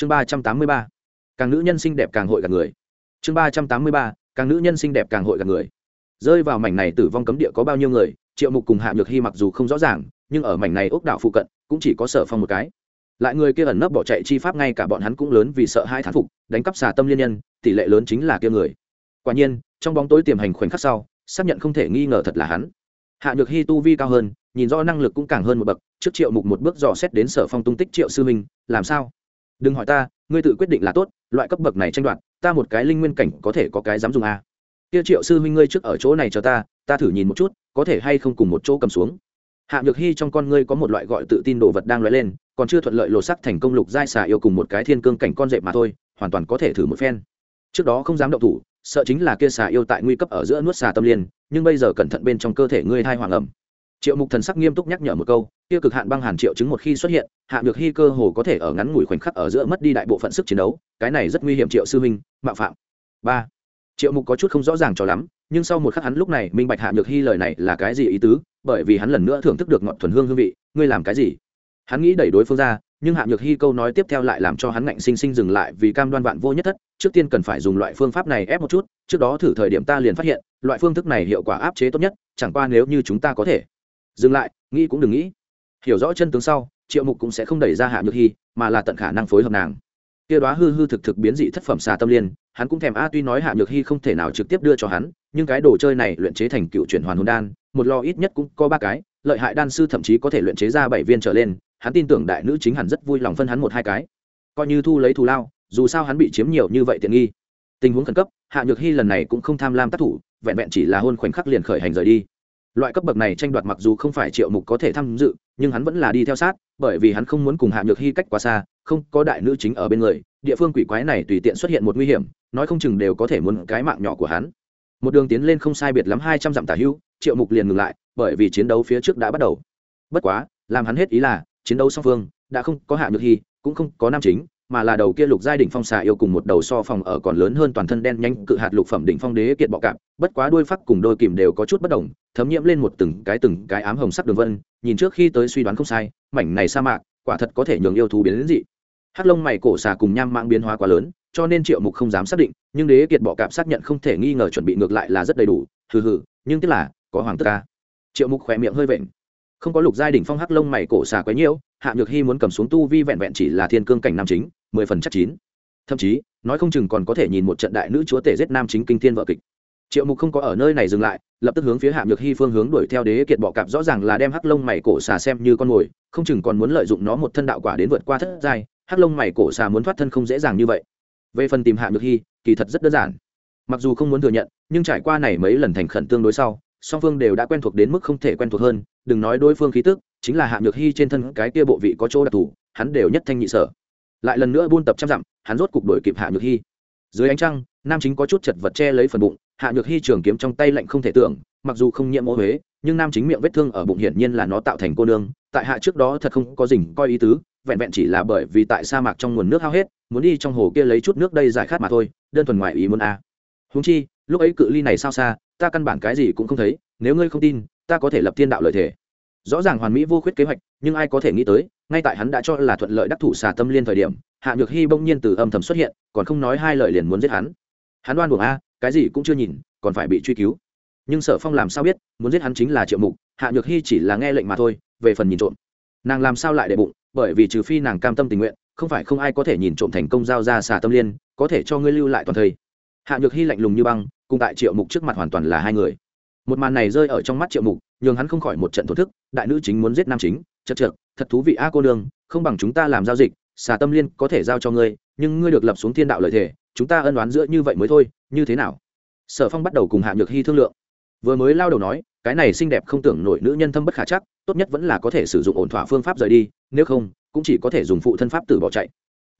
chương ba trăm tám mươi ba. Càng nữ nhân xinh đẹp càng hội gạt người. Chương ba trăm tám mươi ba. Càng nữ nhân xinh đẹp càng hội gạt người. Rơi vào mảnh này tử vong cấm địa có bao nhiêu người, triệu mục cùng hạ nhược hy mặc dù không rõ ràng, nhưng ở mảnh này ốc đảo phụ cận, cũng chỉ có sở phong một cái. Lại người kia ẩn nấp bỏ chạy chi pháp ngay cả bọn hắn cũng lớn vì sợ hai thán phục, đánh cắp xà tâm liên nhân, tỷ lệ lớn chính là kia người. Quả nhiên, trong bóng tối tiềm hành khoảnh khắc sau, xác nhận không thể nghi ngờ thật là hắn. Hạ nhược hy tu vi cao hơn, nhìn rõ năng lực cũng càng hơn một bậc, trước triệu mục một bước dò xét đến sở phong tung tích triệu sư minh, làm sao? Đừng hỏi ta, ngươi tự quyết định là tốt, loại cấp bậc này tranh đoạt, ta một cái linh nguyên cảnh có thể có cái dám dùng a à. kia triệu sư huynh ngươi trước ở chỗ này cho ta ta thử nhìn một chút, có thể hay không cùng một chỗ cầm xuống. Hạ nhược hy trong con ngươi có một loại gọi tự tin đồ vật đang loại lên, còn chưa thuận lợi lột sắc thành công lục giai xà yêu cùng một cái thiên cương cảnh con dẹp mà thôi, hoàn toàn có thể thử một phen. Trước đó không dám động thủ, sợ chính là kia xà yêu tại nguy cấp ở giữa nuốt xà tâm liên, nhưng bây giờ cẩn thận bên trong cơ thể ngươi thai hoàng ẩm triệu mục thần sắc nghiêm túc nhắc nhở một câu Tiêu cực hạn băng hàn triệu chứng một khi xuất hiện, hạ được hy cơ hồ có thể ở ngắn ngủi khoảnh khắc ở giữa mất đi đại bộ phận sức chiến đấu, cái này rất nguy hiểm triệu sư minh, mạo phạm. Ba. Triệu mục có chút không rõ ràng cho lắm, nhưng sau một khắc hắn lúc này minh bạch hạ nhược hy lời này là cái gì ý tứ, bởi vì hắn lần nữa thưởng thức được ngọn thuần hương hương vị, ngươi làm cái gì? Hắn nghĩ đẩy đối phương ra, nhưng hạ nhược hy câu nói tiếp theo lại làm cho hắn ngạnh sinh sinh dừng lại vì cam đoan vạn vô nhất thất, trước tiên cần phải dùng loại phương pháp này ép một chút, trước đó thử thời điểm ta liền phát hiện, loại phương thức này hiệu quả áp chế tốt nhất, chẳng qua nếu như chúng ta có thể dừng lại, nghĩ cũng đừng nghĩ. Hiểu rõ chân tướng sau, triệu mục cũng sẽ không đẩy ra hạ nhược hy, mà là tận khả năng phối hợp nàng. Kia đoá hư hư thực thực biến dị thất phẩm xà tâm liên, hắn cũng thèm a, tuy nói hạ nhược hy không thể nào trực tiếp đưa cho hắn, nhưng cái đồ chơi này luyện chế thành cựu chuyển hoàn hồn đan, một lo ít nhất cũng có ba cái, lợi hại đan sư thậm chí có thể luyện chế ra bảy viên trở lên, hắn tin tưởng đại nữ chính hẳn rất vui lòng phân hắn một hai cái. Coi như thu lấy thù lao, dù sao hắn bị chiếm nhiều như vậy tiện nghi. Tình huống khẩn cấp, hạ nhược hy lần này cũng không tham lam tác thủ, vẹn vẹn chỉ là hôn khoảnh khắc liền khởi hành rời đi loại cấp bậc này tranh đoạt mặc dù không phải triệu mục có thể tham dự, nhưng hắn vẫn là đi theo sát, bởi vì hắn không muốn cùng hạ nhược hy cách quá xa, không có đại nữ chính ở bên người, địa phương quỷ quái này tùy tiện xuất hiện một nguy hiểm, nói không chừng đều có thể muốn cái mạng nhỏ của hắn. Một đường tiến lên không sai biệt lắm hai trăm dặm tả hưu, triệu mục liền ngừng lại, bởi vì chiến đấu phía trước đã bắt đầu. Bất quá, làm hắn hết ý là, chiến đấu song phương, đã không có hạ nhược hy, cũng không có nam chính mà là đầu kia lục giai đỉnh phong xà yêu cùng một đầu so phòng ở còn lớn hơn toàn thân đen nhanh cự hạt lục phẩm đỉnh phong đế kiệt bọ cạp, bất quá đuôi phát cùng đôi kìm đều có chút bất đồng, thấm nhiễm lên một từng cái từng cái ám hồng sắc đường vân, nhìn trước khi tới suy đoán không sai, mảnh này sa mạc, quả thật có thể nhường yêu thú biến đến dị. Hắc lông mày cổ xà cùng nham mạng biến hóa quá lớn, cho nên triệu mục không dám xác định, nhưng đế kiệt bọ cạp xác nhận không thể nghi ngờ chuẩn bị ngược lại là rất đầy đủ, hừ hừ, nhưng tức là, có hoàng tức ca. Triệu mục khỏe miệng hơi vện. Không có lục giai đỉnh phong hắc lông mày cổ xà quấy nhiễu hạ nhược hy muốn cầm xuống tu vi vẹn vẹn chỉ là thiên cương cảnh nam chính mười phần chắc chín. Thậm chí, nói không chừng còn có thể nhìn một trận đại nữ chúa tể giết nam chính kinh thiên vợ kịch. Triệu mục không có ở nơi này dừng lại, lập tức hướng phía hạ nhược hy phương hướng đuổi theo đế kiệt bọ cạp rõ ràng là đem hắc lông mày cổ xà xem như con mồi, không chừng còn muốn lợi dụng nó một thân đạo quả đến vượt qua thất giai, hắc lông mày cổ xà muốn thoát thân không dễ dàng như vậy. Về phần tìm hạ nhược hy kỳ thật rất đơn giản. Mặc dù không muốn thừa nhận, nhưng trải qua này mấy lần thành khẩn tương đối sau, song phương đều đã quen thuộc đến mức không thể quen thuộc hơn, đừng nói đối phương khí tức, chính là hạ nhược hy trên thân cái kia bộ vị có chỗ đặc thù, hắn đều nhất thanh nhị sở lại lần nữa buôn tập trăm dặm, hắn rốt cục đổi kịp hạ nhược hy dưới ánh trăng, nam chính có chút chật vật che lấy phần bụng, hạ nhược hy trường kiếm trong tay lạnh không thể tưởng, mặc dù không nhiễm ô huế, nhưng nam chính miệng vết thương ở bụng hiển nhiên là nó tạo thành cô nương, tại hạ trước đó thật không có dình coi ý tứ, vẹn vẹn chỉ là bởi vì tại sa mạc trong nguồn nước hao hết, muốn đi trong hồ kia lấy chút nước đây giải khát mà thôi, đơn thuần ngoại ý muốn a à. húng chi, lúc ấy cự ly này sao xa, ta căn bản cái gì cũng không thấy, nếu ngươi không tin, ta có thể lập thiên đạo lợi thể rõ ràng hoàn mỹ vô khuyết kế hoạch, nhưng ai có thể nghĩ tới ngay tại hắn đã cho là thuận lợi đắc thủ xà tâm liên thời điểm, hạ nhược hy bỗng nhiên từ âm thầm xuất hiện, còn không nói hai lời liền muốn giết hắn. Hắn đoan buồng a, cái gì cũng chưa nhìn, còn phải bị truy cứu. Nhưng sở phong làm sao biết, muốn giết hắn chính là triệu mục, hạ nhược hy chỉ là nghe lệnh mà thôi, về phần nhìn trộm. Nàng làm sao lại để bụng, bởi vì trừ phi nàng cam tâm tình nguyện, không phải không ai có thể nhìn trộm thành công giao ra xà tâm liên, có thể cho ngươi lưu lại toàn thây hạ nhược hy lạnh lùng như băng, cùng tại triệu mục trước mặt hoàn toàn là hai người. Một màn này rơi ở trong mắt triệu mục, nhường hắn không khỏi một trận thổ thức, đại nữ chính muốn giết nam chính, chật chật thật thú vị a cô đường, không bằng chúng ta làm giao dịch xà tâm liên có thể giao cho ngươi nhưng ngươi được lập xuống thiên đạo lợi thể chúng ta ân đoán giữa như vậy mới thôi như thế nào? Sở phong bắt đầu cùng hạ nhược hy thương lượng. Vừa mới lao đầu nói cái này xinh đẹp không tưởng nổi nữ nhân thâm bất khả chắc tốt nhất vẫn là có thể sử dụng ổn thỏa phương pháp rời đi nếu không cũng chỉ có thể dùng phụ thân pháp tử bỏ chạy.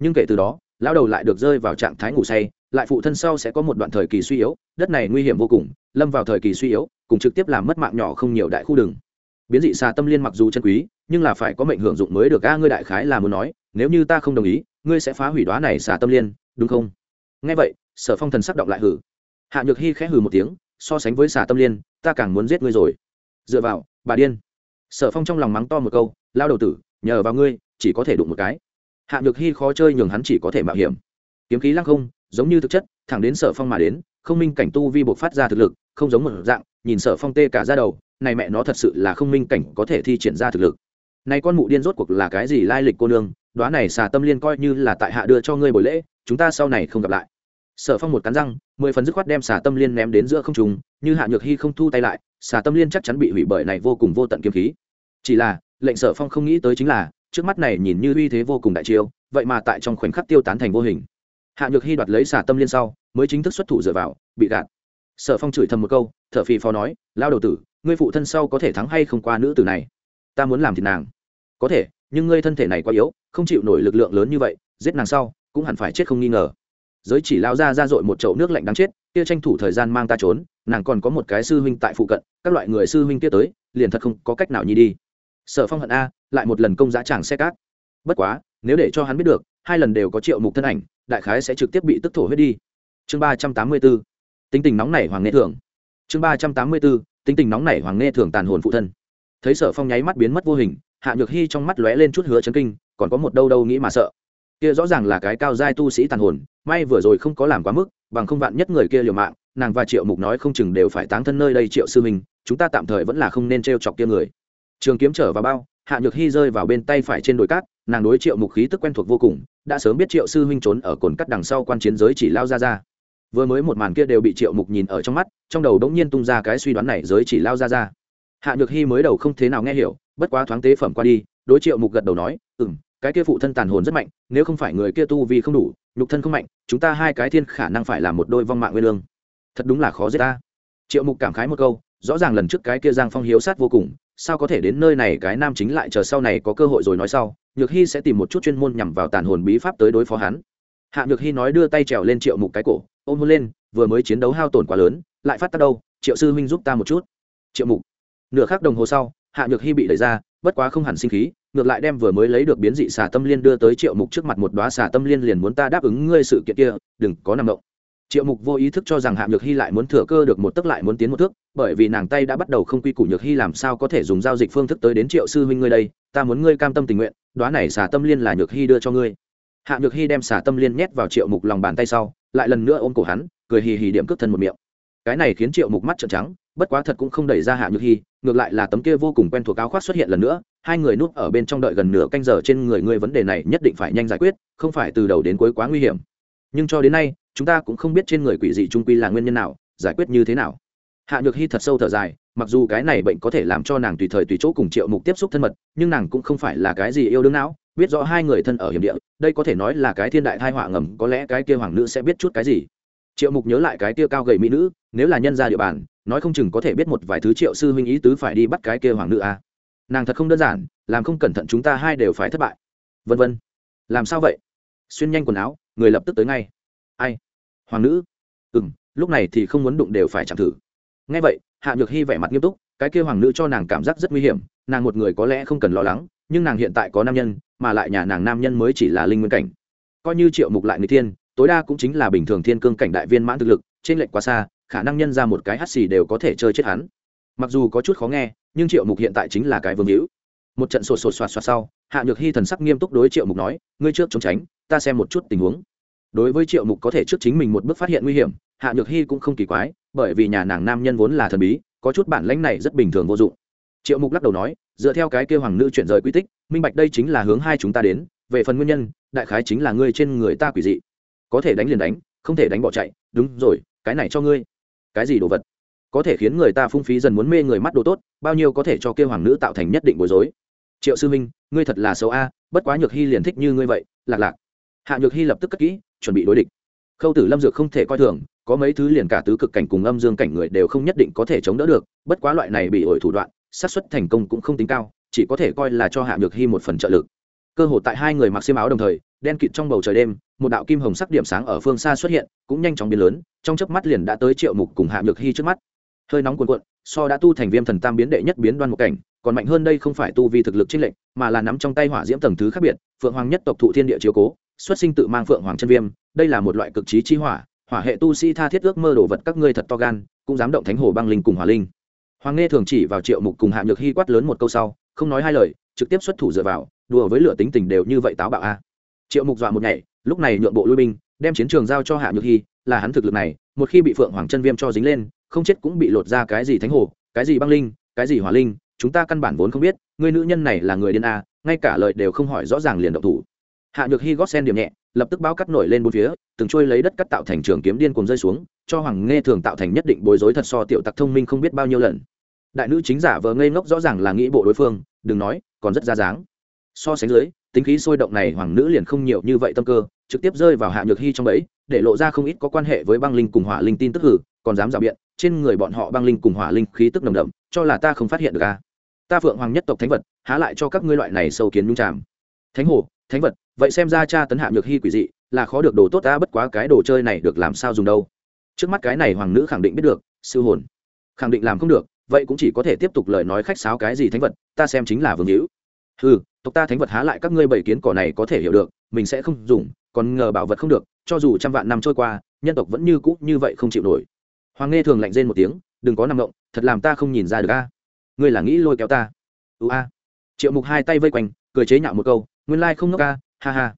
Nhưng kể từ đó lao đầu lại được rơi vào trạng thái ngủ say lại phụ thân sau sẽ có một đoạn thời kỳ suy yếu đất này nguy hiểm vô cùng lâm vào thời kỳ suy yếu cùng trực tiếp làm mất mạng nhỏ không nhiều đại khu đường. Biến dị xà tâm liên mặc dù chân quý nhưng là phải có mệnh hưởng dụng mới được a, ngươi đại khái là muốn nói, nếu như ta không đồng ý, ngươi sẽ phá hủy đoá này xả tâm liên, đúng không? Nghe vậy, sở phong thần sắc động lại hử hạ nhược hy khẽ hử một tiếng, so sánh với xả tâm liên, ta càng muốn giết ngươi rồi. Dựa vào, bà điên. Sở phong trong lòng mắng to một câu, lao đầu tử, nhờ vào ngươi, chỉ có thể đụng một cái. Hạ nhược hy khó chơi nhường hắn chỉ có thể mạo hiểm. Kiếm khí lăng không, giống như thực chất, thẳng đến sở phong mà đến, không minh cảnh tu vi buộc phát ra thực lực, không giống một dạng, nhìn sở phong tê cả ra đầu, này mẹ nó thật sự là không minh cảnh có thể thi triển ra thực lực nay con mụ điên rốt cuộc là cái gì lai lịch cô nương đoá này xà tâm liên coi như là tại hạ đưa cho ngươi buổi lễ, chúng ta sau này không gặp lại. Sở phong một cắn răng, mười phần dứt khoát đem xà tâm liên ném đến giữa không trùng như hạ nhược hy không thu tay lại, xà tâm liên chắc chắn bị hủy bởi này vô cùng vô tận kiếm khí. Chỉ là, lệnh sở phong không nghĩ tới chính là, trước mắt này nhìn như uy thế vô cùng đại chiêu, vậy mà tại trong khoảnh khắc tiêu tán thành vô hình. Hạ nhược hy đoạt lấy xà tâm liên sau, mới chính thức xuất thủ dựa vào, bị gạt. Sở phong chửi thầm một câu thợ phì phò nói lao đầu tử, ngươi phụ thân sau có thể thắng hay không qua nữ tử này? Ta muốn làm thì nàng có thể, nhưng ngươi thân thể này quá yếu, không chịu nổi lực lượng lớn như vậy, giết nàng sau, cũng hẳn phải chết không nghi ngờ. Giới chỉ lao ra ra dội một chậu nước lạnh đáng chết, kia tranh thủ thời gian mang ta trốn, nàng còn có một cái sư huynh tại phụ cận, các loại người sư huynh kia tới, liền thật không có cách nào nhi đi. Sở phong hận a, lại một lần công giá chàng xe cát. Bất quá, nếu để cho hắn biết được, hai lần đều có triệu mục thân ảnh, đại khái sẽ trực tiếp bị tức thổ huyết đi. Chương ba trăm tám mươi b ố tính tình nóng nảy hoàng nghe thường. Chương ba trăm tám mươi b ố tính tình nóng nảy hoàng nghe thường tàn hồn phụ thân. Thấy sở phong nháy mắt biến mất vô hình hạ nhược hy trong mắt lóe lên chút hứa chấn kinh, còn có một đâu đâu nghĩ mà sợ. Kia rõ ràng là cái cao giai tu sĩ tàn hồn, may vừa rồi không có làm quá mức, bằng không vạn nhất người kia liều mạng, nàng và triệu mục nói không chừng đều phải táng thân nơi đây triệu sư minh, chúng ta tạm thời vẫn là không nên t r e o chọc kia người. Trường kiếm trở vào bao, hạ nhược hy rơi vào bên tay phải trên đồi cát, nàng đối triệu mục khí tức quen thuộc vô cùng, đã sớm biết triệu sư huynh trốn ở cồn cắt đằng sau quan chiến giới chỉ lao ra ra. Vừa mới một màn kia đều bị triệu mục nhìn ở trong mắt, trong đầu đống nhiên tung ra cái suy đoán này giới chỉ lao ra ra hạ nhược hy mới đầu không thế nào nghe hiểu, bất quá thoáng tế phẩm qua đi, đối triệu mục gật đầu nói ừ m cái kia phụ thân tàn hồn rất mạnh, nếu không phải người kia tu vì không đủ, nhục thân không mạnh, chúng ta hai cái thiên khả năng phải là một đôi vong mạng nguyên lương. Thật đúng là khó giết ta. Triệu mục cảm khái một câu, rõ ràng lần trước cái kia giang phong hiếu sát vô cùng, sao có thể đến nơi này, cái nam chính lại chờ sau này có cơ hội rồi nói sau, nhược hy sẽ tìm một chút chuyên môn nhằm vào tàn hồn bí pháp tới đối phó hắn. Hạ nhược hy nói đưa tay trèo lên triệu mục cái cổ, ôm hôn lên, vừa mới chiến đấu hao tổn quá lớn, lại phát tác đâu, triệu sư huynh giúp ta một chút. Triệu mục nửa khắc đồng hồ sau, hạ nhược hy bị đẩy ra, bất quá không hẳn sinh khí, ngược lại đem vừa mới lấy được biến dị xà tâm liên đưa tới triệu mục trước mặt một đoá xà tâm liên liền muốn ta đáp ứng ngươi sự kiện kia, đừng có nằm động. Triệu mục vô ý thức cho rằng hạ nhược hy lại muốn thừa cơ được một tức lại muốn tiến một thước, bởi vì nàng tay đã bắt đầu không quy củ nhược hy làm sao có thể dùng giao dịch phương thức tới đến triệu sư huynh ngươi đây, ta muốn ngươi cam tâm tình nguyện đoá này xà tâm liên là nhược hy đưa cho ngươi. Hạ nhược hy đem xà tâm liên nhét vào triệu mục lòng bàn tay sau, lại lần nữa ôm cổ hắn, cười hì hì điểm cướp thân một miệng. Cái này khiến triệu mục mắt trợn trắng, bất quá thật cũng không đẩy ra hạ nhược hy ngược lại là tấm kia vô cùng quen thuộc áo khoác xuất hiện lần nữa, hai người núp ở bên trong đợi gần nửa canh giờ trên người ngươi vấn đề này nhất định phải nhanh giải quyết, không phải từ đầu đến cuối quá nguy hiểm. Nhưng cho đến nay, chúng ta cũng không biết trên người quỷ dị trung quy là nguyên nhân nào, giải quyết như thế nào. Hạ nhược hy thật sâu thở dài, mặc dù cái này bệnh có thể làm cho nàng tùy thời tùy chỗ cùng triệu mục tiếp xúc thân mật, nhưng nàng cũng không phải là cái gì yêu đương não, biết rõ hai người thân ở hiểm địa, đây có thể nói là cái thiên đại thai họa ngầm, có lẽ cái kia hoàng nữ sẽ biết chút cái gì triệu mục nhớ lại cái kia cao gầy mỹ nữ, nếu là nhân gia địa bàn, nói không chừng có thể biết một vài thứ triệu sư huynh ý tứ phải đi bắt cái kia hoàng nữ à. nàng thật không đơn giản, làm không cẩn thận chúng ta hai đều phải thất bại. Vân vân. Làm sao vậy? Xuyên nhanh quần áo, người lập tức tới ngay. Ai? Hoàng nữ. Ừ m lúc này thì không muốn đụng đều phải chạm thử. Ngay vậy, hạ nhược hy vẻ mặt nghiêm túc, cái kia hoàng nữ cho nàng cảm giác rất nguy hiểm, nàng một người có lẽ không cần lo lắng, nhưng nàng hiện tại có nam nhân, mà lại nhà nàng nam nhân mới chỉ là linh nguyên cảnh. Coi như triệu mục lại người thiên tối đa cũng chính là bình thường thiên cương cảnh đại viên mãn thực lực, trên lệnh quá xa, khả năng nhân ra một cái hắt xì đều có thể chơi chết hắn. Mặc dù có chút khó nghe, nhưng triệu mục hiện tại chính là cái vương hữu. Một trận sột sột soạt soạt sau, hạ nhược hy thần sắc nghiêm túc đối triệu mục nói, ngươi trước trốn tránh, ta xem một chút tình huống. Đối với triệu mục có thể trước chính mình một bước phát hiện nguy hiểm, hạ nhược hy cũng không kỳ quái, bởi vì nhà nàng nam nhân vốn là thần bí, có chút bản lãnh này rất bình thường vô dụng. Triệu mục lắc đầu nói, dựa theo cái kêu hoàng nữ chuyển rời quy tích, minh bạch đây chính là hướng hai chúng ta đến, về phần nguyên nhân, đại khái chính là ngươi trên người ta quỷ dị có thể đánh liền đánh, không thể đánh bỏ chạy, đúng rồi, cái này cho ngươi. Cái gì đồ vật? Có thể khiến người ta phung phí dần muốn mê người mắt đồ tốt, bao nhiêu có thể cho kêu hoàng nữ tạo thành nhất định bối rối. Triệu sư minh ngươi thật là xấu a, bất quá nhược hy liền thích như ngươi vậy, lạc lạc. Hạ nhược hy lập tức cất kỹ, chuẩn bị đối địch. Khâu tử lâm dược không thể coi thường, có mấy thứ liền cả tứ cực cảnh cùng âm dương cảnh người đều không nhất định có thể chống đỡ được, bất quá loại này bị ổi thủ đoạn, xác suất thành công cũng không tính cao, chỉ có thể coi là cho hạ nhược hy một phần trợ lực. Cơ hội tại hai người mặc xiêm áo đồng thời, đen kịt trong bầu trời đêm một đạo kim hồng sắc điểm sáng ở phương xa xuất hiện, cũng nhanh chóng biến lớn, trong chớp mắt liền đã tới triệu mục cùng hạ nhược hy trước mắt. Hơi nóng cuồn cuộn, so đã tu thành viêm thần tam biến đệ nhất biến đoan một cảnh, còn mạnh hơn đây không phải tu vi thực lực trên lệnh mà là nắm trong tay hỏa diễm tầng thứ khác biệt, phượng hoàng nhất tộc thụ thiên địa chiếu cố, xuất sinh tự mang phượng hoàng chân viêm, đây là một loại cực trí chi hỏa hỏa hệ tu sĩ tha thiết ước mơ đồ vật các ngươi thật to gan, cũng dám động thánh hồ băng linh cùng hỏa linh. Hoàng nghe thường chỉ vào triệu mục cùng hạ nhược hy quát lớn một câu sau, không nói hai lời, trực tiếp xuất thủ dựa vào, đùa với lửa tính tình đều như vậy táo bạo a triệu mục dọa một ngày lúc này nhượng bộ lui binh, đem chiến trường giao cho hạ nhược hy, là hắn thực lực này, một khi bị phượng hoàng chân viêm cho dính lên, không chết cũng bị lột ra cái gì thánh hồ, cái gì băng linh, cái gì hỏa linh, chúng ta căn bản vốn không biết, người nữ nhân này là người điên a, ngay cả lời đều không hỏi rõ ràng liền động thủ. Hạ nhược hy gót sen điểm nhẹ, lập tức báo cắt nổi lên bốn phía, từng trôi lấy đất cắt tạo thành trường kiếm điên cùng rơi xuống, cho hoàng nghe thường tạo thành nhất định bối rối thật so tiểu tặc thông minh không biết bao nhiêu lần. Đại nữ chính giả vờ ngây ngốc rõ ràng là nghĩ bộ đối phương, đừng nói, còn rất ra dáng so sánh dưới, tính khí sôi động này hoàng nữ liền không nhiều như vậy tâm cơ, trực tiếp rơi vào hạ nhược hy trong bẫy, để lộ ra không ít có quan hệ với băng linh cùng hỏa linh tin tức hử, còn dám rào biện, trên người bọn họ băng linh cùng hỏa linh khí tức nồng đậm, cho là ta không phát hiện được a à. ta phượng hoàng nhất tộc thánh vật, há lại cho các ngươi loại này sâu kiến nhung tràm thánh hồ, thánh vật, vậy xem ra cha tấn hạ nhược hy quỷ dị, là khó được đồ tốt ta, bất quá cái đồ chơi này được làm sao dùng đâu. Trước mắt cái này hoàng nữ khẳng định biết được, sư hồn. Khẳng định làm không được, vậy cũng chỉ có thể tiếp tục lời nói khách sáo cái gì thánh vật, ta xem chính là vương hữu. Ừ tộc ta thánh vật há lại các ngươi bảy kiến cỏ này có thể hiểu được, mình sẽ không dùng, còn ngờ bảo vật không được, cho dù trăm vạn năm trôi qua, nhân tộc vẫn như cũ như vậy không chịu nổi. Hoàng nghe thường lạnh rên một tiếng, đừng có nằm động, thật làm ta không nhìn ra được a. Ngươi là nghĩ lôi kéo ta? Ưu a. Triệu mục hai tay vây quanh, cười chế nhạo một câu, nguyên lai không ngốc a, ha ha.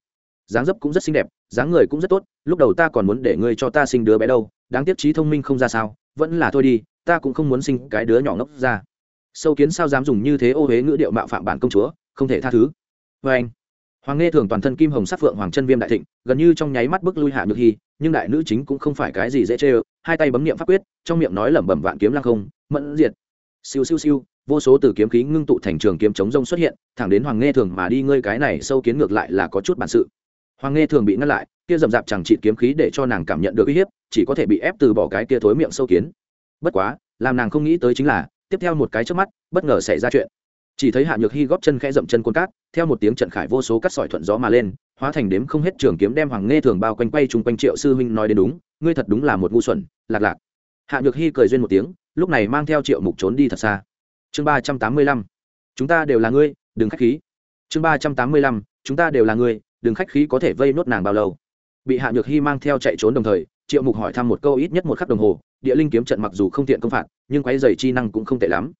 Dáng dấp cũng rất xinh đẹp, dáng người cũng rất tốt, lúc đầu ta còn muốn để ngươi cho ta sinh đứa bé đâu, đáng tiếc trí thông minh không ra sao, vẫn là thôi đi, ta cũng không muốn sinh cái đứa nhỏ ngốc ra. Sâu kiến sao dám dùng như thế ô huế ngữ điệu mạo phạm bản công chúa không thể tha thứ. Vê anh, hoàng nghe thường toàn thân kim hồng sắc phượng hoàng chân viêm đại thịnh, gần như trong nháy mắt bước lui hạ nhược hy, nhưng đại nữ chính cũng không phải cái gì dễ chê hai tay bấm niệm pháp quyết, trong miệng nói lẩm bẩm vạn kiếm lăng không, mẫn diệt. Siêu siêu siêu, vô số từ kiếm khí ngưng tụ thành trường kiếm chống rông xuất hiện, thẳng đến hoàng nghe thường mà đi ngơi cái này sâu kiến ngược lại là có chút bản sự. Hoàng nghe thường bị ngăn lại, kia rậm rạp chẳng trị kiếm khí để cho nàng cảm nhận được uy hiếp, chỉ có thể bị ép từ bỏ cái kia thối miệng sâu kiến. Bất quá, làm nàng không nghĩ tới chính là, tiếp theo một cái trước mắt, bất ngờ xảy ra chuyện chỉ thấy hạ nhược hy góp chân khẽ dậm chân côn cát, theo một tiếng trận khải vô số cắt sỏi thuận gió mà lên, hóa thành đếm không hết trường kiếm đem hoàng nghe thường bao quanh quay chung quanh triệu sư huynh nói đến đúng, ngươi thật đúng là một ngu xuẩn, lạc lạc. Hạ nhược hy cười duyên một tiếng, lúc này mang theo triệu mục trốn đi thật xa. Chương ba trăm tám mươi lăm, chúng ta đều là ngươi, đừng khách khí. Chương ba trăm tám mươi lăm, chúng ta đều là ngươi, đừng khách khí có thể vây nốt nàng bao lâu. Bị hạ nhược hy mang theo chạy trốn đồng thời, triệu mục hỏi thăm một câu ít nhất một khắc đồng hồ, địa linh kiếm trận mặc dù không tiện công phạt, nhưng quái dày chi năng cũng không tệ lắm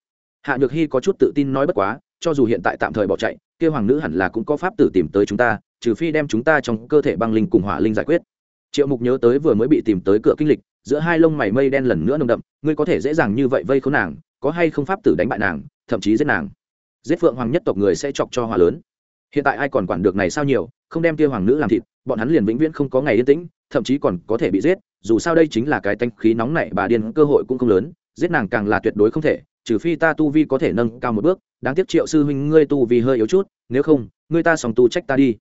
hạ nhược hy có chút tự tin nói bất quá, cho dù hiện tại tạm thời bỏ chạy kêu hoàng nữ hẳn là cũng có pháp tử tìm tới chúng ta, trừ phi đem chúng ta trong cơ thể băng linh cùng hỏa linh giải quyết. Triệu mục nhớ tới vừa mới bị tìm tới cửa kinh lịch, giữa hai lông mày mây đen lần nữa nồng đậm, ngươi có thể dễ dàng như vậy vây khốn nàng, có hay không pháp tử đánh bại nàng, thậm chí giết nàng. Giết phượng hoàng nhất tộc người sẽ chọc cho hỏa lớn. Hiện tại ai còn quản được này sao nhiều, không đem kia hoàng nữ làm thịt, bọn hắn liền vĩnh viễn không có ngày yên tĩnh, thậm chí còn có thể bị giết, dù sao đây chính là cái tanh khí nóng này bà điên, cơ hội cũng không lớn, giết nàng càng là tuyệt đối không thể trừ phi ta tu vi có thể nâng cao một bước, đáng tiếc triệu sư huynh ngươi tu vi hơi yếu chút, nếu không, ngươi ta song tu trách ta đi.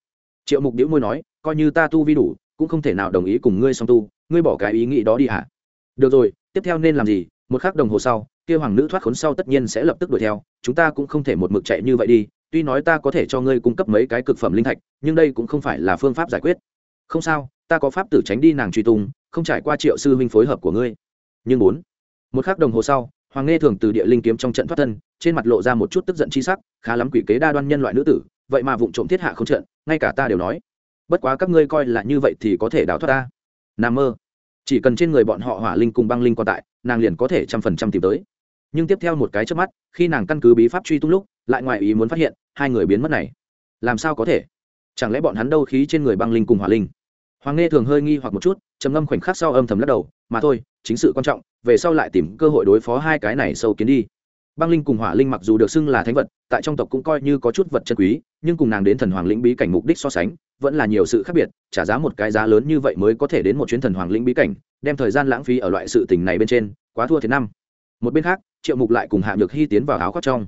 Triệu mục đĩu môi nói, coi như ta tu vi đủ, cũng không thể nào đồng ý cùng ngươi song tu, ngươi bỏ cái ý nghĩ đó đi hả? Được rồi, tiếp theo nên làm gì? Một khắc đồng hồ sau, kia hoàng nữ thoát khốn sau tất nhiên sẽ lập tức đuổi theo, chúng ta cũng không thể một mực chạy như vậy đi, tuy nói ta có thể cho ngươi cung cấp mấy cái cực phẩm linh thạch, nhưng đây cũng không phải là phương pháp giải quyết. Không sao, ta có pháp tử tránh đi nàng truy tung, không trải qua triệu sư huynh phối hợp của ngươi. Nhưng bốn, một khắc đồng hồ sau hoàng nghe thường từ địa linh kiếm trong trận thoát thân, trên mặt lộ ra một chút tức giận chi sắc, khá lắm quỷ kế đa đoan nhân loại nữ tử, vậy mà vụng trộm thiết hạ không trận, ngay cả ta đều nói. Bất quá các ngươi coi là như vậy thì có thể đào thoát ta. N mơ. Chỉ cần trên người bọn họ hỏa linh cùng băng linh còn tại, nàng liền có thể trăm phần trăm tìm tới. Nhưng tiếp theo một cái trước mắt, khi nàng căn cứ bí pháp truy tung lúc, lại ngoài ý muốn phát hiện, hai người biến mất này. Làm sao có thể? Chẳng lẽ bọn hắn đâu khí trên người băng linh cùng hỏa linh? Hoàng nghe thường hơi nghi hoặc một chút, trầm ngâm khoảnh khắc sau âm thầm lắc đầu, mà thôi chính sự quan trọng, về sau lại tìm cơ hội đối phó hai cái này sâu kiến đi. Băng linh cùng hỏa linh mặc dù được xưng là thánh vật, tại trong tộc cũng coi như có chút vật chân quý, nhưng cùng nàng đến thần hoàng lĩnh bí cảnh mục đích so sánh, vẫn là nhiều sự khác biệt, trả giá một cái giá lớn như vậy mới có thể đến một chuyến thần hoàng lĩnh bí cảnh, đem thời gian lãng phí ở loại sự tình này bên trên, quá thua thế năm. Một bên khác, triệu mục lại cùng hạ nhược hy tiến vào áo khoác trong.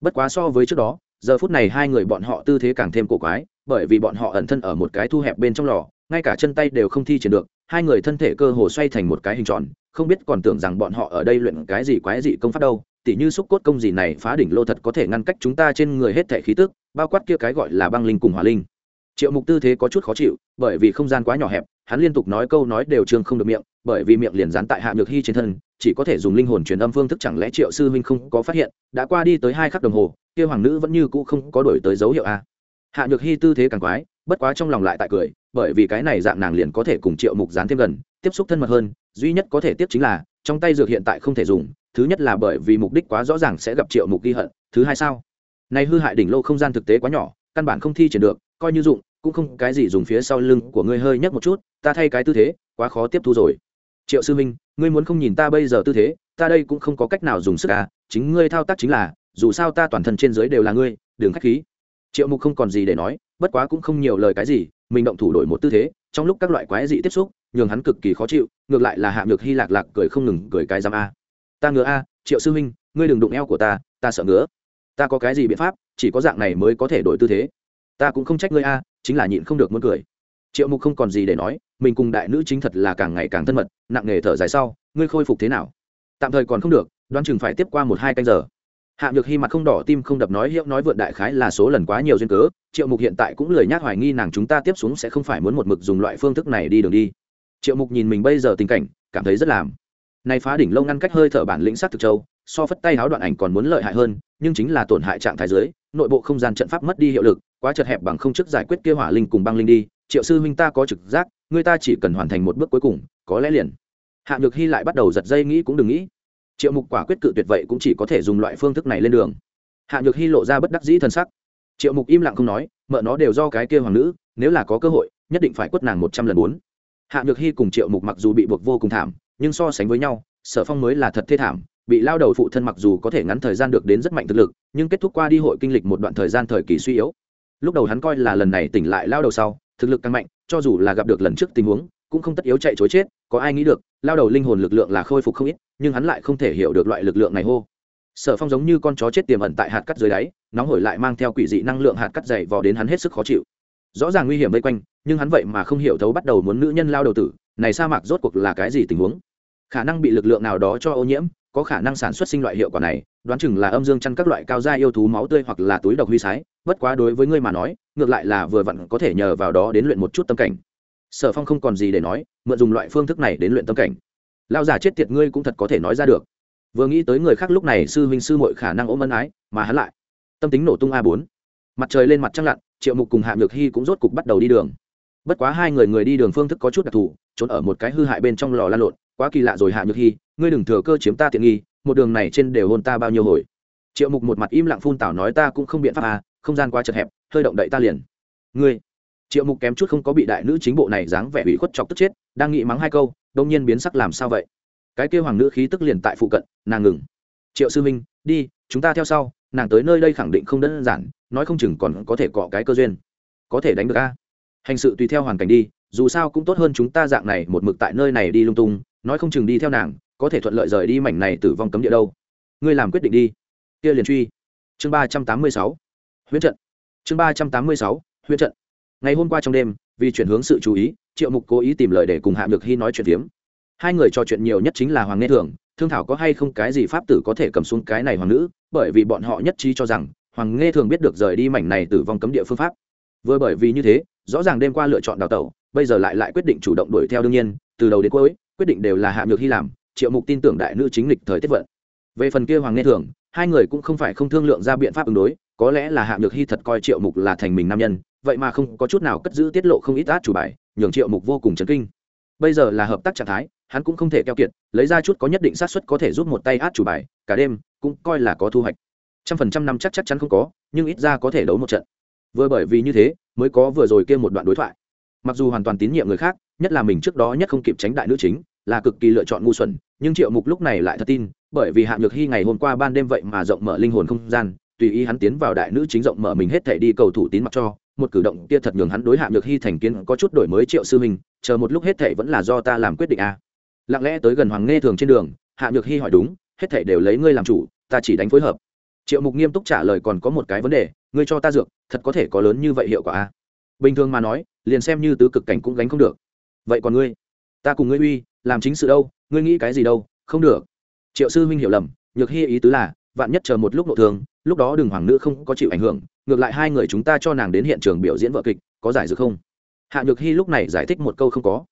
Bất quá so với trước đó, giờ phút này hai người bọn họ tư thế càng thêm cổ quái, bởi vì bọn họ ẩn thân ở một cái thu hẹp bên trong lò ngay cả chân tay đều không thi triển được, hai người thân thể cơ hồ xoay thành một cái hình tròn, không biết còn tưởng rằng bọn họ ở đây luyện cái gì quái gì công pháp đâu, tỉ như xúc cốt công gì này phá đỉnh lô thật có thể ngăn cách chúng ta trên người hết thể khí tức, bao quát kia cái gọi là băng linh cùng hỏa linh. Triệu mục tư thế có chút khó chịu, bởi vì không gian quá nhỏ hẹp, hắn liên tục nói câu nói đều trương không được miệng, bởi vì miệng liền dán tại hạ nhược hy trên thân, chỉ có thể dùng linh hồn truyền âm phương thức chẳng lẽ triệu sư huynh không có phát hiện, đã qua đi tới hai khắc đồng hồ, kia hoàng nữ vẫn như cũ không có đổi tới dấu hiệu a. Hạ nhược hy tư thế càng quái bất quá trong lòng lại tại cười, bởi vì cái này dạng nàng liền có thể cùng triệu mục dán thêm gần, tiếp xúc thân mật hơn, duy nhất có thể tiếp chính là, trong tay dược hiện tại không thể dùng, thứ nhất là bởi vì mục đích quá rõ ràng sẽ gặp triệu mục ghi hận, thứ hai sao? Này hư hại đỉnh lô không gian thực tế quá nhỏ, căn bản không thi triển được, coi như dụng, cũng không cái gì dùng phía sau lưng của ngươi hơi nhấc một chút, ta thay cái tư thế, quá khó tiếp thu rồi. Triệu sư minh, ngươi muốn không nhìn ta bây giờ tư thế, ta đây cũng không có cách nào dùng sức à chính ngươi thao tác chính là, dù sao ta toàn thân trên dưới đều là ngươi đường khách khí. Triệu mục không còn gì để nói bất quá cũng không nhiều lời cái gì, mình động thủ đổi một tư thế, trong lúc các loại quái dị tiếp xúc, nhường hắn cực kỳ khó chịu, ngược lại là hạ nhược hy lạc lạc cười không ngừng cười cái giam a. Ta ngứa a, triệu sư huynh ngươi đừng đụng eo của ta ta sợ ngứa. Ta có cái gì biện pháp, chỉ có dạng này mới có thể đổi tư thế. Ta cũng không trách ngươi a, chính là nhịn không được muốn cười. Triệu mục không còn gì để nói, mình cùng đại nữ chính thật là càng ngày càng thân mật, nặng nề thở dài sau, ngươi khôi phục thế nào? Tạm thời còn không được, đoán chừng phải tiếp qua một hai canh giờ hạ nhược hy mặt không đỏ tim không đập nói, hiệu nói vượt đại khái là số lần quá nhiều duyên cớ, triệu mục hiện tại cũng lười nhác hoài nghi nàng chúng ta tiếp xuống sẽ không phải muốn một mực dùng loại phương thức này đi đường đi. Triệu mục nhìn mình bây giờ tình cảnh, cảm thấy rất làm. Nay phá đỉnh lâu ngăn cách hơi thở bản lĩnh sát thực châu, so phất tay háo đoạn ảnh còn muốn lợi hại hơn, nhưng chính là tổn hại trạng thái dưới, nội bộ không gian trận pháp mất đi hiệu lực, quá chật hẹp bằng không chức giải quyết kia hỏa linh cùng băng linh đi, triệu sư huynh ta có trực giác, người ta chỉ cần hoàn thành một bước cuối cùng, có lẽ liền. Hạ nhược hy lại bắt đầu giật dây nghĩ cũng đừng nghĩ triệu mục quả quyết cự tuyệt vậy cũng chỉ có thể dùng loại phương thức này lên đường. Hạ nhược hy lộ ra bất đắc dĩ thân sắc. Triệu mục im lặng không nói, mợ nó đều do cái kia hoàng nữ, nếu là có cơ hội, nhất định phải quất nàng một trăm lần bốn. Hạ nhược hy cùng triệu mục mặc dù bị buộc vô cùng thảm, nhưng so sánh với nhau, sở phong mới là thật thê thảm, bị lao đầu phụ thân mặc dù có thể ngắn thời gian được đến rất mạnh thực lực, nhưng kết thúc qua đi hội kinh lịch một đoạn thời gian thời kỳ suy yếu. Lúc đầu hắn coi là lần này tỉnh lại lao đầu sau, thực lực càng mạnh, cho dù là gặp được lần trước tình huống cũng không tất yếu chạy chối chết, có ai nghĩ được, lao đầu linh hồn lực lượng là khôi phục không ít, nhưng hắn lại không thể hiểu được loại lực lượng này hô. Sở phong giống như con chó chết tiềm ẩn tại hạt cắt dưới đáy, nóng hổi lại mang theo quỷ dị năng lượng hạt cắt dày vò đến hắn hết sức khó chịu. Rõ ràng nguy hiểm vây quanh, nhưng hắn vậy mà không hiểu thấu bắt đầu muốn nữ nhân lao đầu tử, này sa mạc rốt cuộc là cái gì tình huống? Khả năng bị lực lượng nào đó cho ô nhiễm, có khả năng sản xuất sinh loại hiệu quả này, đoán chừng là âm dương chăn các loại cao gia yêu thú máu tươi hoặc là túi độc huy sái, bất quá đối với ngươi mà nói, ngược lại là vừa vặn có thể nhờ vào đó đến luyện một chút tâm cảnh sở phong không còn gì để nói, mượn dùng loại phương thức này đến luyện tâm cảnh. Lao giả chết tiệt ngươi cũng thật có thể nói ra được. Vừa nghĩ tới người khác lúc này sư huynh sư mội khả năng ôm ân ái, mà hắn lại tâm tính nổ tung a bốn. Mặt trời lên mặt trăng lặn, triệu mục cùng hạ nhược hy cũng rốt cục bắt đầu đi đường. Bất quá hai người người đi đường phương thức có chút đặc thù, trốn ở một cái hư hại bên trong lò lan lộn, quá kỳ lạ rồi hạ nhược hy ngươi đừng thừa cơ chiếm ta tiện nghi, một đường này trên đều hôn ta bao nhiêu hồi. Triệu mục một mặt im lặng phun tảo nói ta cũng không biện pháp à không gian quá chật hẹp, hơi động đậy ta liền. Ngươi triệu mục kém chút không có bị đại nữ chính bộ này dáng vẻ ủy khuất chọc tức chết, đang nghĩ mắng hai câu đông nhiên biến sắc làm sao vậy? Cái kêu hoàng nữ khí tức liền tại phụ cận, nàng ngừng. Triệu sư minh đi, chúng ta theo sau, nàng tới nơi đây khẳng định không đơn giản, nói không chừng còn có thể cọ cái cơ duyên. Có thể đánh được a? Hành sự tùy theo hoàn cảnh đi, dù sao cũng tốt hơn chúng ta dạng này một mực tại nơi này đi lung tung, nói không chừng đi theo nàng, có thể thuận lợi rời đi mảnh này tử vong cấm địa đâu. Ngươi làm quyết định đi. Kia liền truy. Chương ba trăm tám mươi sáu. Huyễn trận. Chương ba trăm tám mươi sáu. Huyễn trận ngày hôm qua trong đêm, vì chuyển hướng sự chú ý, triệu mục cố ý tìm lời để cùng hạ nhược hy nói chuyện phiếm. Hai người trò chuyện nhiều nhất chính là hoàng nghe thường, thương thảo có hay không cái gì pháp tử có thể cầm xuống cái này hoàng nữ, bởi vì bọn họ nhất trí cho rằng, hoàng nghe thường biết được rời đi mảnh này tử vong cấm địa phương pháp. Vừa bởi vì như thế, rõ ràng đêm qua lựa chọn đào tẩu, bây giờ lại lại quyết định chủ động đuổi theo đương nhiên, từ đầu đến cuối, quyết định đều là hạ nhược hy làm, triệu mục tin tưởng đại nữ chính lịch thời tiết vận. Về phần kia hoàng nghe thường, hai người cũng không phải không thương lượng ra biện pháp ứng đối, có lẽ là hạ nhược hy thật coi triệu mục là thành mình nam nhân vậy mà không có chút nào cất giữ tiết lộ không ít át chủ bài, nhường triệu mục vô cùng chấn kinh. Bây giờ là hợp tác trạng thái, hắn cũng không thể keo kiệt, lấy ra chút có nhất định xác suất có thể giúp một tay át chủ bài, cả đêm cũng coi là có thu hoạch. Trăm phần trăm năm chắc chắc chắn không có, nhưng ít ra có thể đấu một trận. Vừa bởi vì như thế, mới có vừa rồi kia một đoạn đối thoại. Mặc dù hoàn toàn tín nhiệm người khác, nhất là mình trước đó nhất không kịp tránh đại nữ chính, là cực kỳ lựa chọn ngu xuẩn, nhưng triệu mục lúc này lại thật tin, bởi vì hạ nhược hy ngày hôm qua ban đêm vậy mà rộng mở linh hồn không gian, tùy ý hắn tiến vào đại nữ chính rộng mở mình hết thể đi cầu thủ tín mặc cho một cử động kia thật nhường hắn đối hạ nhược hy thành kiến có chút đổi mới triệu sư mình chờ một lúc hết thệ vẫn là do ta làm quyết định a à. lặng lẽ tới gần hoàng nghe thường trên đường, hạ nhược hy hỏi đúng, hết thệ đều lấy ngươi làm chủ, ta chỉ đánh phối hợp triệu mục nghiêm túc trả lời còn có một cái vấn đề, ngươi cho ta dược, thật có thể có lớn như vậy hiệu quả a à? bình thường mà nói, liền xem như tứ cực cảnh cũng gánh không được vậy còn ngươi ta cùng ngươi uy, làm chính sự đâu, ngươi nghĩ cái gì đâu, không được triệu sư huynh hiểu lầm, nhược hy ý tứ là, vạn nhất chờ một lúc nội thương lúc đó đừng hoàng nữ không có chịu ảnh hưởng ngược lại hai người chúng ta cho nàng đến hiện trường biểu diễn vợ kịch, có giải dược không? Hạ nhược hy lúc này giải thích một câu không có.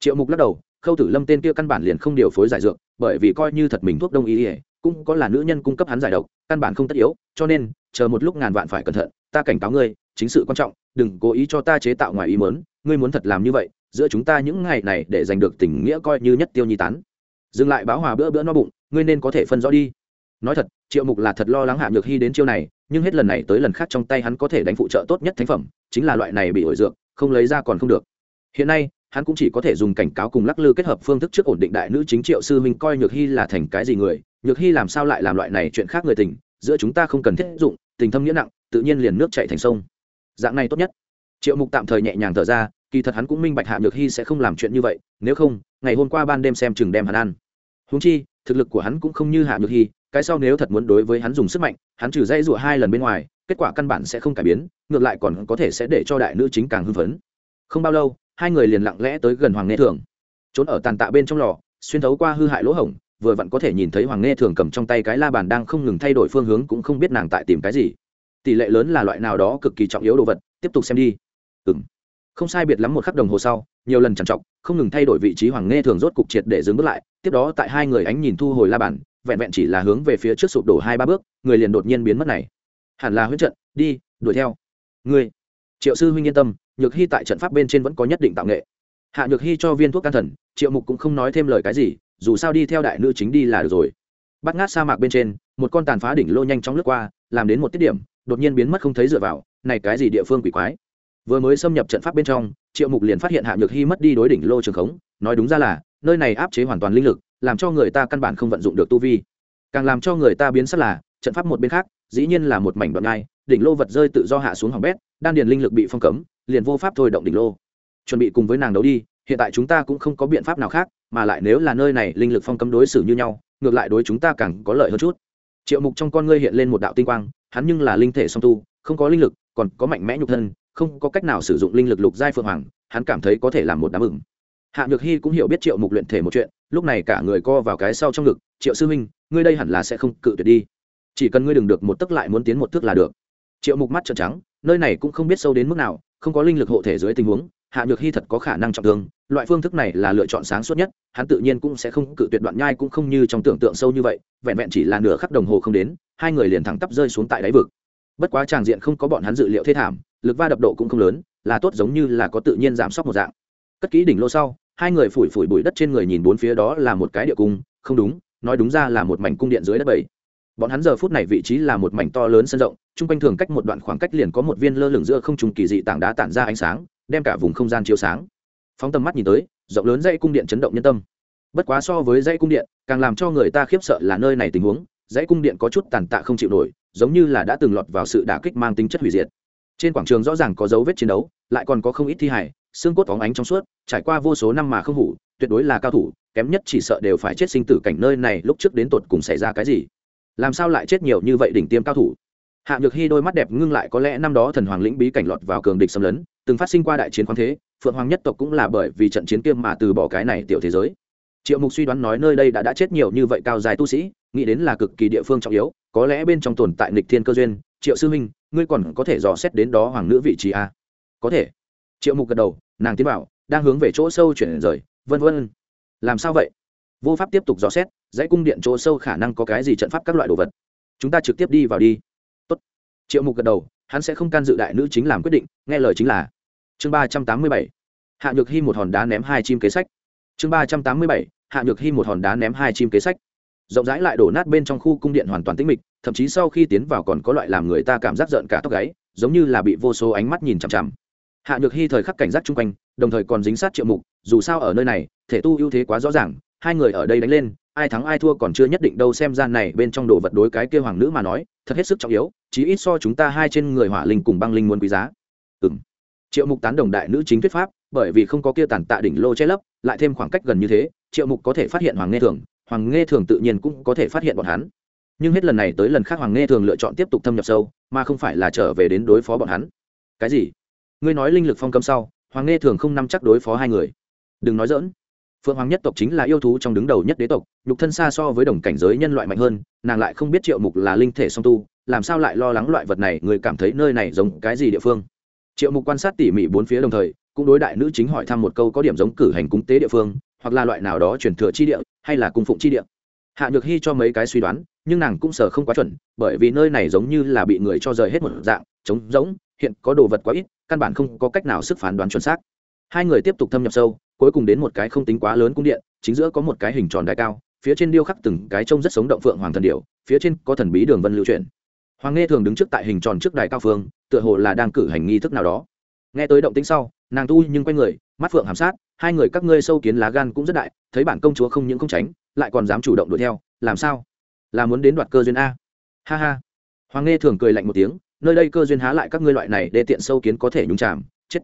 Triệu mục lắc đầu, khâu tử lâm tên kia căn bản liền không điều phối giải dược, bởi vì coi như thật mình thuốc đông y ỉa cũng có là nữ nhân cung cấp hắn giải độc, căn bản không tất yếu, cho nên, chờ một lúc ngàn vạn phải cẩn thận, ta cảnh cáo ngươi, chính sự quan trọng, đừng cố ý cho ta chế tạo ngoài ý mớn ngươi muốn thật làm như vậy, giữa chúng ta những ngày này để giành được tình nghĩa coi như nhất tiêu nhi tán. Dừng lại báo hòa bữa bữa no bụng, ngươi nên có thể phân rõ đi nói thật, triệu mục là thật lo lắng hạ nhược hy đến chiêu này, nhưng hết lần này tới lần khác trong tay hắn có thể đánh phụ trợ tốt nhất thánh phẩm, chính là loại này bị ổi dược, không lấy ra còn không được. Hiện nay, hắn cũng chỉ có thể dùng cảnh cáo cùng lắc lư kết hợp phương thức trước ổn định đại nữ chính triệu sư minh coi nhược hy là thành cái gì người, nhược hy làm sao lại làm loại này chuyện khác người tình, giữa chúng ta không cần thiết dụng, tình thâm nghĩa nặng, tự nhiên liền nước chạy thành sông. Dạng này tốt nhất. Triệu mục tạm thời nhẹ nhàng thở ra, kỳ thật hắn cũng minh bạch hạ nhược hy sẽ không làm chuyện như vậy, nếu không, ngày hôm qua ban đêm xem chừng đem hắn ăn. Húng chi, thực lực của hắn cũng không như hạ nhược hy cái sau nếu thật muốn đối với hắn dùng sức mạnh, hắn trừ dây rụa hai lần bên ngoài, kết quả căn bản sẽ không cải biến, ngược lại còn có thể sẽ để cho đại nữ chính càng hưng phấn. Không bao lâu, hai người liền lặng lẽ tới gần hoàng nghe thường. Trốn ở tàn tạ bên trong lò, xuyên thấu qua hư hại lỗ hổng, vừa vặn có thể nhìn thấy hoàng nghe thường cầm trong tay cái la bàn đang không ngừng thay đổi phương hướng cũng không biết nàng tại tìm cái gì. Tỷ lệ lớn là loại nào đó cực kỳ trọng yếu đồ vật, tiếp tục xem đi. Ừ m không sai biệt lắm một khắc đồng hồ sau, nhiều lần trằn trọc, không ngừng thay đổi vị trí hoàng nghe thường rốt cục triệt để dừng bước lại, tiếp đó tại hai người ánh nhìn thu hồi la bàn vẹn vẹn chỉ là hướng về phía trước sụp đổ hai ba bước, người liền đột nhiên biến mất này. Hẳn là huyết trận, đi, đuổi theo. Ngươi, triệu sư huynh yên tâm, nhược hy tại trận pháp bên trên vẫn có nhất định tạo nghệ. Hạ nhược hy cho viên thuốc can thần, triệu mục cũng không nói thêm lời cái gì, dù sao đi theo đại nữ chính đi là được rồi. Bắt ngát sa mạc bên trên, một con tàn phá đỉnh lô nhanh chóng lướt qua, làm đến một tiết điểm, đột nhiên biến mất không thấy dựa vào, này cái gì địa phương quỷ quái. Vừa mới xâm nhập trận pháp bên trong, triệu mục liền phát hiện hạ nhược hy mất đi đối đỉnh lô trường khống, nói đúng ra là nơi này áp chế hoàn toàn linh lực, làm cho người ta căn bản không vận dụng được tu vi. Càng làm cho người ta biến sắc là, trận pháp một bên khác, dĩ nhiên là một mảnh đoạn ngai, đỉnh lô vật rơi tự do hạ xuống hỏng bét, đan điền linh lực bị phong cấm, liền vô pháp thôi động đỉnh lô. Chuẩn bị cùng với nàng đấu đi, hiện tại chúng ta cũng không có biện pháp nào khác, mà lại nếu là nơi này linh lực phong cấm đối xử như nhau, ngược lại đối chúng ta càng có lợi hơn chút. Triệu mục trong con ngươi hiện lên một đạo tinh quang, hắn nhưng là linh thể song tu, không có linh lực, còn có mạnh mẽ nhục thân, không có cách nào sử dụng linh lực lục giai phượng hoàng, hắn cảm thấy có thể làm một đám mừng hạ nhược hy cũng hiểu biết triệu mục luyện thể một chuyện lúc này cả người co vào cái sau trong ngực triệu sư Minh, ngươi đây hẳn là sẽ không cự tuyệt đi. Chỉ cần ngươi đừng được một tức lại muốn tiến một thước là được. Triệu mục mắt trợn trắng nơi này cũng không biết sâu đến mức nào không có linh lực hộ thể dưới tình huống hạ nhược hy thật có khả năng trọng thương loại phương thức này là lựa chọn sáng suốt nhất hắn tự nhiên cũng sẽ không cự tuyệt đoạn nhai cũng không như trong tưởng tượng sâu như vậy vẹn vẹn chỉ là nửa khắc đồng hồ không đến hai người liền thẳng tắp rơi xuống tại đáy vực. Bất quá tràng diện không có bọn hắn dự liệu thê thảm lực va đập độ cũng không lớn là tốt giống như là có tự nhiên giảm sốc một dạng cất kỹ đỉnh lô sau, hai người phủi phủi bụi đất trên người nhìn bốn phía đó là một cái địa cung, không đúng, nói đúng ra là một mảnh cung điện dưới đất bảy. Bọn hắn giờ phút này vị trí là một mảnh to lớn sân rộng, chung quanh thường cách một đoạn khoảng cách liền có một viên lơ lửng giữa không trùng kỳ dị tảng đá tản ra ánh sáng, đem cả vùng không gian chiếu sáng. Phóng tầm mắt nhìn tới, rộng lớn dãy cung điện chấn động nhân tâm. Bất quá so với dãy cung điện, càng làm cho người ta khiếp sợ là nơi này tình huống, dãy cung điện có chút tàn tạ không chịu nổi, giống như là đã từng lọt vào sự đả kích mang tính chất hủy diệt. Trên quảng trường rõ ràng có dấu vết chiến đấu, lại còn có không ít thi hải xương cốt phóng ánh trong suốt, trải qua vô số năm mà không hủ, tuyệt đối là cao thủ, kém nhất chỉ sợ đều phải chết sinh tử cảnh nơi này lúc trước đến tột cùng xảy ra cái gì. Làm sao lại chết nhiều như vậy đỉnh tiêm cao thủ? Hạ nhược hy đôi mắt đẹp ngưng lại có lẽ năm đó thần hoàng lĩnh bí cảnh lọt vào cường địch xâm lấn, từng phát sinh qua đại chiến khoáng thế, phượng hoàng nhất tộc cũng là bởi vì trận chiến kiêm mà từ bỏ cái này tiểu thế giới. Triệu mục suy đoán nói nơi đây đã đã chết nhiều như vậy cao dài tu sĩ, nghĩ đến là cực kỳ địa phương trọng yếu, có lẽ bên trong tồn tại nịch thiên cơ duyên. Triệu sư minh, ngươi còn có thể dò xét đến đó hoàng nữ vị trí a có thể. Triệu mục gật đầu nàng tiến bảo đang hướng về chỗ sâu chuyển rời, vân vân. Làm sao vậy? Vô pháp tiếp tục dò xét, dãy cung điện chỗ sâu khả năng có cái gì trận pháp các loại đồ vật. Chúng ta trực tiếp đi vào đi. Tốt. triệu mục gật đầu, hắn sẽ không can dự đại nữ chính làm quyết định, nghe lời chính là. Chương ba trăm tám mươi bảy. Hạ nhược hy một hòn đá ném hai chim kế sách. Chương ba trăm tám mươi bảy. Hạ nhược hy một hòn đá ném hai chim kế sách. Rộng rãi lại đổ nát bên trong khu cung điện hoàn toàn tĩnh mịch, thậm chí sau khi tiến vào còn có loại làm người ta cảm giác giận cả tóc gáy, giống như là bị vô số ánh mắt nhìn chằm chằm hạ nhược hy thời khắc cảnh giác chung quanh, đồng thời còn dính sát triệu mục, dù sao ở nơi này, thể tu ưu thế quá rõ ràng, hai người ở đây đánh lên, ai thắng ai thua còn chưa nhất định đâu xem gian này bên trong đồ vật đối cái kia hoàng nữ mà nói, thật hết sức trọng yếu, chí ít so chúng ta hai trên người hỏa linh cùng băng linh muốn quý giá. Ừ m triệu mục tán đồng đại nữ chính thuyết pháp, bởi vì không có kia tàn tạ đỉnh lô che lấp, lại thêm khoảng cách gần như thế, triệu mục có thể phát hiện hoàng nghe thường, hoàng nghe thường tự nhiên cũng có thể phát hiện bọn hắn. Nhưng hết lần này tới lần khác hoàng nghe thường lựa chọn tiếp tục thâm nhập sâu, mà không phải là trở về đến đối phó bọn hắn. Cái gì? Ngươi nói linh lực phong cấm sau, hoàng nghe thường không nắm chắc đối phó hai người. Đừng nói dỡn phượng hoàng nhất tộc chính là yêu thú trong đứng đầu nhất đế tộc, nhục thân xa so với đồng cảnh giới nhân loại mạnh hơn, nàng lại không biết triệu mục là linh thể song tu, làm sao lại lo lắng loại vật này, người cảm thấy nơi này giống cái gì địa phương. Triệu mục quan sát tỉ mỉ bốn phía đồng thời, cũng đối đại nữ chính hỏi thăm một câu có điểm giống cử hành cúng tế địa phương, hoặc là loại nào đó truyền thừa chi địa, hay là cung phụng chi địa. Hạ nhược hy cho mấy cái suy đoán, nhưng nàng cũng sợ không quá chuẩn, bởi vì nơi này giống như là bị người cho rời hết một dạng, trống rỗng hiện có đồ vật quá ít, căn bản không có cách nào sức phán đoán chuẩn xác. Hai người tiếp tục thâm nhập sâu, cuối cùng đến một cái không tính quá lớn cung điện, chính giữa có một cái hình tròn đài cao, phía trên điêu khắc từng cái trông rất sống động phượng hoàng thần điệu phía trên có thần bí đường vân lưu truyền. hoàng nghe thường đứng trước tại hình tròn trước đài cao phương, tựa hồ là đang cử hành nghi thức nào đó. Nghe tới động tĩnh sau, nàng tu nhưng quay người, mắt phượng hàm sát, hai người các ngươi sâu kiến lá gan cũng rất đại, thấy bản công chúa không những không tránh, lại còn dám chủ động đuổi theo, làm sao? Là muốn đến đoạt cơ duyên a. Ha ha. Hoàng nghe thường cười lạnh một tiếng nơi đây cơ duyên há lại các ngươi loại này để tiện sâu kiến có thể nhúng chạm chết.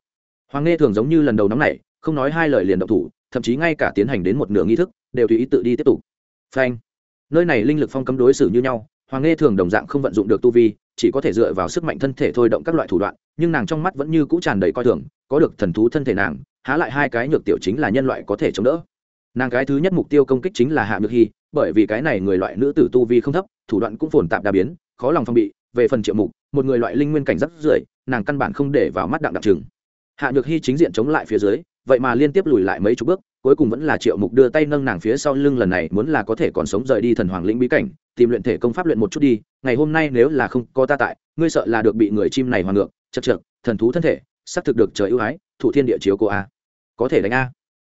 Hoàng nghe thường giống như lần đầu nóng này, không nói hai lời liền động thủ, thậm chí ngay cả tiến hành đến một nửa nghi thức, đều tùy ý tự đi tiếp tục. Phanh. Nơi này linh lực phong cấm đối xử như nhau, hoàng nghe thường đồng dạng không vận dụng được tu vi, chỉ có thể dựa vào sức mạnh thân thể thôi động các loại thủ đoạn, nhưng nàng trong mắt vẫn như cũ tràn đầy coi thường, có được thần thú thân thể nàng, há lại hai cái nhược tiểu chính là nhân loại có thể chống đỡ. Nàng cái thứ nhất mục tiêu công kích chính là hạ nhược hy, bởi vì cái này người loại nữ tử tu vi không thấp, thủ đoạn cũng phồn tạp đa biến, khó lòng phong bị về phần triệu mục, một người loại linh nguyên cảnh rất rưỡi nàng căn bản không để vào mắt đặng đặc trừng hạ nhược hy chính diện chống lại phía dưới, vậy mà liên tiếp lùi lại mấy chục bước, cuối cùng vẫn là triệu mục đưa tay nâng nàng phía sau lưng lần này muốn là có thể còn sống rời đi thần hoàng lĩnh bí cảnh, tìm luyện thể công pháp luyện một chút đi, ngày hôm nay nếu là không có ta tại, ngươi sợ là được bị người chim này hoàng ngược, chật chật thần thú thân thể, xác thực được trời ưu ái, thủ thiên địa chiếu cô a. Có thể đánh a.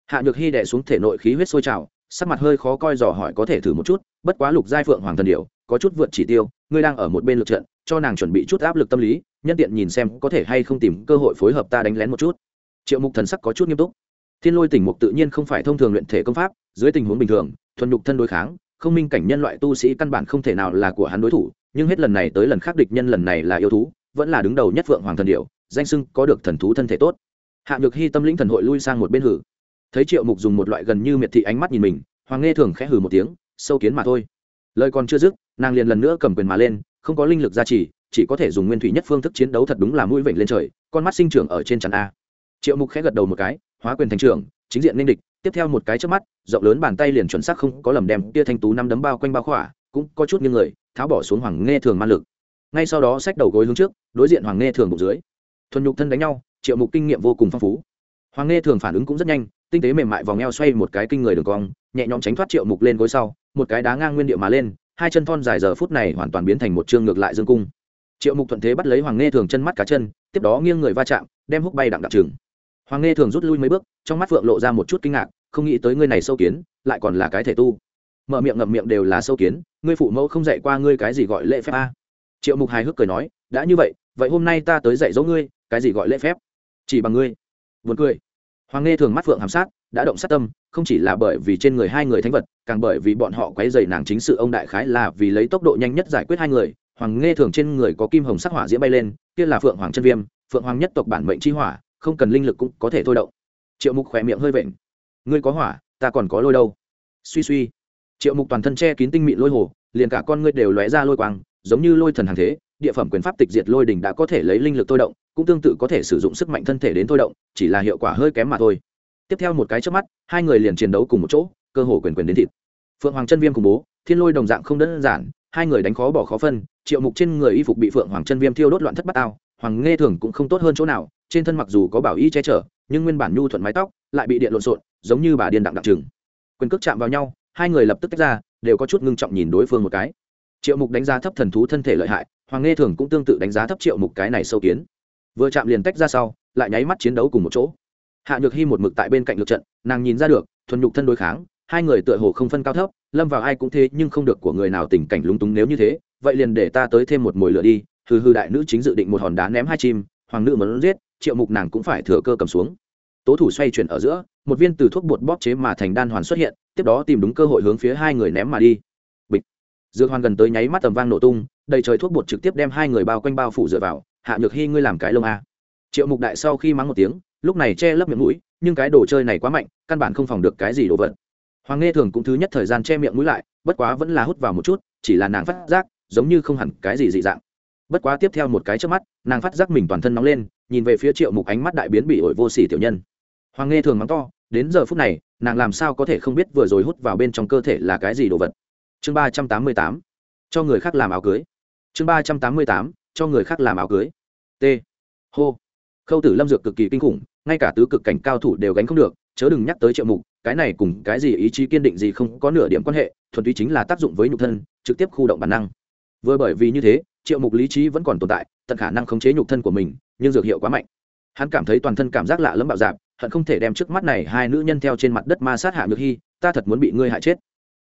Hạ nhược hy đẻ xuống thể nội khí huyết sôi trào sắc mặt hơi khó coi dò hỏi có thể thử một chút, bất quá lục giai phượng hoàng thần điệu có chút vượt chỉ tiêu, ngươi đang ở một bên lượt trận, cho nàng chuẩn bị chút áp lực tâm lý, nhân tiện nhìn xem có thể hay không tìm cơ hội phối hợp ta đánh lén một chút. Triệu mục thần sắc có chút nghiêm túc. Thiên lôi tỉnh mục tự nhiên không phải thông thường luyện thể công pháp, dưới tình huống bình thường, thuần nhục thân đối kháng, không minh cảnh nhân loại tu sĩ căn bản không thể nào là của hắn đối thủ, nhưng hết lần này tới lần khác địch nhân lần này là yêu thú, vẫn là đứng đầu nhất vượng hoàng thần điệu danh sưng có được thần thú thân thể tốt. Hạ nhược hy tâm lĩnh thần hội lui sang một bên hử thấy triệu mục dùng một loại gần như miệt thị ánh mắt nhìn mình, hoàng nghe thường khẽ hử một tiếng, sâu kiến mà thôi. Lời còn chưa dứt, nàng liền lần nữa cầm quyền mà lên, không có linh lực gia trì, chỉ có thể dùng nguyên thủy nhất phương thức chiến đấu thật đúng là mũi vểnh lên trời, con mắt sinh trưởng ở trên chắn a. Triệu mục khẽ gật đầu một cái, hóa quyền thành trưởng, chính diện ninh địch, tiếp theo một cái trước mắt, rộng lớn bàn tay liền chuẩn xác không có lầm đem tia thanh tú năm đấm bao quanh bao khỏa, cũng có chút như người, tháo bỏ xuống hoàng nghe thường man lực. Ngay sau đó xách đầu gối hướng trước, đối diện hoàng nghe thường bụng dưới. Thuần nhục thân đánh nhau, triệu mục kinh nghiệm vô cùng phong phú. Hoàng nghe thường phản ứng cũng rất nhanh tinh tế mềm mại vòng eo xoay một cái kinh người đường cong, nhẹ nhõm tránh thoát triệu mục lên gối sau, một cái đá ngang nguyên địa mà lên, hai chân thon dài giờ phút này hoàn toàn biến thành một chương ngược lại dương cung. Triệu mục thuận thế bắt lấy hoàng nghe thường chân mắt cá chân, tiếp đó nghiêng người va chạm, đem húc bay đặng đặc trừng hoàng nghe thường rút lui mấy bước, trong mắt phượng lộ ra một chút kinh ngạc, không nghĩ tới ngươi này sâu kiến, lại còn là cái thể tu. Mở miệng ngậm miệng đều là sâu kiến, ngươi phụ mẫu không dạy qua ngươi cái gì gọi lễ phép a? Triệu mục hài hước cười nói, đã như vậy vậy hôm nay ta tới dạy dỗ ngươi, cái gì gọi lễ phép? Chỉ bằng ngươi. Buồn cười hoàng nghe thường mắt phượng hàm sát, đã động sát tâm, không chỉ là bởi vì trên người hai người thánh vật, càng bởi vì bọn họ quấy dày nàng chính sự ông đại khái là vì lấy tốc độ nhanh nhất giải quyết hai người. Hoàng nghe thường trên người có kim hồng sắc hỏa diễm bay lên, kia là phượng hoàng chân viêm, phượng hoàng nhất tộc bản mệnh chi hỏa, không cần linh lực cũng có thể thôi động. Triệu mục khỏe miệng hơi vện. Ngươi có hỏa, ta còn có lôi đâu? Suy suy. Triệu mục toàn thân che kín tinh mịn lôi hồ, liền cả con ngươi đều lóe ra lôi quang, giống như lôi thần hàng thế, địa phẩm quyền pháp tịch diệt lôi đỉnh đã có thể lấy linh lực thôi động cũng tương tự có thể sử dụng sức mạnh thân thể đến thôi động, chỉ là hiệu quả hơi kém mà thôi. Tiếp theo một cái trước mắt, hai người liền chiến đấu cùng một chỗ, cơ hồ quyền quyền đến thịt. Phượng hoàng chân viêm khủng bố, thiên lôi đồng dạng không đơn giản, hai người đánh khó bỏ khó phân, triệu mục trên người y phục bị phượng hoàng chân viêm thiêu đốt loạn thất bát ao hoàng nghe thường cũng không tốt hơn chỗ nào, trên thân mặc dù có bảo y che chở, nhưng nguyên bản nhu thuận mái tóc lại bị điện lộn xộn, giống như bà điên đặng đặc trừng quyền cước chạm vào nhau, hai người lập tức tách ra, đều có chút ngưng trọng nhìn đối phương một cái. Triệu mục đánh giá thấp thần thú thân thể lợi hại, hoàng nghe thường cũng tương tự đánh giá thấp triệu mục cái này sâu kiến vừa chạm liền tách ra sau, lại nháy mắt chiến đấu cùng một chỗ. Hạ nhược hy một mực tại bên cạnh lượt trận, nàng nhìn ra được, thuần nhục thân đối kháng, hai người tựa hồ không phân cao thấp, lâm vào ai cũng thế nhưng không được của người nào tình cảnh lúng túng nếu như thế, vậy liền để ta tới thêm một mồi lửa đi, hừ hừ đại nữ chính dự định một hòn đá ném hai chim, hoàng nữ muốn giết, triệu mục nàng cũng phải thừa cơ cầm xuống. Tố thủ xoay chuyển ở giữa, một viên từ thuốc bột bóp chế mà thành đan hoàn xuất hiện, tiếp đó tìm đúng cơ hội hướng phía hai người ném mà đi. Bịch. Dược hoàn gần tới nháy mắt tầm vang nổ tung, đầy trời thuốc bột trực tiếp đem hai người bao quanh bao phủ dựa vào hạ nhược hy ngươi làm cái lông a. Triệu mục đại sau khi mắng một tiếng, lúc này che lấp miệng mũi, nhưng cái đồ chơi này quá mạnh, căn bản không phòng được cái gì đồ vật. Hoàng nghe thường cũng thứ nhất thời gian che miệng mũi lại, bất quá vẫn là hút vào một chút, chỉ là nàng phát giác, giống như không hẳn cái gì dị dạng. Bất quá tiếp theo một cái trước mắt, nàng phát giác mình toàn thân nóng lên, nhìn về phía triệu mục ánh mắt đại biến bị ổi vô s ỉ tiểu nhân. Hoàng nghe thường mắng to, đến giờ phút này, nàng làm sao có thể không biết vừa rồi hút vào bên trong cơ thể là cái gì đồ vật. Chương ba trăm tám mươi tám, cho người khác làm áo cưới. Chương ba trăm tám mươi tám cho người khác làm áo cưới. T. Hô. Khâu tử lâm dược cực kỳ kinh khủng, ngay cả tứ cực cảnh cao thủ đều gánh không được, chớ đừng nhắc tới triệu mục, cái này cùng cái gì ý chí kiên định gì không có nửa điểm quan hệ, thuần túy chính là tác dụng với nhục thân, trực tiếp khu động bản năng. Vừa bởi vì như thế, triệu mục lý trí vẫn còn tồn tại, tận khả năng khống chế nhục thân của mình, nhưng dược hiệu quá mạnh. Hắn cảm thấy toàn thân cảm giác lạ lẫm bạo dạp, hận không thể đem trước mắt này hai nữ nhân theo trên mặt đất ma sát hạ nhược hy, ta thật muốn bị ngươi hại chết.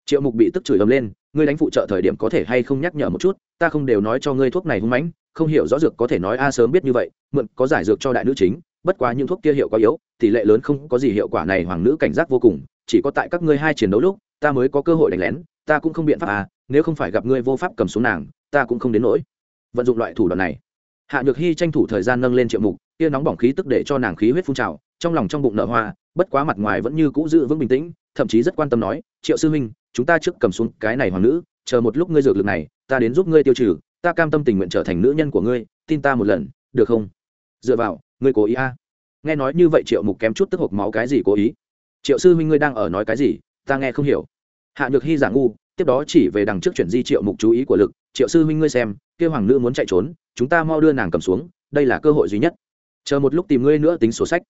Triệu mục bị tức chửi ầm lên ngươi đánh phụ trợ thời điểm có thể hay không nhắc nhở một chút, ta không đều nói cho ngươi thuốc này hung mãnh, không hiểu rõ dược có thể nói a sớm biết như vậy, mượn có giải dược cho đại nữ chính, bất quá những thuốc kia hiệu quá yếu, tỷ lệ lớn không có gì hiệu quả này hoàng nữ cảnh giác vô cùng, chỉ có tại các ngươi hai chiến đấu lúc, ta mới có cơ hội đánh lén, ta cũng không biện pháp à nếu không phải gặp ngươi vô pháp cầm xuống nàng, ta cũng không đến nỗi. Vận dụng loại thủ đoạn này. Hạ nhược hy tranh thủ thời gian nâng lên triệu mục, kia nóng bỏng khí tức để cho nàng khí huyết phun trào, trong lòng trong bụng nở hoa, bất quá mặt ngoài vẫn như cũ giữ vững bình tĩnh, thậm chí rất quan tâm nói, triệu sư huynh chúng ta trước cầm xuống cái này hoàng nữ, chờ một lúc ngươi dược lực này, ta đến giúp ngươi tiêu trừ, ta cam tâm tình nguyện trở thành nữ nhân của ngươi, tin ta một lần, được không? Dựa vào, ngươi cố ý a. À. nghe nói như vậy triệu mục kém chút tức hộp máu cái gì cố ý? Triệu sư huynh ngươi đang ở nói cái gì? Ta nghe không hiểu. Hạ nhược hy giả ngu, tiếp đó chỉ về đằng trước chuyển di triệu mục chú ý của lực, triệu sư huynh ngươi xem kêu hoàng nữ muốn chạy trốn, chúng ta mau đưa nàng cầm xuống, đây là cơ hội duy nhất. Chờ một lúc tìm ngươi nữa tính sổ sách.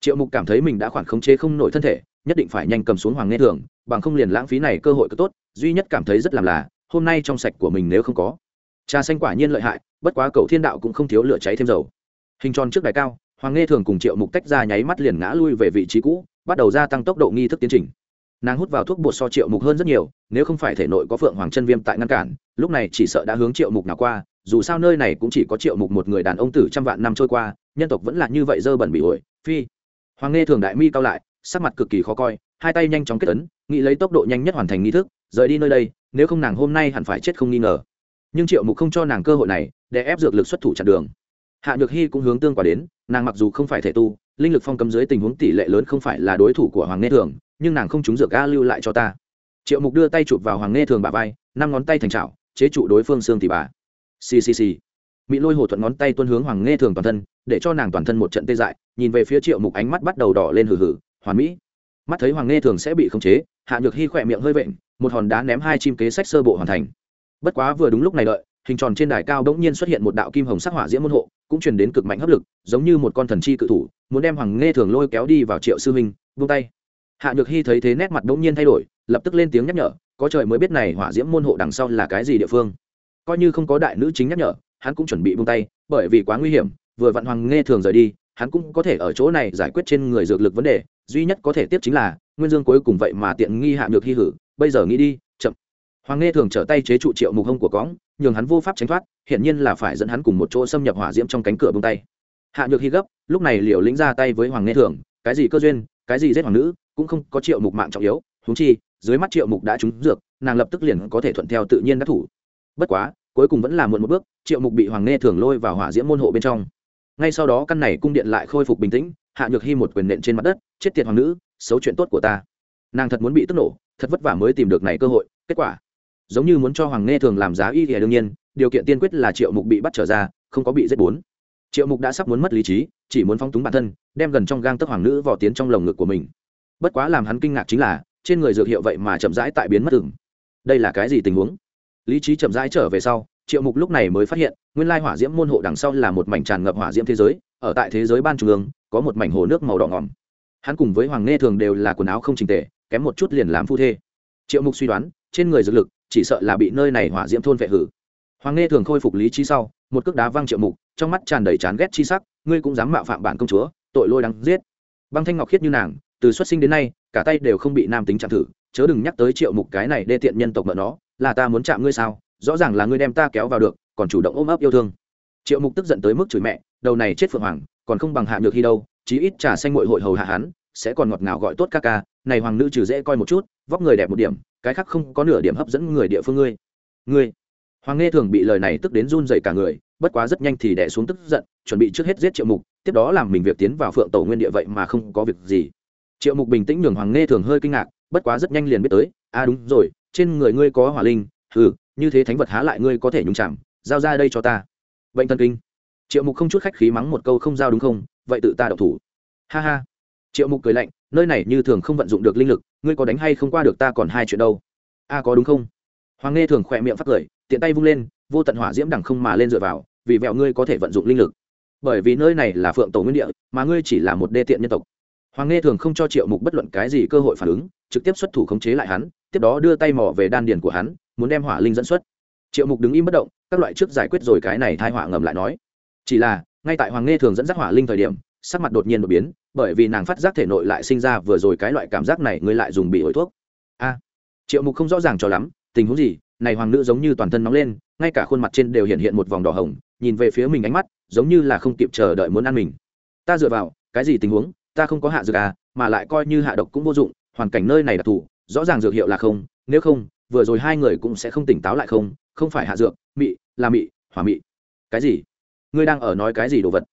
Triệu mục cảm thấy mình đã khoản khống chế không nổi thân thể nhất định phải nhanh cầm xuống hoàng nghe thường, bằng không liền lãng phí này cơ hội cứ tốt, duy nhất cảm thấy rất làm là, hôm nay trong sạch của mình nếu không có. Trà xanh quả nhiên lợi hại, bất quá cầu thiên đạo cũng không thiếu lửa cháy thêm dầu. Hình tròn trước đài cao, hoàng nghe thường cùng triệu mục tách ra nháy mắt liền ngã lui về vị trí cũ, bắt đầu gia tăng tốc độ nghi thức tiến trình. Nàng hút vào thuốc bột so triệu mục hơn rất nhiều, nếu không phải thể nội có phượng hoàng chân viêm tại ngăn cản, lúc này chỉ sợ đã hướng triệu mục nào qua, dù sao nơi này cũng chỉ có triệu mục một người đàn ông tử trăm vạn năm trôi qua, nhân tộc vẫn là như vậy dơ bẩn bị ổi phi. Hoàng nghe thường đại mi cao lại sắc mặt cực kỳ khó coi, hai tay nhanh chóng kết ấn, nghĩ lấy tốc độ nhanh nhất hoàn thành nghi thức, rời đi nơi đây, nếu không nàng hôm nay hẳn phải chết không nghi ngờ. Nhưng triệu mục không cho nàng cơ hội này, để ép dược lực xuất thủ chặn đường. Hạ nhược hy cũng hướng tương quả đến, nàng mặc dù không phải thể tu, linh lực phong cấm dưới tình huống tỷ lệ lớn không phải là đối thủ của hoàng nghe thường, nhưng nàng không trúng dược ga lưu lại cho ta. Triệu mục đưa tay chụp vào hoàng nghe thường bà vai, năm ngón tay thành trào chế trụ đối phương xương thì bà. Ccc mỹ lôi hồ thuận ngón tay tuân hướng hoàng nghe thường toàn thân, để cho nàng toàn thân một trận tê dại, nhìn về phía triệu mục ánh mắt bắt đầu đỏ lên hừ hừ hoàn mỹ. Mắt thấy hoàng nghe thường sẽ bị khống chế, hạ nhược hy khỏe miệng hơi vện, một hòn đá ném hai chim kế sách sơ bộ hoàn thành. Bất quá vừa đúng lúc này đợi, hình tròn trên đài cao đ ỗ n g nhiên xuất hiện một đạo kim hồng sắc hỏa diễm môn hộ, cũng truyền đến cực mạnh hấp lực, giống như một con thần chi cự thủ, muốn đem hoàng nghe thường lôi kéo đi vào triệu sư minh, vung tay. Hạ nhược hy thấy thế nét mặt đ ỗ n g nhiên thay đổi, lập tức lên tiếng nhắc nhở, có trời mới biết này hỏa diễm môn hộ đằng sau là cái gì địa phương. Coi như không có đại nữ chính nhắc nhở, hắn cũng chuẩn bị vung tay, bởi vì quá nguy hiểm, vừa vặn hoàng nghe thường rời đi hắn cũng có thể ở chỗ này giải quyết trên người dược lực vấn đề, duy nhất có thể tiếp chính là, nguyên dương cuối cùng vậy mà tiện nghi hạ nhược hy hử, bây giờ nghĩ đi, chậm. Hoàng nghe thường trở tay chế trụ triệu mục hông của cõng, nhường hắn vô pháp tránh thoát hiện nhiên là phải dẫn hắn cùng một chỗ xâm nhập hỏa diễm trong cánh cửa bông tay. Hạ nhược hy gấp, lúc này liều lĩnh ra tay với hoàng nghe thường, cái gì cơ duyên, cái gì giết hoàng nữ, cũng không có triệu mục mạng trọng yếu húng chi, dưới mắt triệu mục đã trúng dược, nàng lập tức liền có thể thuận theo tự nhiên đắc thủ. Bất quá, cuối cùng vẫn là muộn một bước, triệu mục bị hoàng nghe thường lôi vào hỏa diễm môn hộ bên trong ngay sau đó căn này cung điện lại khôi phục bình tĩnh, hạ nhược hy một quyền nện trên mặt đất, chết tiệt hoàng nữ, xấu chuyện tốt của ta. Nàng thật muốn bị tức nổ, thật vất vả mới tìm được này cơ hội, kết quả, giống như muốn cho hoàng nghe thường làm giá y thì đương nhiên, điều kiện tiên quyết là triệu mục bị bắt trở ra, không có bị giết bốn. Triệu mục đã sắp muốn mất lý trí, chỉ muốn phong túng bản thân, đem gần trong gang tấc hoàng nữ vò tiến trong lồng ngực của mình. Bất quá làm hắn kinh ngạc chính là, trên người dược hiệu vậy mà chậm rãi tại biến mất từng đây là cái gì tình huống? Lý trí chậm rãi trở về sau triệu mục lúc này mới phát hiện, nguyên lai hỏa diễm môn hộ đằng sau là một mảnh tràn ngập hỏa diễm thế giới, ở tại thế giới ban trung ương, có một mảnh hồ nước màu đỏ ngòm. Hắn cùng với hoàng nghe thường đều là quần áo không trình tề, kém một chút liền làm phu thê. Triệu mục suy đoán, trên người dược lực, chỉ sợ là bị nơi này hỏa diễm thôn vệ hử. Hoàng nghe thường khôi phục lý trí sau, một cước đá văng triệu mục, trong mắt tràn đầy chán ghét chi sắc, ngươi cũng dám mạo phạm bản công chúa, tội lôi đáng giết. Băng thanh ngọc khiết như nàng, từ xuất sinh đến nay, cả tay đều không bị nam tính chạm thử, chớ đừng nhắc tới triệu mục cái này đê tiện nhân tộc mợ nó, là ta muốn chạm ngươi sao? Rõ ràng là ngươi đem ta kéo vào được, còn chủ động ôm ấp yêu thương. Triệu mục tức giận tới mức chửi mẹ, đầu này chết phượng hoàng, còn không bằng hạ được hy đâu, chí ít trà xanh mội hội hầu hạ hắn, sẽ còn ngọt ngào gọi tốt ca ca, này hoàng nữ trừ dễ coi một chút, vóc người đẹp một điểm, cái khác không có nửa điểm hấp dẫn người địa phương ngươi. Ngươi. Hoàng nghe thường bị lời này tức đến run dậy cả người, bất quá rất nhanh thì đẻ xuống tức giận, chuẩn bị trước hết giết triệu mục, tiếp đó làm mình việc tiến vào phượng tổ nguyên địa vậy mà không có việc gì. Triệu mục bình tĩnh nhường hoàng nghe thường hơi kinh ngạc, bất quá rất nhanh liền biết tới à đúng rồi, trên người ngươi có hỏa linh ừ như thế thánh vật há lại ngươi có thể nhúng chạm giao ra đây cho ta. Bệnh thần kinh. Triệu mục không chút khách khí mắng một câu không giao đúng không, vậy tự ta đậu thủ. Ha ha. Triệu mục cười lạnh, nơi này như thường không vận dụng được linh lực, ngươi có đánh hay không qua được ta còn hai chuyện đâu. A à, có đúng không? Hoàng nghe thường khỏe miệng phát cười, tiện tay vung lên, vô tận hỏa diễm đằng không mà lên dựa vào, vì vẹo ngươi có thể vận dụng linh lực. Bởi vì nơi này là phượng tổ nguyên địa, mà ngươi chỉ là một đê tiện nhân tộc. Hoàng nghe thường không cho triệu mục bất luận cái gì cơ hội phản ứng, trực tiếp xuất thủ khống chế lại hắn, tiếp đó đưa tay mỏ về đan điền của hắn muốn đem hỏa linh dẫn xuất. Triệu mục đứng im bất động, các loại trước giải quyết rồi cái này thai hỏa ngầm lại nói. Chỉ là, ngay tại hoàng nghe thường dẫn dắt hỏa linh thời điểm, sắc mặt đột nhiên đột biến, bởi vì nàng phát giác thể nội lại sinh ra vừa rồi cái loại cảm giác này ngươi lại dùng bị hồi thuốc. A! Triệu mục không rõ ràng cho lắm, tình huống gì, này hoàng nữ giống như toàn thân nóng lên, ngay cả khuôn mặt trên đều hiện hiện một vòng đỏ hồng, nhìn về phía mình ánh mắt, giống như là không kịp chờ đợi muốn ăn mình. Ta dựa vào, cái gì tình huống, ta không có hạ dược à mà lại coi như hạ độc cũng vô dụng, hoàn cảnh nơi này đặc thù, rõ ràng dược hiệu là không, nếu không vừa rồi hai người cũng sẽ không tỉnh táo lại không? Không phải hạ dược, mị, là mị, hỏa mị. Cái gì? Ngươi đang ở nói cái gì đồ vật?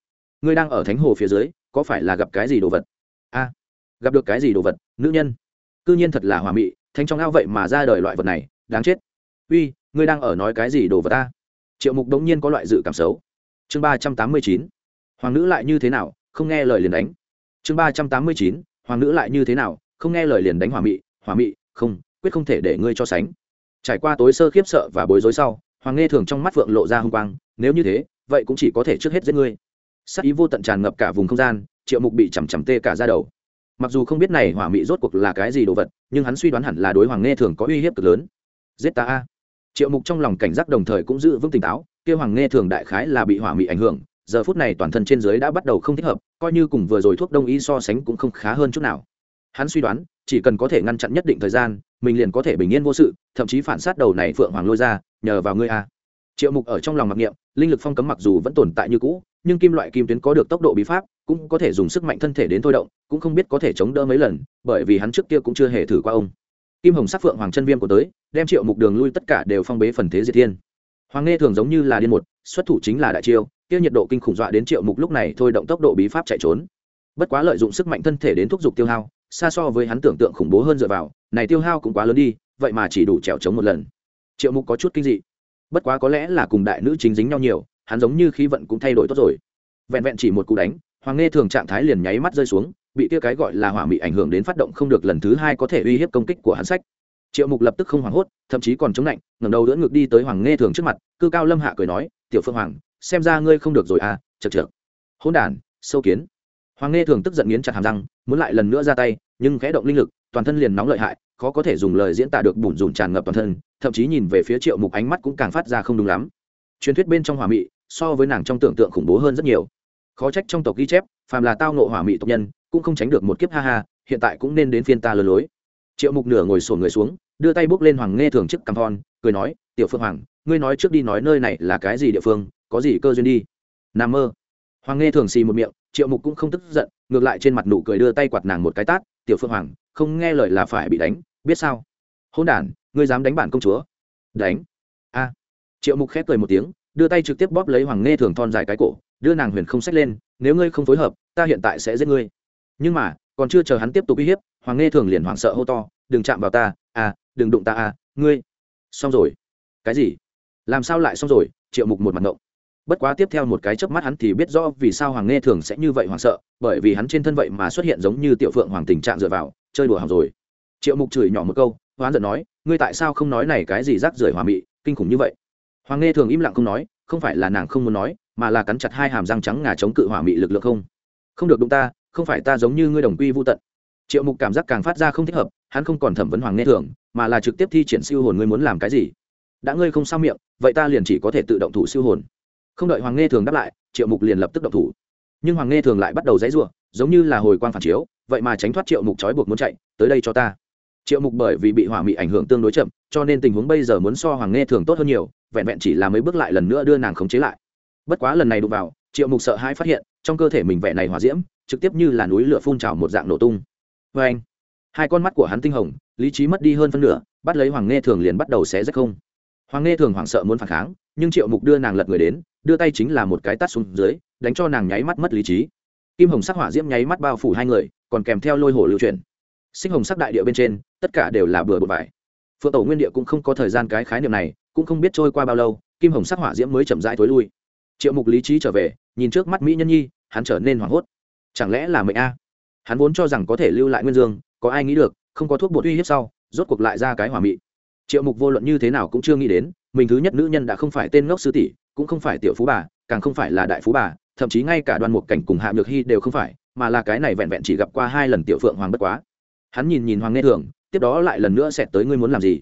Ngươi đang ở thánh hồ phía dưới, có phải là gặp cái gì đồ vật? A, gặp được cái gì đồ vật, nữ nhân? Cư nhiên thật là hỏa mị thanh trong ao vậy mà ra đời loại vật này, đáng chết. Uy, ngươi đang ở nói cái gì đồ vật ta? Triệu mục đống nhiên có loại dự cảm xấu. Chương ba trăm tám mươi chín, hoàng nữ lại như thế nào, không nghe lời liền đánh. Chương ba trăm tám mươi chín, hoàng nữ lại như thế nào, không nghe lời liền đánh hỏa mị hỏa mị, không quyết không thể để ngươi cho sánh. Trải qua tối sơ khiếp sợ và bối rối sau, hoàng nghe thường trong mắt vượng lộ ra h u n g quang, nếu như thế, vậy cũng chỉ có thể trước hết giết ngươi. Sắc ý vô tận tràn ngập cả vùng không gian, triệu mục bị chằm chằm tê cả ra đầu. Mặc dù không biết này hỏa mị rốt cuộc là cái gì đồ vật, nhưng hắn suy đoán hẳn là đối hoàng nghe thường có uy hiếp cực lớn. Giết ta a. Triệu mục trong lòng cảnh giác đồng thời cũng giữ vững tỉnh táo kêu hoàng nghe thường đại khái là bị hỏa mị ảnh hưởng, giờ phút này toàn thân trên dưới đã bắt đầu không thích hợp, coi như cùng vừa rồi thuốc đông y so sánh cũng không khá hơn chút nào. Hắn suy đoán chỉ cần có thể ngăn chặn nhất định thời gian, mình liền có thể bình yên vô sự, thậm chí phản sát đầu này phượng hoàng lôi ra, nhờ vào ngươi a. Triệu mục ở trong lòng mặc niệm, linh lực phong cấm mặc dù vẫn tồn tại như cũ, nhưng kim loại kim tuyến có được tốc độ bí pháp, cũng có thể dùng sức mạnh thân thể đến thôi động, cũng không biết có thể chống đỡ mấy lần, bởi vì hắn trước kia cũng chưa hề thử qua ông. Kim hồng sắc phượng hoàng chân viêm của tới, đem triệu mục đường lui tất cả đều phong bế phần thế diệt thiên. Hoàng nghe thường giống như là điên một, xuất thủ chính là đại chiêu, kia nhiệt độ kinh khủng dọa đến triệu mục lúc này thôi động tốc độ bí pháp chạy trốn. Bất quá lợi dụng sức mạnh thân thể đến thúc giục tiêu hao xa so với hắn tưởng tượng khủng bố hơn dựa vào, này tiêu hao cũng quá lớn đi, vậy mà chỉ đủ trèo trống một lần. Triệu mục có chút kinh dị. Bất quá có lẽ là cùng đại nữ chính dính nhau nhiều, hắn giống như khí vận cũng thay đổi tốt rồi. Vẹn vẹn chỉ một cú đánh, hoàng nghe thường trạng thái liền nháy mắt rơi xuống, bị kia cái gọi là hỏa mị ảnh hưởng đến phát động không được lần thứ hai có thể uy hiếp công kích của hắn sách. Triệu mục lập tức không hoảng hốt, thậm chí còn chống lạnh, ngẩng đầu đỡ ngược đi tới hoàng nghe thường trước mặt, cư cao lâm hạ cười nói, tiểu phương hoàng, xem ra ngươi không được rồi à chật chược hôn đản sâu kiến hoàng nghe thường tức giận nghiến chặt hàm răng, muốn lại lần nữa ra tay, nhưng khẽ động linh lực, toàn thân liền nóng lợi hại, khó có thể dùng lời diễn tả được bùn rùn tràn ngập toàn thân, thậm chí nhìn về phía triệu mục ánh mắt cũng càng phát ra không đúng lắm. Truyền thuyết bên trong hỏa mị, so với nàng trong tưởng tượng khủng bố hơn rất nhiều. Khó trách trong tộc ghi chép, phàm là tao nộ hỏa mị tộc nhân, cũng không tránh được một kiếp ha ha, hiện tại cũng nên đến phiên ta lừa lối. Triệu mục nửa ngồi sổn người xuống, đưa tay bước lên hoàng nghe thường trước cằm thon cười nói, tiểu phương hoàng, ngươi nói trước đi nói nơi này là cái gì địa phương, có gì cơ duyên đi? N mơ. Hoàng nghe thường xì một miệng triệu mục cũng không tức giận, ngược lại trên mặt nụ cười đưa tay quạt nàng một cái tát, tiểu phương hoàng, không nghe lời là phải bị đánh, biết sao? Hôn đản, ngươi dám đánh bản công chúa? Đánh. A. Triệu mục khép cười một tiếng, đưa tay trực tiếp bóp lấy hoàng nghe thường thon dài cái cổ, đưa nàng huyền không xách lên, nếu ngươi không phối hợp, ta hiện tại sẽ giết ngươi. Nhưng mà, còn chưa chờ hắn tiếp tục uy hiếp, hoàng nghe thường liền hoảng sợ hô to, đừng chạm vào ta à đừng đụng ta à ngươi. Xong rồi. Cái gì? Làm sao lại xong rồi? Triệu mục một mặt ngộng bất quá tiếp theo một cái chớp mắt hắn thì biết rõ vì sao hoàng nghe thường sẽ như vậy hoảng sợ, bởi vì hắn trên thân vậy mà xuất hiện giống như tiểu phượng hoàng tình trạng dựa vào, chơi đùa hỏng rồi. Triệu mục chửi nhỏ một câu, hoán giận nói, ngươi tại sao không nói này cái gì rác rưởi hòa mị, kinh khủng như vậy? Hoàng nghe thường im lặng không nói, không phải là nàng không muốn nói, mà là cắn chặt hai hàm răng trắng ngà chống cự hỏa mị lực lượng không. Không được đụng ta, không phải ta giống như ngươi đồng quy vô tận. Triệu mục cảm giác càng phát ra không thích hợp, hắn không còn thẩm vấn hoàng nghe thường, mà là trực tiếp thi triển siêu hồn ngươi muốn làm cái gì. Đã ngươi không sao miệng, vậy ta liền chỉ có thể tự động thủ siêu hồn không đợi hoàng nghe thường đáp lại, triệu mục liền lập tức động thủ. Nhưng hoàng nghe thường lại bắt đầu dãy ruộng giống như là hồi quang phản chiếu, vậy mà tránh thoát triệu mục trói buộc muốn chạy, tới đây cho ta. Triệu mục bởi vì bị hỏa mị ảnh hưởng tương đối chậm, cho nên tình huống bây giờ muốn so hoàng nghe thường tốt hơn nhiều, vẹn vẹn chỉ là mấy bước lại lần nữa đưa nàng khống chế lại. Bất quá lần này đụng vào, triệu mục sợ hãi phát hiện, trong cơ thể mình vẻ này hỏa diễm, trực tiếp như là núi lửa phun trào một dạng nổ tung. Vê anh hai con mắt của hắn tinh hồng, lý trí mất đi hơn phân nửa, bắt lấy hoàng nghe thường liền bắt đầu xé rách không. Hoàng nghe thường hoảng sợ muốn phản kháng nhưng triệu mục đưa nàng lật người đến, đưa tay chính là một cái tắt xuống dưới, đánh cho nàng nháy mắt mất lý trí. Kim hồng sắc hỏa diễm nháy mắt bao phủ hai người, còn kèm theo lôi hồ lưu truyền sinh hồng sắc đại địa bên trên, tất cả đều là bừa bộn vải. Phượng tổ nguyên địa cũng không có thời gian cái khái niệm này, cũng không biết trôi qua bao lâu, kim hồng sắc hỏa diễm mới chậm rãi tối lui. Triệu mục lý trí trở về, nhìn trước mắt mỹ nhân nhi, hắn trở nên hoảng hốt. Chẳng lẽ là mệnh a? Hắn vốn cho rằng có thể lưu lại nguyên dương, có ai nghĩ được, không có thuốc bột uy hiếp sau, rốt cuộc lại ra cái hỏa mị triệu mục vô luận như thế nào cũng chưa nghĩ đến, mình thứ nhất nữ nhân đã không phải tên ngốc sư tỷ, cũng không phải tiểu phú bà, càng không phải là đại phú bà, thậm chí ngay cả đoàn một cảnh cùng hạ nhược hy đều không phải, mà là cái này vẹn vẹn chỉ gặp qua hai lần tiểu phượng hoàng bất quá. Hắn nhìn nhìn hoàng nghe thường, tiếp đó lại lần nữa xẹt tới ngươi muốn làm gì?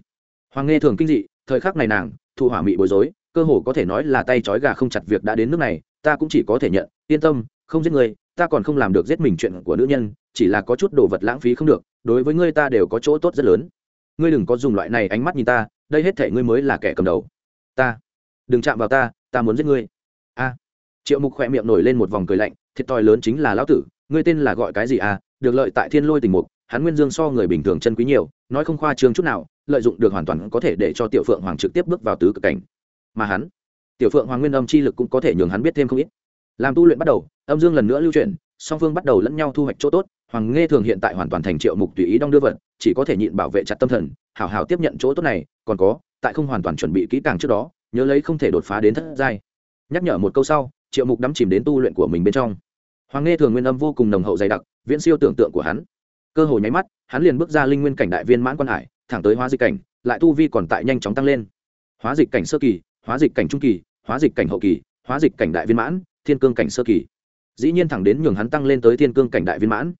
Hoàng nghe thường kinh dị, thời khắc này nàng, thụ hỏa mị bối rối, cơ hồ có thể nói là tay trói gà không chặt việc đã đến nước này, ta cũng chỉ có thể nhận, yên tâm, không giết ngươi ta còn không làm được giết mình chuyện của nữ nhân, chỉ là có chút đồ vật lãng phí không được, đối với ngươi ta đều có chỗ tốt rất lớn ngươi đừng có dùng loại này ánh mắt nhìn ta, đây hết thể ngươi mới là kẻ cầm đầu. Ta, đừng chạm vào ta ta muốn giết ngươi. A. Triệu mục khỏe miệng nổi lên một vòng cười lạnh, thiệt thòi lớn chính là lão tử, ngươi tên là gọi cái gì à được lợi tại thiên lôi tình mục, hắn nguyên dương so người bình thường chân quý nhiều, nói không khoa trương chút nào, lợi dụng được hoàn toàn có thể để cho tiểu phượng hoàng trực tiếp bước vào tứ cực cảnh. Mà hắn, tiểu phượng hoàng nguyên âm chi lực cũng có thể nhường hắn biết thêm không ít. Làm tu luyện bắt đầu, âm dương lần nữa lưu chuyển, song phương bắt đầu lẫn nhau thu hoạch chỗ tốt hoàng nghe thường hiện tại hoàn toàn thành triệu mục tùy ý đong đưa vật, chỉ có thể nhịn bảo vệ chặt tâm thần, hảo hảo tiếp nhận chỗ tốt này, còn có, tại không hoàn toàn chuẩn bị kỹ càng trước đó, nhớ lấy không thể đột phá đến thất giai. Nhắc nhở một câu sau, triệu mục đắm chìm đến tu luyện của mình bên trong. Hoàng nghe thường nguyên âm vô cùng nồng hậu dày đặc, viễn siêu tưởng tượng của hắn. Cơ hội nháy mắt, hắn liền bước ra linh nguyên cảnh đại viên mãn quan hải, thẳng tới hóa dịch cảnh, lại tu vi còn tại nhanh chóng tăng lên. Hóa dịch cảnh sơ kỳ, hóa dịch cảnh trung kỳ, hóa dịch cảnh hậu kỳ, hóa dịch cảnh đại viên mãn, thiên cương cảnh sơ kỳ. Dĩ nhiên thẳng đến nhường hắn tăng lên tới thiên cương cảnh đại viên mãn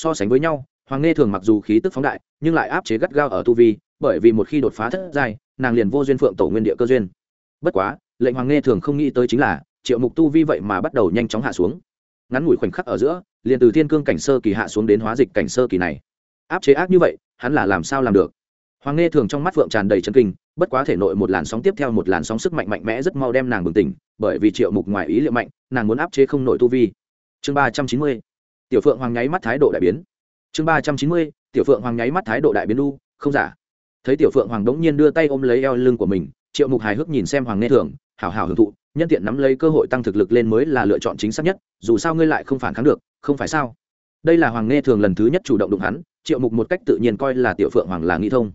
so sánh với nhau, hoàng nghe thường mặc dù khí tức phóng đại, nhưng lại áp chế gắt gao ở tu vi, bởi vì một khi đột phá thất giai, nàng liền vô duyên phượng tổ nguyên địa cơ duyên. Bất quá, lệnh hoàng nghe thường không nghĩ tới chính là, triệu mục tu vi vậy mà bắt đầu nhanh chóng hạ xuống. Ngắn ngủi khoảnh khắc ở giữa, liền từ thiên cương cảnh sơ kỳ hạ xuống đến hóa dịch cảnh sơ kỳ này. Áp chế ác như vậy, hắn là làm sao làm được? Hoàng nghe thường trong mắt phượng tràn đầy chân kinh, bất quá thể nội một làn sóng tiếp theo một làn sóng sức mạnh mạnh mẽ rất mau đem nàng bừng tỉnh, bởi vì triệu mục ngoài ý liệu mạnh, nàng muốn áp chế không nội tu vi. Chương ba trăm chín mươi tiểu phượng hoàng nháy mắt thái độ đại biến. Chương ba trăm chín mươi, tiểu phượng hoàng nháy mắt thái độ đại biến lu không giả. Thấy tiểu phượng hoàng đống nhiên đưa tay ôm lấy eo lưng của mình, triệu mục hài hước nhìn xem hoàng nghe thường, hảo hảo hưởng thụ, nhân tiện nắm lấy cơ hội tăng thực lực lên mới là lựa chọn chính xác nhất, dù sao ngươi lại không phản kháng được, không phải sao? Đây là hoàng nghe thường lần thứ nhất chủ động đụng hắn, triệu mục một cách tự nhiên coi là tiểu phượng hoàng là nghĩ thông.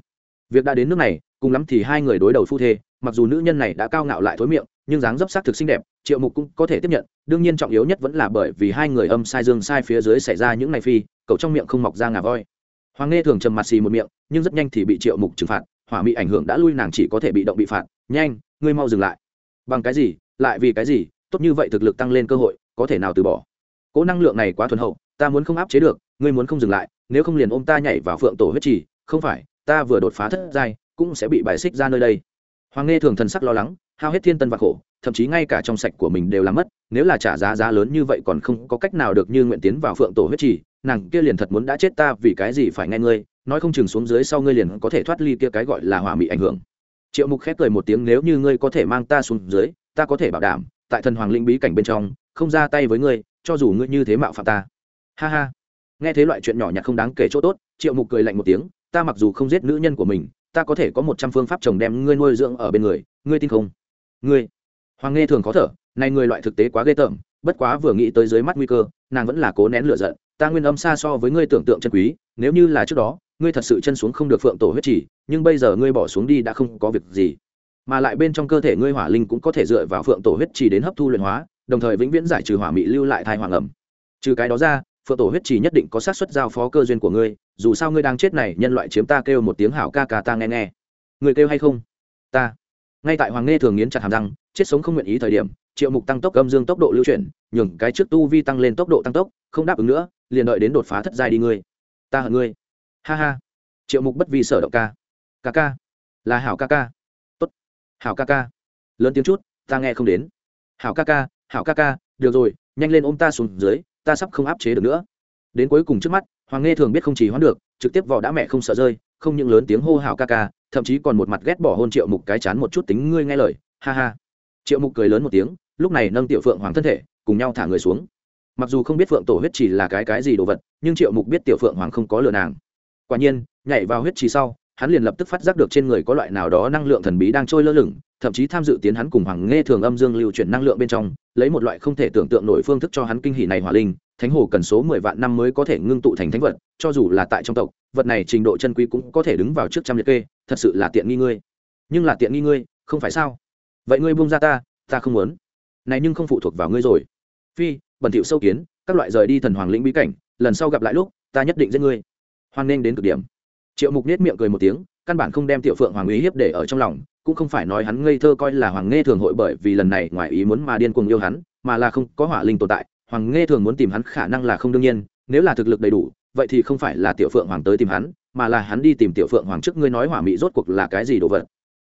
Việc đã đến nước này, cùng lắm thì hai người đối đầu phu thê, mặc dù nữ nhân này đã cao ngạo lại thối miệng nhưng dáng dấp sắc thực xinh đẹp, triệu mục cũng có thể tiếp nhận, đương nhiên trọng yếu nhất vẫn là bởi vì hai người âm sai dương sai phía dưới xảy ra những ngày phi, cậu trong miệng không mọc ra ngà voi. Hoàng nghe thường trầm mặt xì một miệng, nhưng rất nhanh thì bị triệu mục trừng phạt, hỏa mỹ ảnh hưởng đã lui nàng chỉ có thể bị động bị phạt, nhanh, ngươi mau dừng lại. Bằng cái gì? Lại vì cái gì? Tốt như vậy thực lực tăng lên cơ hội, có thể nào từ bỏ? Cỗ năng lượng này quá thuần hậu, ta muốn không áp chế được, ngươi muốn không dừng lại, nếu không liền ôm ta nhảy vào phượng tổ huyết trì, không phải, ta vừa đột phá thất giai, cũng sẽ bị bài xích ra nơi đây. Hoàng nghe thường thần sắc lo lắng hao hết thiên tân và khổ, thậm chí ngay cả trong sạch của mình đều làm mất, nếu là trả giá giá lớn như vậy còn không có cách nào được như nguyện tiến vào phượng tổ huyết trì, nàng kia liền thật muốn đã chết ta vì cái gì phải nghe ngươi, nói không chừng xuống dưới sau ngươi liền có thể thoát ly kia cái gọi là hỏa mị ảnh hưởng. Triệu mục khép cười một tiếng, nếu như ngươi có thể mang ta xuống dưới, ta có thể bảo đảm, tại thần hoàng linh bí cảnh bên trong, không ra tay với ngươi, cho dù ngươi như thế mạo phạm ta. Ha ha. Nghe thế loại chuyện nhỏ nhặt không đáng kể chỗ tốt, triệu mục cười lạnh một tiếng, ta mặc dù không giết nữ nhân của mình, ta có thể có một trăm phương pháp chồng đem ngươi nuôi dưỡng ở bên người, ngươi tin không? Ngươi. Hoàng nghe thường khó thở, này người loại thực tế quá ghê tởm, bất quá vừa nghĩ tới dưới mắt nguy cơ, nàng vẫn là cố nén lửa giận, ta nguyên âm xa so với ngươi tưởng tượng chân quý, nếu như là trước đó, ngươi thật sự chân xuống không được phượng tổ huyết chỉ, nhưng bây giờ ngươi bỏ xuống đi đã không có việc gì. Mà lại bên trong cơ thể ngươi hỏa linh cũng có thể dựa vào phượng tổ huyết chỉ đến hấp thu luyện hóa, đồng thời vĩnh viễn giải trừ hỏa mị lưu lại thai hoàng ẩm. Trừ cái đó ra, phượng tổ huyết chỉ nhất định có sát xuất giao phó cơ duyên của ngươi, dù sao ngươi đang chết này, nhân loại chiếm ta kêu một tiếng hảo ca ca ta nghe nghe. Người kêu hay không? Ta ngay tại hoàng nghe thường nghiến chặt hàm răng, chết sống không nguyện ý thời điểm, triệu mục tăng tốc âm dương tốc độ lưu chuyển, nhường cái trước tu vi tăng lên tốc độ tăng tốc, không đáp ứng nữa, liền đợi đến đột phá thất giai đi ngươi. Ta hận ngươi. Ha ha. Triệu mục bất vì sở động ca. Ca ca. Là hảo ca ca. Tốt. Hảo ca ca. Lớn tiếng chút, ta nghe không đến. Hảo ca ca, hảo ca ca, được rồi, nhanh lên ôm ta xuống dưới, ta sắp không áp chế được nữa. Đến cuối cùng trước mắt, hoàng nghe thường biết không chỉ hoãn được, trực tiếp vỏ đã mẹ không sợ rơi không những lớn tiếng hô hào ca ca, thậm chí còn một mặt ghét bỏ hôn triệu mục cái chán một chút tính ngươi nghe lời, ha ha. Triệu mục cười lớn một tiếng, lúc này nâng tiểu phượng hoàng thân thể, cùng nhau thả người xuống. Mặc dù không biết phượng tổ huyết chỉ là cái cái gì đồ vật, nhưng triệu mục biết tiểu phượng hoàng không có lừa nàng. Quả nhiên, nhảy vào huyết trì sau, hắn liền lập tức phát giác được trên người có loại nào đó năng lượng thần bí đang trôi lơ lửng thậm chí tham dự tiến hắn cùng hoàng nghe thường âm dương lưu chuyển năng lượng bên trong, lấy một loại không thể tưởng tượng nổi phương thức cho hắn kinh hỷ này hỏa linh, thánh hồ cần số mười vạn năm mới có thể ngưng tụ thành thánh vật, cho dù là tại trong tộc, vật này trình độ chân quý cũng có thể đứng vào trước trăm liệt kê, thật sự là tiện nghi ngươi. Nhưng là tiện nghi ngươi, không phải sao? Vậy ngươi buông ra ta ta không muốn. Này nhưng không phụ thuộc vào ngươi rồi. Phi, bẩn thỉu sâu kiến, các loại rời đi thần hoàng lĩnh bí cảnh, lần sau gặp lại lúc, ta nhất định giết ngươi. Hoan nghênh đến cực điểm. Triệu mục nết miệng cười một tiếng, căn bản không đem tiểu phượng hoàng ý hiếp để ở trong lòng cũng không phải nói hắn ngây thơ coi là hoàng nghe thường hội bởi vì lần này ngoài ý muốn mà điên cuồng yêu hắn, mà là không có hỏa linh tồn tại. Hoàng nghe thường muốn tìm hắn khả năng là không đương nhiên, nếu là thực lực đầy đủ, vậy thì không phải là tiểu phượng hoàng tới tìm hắn, mà là hắn đi tìm tiểu phượng hoàng trước ngươi nói hỏa mị rốt cuộc là cái gì đồ vật.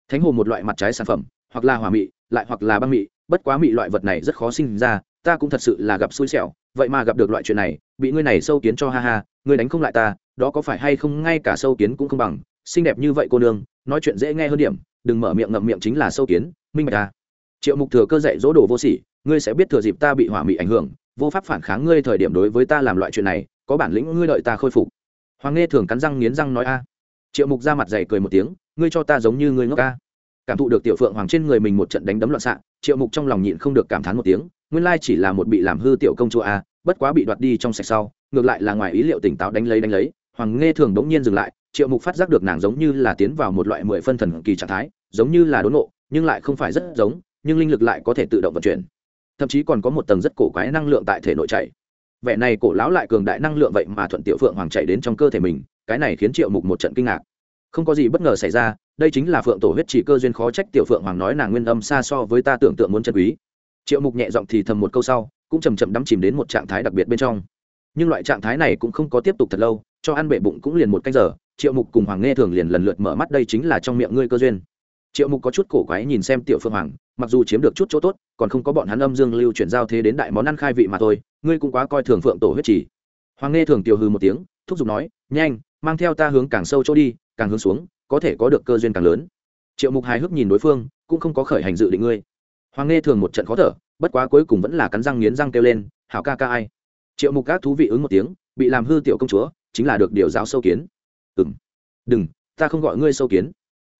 Thánh hồ một loại mặt trái sản phẩm, hoặc là hỏa mị, lại hoặc là băng mị, bất quá mị loại vật này rất khó sinh ra, ta cũng thật sự là gặp xui xẻo, vậy mà gặp được loại chuyện này, bị ngươi này sâu kiến cho ha ha, ngươi đánh không lại ta, đó có phải hay không, ngay cả sâu kiến cũng không bằng xinh đẹp như vậy cô nương, nói chuyện dễ nghe hơn điểm, đừng mở miệng ngậm miệng chính là sâu kiến, minh bạch ta triệu mục thừa cơ dạy dỗ đồ vô sỉ, ngươi sẽ biết thừa dịp ta bị hỏa mị ảnh hưởng, vô pháp phản kháng ngươi thời điểm đối với ta làm loại chuyện này, có bản lĩnh ngươi đợi ta khôi phục. Hoàng nghe thường cắn răng nghiến răng nói a. Triệu mục ra mặt dày cười một tiếng, ngươi cho ta giống như ngươi ngốc a. Cảm thụ được tiểu phượng hoàng trên người mình một trận đánh đấm loạn xạ, triệu mục trong lòng nhịn không được cảm thán một tiếng, nguyên lai chỉ là một bị làm hư tiểu công chúa a, bất quá bị đoạt đi trong sạch sau, ngược lại là ngoài ý liệu tỉnh táo đánh lấy đánh lấy hoàng nghe thường đống nhiên dừng lại, triệu mục phát giác được nàng giống như là tiến vào một loại mười phân thần kỳ trạng thái, giống như là đốn nộ nhưng lại không phải rất giống, nhưng linh lực lại có thể tự động vận chuyển. Thậm chí còn có một tầng rất cổ quái năng lượng tại thể nội chạy. Vẻ này cổ lão lại cường đại năng lượng vậy mà thuận tiểu phượng hoàng chạy đến trong cơ thể mình, cái này khiến triệu mục một trận kinh ngạc. Không có gì bất ngờ xảy ra, đây chính là phượng tổ huyết chỉ cơ duyên khó trách tiểu phượng hoàng nói nàng nguyên âm xa so với ta tưởng tượng muốn chân quý. Triệu mục nhẹ giọng thì thầm một câu sau, cũng chầm chậm đắm chìm đến một trạng thái đặc biệt bên trong. Nhưng loại trạng thái này cũng không có tiếp tục thật lâu cho ăn bệ bụng cũng liền một canh giờ, triệu mục cùng hoàng nghe thường liền lần lượt mở mắt, đây chính là trong miệng ngươi cơ duyên. Triệu mục có chút cổ quái nhìn xem tiểu phương hoàng, mặc dù chiếm được chút chỗ tốt, còn không có bọn hắn âm dương lưu chuyển giao thế đến đại món ăn khai vị mà thôi, ngươi cũng quá coi thường phượng tổ huyết chỉ hoàng nghe thường tiểu hư một tiếng, thúc giục nói, nhanh, mang theo ta hướng càng sâu chỗ đi, càng hướng xuống, có thể có được cơ duyên càng lớn. Triệu mục hài hước nhìn đối phương, cũng không có khởi hành dự định ngươi. Hoàng nghe thường một trận khó thở, bất quá cuối cùng vẫn là cắn răng nghiến răng kêu lên, hảo ca ca ai? Triệu mục các thú vị ứng một tiếng, bị làm hư tiểu công chúa chính là được điều giáo sâu kiến. Ừng đừng, ta không gọi ngươi sâu kiến.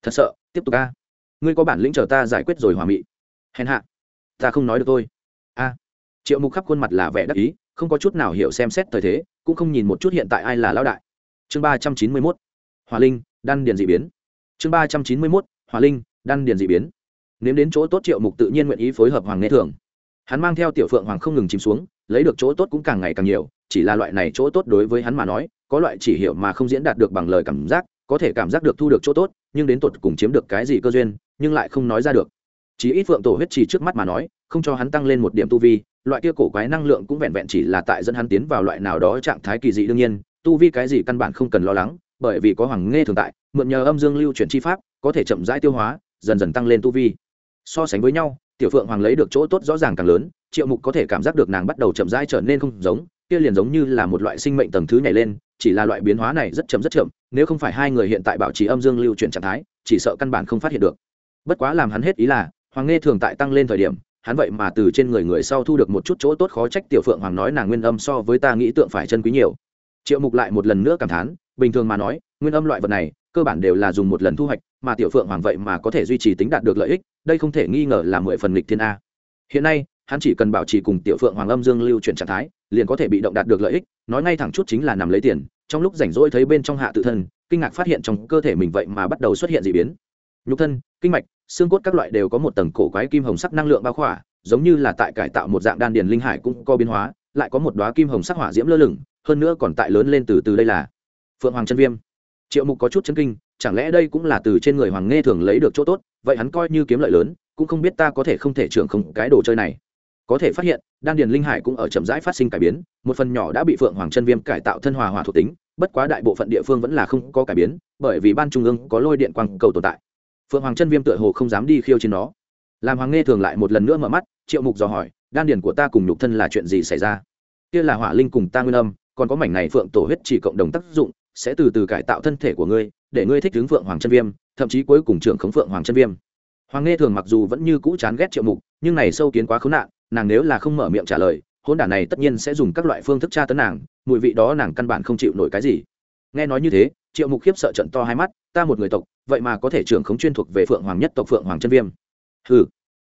Thật sợ, tiếp tục a. ngươi có bản lĩnh chờ ta giải quyết rồi hòa mị. Hèn hạ. Ta không nói được thôi. A. Triệu mục khắp khuôn mặt là vẻ đắc ý, không có chút nào hiểu xem xét thời thế, cũng không nhìn một chút hiện tại ai là lão đại. Chương ba trăm chín mươi mốt. Hòa linh, đan điền d ị biến. Chương ba trăm chín mươi mốt. Hòa linh, đan điền d ị biến. Nếu đến chỗ tốt triệu mục tự nhiên nguyện ý phối hợp hoàng nghe thường hắn mang theo tiểu phượng hoàng không ngừng chìm xuống, lấy được chỗ tốt cũng càng ngày càng nhiều chỉ là loại này chỗ tốt đối với hắn mà nói, có loại chỉ hiểu mà không diễn đạt được bằng lời cảm giác, có thể cảm giác được thu được chỗ tốt, nhưng đến tột cùng chiếm được cái gì cơ duyên, nhưng lại không nói ra được. Chỉ ít phượng tổ huyết chỉ trước mắt mà nói, không cho hắn tăng lên một điểm tu vi, loại kia cổ quái năng lượng cũng vẹn vẹn chỉ là tại dẫn hắn tiến vào loại nào đó trạng thái kỳ dị đương nhiên, tu vi cái gì căn bản không cần lo lắng, bởi vì có hoàng nghe thường tại, mượn nhờ âm dương lưu chuyển chi pháp, có thể chậm rãi tiêu hóa, dần dần tăng lên tu vi. So sánh với nhau, tiểu phượng hoàng lấy được chỗ tốt rõ ràng càng lớn, triệu mục có thể cảm giác được nàng bắt đầu chậm rãi trở nên không giống kia liền giống như là một loại sinh mệnh tầng thứ nhảy lên, chỉ là loại biến hóa này rất chậm rất chậm, nếu không phải hai người hiện tại bảo trì âm dương lưu chuyển trạng thái, chỉ sợ căn bản không phát hiện được. Bất quá làm hắn hết ý là, hoàng nghe thường tại tăng lên thời điểm, hắn vậy mà từ trên người người sau thu được một chút chỗ tốt khó trách tiểu phượng hoàng nói nàng nguyên âm so với ta nghĩ tượng phải chân quý nhiều. Triệu mục lại một lần nữa cảm thán, bình thường mà nói, nguyên âm loại vật này, cơ bản đều là dùng một lần thu hoạch, mà tiểu phượng hoàng vậy mà có thể duy trì tính đạt được lợi ích, đây không thể nghi ngờ là mười phần nghịch thiên a. Hiện nay, hắn chỉ cần bảo trì cùng tiểu phượng hoàng âm dương lưu chuyển trạng thái liền có thể bị động đạt được lợi ích, nói ngay thẳng chút chính là nằm lấy tiền, trong lúc rảnh rỗi thấy bên trong hạ tự thân, kinh ngạc phát hiện trong cơ thể mình vậy mà bắt đầu xuất hiện d ị biến. Nhục thân, kinh mạch, xương cốt các loại đều có một tầng cổ quái kim hồng sắc năng lượng bao khỏa, giống như là tại cải tạo một dạng đan điền linh hải cũng có biến hóa, lại có một đoá kim hồng sắc hỏa diễm lơ lửng, hơn nữa còn tại lớn lên từ từ đây là phượng hoàng chân viêm. Triệu mục có chút chân kinh, chẳng lẽ đây cũng là từ trên người hoàng nghe thường lấy được chỗ tốt, vậy hắn coi như kiếm lợi lớn, cũng không biết ta có thể không thể trưởng không cái đồ chơi này có thể phát hiện, đan điền linh hải cũng ở chậm rãi phát sinh cải biến, một phần nhỏ đã bị phượng hoàng chân viêm cải tạo thân hòa hòa thuộc tính, bất quá đại bộ phận địa phương vẫn là không có cải biến, bởi vì ban trung ương có lôi điện quang cầu tồn tại. Phượng hoàng chân viêm tựa hồ không dám đi khiêu trên nó. Làm hoàng nghe thường lại một lần nữa mở mắt, triệu mục dò hỏi, đan điền của ta cùng nhục thân là chuyện gì xảy ra? Kia là hỏa linh cùng ta nguyên âm, còn có mảnh này phượng tổ huyết chỉ cộng đồng tác dụng, sẽ từ từ cải tạo thân thể của ngươi, để ngươi thích ứng phượng hoàng chân viêm, thậm chí cuối cùng trưởng khống phượng hoàng chân viêm. Hoàng nghe thường mặc dù vẫn như cũ chán ghét triệu mục, nhưng này sâu kiến quá khốn nạn nàng nếu là không mở miệng trả lời, hôn đản này tất nhiên sẽ dùng các loại phương thức tra tấn nàng, mùi vị đó nàng căn bản không chịu nổi cái gì. Nghe nói như thế, triệu mục khiếp sợ trận to hai mắt, ta một người tộc, vậy mà có thể trưởng khống chuyên thuộc về phượng hoàng nhất tộc phượng hoàng chân viêm. Ừ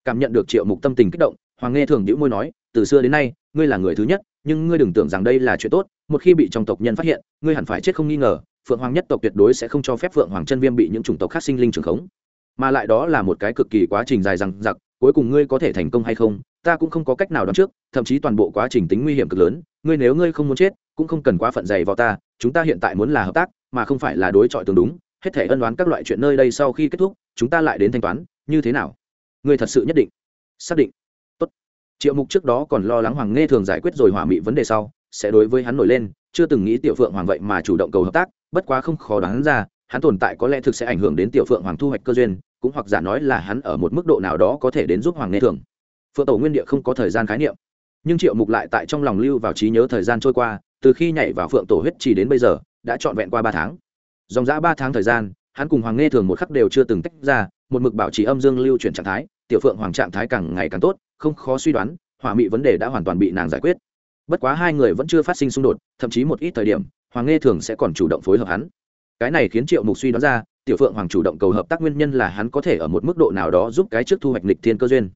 cảm nhận được triệu mục tâm tình kích động, hoàng nghe thường đĩu môi nói, từ xưa đến nay, ngươi là người thứ nhất, nhưng ngươi đừng tưởng rằng đây là chuyện tốt, một khi bị trong tộc nhân phát hiện, ngươi hẳn phải chết không nghi ngờ, phượng hoàng nhất tộc tuyệt đối sẽ không cho phép phượng hoàng chân viêm bị những chủng tộc khác sinh linh trường khống. Mà lại đó là một cái cực kỳ quá trình dài dằng dặc, cuối cùng ngươi có thể thành công hay không ta cũng không có cách nào đoán trước, thậm chí toàn bộ quá trình tính nguy hiểm cực lớn, ngươi nếu ngươi không muốn chết, cũng không cần quá phận dày vào ta, chúng ta hiện tại muốn là hợp tác, mà không phải là đối chọi tương đúng, hết thể ân đoán các loại chuyện nơi đây sau khi kết thúc, chúng ta lại đến thanh toán, như thế nào? Ngươi thật sự nhất định. Xác định. Tốt. Triệu mục trước đó còn lo lắng hoàng nghe thường giải quyết rồi hỏa mị vấn đề sau, sẽ đối với hắn nổi lên, chưa từng nghĩ tiểu phượng hoàng vậy mà chủ động cầu hợp tác, bất quá không khó đoán ra, hắn tồn tại có lẽ thực sẽ ảnh hưởng đến tiểu phượng hoàng thu hoạch cơ duyên, cũng hoặc giả nói là hắn ở một mức độ nào đó có thể đến giúp hoàng nghe thường phượng tổ nguyên địa không có thời gian khái niệm. Nhưng triệu mục lại tại trong lòng lưu vào trí nhớ thời gian trôi qua, từ khi nhảy vào phượng tổ huyết chỉ đến bây giờ, đã trọn vẹn qua ba tháng. Dòng dã ba tháng thời gian, hắn cùng hoàng nghe thường một khắc đều chưa từng tách ra, một mực bảo trì âm dương lưu chuyển trạng thái, tiểu phượng hoàng trạng thái càng ngày càng tốt, không khó suy đoán, hỏa mị vấn đề đã hoàn toàn bị nàng giải quyết. Bất quá hai người vẫn chưa phát sinh xung đột, thậm chí một ít thời điểm, hoàng nghe thường sẽ còn chủ động phối hợp hắn. Cái này khiến triệu mục suy đoán ra, tiểu phượng hoàng chủ động cầu hợp tác nguyên nhân là hắn có thể ở một mức độ nào đó giúp cái trước thu hoạch lịch thiên cơ duyên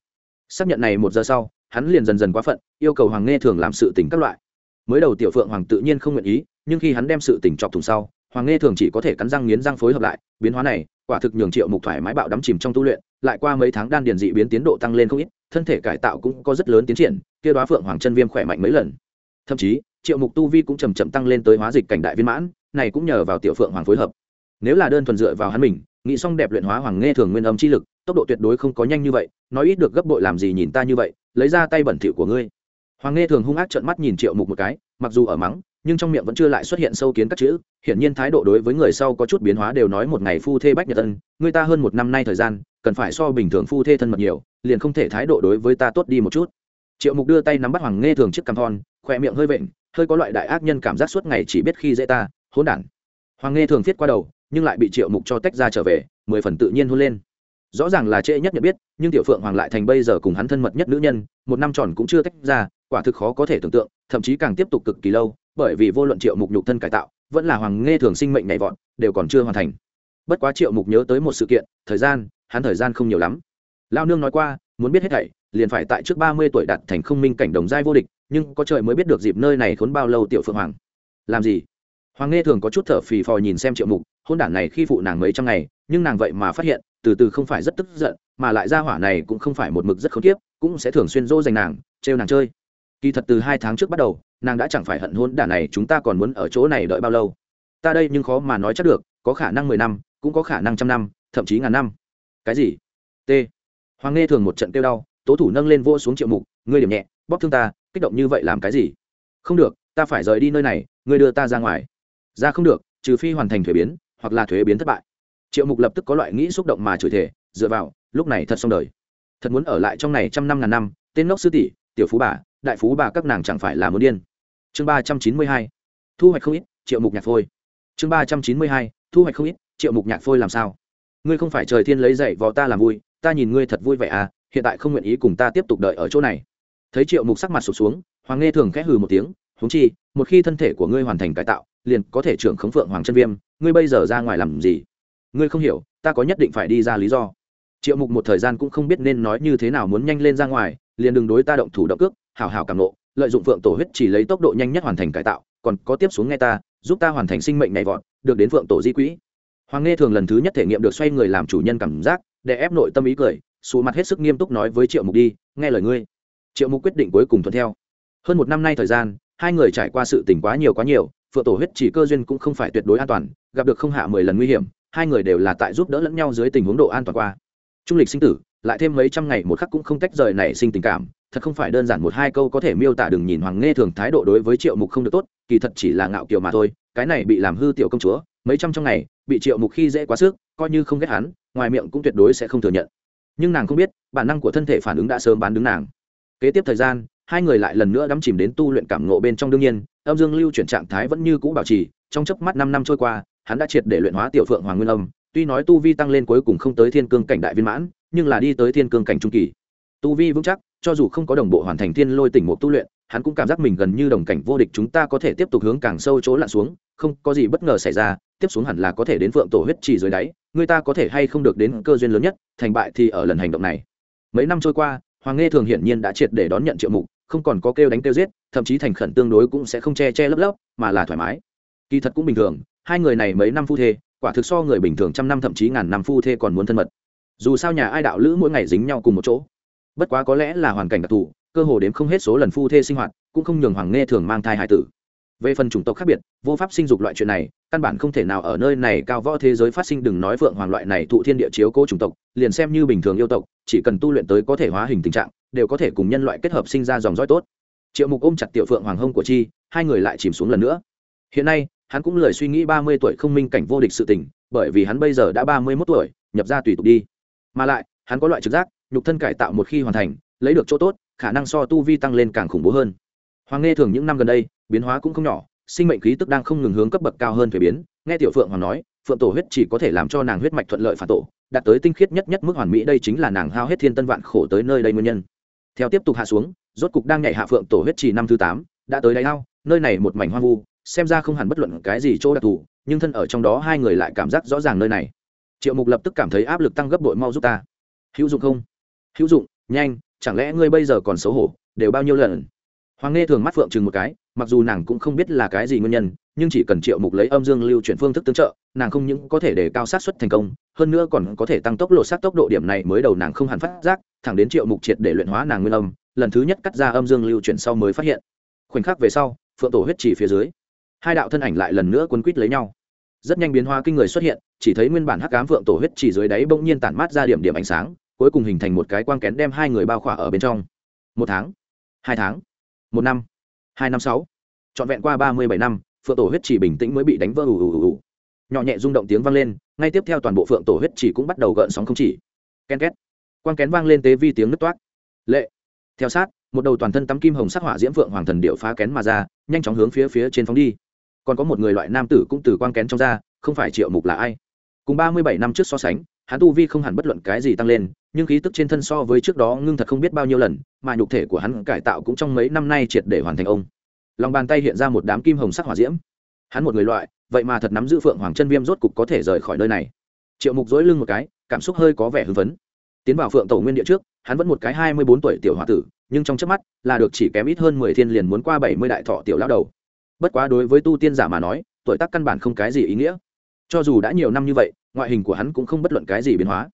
xác nhận này một giờ sau, hắn liền dần dần quá phận, yêu cầu hoàng nghe thường làm sự tỉnh các loại. Mới đầu tiểu phượng hoàng tự nhiên không nguyện ý, nhưng khi hắn đem sự tỉnh chọc thùng sau, hoàng nghe thường chỉ có thể cắn răng nghiến răng phối hợp lại, biến hóa này, quả thực nhường triệu mục thoải mái bạo đắm chìm trong tu luyện, lại qua mấy tháng đan điền dị biến tiến độ tăng lên không ít, thân thể cải tạo cũng có rất lớn tiến triển, kia đoá phượng hoàng chân viêm khỏe mạnh mấy lần. Thậm chí, triệu mục tu vi cũng chầm chậm tăng lên tới hóa dịch cảnh đại viên mãn, này cũng nhờ vào tiểu phượng hoàng phối hợp. Nếu là đơn thuần dựa vào hắn mình, nghĩ xong đẹp luyện hóa hoàng nghe thường nguyên âm chi lực tốc độ tuyệt đối không có nhanh như vậy nói ít được gấp bội làm gì nhìn ta như vậy lấy ra tay bẩn thỉu của ngươi. Hoàng nghe thường hung ác trợn mắt nhìn triệu mục một cái mặc dù ở mắng nhưng trong miệng vẫn chưa lại xuất hiện sâu kiến các chữ hiển nhiên thái độ đối với người sau có chút biến hóa đều nói một ngày phu thê bách nhật ân người ta hơn một năm nay thời gian cần phải so bình thường phu thê thân mật nhiều liền không thể thái độ đối với ta tốt đi một chút. Triệu mục đưa tay nắm bắt hoàng nghe thường chiếc cằm thon khỏe miệng hơi vịnh, hơi có loại đại ác nhân cảm giác suốt ngày chỉ biết khi dễ ta hỗn đản. Hoàng nghe thường thiết qua đầu nhưng lại bị triệu mục cho tách ra trở về mười phần tự nhiên hôn lên rõ ràng là trễ nhất nhận biết, nhưng tiểu phượng hoàng lại thành bây giờ cùng hắn thân mật nhất nữ nhân, một năm tròn cũng chưa tách ra, quả thực khó có thể tưởng tượng, thậm chí càng tiếp tục cực kỳ lâu, bởi vì vô luận triệu mục nhục thân cải tạo, vẫn là hoàng nghe thường sinh mệnh nhảy vọt, đều còn chưa hoàn thành. Bất quá triệu mục nhớ tới một sự kiện, thời gian, hắn thời gian không nhiều lắm. Lao nương nói qua, muốn biết hết thảy, liền phải tại trước ba mươi tuổi đạt thành không minh cảnh đồng giai vô địch, nhưng có trời mới biết được dịp nơi này khốn bao lâu tiểu phượng hoàng. Làm gì? Hoàng nghe thường có chút thở phì phò nhìn xem triệu mục, hôn đản này khi phụ nàng mấy trăm ngày, nhưng nàng vậy mà phát hiện từ từ không phải rất tức giận, mà lại ra hỏa này cũng không phải một mực rất khốn kiếp, cũng sẽ thường xuyên dỗ dành nàng, trêu nàng chơi. Kỳ thật từ hai tháng trước bắt đầu, nàng đã chẳng phải hận hôn đả này chúng ta còn muốn ở chỗ này đợi bao lâu. Ta đây nhưng khó mà nói chắc được, có khả năng mười năm, cũng có khả năng trăm năm, thậm chí ngàn năm. Cái gì? T. Hoàng nghe thường một trận kêu đau, tố thủ nâng lên vô xuống triệu mục, ngươi điểm nhẹ, bóp thương ta, kích động như vậy làm cái gì? Không được, ta phải rời đi nơi này, ngươi đưa ta ra ngoài. Ra không được, trừ phi hoàn thành thuế biến, hoặc là thuế biến thất bại triệu mục lập tức có loại nghĩ xúc động mà chửi thể dựa vào, lúc này thật xong đời. Thật muốn ở lại trong này trăm năm ngàn năm, tên ngốc sư tỷ, tiểu phú bà, đại phú bà các nàng chẳng phải là muốn điên. Chương ba trăm chín mươi hai, thu hoạch không ít, triệu mục nhạc phôi. Chương ba trăm chín mươi hai, thu hoạch không ít, triệu mục nhạc phôi làm sao? Ngươi không phải trời thiên lấy dậy vò ta làm vui, ta nhìn ngươi thật vui vẻ à hiện tại không nguyện ý cùng ta tiếp tục đợi ở chỗ này. Thấy triệu mục sắc mặt sụp xuống, hoàng nghe thường khẽ hừ một tiếng húng chi, một khi thân thể của ngươi hoàn thành cải tạo, liền có thể trưởng khống phượng hoàng chân viêm, ngươi bây giờ ra ngoài làm gì? Ngươi không hiểu, ta có nhất định phải đi ra lý do. Triệu mục một thời gian cũng không biết nên nói như thế nào muốn nhanh lên ra ngoài, liền đừng đối ta động thủ động cước, hảo hảo càng nộ, lợi dụng phượng tổ huyết chỉ lấy tốc độ nhanh nhất hoàn thành cải tạo, còn có tiếp xuống nghe ta, giúp ta hoàn thành sinh mệnh nhảy vọt, được đến phượng tổ di quỹ. Hoàng nghe thường lần thứ nhất thể nghiệm được xoay người làm chủ nhân cảm giác, để ép nội tâm ý cười xù mặt hết sức nghiêm túc nói với triệu mục đi, nghe lời ngươi. Triệu mục quyết định cuối cùng thuận theo. Hơn một năm nay thời gian, hai người trải qua sự tình quá nhiều quá nhiều, phượng tổ huyết chỉ cơ duyên cũng không phải tuyệt đối an toàn, gặp được không hạ mười lần nguy hiểm hai người đều là tại giúp đỡ lẫn nhau dưới tình huống độ an toàn qua. Trung lịch sinh tử, lại thêm mấy trăm ngày một khắc cũng không tách rời nảy sinh tình cảm, thật không phải đơn giản một hai câu có thể miêu tả đừng nhìn hoàng nghe thường thái độ đối với triệu mục không được tốt, kỳ thật chỉ là ngạo kiều mà thôi, cái này bị làm hư tiểu công chúa, mấy trăm trong ngày, bị triệu mục khi dễ quá sức, coi như không ghét hắn, ngoài miệng cũng tuyệt đối sẽ không thừa nhận. Nhưng nàng không biết, bản năng của thân thể phản ứng đã sớm bán đứng nàng. Kế tiếp thời gian, hai người lại lần nữa đắm chìm đến tu luyện cảm ngộ bên trong đương nhiên, âm dương lưu chuyển trạng thái vẫn như cũ bảo trì, trong chớp mắt năm năm trôi qua hắn đã triệt để luyện hóa tiểu phượng hoàng nguyên âm, tuy nói tu vi tăng lên cuối cùng không tới thiên cương cảnh đại viên mãn, nhưng là đi tới thiên cương cảnh trung kỳ. Tu vi vững chắc, cho dù không có đồng bộ hoàn thành thiên lôi tỉnh mục tu luyện, hắn cũng cảm giác mình gần như đồng cảnh vô địch, chúng ta có thể tiếp tục hướng càng sâu chỗ lặn xuống, không có gì bất ngờ xảy ra, tiếp xuống hẳn là có thể đến phượng tổ huyết trì dưới đáy, người ta có thể hay không được đến cơ duyên lớn nhất, thành bại thì ở lần hành động này. Mấy năm trôi qua, hoàng nghe thường hiển nhiên đã triệt để đón nhận triệu mục, không còn có kêu đánh kêu giết, thậm chí thành khẩn tương đối cũng sẽ không che che lấp lấp, mà là thoải mái. Kỳ thật cũng bình thường hai người này mấy năm phu thê, quả thực so người bình thường trăm năm thậm chí ngàn năm phu thê còn muốn thân mật. Dù sao nhà ai đạo lữ mỗi ngày dính nhau cùng một chỗ. Bất quá có lẽ là hoàn cảnh đặc thù, cơ hồ đếm không hết số lần phu thê sinh hoạt, cũng không nhường hoàng nghe thường mang thai hải tử. Về phần chủng tộc khác biệt, vô pháp sinh dục loại chuyện này, căn bản không thể nào ở nơi này cao võ thế giới phát sinh, đừng nói phượng hoàng loại này thụ thiên địa chiếu cố chủng tộc, liền xem như bình thường yêu tộc, chỉ cần tu luyện tới có thể hóa hình tình trạng, đều có thể cùng nhân loại kết hợp sinh ra dòng dõi tốt. Triệu mục ôm chặt tiểu phượng hoàng hông của chi, hai người lại chìm xuống lần nữa. Hiện nay hắn cũng lười suy nghĩ ba mươi tuổi không minh cảnh vô địch sự tình, bởi vì hắn bây giờ đã ba mươi mốt tuổi, nhập ra tùy tục đi. Mà lại, hắn có loại trực giác, nhục thân cải tạo một khi hoàn thành, lấy được chỗ tốt, khả năng so tu vi tăng lên càng khủng bố hơn. Hoàng nghe thường những năm gần đây, biến hóa cũng không nhỏ, sinh mệnh khí tức đang không ngừng hướng cấp bậc cao hơn thuế biến, nghe tiểu phượng hoàng nói, phượng tổ huyết chỉ có thể làm cho nàng huyết mạch thuận lợi phản tổ, đạt tới tinh khiết nhất nhất mức hoàn mỹ, đây chính là nàng hao hết thiên tân vạn khổ tới nơi đây nguyên nhân. Theo tiếp tục hạ xuống, rốt cục đang nhảy hạ phượng tổ huyết chỉ năm thứ tám, đã tới đáy ao, nơi này một mảnh hoang vu xem ra không hẳn bất luận cái gì chỗ đặc thù, nhưng thân ở trong đó hai người lại cảm giác rõ ràng nơi này. Triệu mục lập tức cảm thấy áp lực tăng gấp bội mau giúp ta. Hữu dụng không? Hữu dụng, nhanh, chẳng lẽ ngươi bây giờ còn xấu hổ, đều bao nhiêu lần? Hoàng nghe thường mắt phượng chừng một cái, mặc dù nàng cũng không biết là cái gì nguyên nhân, nhưng chỉ cần triệu mục lấy âm dương lưu chuyển phương thức tương trợ, nàng không những có thể để cao sát xuất thành công, hơn nữa còn có thể tăng tốc lộ sát tốc độ điểm này mới đầu nàng không hẳn phát giác, thẳng đến triệu mục triệt để luyện hóa nàng nguyên âm, lần thứ nhất cắt ra âm dương lưu chuyển sau mới phát hiện. Khoảnh khắc về sau, phượng tổ huyết chỉ phía dưới hai đạo thân ảnh lại lần nữa quấn quýt lấy nhau. Rất nhanh biến hóa kinh người xuất hiện, chỉ thấy nguyên bản hắc cám phượng tổ huyết chỉ dưới đáy bỗng nhiên tản mát ra điểm điểm ánh sáng, cuối cùng hình thành một cái quang kén đem hai người bao khỏa ở bên trong. Một tháng, hai tháng, một năm, hai năm sáu, trọn vẹn qua ba mươi bảy năm phượng tổ huyết chỉ bình tĩnh mới bị đánh vỡ ù ù ù nhỏ nhẹ rung động tiếng vang lên, ngay tiếp theo toàn bộ phượng tổ huyết chỉ cũng bắt đầu gợn sóng không chỉ. Ken két, quang kén vang lên tế vi tiếng nứt toát lệ, theo sát, một đầu toàn thân tắm kim hồng sắc hỏa diễm phượng hoàng thần điệu phá kén mà ra, nhanh chóng hướng phía phía trên phóng đi còn có một người loại nam tử cũng từ quang kén trong ra, không phải triệu mục là ai. Cùng ba mươi bảy năm trước so sánh, hắn tu vi không hẳn bất luận cái gì tăng lên, nhưng khí tức trên thân so với trước đó ngưng thật không biết bao nhiêu lần, mà nhục thể của hắn cải tạo cũng trong mấy năm nay triệt để hoàn thành ông. Lòng bàn tay hiện ra một đám kim hồng sắc hỏa diễm. Hắn một người loại, vậy mà thật nắm giữ phượng hoàng chân viêm rốt cục có thể rời khỏi nơi này. Triệu mục dối lưng một cái, cảm xúc hơi có vẻ hưng phấn. Tiến vào phượng tổ nguyên địa trước, hắn vẫn một cái hai mươi bốn tuổi tiểu h o a tử, nhưng trong trước mắt là được chỉ kém ít hơn mười thiên liền muốn qua bảy mươi đại thọ tiểu lao đầu bất quá đối với tu tiên giả mà nói, tuổi tác căn bản không cái gì ý nghĩa. Cho dù đã nhiều năm như vậy, ngoại hình của hắn cũng không bất luận cái gì biến hóa.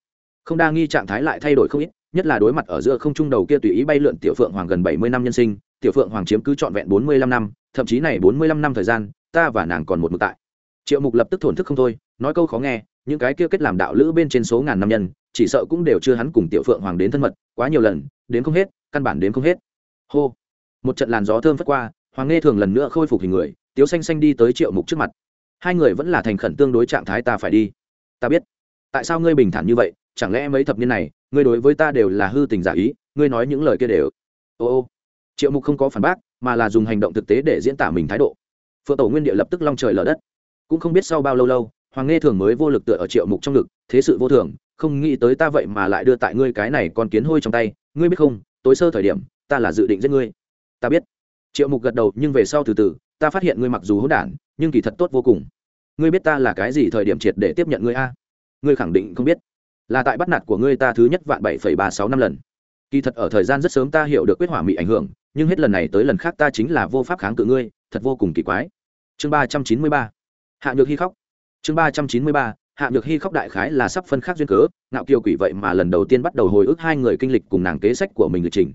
Không đa nghi trạng thái lại thay đổi không ít, nhất là đối mặt ở giữa không trung đầu kia tùy ý bay lượn tiểu phượng hoàng gần bảy mươi năm nhân sinh, tiểu phượng hoàng chiếm cứ trọn vẹn bốn mươi lăm năm, thậm chí này bốn mươi lăm năm thời gian, ta và nàng còn một mực tại. Triệu mục lập tức thổn thức không thôi, nói câu khó nghe, những cái kia kết làm đạo lữ bên trên số ngàn năm nhân, chỉ sợ cũng đều chưa hắn cùng tiểu phượng hoàng đến thân mật, quá nhiều lần, đến không hết, căn bản đến không hết. Hô. Một trận làn gió thơm phất qua hoàng nghe thường lần nữa khôi phục hình người, tiếu xanh xanh đi tới triệu mục trước mặt. Hai người vẫn là thành khẩn tương đối trạng thái ta phải đi. Ta biết. Tại sao ngươi bình thản như vậy? Chẳng lẽ mấy thập niên này, ngươi đối với ta đều là hư tình giả ý, ngươi nói những lời kia đều. Ô ô. Triệu mục không có phản bác, mà là dùng hành động thực tế để diễn tả mình thái độ. Phượng tổ nguyên địa lập tức long trời lở đất. Cũng không biết sau bao lâu lâu, hoàng nghe thường mới vô lực tựa ở triệu mục trong ngực, thế sự vô thường, không nghĩ tới ta vậy mà lại đưa tại ngươi cái này còn kiến hôi trong tay. Ngươi biết không, tối sơ thời điểm, ta là dự định giết ngươi. Ta biết triệu mục gật đầu, nhưng về sau từ từ, ta phát hiện ngươi mặc dù hỗn đản, nhưng kỳ thật tốt vô cùng. Ngươi biết ta là cái gì thời điểm triệt để tiếp nhận ngươi a? Ngươi khẳng định không biết. Là tại bắt nạt của ngươi ta thứ nhất vạn bảy phẩy ba sáu năm lần. Kỳ thật ở thời gian rất sớm ta hiểu được quyết hỏa bị ảnh hưởng, nhưng hết lần này tới lần khác ta chính là vô pháp kháng cự ngươi, thật vô cùng kỳ quái. Chương ba trăm chín mươi ba. Hạ nhược hy khóc. Chương ba trăm chín mươi ba. Hạ nhược hy khóc đại khái là sắp phân khác duyên cớ, ngạo kiều quỷ vậy mà lần đầu tiên bắt đầu hồi ức hai người kinh lịch cùng nàng kế sách của mình lịch trình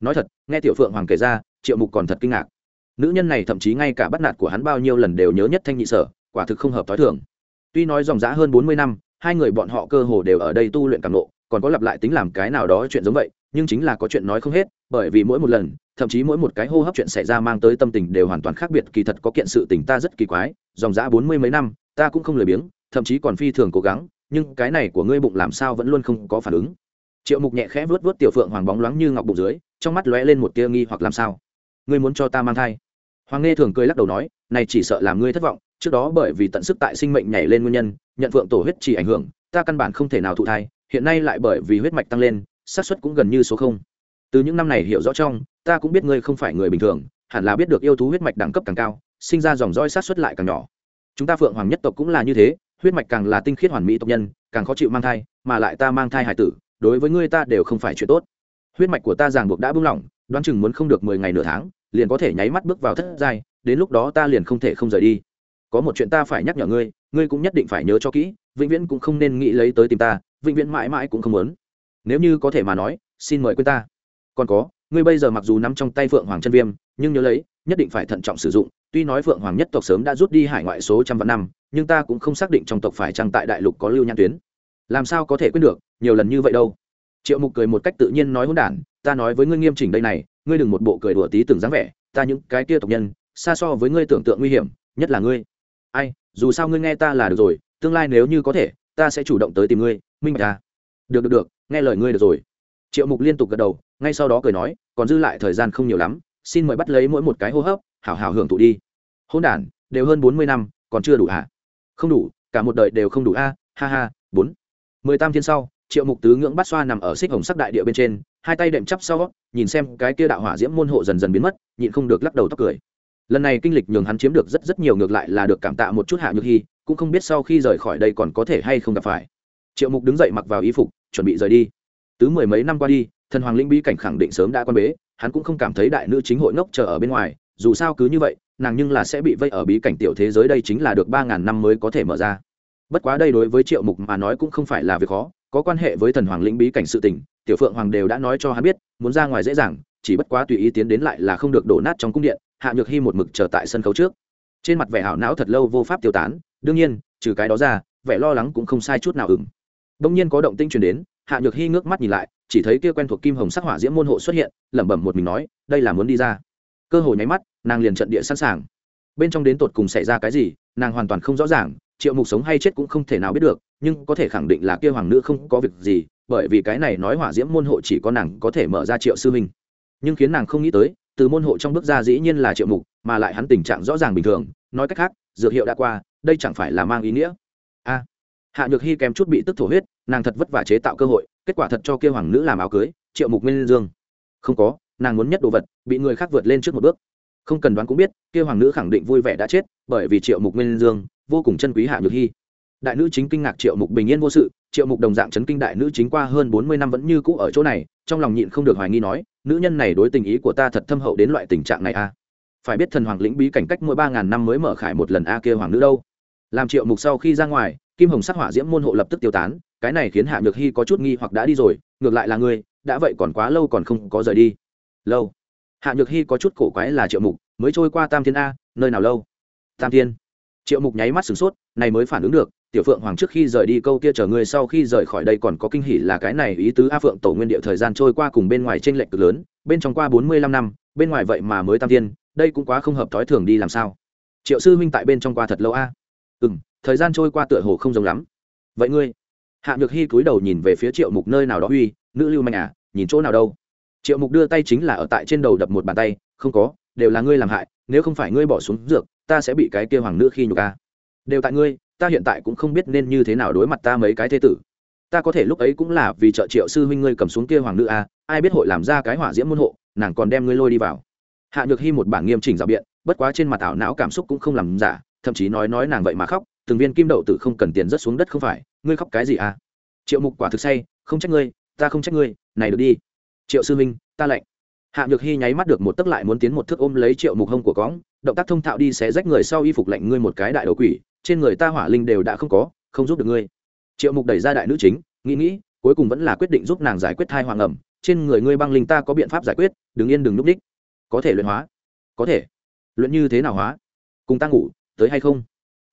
nói thật, nghe tiểu phượng hoàng kể ra, triệu mục còn thật kinh ngạc. Nữ nhân này thậm chí ngay cả bắt nạt của hắn bao nhiêu lần đều nhớ nhất thanh nhị sở, quả thực không hợp t h o i thường. Tuy nói dòng dã hơn bốn mươi năm, hai người bọn họ cơ hồ đều ở đây tu luyện càng lộ còn có lặp lại tính làm cái nào đó chuyện giống vậy, nhưng chính là có chuyện nói không hết, bởi vì mỗi một lần, thậm chí mỗi một cái hô hấp chuyện xảy ra mang tới tâm tình đều hoàn toàn khác biệt, kỳ thật có kiện sự tình ta rất kỳ quái, dòng dã bốn mươi mấy năm, ta cũng không lười biếng, thậm chí còn phi thường cố gắng, nhưng cái này của ngươi bụng làm sao vẫn luôn không có phản ứng. Triệu mục nhẹ khẽ vớt vớt tiểu phượng hoàng bóng loáng như ngọc bụng dưới trong mắt lóe lên một tia nghi hoặc làm sao? Ngươi muốn cho ta mang thai? Hoàng nghe thường cười lắc đầu nói, này chỉ sợ làm ngươi thất vọng, trước đó bởi vì tận sức tại sinh mệnh nhảy lên nguyên nhân, nhận phượng tổ huyết chỉ ảnh hưởng, ta căn bản không thể nào thụ thai, hiện nay lại bởi vì huyết mạch tăng lên, xác suất cũng gần như số không. Từ những năm này hiểu rõ trong, ta cũng biết ngươi không phải người bình thường, hẳn là biết được yêu thú huyết mạch đẳng cấp càng cao, sinh ra dòng roi sát suất lại càng nhỏ. Chúng ta phượng hoàng nhất tộc cũng là như thế, huyết mạch càng là tinh khiết hoàn mỹ tộc nhân, càng khó chịu mang thai, mà lại ta mang thai hải tử, đối với ngươi ta đều không phải chuyện tốt huyết mạch của ta ràng buộc đã buông lỏng, đoán chừng muốn không được mười ngày nửa tháng, liền có thể nháy mắt bước vào thất giai, đến lúc đó ta liền không thể không rời đi. Có một chuyện ta phải nhắc nhở ngươi ngươi cũng nhất định phải nhớ cho kỹ, vĩnh viễn cũng không nên nghĩ lấy tới tìm ta, vĩnh viễn mãi mãi cũng không muốn. Nếu như có thể mà nói, xin mời quên ta. Còn có, ngươi bây giờ mặc dù nắm trong tay phượng hoàng chân viêm, nhưng nhớ lấy, nhất định phải thận trọng sử dụng, tuy nói phượng hoàng nhất tộc sớm đã rút đi hải ngoại số trăm vạn năm, nhưng ta cũng không xác định trong tộc phải chăng tại đại lục có lưu nhãn tuyến. Làm sao có thể quên được, nhiều lần như vậy đâu? Triệu mục cười một cách tự nhiên nói hỗn đản, ta nói với ngươi nghiêm chỉnh đây này, ngươi đừng một bộ cười đùa tí từng dáng vẻ, ta những cái kia tộc nhân, xa so với ngươi tưởng tượng nguy hiểm, nhất là ngươi. Ai, dù sao ngươi nghe ta là được rồi, tương lai nếu như có thể, ta sẽ chủ động tới tìm ngươi, minh bạch ta. Được được được, nghe lời ngươi được rồi. Triệu mục liên tục gật đầu, ngay sau đó cười nói, còn dư lại thời gian không nhiều lắm, xin mời bắt lấy mỗi một cái hô hấp, hảo hảo hưởng thụ đi. Hôn đản, đều hơn bốn mươi năm, còn chưa đủ hả? Không đủ, cả một đời đều không đủ a, ha ha, bốn. Mười tam thiên sau triệu mục tứ ngưỡng bát xoa nằm ở xích hồng sắc đại địa bên trên, hai tay đệm chắp sau, nhìn xem cái kia đạo hỏa diễm môn hộ dần dần biến mất, nhịn không được lắc đầu tóc cười. Lần này kinh lịch nhường hắn chiếm được rất rất nhiều ngược lại là được cảm tạ một chút hạ nhược hy, cũng không biết sau khi rời khỏi đây còn có thể hay không gặp phải. Triệu mục đứng dậy mặc vào y phục, chuẩn bị rời đi. Tứ mười mấy năm qua đi, thần hoàng linh bí cảnh khẳng định sớm đã quan bế, hắn cũng không cảm thấy đại nữ chính hội ngốc chờ ở bên ngoài, dù sao cứ như vậy, nàng nhưng là sẽ bị vây ở bí cảnh tiểu thế giới đây chính là được ba ngàn năm mới có thể mở ra. Bất quá đây đối với triệu mục mà nói cũng không phải là việc khó có quan hệ với thần hoàng lĩnh bí cảnh sự tình, tiểu phượng hoàng đều đã nói cho hắn biết, muốn ra ngoài dễ dàng, chỉ bất quá tùy ý tiến đến lại là không được đổ nát trong cung điện, hạ nhược hy một mực chờ tại sân khấu trước. Trên mặt vẻ hảo não thật lâu vô pháp tiêu tán, đương nhiên, trừ cái đó ra, vẻ lo lắng cũng không sai chút nào ửng. Đông nhiên có động tinh truyền đến, hạ nhược hy ngước mắt nhìn lại, chỉ thấy kia quen thuộc kim hồng sắc hỏa diễm môn hộ xuất hiện, lẩm bẩm một mình nói, đây là muốn đi ra. Cơ hội nháy mắt, nàng liền trận địa sẵn sàng. Bên trong đến tột cùng xảy ra cái gì, nàng hoàn toàn không rõ ràng, triệu mục sống hay chết cũng không thể nào biết được nhưng có thể khẳng định là kia hoàng nữ không có việc gì, bởi vì cái này nói hỏa diễm môn hộ chỉ có nàng có thể mở ra triệu sư huynh. Nhưng khiến nàng không nghĩ tới, từ môn hộ trong bước ra dĩ nhiên là triệu mục, mà lại hắn tình trạng rõ ràng bình thường. Nói cách khác, dược hiệu đã qua, đây chẳng phải là mang ý nghĩa? A. Hạ nhược hy kèm chút bị tức thổ huyết, nàng thật vất vả chế tạo cơ hội, kết quả thật cho kia hoàng nữ làm áo cưới, triệu mục minh dương. Không có, nàng muốn nhất đồ vật, bị người khác vượt lên trước một bước. Không cần đoán cũng biết, kia hoàng nữ khẳng định vui vẻ đã chết, bởi vì triệu mục minh dương vô cùng chân quý hạ nhược hy đại nữ chính kinh ngạc triệu mục bình yên vô sự, triệu mục đồng dạng chấn kinh đại nữ chính qua hơn bốn mươi năm vẫn như cũ ở chỗ này, trong lòng nhịn không được hoài nghi nói, nữ nhân này đối tình ý của ta thật thâm hậu đến loại tình trạng này a à? phải biết thần hoàng lĩnh bí cảnh cách mỗi ba ngàn năm mới mở khải một lần a kia hoàng nữ đâu. Làm triệu mục sau khi ra ngoài, kim hồng sắc hỏa diễm môn hộ lập tức tiêu tán, cái này khiến hạ nhược hy có chút nghi hoặc đã đi rồi, ngược lại là ngươi, đã vậy còn quá lâu còn không có rời đi. Lâu. Hạ nhược hy có chút cổ quái là triệu mục, mới trôi qua tam thiên a, nơi nào lâu? Tam thiên. Triệu mục nháy mắt sửng sốt, này mới phản ứng được tiểu phượng hoàng trước khi rời đi câu kia chờ ngươi sau khi rời khỏi đây còn có kinh hỉ là cái này ý tứ a phượng tổ nguyên địa thời gian trôi qua cùng bên ngoài trên lệch cực lớn, bên trong qua bốn mươi lăm năm, bên ngoài vậy mà mới tam thiên, đây cũng quá không hợp thói thường đi làm sao? Triệu sư huynh tại bên trong qua thật lâu a. À? ừ m thời gian trôi qua tựa hồ không giống lắm. Vậy ngươi? Hạ nhược hy cúi đầu nhìn về phía triệu mục nơi nào đó. Uy, nữ lưu manh à nhìn chỗ nào đâu? Triệu mục đưa tay chính là ở tại trên đầu đập một bàn tay. Không có, đều là ngươi làm hại, nếu không phải ngươi bỏ xuống dược, ta sẽ bị cái kia hoàng nữ khi nhục a. Đều tại ngươi ta hiện tại cũng không biết nên như thế nào đối mặt ta mấy cái thế tử. Ta có thể lúc ấy cũng là vì trợ triệu sư huynh ngươi cầm xuống kia hoàng nữ a, ai biết hội làm ra cái hỏa diễm môn hộ, nàng còn đem ngươi lôi đi vào. Hạ nhược hy một bảng nghiêm chỉnh rào biện, bất quá trên mặt ảo não cảm xúc cũng không làm giả, thậm chí nói nói nàng vậy mà khóc, từng viên kim đậu tử không cần tiền rất xuống đất không phải, ngươi khóc cái gì à triệu mục quả thực say, không trách ngươi, ta không trách ngươi, này được đi. Triệu sư minh ta lệnh. hạ nhược hy nháy mắt được một tấc lại muốn tiến một thước ôm lấy triệu mục hông của cóng động tác thông thạo đi sẽ rách người sau y phục lạnh ngươi một cái đại đầu quỷ, trên người ta hỏa linh đều đã không có, không giúp được ngươi. Triệu mục đẩy ra đại nữ chính, nghĩ nghĩ, cuối cùng vẫn là quyết định giúp nàng giải quyết thai hoàng ẩm, trên người ngươi băng linh ta có biện pháp giải quyết, đừng yên đừng núp đích. Có thể luyện hóa. Có thể. Luyện như thế nào hóa? Cùng ta ngủ, tới hay không?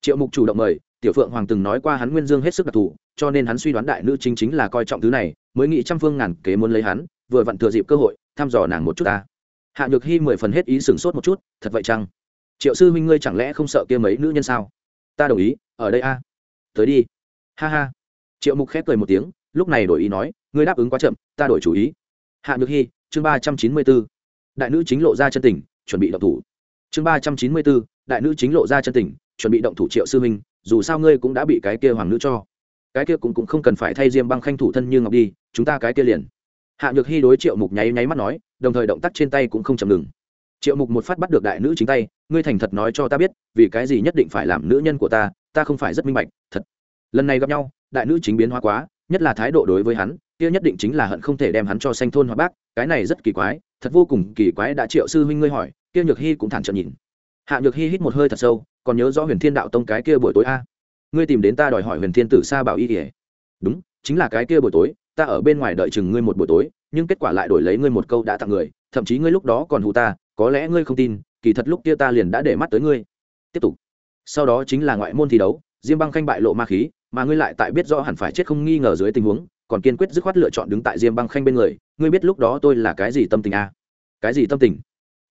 Triệu mục chủ động mời, tiểu phượng hoàng từng nói qua hắn nguyên dương hết sức đặc thù, cho nên hắn suy đoán đại nữ chính chính là coi trọng thứ này, mới nghĩ trăm phương ngàn kế muốn lấy hắn, vừa vặn thừa dịp cơ hội, thăm dò nàng một chút ta hạ nhược hy mười phần hết ý sửng sốt một chút thật vậy chăng? Triệu sư huynh ngươi chẳng lẽ không sợ kia mấy nữ nhân sao? Ta đồng ý ở đây a. Tới đi. Ha ha. Triệu mục khép cười một tiếng lúc này đổi ý nói ngươi đáp ứng quá chậm ta đổi chủ ý. Hạ nhược hy chương ba trăm chín mươi b ố đại nữ chính lộ ra chân tình chuẩn bị động thủ. Chương ba trăm chín mươi b ố đại nữ chính lộ ra chân tình chuẩn bị động thủ triệu sư huynh dù sao ngươi cũng đã bị cái kia hoàng nữ cho. Cái kia cũng, cũng không cần phải thay diêm băng khanh thủ thân như ngọc đi chúng ta cái kia liền hạ nhược hy đối triệu mục nháy nháy mắt nói, đồng thời động tác trên tay cũng không chậm ngừng. Triệu mục một phát bắt được đại nữ chính tay, ngươi thành thật nói cho ta biết, vì cái gì nhất định phải làm nữ nhân của ta ta không phải rất minh bạch, thật. Lần này gặp nhau, đại nữ chính biến hóa quá, nhất là thái độ đối với hắn, kia nhất định chính là hận không thể đem hắn cho sanh thôn hoặc bác, cái này rất kỳ quái, thật vô cùng kỳ quái đã triệu sư huynh ngươi hỏi, kia nhược hy cũng thẳng trợn nhìn. Hạ nhược hy hít một hơi thật sâu, còn nhớ rõ huyền thiên đạo tông cái kia buổi tối a? Ngươi tìm đến ta đòi hỏi huyền thiên tử sa bảo y kể đúng, chính là cái kia buổi tối ta ở bên ngoài đợi chừng ngươi một buổi tối, nhưng kết quả lại đổi lấy ngươi một câu đã tặng người, thậm chí ngươi lúc đó còn hù ta, có lẽ ngươi không tin, kỳ thật lúc kia ta liền đã để mắt tới ngươi. Tiếp tục. Sau đó chính là ngoại môn thi đấu, diêm băng khanh bại lộ ma khí, mà ngươi lại tại biết rõ hẳn phải chết không nghi ngờ dưới tình huống, còn kiên quyết dứt khoát lựa chọn đứng tại diêm băng khanh bên người, ngươi biết lúc đó tôi là cái gì tâm tình à? cái gì tâm tình?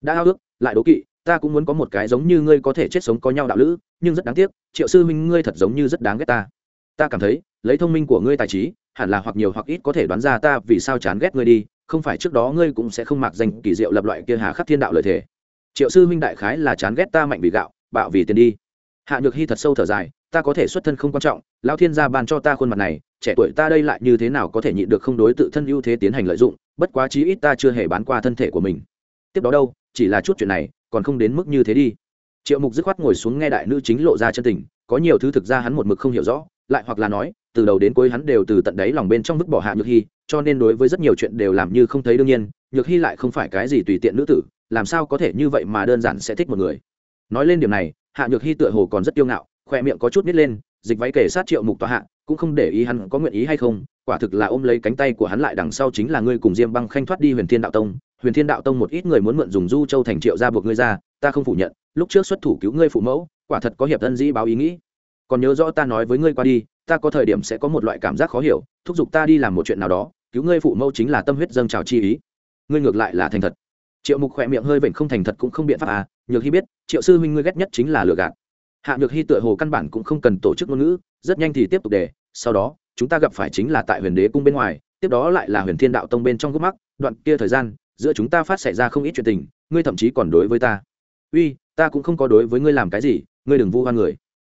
Đã ao ước, lại đố kỵ, ta cũng muốn có một cái giống như ngươi có thể chết sống có nhau đạo lữ, nhưng rất đáng tiếc, triệu sư minh ngươi thật giống như rất đáng ghét ta. Ta cảm thấy lấy thông minh của ngươi tài trí, hẳn là hoặc nhiều hoặc ít có thể đoán ra ta vì sao chán ghét ngươi đi, không phải trước đó ngươi cũng sẽ không mặc danh kỳ diệu lập loại kia hà khắc thiên đạo lợi thể triệu sư huynh đại khái là chán ghét ta mạnh vì gạo, bạo vì tiền đi. Hạ nhược hy thật sâu thở dài, ta có thể xuất thân không quan trọng, lão thiên gia ban cho ta khuôn mặt này, trẻ tuổi ta đây lại như thế nào có thể nhịn được không đối tự thân ưu thế tiến hành lợi dụng, bất quá chí ít ta chưa hề bán qua thân thể của mình. Tiếp đó đâu, chỉ là chút chuyện này, còn không đến mức như thế đi. Triệu mục dứt khoát ngồi xuống nghe đại nữ chính lộ ra chân tình, có nhiều thứ thực ra hắn một mực không hiểu rõ, lại hoặc là nói từ đầu đến cuối hắn đều từ tận đáy lòng bên trong vứt bỏ hạ nhược hy cho nên đối với rất nhiều chuyện đều làm như không thấy đương nhiên, nhược hy lại không phải cái gì tùy tiện nữ tử, làm sao có thể như vậy mà đơn giản sẽ thích một người. Nói lên điểm này, hạ nhược hy tựa hồ còn rất kiêu ngạo, khoe miệng có chút nít lên, dịch váy kể sát triệu mục tòa hạ, cũng không để ý hắn có nguyện ý hay không, quả thực là ôm lấy cánh tay của hắn lại đằng sau chính là ngươi cùng diêm băng khanh thoát đi huyền thiên đạo tông. Huyền thiên đạo tông một ít người muốn mượn dùng du châu thành triệu ra buộc ngươi ra, ta không phủ nhận, lúc trước xuất thủ cứu ngươi phụ mẫu, quả thật có hiệp thân dĩ báo ý nghĩ. Còn nhớ rõ ta nói với ngươi qua đi ta có thời điểm sẽ có một loại cảm giác khó hiểu, thúc giục ta đi làm một chuyện nào đó, cứu ngươi phụ mẫu chính là tâm huyết dâng trào chi ý. Ngươi ngược lại là thành thật. Triệu mục khỏe miệng hơi vểnh không thành thật cũng không biện pháp à nhược hy biết, triệu sư huynh ngươi ghét nhất chính là lừa gạt. Hạ nhược hy tựa hồ căn bản cũng không cần tổ chức ngôn ngữ, rất nhanh thì tiếp tục đề, sau đó, chúng ta gặp phải chính là tại huyền đế cung bên ngoài, tiếp đó lại là huyền thiên đạo tông bên trong gốc mắc đoạn kia thời gian, giữa chúng ta phát xảy ra không ít chuyện tình, ngươi thậm chí còn đối với ta. Uy, ta cũng không có đối với ngươi làm cái gì, ngươi đừng vu hoan người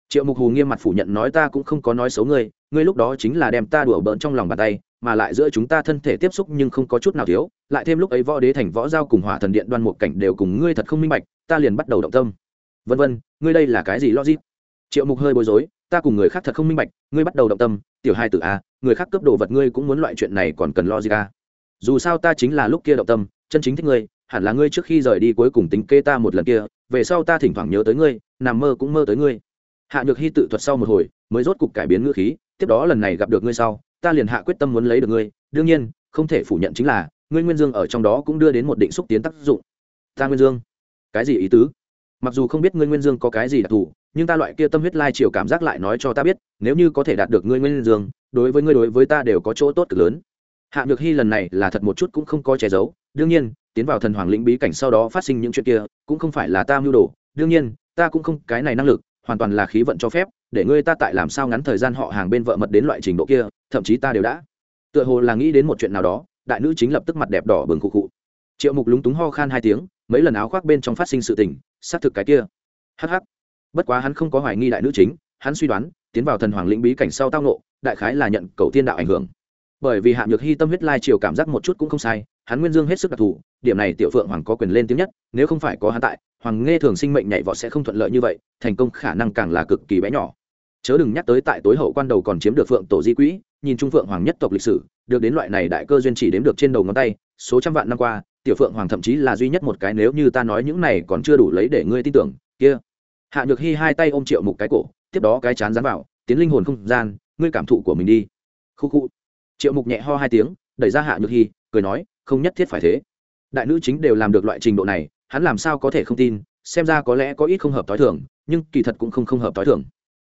triệu mục hù nghiêm mặt phủ nhận nói ta cũng không có nói xấu ngươi ngươi lúc đó chính là đem ta đùa bỡn trong lòng bàn tay, mà lại giữa chúng ta thân thể tiếp xúc nhưng không có chút nào thiếu, lại thêm lúc ấy võ đế thành võ giao cùng hỏa thần điện đoan một cảnh đều cùng ngươi thật không minh bạch, ta liền bắt đầu động tâm. Vân vân, ngươi đây là cái gì logic? Triệu mục hơi bối rối, ta cùng người khác thật không minh bạch, ngươi bắt đầu động tâm, tiểu hai tử a, người khác cấp đồ vật ngươi cũng muốn loại chuyện này còn cần logic a. Dù sao ta chính là lúc kia động tâm, chân chính thích ngươi, hẳn là ngươi trước khi rời đi cuối cùng tính kê ta một lần kia, về sau ta thỉnh thoảng nhớ tới ngươi, nằm mơ cũng mơ tới ngươi hạ nhược hy tự thuật sau một hồi, mới rốt cục cải biến ngữ khí, tiếp đó lần này gặp được ngươi sau, ta liền hạ quyết tâm muốn lấy được ngươi. Đương nhiên, không thể phủ nhận chính là, ngươi nguyên dương ở trong đó cũng đưa đến một định xúc tiến tác dụng. Ta nguyên dương? Cái gì ý tứ? Mặc dù không biết ngươi nguyên dương có cái gì đặc thù, nhưng ta loại kia tâm huyết lai chiều cảm giác lại nói cho ta biết, nếu như có thể đạt được ngươi nguyên dương, đối với ngươi đối với ta đều có chỗ tốt cực lớn. Hạ nhược hy lần này là thật một chút cũng không có che giấu. Đương nhiên, tiến vào thần hoàng lĩnh bí cảnh sau đó phát sinh những chuyện kia, cũng không phải là ta mưu đồ. Đương nhiên, ta cũng không, cái này năng lực hoàn toàn là khí vận cho phép, để ngươi ta tại làm sao ngắn thời gian họ hàng bên vợ mật đến loại trình độ kia, thậm chí ta đều đã. Tựa hồ là nghĩ đến một chuyện nào đó, đại nữ chính lập tức mặt đẹp đỏ bừng khụ khụ. Triệu mục lúng túng ho khan hai tiếng, mấy lần áo khoác bên trong phát sinh sự tình, xác thực cái kia. Hh bất quá hắn không có hoài nghi đại nữ chính, hắn suy đoán, tiến vào thần hoàng lĩnh bí cảnh sau tao nộ đại khái là nhận cầu tiên đạo ảnh hưởng. Bởi vì hạ nhược hy tâm huyết lai chiều cảm giác một chút cũng không sai, hắn nguyên dương hết sức đặc thù điểm này tiểu phượng hoàng có quyền lên tiếng nhất, nếu không phải có hắn tại, hoàng nghe thường sinh mệnh nhảy vọt sẽ không thuận lợi như vậy, thành công khả năng càng là cực kỳ bé nhỏ. Chớ đừng nhắc tới tại tối hậu quan đầu còn chiếm được phượng tổ di quỹ, nhìn trung phượng hoàng nhất tộc lịch sử, được đến loại này đại cơ duyên chỉ đếm được trên đầu ngón tay, số trăm vạn năm qua, tiểu phượng hoàng thậm chí là duy nhất một cái nếu như ta nói những này còn chưa đủ lấy để ngươi tin tưởng, kia. Hạ nhược hy hai tay ôm triệu mục cái cổ, tiếp đó cái chán dán vào, tiến linh hồn không gian, ngươi cảm thụ của mình đi. Khu khu. Triệu mục nhẹ ho hai tiếng, đẩy ra hạ nhược hy cười nói, không nhất thiết phải thế đại nữ chính đều làm được loại trình độ này, hắn làm sao có thể không tin, xem ra có lẽ có ít không hợp t h o i thường, nhưng kỳ thật cũng không không hợp t h o i thường.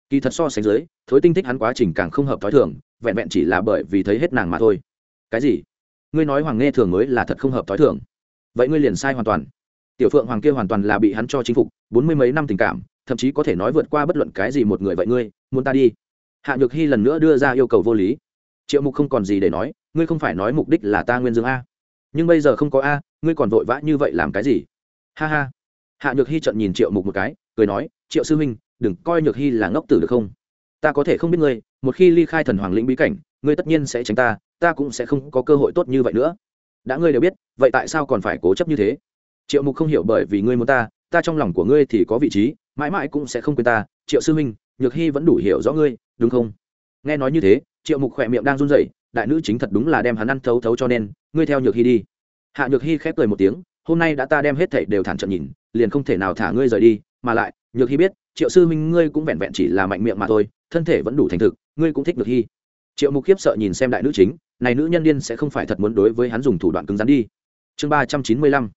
Kỳ thật so sánh dưới, thối tinh thích hắn quá trình càng không hợp t h o i thường, vẹn vẹn chỉ là bởi vì thấy hết nàng mà thôi. Cái gì? Ngươi nói hoàng nghe thường mới là thật không hợp t h o i thường. Vậy ngươi liền sai hoàn toàn. Tiểu phượng hoàng kia hoàn toàn là bị hắn cho chính phục, bốn mươi mấy năm tình cảm, thậm chí có thể nói vượt qua bất luận cái gì một người vậy ngươi, muốn ta đi? Hạ nhược hy lần nữa đưa ra yêu cầu vô lý. Triệu mục không còn gì để nói, ngươi không phải nói mục đích là ta nguyên dương a nhưng bây giờ không có a, ngươi còn vội vã như vậy làm cái gì? Ha ha. Hạ nhược hy trận nhìn triệu mục một cái, cười nói, triệu sư huynh, đừng coi nhược hy là ngốc tử được không? Ta có thể không biết ngươi, một khi ly khai thần hoàng lĩnh bí cảnh, ngươi tất nhiên sẽ tránh ta ta cũng sẽ không có cơ hội tốt như vậy nữa. Đã ngươi đều biết, vậy tại sao còn phải cố chấp như thế? Triệu mục không hiểu bởi vì ngươi muốn ta ta trong lòng của ngươi thì có vị trí, mãi mãi cũng sẽ không quên ta. Triệu sư huynh, nhược hy vẫn đủ hiểu rõ ngươi, đúng không? Nghe nói như thế, triệu mục khỏe miệng đang run rẩy, đại nữ chính thật đúng là đem hắn ăn thấu thấu cho nên ngươi theo nhược hy đi. Hạ nhược hy khép cười một tiếng, hôm nay đã ta đem hết thảy đều thản trận nhìn, liền không thể nào thả ngươi rời đi, mà lại, nhược hy biết, triệu sư minh ngươi cũng vẹn vẹn chỉ là mạnh miệng mà thôi, thân thể vẫn đủ thành thực, ngươi cũng thích nhược hy. Triệu mục khiếp sợ nhìn xem đại nữ chính, này nữ nhân điên sẽ không phải thật muốn đối với hắn dùng thủ đoạn cứng rắn đi. Chương ba trăm chín mươi lăm,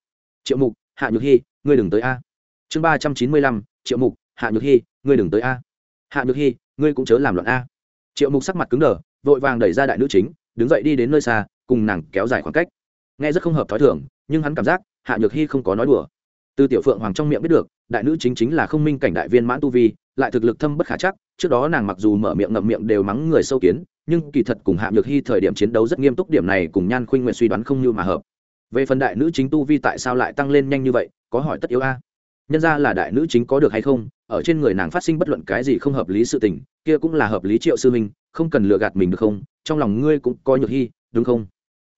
triệu mục, hạ nhược hy, ngươi đừng tới a. Chương ba trăm chín mươi lăm, triệu mục, hạ nhược hy, ngươi đừng tới a. Hạ nhược hy, ngươi cũng chớ làm loạn a. Triệu mục sắc mặt cứng đờ, vội vàng đẩy ra đại nữ chính, đứng dậy đi đến nơi xa cùng nàng kéo dài khoảng cách. Nghe rất không hợp t h ó i thưởng nhưng hắn cảm giác, hạ nhược hy không có nói đùa. Từ tiểu phượng hoàng trong miệng biết được, đại nữ chính chính là không minh cảnh đại viên mãn tu vi, lại thực lực thâm bất khả chắc, trước đó nàng mặc dù mở miệng ngậm miệng đều mắng người sâu kiến, nhưng kỳ thật cùng hạ nhược hy thời điểm chiến đấu rất nghiêm túc, điểm này cùng nhan khuynh nguyện suy đoán không như mà hợp. Về phần đại nữ chính tu vi tại sao lại tăng lên nhanh như vậy, có hỏi tất yếu a. Nhân ra là đại nữ chính có được hay không, ở trên người nàng phát sinh bất luận cái gì không hợp lý sự tình, kia cũng là hợp lý triệu sư minh, không cần lừa gạt mình được không? Trong lòng ngươi cũng có nhược hy đúng không?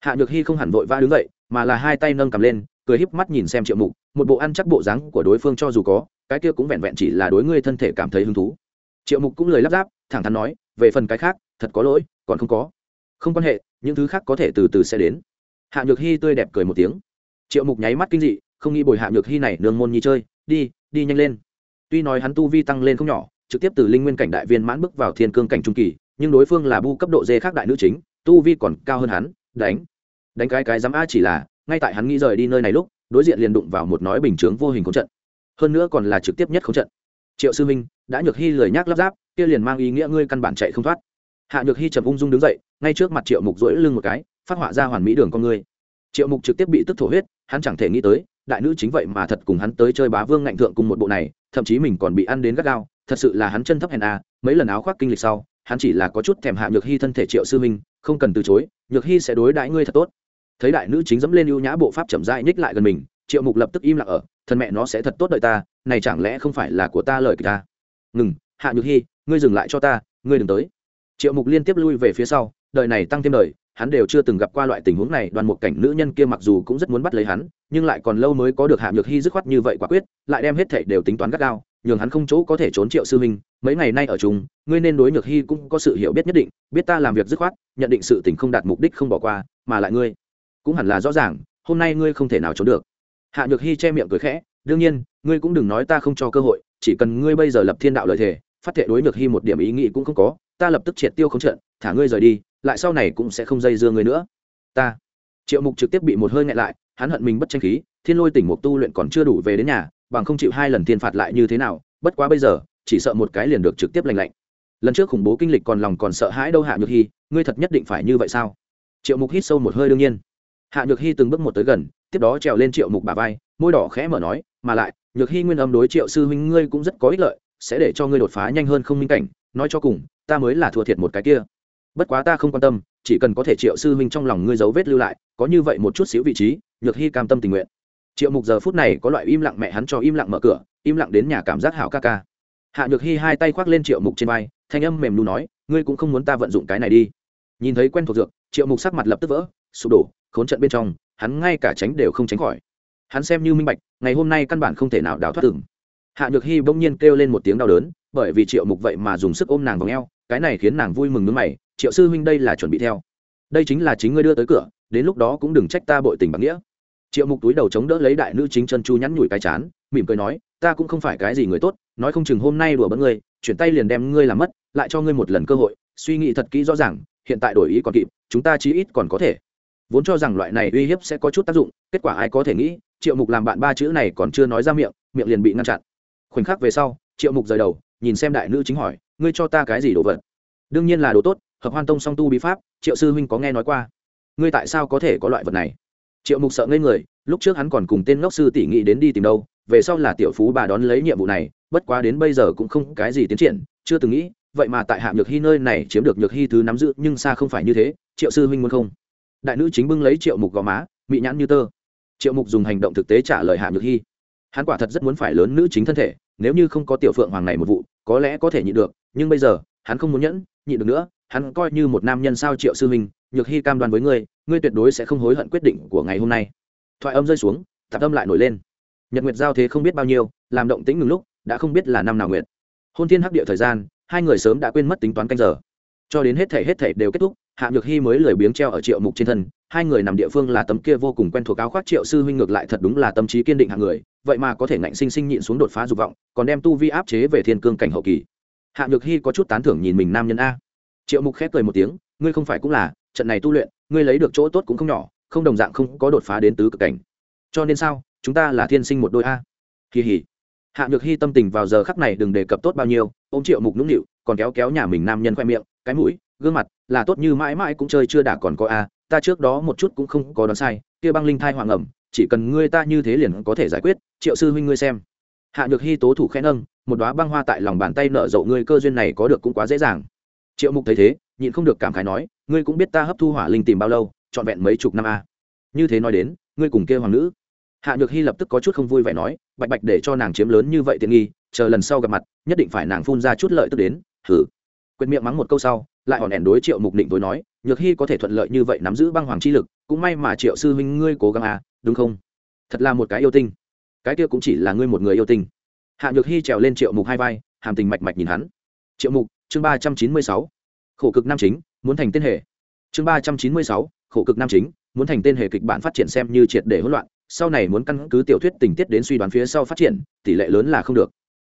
Hạ nhược hy không hẳn vội vã đứng dậy, mà là hai tay nâng cầm lên, cười híp mắt nhìn xem triệu mục, một bộ ăn chắc bộ dáng của đối phương cho dù có, cái kia cũng vẹn vẹn chỉ là đối ngươi thân thể cảm thấy hứng thú. Triệu mục cũng lời lắp ráp, thẳng thắn nói, về phần cái khác, thật có lỗi, còn không có. Không quan hệ, những thứ khác có thể từ từ sẽ đến. Hạ nhược hy tươi đẹp cười một tiếng. Triệu mục nháy mắt kinh dị, không nghĩ bồi hạ nhược hy này nương môn nhi chơi, đi đi nhanh lên. Tuy nói hắn tu vi tăng lên không nhỏ, trực tiếp từ linh nguyên cảnh đại viên mãn bước vào thiên cương cảnh trung kỳ, nhưng đối phương là bu cấp độ dê khác đại nữ chính, tu vi còn cao hơn hắn, đánh đánh cái cái dám a chỉ là, ngay tại hắn nghĩ rời đi nơi này lúc, đối diện liền đụng vào một nói bình chướng vô hình khống trận. Hơn nữa còn là trực tiếp nhất khống trận. Triệu sư minh đã nhược hy lời nhắc lắp ráp, kia liền mang ý nghĩa ngươi căn bản chạy không thoát. Hạ nhược hy trầm ung dung đứng dậy, ngay trước mặt triệu mục dỗi lưng một cái, phát họa ra hoàn mỹ đường con ngươi triệu mục trực tiếp bị tức thổ huyết, hắn chẳng thể nghĩ tới, đại nữ chính vậy mà thật cùng hắn tới chơi bá vương ngạnh thượng cùng một bộ này, thậm chí mình còn bị ăn đến gắt gao, thật sự là hắn chân thấp hèn a, mấy lần áo khoác kinh lịch sau, hắn chỉ là có chút thèm hạ nhược hy thân thể triệu sư minh không cần từ chối, nhược hy sẽ đối đãi ngươi thật tốt thấy đại nữ chính dẫm lên ưu nhã bộ pháp chậm rãi nhích lại gần mình, triệu mục lập tức im lặng ở thân mẹ nó sẽ thật tốt đợi ta, này chẳng lẽ không phải là của ta lời kịch ta? Ngừng, hạ nhược hy ngươi dừng lại cho ta, ngươi đừng tới. Triệu mục liên tiếp lui về phía sau, đời này tăng thêm đời, hắn đều chưa từng gặp qua loại tình huống này, đoàn một cảnh nữ nhân kia mặc dù cũng rất muốn bắt lấy hắn, nhưng lại còn lâu mới có được hạ nhược hy dứt khoát như vậy quả quyết, lại đem hết thảy đều tính toán gắt gao, nhường hắn không chỗ có thể trốn triệu sư minh, mấy ngày nay ở chung, ngươi nên đối nhược hy cũng có sự hiểu biết nhất định, biết ta làm việc dứt khoát, nhận định sự tình không đạt mục đích không bỏ qua, mà lại ngươi cũng hẳn là rõ ràng, hôm nay ngươi không thể nào trốn được. Hạ nhược hy che miệng cười khẽ, đương nhiên, ngươi cũng đừng nói ta không cho cơ hội, chỉ cần ngươi bây giờ lập thiên đạo lời thề, phát thệ đối nhược hy một điểm ý nghĩ cũng không có, ta lập tức triệt tiêu không trận, thả ngươi rời đi, lại sau này cũng sẽ không dây dưa ngươi nữa. Ta. Triệu mục trực tiếp bị một hơi ngại lại, hắn hận mình bất tranh khí, thiên lôi tỉnh mục tu luyện còn chưa đủ về đến nhà, bằng không chịu hai lần thiên phạt lại như thế nào, bất quá bây giờ, chỉ sợ một cái liền được trực tiếp lành lạnh. Lần trước khủng bố kinh lịch còn lòng còn sợ hãi đâu hạ nhược hy ngươi thật nhất định phải như vậy sao? Triệu mục hít sâu một hơi đương nhiên hạ nhược hy từng bước một tới gần, tiếp đó trèo lên triệu mục bà vai, môi đỏ khẽ mở nói, mà lại, nhược hy nguyên âm đối triệu sư huynh ngươi cũng rất có ích lợi, sẽ để cho ngươi đột phá nhanh hơn không minh cảnh, nói cho cùng, ta mới là thua thiệt một cái kia. Bất quá ta không quan tâm, chỉ cần có thể triệu sư huynh trong lòng ngươi dấu vết lưu lại, có như vậy một chút xíu vị trí, nhược hy cam tâm tình nguyện. Triệu mục giờ phút này có loại im lặng mẹ hắn cho im lặng mở cửa, im lặng đến nhà cảm giác hảo ca ca. Hạ nhược hy hai tay khoác lên triệu mục trên vai, thanh âm mềm nu nói, ngươi cũng không muốn ta vận dụng cái này đi. Nhìn thấy quen thuộc dược, triệu mục sắc mặt lập tức vỡ sụp đổ, khốn trận bên trong, hắn ngay cả tránh đều không tránh khỏi. Hắn xem như minh bạch, ngày hôm nay căn bản không thể nào đào thoát từng hạ nhược hy bỗng nhiên kêu lên một tiếng đau đớn, bởi vì triệu mục vậy mà dùng sức ôm nàng vào ngheo cái này khiến nàng vui mừng nước mày, triệu sư huynh đây là chuẩn bị theo. Đây chính là chính ngươi đưa tới cửa, đến lúc đó cũng đừng trách ta bội tình bằng nghĩa. Triệu mục túi đầu chống đỡ lấy đại nữ chính chân chu nhắn nhủi cái chán, mỉm cười nói, ta cũng không phải cái gì người tốt, nói không chừng hôm nay đùa bỡn ngươi, chuyển tay liền đem ngươi làm mất, lại cho ngươi một lần cơ hội, suy nghĩ thật kỹ rõ ràng, hiện tại đổi ý còn kịp, chúng ta chí ít còn có thể vốn cho rằng loại này uy hiếp sẽ có chút tác dụng, kết quả ai có thể nghĩ, triệu mục làm bạn ba chữ này còn chưa nói ra miệng miệng liền bị ngăn chặn. Khoảnh khắc về sau, triệu mục rời đầu, nhìn xem đại nữ chính hỏi, ngươi cho ta cái gì đồ vật? Đương nhiên là đồ tốt, hợp hoan tông song tu bí pháp, triệu sư huynh có nghe nói qua. Ngươi tại sao có thể có loại vật này? Triệu mục sợ ngây người, lúc trước hắn còn cùng tên ngốc sư tỷ nghị đến đi tìm đâu, về sau là tiểu phú bà đón lấy nhiệm vụ này, bất quá đến bây giờ cũng không cái gì tiến triển, chưa từng nghĩ, vậy mà tại hạ nhược hy nơi này chiếm được nhược hy thứ nắm giữ, nhưng xa không phải như thế, triệu sư huynh muốn không? Đại nữ chính bưng lấy triệu mục gò má, mị nhãn như tơ. Triệu mục dùng hành động thực tế trả lời hạ nhược hy hắn quả thật rất muốn phải lớn nữ chính thân thể, nếu như không có tiểu phượng hoàng này một vụ, có lẽ có thể nhịn được, nhưng bây giờ, hắn không muốn nhẫn, nhịn được nữa, hắn coi như một nam nhân sao triệu sư huynh nhược hy cam đoan với ngươi ngươi tuyệt đối sẽ không hối hận quyết định của ngày hôm nay. Thoại âm rơi xuống, tạp âm lại nổi lên. Nhật nguyệt giao thế không biết bao nhiêu, làm động tĩnh ngừng lúc, đã không biết là năm nào nguyệt. Hôn thiên hắc địa thời gian, hai người sớm đã quên mất tính toán canh giờ. Cho đến hết thể hết thể đều kết thúc hạ nhược hy mới lười biếng treo ở triệu mục trên thân, hai người nằm địa phương là tấm kia vô cùng quen thuộc áo khoác triệu sư huynh ngược lại thật đúng là tâm trí kiên định hạng người, vậy mà có thể ngạnh sinh sinh nhịn xuống đột phá dục vọng, còn đem tu vi áp chế về thiên cương cảnh hậu kỳ. Hạ nhược hy có chút tán thưởng nhìn mình nam nhân a. Triệu mục khép cười một tiếng, ngươi không phải cũng là, trận này tu luyện, ngươi lấy được chỗ tốt cũng không nhỏ, không đồng dạng không có đột phá đến tứ cực cảnh. Cho nên sao, chúng ta là thiên sinh một đôi a. Kỳ hỉ. Hạ nhược hy tâm tình vào giờ khắc này đừng đề cập tốt bao nhiêu ô m triệu mục nũng nịu, còn kéo kéo nhà mình nam nhân khoe miệng, cái mũi, gương mặt là tốt như mãi mãi cũng chơi chưa đả còn có a, ta trước đó một chút cũng không có đoán sai, kia băng linh thai hoàng ẩm, chỉ cần ngươi ta như thế liền có thể giải quyết, triệu sư huynh ngươi xem. Hạ được hy tố thủ khẽ nâng, một đoá băng hoa tại lòng bàn tay nở rộ ngươi cơ duyên này có được cũng quá dễ dàng. Triệu mục thấy thế, nhịn không được cảm khái nói, ngươi cũng biết ta hấp thu hỏa linh tìm bao lâu, trọn vẹn mấy chục năm a. Như thế nói đến, ngươi cùng kêu hoàng nữ. Hạ được hy lập tức có chút không vui vẻ nói, bạch bạch để cho nàng chiếm lớn như vậy tiện nghi, chờ lần sau gặp mặt, nhất định phải nàng phun ra chút lợi tức đến thử quyền miệng mắng một câu sau, lại hòn ẻn đối triệu mục định tối nói, nhược hy có thể thuận lợi như vậy nắm giữ băng hoàng chi lực, cũng may mà triệu sư huynh ngươi cố gắng à đúng không? Thật là một cái yêu tinh. Cái kia cũng chỉ là ngươi một người yêu tinh. Hạ nhược hy trèo lên triệu mục hai vai, hàm tình mạch mạch nhìn hắn. Triệu mục, chương ba trăm chín mươi sáu, khổ cực nam chính, muốn thành tên hệ chương ba trăm chín mươi sáu, khổ cực nam chính, muốn thành tên hệ kịch bản phát triển xem như triệt để hỗn loạn, sau này muốn căn cứ tiểu thuyết tình tiết đến suy đoán phía sau phát triển, tỷ lệ lớn là không được.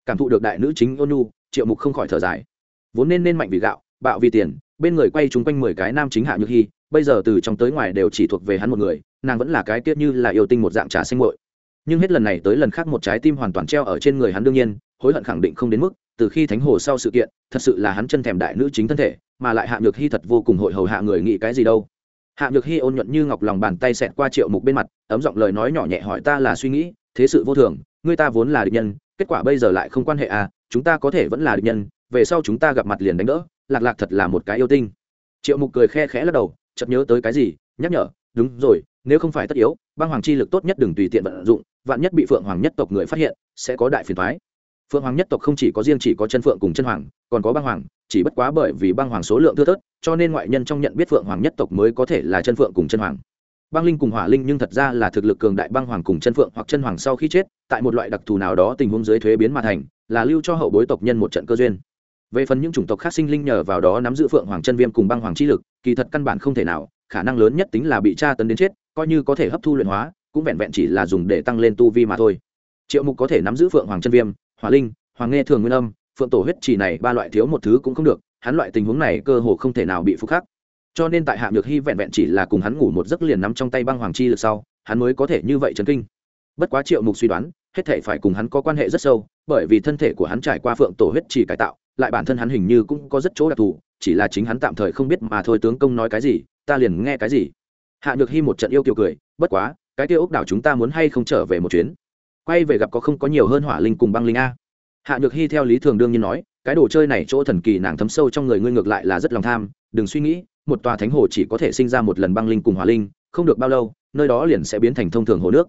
Cảm thụ được đại nữ chính ônu triệu mục không khỏi thở dài vốn nên nên mạnh vì gạo, bạo vì tiền, bên người quay chung quanh mười cái nam chính hạ nhược hy, bây giờ từ trong tới ngoài đều chỉ thuộc về hắn một người, nàng vẫn là cái tiết như là yêu tinh một dạng trà xanh muội. Nhưng hết lần này tới lần khác một trái tim hoàn toàn treo ở trên người hắn đương nhiên, hối hận khẳng định không đến mức, từ khi thánh hồ sau sự kiện, thật sự là hắn chân thèm đại nữ chính thân thể, mà lại hạ nhược hy thật vô cùng hội hầu hạ người nghĩ cái gì đâu. Hạ nhược hy ôn nhuận như ngọc lòng bàn tay xẹt qua triệu mục bên mặt, ấm giọng lời nói nhỏ nhẹ hỏi ta là suy nghĩ, thế sự vô thường ngươi ta vốn là địch nhân, kết quả bây giờ lại không quan hệ à chúng ta có thể vẫn là địch nhân về sau chúng ta gặp mặt liền đánh đỡ, lạc lạc thật là một cái yêu tinh. Triệu mục cười khe khẽ lắc đầu, chợt nhớ tới cái gì, nhắc nhở, đúng rồi, nếu không phải tất yếu, băng hoàng chi lực tốt nhất đừng tùy tiện vận dụng, vạn nhất bị phượng hoàng nhất tộc người phát hiện, sẽ có đại phiền thoái phượng hoàng nhất tộc không chỉ có riêng chỉ có chân phượng cùng chân hoàng, còn có băng hoàng, chỉ bất quá bởi vì băng hoàng số lượng thưa thớt, cho nên ngoại nhân trong nhận biết phượng hoàng nhất tộc mới có thể là chân phượng cùng chân hoàng. Băng linh cùng hỏa linh nhưng thật ra là thực lực cường đại băng hoàng cùng chân phượng hoặc chân hoàng sau khi chết, tại một loại đặc thù nào đó tình huống dưới thuế biến mà thành, là lưu cho hậu bối tộc nhân một trận cơ duyên về phần những chủng tộc khác sinh linh nhờ vào đó nắm giữ phượng hoàng chân viêm cùng băng hoàng chi lực, kỳ thật căn bản không thể nào, khả năng lớn nhất tính là bị tra tấn đến chết, coi như có thể hấp thu luyện hóa, cũng vẹn vẹn chỉ là dùng để tăng lên tu vi mà thôi. Triệu mục có thể nắm giữ phượng hoàng chân viêm, hỏa linh, hoàng nghe thường nguyên âm, phượng tổ huyết chỉ này ba loại thiếu một thứ cũng không được, hắn loại tình huống này cơ hồ không thể nào bị phục khắc. Cho nên tại hạ nhược hy vẹn vẹn chỉ là cùng hắn ngủ một giấc liền nắm trong tay băng hoàng chi lực sau, hắn mới có thể như vậy chấn kinh. Bất quá triệu mục suy đoán, hết thể phải cùng hắn có quan hệ rất sâu, bởi vì thân thể của hắn trải qua phượng tổ huyết chỉ cải tạo lại bản thân hắn hình như cũng có rất chỗ đặc thù, chỉ là chính hắn tạm thời không biết mà thôi, tướng công nói cái gì, ta liền nghe cái gì. Hạ nhược hy một trận yêu kiều cười, bất quá, cái tiêu ốc đảo chúng ta muốn hay không trở về một chuyến? Quay về gặp có không có nhiều hơn hỏa linh cùng băng linh a. Hạ nhược hy theo lý thường đương nhiên nói, cái đồ chơi này chỗ thần kỳ nàng thấm sâu trong người ngươi ngược lại là rất lòng tham, đừng suy nghĩ, một tòa thánh hồ chỉ có thể sinh ra một lần băng linh cùng hỏa linh, không được bao lâu, nơi đó liền sẽ biến thành thông thường hồ nước.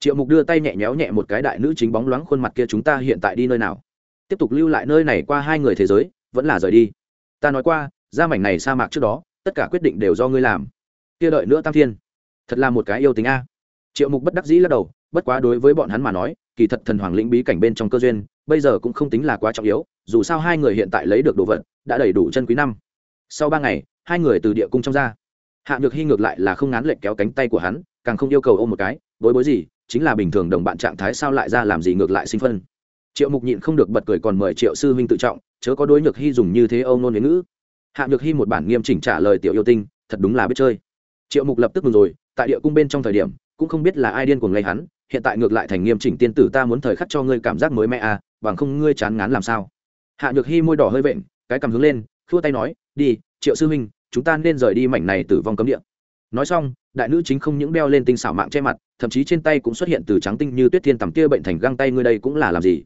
Triệu mục đưa tay nhẹ nhéo nhẹ một cái đại nữ chính bóng loáng khuôn mặt kia, chúng ta hiện tại đi nơi nào? Tiếp tục lưu lại nơi này qua hai người thế giới, vẫn là rời đi. Ta nói qua ra mảnh này sa mạc trước đó, tất cả quyết định đều do ngươi làm. Kia đợi nữa tam thiên. Thật là một cái yêu tính a. Triệu mục bất đắc dĩ lắc đầu, bất quá đối với bọn hắn mà nói, kỳ thật thần hoàng lĩnh bí cảnh bên trong cơ duyên, bây giờ cũng không tính là quá trọng yếu, dù sao hai người hiện tại lấy được đồ vật, đã đầy đủ chân quý năm. Sau ba ngày, hai người từ địa cung trong ra. Hạ nhược hy ngược lại là không ngán lệnh kéo cánh tay của hắn, càng không yêu cầu ôm một cái, bối bối gì, chính là bình thường đồng bạn trạng thái sao lại ra làm gì ngược lại sinh phân triệu mục nhịn không được bật cười còn mời triệu sư huynh tự trọng, chớ có đối nhược hy dùng như thế âu nôn với ngữ. Hạ nhược hy một bản nghiêm chỉnh trả lời tiểu yêu tinh, thật đúng là biết chơi. Triệu mục lập tức mừng rồi, tại địa cung bên trong thời điểm, cũng không biết là ai điên cuồng lây hắn, hiện tại ngược lại thành nghiêm chỉnh tiên tử ta muốn thời khắc cho ngươi cảm giác mới mẹ à bằng không ngươi chán ngán làm sao. Hạ nhược hy môi đỏ hơi vện, cái cầm hướng lên, khua tay nói, đi, triệu sư huynh chúng ta nên rời đi mảnh này tử vong cấm địa. Nói xong, đại nữ chính không những đeo lên tinh xảo mạng che mặt, thậm chí trên tay cũng xuất hiện từ trắng tinh như tuyết thiên tầm kia bệnh thành găng tay, ngươi đây cũng là làm gì?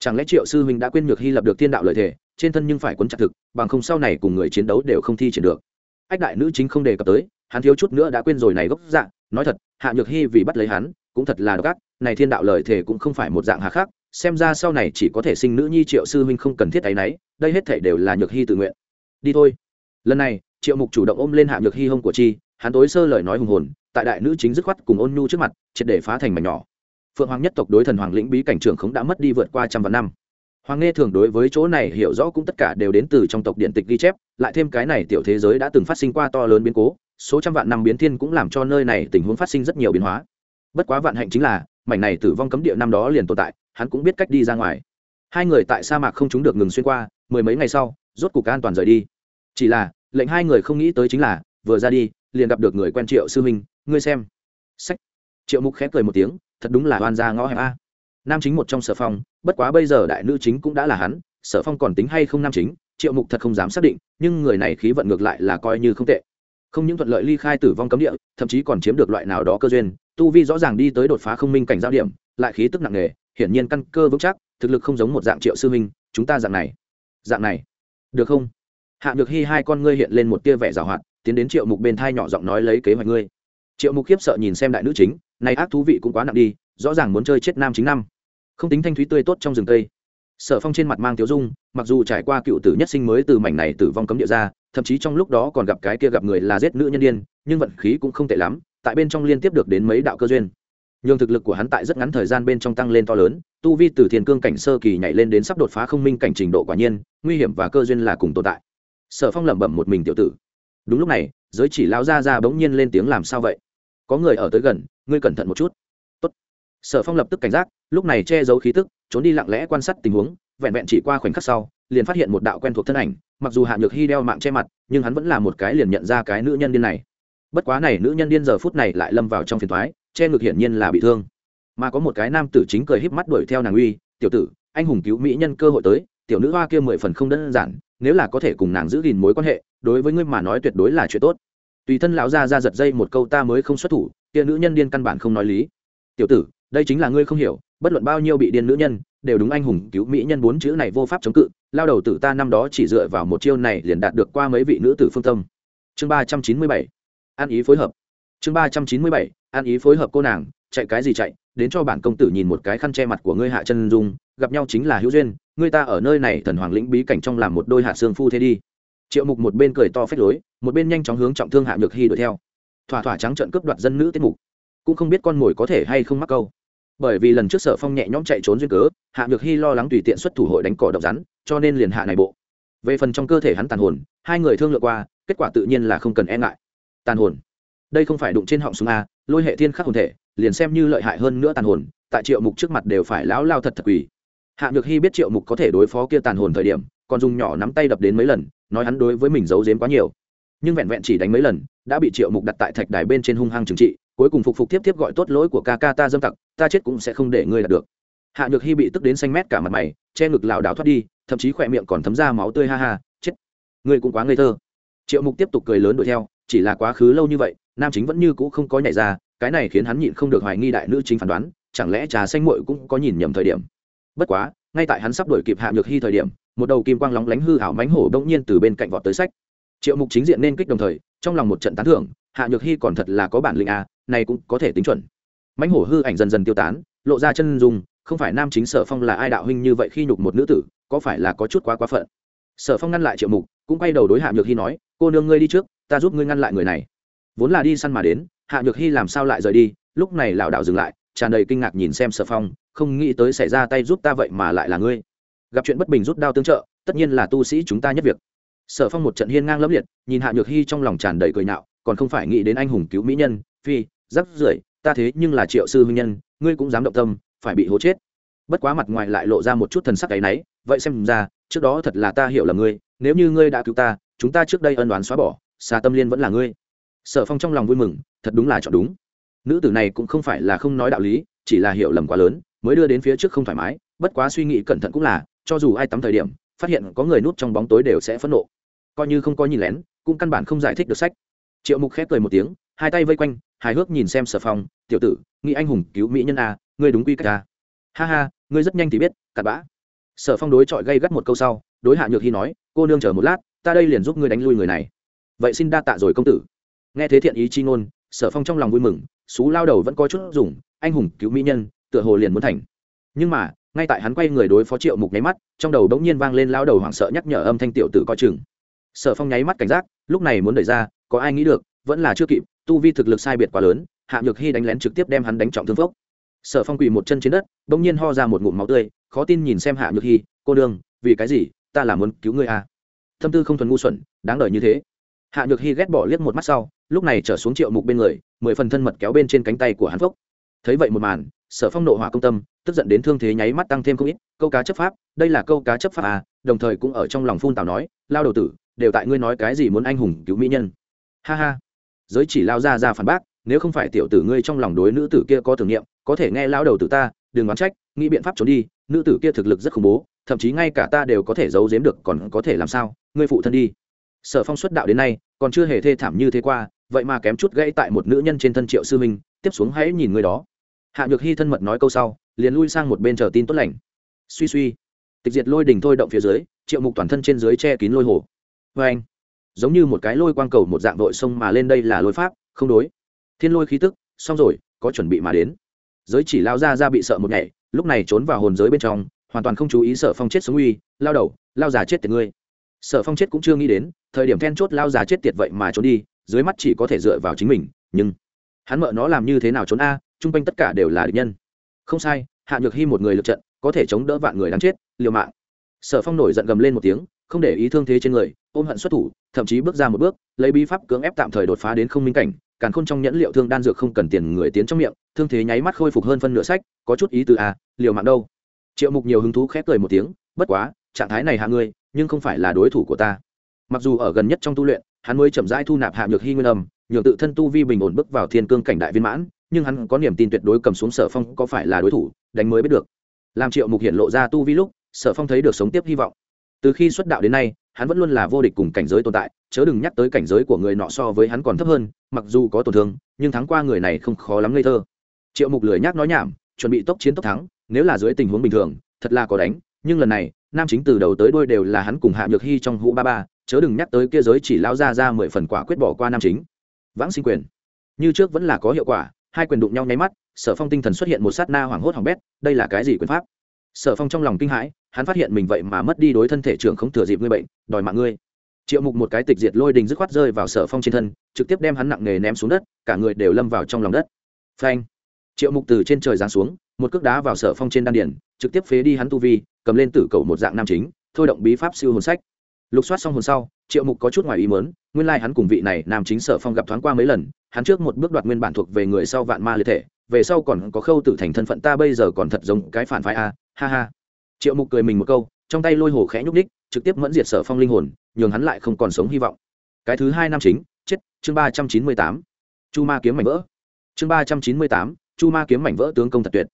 Chẳng lẽ triệu sư huynh đã quên nhược hy lập được thiên đạo lợi thể trên thân nhưng phải quấn chặt thực, bằng không sau này cùng người chiến đấu đều không thi triển được. Ách đại nữ chính không đề cập tới, hắn thiếu chút nữa đã quên rồi này gốc dạng nói thật, hạ nhược hy vì bắt lấy hắn, cũng thật là độc ác, này thiên đạo lợi thể cũng không phải một dạng hà khác xem ra sau này chỉ có thể sinh nữ nhi triệu sư huynh không cần thiết áy náy đây hết thể đều là nhược hy tự nguyện. Đi thôi. Lần này, triệu mục chủ động ôm lên hạ nhược hy hông của chi, hắn tối sơ lời nói hùng hồn, tại đại nữ chính dứt khoát cùng ôn nhu trước mặt, triệt để phá thành mảnh nhỏ phượng hoàng nhất tộc đối thần hoàng lĩnh bí cảnh trưởng khống đã mất đi vượt qua trăm vạn năm. Hoàng nghe thường đối với chỗ này hiểu rõ cũng tất cả đều đến từ trong tộc điện tịch ghi chép, lại thêm cái này tiểu thế giới đã từng phát sinh qua to lớn biến cố, số trăm vạn năm biến thiên cũng làm cho nơi này tình huống phát sinh rất nhiều biến hóa. Bất quá vạn hạnh chính là, mảnh này tử vong cấm địa năm đó liền tồn tại, hắn cũng biết cách đi ra ngoài. Hai người tại sa mạc không chúng được ngừng xuyên qua, mười mấy ngày sau, rốt cục an toàn rời đi. Chỉ là, lệnh hai người không nghĩ tới chính là, vừa ra đi, liền gặp được người quen triệu sư minh, ngươi xem. Sách. Triệu mục khép cười một tiếng thật đúng là oan gia ngõ hẹp a. Nam chính một trong sở phong, bất quá bây giờ đại nữ chính cũng đã là hắn, sở phong còn tính hay không nam chính, triệu mục thật không dám xác định, nhưng người này khí vận ngược lại là coi như không tệ. Không những thuận lợi ly khai tử vong cấm địa, thậm chí còn chiếm được loại nào đó cơ duyên, tu vi rõ ràng đi tới đột phá không minh cảnh giao điểm, lại khí tức nặng nề, hiển nhiên căn cơ vững chắc, thực lực không giống một dạng triệu sư minh chúng ta dạng này. Dạng này. Được không? Hạ nhược hy hai con ngươi hiện lên một tia vẻ giảo hoạt, tiến đến triệu mục bên thai nhỏ giọng nói lấy kế hoạch ngươi. Triệu mục khiếp sợ nhìn xem đại nữ chính này ác thú vị cũng quá nặng đi, rõ ràng muốn chơi chết nam chính năm. Không tính thanh thúy tươi tốt trong rừng tây sở phong trên mặt mang tiếu dung, mặc dù trải qua cựu tử nhất sinh mới từ mảnh này tử vong cấm địa ra, thậm chí trong lúc đó còn gặp cái kia gặp người là giết nữ nhân đ i ê n nhưng vận khí cũng không tệ lắm, tại bên trong liên tiếp được đến mấy đạo cơ duyên. Nhường thực lực của hắn tại rất ngắn thời gian bên trong tăng lên to lớn, tu vi từ thiền cương cảnh sơ kỳ nhảy lên đến sắp đột phá không minh cảnh trình độ quả nhiên, nguy hiểm và cơ duyên là cùng tồn tại. Sở phong lẩm bẩm một mình tiểu tử. Đúng lúc này, giới chỉ lao ra ra bỗng nhiên lên tiếng làm sao vậy? Có người ở tới gần ngươi cẩn thận một chút. Tốt. sở phong lập tức cảnh giác, lúc này che giấu khí tức, trốn đi lặng lẽ quan sát tình huống, vẹn vẹn chỉ qua khoảnh khắc sau, liền phát hiện một đạo quen thuộc thân ảnh, mặc dù hạ nhược hy đeo mạng che mặt, nhưng hắn vẫn là một cái liền nhận ra cái nữ nhân điên này. Bất quá này nữ nhân điên giờ phút này lại lâm vào trong phiền thoái che ngực hiển nhiên là bị thương. Mà có một cái nam tử chính cười híp mắt đuổi theo nàng uy, tiểu tử, anh hùng cứu mỹ nhân cơ hội tới, tiểu nữ hoa kia mười phần không đơn giản, nếu là có thể cùng nàng giữ gìn mối quan hệ, đối với ngươi mà nói tuyệt đối là chuyện tốt. Tùy thân lão ra ra giật dây một câu, ta mới không xuất thủ kia nữ nhân điên căn bản không nói lý. Tiểu tử, đây chính là ngươi không hiểu, bất luận bao nhiêu bị điên nữ nhân, đều đúng anh hùng cứu mỹ nhân bốn chữ này vô pháp chống cự, lao đầu tử ta năm đó chỉ dựa vào một chiêu này liền đạt được qua mấy vị nữ tử phương tâm. Chương ba trăm chín mươi bảy ăn ý phối hợp. Chương ba trăm chín mươi bảy ăn ý phối hợp cô nàng, chạy cái gì chạy, đến cho bản công tử nhìn một cái khăn che mặt của ngươi hạ chân dung, gặp nhau chính là hữu duyên, ngươi ta ở nơi này thần hoàng lĩnh bí cảnh trong làm một đôi hạ xương phu thế đi. Triệu mục một bên cười to phách lối, một bên nhanh chóng hướng trọng thương hạ nhược hy đuổi theo thỏa thỏa trắng trợn cướp đoạt dân nữ tiết mục. Cũng không biết con mồi có thể hay không mắc câu. Bởi vì lần trước sở phong nhẹ nhõm chạy trốn duyên cớ, hạ nhược hy lo lắng tùy tiện xuất thủ hội đánh cỏ độc rắn, cho nên liền hạ này bộ. Về phần trong cơ thể hắn tàn hồn, hai người thương lượng qua, kết quả tự nhiên là không cần e ngại. Tàn hồn. Đây không phải đụng trên họng súng a, lôi hệ thiên khắc hồn thể, liền xem như lợi hại hơn nữa tàn hồn, tại triệu mục trước mặt đều phải lão lao thật thật quỳ. Hạ nhược hy biết triệu mục có thể đối phó kia tàn hồn thời điểm, còn dùng nhỏ nắm tay đập đến mấy lần, nói hắn đối với mình giấu giếm quá nhiều nhưng vẹn vẹn chỉ đánh mấy lần, đã bị triệu mục đặt tại thạch đài bên trên hung hăng trừng trị, cuối cùng phục phục tiếp tiếp gọi tốt lỗi của ca ca ta dâm tặc, ta chết cũng sẽ không để ngươi đạt được. Hạ nhược hy bị tức đến xanh mét cả mặt mày, che ngực lảo đảo thoát đi, thậm chí khỏe miệng còn thấm ra máu tươi ha ha, chết. Ngươi cũng quá ngây thơ. Triệu mục tiếp tục cười lớn đuổi theo, chỉ là quá khứ lâu như vậy, nam chính vẫn như cũ không có nhảy ra, cái này khiến hắn nhịn không được hoài nghi đại nữ chính phán đoán, chẳng lẽ trà xanh muội cũng có nhìn nhầm thời điểm. Bất quá, ngay tại hắn sắp đuổi kịp hạ nhược hy thời điểm, một đầu kim quang lóng lánh hư hảo mánh hổ bỗng nhiên từ bên cạnh vọt tới sách triệu mục chính diện nên kích đồng thời, trong lòng một trận tán thưởng, hạ nhược hy còn thật là có bản lĩnh a này cũng có thể tính chuẩn. Mãnh hổ hư ảnh dần dần tiêu tán, lộ ra chân dung, không phải nam chính sở phong là ai đạo huynh như vậy khi nhục một nữ tử, có phải là có chút quá quá phận? Sở phong ngăn lại triệu mục, cũng quay đầu đối hạ nhược hy nói, cô nương ngươi đi trước, ta giúp ngươi ngăn lại người này. Vốn là đi săn mà đến, hạ nhược hy làm sao lại rời đi, lúc này lảo đảo dừng lại, tràn đầy kinh ngạc nhìn xem sở phong, không nghĩ tới xảy ra tay giúp ta vậy mà lại là ngươi. Gặp chuyện bất bình rút đao tương trợ, tất nhiên là tu sĩ chúng ta nhất việc sở phong một trận hiên ngang lẫm liệt, nhìn hạ nhược hy trong lòng tràn đầy cười nhạo, còn không phải nghĩ đến anh hùng cứu mỹ nhân, phi, rắc rưởi, ta thế nhưng là triệu sư huynh nhân, ngươi cũng dám động tâm, phải bị hố chết. Bất quá mặt ngoài lại lộ ra một chút thần sắc áy náy vậy xem ra, trước đó thật là ta hiểu là ngươi, nếu như ngươi đã cứu ta, chúng ta trước đây ân đoán xóa bỏ xa tâm liên vẫn là ngươi. Sở phong trong lòng vui mừng, thật đúng là chọn đúng. Nữ tử này cũng không phải là không nói đạo lý, chỉ là hiểu lầm quá lớn, mới đưa đến phía trước không thoải mái, bất quá suy nghĩ cẩn thận cũng là, cho dù ai tắm thời điểm, phát hiện có người núp trong bóng tối đều sẽ phẫn nộ coi như không có nhìn lén, cũng căn bản không giải thích được sách. Triệu mục khép cười một tiếng, hai tay vây quanh, hài hước nhìn xem sở phong, tiểu tử, nghĩ anh hùng cứu mỹ nhân a ngươi đúng quy cách a ha ha, ngươi rất nhanh thì biết, cặn bã. Sở phong đối chọi gây gắt một câu sau, đối hạ nhược hy nói, cô nương chờ một lát, ta đây liền giúp ngươi đánh lui người này. Vậy xin đa tạ rồi công tử. Nghe thế thiện ý chi ngôn, sở phong trong lòng vui mừng, xú lao đầu vẫn có chút dùng, anh hùng cứu mỹ nhân, tựa hồ liền muốn thành. Nhưng mà, ngay tại hắn quay người đối phó triệu mục nháy mắt, trong đầu đống nhiên vang lên lao đầu hoảng sợ nhắc nhở âm thanh tiểu tử coi chừng sở phong nháy mắt cảnh giác, lúc này muốn đẩy ra, có ai nghĩ được, vẫn là chưa kịp, tu vi thực lực sai biệt quá lớn, hạ nhược hy đánh lén trực tiếp đem hắn đánh trọng thương phốc. Sở phong quỳ một chân trên đất đ ỗ n g nhiên ho ra một ngụm máu tươi, khó tin nhìn xem hạ nhược hy cô đương vì cái gì? Ta là muốn cứu ngươi à. thâm tư không thuần ngu xuẩn, đáng đời như thế. Hạ nhược hy ghét bỏ liếc một mắt sau, lúc này trở xuống triệu mục bên người, mười phần thân mật kéo bên trên cánh tay của hắn phốc. Thấy vậy một màn, sở phong nộ hỏa công tâm, tức giận đến thương thế nháy mắt tăng thêm không ít, câu cá chấp pháp, đây là câu cá chấp pháp à? Đồng thời cũng ở trong lòng phun tào nói, lao đầu tử đều tại ngươi nói cái gì muốn anh hùng cứu mỹ nhân. Ha ha. Giới chỉ lao ra ra phản bác, nếu không phải tiểu tử ngươi trong lòng đối nữ tử kia có tưởng niệm, có thể nghe lao đầu tử ta, đừng đoán trách, nghĩ biện pháp trốn đi, nữ tử kia thực lực rất khủng bố, thậm chí ngay cả ta đều có thể giấu giếm được, còn có thể làm sao? Ngươi phụ thân đi. Sở phong xuất đạo đến nay, còn chưa hề thê thảm như thế qua, vậy mà kém chút gãy tại một nữ nhân trên thân triệu sư minh, tiếp xuống hãy nhìn người đó. Hạ nhược hy thân mật nói câu sau, liền lui sang một bên chờ tin tốt lành. Suy suy. Tịch diệt lôi đình thôi động phía dưới, triệu mục toàn thân trên dưới che kín lôi hồ vê anh. Giống như một cái lôi quang cầu một dạng đội sông mà lên đây là lôi pháp, không đối. Thiên lôi khí tức, xong rồi, có chuẩn bị mà đến. Giới chỉ lao ra ra bị sợ một ngày lúc này trốn vào hồn giới bên trong, hoàn toàn không chú ý sở phong chết sống uy, lao đầu, lao già chết tiệt ngươi. Sở phong chết cũng chưa nghĩ đến, thời điểm then chốt lao già chết tiệt vậy mà trốn đi, dưới mắt chỉ có thể dựa vào chính mình, nhưng hắn mợ nó làm như thế nào trốn a, chung quanh tất cả đều là địch nhân. Không sai, hạ nhược hy một người lượt trận, có thể chống đỡ vạn người đáng chết, liều mạng. Sở phong nổi giận gầm lên một tiếng, không để ý thương thế trên người ôm hận xuất thủ thậm chí bước ra một bước lấy bí pháp cưỡng ép tạm thời đột phá đến không minh cảnh càn khôn trong nhẫn liệu thương đan dược không cần tiền người tiến trong miệng thương thế nháy mắt khôi phục hơn phân nửa sách có chút ý từ à, liều mạng đâu. Triệu mục nhiều hứng thú khép cười một tiếng bất quá trạng thái này hạ ngươi nhưng không phải là đối thủ của ta. Mặc dù ở gần nhất trong tu luyện hắn mới chậm rãi thu nạp hạ nhược hy nguyên âm nhường tự thân tu vi bình ổn bước vào thiên cương cảnh đại viên mãn nhưng hắn có niềm tin tuyệt đối cầm xuống sở phong có phải là đối thủ đánh mới biết được. Làm triệu mục hiện lộ ra tu vi lúc sở phong thấy được sống tiếp hy vọng. Từ khi xuất đạo đến nay hắn vẫn luôn là vô địch cùng cảnh giới tồn tại, chớ đừng nhắc tới cảnh giới của người nọ so với hắn còn thấp hơn, mặc dù có tổn thương, nhưng thắng qua người này không khó lắm ngây thơ. Triệu mục lười nhác nói nhảm, chuẩn bị tốc chiến tốc thắng, nếu là dưới tình huống bình thường, thật là có đánh, nhưng lần này, nam chính từ đầu tới đôi đều là hắn cùng hạ nhược hy trong hũ ba ba, chớ đừng nhắc tới kia giới chỉ lao ra ra mười phần quả quyết bỏ qua nam chính. Vãng sinh quyền. Như trước vẫn là có hiệu quả, hai quyền đụng nhau nháy mắt, sở phong tinh thần xuất hiện một sát na hoảng hốt hỏng bét, đây là cái gì quyền pháp? Sở phong trong lòng kinh hãi hắn phát hiện mình vậy mà mất đi đối thân thể trưởng không thừa dịp ngươi bệnh, đòi mạng ngươi. Triệu mục một cái tịch diệt lôi đình dứt khoát rơi vào sở phong trên thân, trực tiếp đem hắn nặng nề ném xuống đất, cả người đều lâm vào trong lòng đất. Phanh! Triệu mục từ trên trời giáng xuống, một cước đá vào sở phong trên đan điển trực tiếp phế đi hắn tu vi, cầm lên tử cầu một dạng nam chính, thôi động bí pháp siêu hồn sách. Lục soát xong hồn sau, triệu mục có chút ngoài ý mớn nguyên lai、like、hắn cùng vị này nam chính sở phong gặp thoáng qua mấy lần, hắn trước một bước đoạt nguyên bản thuộc về người sau vạn ma liệt thể, về sau còn có khâu tử thành thân phận ta bây giờ còn thật giống cái phản phái a, ha ha triệu mục cười mình một câu, trong tay lôi hồ khẽ nhúc ních trực tiếp mẫn diệt sở phong linh hồn, nhường hắn lại không còn sống hy vọng. Cái thứ hai năm chính, chết, chương ba trăm chín mươi tám. Chu ma kiếm mảnh vỡ. Chương ba trăm chín mươi tám, chu ma kiếm mảnh vỡ tướng công thật tuyệt.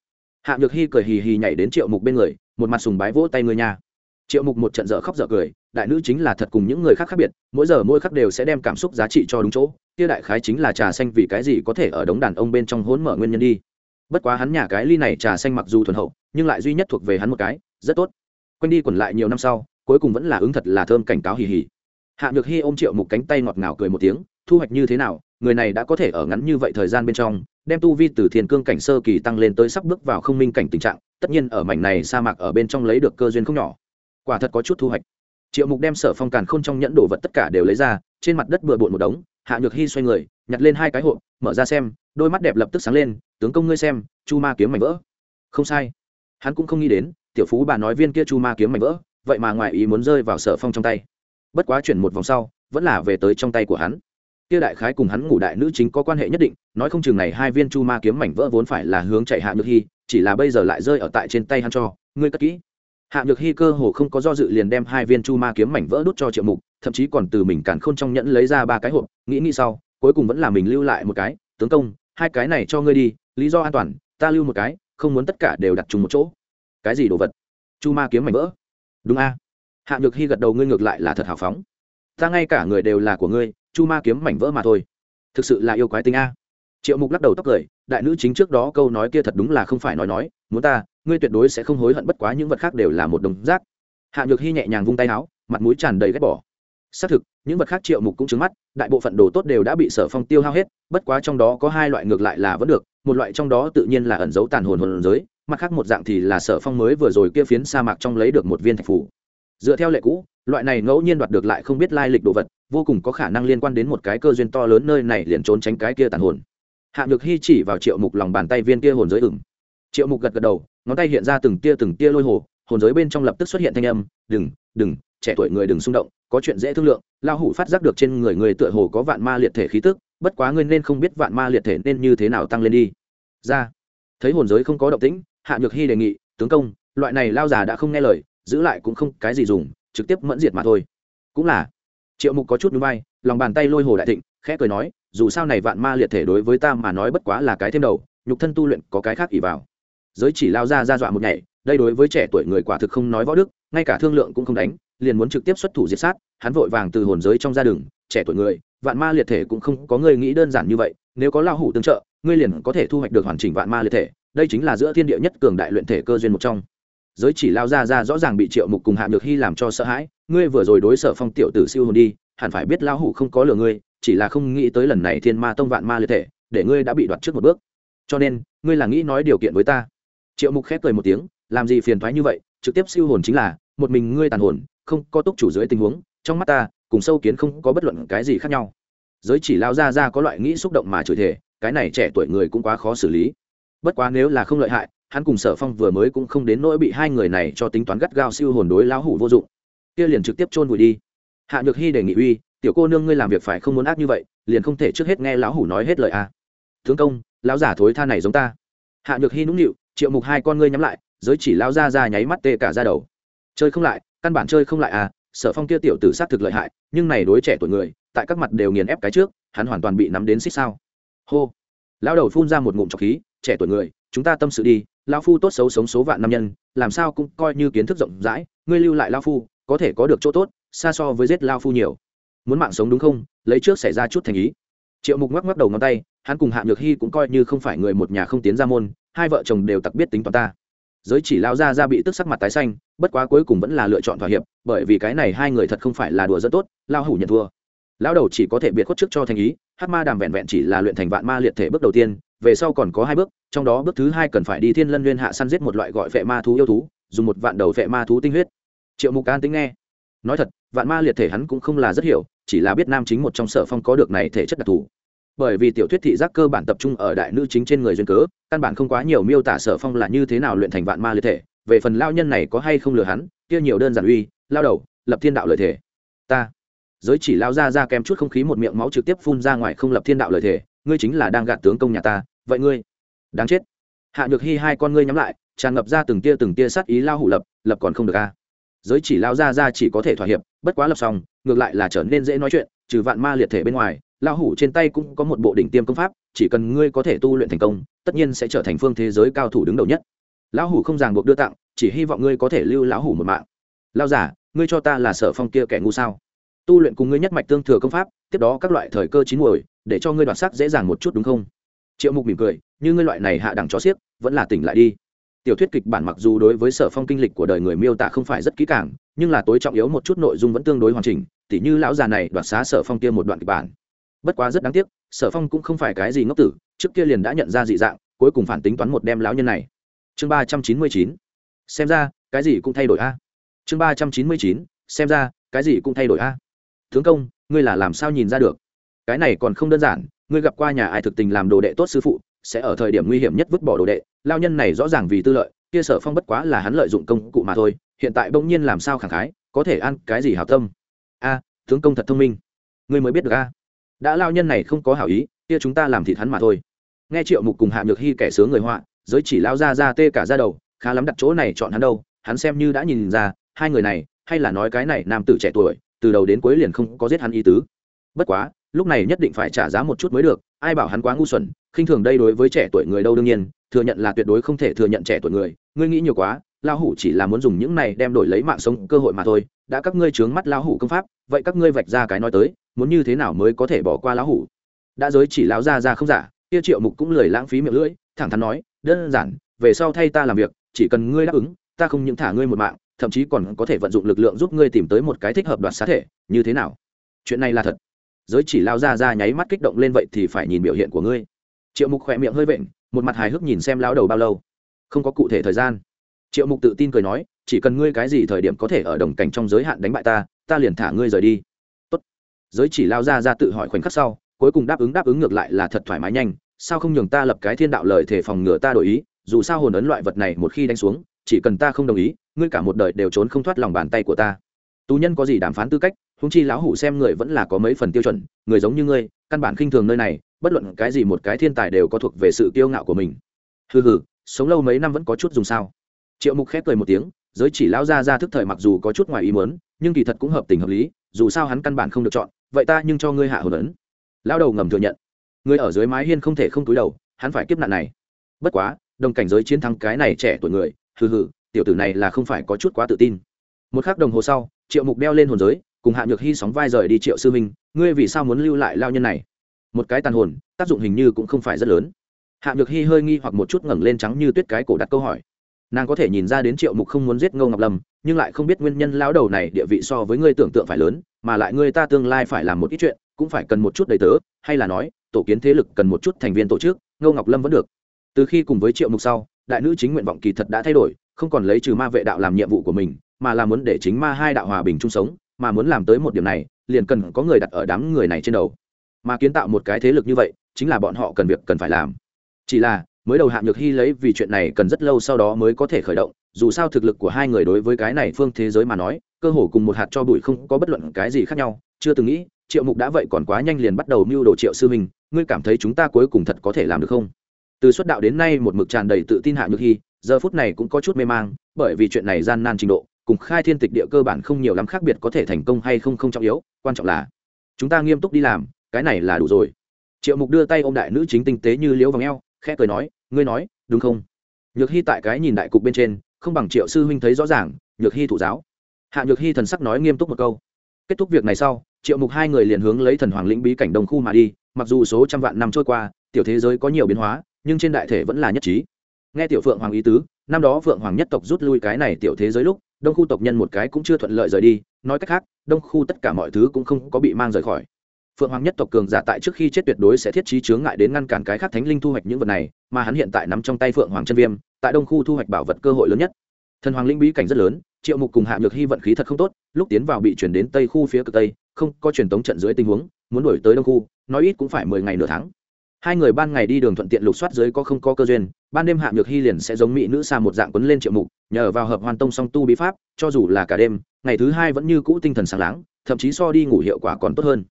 Hạ nhược hy cười hì hì nhảy đến triệu mục bên người, một mặt sùng bái vỗ tay người nhà. Triệu mục một trận dở khóc dở cười, đại nữ chính là thật cùng những người khác khác biệt, mỗi giờ mỗi khắc đều sẽ đem cảm xúc giá trị cho đúng chỗ tia đại khái chính là trà xanh vì cái gì có thể ở đống đàn ông bên trong hốn mở nguyên nhân đi. Bất quá hắn nhà cái ly này trà xanh mặc dù thuần hậu, nhưng lại duy nhất thuộc về hắn một cái rất tốt. Quanh đi quẩn lại nhiều năm sau, cuối cùng vẫn là ứng thật là thơm cảnh cáo hì hì. Hạ nhược hy ôm triệu mục cánh tay ngọt ngào cười một tiếng, thu hoạch như thế nào, người này đã có thể ở ngắn như vậy thời gian bên trong, đem tu vi từ thiên cương cảnh sơ kỳ tăng lên tới sắp bước vào không minh cảnh tình trạng, tất nhiên ở mảnh này sa mạc ở bên trong lấy được cơ duyên không nhỏ. Quả thật có chút thu hoạch. Triệu mục đem sở phong càn k h ô n trong nhẫn đồ vật tất cả đều lấy ra, trên mặt đất bừa bộn một đống, hạ nhược hy xoay người, nhặt lên hai cái hộp, mở ra xem, đôi mắt đẹp lập tức sáng lên, tướng công ngươi xem, chu ma kiếm mảnh vỡ. Không sai. Hắn cũng không nghĩ đến tiểu phú bà nói viên kia chu ma kiếm mảnh vỡ, vậy mà ngoài ý muốn rơi vào sở phong trong tay. Bất quá chuyển một vòng sau, vẫn là về tới trong tay của hắn. Kia đại khái cùng hắn ngủ đại nữ chính có quan hệ nhất định, nói không chừng này hai viên chu ma kiếm mảnh vỡ vốn phải là hướng chạy hạ nhược hy chỉ là bây giờ lại rơi ở tại trên tay hắn cho. Ngươi cất kỹ. Hạ nhược hy cơ hồ không có do dự liền đem hai viên chu ma kiếm mảnh vỡ đút cho triệu mục, thậm chí còn từ mình cản khôn trong nhẫn lấy ra ba cái hộp, nghĩ nghĩ sau, cuối cùng vẫn là mình lưu lại một cái, tướng công, hai cái này cho ngươi đi, lý do an toàn, ta lưu một cái, không muốn tất cả đều đặt chung một chỗ cái gì đồ vật? Chu ma kiếm mảnh vỡ. Đúng a. Hạ nhược hy gật đầu, ngươi ngược lại là thật hào phóng. Ta ngay cả người đều là của ngươi, chu ma kiếm mảnh vỡ mà thôi. Thực sự là yêu quái tinh a. Triệu mục lắc đầu tóc cười, đại nữ chính trước đó câu nói kia thật đúng là không phải nói nói, muốn ta, ngươi tuyệt đối sẽ không hối hận bất quá những vật khác đều là một đồng rác. Hạ nhược hy nhẹ nhàng vung tay áo, mặt mũi tràn đầy ghét bỏ. Xác thực, những vật khác triệu mục cũng trứng mắt, đại bộ phận đồ tốt đều đã bị sở phong tiêu hao hết, bất quá trong đó có hai loại ngược lại là vẫn được, một loại trong đó tự nhiên là ẩn dấu tàn hồn hồn giới mặt khác một dạng thì là sở phong mới vừa rồi kia phiến sa mạc trong lấy được một viên thạch phủ. Dựa theo lệ cũ, loại này ngẫu nhiên đoạt được lại không biết lai lịch đồ vật, vô cùng có khả năng liên quan đến một cái cơ duyên to lớn nơi này liền trốn tránh cái kia tàn hồn. Hạ nhược hy chỉ vào triệu mục lòng bàn tay viên kia hồn giới ửng. Triệu mục gật gật đầu, ngón tay hiện ra từng tia từng tia lôi hồ, hồn giới bên trong lập tức xuất hiện thanh âm, đừng đừng, trẻ tuổi người đừng xung động, có chuyện dễ thương lượng. Lao hủ phát giác được trên người người tựa hồ có vạn ma liệt thể khí tức, bất quá ngươi nên không biết vạn ma liệt thể nên như thế nào tăng lên đi. Ra. Thấy hồn giới không có động tĩnh hạ nhược hy đề nghị, tướng công, loại này lao già đã không nghe lời, giữ lại cũng không cái gì dùng, trực tiếp mẫn diệt mà thôi. Cũng là. Triệu mục có chút núi bay lòng bàn tay lôi hồ đại thịnh, khẽ cười nói, dù sao này vạn ma liệt thể đối với ta mà nói bất quá là cái thêm đầu, nhục thân tu luyện có cái khác ỉ vào. Giới chỉ lao ra ra dọa một nhảy, đây đối với trẻ tuổi người quả thực không nói võ đức, ngay cả thương lượng cũng không đánh, liền muốn trực tiếp xuất thủ diệt sát, hắn vội vàng từ hồn giới trong gia đường trẻ tuổi người, vạn ma liệt thể cũng không có người nghĩ đơn giản như vậy, nếu có lao hủ tương trợ, ngươi liền có thể thu hoạch được hoàn chỉnh vạn ma liệt thể đây chính là giữa thiên địa nhất cường đại luyện thể cơ duyên một trong. Giới chỉ lao ra ra rõ ràng bị triệu mục cùng hạ được hy làm cho sợ hãi, ngươi vừa rồi đối sở phong tiểu tử siêu hồn đi, hẳn phải biết lao hủ không có lừa ngươi, chỉ là không nghĩ tới lần này thiên ma tông vạn ma liệt thể, để ngươi đã bị đoạt trước một bước. Cho nên, ngươi là nghĩ nói điều kiện với ta. Triệu mục khép cười một tiếng, làm gì phiền thoái như vậy, trực tiếp siêu hồn chính là, một mình ngươi tàn hồn, không có túc chủ dưới tình huống, trong mắt ta, cùng sâu kiến không có bất luận cái gì khác nhau. Giới chỉ lao ra ra có loại nghĩ xúc động mà chửi thể cái này trẻ tuổi người cũng quá khó xử lý bất quá nếu là không lợi hại, hắn cùng sở phong vừa mới cũng không đến nỗi bị hai người này cho tính toán gắt gao siêu hồn đối lão hủ vô dụng. Kia liền trực tiếp chôn vùi đi. Hạ nhược hy đề nghị uy, tiểu cô nương ngươi làm việc phải không muốn ác như vậy, liền không thể trước hết nghe lão hủ nói hết lời a à. tướng công, lão giả thối tha này giống ta. Hạ nhược hy nũng nịu, triệu mục hai con ngươi nhắm lại, giới chỉ lao ra ra nháy mắt tê cả ra đầu. Chơi không lại, căn bản chơi không lại à sở phong kia tiểu tử sát thực lợi hại, nhưng này đối trẻ tuổi người, tại các mặt đều nghiền ép cái trước, hắn hoàn toàn bị nắm đến xích sao. Hô. Lão đầu phun ra một ngụm trọc khí trẻ tuổi người, chúng ta tâm sự đi, lão phu tốt xấu sống số vạn năm nhân, làm sao cũng coi như kiến thức rộng rãi, ngươi lưu lại lão phu, có thể có được chỗ tốt, xa so với giết lão phu nhiều. Muốn mạng sống đúng không? Lấy trước xảy ra chút thành ý. Triệu mục ngoắc ngoắc đầu ngón tay, hắn cùng hạ nhược hy cũng coi như không phải người một nhà không tiến ra môn, hai vợ chồng đều tặc biết tính toán ta. Giới chỉ lao ra ra bị tức sắc mặt tái xanh, bất quá cuối cùng vẫn là lựa chọn thỏa hiệp, bởi vì cái này hai người thật không phải là đùa rất tốt lao hủ nhận thua. Lao đầu chỉ có thể biệt khuất trước cho thành ý hát ma đàm vẹn vẹn chỉ là luyện thành vạn ma liệt thể bước đầu tiên về sau còn có hai bước, trong đó bước thứ hai cần phải đi thiên lân liên hạ săn giết một loại gọi vệ ma thú yêu thú, dùng một vạn đầu vệ ma thú tinh huyết. Triệu mục an tính nghe. Nói thật, vạn ma liệt thể hắn cũng không là rất hiểu, chỉ là biết nam chính một trong sở phong có được này thể chất đặc thù. Bởi vì tiểu thuyết thị giác cơ bản tập trung ở đại nữ chính trên người duyên cớ, căn bản không quá nhiều miêu tả sở phong là như thế nào luyện thành vạn ma liệt thể, về phần lao nhân này có hay không lừa hắn, kia nhiều đơn giản uy, lao đầu, lập thiên đạo lợi thể. Ta, giới chỉ lao ra ra kèm chút không khí một miệng máu trực tiếp phun ra ngoài không lập thiên đạo lợi thể, ngươi chính là đang gạt tướng công nhà ta vậy ngươi? Đáng chết. Hạ nhược hy hai con ngươi nhắm lại, tràn ngập ra từng tia từng tia sát ý lao hủ lập lập còn không được a. Giới chỉ lao ra ra chỉ có thể thỏa hiệp, bất quá lập xong, ngược lại là trở nên dễ nói chuyện, trừ vạn ma liệt thể bên ngoài, lao hủ trên tay cũng có một bộ đỉnh tiêm công pháp, chỉ cần ngươi có thể tu luyện thành công, tất nhiên sẽ trở thành phương thế giới cao thủ đứng đầu nhất. Lão hủ không ràng buộc đưa tặng, chỉ hy vọng ngươi có thể lưu lão hủ một mạng. Lao giả ngươi cho ta là sở phong kia kẻ ngu sao? Tu luyện cùng ngươi nhất mạch tương thừa công pháp, tiếp đó các loại thời cơ chín muồi, để cho ngươi đoạt sắc dễ dàng một chút đúng không? Triệu mục mỉm cười, như ngươi loại này hạ đẳng chó xiếc vẫn là tỉnh lại đi. Tiểu thuyết kịch bản mặc dù đối với sở phong kinh lịch của đời người miêu tả không phải rất kỹ càng, nhưng là tối trọng yếu một chút nội dung vẫn tương đối hoàn chỉnh, tỉ như lão già này đoạt xá sở phong kia một đoạn kịch bản. Bất quá rất đáng tiếc, sở phong cũng không phải cái gì ngốc tử, trước kia liền đã nhận ra dị dạng, cuối cùng phản tính toán một đem lão nhân này. Chương ba trăm chín mươi chín. Xem ra, cái gì cũng thay đổi a. Chương ba trăm chín mươi chín. Xem ra, cái gì cũng thay đổi a. Tướng công, ngươi là làm sao nhìn ra được? Cái này còn không đơn giản ngươi gặp qua nhà ai thực tình làm đồ đệ tốt sư phụ, sẽ ở thời điểm nguy hiểm nhất vứt bỏ đồ đệ. Lao nhân này rõ ràng vì tư lợi, kia sở phong bất quá là hắn lợi dụng công cụ mà thôi, hiện tại bỗng nhiên làm sao khẳng khái, có thể ăn cái gì hảo tâm? A, tướng công thật thông minh. Ngươi mới biết được a. Đã lao nhân này không có hảo ý, kia chúng ta làm thịt hắn mà thôi. Nghe triệu mục cùng hạ nhược hy kẻ sướng người họa, giới chỉ lao ra ra tê cả ra đầu, khá lắm đặt chỗ này chọn hắn đâu, hắn xem như đã nhìn ra, hai người này, hay là nói cái này nam tử trẻ tuổi, từ đầu đến cuối liền không có giết hắn ý tứ. Bất quá lúc này nhất định phải trả giá một chút mới được, ai bảo hắn quá ngu xuẩn, khinh thường đây đối với trẻ tuổi người đâu đương nhiên, thừa nhận là tuyệt đối không thể thừa nhận trẻ tuổi người, ngươi nghĩ nhiều quá lao hủ chỉ là muốn dùng những này đem đổi lấy mạng sống cơ hội mà thôi, đã các ngươi trướng mắt lao hủ công pháp, vậy các ngươi vạch ra cái nói tới, muốn như thế nào mới có thể bỏ qua lão hủ? Đã giới chỉ lão ra ra không giả, kia triệu mục cũng lười lãng phí miệng lưỡi, thẳng thắn nói, đơn giản, về sau thay ta làm việc, chỉ cần ngươi đáp ứng, ta không những thả ngươi một mạng, thậm chí còn có thể vận dụng lực lượng giúp ngươi tìm tới một cái thích hợp đoạt xá thể, như thế nào? Chuyện này là thật giới chỉ lao ra ra nháy mắt kích động lên vậy thì phải nhìn biểu hiện của ngươi. Triệu mục khỏe miệng hơi vện, một mặt hài hước nhìn xem lao đầu bao lâu. Không có cụ thể thời gian. Triệu mục tự tin cười nói, chỉ cần ngươi cái gì thời điểm có thể ở đồng cảnh trong giới hạn đánh bại ta ta liền thả ngươi rời đi. Tốt. giới chỉ lao ra ra tự hỏi khoảnh khắc sau, cuối cùng đáp ứng đáp ứng ngược lại là thật thoải mái nhanh, sao không nhường ta lập cái thiên đạo lời thể phòng ngừa ta đổi ý, dù sao hồn ấn loại vật này một khi đánh xuống, chỉ cần ta không đồng ý, ngươi cả một đời đều trốn không thoát lòng bàn tay của ta. Tù nhân có gì đàm phán tư cách? Húng chi lão hủ xem người vẫn là có mấy phần tiêu chuẩn, người giống như ngươi, căn bản khinh thường nơi này, bất luận cái gì một cái thiên tài đều có thuộc về sự kiêu ngạo của mình. Hừ hừ, sống lâu mấy năm vẫn có chút dùng sao? Triệu mục khép cười một tiếng, giới chỉ lão gia ra thức thời mặc dù có chút ngoài ý muốn, nhưng kỳ thật cũng hợp tình hợp lý, dù sao hắn căn bản không được chọn, vậy ta nhưng cho ngươi hạ hồn ấn. Lão đầu ngầm thừa nhận. Ngươi ở dưới mái hiên không thể không túi đầu, hắn phải kiếp nạn này. Bất quá, đồng cảnh giới chiến thắng cái này trẻ tuổi người, hừ hừ, tiểu tử này là không phải có chút quá tự tin. Một khắc đồng hồ sau, triệu mục đeo lên hồn giới cùng hạ nhược hy sóng vai rời đi triệu sư minh, ngươi vì sao muốn lưu lại lao nhân này? Một cái tàn hồn, tác dụng hình như cũng không phải rất lớn. Hạ nhược hy hơi nghi hoặc một chút ngẩng lên trắng như tuyết cái cổ đặt câu hỏi. Nàng có thể nhìn ra đến triệu mục không muốn giết ngô ngọc lâm, nhưng lại không biết nguyên nhân lão đầu này địa vị so với ngươi tưởng tượng phải lớn, mà lại ngươi ta tương lai phải làm một ít chuyện, cũng phải cần một chút đầy tớ, hay là nói, tổ kiến thế lực cần một chút thành viên tổ chức, ngô ngọc lâm vẫn được. Từ khi cùng với triệu mục sau, đại nữ chính nguyện vọng kỳ thật đã thay đổi, không còn lấy trừ ma vệ đạo làm nhiệm vụ của mình, mà là muốn để chính ma hai đạo hòa bình chung sống mà muốn làm tới một điểm này, liền cần có người đặt ở đám người này trên đầu. Mà kiến tạo một cái thế lực như vậy, chính là bọn họ cần việc cần phải làm. Chỉ là, mới đầu hạ nhược hy lấy vì chuyện này cần rất lâu sau đó mới có thể khởi động, dù sao thực lực của hai người đối với cái này phương thế giới mà nói, cơ hồ cùng một hạt cho bụi không có bất luận cái gì khác nhau, chưa từng nghĩ, triệu mục đã vậy còn quá nhanh liền bắt đầu mưu đồ triệu sư mình ngươi cảm thấy chúng ta cuối cùng thật có thể làm được không? Từ xuất đạo đến nay một mực tràn đầy tự tin hạ nhược hy, giờ phút này cũng có chút mê mang, bởi vì chuyện này gian nan trình độ cùng khai thiên tịch địa cơ bản không nhiều lắm khác biệt có thể thành công hay không không trọng yếu, quan trọng là chúng ta nghiêm túc đi làm, cái này là đủ rồi. Triệu mục đưa tay ô m đại nữ chính tinh tế như liễu vòng ò e o khẽ cười nói, ngươi nói, đúng không? Nhược hy tại cái nhìn đại cục bên trên, không bằng triệu sư huynh thấy rõ ràng, nhược hy thủ giáo. Hạ nhược hy thần sắc nói nghiêm túc một câu. Kết thúc việc này sau, triệu mục hai người liền hướng lấy thần hoàng lĩnh bí cảnh đông khu mà đi, mặc dù số trăm vạn năm trôi qua, tiểu thế giới có nhiều biến hóa, nhưng trên đại thể vẫn là nhất trí. Nghe tiểu phượng hoàng ý tứ, năm đó phượng hoàng nhất tộc rút lui cái này tiểu thế giới lúc đông khu tộc nhân một cái cũng chưa thuận lợi rời đi, nói cách khác, đông khu tất cả mọi thứ cũng không có bị mang rời khỏi. Phượng hoàng nhất tộc cường giả tại trước khi chết tuyệt đối sẽ thiết trí chướng ngại đến ngăn cản cái khác thánh linh thu hoạch những vật này, mà hắn hiện tại nắm trong tay phượng hoàng chân viêm, tại đông khu thu hoạch bảo vật cơ hội lớn nhất. Thần hoàng linh bí cảnh rất lớn, triệu mục cùng hạ nhược hy vận khí thật không tốt, lúc tiến vào bị chuyển đến tây khu phía cực tây, không có truyền tống trận dưới tình huống, muốn đổi tới đông khu, nói ít cũng phải mười ngày nửa tháng hai người ban ngày đi đường thuận tiện lục soát dưới có không có cơ duyên, ban đêm hạ nhược hy liền sẽ giống mỹ nữ xa một dạng quấn lên triệu mục, nhờ vào hợp hoàn tông song tu bí pháp, cho dù là cả đêm, ngày thứ hai vẫn như cũ tinh thần sáng láng, thậm chí so đi ngủ hiệu quả còn tốt hơn.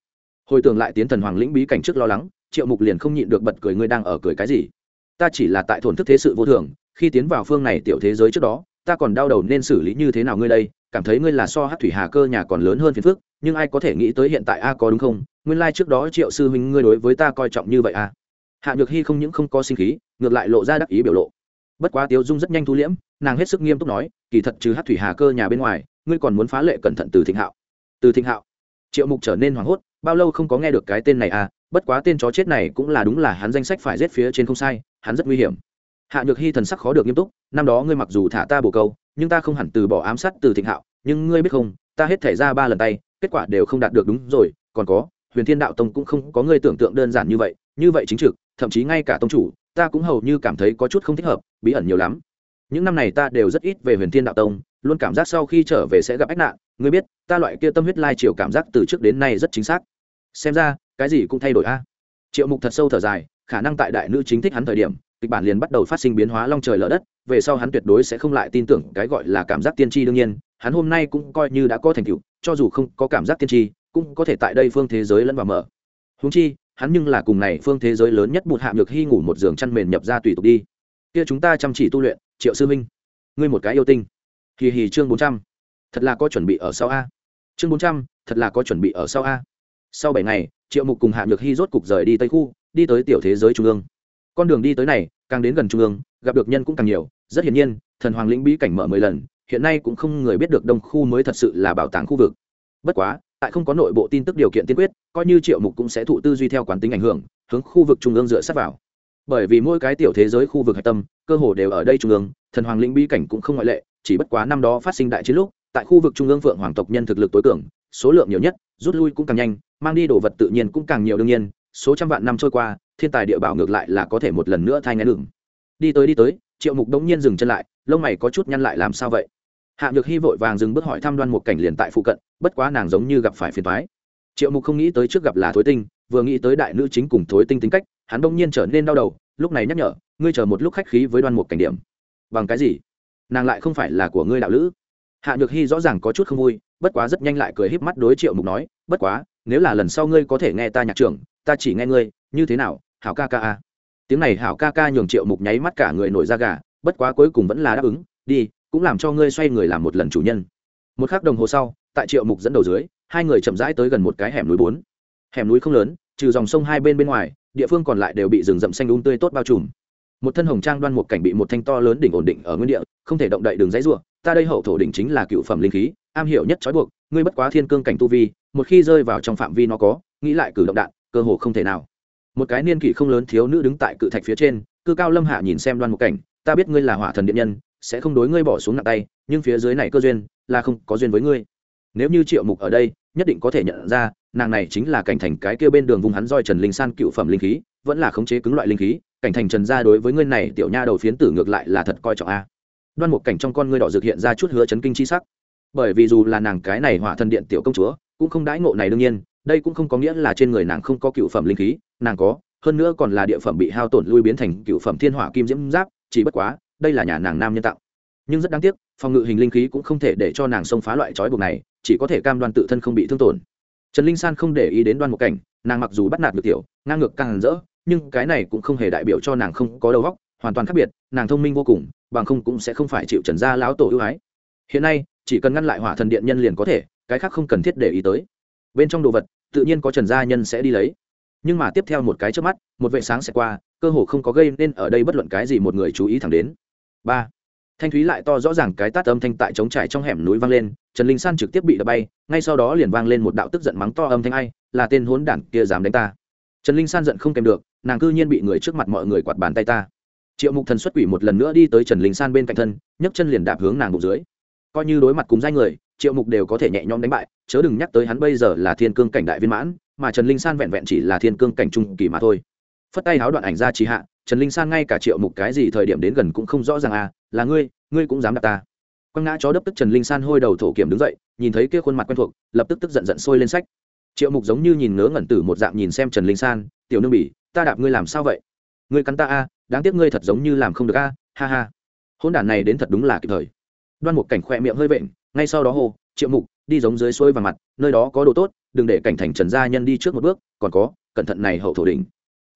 Hồi tưởng lại tiến thần hoàng lĩnh bí cảnh trước lo lắng, triệu mục liền không nhịn được bật cười, ngươi đang ở cười cái gì? Ta chỉ là tại thổn thức thế sự vô thường, khi tiến vào phương này tiểu thế giới trước đó, ta còn đau đầu nên xử lý như thế nào ngươi đây? Cảm thấy ngươi là so hát thủy hà cơ nhà còn lớn hơn phiền phức, nhưng ai có thể nghĩ tới hiện tại a có đúng không? Nguyên lai、like、trước đó triệu sư huynh ngươi đối với ta coi trọng như vậy a hạ nhược hy không những không có sinh khí, ngược lại lộ ra đắc ý biểu lộ. Bất quá tiếu dung rất nhanh thu liễm, nàng hết sức nghiêm túc nói, kỳ thật trừ hát thủy hà cơ nhà bên ngoài, ngươi còn muốn phá lệ cẩn thận từ thịnh hạo. Từ thịnh hạo. Triệu mục trở nên hoảng hốt, bao lâu không có nghe được cái tên này à bất quá tên chó chết này cũng là đúng là hắn danh sách phải rết phía trên không sai, hắn rất nguy hiểm. Hạ nhược hy thần sắc khó được nghiêm túc, năm đó ngươi mặc dù thả ta bồ câu, nhưng ta không hẳn từ bỏ ám sát từ thịnh hạo, nhưng ngươi biết không, ta hết thể ra ba lần tay, kết quả đều không đạt được đúng rồi, còn có, huyền thiên đạo tông cũng không có ngươi tưởng tượng đơn giản như vậy như vậy chính trực, thậm chí ngay cả tông chủ, ta cũng hầu như cảm thấy có chút không thích hợp, bí ẩn nhiều lắm. Những năm này ta đều rất ít về huyền thiên đạo tông, luôn cảm giác sau khi trở về sẽ gặp ách nạn. Ngươi biết, ta loại kia tâm huyết lai chiều cảm giác từ trước đến nay rất chính xác. Xem ra, cái gì cũng thay đổi a. Triệu mục thật sâu thở dài, khả năng tại đại nữ chính thích hắn thời điểm, kịch bản liền bắt đầu phát sinh biến hóa long trời lở đất, về sau hắn tuyệt đối sẽ không lại tin tưởng cái gọi là cảm giác tiên tri đương nhiên, hắn hôm nay cũng coi như đã có thành tựu, cho dù không có cảm giác tiên tri, cũng có thể tại đây phương thế giới lẫn vào mở húng chi, hắn nhưng là cùng này phương thế giới lớn nhất một hạ nhược hy ngủ một giường chăn mền nhập ra tùy tục đi. Kia chúng ta chăm chỉ tu luyện, triệu sư minh. Ngươi một cái yêu tinh. Hì hì chương bốn trăm. Thật là có chuẩn bị ở sau a. Chương bốn trăm, thật là có chuẩn bị ở sau a. Sau bảy ngày, triệu mục cùng hạ nhược hy rốt cục rời đi tây khu, đi tới tiểu thế giới trung ương. Con đường đi tới này, càng đến gần trung ương, gặp được nhân cũng càng nhiều. Rất hiển nhiên, thần hoàng lĩnh bí cảnh mở mười lần, hiện nay cũng không người biết được đông khu mới thật sự là bảo tàng khu vực. Bất quá tại không có nội bộ tin tức điều kiện tiên quyết, coi như triệu mục cũng sẽ thụ tư duy theo quán tính ảnh hưởng, hướng khu vực trung ương dựa sát vào. Bởi vì mỗi cái tiểu thế giới khu vực hạch tâm, cơ hồ đều ở đây trung ương, thần hoàng lĩnh bi cảnh cũng không ngoại lệ, chỉ bất quá năm đó phát sinh đại chiến lúc, tại khu vực trung ương phượng hoàng tộc nhân thực lực tối cường, số lượng nhiều nhất, rút lui cũng càng nhanh, mang đi đồ vật tự nhiên cũng càng nhiều đương nhiên, số trăm vạn năm trôi qua, thiên tài địa bảo ngược lại là có thể một lần nữa thay ngén đường đi tới đi tới, triệu mục đống nhiên dừng chân lại, lông mày có chút nhăn lại làm sao vậy? Hạ nhược hy vội vàng dừng bước hỏi thăm đoan một cảnh liền tại phụ cận, bất quá nàng giống như gặp phải phiền thoái triệu mục không nghĩ tới trước gặp là thối tinh, vừa nghĩ tới đại nữ chính cùng thối tinh tính cách, hắn đông nhiên trở nên đau đầu, lúc này nhắc nhở, ngươi chờ một lúc khách khí với đoan một cảnh điểm. Bằng cái gì? Nàng lại không phải là của ngươi đạo lữ. Hạ nhược hy rõ ràng có chút không vui, bất quá rất nhanh lại cười híp mắt đối triệu mục nói, bất quá, nếu là lần sau ngươi có thể nghe ta nhạc trưởng, ta chỉ nghe ngươi, như thế nào, hảo ca ca a tiếng này hảo ca ca nhường triệu mục nháy mắt cả người nổi da gà, bất quá cuối cùng vẫn là đáp ứng, đi cũng làm cho ngươi xoay người làm một lần chủ nhân. Một k h ắ c đồng hồ sau, tại triệu mục dẫn đầu dưới, hai người chậm rãi tới gần một cái hẻm núi bốn. Hẻm núi không lớn, trừ dòng sông hai bên bên ngoài, địa phương còn lại đều bị rừng rậm xanh đun um tươi tốt bao trùm. Một thân hồng trang đoan một cảnh bị một thanh to lớn đỉnh ổn định ở nguyên địa, không thể động đậy đường dãy ruộng ta đây hậu thổ đỉnh chính là cựu phẩm linh khí, am hiểu nhất trói buộc, ngươi bất quá thiên cương cảnh tu vi, một khi rơi vào trong phạm vi nó có, nghĩ lại cử động đạn, cơ hồ không thể nào. Một cái niên kỷ không lớn thiếu nữ đứng tại cự thạch phía trên, cư cao lâm hạ nhìn xem đoan một cảnh, ta biết ngươi là hỏa thần điện nhân sẽ không đối ngươi bỏ xuống nặng tay, nhưng phía dưới này cơ duyên là không có duyên với ngươi. Nếu như triệu mục ở đây, nhất định có thể nhận ra, nàng này chính là cảnh thành cái kia bên đường vùng hắn roi trần linh san cựu phẩm linh khí, vẫn là khống chế cứng loại linh khí, cảnh thành trần gia đối với ngươi này tiểu nha đầu phiến tử ngược lại là thật coi trọng a. Đoan một cảnh trong con ngươi đỏ dược hiện ra chút hứa chấn kinh chi sắc. Bởi vì dù là nàng cái này hỏa thần điện tiểu công chúa, cũng không đãi ngộ này đương nhiên, đây cũng không có nghĩa là trên người nàng không có cựu phẩm linh khí, nàng có, hơn nữa còn là địa phẩm bị hao tổn lui biến thành cựu phẩm thiên hỏa kim diễm giáp, chỉ bất quá đây là nhà nàng nam nhân tạo. Nhưng rất đáng tiếc, phòng ngự hình linh khí cũng không thể để cho nàng xông phá loại trói buộc này, chỉ có thể cam đoan tự thân không bị thương tổn. Trần linh san không để ý đến đoan một cảnh, nàng mặc dù bắt nạt được tiểu, ngang ngược càng rỡ, nhưng cái này cũng không hề đại biểu cho nàng không có đầu óc, hoàn toàn khác biệt, nàng thông minh vô cùng, bằng không cũng sẽ không phải chịu trần gia lão tổ ưu ái. Hiện nay, chỉ cần ngăn lại hỏa thần điện nhân liền có thể, cái khác không cần thiết để ý tới. Bên trong đồ vật, tự nhiên có trần gia nhân sẽ đi lấy. Nhưng mà tiếp theo một cái trước mắt, một vệ sáng sẽ qua, cơ hồ không có gây nên ở đây bất luận cái gì một người chú ý thẳng đến ba. Thanh thúy lại to rõ ràng cái tát âm thanh tại trống trải trong hẻm núi vang lên, trần linh san trực tiếp bị đập bay, ngay sau đó liền vang lên một đạo tức giận mắng to âm thanh ai, là tên hốn đản kia dám đánh ta. Trần linh san giận không kèm được, nàng cư nhiên bị người trước mặt mọi người quạt bàn tay ta. Triệu mục thần xuất quỷ một lần nữa đi tới trần linh san bên cạnh thân, nhấc chân liền đạp hướng nàng bụng dưới. Coi như đối mặt cùng danh người, triệu mục đều có thể nhẹ nhõm đánh bại, chớ đừng nhắc tới hắn bây giờ là thiên cương cảnh đại viên mãn, mà trần linh san vẹn vẹn chỉ là thiên cương cảnh trung kỳ mà thôi. Phất tay háo đoạn ảnh ra trì hạ trần linh san ngay cả triệu mục cái gì thời điểm đến gần cũng không rõ ràng à là ngươi ngươi cũng dám đạp ta. Quăng ngã chó đấp tức trần linh san hôi đầu thổ kiểm đứng dậy, nhìn thấy kia khuôn mặt quen thuộc, lập tức tức giận giận sôi lên sách. Triệu mục giống như nhìn ngớ ngẩn tử một dạng nhìn xem trần linh san, tiểu nương bỉ, ta đạp ngươi làm sao vậy? Ngươi cắn ta a đáng tiếc ngươi thật giống như làm không được a ha ha. Hôn đản này đến thật đúng là kịp thời. Đoan một cảnh khoe miệng hơi vện, ngay sau đó hô, triệu mục, đi giống dưới suối và mặt, nơi đó có đồ tốt, đừng để cảnh thành trần gia nhân đi trước một bước, còn có, cẩn thận này hậu thổ đỉnh.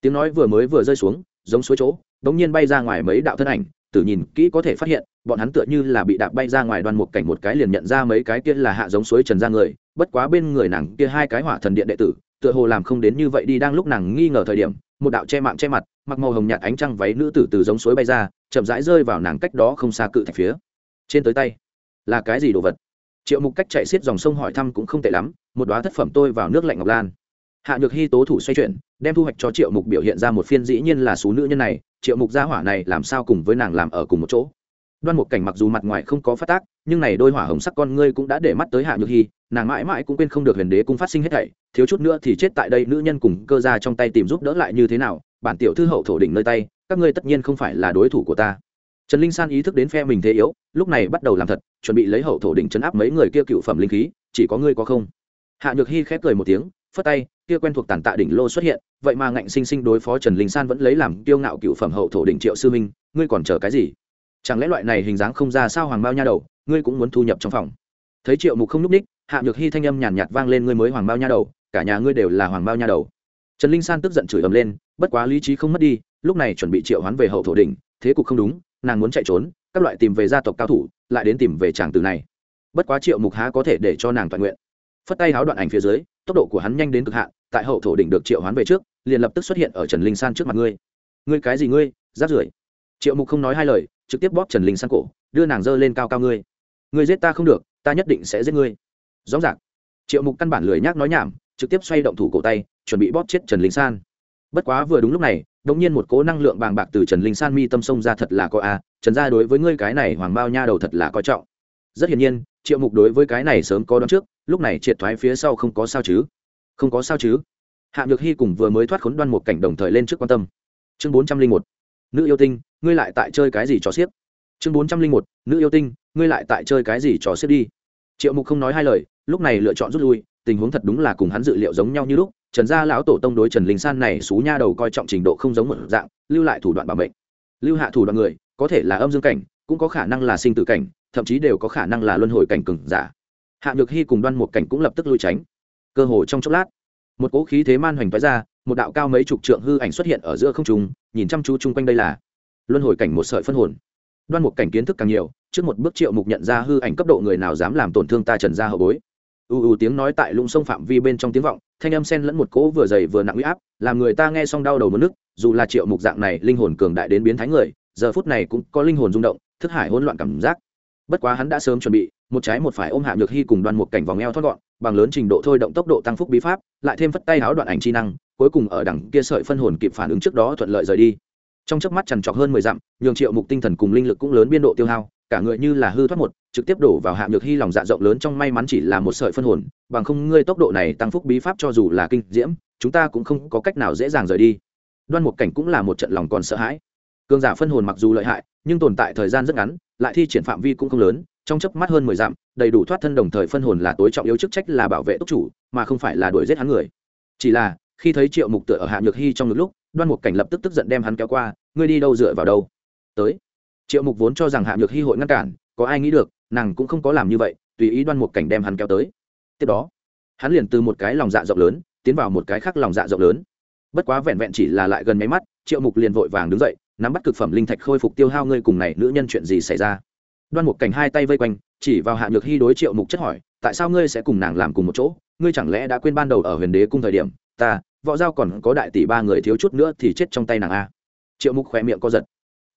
Tiếng nói vừa mới vừa rơi xuống giống suối chỗ, đống nhiên bay ra ngoài mấy đạo thân ảnh, tử nhìn kỹ có thể phát hiện, bọn hắn tựa như là bị đạp bay ra ngoài đoan một cảnh một cái liền nhận ra mấy cái kia là hạ giống suối trần ra người, bất quá bên người nàng kia hai cái hỏa thần điện đệ tử, tựa hồ làm không đến như vậy đi đang lúc nàng nghi ngờ thời điểm, một đạo che mạng che mặt, mặc màu hồng nhạt ánh trăng váy nữ tử từ giống suối bay ra, chậm rãi rơi vào nàng cách đó không xa cự thạch phía. Trên tới tay, là cái gì đồ vật? Triệu mục cách chạy xiết dòng sông hỏi thăm cũng không tệ lắm, một đoá thất phẩm tôi vào nước lạnh ngọc lan. Hạ nhược hy tố thủ xoay chuyển đem thu hoạch cho triệu mục biểu hiện ra một phiên dĩ nhiên là số nữ nhân này, triệu mục gia hỏa này làm sao cùng với nàng làm ở cùng một chỗ? Đoan một cảnh mặc dù mặt ngoài không có phát tác, nhưng này đôi hỏa hồng sắc con ngươi cũng đã để mắt tới hạ nhược hy nàng mãi mãi cũng quên không được huyền đế cung phát sinh hết thảy, thiếu chút nữa thì chết tại đây nữ nhân cùng cơ ra trong tay tìm giúp đỡ lại như thế nào, bản tiểu thư hậu thổ đỉnh nơi tay, các ngươi tất nhiên không phải là đối thủ của ta. Trần linh san ý thức đến phe mình thế yếu, lúc này bắt đầu làm thật, chuẩn bị lấy hậu thổ đỉnh chấn áp mấy người kia cựu phẩm linh khí, chỉ có ngươi có không? Hạ nhược hy khép cười một tiếng, phất tay kia quen thuộc tàn tạ đỉnh lô xuất hiện, vậy mà ngạnh sinh sinh đối phó trần linh san vẫn lấy làm kiêu ngạo cựu phẩm hậu thổ đỉnh triệu sư minh, ngươi còn chờ cái gì? Chẳng lẽ loại này hình dáng không ra sao hoàng bao nha đầu, ngươi cũng muốn thu nhập trong phòng? Thấy triệu mục không núp ních, hạ nhược hy thanh âm nhàn nhạt vang lên ngươi mới hoàng bao nha đầu, cả nhà ngươi đều là hoàng bao nha đầu. Trần linh san tức giận chửi ầm lên, bất quá lý trí không mất đi, lúc này chuẩn bị triệu hoán về hậu thổ đỉnh, thế cục không đúng, nàng muốn chạy trốn, các loại tìm về gia tộc cao thủ, lại đến tìm về chàng từ này. Bất quá triệu mục há có thể để cho nàng toàn nguyện. Phất tay háo đoạn ảnh phía dưới tốc độ của hắn nhanh đến cực hạn, tại hậu thổ đỉnh được triệu hoán về trước, liền lập tức xuất hiện ở trần linh san trước mặt ngươi. Ngươi cái gì ngươi? Rát rưởi triệu mục không nói hai lời, trực tiếp bóp trần linh san cổ, đưa nàng dơ lên cao cao ngươi. Ngươi giết ta không được, ta nhất định sẽ giết ngươi. Rõ ràng. Triệu mục căn bản lười nhác nói nhảm, trực tiếp xoay động thủ cổ tay, chuẩn bị bóp chết trần linh san. Bất quá vừa đúng lúc này đống nhiên một cố năng lượng bàng bạc từ trần linh san mi tâm sông ra thật là có a, trần gia đối với ngươi cái này hoàng bao nha đầu thật là coi trọng rất hiển nhiên, triệu mục đối với cái này sớm có đón trước, lúc này triệt thoái phía sau không có sao chứ? Không có sao chứ? Hạ nhược hy cùng vừa mới thoát khốn đoan một cảnh đồng thời lên trước quan tâm. Chương bốn trăm linh một, nữ yêu tinh, ngươi lại tại chơi cái gì trò xiếc? Chương bốn trăm linh một, nữ yêu tinh, ngươi lại tại chơi cái gì trò xiếc đi? Triệu mục không nói hai lời, lúc này lựa chọn rút lui, tình huống thật đúng là cùng hắn dự liệu giống nhau như lúc, trần gia lão tổ tông đối trần linh san này xú nha đầu coi trọng trình độ không giống một dạng, lưu lại thủ đoạn bảo mệnh. Lưu hạ thủ đoạn người, có thể là âm dương cảnh, cũng có khả năng là sinh tử cảnh thậm chí đều có khả năng là luân hồi cảnh cừng giả. Hạ nhược hy cùng đoan một cảnh cũng lập tức lui tránh. Cơ hồ trong chốc lát, một cỗ khí thế man hoành toái ra, một đạo cao mấy chục trượng hư ảnh xuất hiện ở giữa không trung, nhìn chăm chú chung quanh đây là luân hồi cảnh một sợi phân hồn. Đoan một cảnh kiến thức càng nhiều, trước một bước triệu mục nhận ra hư ảnh cấp độ người nào dám làm tổn thương ta trần gia hậu bối. U u tiếng nói tại lũng sông phạm vi bên trong tiếng vọng, thanh âm sen lẫn một cỗ vừa dày vừa nặng uy áp, làm người ta nghe xong đau đầu mất nước dù là triệu mục dạng này linh hồn cường đại đến biến thái người, giờ phút này cũng có linh hồn rung động, thức hải hỗn loạn cảm giác bất quá hắn đã sớm chuẩn bị, một trái một phải ôm hạ nhược hy cùng đoàn một cảnh vòng eo thoát gọn, bằng lớn trình độ thôi động tốc độ tăng phúc bí pháp, lại thêm phất tay háo đoạn ảnh chi năng, cuối cùng ở đằng kia sợi phân hồn kịp phản ứng trước đó thuận lợi rời đi. Trong chớp mắt trằn trọc hơn mười dặm, nhường triệu mục tinh thần cùng linh lực cũng lớn biên độ tiêu hao, cả người như là hư thoát một, trực tiếp đổ vào hạ nhược hy lòng dạ rộng lớn trong may mắn chỉ là một sợi phân hồn, bằng không ngươi tốc độ này tăng phúc bí pháp cho dù là kinh diễm, chúng ta cũng không có cách nào dễ dàng rời đi. Đoan một cảnh cũng là một trận lòng còn sợ hãi. Cường giả phân hồn mặc dù lợi hại, nhưng tồn tại thời gian rất ngắn lại thi triển phạm vi cũng không lớn, trong chớp mắt hơn mười dặm, đầy đủ thoát thân đồng thời phân hồn là tối trọng yếu chức trách là bảo vệ túc chủ, mà không phải là đuổi giết hắn người. Chỉ là, khi thấy triệu mục tựa ở hạ nhược hy trong ngực lúc, đoan mục cảnh lập tức tức giận đem hắn kéo qua, ngươi đi đâu dựa vào đâu? Tới. Triệu mục vốn cho rằng hạ nhược hy hội ngăn cản, có ai nghĩ được, nàng cũng không có làm như vậy, tùy ý đoan mục cảnh đem hắn kéo tới. Tiếp đó, hắn liền từ một cái lòng dạ rộng lớn, tiến vào một cái khác lòng dạ rộng lớn. Bất quá vẹn vẹn chỉ là lại gần máy mắt, triệu mục liền vội vàng đứng dậy nắm bắt cực phẩm linh thạch khôi phục tiêu hao ngươi cùng này nữ nhân chuyện gì xảy ra. Đoan mục cảnh hai tay vây quanh, chỉ vào hạ nhược hy đối triệu mục chất hỏi, tại sao ngươi sẽ cùng nàng làm cùng một chỗ? Ngươi chẳng lẽ đã quên ban đầu ở huyền đế cung thời điểm, ta, võ giao còn có đại tỷ ba người thiếu chút nữa thì chết trong tay nàng a? Triệu mục khỏe miệng co giật.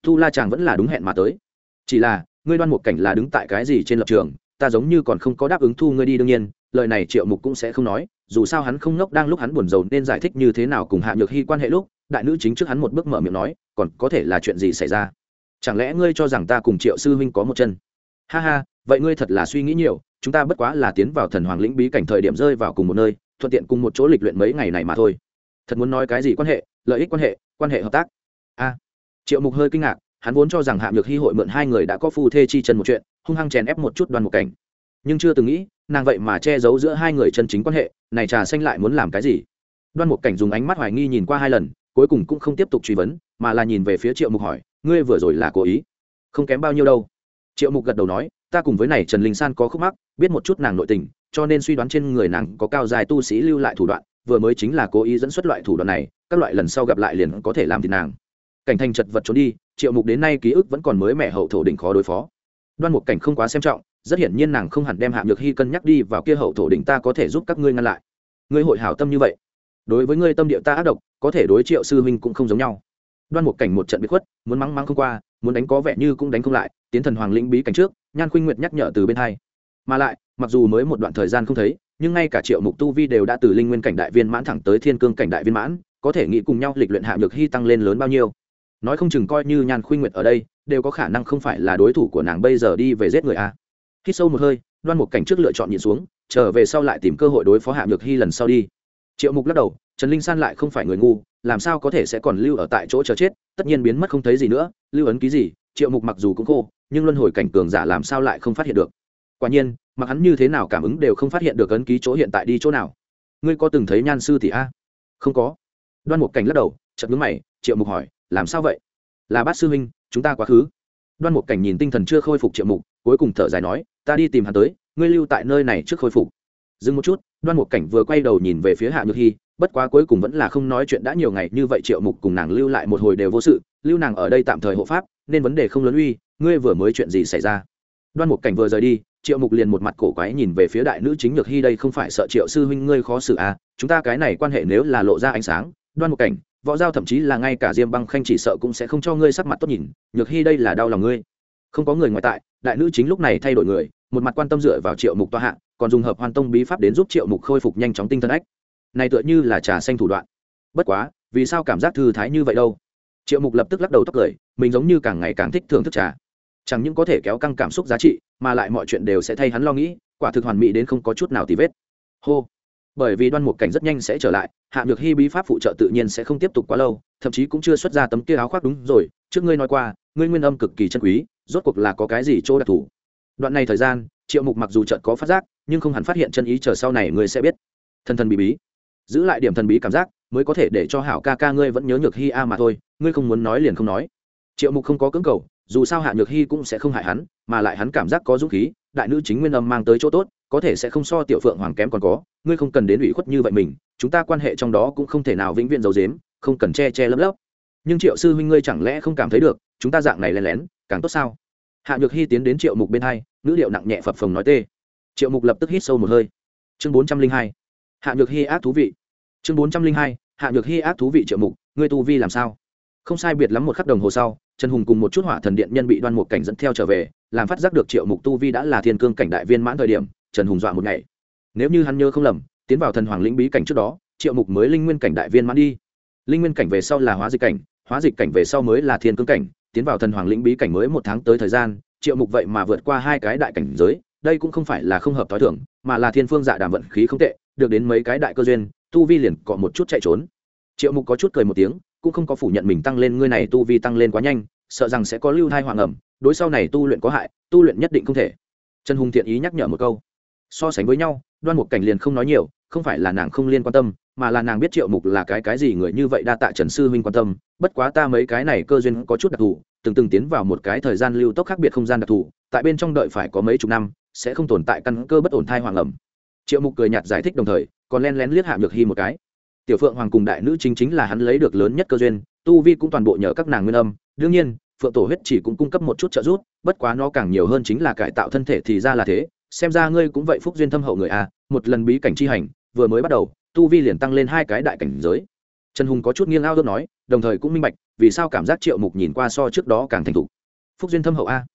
Thu la chàng vẫn là đúng hẹn mà tới. Chỉ là, ngươi đoan mục cảnh là đứng tại cái gì trên lập trường, ta giống như còn không có đáp ứng thu ngươi đi đương nhiên, lời này triệu mục cũng sẽ không nói dù sao hắn không nốc đang lúc hắn buồn rầu nên giải thích như thế nào cùng hạ nhược hy quan hệ lúc, đại nữ chính trước hắn một bước mở miệng nói, còn có thể là chuyện gì xảy ra? Chẳng lẽ ngươi cho rằng ta cùng triệu sư huynh có một chân? Ha ha, vậy ngươi thật là suy nghĩ nhiều, chúng ta bất quá là tiến vào thần hoàng lĩnh bí cảnh thời điểm rơi vào cùng một nơi, thuận tiện cùng một chỗ lịch luyện mấy ngày này mà thôi. Thật muốn nói cái gì quan hệ, lợi ích quan hệ quan hệ hợp tác? A. Triệu mục hơi kinh ngạc, hắn vốn cho rằng hạ nhược hy hội mượn hai người đã có phu thê chi chân một chuyện, hung hăng chèn ép một chút đoàn một cảnh. Nhưng chưa từng nghĩ nàng vậy mà che giấu giữa hai người chân chính quan hệ, này trà xanh lại muốn làm cái gì? Đoan một cảnh dùng ánh mắt hoài nghi nhìn qua hai lần, cuối cùng cũng không tiếp tục truy vấn, mà là nhìn về phía triệu mục hỏi, ngươi vừa rồi là cố ý? Không kém bao nhiêu đâu. Triệu mục gật đầu nói, ta cùng với này trần linh san có khúc mắc, biết một chút nàng nội tình, cho nên suy đoán trên người nàng có cao dài tu sĩ lưu lại thủ đoạn, vừa mới chính là cố ý dẫn xuất loại thủ đoạn này, các loại lần sau gặp lại liền có thể làm thịt nàng. Cảnh thành chật vật trốn đi, triệu mục đến nay ký ức vẫn còn mới mẻ hậu thổ đỉnh khó đối phó. Đoan mục cảnh không quá xem trọng rất hiển nhiên nàng không hẳn đem hạ nhược hy cân nhắc đi vào kia hậu thổ đỉnh ta có thể giúp các ngươi ngăn lại. Ngươi hội hảo tâm như vậy, đối với ngươi tâm địa ta ác độc, có thể đối triệu sư huynh cũng không giống nhau. Đoan một cảnh một trận bị khuất, muốn mắng mắng không qua, muốn đánh có vẻ như cũng đánh không lại, tiến thần hoàng lĩnh bí cảnh trước, nhan khuynh nguyệt nhắc nhở từ bên hai. Mà lại, mặc dù mới một đoạn thời gian không thấy, nhưng ngay cả triệu mục tu vi đều đã từ linh nguyên cảnh đại viên mãn thẳng tới thiên cương cảnh đại viên mãn, có thể nghĩ cùng nhau lịch luyện hạ nhược hy tăng lên lớn bao nhiêu. Nói không chừng coi như nhan khuynh nguyệt ở đây, đều có khả năng không phải là đối thủ của nàng bây giờ đi về giết người a khi sâu một hơi, đoan một cảnh trước lựa chọn nhìn xuống, trở về sau lại tìm cơ hội đối phó hạ nhược hy lần sau đi. Triệu mục lắc đầu, trần linh san lại không phải người ngu, làm sao có thể sẽ còn lưu ở tại chỗ chờ chết, tất nhiên biến mất không thấy gì nữa, lưu ấn ký gì, triệu mục mặc dù cũng khô, nhưng luân hồi cảnh cường giả làm sao lại không phát hiện được. Quả nhiên, mặc hắn như thế nào cảm ứng đều không phát hiện được ấn ký chỗ hiện tại đi chỗ nào. Ngươi có từng thấy nhan sư thì a? Không có. Đoan một cảnh lắc đầu chật ngứng mày, triệu mục hỏi, làm sao vậy? Là bát sư huynh, chúng ta quá khứ. Đoan một cảnh nhìn tinh thần chưa khôi phục triệu mục cuối cùng thở dài nói, ta đi tìm hắn tới, ngươi lưu tại nơi này trước khôi phục. Dừng một chút, đoan một cảnh vừa quay đầu nhìn về phía hạ nhược hy, bất quá cuối cùng vẫn là không nói chuyện đã nhiều ngày, như vậy triệu mục cùng nàng lưu lại một hồi đều vô sự, lưu nàng ở đây tạm thời hộ pháp, nên vấn đề không lớn uy, ngươi vừa mới chuyện gì xảy ra? Đoan một cảnh vừa rời đi, triệu mục liền một mặt cổ quái nhìn về phía đại nữ chính nhược hy đây không phải sợ triệu sư huynh ngươi khó xử à chúng ta cái này quan hệ nếu là lộ ra ánh sáng, đoan một cảnh, võ giao thậm chí là ngay cả diêm băng khanh chỉ sợ cũng sẽ không cho ngươi sắc mặt tốt nhìn, nhược hy đây là đau lòng ngươi không có người ngoại tại, đại nữ chính lúc này thay đổi người, một mặt quan tâm dựa vào triệu mục toa hạ, còn dùng hợp hoàn tông bí pháp đến giúp triệu mục khôi phục nhanh chóng tinh thần ách. Này tựa như là trà xanh thủ đoạn. Bất quá, vì sao cảm giác thư thái như vậy đâu? Triệu mục lập tức lắc đầu tóc cười, mình giống như càng ngày càng thích thưởng thức trà. Chẳng những có thể kéo căng cảm xúc giá trị, mà lại mọi chuyện đều sẽ thay hắn lo nghĩ, quả thực hoàn mỹ đến không có chút nào tì vết. Hô. Bởi vì đoan mục cảnh rất nhanh sẽ trở lại, hạ được hy bí pháp phụ trợ tự nhiên sẽ không tiếp tục quá lâu, thậm chí cũng chưa xuất ra tấm kia áo khoác đúng rồi, trước ngươi nói qua, ngươi nguyên âm cực kỳ chân quý rốt cuộc là có cái gì chỗ đặc thù? Đoạn này thời gian, triệu mục mặc dù chợt có phát giác, nhưng không hẳn phát hiện chân ý chờ sau này ngươi sẽ biết. Thần thần bí bí. Giữ lại điểm thần bí cảm giác, mới có thể để cho hảo ca ca ngươi vẫn nhớ nhược hy a mà thôi, ngươi không muốn nói liền không nói. Triệu mục không có cưỡng cầu, dù sao hạ nhược hy cũng sẽ không hại hắn, mà lại hắn cảm giác có dũng khí, đại nữ chính nguyên âm mang tới chỗ tốt, có thể sẽ không so tiểu phượng hoàng kém còn có, ngươi không cần đến ủy khuất như vậy mình, chúng ta quan hệ trong đó cũng không thể nào vĩnh viễn giấu dếm không cần che che lấp lấp. Nhưng triệu sư huynh ngươi chẳng lẽ không cảm thấy được, chúng ta dạng này lén lén, càng tốt sao? Hạ nhược hy tiến đến triệu mục bên hai, ngữ liệu nặng nhẹ phập phồng nói tê. Triệu mục lập tức hít sâu một hơi. Chương bốn trăm linh hai. Hạ nhược hy ác thú vị. Chương bốn trăm linh hai. Hạ nhược hy ác thú vị triệu mục, ngươi tu vi làm sao? Không sai biệt lắm một khắc đồng hồ sau, trần hùng cùng một chút hỏa thần điện nhân bị đoan một cảnh dẫn theo trở về, làm phát giác được triệu mục tu vi đã là thiên cương cảnh đại viên mãn thời điểm, trần hùng dọa một ngày. Nếu như hắn nhớ không lầm, tiến vào thần hoàng lĩnh bí cảnh trước đó, triệu mục mới linh nguyên cảnh đại viên mãn đi. Linh nguyên cảnh về sau là hóa dịch cảnh, hóa dịch cảnh về sau mới là thiên cương cảnh tiến vào thần hoàng lĩnh bí cảnh mới một tháng tới thời gian, triệu mục vậy mà vượt qua hai cái đại cảnh giới, đây cũng không phải là không hợp t h o i thưởng mà là thiên phương dạ đàm vận khí không tệ, được đến mấy cái đại cơ duyên, tu vi liền cọ một chút chạy trốn. Triệu mục có chút cười một tiếng, cũng không có phủ nhận mình tăng lên, ngươi này tu vi tăng lên quá nhanh, sợ rằng sẽ có lưu thai hoàng ẩm, đối sau này tu luyện có hại, tu luyện nhất định không thể. Trần hùng thiện ý nhắc nhở một câu. So sánh với nhau, đoan một cảnh liền không nói nhiều, không phải là nàng không liên quan tâm mà là nàng biết triệu mục là cái cái gì người như vậy đa tạ trần sư huynh quan tâm, bất quá ta mấy cái này cơ duyên có chút đặc thù, từng từng tiến vào một cái thời gian lưu tốc khác biệt không gian đặc thù, tại bên trong đợi phải có mấy chục năm, sẽ không tồn tại căn cơ bất ổn thai hoàng ẩm. Triệu mục cười nhạt giải thích đồng thời, còn len lén liếc hạ nhược hy một cái. Tiểu phượng hoàng cùng đại nữ chính chính là hắn lấy được lớn nhất cơ duyên, tu vi cũng toàn bộ nhờ các nàng nguyên âm. Đương nhiên, phượng tổ huyết chỉ cũng cung cấp một chút trợ giúp, bất quá nó càng nhiều hơn chính là cải tạo thân thể thì ra là thế. Xem ra ngươi cũng vậy phúc duyên thâm hậu người a, một lần bí cảnh chi hành, vừa mới bắt đầu tu vi liền tăng lên hai cái đại cảnh giới. Trần hùng có chút nghiêng ao ước nói, đồng thời cũng minh bạch, vì sao cảm giác triệu mục nhìn qua so trước đó càng thành thục. Phúc duyên thâm hậu a.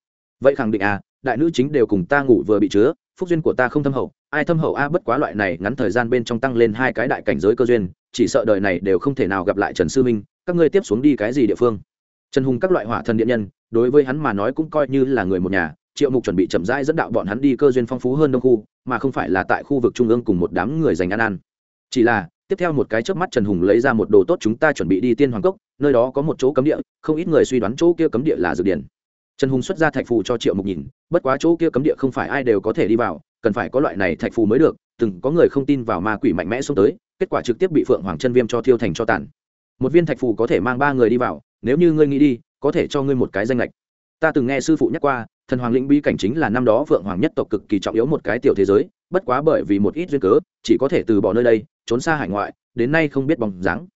Vậy khẳng định a, đại nữ chính đều cùng ta ngủ vừa bị chứa, phúc duyên của ta không thâm hậu, ai thâm hậu a bất quá loại này ngắn thời gian bên trong tăng lên hai cái đại cảnh giới cơ duyên, chỉ sợ đời này đều không thể nào gặp lại trần sư minh, các ngươi tiếp xuống đi cái gì địa phương? Trần hùng các loại hỏa thần điện nhân, đối với hắn mà nói cũng coi như là người một nhà, triệu mục chuẩn bị chậm rãi dẫn đạo bọn hắn đi cơ duyên phong phú hơn đông khu, mà không phải là tại khu vực trung ương cùng một đám người dành ăn ăn chỉ là, tiếp theo một cái chớp mắt trần hùng lấy ra một đồ tốt chúng ta chuẩn bị đi tiên hoàng cốc, nơi đó có một chỗ cấm địa, không ít người suy đoán chỗ kia cấm địa là dược điển. Trần hùng xuất ra thạch phù cho triệu mục nhìn, bất quá chỗ kia cấm địa không phải ai đều có thể đi vào, cần phải có loại này thạch phù mới được, từng có người không tin vào ma quỷ mạnh mẽ xông tới, kết quả trực tiếp bị phượng hoàng chân viêm cho thiêu thành cho tàn. Một viên thạch phù có thể mang ba người đi vào, nếu như ngươi nghĩ đi, có thể cho ngươi một cái danh lệch ta từng nghe sư phụ nhắc qua, thần hoàng lĩnh bi cảnh chính là năm đó phượng hoàng nhất tộc cực kỳ trọng yếu một cái tiểu thế giới, bất quá bởi vì một ít duyên cớ, chỉ có thể từ bỏ nơi đây trốn xa hải ngoại, đến nay không biết bóng dáng.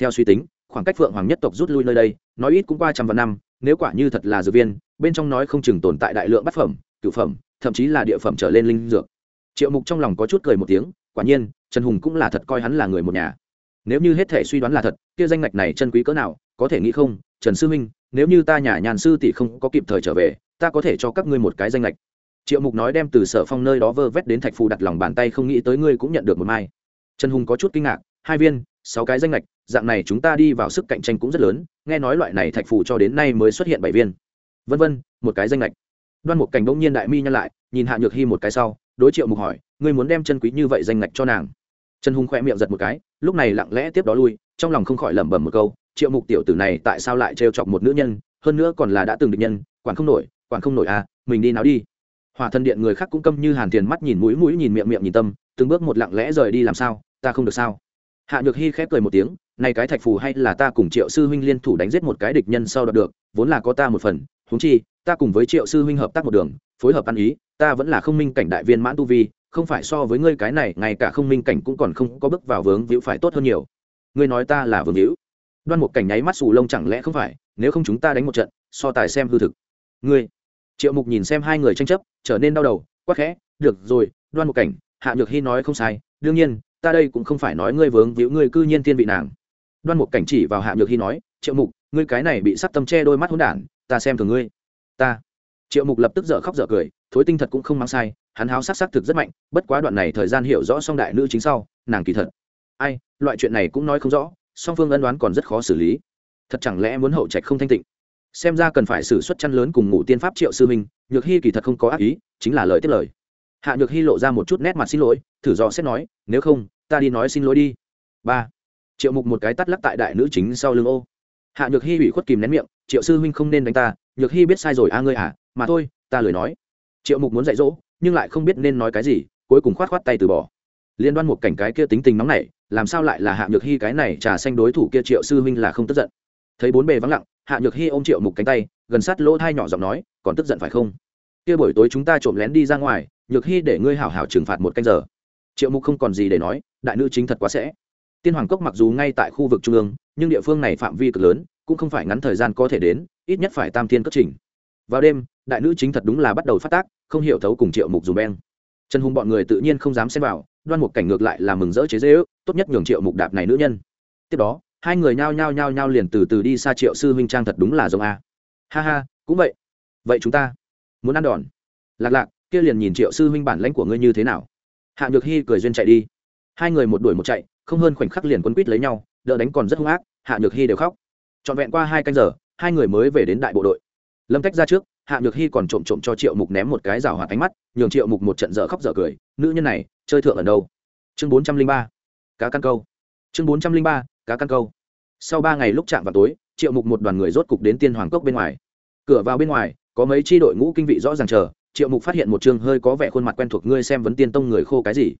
Theo suy tính, khoảng cách phượng hoàng nhất tộc rút lui nơi đây, nói ít cũng qua trăm vạn năm, nếu quả như thật là dược viên, bên trong nói không chừng tồn tại đại lượng bát phẩm, cửu phẩm, thậm chí là địa phẩm trở lên linh dược. Triệu mục trong lòng có chút cười một tiếng, quả nhiên, trần hùng cũng là thật coi hắn là người một nhà. Nếu như hết thể suy đoán là thật, kia danh ngạch này chân quý cỡ nào, có thể nghĩ không, trần sư minh, nếu như ta nhà nhàn sư tỷ không có kịp thời trở về, ta có thể cho các ngươi một cái danh lệch triệu mục nói đem từ sở phong nơi đó vơ vét đến thạch phù đặt lòng bàn tay không nghĩ tới ngươi cũng nhận được một mai trần hùng có chút kinh ngạc, hai viên, sáu cái danh lệch dạng này chúng ta đi vào sức cạnh tranh cũng rất lớn, nghe nói loại này thạch phủ cho đến nay mới xuất hiện bảy viên. Vân vân, một cái danh lệch đoan một cảnh bỗng nhiên đại mi nhăn lại, nhìn hạ nhược hy một cái sau, đối triệu mục hỏi, ngươi muốn đem chân quý như vậy danh lệch cho nàng? Trần hùng khoe miệng giật một cái, lúc này lặng lẽ tiếp đó lui, trong lòng không khỏi lẩm bẩm một câu, triệu mục tiểu tử này tại sao lại trêu chọc một nữ nhân, hơn nữa còn là đã từng được nhân, quản không nổi, quản không nổi à mình đi nào đi. Hỏa thần điện người khác cũng câm như hàn tiền mắt nhìn mũi mũi nhìn miệng miệng nhìn tâm, từng bước một lặng lẽ rời đi làm sao? Ta không được sao? Hạ nhược hy khép cười một tiếng, này cái thạch phù hay là ta cùng triệu sư huynh liên thủ đánh giết một cái địch nhân sau đó được, vốn là có ta một phần, huống chi, ta cùng với triệu sư huynh hợp tác một đường, phối hợp ăn ý, ta vẫn là không minh cảnh đại viên mãn tu vi, không phải so với ngươi cái này, ngay cả không minh cảnh cũng còn không có bước vào vướng víu phải tốt hơn nhiều. Ngươi nói ta là vướng víu. Đoan một cảnh nháy mắt xù lông chẳng lẽ không phải, nếu không chúng ta đánh một trận, so tài xem hư thực. Ngươi. Triệu mục nhìn xem hai người tranh chấp, trở nên đau đầu, quắc khẽ, được rồi, đoan một cảnh, hạ nhược hy nói không sai, đương nhiên ta đây cũng không phải nói ngươi vướng víu, ngươi cư nhiên thiên vị nàng. Đoan mục cảnh chỉ vào hạ nhược hy nói, triệu mục, ngươi cái này bị sắc tâm che đôi mắt hỗn đản, ta xem thường ngươi. Ta? Triệu mục lập tức dở khóc dở cười, thối tinh thật cũng không mang sai, hắn háo sắc sắc thực rất mạnh, bất quá đoạn này thời gian hiểu rõ song đại nữ chính sau, nàng kỳ thật. Ai, loại chuyện này cũng nói không rõ, song phương ân đoán còn rất khó xử lý. Thật chẳng lẽ muốn hậu trạch không thanh tịnh? Xem ra cần phải xử suất chăn lớn cùng ngủ tiên pháp triệu sư minh, nhược hy kỳ thật không có ác ý, chính là lời tiếp lời. Hạ nhược hy lộ ra một chút nét mặt xin lỗi, thử dò xét nói, nếu không ta đi nói xin lỗi đi. Ba. Triệu mục một cái tắt lắc tại đại nữ chính sau lưng ô. Hạ nhược hy ủy khuất kìm nén miệng, triệu sư huynh không nên đánh ta, nhược hy biết sai rồi a ngươi à mà thôi, ta lười nói. Triệu mục muốn dạy dỗ, nhưng lại không biết nên nói cái gì, cuối cùng khoát khoát tay từ bỏ. Liên đoan một cảnh cái kia tính tình nóng nảy, làm sao lại là hạ nhược hy cái này trà xanh đối thủ kia triệu sư huynh là không tức giận. Thấy bốn bề vắng lặng, hạ nhược hy ôm triệu mục cánh tay, gần sát lỗ thai nhỏ giọng nói, còn tức giận phải không? Kia buổi tối chúng ta trộm lén đi ra ngoài, nhược hy để ngươi hảo hảo trừng phạt một canh giờ triệu mục không còn gì để nói, đại nữ chính thật quá sẽ. Tiên hoàng cốc mặc dù ngay tại khu vực trung ương, nhưng địa phương này phạm vi cực lớn, cũng không phải ngắn thời gian có thể đến, ít nhất phải tam thiên cất trình. Vào đêm, đại nữ chính thật đúng là bắt đầu phát tác, không hiểu thấu cùng triệu mục dùng beng. Trần hùng bọn người tự nhiên không dám xem vào, đoan một cảnh ngược lại là mừng rỡ chế dễ ước tốt nhất nhường triệu mục đạp này nữ nhân. Tiếp đó, hai người nhao nhao nhao nhao liền từ từ đi xa triệu sư huynh trang thật đúng là giống a. Ha ha, cũng vậy. Vậy chúng ta muốn ăn đòn. Lạc lạc, kia liền nhìn triệu sư huynh bản lãnh của ngươi như thế nào? Hạ nhược hy cười duyên chạy đi. Hai người một đuổi một chạy, không hơn khoảnh khắc liền quấn quýt lấy nhau, đỡ đánh còn rất hung ác, hạ nhược hy đều khóc. Trọn vẹn qua hai canh giờ, hai người mới về đến đại bộ đội. Lâm tách ra trước, hạ nhược hy còn trộm trộm cho triệu mục ném một cái rào hoạt ánh mắt, nhường triệu mục một trận dở khóc dở cười, nữ nhân này, chơi thượng ở đâu? Chương bốn trăm linh ba, cá căn câu. Chương bốn trăm linh ba, cá căn câu. Sau ba ngày lúc chạm vào tối, triệu mục một đoàn người rốt cục đến tiên hoàng cốc bên ngoài. Cửa vào bên ngoài, có mấy tri đội ngũ kinh vị rõ ràng chờ triệu mục phát hiện một chương hơi có vẻ khuôn mặt quen thuộc, ngươi xem vấn tiên tông người khô cái gì?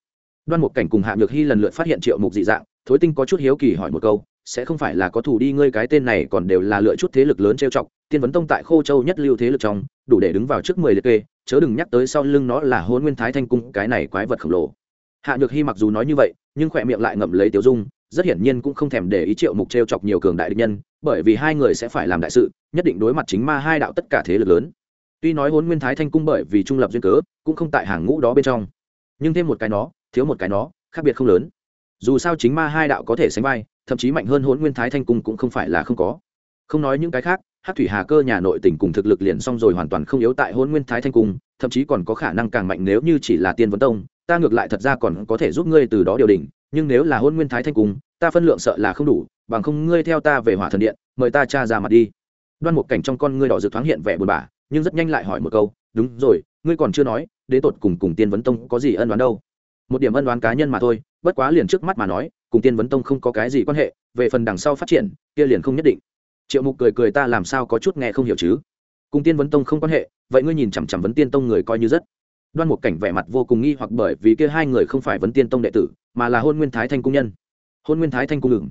Đoan một cảnh cùng hạ nhược hy lần lượt phát hiện triệu mục dị dạng, thối tinh có chút hiếu kỳ hỏi một câu, sẽ không phải là có thủ đi ngươi cái tên này còn đều là lựa chút thế lực lớn trêu chọc, tiên vấn tông tại khô châu nhất lưu thế lực trong, đủ để đứng vào trước mười liệt kê, chớ đừng nhắc tới sau lưng nó là hôn nguyên thái thanh cung, cái này quái vật khổng lồ. Hạ nhược hy mặc dù nói như vậy, nhưng khỏe miệng lại ngậm lấy tiểu dung, rất hiển nhiên cũng không thèm để ý triệu mục trêu chọc nhiều cường đại địch nhân, bởi vì hai người sẽ phải làm đại sự, nhất định đối mặt chính ma hai đạo tất cả thế lực lớn tuy nói hôn nguyên thái thanh cung bởi vì trung lập duyên cớ, cũng không tại hàng ngũ đó bên trong. Nhưng thêm một cái nó, thiếu một cái nó, khác biệt không lớn. Dù sao chính ma hai đạo có thể sánh vai, thậm chí mạnh hơn hôn nguyên thái thanh cung cũng không phải là không có. Không nói những cái khác hát thủy hà cơ nhà nội tỉnh cùng thực lực liền xong rồi hoàn toàn không yếu tại hôn nguyên thái thanh cung, thậm chí còn có khả năng càng mạnh nếu như chỉ là tiên vấn tông, ta ngược lại thật ra còn có thể giúp ngươi từ đó điều đình, nhưng nếu là hôn nguyên thái thanh cung, ta phân lượng sợ là không đủ, bằng không ngươi theo ta về hỏa thần điện, mời ta cha ra mặt đi. Đoan một cảnh trong con ngươi đỏ rực thoáng hiện vẻ buồn bã nhưng rất nhanh lại hỏi một câu, đúng rồi, ngươi còn chưa nói đến tột cùng cùng tiên vấn tông có gì ân đoán đâu? Một điểm ân đoán cá nhân mà thôi, bất quá liền trước mắt mà nói, cùng tiên vấn tông không có cái gì quan hệ, về phần đằng sau phát triển, kia liền không nhất định. Triệu mục cười cười ta làm sao có chút nghe không hiểu chứ? Cùng tiên vấn tông không quan hệ, vậy ngươi nhìn chằm chằm vấn tiên tông người coi như rất. Đoan một cảnh vẻ mặt vô cùng nghi hoặc bởi vì kia hai người không phải vấn tiên tông đệ tử, mà là hôn nguyên thái thanh cung nhân. Hôn nguyên thái thanh cung ngừng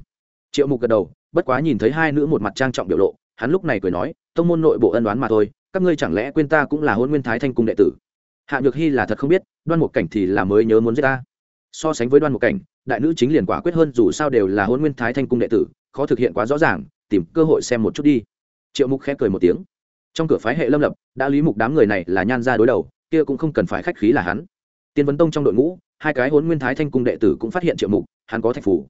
triệu mục gật đầu, bất quá nhìn thấy hai nữ một mặt trang trọng biểu lộ, hắn lúc này cười nói, tông môn nội bộ ân đoán mà thôi các ngươi chẳng lẽ quên ta cũng là hôn nguyên thái thanh cung đệ tử? Hạ nhược hy là thật không biết, đoan một cảnh thì là mới nhớ muốn giết ta. So sánh với đoan một cảnh, đại nữ chính liền quả quyết hơn dù sao đều là hôn nguyên thái thanh cung đệ tử, khó thực hiện quá rõ ràng, tìm cơ hội xem một chút đi. Triệu mục khẽ cười một tiếng. Trong cửa phái hệ lâm lập, đã lý mục đám người này là nhan ra đối đầu, kia cũng không cần phải khách khí là hắn. Tiên vấn tông trong đội ngũ, hai cái hôn nguyên thái thanh cung đệ tử cũng phát hiện triệu mục, hắn có thạch phủ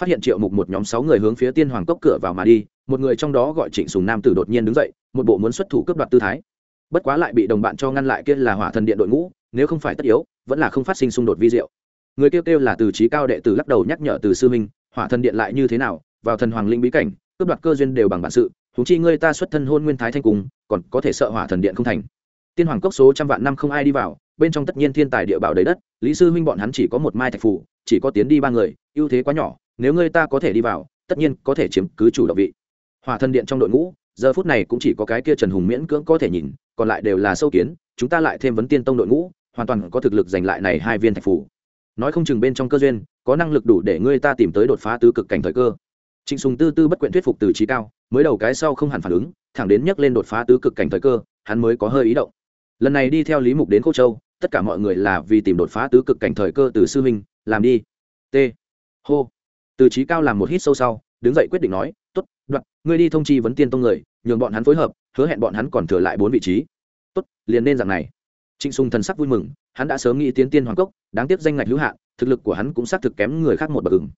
phát hiện triệu mục một nhóm sáu người hướng phía tiên hoàng cốc cửa vào mà đi một người trong đó gọi trịnh sùng nam tử đột nhiên đứng dậy, một bộ muốn xuất thủ cướp đoạt tư thái. Bất quá lại bị đồng bạn cho ngăn lại kia là hỏa thần điện đội ngũ, nếu không phải tất yếu, vẫn là không phát sinh xung đột vi diệu. Người kêu kêu là từ trí cao đệ tử lắc đầu nhắc nhở từ sư minh hỏa thần điện lại như thế nào, vào thần hoàng linh bí cảnh, cướp đoạt cơ duyên đều bằng bản sự húng chi ngươi ta xuất thân hôn nguyên thái thanh cùng, còn có thể sợ hỏa thần điện không thành. Tiên hoàng cốc số trăm vạn năm không ai đi vào, bên trong tất nhiên thiên tài địa bảo đầy đất, lý sư huynh bọn hắn chỉ có một mai thạch phủ chỉ có tiến đi ba người, ưu thế quá nhỏ, nếu ngươi ta có thể đi vào, tất nhiên có thể chiếm cứ chủ động vị hỏa thần điện trong đội ngũ, giờ phút này cũng chỉ có cái kia trần hùng miễn cưỡng có thể nhìn, còn lại đều là sâu kiến, chúng ta lại thêm vấn tiên tông đội ngũ, hoàn toàn có thực lực giành lại này hai viên thạch phủ. Nói không chừng bên trong cơ duyên, có năng lực đủ để ngươi ta tìm tới đột phá tứ cực cảnh thời cơ. Trịnh sùng tư tư bất quyện thuyết phục từ trí cao, mới đầu cái sau không hẳn phản ứng, thẳng đến nhắc lên đột phá tứ cực cảnh thời cơ, hắn mới có hơi ý động. Lần này đi theo lý mục đến cô châu, tất cả mọi người là vì tìm đột phá tứ cực cảnh thời cơ từ sư huynh, làm đi. T. Hô. Từ trí cao làm một hít sâu sau, đứng dậy quyết định nói t ố t đoạn, ngươi đi thông chi vấn tiên tông người, nhường bọn hắn phối hợp, hứa hẹn bọn hắn còn thừa lại bốn vị trí. Tốt, liền nên dạng này. Trịnh sùng thần sắc vui mừng, hắn đã sớm nghĩ tiến tiên hoàng cốc, đáng tiếc danh ngạch hữu hạn, thực lực của hắn cũng xác thực kém người khác một bậc ứng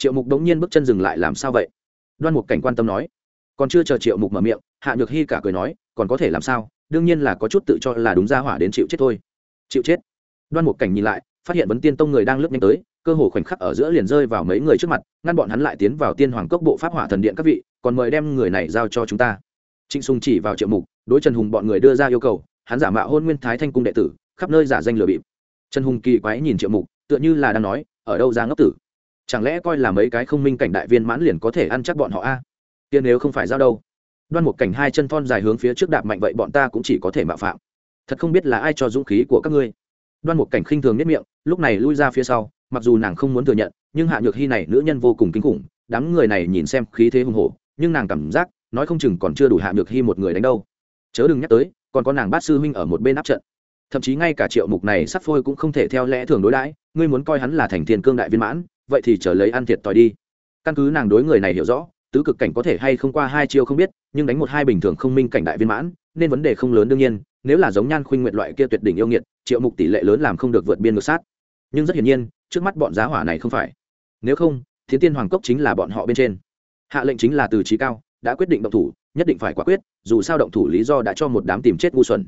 triệu mục đống nhiên bước chân dừng lại làm sao vậy? Đoan mục cảnh quan tâm nói. Còn chưa chờ triệu mục mở miệng, hạ nhược hy cả cười nói, còn có thể làm sao? Đương nhiên là có chút tự cho là đúng ra hỏa đến chịu chết thôi. Chịu chết. Đoan mục cảnh nhìn lại, phát hiện vấn tiên tông người đang lướt nhanh tới cơ hồ khoảnh khắc ở giữa liền rơi vào mấy người trước mặt, ngăn bọn hắn lại tiến vào tiên hoàng cốc bộ pháp hỏa thần điện các vị, còn mời đem người này giao cho chúng ta. Trịnh sùng chỉ vào triệu mục, đối trần hùng bọn người đưa ra yêu cầu, hắn giả mạo hôn nguyên thái thanh cung đệ tử, khắp nơi giả danh lừa bịp. Trần hùng kỳ quái nhìn triệu mục, tựa như là đang nói, ở đâu ra ngốc tử? Chẳng lẽ coi là mấy cái không minh cảnh đại viên mãn liền có thể ăn chắc bọn họ a? À? nếu không phải giao đâu? Đoan một cảnh hai chân thon dài hướng phía trước đạp mạnh vậy bọn ta cũng chỉ có thể mạo phạm. Thật không biết là ai cho dũng khí của các ngươi. Đoan một cảnh khinh thường nhất miệng, lúc này lui ra phía sau mặc dù nàng không muốn thừa nhận, nhưng hạ nhược hy này nữ nhân vô cùng kinh khủng, đám người này nhìn xem khí thế hùng hổ, nhưng nàng cảm giác, nói không chừng còn chưa đủ hạ nhược hy một người đánh đâu. Chớ đừng nhắc tới, còn có nàng bát sư huynh ở một bên áp trận. Thậm chí ngay cả triệu mục này sắp phôi cũng không thể theo lẽ thường đối đãi, ngươi muốn coi hắn là thành thiên cương đại viên mãn, vậy thì trở lấy ăn thiệt tỏi đi. Căn cứ nàng đối người này hiểu rõ, tứ cực cảnh có thể hay không qua hai chiêu không biết, nhưng đánh một hai bình thường không minh cảnh đại viên mãn, nên vấn đề không lớn đương nhiên, nếu là giống nhan khuynh nguyện loại kia tuyệt đỉnh yêu nghiệt, triệu mục tỷ lệ lớn làm không được vượt biên ngược sát. Nhưng rất hiển nhiên trước mắt bọn giá hỏa này không phải. Nếu không, thiến tiên hoàng cốc chính là bọn họ bên trên. Hạ lệnh chính là từ trí cao, đã quyết định động thủ, nhất định phải quả quyết, dù sao động thủ lý do đã cho một đám tìm chết ngu xuẩn.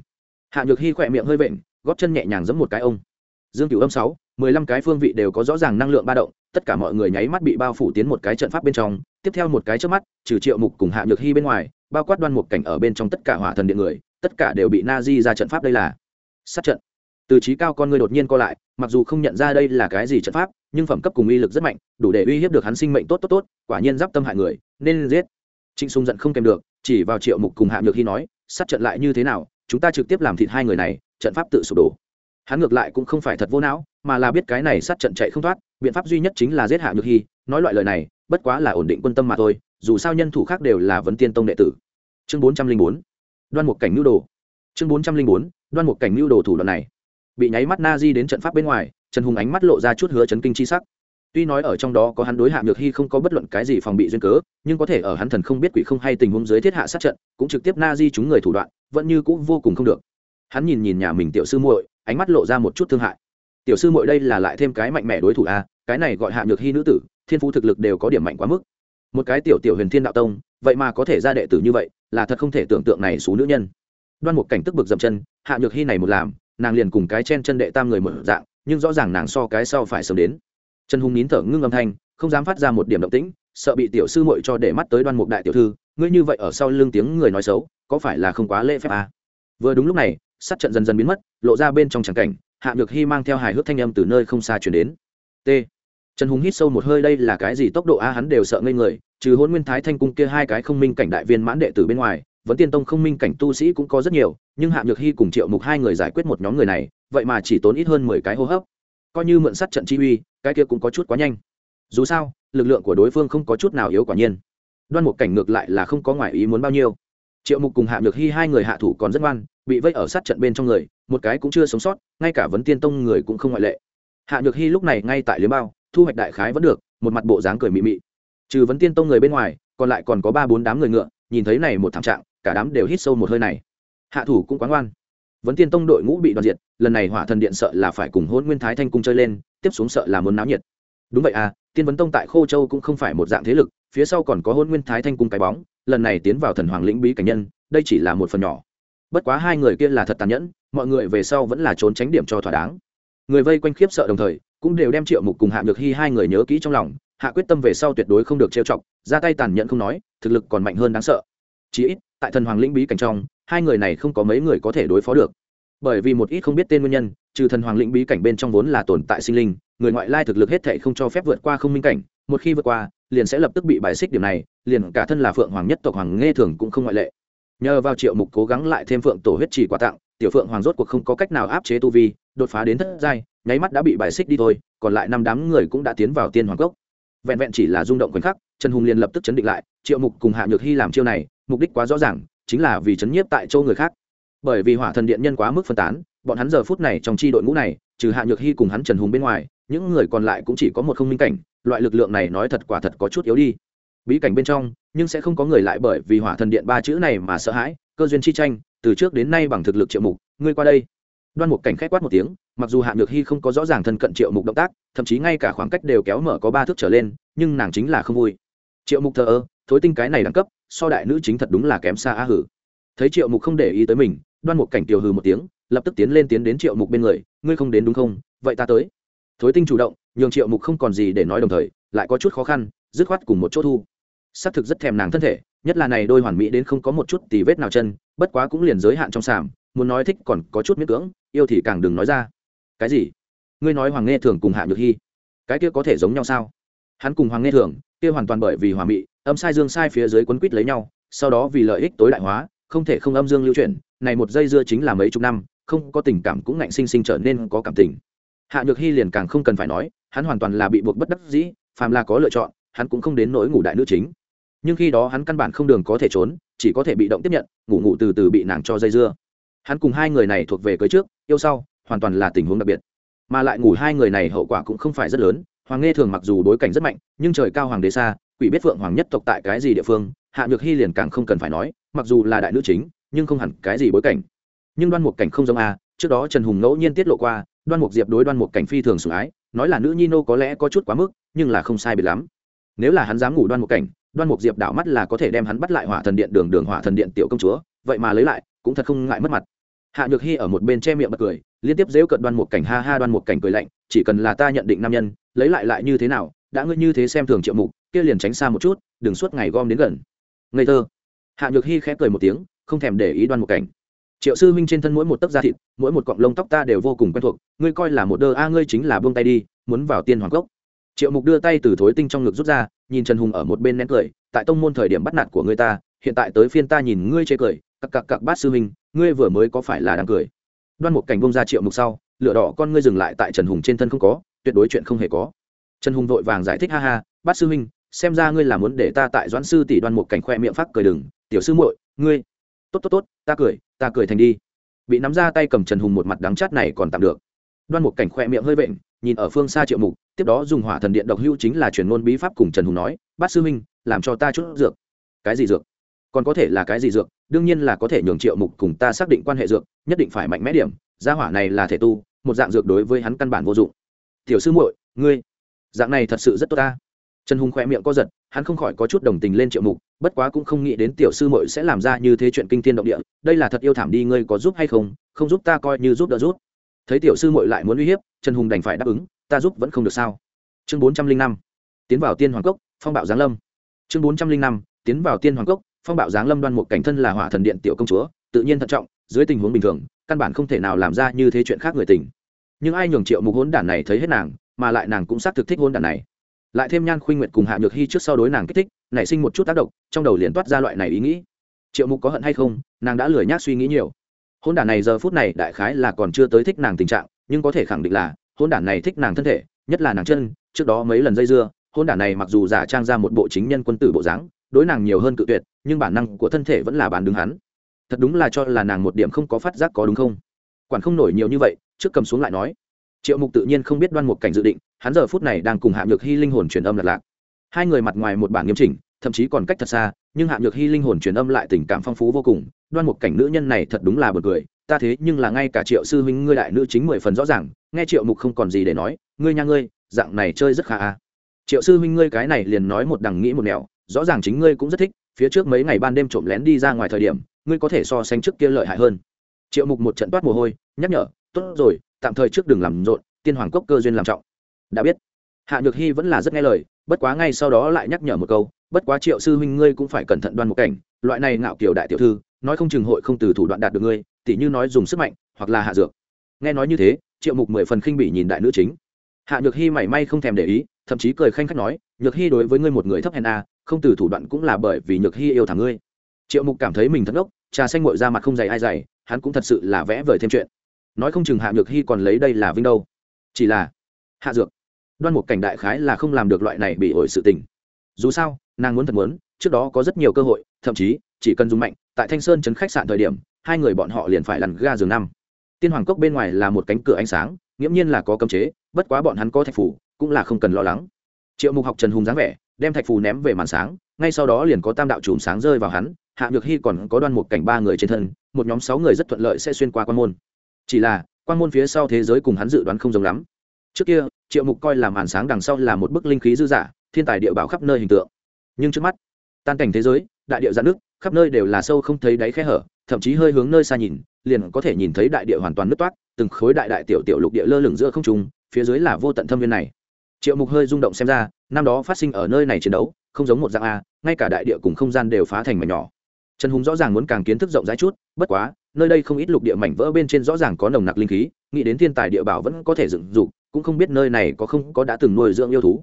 Hạ nhược hy khỏe miệng hơi vện, góp chân nhẹ nhàng giẫm một cái ông. Dương cửu âm sáu, mười lăm cái phương vị đều có rõ ràng năng lượng ba động, tất cả mọi người nháy mắt bị bao phủ tiến một cái trận pháp bên trong, tiếp theo một cái trước mắt, trừ triệu mục cùng hạ nhược hy bên ngoài, bao quát đoan một cảnh ở bên trong tất cả hỏa thần điện người, tất cả đều bị na di ra trận pháp đây là sát trận từ trí cao con người đột nhiên co lại, mặc dù không nhận ra đây là cái gì trận pháp, nhưng phẩm cấp cùng uy lực rất mạnh, đủ để uy hiếp được hắn sinh mệnh tốt tốt tốt, quả nhiên giáp tâm hại người, nên giết. Trịnh sùng giận không kèm được, chỉ vào triệu mục cùng hạ nhược hy nói, sát trận lại như thế nào, chúng ta trực tiếp làm thịt hai người này, trận pháp tự sụp đổ. Hắn ngược lại cũng không phải thật vô não, mà là biết cái này sát trận chạy không thoát, biện pháp duy nhất chính là giết hạ nhược hy nói loại lời này, bất quá là ổn định quân tâm mà thôi, dù sao nhân thủ khác đều là vấn tiên tông đệ tử. Chương bốn trăm linh bốn, đoan một cảnh mưu đồ. Chương bốn trăm linh bốn, đoan một cảnh mưu đồ thủ đoạn này bị nháy mắt na di đến trận pháp bên ngoài trần hùng ánh mắt lộ ra chút hứa chấn kinh chi sắc. Tuy nói ở trong đó có hắn đối hạ nhược hy không có bất luận cái gì phòng bị duyên cớ nhưng có thể ở hắn thần không biết quỷ không hay tình huống dưới thiết hạ sát trận cũng trực tiếp na di chúng người thủ đoạn vẫn như cũng vô cùng không được. Hắn nhìn nhìn nhà mình tiểu sư muội ánh mắt lộ ra một chút thương hại. Tiểu sư muội đây là lại thêm cái mạnh mẽ đối thủ a à, cái này gọi hạ nhược hy nữ tử thiên phú thực lực đều có điểm mạnh quá mức. Một cái tiểu tiểu huyền thiên đạo tông vậy mà có thể ra đệ tử như vậy là thật không thể tưởng tượng này số nữ nhân. Đoan một cảnh tức bực dậm chân hạ nhược hy này một làm nàng liền cùng cái chen chân đệ tam người một dạng, nhưng rõ ràng nàng so cái sau phải sớm đến. Trần hùng nín thở ngưng âm thanh, không dám phát ra một điểm động tĩnh, sợ bị tiểu sư muội cho để mắt tới đoan mục đại tiểu thư, ngươi như vậy ở sau lưng tiếng người nói xấu, có phải là không quá lễ phép à? vừa đúng lúc này, sát trận dần dần biến mất, lộ ra bên trong tràng cảnh, hạ được hy mang theo hài hước thanh âm từ nơi không xa chuyển đến. T. Trần hùng hít sâu một hơi, đây là cái gì tốc độ a? Hắn đều sợ ngây người, trừ hôn nguyên thái thanh cung kia hai cái không minh cảnh đại viên mãn đệ tử bên ngoài vẫn tiên tông không minh cảnh tu sĩ cũng có rất nhiều, nhưng hạ nhược hy cùng triệu mục hai người giải quyết một nhóm người này, vậy mà chỉ tốn ít hơn mười cái hô hấp. Coi như mượn sát trận chi uy, cái kia cũng có chút quá nhanh. Dù sao, lực lượng của đối phương không có chút nào yếu quả nhiên. Đoan một cảnh ngược lại là không có ngoại ý muốn bao nhiêu. Triệu mục cùng hạ nhược hy hai người hạ thủ còn rất ngoan, bị vây ở sát trận bên trong người, một cái cũng chưa sống sót, ngay cả vấn tiên tông người cũng không ngoại lệ. Hạ nhược hy lúc này ngay tại liếm bao, thu hoạch đại khái vẫn được, một mặt bộ dáng cười mị mị. Trừ vấn tiên tông người bên ngoài, còn lại còn có ba bốn đám người ngựa, nhìn thấy này một thảm trạng cả đám đều hít sâu một hơi này. Hạ thủ cũng quán ngoan vấn tiên tông đội ngũ bị đoàn diệt, lần này hỏa thần điện sợ là phải cùng hôn nguyên thái thanh cung chơi lên, tiếp xuống sợ là muốn náo nhiệt. Đúng vậy à tiên vấn tông tại khô châu cũng không phải một dạng thế lực, phía sau còn có hôn nguyên thái thanh cung cái bóng, lần này tiến vào thần hoàng lĩnh bí cảnh nhân, đây chỉ là một phần nhỏ. Bất quá hai người kia là thật tàn nhẫn, mọi người về sau vẫn là trốn tránh điểm cho thỏa đáng. Người vây quanh khiếp sợ đồng thời, cũng đều đem triệu mục cùng hạ được hy hai người nhớ kỹ trong lòng, hạ quyết tâm về sau tuyệt đối không được trêu chọc, ra tay tàn nhẫn không nói, thực lực còn mạnh hơn đáng sợ. Chí ít tại thần hoàng lĩnh bí cảnh trong, hai người này không có mấy người có thể đối phó được. Bởi vì một ít không biết tên nguyên nhân, trừ thần hoàng lĩnh bí cảnh bên trong vốn là tồn tại sinh linh, người ngoại lai thực lực hết thệ không cho phép vượt qua không minh cảnh, một khi vượt qua, liền sẽ lập tức bị bài xích điểm này, liền cả thân là phượng hoàng nhất tộc hoàng nghe thường cũng không ngoại lệ. Nhờ vào triệu mục cố gắng lại thêm phượng tổ huyết trì quà tặng, tiểu phượng hoàng rốt cuộc không có cách nào áp chế tu vi, đột phá đến thất giai, nháy mắt đã bị bài xích đi thôi, còn lại năm đám người cũng đã tiến vào tiên hoàng cốc. Vẹn vẹn chỉ là rung động khoảnh khắc, trần hùng liền lập tức chấn định lại, triệu mục cùng hạ nhược hy làm chiêu này mục đích quá rõ ràng, chính là vì chấn nhiếp tại châu người khác. Bởi vì hỏa thần điện nhân quá mức phân tán, bọn hắn giờ phút này trong chi đội ngũ này, trừ hạ nhược hy cùng hắn trần hùng bên ngoài, những người còn lại cũng chỉ có một không minh cảnh, loại lực lượng này nói thật quả thật có chút yếu đi. Bí cảnh bên trong, nhưng sẽ không có người lại bởi vì hỏa thần điện ba chữ này mà sợ hãi, cơ duyên chi tranh, từ trước đến nay bằng thực lực triệu mục, ngươi qua đây. Đoan một cảnh k h á quát một tiếng, mặc dù hạ nhược hy không có rõ ràng thân cận triệu mục động tác, thậm chí ngay cả khoảng cách đều kéo mở có ba thước trở lên, nhưng nàng chính là không vui. Triệu mục thờ ơ, thối tinh cái này đẳng cấp so đại nữ chính thật đúng là kém xa a hử. Thấy triệu mục không để ý tới mình, đoan một cảnh tiểu hừ một tiếng, lập tức tiến lên tiến đến triệu mục bên người, ngươi không đến đúng không? Vậy ta tới. Thối tinh chủ động, nhường triệu mục không còn gì để nói đồng thời, lại có chút khó khăn, dứt khoát cùng một chỗ thu. Xác thực rất thèm nàng thân thể, nhất là này đôi hoàn mỹ đến không có một chút tì vết nào chân, bất quá cũng liền giới hạn trong sàm, muốn nói thích còn có chút miễn cưỡng, yêu thì càng đừng nói ra. Cái gì? Ngươi nói hoàng nghe thường cùng hạ nhược hy cái kia có thể giống nhau sao? Hắn cùng hoàng nghe thường, kia hoàn toàn bởi vì hòa mỹ âm sai dương sai phía dưới quấn quýt lấy nhau, sau đó vì lợi ích tối đại hóa, không thể không âm dương lưu chuyển, này một dây dưa chính là mấy chục năm, không có tình cảm cũng ngạnh sinh sinh trở nên có cảm tình. Hạ nhược hy liền càng không cần phải nói, hắn hoàn toàn là bị buộc bất đắc dĩ, phàm là có lựa chọn, hắn cũng không đến nỗi ngủ đại nữ chính. Nhưng khi đó hắn căn bản không đường có thể trốn, chỉ có thể bị động tiếp nhận, ngủ ngủ từ từ bị nàng cho dây dưa. Hắn cùng hai người này thuộc về cưới trước, yêu sau, hoàn toàn là tình huống đặc biệt. Mà lại ngủ hai người này hậu quả cũng không phải rất lớn hoàng nghe thường mặc dù bối cảnh rất mạnh, nhưng trời cao hoàng đế xa, quỷ biết phượng hoàng nhất tộc tại cái gì địa phương, hạ nhược hy liền càng không cần phải nói, mặc dù là đại nữ chính, nhưng không hẳn cái gì bối cảnh. Nhưng đoan mục cảnh không giống a, trước đó trần hùng ngẫu nhiên tiết lộ qua, đoan mục diệp đối đoan mục cảnh phi thường sủng ái, nói là nữ nhi nô có lẽ có chút quá mức, nhưng là không sai biệt lắm. Nếu là hắn dám ngủ đoan mục cảnh, đoan mục diệp đảo mắt là có thể đem hắn bắt lại hỏa thần điện đường đường hỏa thần điện tiểu công chúa, vậy mà lấy lại, cũng thật không ngại mất mặt. Hạ nhược hy ở một bên che miệng bật cười, liên tiếp dễu cận đoan mục cảnh, ha ha, đoan mục cảnh cười lạnh chỉ cần là ta nhận định nam nhân, lấy lại lại như thế nào, đã ngươi như thế xem thường triệu mục, kia liền tránh xa một chút, đừng suốt ngày gom đến gần. Ngây thơ. Hạ nhược hy khẽ cười một tiếng, không thèm để ý đoan một cảnh. Triệu sư huynh trên thân mỗi một tấc da thịt, mỗi một cọng lông tóc ta đều vô cùng quen thuộc, ngươi coi là một đơ, a, ngươi chính là buông tay đi, muốn vào tiên hoàng cốc. Triệu mục đưa tay từ thối tinh trong ngực rút ra, nhìn trần hùng ở một bên nén cười, tại tông môn thời điểm bắt nạt của ngươi ta, hiện tại tới phiên ta nhìn ngươi chê cười, cặc cặc cặc bát sư huynh, ngươi vừa mới có phải là đang cười. Đoan một cảnh bông ra triệu mục sau lửa đỏ con ngươi dừng lại tại trần hùng trên thân không có, tuyệt đối chuyện không hề có. Trần hùng vội vàng giải thích, ha ha, bát sư huynh, xem ra ngươi là muốn để ta tại doãn sư tỷ đoan một cảnh khoe miệng phát cười đừng. Tiểu sư muội, ngươi, tốt tốt tốt, ta cười ta cười thành đi. Bị nắm ra tay cầm trần hùng một mặt đắng chát này còn tạm được. Đoan một cảnh khoe miệng hơi vện, nhìn ở phương xa triệu mục, tiếp đó dùng hỏa thần điện độc hưu chính là truyền ngôn bí pháp cùng trần hùng nói, bát sư huynh, làm cho ta chút dược. Cái gì dược? Còn có thể là cái gì dược? Đương nhiên là có thể nhường triệu mục cùng ta xác định quan hệ dược, nhất định phải mạnh mẽ điểm. Gia hỏa này là thể tu một dạng dược đối với hắn căn bản vô dụng. Tiểu sư muội, ngươi, dạng này thật sự rất tốt ta. Trần hùng khỏe miệng co giật, hắn không khỏi có chút đồng tình lên triệu mục, bất quá cũng không nghĩ đến tiểu sư muội sẽ làm ra như thế chuyện kinh thiên động địa, đây là thật yêu thảm đi, ngươi có giúp hay không? Không giúp ta coi như giúp đỡ giúp. Thấy tiểu sư muội lại muốn uy hiếp, trần hùng đành phải đáp ứng, ta giúp vẫn không được sao? Chương bốn trăm linh năm, tiến vào tiên hoàng cốc, phong bạo giáng lâm. Chương bốn trăm linh năm, tiến vào tiên hoàng cốc, phong bạo giáng lâm đoan một cảnh thân là hỏa thần điện tiểu công chúa, tự nhiên thận trọng, dưới tình huống bình thường căn bản không thể nào làm ra như thế chuyện khác người tình. Nhưng ai nhường triệu mục hỗn đản này thấy hết nàng, mà lại nàng cũng xác thực thích hỗn đản này. Lại thêm nhan khuynh nguyệt cùng hạ nhược hy trước sau đối nàng kích thích, nảy sinh một chút tác động, trong đầu liền toát ra loại này ý nghĩ. Triệu mục có hận hay không, nàng đã lười nhác suy nghĩ nhiều. Hôn đản này giờ phút này đại khái là còn chưa tới thích nàng tình trạng, nhưng có thể khẳng định là hôn đản này thích nàng thân thể, nhất là nàng chân, trước đó mấy lần dây dưa hôn đản này mặc dù giả trang ra một bộ chính nhân quân tử bộ dáng, đối nàng nhiều hơn cự tuyệt, nhưng bản năng của thân thể vẫn là bán đứng hắn thật đúng là cho là nàng một điểm không có phát giác có đúng không? Quản không nổi nhiều như vậy, trước cầm xuống lại nói. Triệu mục tự nhiên không biết đoan một cảnh dự định, hắn giờ phút này đang cùng hạ nhược hy linh hồn truyền âm lạc lạc. Hai người mặt ngoài một bản nghiêm chỉnh, thậm chí còn cách thật xa, nhưng hạ nhược hy linh hồn truyền âm lại tình cảm phong phú vô cùng, đoan một cảnh nữ nhân này thật đúng là bật cười, ta thế nhưng là ngay cả triệu sư huynh ngươi đại nữ chính mười phần rõ ràng, nghe triệu mục không còn gì để nói, ngươi nha ngươi, dạng này chơi rất khá à. Triệu sư huynh ngươi cái này liền nói một đằng nghĩ một nẻo, rõ ràng chính ngươi cũng rất thích, phía trước mấy ngày ban đêm trộm lén đi ra ngoài thời điểm ngươi có thể so sánh trước kia lợi hại hơn. Triệu mục một trận toát mồ hôi, nhắc nhở, tốt rồi, tạm thời trước đừng làm rộn, tiên hoàng cốc cơ duyên làm trọng. Đã biết. Hạ nhược hy vẫn là rất nghe lời, bất quá ngay sau đó lại nhắc nhở một câu, bất quá triệu sư huynh ngươi cũng phải cẩn thận đoan một cảnh, loại này ngạo kiểu đại tiểu thư, nói không chừng hội không từ thủ đoạn đạt được ngươi, tỉ như nói dùng sức mạnh, hoặc là hạ dược. Nghe nói như thế, triệu mục mười phần khinh bị nhìn đại nữ chính. Hạ nhược hy mảy may không thèm để ý, thậm chí cười khanh khách nói, nhược hy đối với ngươi một người thấp hèn a, không từ thủ đoạn cũng là bởi vì nhược hy yêu thằng ngươi triệu mục cảm thấy mình thất ngốc, trà xanh ngội ra mặt không dày ai dày, hắn cũng thật sự là vẽ vời thêm chuyện. Nói không chừng hạ nhược hy còn lấy đây là vinh đâu. Chỉ là, hạ dược, đoan một cảnh đại khái là không làm được loại này bị ổi sự tình. Dù sao, nàng muốn thật muốn, trước đó có rất nhiều cơ hội, thậm chí, chỉ cần dùng mạnh, tại thanh sơn Trấn khách sạn thời điểm, hai người bọn họ liền phải lằn ga giường năm. Tiên hoàng cốc bên ngoài là một cánh cửa ánh sáng, nghiễm nhiên là có cấm chế, bất quá bọn hắn có thạch phủ, cũng là không cần lo lắng. Triệu mục học trần hùng dáng vẻ, đem thạch phù ném về màn sáng, ngay sau đó liền có tam đạo chùm sáng rơi vào hắn hạ nhược hy còn có đoan một cảnh ba người trên thân, một nhóm sáu người rất thuận lợi sẽ xuyên qua quan môn. Chỉ là, quan môn phía sau thế giới cùng hắn dự đoán không giống lắm. Trước kia, triệu mục coi là màn sáng đằng sau là một bức linh khí dư giả, thiên tài địa bảo khắp nơi hình tượng. Nhưng trước mắt, tan cảnh thế giới, đại địa giãn nước, khắp nơi đều là sâu không thấy đáy khe hở, thậm chí hơi hướng nơi xa nhìn, liền có thể nhìn thấy đại địa hoàn toàn nứt toát, từng khối đại đại tiểu tiểu lục địa lơ lửng giữa không trung, phía dưới là vô tận thâm viên này. Triệu mục hơi rung động xem ra, năm đó phát sinh ở nơi này chiến đấu, không giống một dạng a, ngay cả đại địa cùng không gian đều phá thành mảnh nhỏ trần hùng rõ ràng muốn càng kiến thức rộng rãi chút, bất quá, nơi đây không ít lục địa mảnh vỡ bên trên rõ ràng có nồng nặc linh khí, nghĩ đến thiên tài địa bảo vẫn có thể dựng dục, cũng không biết nơi này có không có đã từng nuôi dưỡng yêu thú.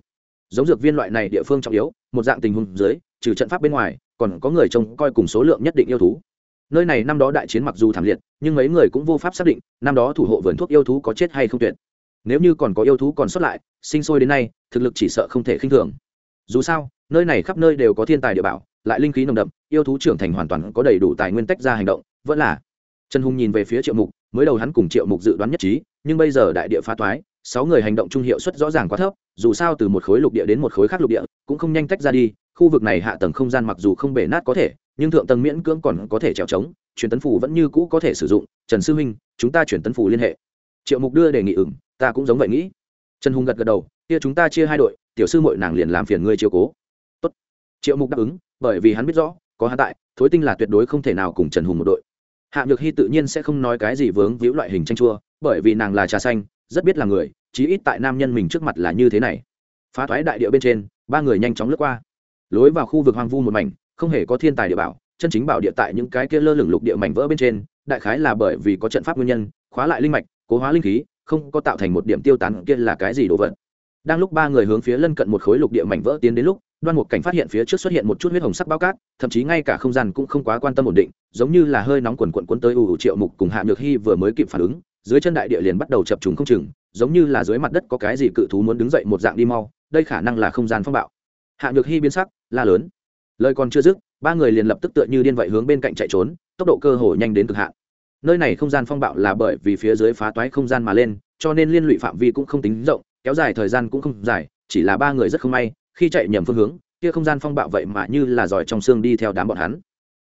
Giống dược viên loại này địa phương trọng yếu, một dạng tình huống dưới, trừ trận pháp bên ngoài, còn có người trông coi cùng số lượng nhất định yêu thú. Nơi này năm đó đại chiến mặc dù thảm liệt, nhưng mấy người cũng vô pháp xác định, năm đó thủ hộ vườn thuốc yêu thú có chết hay không tuyệt. Nếu như còn có yêu thú còn sót lại, sinh sôi đến nay, thực lực chỉ sợ không thể khinh thường. Dù sao, nơi này khắp nơi đều có thiên tài địa bảo lại linh khí nồng đậm, yêu thú trưởng thành hoàn toàn có đầy đủ tài nguyên tách ra hành động, vẫn là. Trần hùng nhìn về phía triệu mục, mới đầu hắn cùng triệu mục dự đoán nhất trí, nhưng bây giờ đại địa phá toái, sáu người hành động trung hiệu suất rõ ràng quá thấp, dù sao từ một khối lục địa đến một khối khác lục địa, cũng không nhanh tách ra đi, khu vực này hạ tầng không gian mặc dù không bể nát có thể, nhưng thượng tầng miễn cưỡng còn có thể trèo trống, truyền tấn phủ vẫn như cũ có thể sử dụng. Trần sư huynh, chúng ta chuyển tấn phủ liên hệ. Triệu mục đưa đề nghị ửng, ta cũng giống vậy nghĩ. Trần hùng gật gật đầu, kia chúng ta chia hai đội, tiểu sư mội nàng liền làm phiền ngươi chiều cố. Tốt. triệu mục đáp ứng bởi vì hắn biết rõ, có hắn tại, thối tinh là tuyệt đối không thể nào cùng trần hùng một đội. Hạ nhược hy tự nhiên sẽ không nói cái gì vướng víu loại hình tranh chua, bởi vì nàng là trà xanh, rất biết là người, chí ít tại nam nhân mình trước mặt là như thế này. Phá thoái đại địa bên trên, ba người nhanh chóng lướt qua. Lối vào khu vực hoang vu một mảnh, không hề có thiên tài địa bảo, chân chính bảo địa tại những cái kia lơ lửng lục địa mảnh vỡ bên trên, đại khái là bởi vì có trận pháp nguyên nhân, khóa lại linh mạch, cố hóa linh khí, không có tạo thành một điểm tiêu tán kia là cái gì đồ vật. Đang lúc ba người hướng phía lân cận một khối lục địa mảnh vỡ tiến đến lúc đoan mục cảnh phát hiện phía trước xuất hiện một chút huyết hồng sắc bao cát, thậm chí ngay cả không gian cũng không quá quan tâm ổn định, giống như là hơi nóng quần quần cuốn tới ủ triệu mục cùng hạ nhược hy vừa mới kịp phản ứng, dưới chân đại địa liền bắt đầu chập trùng không chừng, giống như là dưới mặt đất có cái gì cự thú muốn đứng dậy một dạng đi mau, đây khả năng là không gian phong bạo. Hạ nhược hy biến sắc, la lớn. Lời còn chưa dứt, ba người liền lập tức tựa như điên vậy hướng bên cạnh chạy trốn, tốc độ cơ hồ nhanh đến cực hạn. Nơi này không gian phong bạo là bởi vì phía dưới phá toái không gian mà lên, cho nên liên lụy phạm vi cũng không tính rộng, kéo dài thời gian cũng không dài, chỉ là ba người rất không may khi chạy nhầm phương hướng, kia không gian phong bạo vậy mà như là giỏi trong xương đi theo đám bọn hắn.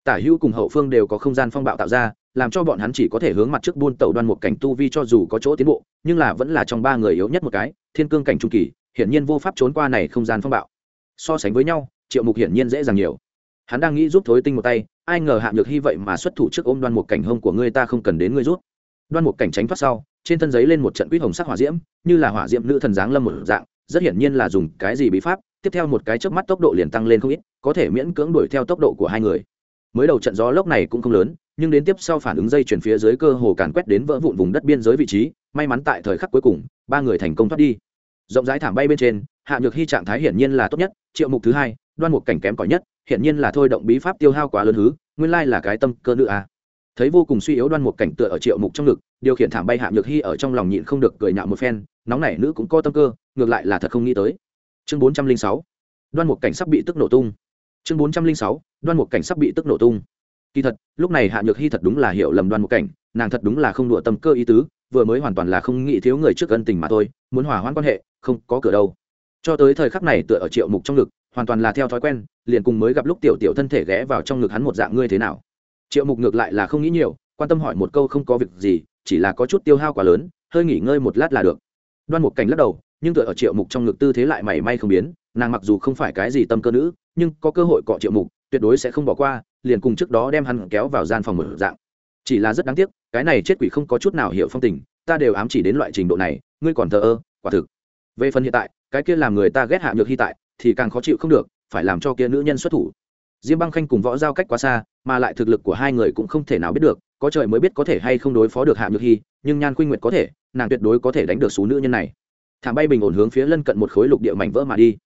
Tả hữu cùng hậu phương đều có không gian phong bạo tạo ra, làm cho bọn hắn chỉ có thể hướng mặt trước buôn tàu đoan một cảnh tu vi cho dù có chỗ tiến bộ, nhưng là vẫn là trong ba người yếu nhất một cái, thiên cương cảnh trung kỳ, hiển nhiên vô pháp trốn qua này không gian phong bạo. So sánh với nhau, triệu mục hiển nhiên dễ dàng nhiều. Hắn đang nghĩ giúp thối tinh một tay, ai ngờ hạ nhược hy vậy mà xuất thủ trước ôm đoan một cảnh hông của ngươi ta không cần đến ngươi rút đoan một cảnh tránh thoát sau, trên thân giấy lên một trận quýt hồng sắc hỏa diễm, như là hỏa diễm nữ thần giáng lâm một dạng, rất hiển nhiên là dùng cái gì bí pháp tiếp theo một cái chớp mắt tốc độ liền tăng lên không ít, có thể miễn cưỡng đuổi theo tốc độ của hai người. Mới đầu trận gió lốc này cũng không lớn, nhưng đến tiếp sau phản ứng dây chuyển phía dưới cơ hồ càn quét đến vỡ vụn vùng đất biên giới vị trí, may mắn tại thời khắc cuối cùng, ba người thành công thoát đi. Rộng rãi thảm bay bên trên, hạ nhược hy trạng thái hiển nhiên là tốt nhất, triệu mục thứ hai, đoan mục cảnh kém cỏi nhất, hiển nhiên là thôi động bí pháp tiêu hao quá lớn hứ, nguyên lai là cái tâm cơ nữ a. À. thấy vô cùng suy yếu đoan mục cảnh tựa ở triệu mục trong ngực, điều khiển thảm bay hạ nhược hy ở trong lòng nhịn không được cười nhạo một phen, nóng này nữ cũng có tâm cơ, ngược lại là thật không nghĩ tới chương bốn trăm linh sáu, đoan mục cảnh sắp bị tức nổ tung. Chương bốn trăm linh sáu, đoan mục cảnh sắp bị tức nổ tung. Kỳ thật, lúc này hạ nhược hy thật đúng là hiểu lầm đoan mục cảnh, nàng thật đúng là không đùa tâm cơ ý tứ, vừa mới hoàn toàn là không nghĩ thiếu người trước ân tình mà thôi, muốn hòa hoãn quan hệ, không có cửa đâu. Cho tới thời khắc này tựa ở triệu mục trong ngực, hoàn toàn là theo thói quen, liền cùng mới gặp lúc tiểu tiểu thân thể ghé vào trong ngực hắn một dạng ngươi thế nào. Triệu mục ngược lại là không nghĩ nhiều, quan tâm hỏi một câu không có việc gì, chỉ là có chút tiêu hao quá lớn, hơi nghỉ ngơi một lát là được. Đoan mục cảnh lắc đầu nhưng tựa ở triệu mục trong ngực tư thế lại mảy may không biến, nàng mặc dù không phải cái gì tâm cơ nữ, nhưng có cơ hội cọ triệu mục, tuyệt đối sẽ không bỏ qua, liền cùng trước đó đem hắn kéo vào gian phòng mở dạng. Chỉ là rất đáng tiếc, cái này chết quỷ không có chút nào hiểu phong tình, ta đều ám chỉ đến loại trình độ này, ngươi còn thờ ơ, quả thực. Về phần hiện tại, cái kia làm người ta ghét hạ nhược hy tại, thì càng khó chịu không được, phải làm cho kia nữ nhân xuất thủ. Diêm băng khanh cùng võ giao cách quá xa, mà lại thực lực của hai người cũng không thể nào biết được, có trời mới biết có thể hay không đối phó được hạ nhược hy, nhưng nhan khuynh nguyệt có thể, nàng tuyệt đối có thể đánh được số nữ nhân này thảm bay bình ổn hướng phía lân cận một khối lục địa mảnh vỡ mà đi.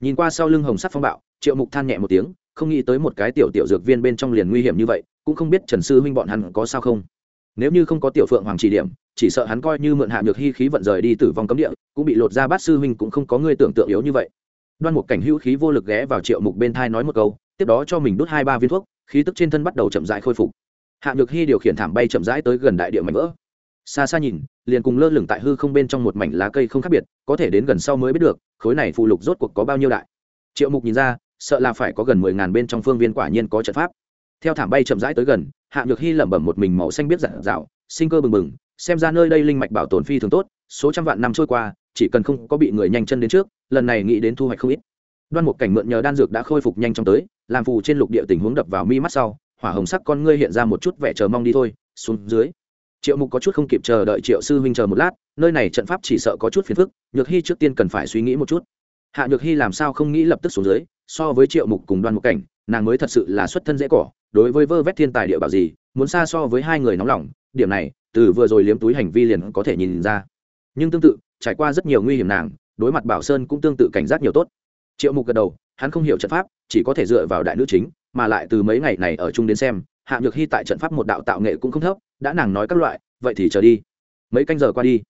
Nhìn qua sau lưng hồng sắc phong bạo, triệu mục than nhẹ một tiếng, không nghĩ tới một cái tiểu tiểu dược viên bên trong liền nguy hiểm như vậy, cũng không biết trần sư huynh bọn hắn có sao không. Nếu như không có tiểu phượng hoàng chỉ điểm, chỉ sợ hắn coi như mượn hạ nhược hy khí vận rời đi tử vong cấm địa, cũng bị lột ra bát sư huynh cũng không có người tưởng tượng yếu như vậy. Đoan một cảnh hữu khí vô lực ghé vào triệu mục bên thai nói một câu, tiếp đó cho mình đút hai ba viên thuốc, khí tức trên thân bắt đầu chậm rãi khôi phục. Hạ nhược hy điều khiển thảm bay chậm rãi tới gần đại địa mảnh vỡ xa xa nhìn, liền cùng lơ lửng tại hư không bên trong một mảnh lá cây không khác biệt, có thể đến gần sau mới biết được, khối này phụ lục rốt cuộc có bao nhiêu đại. Triệu mục nhìn ra, sợ là phải có gần mười ngàn bên trong phương viên quả nhiên có trận pháp. Theo thảm bay chậm rãi tới gần, hạ nhược hy lẩm bẩm một mình màu xanh biết dạng dạo, sinh cơ bừng bừng, xem ra nơi đây linh mạch bảo tồn phi thường tốt, số trăm vạn năm trôi qua, chỉ cần không có bị người nhanh chân đến trước, lần này nghĩ đến thu hoạch không ít. Đoan một cảnh mượn nhờ đan dược đã khôi phục nhanh chóng tới, làm phù trên lục địa tình huống đập vào mi mắt sau, hỏa hồng sắc con ngươi hiện ra một chút vẻ chờ mong đi thôi, xuống dưới triệu mục có chút không kịp chờ đợi triệu sư huynh chờ một lát, nơi này trận pháp chỉ sợ có chút phiền phức, nhược hy trước tiên cần phải suy nghĩ một chút. Hạ nhược hy làm sao không nghĩ lập tức xuống dưới, so với triệu mục cùng đoan một cảnh, nàng mới thật sự là xuất thân dễ cỏ, đối với vơ vét thiên tài địa bảo gì, muốn xa so với hai người nóng lòng, điểm này, từ vừa rồi liếm túi hành vi liền có thể nhìn ra. Nhưng tương tự, trải qua rất nhiều nguy hiểm nàng, đối mặt bảo sơn cũng tương tự cảnh giác nhiều tốt. Triệu mục gật đầu, hắn không hiểu trận pháp, chỉ có thể dựa vào đại nữ chính, mà lại từ mấy ngày này ở chung đến xem hạ nhược hy tại trận pháp một đạo tạo nghệ cũng không thấp, đã nàng nói các loại, vậy thì chờ đi. Mấy canh giờ qua đi,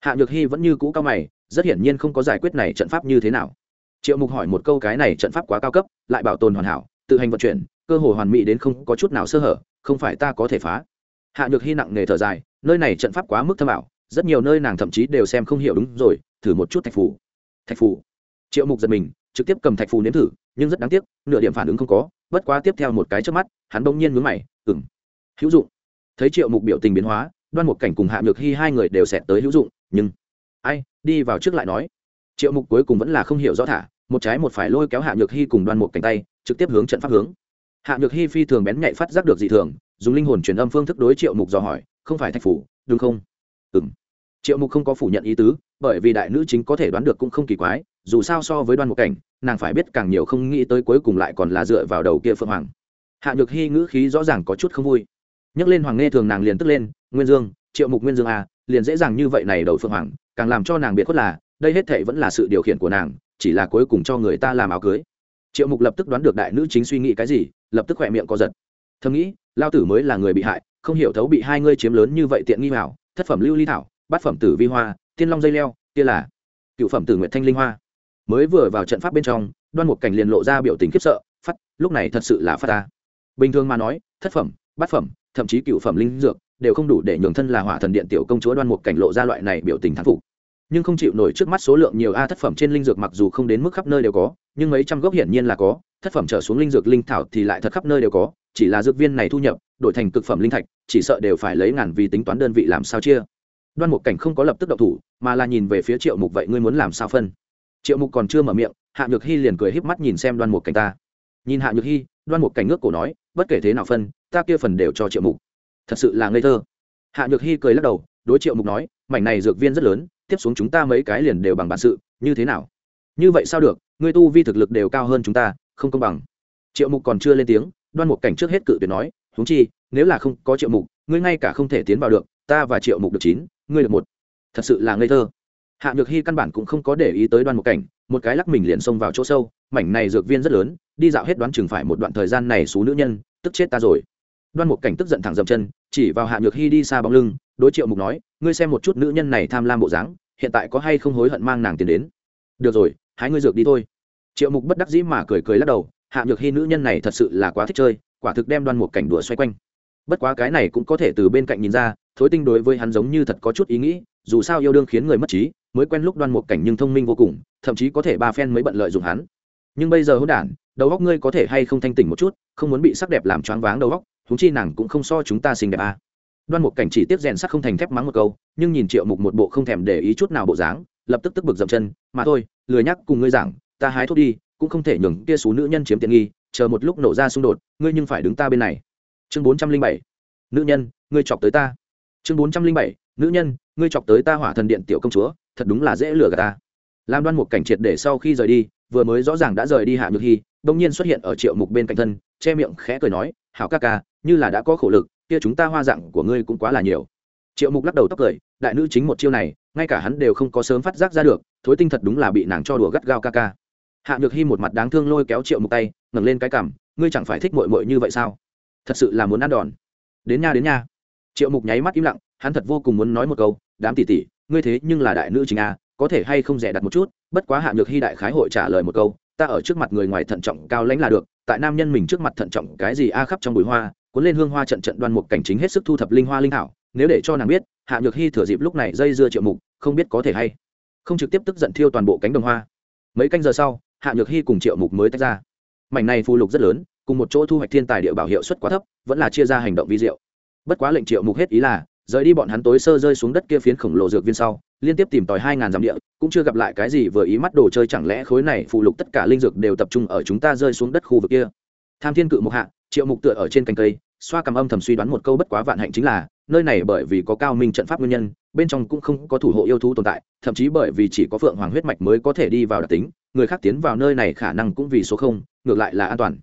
hạ nhược hy vẫn như cũ cao mày, rất hiển nhiên không có giải quyết này trận pháp như thế nào. Triệu mục hỏi một câu cái này trận pháp quá cao cấp, lại bảo tồn hoàn hảo, tự hành vận chuyển, cơ hồ hoàn mỹ đến không có chút nào sơ hở, không phải ta có thể phá. Hạ nhược hy nặng nề thở dài, nơi này trận pháp quá mức thâm ảo, rất nhiều nơi nàng thậm chí đều xem không hiểu đúng rồi, thử một chút thạch phù. Thạch phù. Triệu mục giật mình, trực tiếp cầm thạch phù nếm thử nhưng rất đáng tiếc, nửa điểm phản ứng không có, bất quá tiếp theo một cái trước mắt, hắn bỗng nhiên mướn mày ừng hữu dụng. Thấy triệu mục biểu tình biến hóa, đoan một cảnh cùng hạ nhược hy hai người đều xẹt tới hữu dụng, nhưng, ai, đi vào trước lại nói. Triệu mục cuối cùng vẫn là không hiểu rõ thả, một trái một phải lôi kéo hạ nhược hy cùng đoan một cảnh tay, trực tiếp hướng trận pháp hướng. Hạ nhược hy phi thường bén nhạy phát giác được dị thường, dùng linh hồn truyền âm phương thức đối triệu mục dò hỏi, không phải thạch phủ, đúng không? Ừ m triệu mục không có phủ nhận ý tứ, bởi vì đại nữ chính có thể đoán được cũng không kỳ quái dù sao so với đoan một cảnh, nàng phải biết càng nhiều không nghĩ tới cuối cùng lại còn là dựa vào đầu kia phượng hoàng. Hạ nhược hy ngữ khí rõ ràng có chút không vui. Nhắc lên hoàng nghe thường nàng liền tức lên, nguyên dương, triệu mục nguyên dương à liền dễ dàng như vậy này đầu phượng hoàng, càng làm cho nàng biệt khuất là, đây hết thệ vẫn là sự điều khiển của nàng, chỉ là cuối cùng cho người ta làm áo cưới. Triệu mục lập tức đoán được đại nữ chính suy nghĩ cái gì, lập tức khỏe miệng co giật. Thầm nghĩ, lao tử mới là người bị hại, không hiểu thấu bị hai ngươi chiếm lớn như vậy tiện nghi vào, thất phẩm lưu ly thảo, bát phẩm tử vi hoa, tiên long dây leo, kia là cựu phẩm tử nguyện thanh linh hoa mới vừa vào trận pháp bên trong, đoan một cảnh liền lộ ra biểu tình khiếp sợ, phát, lúc này thật sự là phát ta. Bình thường mà nói, thất phẩm, bát phẩm, thậm chí cựu phẩm linh dược đều không đủ để nhường thân là hỏa thần điện tiểu công chúa đoan một cảnh lộ ra loại này biểu tình thán phục. Nhưng không chịu nổi trước mắt số lượng nhiều a thất phẩm trên linh dược mặc dù không đến mức khắp nơi đều có, nhưng mấy trăm gốc hiển nhiên là có, thất phẩm trở xuống linh dược linh thảo thì lại thật khắp nơi đều có, chỉ là dược viên này thu nhập, đổi thành cực phẩm linh thạch, chỉ sợ đều phải lấy ngàn vì tính toán đơn vị làm sao chia. Đoan một cảnh không có lập tức động thủ, mà là nhìn về phía triệu mục, vậy ngươi muốn làm sao phân? Triệu mục còn chưa mở miệng, hạ nhược hy liền cười híp mắt nhìn xem đoan Mục cảnh ta. Nhìn hạ nhược hy đoan Mục cảnh ngước cổ nói, bất kể thế nào phân, ta kia phần đều cho triệu mục. Thật sự là ngây thơ. Hạ nhược hy cười lắc đầu, đối triệu mục nói, mảnh này dược viên rất lớn, tiếp xuống chúng ta mấy cái liền đều bằng bản sự, như thế nào? Như vậy sao được, ngươi tu vi thực lực đều cao hơn chúng ta, không công bằng. Triệu mục còn chưa lên tiếng, đoan Mục cảnh trước hết cự tuyệt nói húng chi, nếu là không có triệu mục, ngươi ngay cả không thể tiến vào được, ta và triệu mục được chín, ngươi được một. Thật sự là ngây thơ hạ nhược hy căn bản cũng không có để ý tới đoan một cảnh, một cái lắc mình liền xông vào chỗ sâu, mảnh này dược viên rất lớn, đi dạo hết đoán chừng phải một đoạn thời gian này xú nữ nhân, tức chết ta rồi. Đoan một cảnh tức giận thẳng dậm chân, chỉ vào hạ nhược hy đi xa bóng lưng, đối triệu mục nói, ngươi xem một chút nữ nhân này tham lam bộ dáng, hiện tại có hay không hối hận mang nàng tiền đến? Được rồi, hái ngươi dược đi thôi. Triệu mục bất đắc dĩ mà cười cười lắc đầu, hạ nhược hy nữ nhân này thật sự là quá thích chơi, quả thực đem đoan một cảnh đùa xoay quanh. Bất quá cái này cũng có thể từ bên cạnh nhìn ra, thối tinh đối với hắn giống như thật có chút ý nghĩ dù sao yêu đương khiến người mất trí, mới quen lúc đoan một cảnh nhưng thông minh vô cùng, thậm chí có thể ba phen mới bận lợi dụng hắn. Nhưng bây giờ hôn đản, đầu góc ngươi có thể hay không thanh tỉnh một chút, không muốn bị sắc đẹp làm choáng váng đầu góc thúng chi nàng cũng không so chúng ta xinh đẹp à. đoan một cảnh chỉ tiếp rèn sắc không thành thép mắng một câu, nhưng nhìn triệu mục một bộ không thèm để ý chút nào bộ dáng, lập tức tức bực dậm chân, mà thôi, lười nhắc cùng ngươi giảng, ta hái thuốc đi, cũng không thể nhường kia số nữ nhân chiếm tiện nghi, chờ một lúc nổ ra xung đột, ngươi nhưng phải đứng ta bên này. Chương bốn trăm linh bảy, nữ nhân, ngươi chọc tới ta. Chương bốn trăm linh bảy nữ nhân, ngươi chọc tới ta hỏa thần điện tiểu công chúa, thật đúng là dễ lừa gạt ta. Làm đoan một cảnh triệt để sau khi rời đi, vừa mới rõ ràng đã rời đi hạ nhược hy đông nhiên xuất hiện ở triệu mục bên cạnh thân, che miệng khẽ cười nói, hảo ca ca, như là đã có khổ lực, kia chúng ta hoa dạng của ngươi cũng quá là nhiều. Triệu mục lắc đầu tóc cười, đại nữ chính một chiêu này, ngay cả hắn đều không có sớm phát giác ra được, thối tinh thật đúng là bị nàng cho đùa gắt gao ca ca. Hạ nhược hy một mặt đáng thương lôi kéo triệu mục tay, ngẩng lên cái cằm, ngươi chẳng phải thích mội mội như vậy sao? Thật sự là muốn ăn đòn. Đến nha đến nha triệu mục nháy mắt im lặng, hắn thật vô cùng muốn nói một câu, đám tỷ tỷ, ngươi thế nhưng là đại nữ chính a, có thể hay không rẻ đặt một chút, bất quá hạ nhược hy đại khái hội trả lời một câu, ta ở trước mặt người ngoài thận trọng cao lãnh là được, tại nam nhân mình trước mặt thận trọng cái gì a khắp trong bụi hoa, cuốn lên hương hoa trận trận đoan mục cảnh chính hết sức thu thập linh hoa linh thảo, nếu để cho nàng biết, hạ nhược hy thừa dịp lúc này dây dưa triệu mục, không biết có thể hay không trực tiếp tức giận thiêu toàn bộ cánh đồng hoa. Mấy canh giờ sau, hạ nhược hy cùng triệu mục mới tách ra. Mảnh này phù lục rất lớn, cùng một chỗ thu hoạch thiên tài địa bảo hiệu suất quá thấp, vẫn là chia ra hành động vi diệu bất quá lệnh triệu mục hết ý là, rời đi bọn hắn tối sơ rơi xuống đất kia phiến khổng lồ dược viên sau, liên tiếp tìm tòi hai ngàn dặm địa, cũng chưa gặp lại cái gì vừa ý mắt đồ chơi chẳng lẽ khối này phụ lục tất cả linh dược đều tập trung ở chúng ta rơi xuống đất khu vực kia. Tham thiên cự mục hạ, triệu mục tựa ở trên cành cây, xoa cầm âm thầm suy đoán một câu bất quá vạn hạnh chính là, nơi này bởi vì có cao minh trận pháp nguyên nhân, bên trong cũng không có thủ hộ yêu thú tồn tại, thậm chí bởi vì chỉ có phượng hoàng huyết mạch mới có thể đi vào đặc tính, người khác tiến vào nơi này khả năng cũng vì số không, ngược lại là an toàn.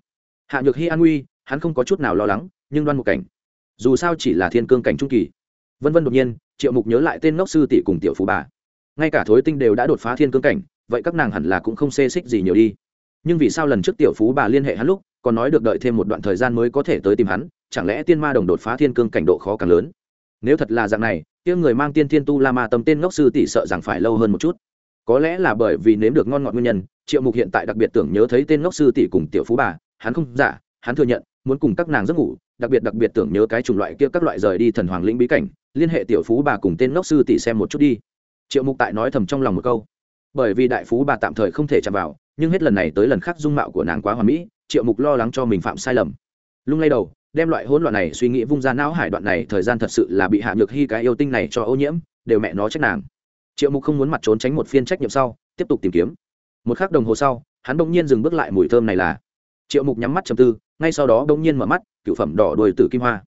Hạ nhược hy an nguy, hắn không có chút nào lo lắng, nhưng đoan một cảnh dù sao chỉ là thiên cương cảnh trung kỳ. Vân vân đột nhiên, triệu mục nhớ lại tên ngốc sư tỷ cùng tiểu phú bà. Ngay cả thối tinh đều đã đột phá thiên cương cảnh, vậy các nàng hẳn là cũng không xê xích gì nhiều đi. Nhưng vì sao lần trước tiểu phú bà liên hệ hắn lúc, còn nói được đợi thêm một đoạn thời gian mới có thể tới tìm hắn, chẳng lẽ tiên ma đồng đột phá thiên cương cảnh độ khó càng lớn? Nếu thật là dạng này tiếng người mang tiên thiên tu la ma tâm tên ngốc sư tỷ sợ rằng phải lâu hơn một chút. Có lẽ là bởi vì nếm được ngon ngọt nguyên nhân, triệu mục hiện tại đặc biệt tưởng nhớ thấy tên ngốc sư tỷ cùng tiểu phú bà, hắn không giả, hắn thừa nhận, muốn cùng các nàng giấc ngủ đặc biệt đặc biệt tưởng nhớ cái chủng loại kia các loại rời đi thần hoàng lĩnh bí cảnh, liên hệ tiểu phú bà cùng tên ngốc sư tỷ xem một chút đi. Triệu mục tại nói thầm trong lòng một câu. Bởi vì đại phú bà tạm thời không thể chạm vào, nhưng hết lần này tới lần khác dung mạo của nàng quá hoàn mỹ, triệu mục lo lắng cho mình phạm sai lầm. Lung lay đầu, đem loại hỗn loạn này suy nghĩ vung ra não hải đoạn này, thời gian thật sự là bị hạ nhược hy cái yêu tinh này cho ô nhiễm, đều mẹ nó trách nàng. Triệu mục không muốn mặt trốn tránh một phiên trách nhiệm sau, tiếp tục tìm kiếm. Một k h ắ c đồng hồ sau, hắn bỗng nhiên dừng bước lại mùi thơm này là. Triệu mục nhắm mắt chầm tư ngay sau đó đông nhiên mở mắt, cựu phẩm đỏ đuôi tử kim hoa.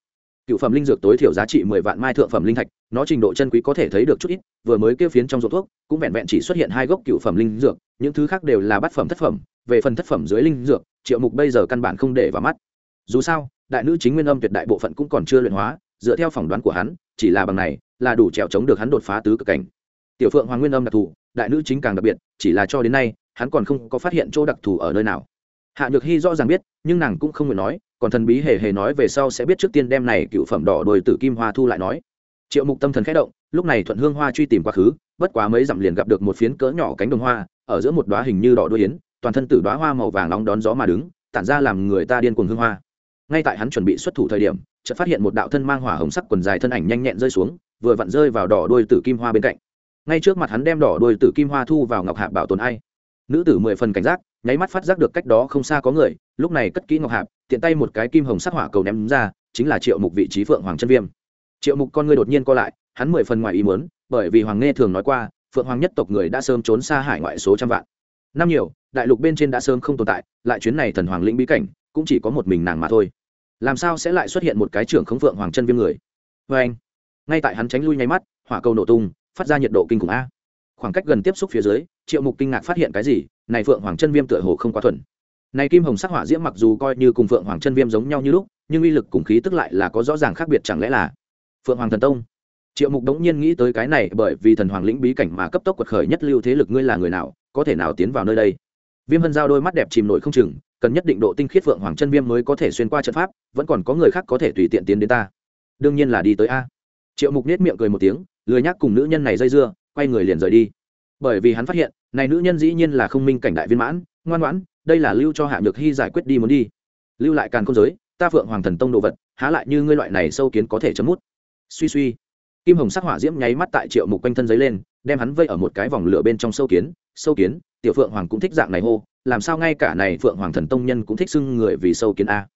Cựu phẩm linh dược tối thiểu giá trị mười vạn mai thượng phẩm linh thạch, nó trình độ chân quý có thể thấy được chút ít, vừa mới kêu phiến trong ruột thuốc, cũng vẹn vẹn chỉ xuất hiện hai gốc cựu phẩm linh dược, những thứ khác đều là bát phẩm thất phẩm, về phần thất phẩm dưới linh dược, triệu mục bây giờ căn bản không để vào mắt. Dù sao, đại nữ chính nguyên âm tuyệt đại bộ phận cũng còn chưa luyện hóa, dựa theo phỏng đoán của hắn, chỉ là bằng này, là đủ trèo chống được hắn đột phá tứ cực cảnh. Tiểu phượng hoàng nguyên âm đặc thù, đại nữ chính càng đặc biệt, chỉ là cho đến nay, hắn còn không có phát hiện chỗ đặc thù ở nơi nào hạ nhược hy rõ ràng biết, nhưng nàng cũng không nguyện nói, còn thần bí hề hề nói về sau sẽ biết trước tiên đem này cựu phẩm đỏ đồi tử kim hoa thu lại nói. Triệu mục tâm thần khẽ động, lúc này thuận hương hoa truy tìm quá khứ, bất quá mấy dặm liền gặp được một phiến cỡ nhỏ cánh đồng hoa, ở giữa một đoá hình như đỏ đuôi yến, toàn thân tử đoá hoa màu vàng nóng đón gió mà đứng, tản ra làm người ta điên cuồng hương hoa. Ngay tại hắn chuẩn bị xuất thủ thời điểm, chợt phát hiện một đạo thân mang hỏa hồng sắc quần dài thân ảnh nhanh nhẹn rơi xuống, vừa vặn rơi vào đỏ đuôi tử kim hoa bên cạnh. Ngay trước mặt hắn đem đỏ đuôi tử kim hoa thu vào ngọc hạ bảo tồn ai. Nữ tử mười phần cảnh giác nháy mắt phát giác được cách đó không xa có người, lúc này cất kỹ ngọc hạp, tiện tay một cái kim hồng sắc hỏa cầu ném ra, chính là triệu mục vị trí phượng hoàng chân viêm. Triệu mục con người đột nhiên co lại, hắn mười phần ngoài ý muốn, bởi vì hoàng nghe thường nói qua, phượng hoàng nhất tộc người đã sớm trốn xa hải ngoại số trăm vạn. Năm nhiều, đại lục bên trên đã sớm không tồn tại, lại chuyến này thần hoàng lĩnh bí cảnh, cũng chỉ có một mình nàng mà thôi. Làm sao sẽ lại xuất hiện một cái trưởng khống phượng hoàng chân viêm người? Vê anh, ngay tại hắn tránh lui nháy mắt, hỏa cầu nổ tung, phát ra nhiệt độ kinh khủng a. Khoảng cách gần tiếp xúc phía dưới, triệu mục kinh ngạc phát hiện cái gì này phượng hoàng chân viêm tựa hồ không quá thuần. Này kim hồng sắc hỏa diễm mặc dù coi như cùng phượng hoàng chân viêm giống nhau như lúc, nhưng uy lực cùng khí tức lại là có rõ ràng khác biệt chẳng lẽ là phượng hoàng thần tông? Triệu mục đống nhiên nghĩ tới cái này, bởi vì thần hoàng lĩnh bí cảnh mà cấp tốc quật khởi nhất lưu thế lực ngươi là người nào, có thể nào tiến vào nơi đây? Viêm hân giao đôi mắt đẹp chìm nổi không chừng, cần nhất định độ tinh khiết phượng hoàng chân viêm mới có thể xuyên qua trận pháp, vẫn còn có người khác có thể tùy tiện tiến đến ta. Đương nhiên là đi tới a. Triệu mục nết miệng cười một tiếng, lười nhác cùng nữ nhân này dây dưa, quay người liền rời đi bởi vì hắn phát hiện, này nữ nhân dĩ nhiên là không minh cảnh đại viên mãn, ngoan ngoãn, đây là lưu cho hạ nhược hy giải quyết đi muốn đi. Lưu lại càn không giới, ta phượng hoàng thần tông đồ vật, há lại như ngươi loại này sâu kiến có thể chấm mút. Suy suy. Kim hồng sắc hỏa diễm nháy mắt tại triệu mục quanh thân giấy lên, đem hắn vây ở một cái vòng lửa bên trong sâu kiến sâu kiến, tiểu phượng hoàng cũng thích dạng này hô, làm sao ngay cả này phượng hoàng thần tông nhân cũng thích xưng người vì sâu kiến a.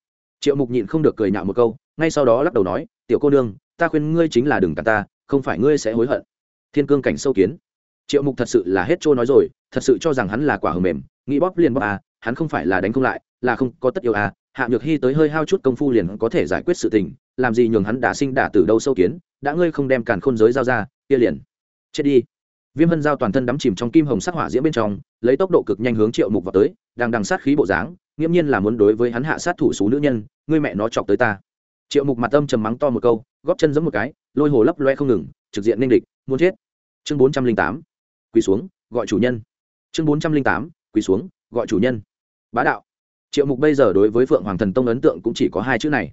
Triệu mục nhịn không được cười nhạo một câu, ngay sau đó lắc đầu nói, tiểu cô nương, ta khuyên ngươi chính là đừng cả ta, không phải ngươi sẽ hối hận. Thiên cương cảnh sâu kiến triệu mục thật sự là hết trôi nói rồi, thật sự cho rằng hắn là quả hờ mềm, nghĩ bóp liền bóp à hắn không phải là đánh không lại, là không, có tất yêu à hạ nhược hy tới hơi hao chút công phu liền có thể giải quyết sự tình, làm gì nhường hắn đả sinh đả từ đâu sâu kiến, đã ngươi không đem càn khôn giới giao ra, kia liền, chết đi. Viêm hân giao toàn thân đắm chìm trong kim hồng sắc hỏa diễm bên trong, lấy tốc độ cực nhanh hướng triệu mục vào tới, đang đằng sát khí bộ dáng, nghiễm nhiên là muốn đối với hắn hạ sát thủ số nữ nhân, ngươi mẹ nó chọc tới ta. Triệu mục mặt âm trầm mắng to một câu, góp chân giẫm một cái, lôi hồ lấp loe không ngừng, trực diện ninh địch, muốn chết. Chương bốn trăm linh tám quỳ xuống, gọi chủ nhân. Chương bốn trăm linh tám, quỳ xuống, gọi chủ nhân. Bá đạo. Triệu mục bây giờ đối với phượng hoàng thần tông ấn tượng cũng chỉ có hai chữ này.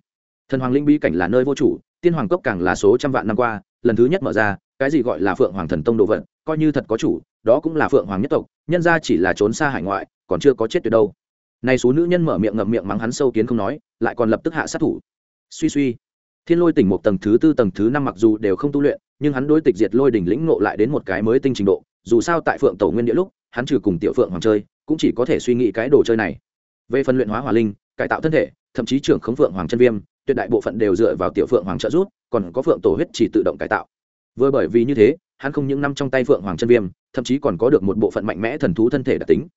Thần hoàng linh bí cảnh là nơi vô chủ, tiên hoàng cốc càng là số trăm vạn năm qua, lần thứ nhất mở ra, cái gì gọi là phượng hoàng thần tông đồ vật, coi như thật có chủ, đó cũng là phượng hoàng nhất tộc, nhân ra chỉ là trốn xa hải ngoại, còn chưa có chết tuyệt đâu. Này số nữ nhân mở miệng ngậm miệng mắng hắn sâu kiến không nói, lại còn lập tức hạ sát thủ. Suy suy. Thiên lôi tỉnh một tầng thứ tư tầng thứ năm mặc dù đều không tu luyện, nhưng hắn đối tịch diệt lôi đỉnh lĩnh ngộ lại đến một cái mới tinh trình độ dù sao tại phượng tổ nguyên địa lúc, hắn trừ cùng tiểu phượng hoàng chơi, cũng chỉ có thể suy nghĩ cái đồ chơi này. Về phần luyện hóa hỏa linh, cải tạo thân thể, thậm chí trưởng khống phượng hoàng chân viêm, tuyệt đại bộ phận đều dựa vào tiểu phượng hoàng trợ giúp, còn có phượng tổ huyết chỉ tự động cải tạo. Vừa bởi vì như thế, hắn không những năm trong tay phượng hoàng chân viêm, thậm chí còn có được một bộ phận mạnh mẽ thần thú thân thể đặc tính.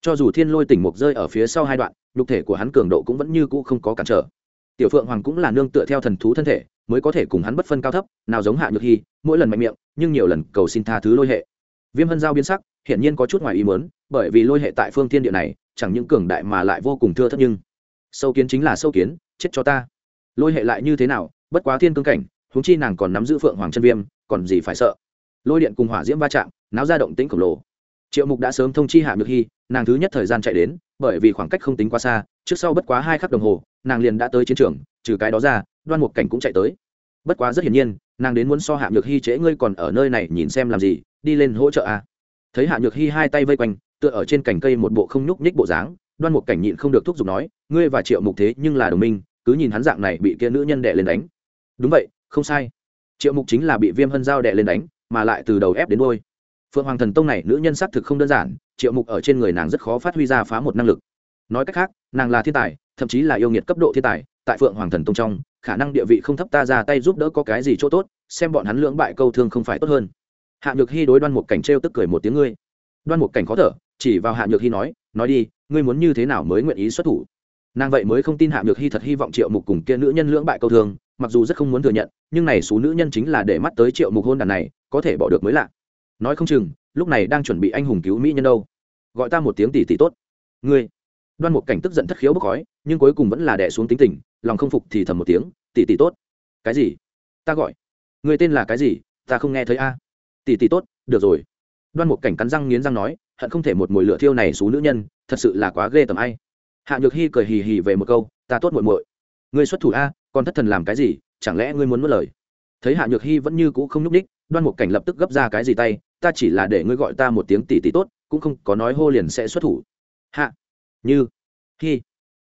Cho dù thiên lôi tỉnh mục rơi ở phía sau hai đoạn, nhục thể của hắn cường độ cũng vẫn như cũ không có cản trở. Tiểu phượng hoàng cũng là nương tựa theo thần thú thân thể, mới có thể cùng hắn bất phân cao thấp, nào giống hạ nhược hy, mỗi lần mạnh miệng, nhưng nhiều lần cầu xin tha thứ lôi hệ viêm hân giao biến sắc, hiển nhiên có chút ngoài ý muốn, bởi vì lôi hệ tại phương thiên địa này, chẳng những cường đại mà lại vô cùng thưa thất nhưng sâu kiến chính là sâu kiến, chết cho ta. Lôi hệ lại như thế nào, bất quá thiên cương cảnh, huống chi nàng còn nắm giữ phượng hoàng chân viêm, còn gì phải sợ. Lôi điện cùng hỏa diễm va chạm, náo ra động tĩnh khổng lồ. Triệu mục đã sớm thông chi hạ nhược hy, nàng thứ nhất thời gian chạy đến, bởi vì khoảng cách không tính quá xa, trước sau bất quá hai khắc đồng hồ, nàng liền đã tới chiến trường, trừ cái đó ra, đoan mục cảnh cũng chạy tới. Bất quá rất hiển nhiên, nàng đến muốn so hạ nhược hy trễ ngươi còn ở nơi này nhìn xem làm gì đi lên hỗ trợ a. À. thấy hạ nhược hy hai tay vây quanh, tựa ở trên cành cây một bộ không nhúc nhích bộ dáng, đoan một cảnh nhịn không được thúc giục nói, ngươi và triệu mục thế nhưng là đồng minh, cứ nhìn hắn dạng này bị kia nữ nhân đệ lên đánh. Đúng vậy, không sai. Triệu mục chính là bị viêm hân giao đệ lên đánh, mà lại từ đầu ép đến đôi phượng hoàng thần tông này nữ nhân xác thực không đơn giản, triệu mục ở trên người nàng rất khó phát huy ra phá một năng lực. Nói cách khác, nàng là thiên tài, thậm chí là yêu nghiệt cấp độ thiên tài, tại phượng hoàng thần tông trong, khả năng địa vị không thấp ta ra tay giúp đỡ có cái gì chỗ tốt, xem bọn hắn lưỡng bại câu thương không phải tốt hơn hạ nhược hy đối đoan một cảnh t r e o tức cười một tiếng ngươi. Đoan một cảnh khó thở, chỉ vào hạ nhược hy nói nói đi, ngươi muốn như thế nào mới nguyện ý xuất thủ? Nàng vậy mới không tin hạ nhược hy thật hy vọng triệu mục cùng kia nữ nhân lưỡng bại câu thương, mặc dù rất không muốn thừa nhận, nhưng này số nữ nhân chính là để mắt tới triệu mục hôn đàn này, có thể bỏ được mới lạ. Nói không chừng, lúc này đang chuẩn bị anh hùng cứu mỹ nhân đâu. Gọi ta một tiếng tỷ tỷ tốt. Ngươi. Đoan một cảnh tức giận thất khiếu bốc khói, nhưng cuối cùng vẫn là đẻ xuống tính tình, lòng không phục thì thầm một tiếng, tỷ tỷ tốt. Cái gì? Ta gọi. Người tên là cái gì? Ta không nghe thấy a tỷ tỷ tốt, được rồi. Đoan một cảnh cắn răng nghiến răng nói, hận không thể một mồi lửa thiêu này xú nữ nhân, thật sự là quá ghê tầm ai. Hạ nhược hy cười hì hì về một câu, ta tốt muội muội. Ngươi xuất thủ a, còn thất thần làm cái gì, chẳng lẽ ngươi muốn mất lời? Thấy hạ nhược hy vẫn như cũ không nhúc ních đoan một cảnh lập tức gấp ra cái gì tay, ta chỉ là để ngươi gọi ta một tiếng tỷ tỷ tốt, cũng không có nói hô liền sẽ xuất thủ. Hạ như hy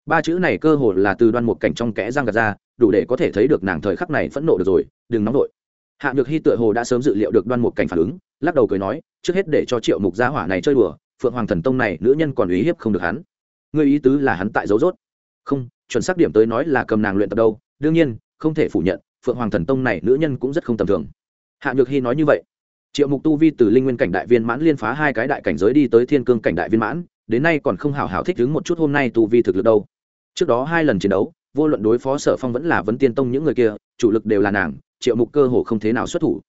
ba chữ này cơ hồ là từ đoan một cảnh trong kẽ răng gạt ra, đủ để có thể thấy được nàng thời khắc này phẫn nộ được rồi, đừng nóng vội hạ nhược hy tựa hồ đã sớm dự liệu được đoan mục cảnh phản ứng, lắc đầu cười nói, trước hết để cho triệu mục gia hỏa này chơi đùa, phượng hoàng thần tông này nữ nhân còn uy hiếp không được hắn. Người ý tứ là hắn tại dấu rốt. Không, chuẩn xác điểm tới nói là cầm nàng luyện tập đâu, đương nhiên, không thể phủ nhận, phượng hoàng thần tông này nữ nhân cũng rất không tầm thường. Hạ nhược hy nói như vậy. Triệu mục tu vi từ linh nguyên cảnh đại viên mãn liên phá hai cái đại cảnh giới đi tới thiên cương cảnh đại viên mãn, đến nay còn không hào hào thích ứng một chút hôm nay tu vi thực lực đâu. Trước đó hai lần chiến đấu, vô luận đối phó sở phong vẫn là vấn tiên tông những người kia, chủ lực đều là nàng triệu mục cơ hồ không thế nào xuất thủ.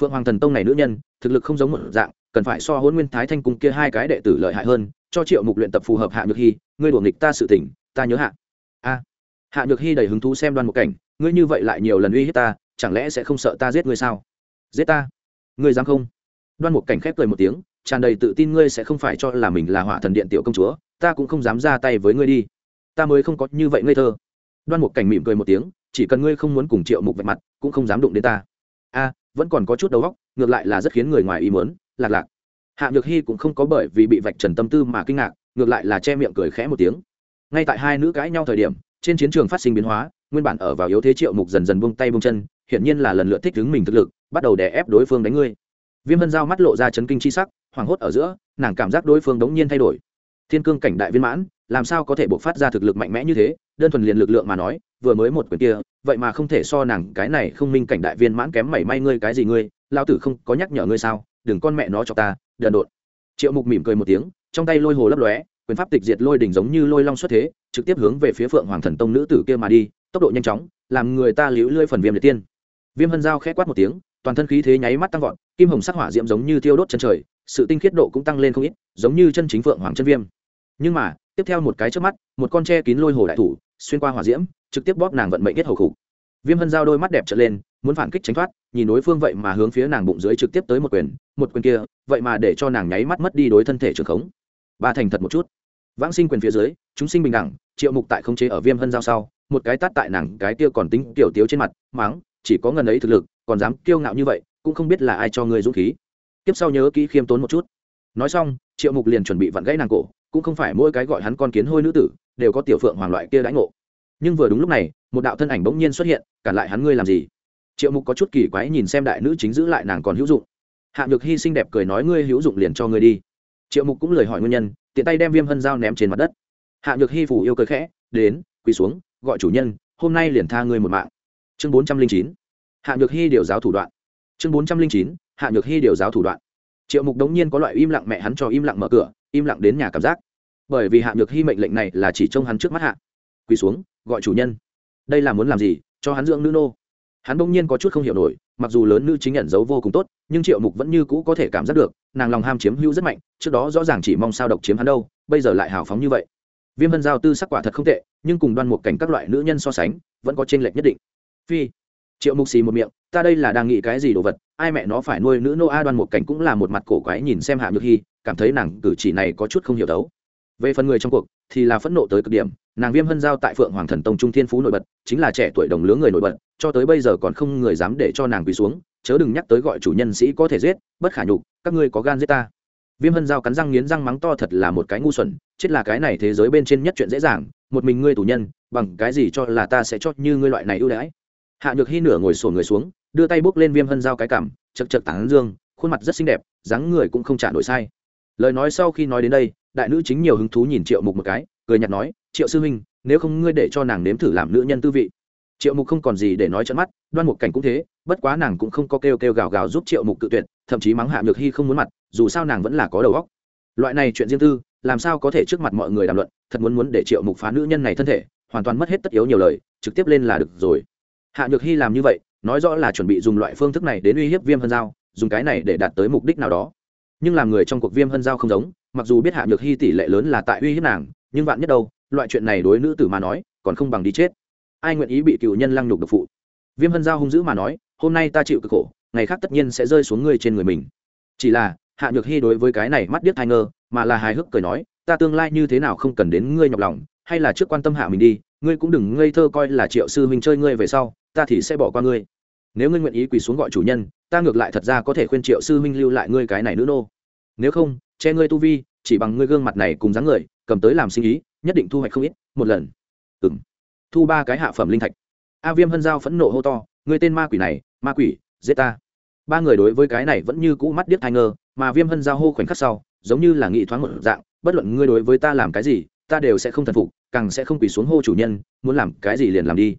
Phượng hoàng thần tông này nữ nhân, thực lực không giống một dạng, cần phải so hôn nguyên thái thanh cung kia hai cái đệ tử lợi hại hơn, cho triệu mục luyện tập phù hợp hạ nhược hy ngươi đuổi nghịch ta sự tỉnh ta nhớ hạ. A. À, hạ nhược hy đầy hứng thú xem đoan một cảnh, ngươi như vậy lại nhiều lần uy hiếp ta, chẳng lẽ sẽ không sợ ta giết ngươi sao? Giết ta? Ngươi dám không? Đoan một cảnh khép cười một tiếng, tràn đầy tự tin ngươi sẽ không phải cho là mình là hỏa thần điện tiểu công chúa, ta cũng không dám ra tay với ngươi đi. Ta mới không có như vậy ngây thơ. Đoan một cảnh mỉm cười một tiếng chỉ cần ngươi không muốn cùng triệu mục vạch mặt, cũng không dám đụng đến ta. A, vẫn còn có chút đầu óc, ngược lại là rất khiến người ngoài ý muốn, lạc lạc. Hạ nhược hy cũng không có bởi vì bị vạch trần tâm tư mà kinh ngạc, ngược lại là che miệng cười khẽ một tiếng. Ngay tại hai nữ cãi nhau thời điểm, trên chiến trường phát sinh biến hóa, nguyên bản ở vào yếu thế triệu mục dần dần buông tay buông chân, hiển nhiên là lần lượt thích đứng mình thực lực, bắt đầu đè ép đối phương đánh ngươi. Viêm hân giao mắt lộ ra chấn kinh chi sắc, hoảng hốt ở giữa, nàng cảm giác đối phương đống nhiên thay đổi. Thiên cương cảnh đại viên mãn, làm sao có thể bộc phát ra thực lực mạnh mẽ như thế? Đơn thuần liền lực lượng mà nói vừa mới một quyền kia, vậy mà không thể so nàng cái này không minh cảnh đại viên mãn kém mảy may ngươi cái gì ngươi lao tử không có nhắc nhở ngươi sao, đừng con mẹ nó cho ta, đần độn. Triệu mục mỉm cười một tiếng, trong tay lôi hồ lấp lóe, quyền pháp tịch diệt lôi đỉnh giống như lôi long xuất thế, trực tiếp hướng về phía phượng hoàng thần tông nữ tử kia mà đi, tốc độ nhanh chóng, làm người ta liễu lưỡi phần viêm liệt tiên. Viêm hân giao khẽ quát một tiếng, toàn thân khí thế nháy mắt tăng vọt, kim hồng sắc hỏa diễm giống như thiêu đốt chân trời, sự tinh khiết độ cũng tăng lên không ít, giống như chân chính phượng hoàng chân viêm. Nhưng mà, tiếp theo một cái trước mắt, một con tre kín lôi hồ đại thủ xuyên qua hỏa diễm, trực tiếp bóp nàng vận mệnh kết hầu khục. Viêm hân giao đôi mắt đẹp trở lên, muốn phản kích tránh thoát, nhìn đối phương vậy mà hướng phía nàng bụng dưới trực tiếp tới một quyền một quyền kia, vậy mà để cho nàng nháy mắt mất đi đối thân thể trường khống. Ba thành thật một chút. Vãng sinh quyền phía dưới, chúng sinh bình đẳng, triệu mục tại không chế ở viêm hân giao sau, một cái tát tại nàng, cái kia còn tính tiểu tiếu trên mặt máng chỉ có ngần ấy thực lực, còn dám kiêu ngạo như vậy, cũng không biết là ai cho ngươi dũng khí. Tiếp sau nhớ kỹ khiêm tốn một chút. Nói xong, triệu mục liền chuẩn bị vặn gãy nàng cổ cũng không phải mỗi cái gọi hắn con kiến hôi nữ tử, đều có tiểu phượng hoàng loại kia đãi ngộ. Nhưng vừa đúng lúc này, một đạo thân ảnh bỗng nhiên xuất hiện, cản lại hắn ngươi làm gì? Triệu mục có chút kỳ quái nhìn xem đại nữ chính giữ lại nàng còn hữu dụng. Hạ nhược hy xinh đẹp cười nói, ngươi hữu dụng liền cho ngươi đi. Triệu mục cũng lời hỏi nguyên nhân, tiện tay đem viêm hân dao ném trên mặt đất. Hạ nhược hy phủ yêu cười khẽ, đến, quỳ xuống, gọi chủ nhân, hôm nay liền tha ngươi một mạng. Chương bốn trăm linh chín. Hạ nhược hy điều giáo thủ đoạn. Chương bốn trăm linh chín. Hạ nhược hy điều giáo thủ đoạn triệu mục đống nhiên có loại im lặng mẹ hắn cho im lặng mở cửa, im lặng đến nhà cảm giác. Bởi vì hạ nhược hy mệnh lệnh này là chỉ trông hắn trước mắt hạ. Quỳ xuống, gọi chủ nhân. Đây là muốn làm gì? Cho hắn dưỡng nữ nô. Hắn bỗng nhiên có chút không hiểu nổi, mặc dù lớn nữ chính nhận dấu vô cùng tốt, nhưng triệu mục vẫn như cũ có thể cảm giác được, nàng lòng ham chiếm hữu rất mạnh, trước đó rõ ràng chỉ mong sao độc chiếm hắn đâu, bây giờ lại hào phóng như vậy. Viêm vân giao tư sắc quả thật không tệ, nhưng cùng đoan một cảnh các loại nữ nhân so sánh, vẫn có t r ê n lệch nhất định. Phi, triệu mục xì một miệng, ta đây là đang nghĩ cái gì đồ vật ai mẹ nó phải nuôi nữ nô a đoan một cảnh cũng là một mặt cổ quái nhìn xem hạ nhược hy, cảm thấy nàng cử chỉ này có chút không hiểu đấu về phần người trong cuộc, thì là phẫn nộ tới cực điểm, nàng viêm hân giao tại phượng hoàng thần tông trung thiên phú nổi bật, chính là trẻ tuổi đồng lứa người nổi bật, cho tới bây giờ còn không người dám để cho nàng quỳ xuống, chớ đừng nhắc tới gọi chủ nhân sĩ có thể giết, bất khả nhục, các ngươi có gan giết ta. Viêm hân giao cắn răng nghiến răng mắng to thật là một cái ngu xuẩn, chết là cái này thế giới bên trên nhất chuyện dễ dàng, một mình ngươi tù nhân, bằng cái gì cho là ta sẽ cho như ngươi loại này ưu đãi. Hạ nhược hy nửa ngồi sổ người xuống đưa tay bốc lên viêm hân giao cái cảm, chật chật tán dương, khuôn mặt rất xinh đẹp, dáng người cũng không trả nổi sai. Lời nói sau khi nói đến đây, đại nữ chính nhiều hứng thú nhìn triệu mục một cái, cười nhạt nói, triệu sư huynh, nếu không ngươi để cho nàng nếm thử làm nữ nhân tư vị. Triệu mục không còn gì để nói trận mắt, đoan một cảnh cũng thế, bất quá nàng cũng không có kêu kêu gào gào giúp triệu mục cự tuyệt, thậm chí mắng hạ nhược hy không muốn mặt, dù sao nàng vẫn là có đầu óc. Loại này chuyện riêng tư, làm sao có thể trước mặt mọi người đàm luận, thật muốn muốn để triệu mục phá nữ nhân này thân thể, hoàn toàn mất hết tất yếu nhiều lời, trực tiếp lên là được rồi. Hạ nhược hy làm như vậy nói rõ là chuẩn bị dùng loại phương thức này đến uy hiếp viêm hân giao, dùng cái này để đạt tới mục đích nào đó. Nhưng làm người trong cuộc viêm hân giao không giống, mặc dù biết hạ nhược hy tỷ lệ lớn là tại uy hiếp nàng, nhưng vạn nhất đâu, loại chuyện này đối nữ tử mà nói, còn không bằng đi chết. Ai nguyện ý bị cựu nhân lăng nhục độc phụ? Viêm hân giao hung dữ mà nói, hôm nay ta chịu cực khổ, ngày khác tất nhiên sẽ rơi xuống ngươi trên người mình. Chỉ là, hạ nhược hy đối với cái này mắt điếc thai ngơ, mà là hài hước cười nói, ta tương lai như thế nào không cần đến ngươi nhọc lòng, hay là trước quan tâm hạ mình đi, ngươi cũng đừng ngây thơ coi là triệu sư huynh chơi ngươi về sau ta thì sẽ bỏ qua ngươi. Nếu ngươi nguyện ý quỳ xuống gọi chủ nhân, ta ngược lại thật ra có thể khuyên triệu sư huynh lưu lại ngươi cái này nữ nô. Nếu không, che ngươi tu vi, chỉ bằng ngươi gương mặt này cùng dáng người, cầm tới làm sinh ý, nhất định thu hoạch không ít, một lần. Ừng thu ba cái hạ phẩm linh thạch. A viêm hân giao phẫn nộ hô to, ngươi tên ma quỷ này, ma quỷ, giết ta. Ba người đối với cái này vẫn như cũ mắt điếc thai ngơ, mà viêm hân giao hô khoảnh khắc sau, giống như là nghị thoáng một dạng, bất luận ngươi đối với ta làm cái gì, ta đều sẽ không thần phục, càng sẽ không quỳ xuống hô chủ nhân, muốn làm cái gì liền làm đi.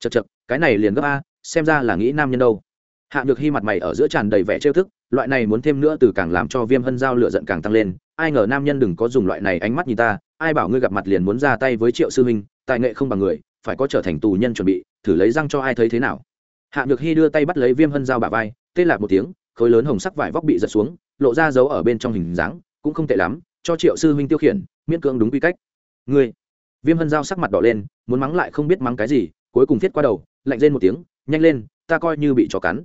Chật chật cái này liền gấp a, xem ra là nghĩ nam nhân đâu. Hạ nhược hy mặt mày ở giữa tràn đầy vẻ trêu thức loại này muốn thêm nữa từ càng làm cho viêm hân giao lựa giận càng tăng lên, ai ngờ nam nhân đừng có dùng loại này ánh mắt nhìn ta, ai bảo ngươi gặp mặt liền muốn ra tay với triệu sư huynh tài nghệ không bằng người, phải có trở thành tù nhân chuẩn bị, thử lấy răng cho ai thấy thế nào. Hạ nhược hy đưa tay bắt lấy viêm hân giao bà vai, tê lạc một tiếng, khối lớn hồng sắc vải vóc bị giật xuống, lộ ra dấu ở bên trong hình dáng, cũng không tệ lắm, cho triệu sư huynh tiêu khiển, miễn cưỡng đúng quy cách. Ngươi! Viêm hân giao sắc mặt đỏ lên, muốn mắng lại không biết mắng cái gì cuối cùng thiết qua đầu, lạnh lên một tiếng, nhanh lên, ta coi như bị chó cắn.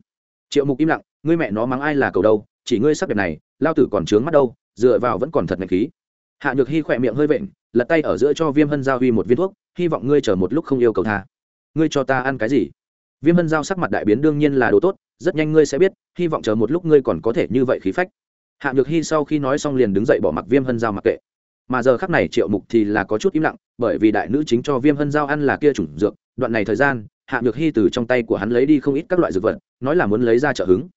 Triệu mục im lặng, ngươi mẹ nó mắng ai là cầu đâu, chỉ ngươi sắc đẹp này, lao tử còn trướng mắt đâu, dựa vào vẫn còn thật ngạch khí. Hạ nhược hy khỏe miệng hơi vện, lật tay ở giữa cho viêm hân giao huy một viên thuốc, hy vọng ngươi chờ một lúc không yêu cầu tha. Ngươi cho ta ăn cái gì? Viêm hân giao sắc mặt đại biến đương nhiên là đồ tốt, rất nhanh ngươi sẽ biết, hy vọng chờ một lúc ngươi còn có thể như vậy khí phách. Hạ nhược hy sau khi nói xong liền đứng dậy bỏ mặc viêm hân giao mặc kệ mà giờ khắc này triệu mục thì là có chút im lặng, bởi vì đại nữ chính cho viêm hân giao ăn là kia chủng dược, đoạn này thời gian, hạ nhược hy từ trong tay của hắn lấy đi không ít các loại dược vật, nói là muốn lấy ra trợ hứng.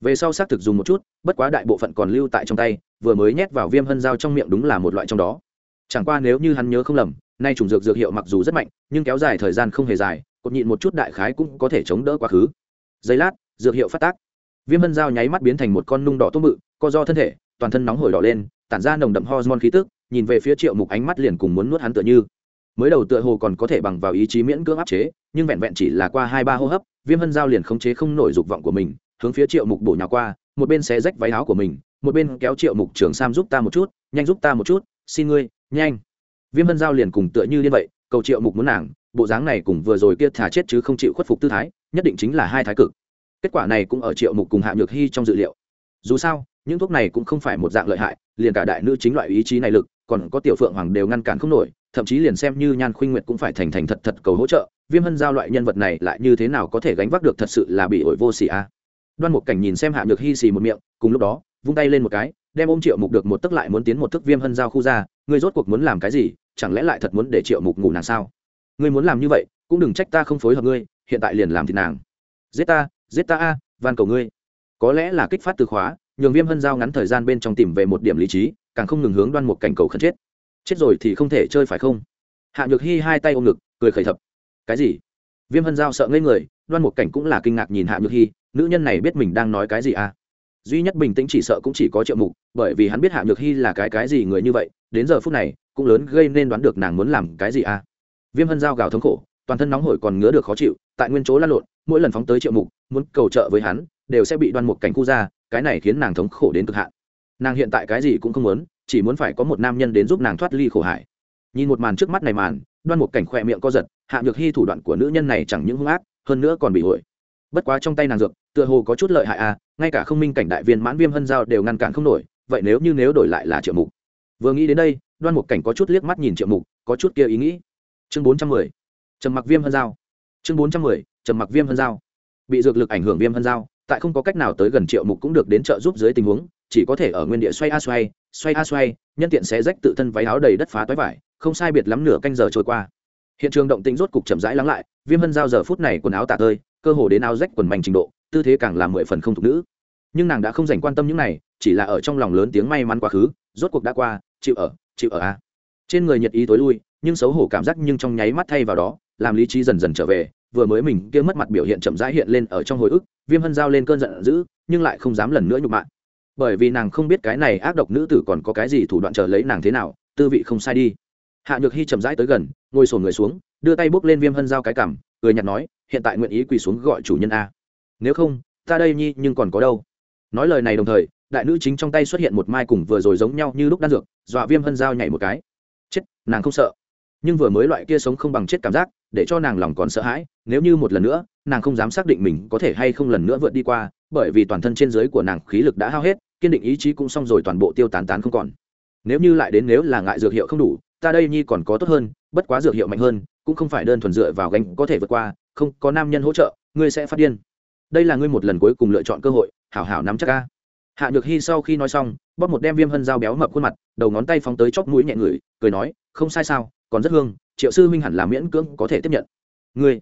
Về sau xác thực dùng một chút, bất quá đại bộ phận còn lưu tại trong tay, vừa mới nhét vào viêm hân giao trong miệng đúng là một loại trong đó. Chẳng qua nếu như hắn nhớ không lầm, nay chủng dược dược hiệu mặc dù rất mạnh, nhưng kéo dài thời gian không hề dài, cột nhịn một chút đại khái cũng có thể chống đỡ quá khứ. Giây lát, dược hiệu phát tác. Viêm hân dao nháy mắt biến thành một con nung đỏ tốt mự co do thân thể, toàn thân nóng hổi đỏ lên, tản ra nồng đậm hormone khí tức nhìn về phía triệu mục ánh mắt liền cùng muốn nuốt hắn tựa như. Mới đầu tựa hồ còn có thể bằng vào ý chí miễn cưỡng áp chế, nhưng vẹn vẹn chỉ là qua hai ba hô hấp, viêm hân giao liền khống chế không nổi dục vọng của mình, hướng phía triệu mục bổ nhào qua, một bên xé rách váy áo của mình, một bên kéo triệu mục trường sam giúp ta một chút, nhanh giúp ta một chút, xin ngươi, nhanh. Viêm hân giao liền cùng tựa như liên vậy, cầu triệu mục muốn nàng, bộ dáng này cùng vừa rồi kia thả chết chứ không chịu khuất phục tư thái, nhất định chính là hai thái cực. Kết quả này cũng ở triệu mục cùng hạ nhược hy trong dự liệu. Dù sao, những thuốc này cũng không phải một dạng lợi hại, liền cả đại nữ chính loại ý chí này lực còn có tiểu phượng hoàng đều ngăn cản không nổi, thậm chí liền xem như nhan khuynh nguyệt cũng phải thành thành thật thật cầu hỗ trợ, viêm hân giao loại nhân vật này lại như thế nào có thể gánh vác được thật sự là bị ổi vô xỉ a. Đoan một cảnh nhìn xem hạ nhược hy xì một miệng, cùng lúc đó, vung tay lên một cái, đem ôm triệu mục được một tức lại muốn tiến một thức viêm hân giao khu ra, ngươi rốt cuộc muốn làm cái gì, chẳng lẽ lại thật muốn để triệu mục ngủ nàng sao? Ngươi muốn làm như vậy, cũng đừng trách ta không phối hợp ngươi, hiện tại liền làm thì nàng. Giết ta giết ta a, van cầu ngươi. Có lẽ là kích phát từ khóa, nhường viêm hân giao ngắn thời gian bên trong tìm về một điểm lý trí càng không ngừng hướng đoan một cảnh cầu khẩn chết. Chết rồi thì không thể chơi phải không? Hạ nhược hy hai tay ôm ngực, cười khởi thập. Cái gì? Viêm hân giao sợ ngây người, đoan một cảnh cũng là kinh ngạc nhìn hạ nhược hy nữ nhân này biết mình đang nói cái gì à? Duy nhất bình tĩnh chỉ sợ cũng chỉ có triệu mục, bởi vì hắn biết hạ nhược hy là cái cái gì người như vậy, đến giờ phút này, cũng lớn gây nên đoán được nàng muốn làm cái gì à? Viêm hân giao gào thống khổ, toàn thân nóng hổi còn ngứa được khó chịu, tại nguyên chỗ lăn lộn, mỗi lần phóng tới triệu mục, muốn cầu trợ với hắn, đều sẽ bị đoan Mục cảnh khu ra, cái này khiến nàng thống khổ đến cực hạn nàng hiện tại cái gì cũng không muốn, chỉ muốn phải có một nam nhân đến giúp nàng thoát ly khổ hải nhìn một màn trước mắt này màn, đoan một cảnh khỏe miệng co giật, hạ nhược hy thủ đoạn của nữ nhân này chẳng những hung ác, hơn nữa còn bị hội bất quá trong tay nàng dược, tựa hồ có chút lợi hại à ngay cả không minh cảnh đại viên mãn viêm hân giao đều ngăn cản không nổi, vậy nếu như nếu đổi lại là triệu mục? Vừa nghĩ đến đây, đoan một cảnh có chút liếc mắt nhìn triệu mục, có chút kia ý nghĩ. Chương bốn trăm mười, trầm mặc viêm hân giao. Chương bốn trăm mười, trầm mặc viêm hân giao. Bị dược lực ảnh hưởng viêm hân giao tại không có cách nào tới gần triệu mục cũng được đến trợ giúp dưới tình huống, chỉ có thể ở nguyên địa xoay a xoay xoay a xoay, nhân tiện sẽ rách tự thân váy áo đầy đất phá toái vải, không sai biệt lắm nửa canh giờ trôi qua. Hiện trường động tĩnh rốt cục chậm rãi lắng lại, viêm hân giao giờ phút này quần áo tả tơi, cơ hồ đến áo rách quần mảnh trình độ, tư thế càng làm mười phần không thục nữ. Nhưng nàng đã không dành quan tâm những này, chỉ là ở trong lòng lớn tiếng may mắn quá khứ, rốt cuộc đã qua, chịu ở chịu ở a. Trên người nhiệt ý tối lui, nhưng xấu hổ cảm giác nhưng trong nháy mắt thay vào đó, làm lý trí dần dần trở về vừa mới mình kia mất mặt biểu hiện chậm rãi hiện lên ở trong hồi ức, viêm hân giao lên cơn giận dữ, nhưng lại không dám lần nữa nhục mạ. Bởi vì nàng không biết cái này ác độc nữ tử còn có cái gì thủ đoạn chờ lấy nàng thế nào, tư vị không sai đi. Hạ nhược hy chậm rãi tới gần, ngồi sổn người xuống, đưa tay bốc lên viêm hân giao cái cằm, cười nhặt nói, hiện tại nguyện ý quỳ xuống gọi chủ nhân a. Nếu không, ta đây nhi nhưng còn có đâu. Nói lời này đồng thời, đại nữ chính trong tay xuất hiện một mai cùng vừa rồi giống nhau như lúc đan dược, dọa viêm hân giao nhảy một cái. Chết, nàng không sợ. Nhưng vừa mới loại kia sống không bằng chết cảm giác để cho nàng lòng còn sợ hãi, nếu như một lần nữa, nàng không dám xác định mình có thể hay không lần nữa vượt đi qua, bởi vì toàn thân trên dưới của nàng khí lực đã hao hết, kiên định ý chí cũng xong rồi toàn bộ tiêu tán tán không còn. Nếu như lại đến nếu là ngại dược hiệu không đủ, ta đây nhi còn có tốt hơn, bất quá dược hiệu mạnh hơn, cũng không phải đơn thuần dựa vào gánh có thể vượt qua, không, có nam nhân hỗ trợ, ngươi sẽ phát điên. Đây là ngươi một lần cuối cùng lựa chọn cơ hội, hảo hảo nắm chắc ca hạ nhược hy sau khi nói xong, bóp một đem viêm hân dao béo mập khuôn mặt, đầu ngón tay phóng tới chóp mũi nhẹ ngửi cười nói, không sai sao, còn rất hương triệu sư huynh hẳn là miễn cưỡng có thể tiếp nhận. Ngươi,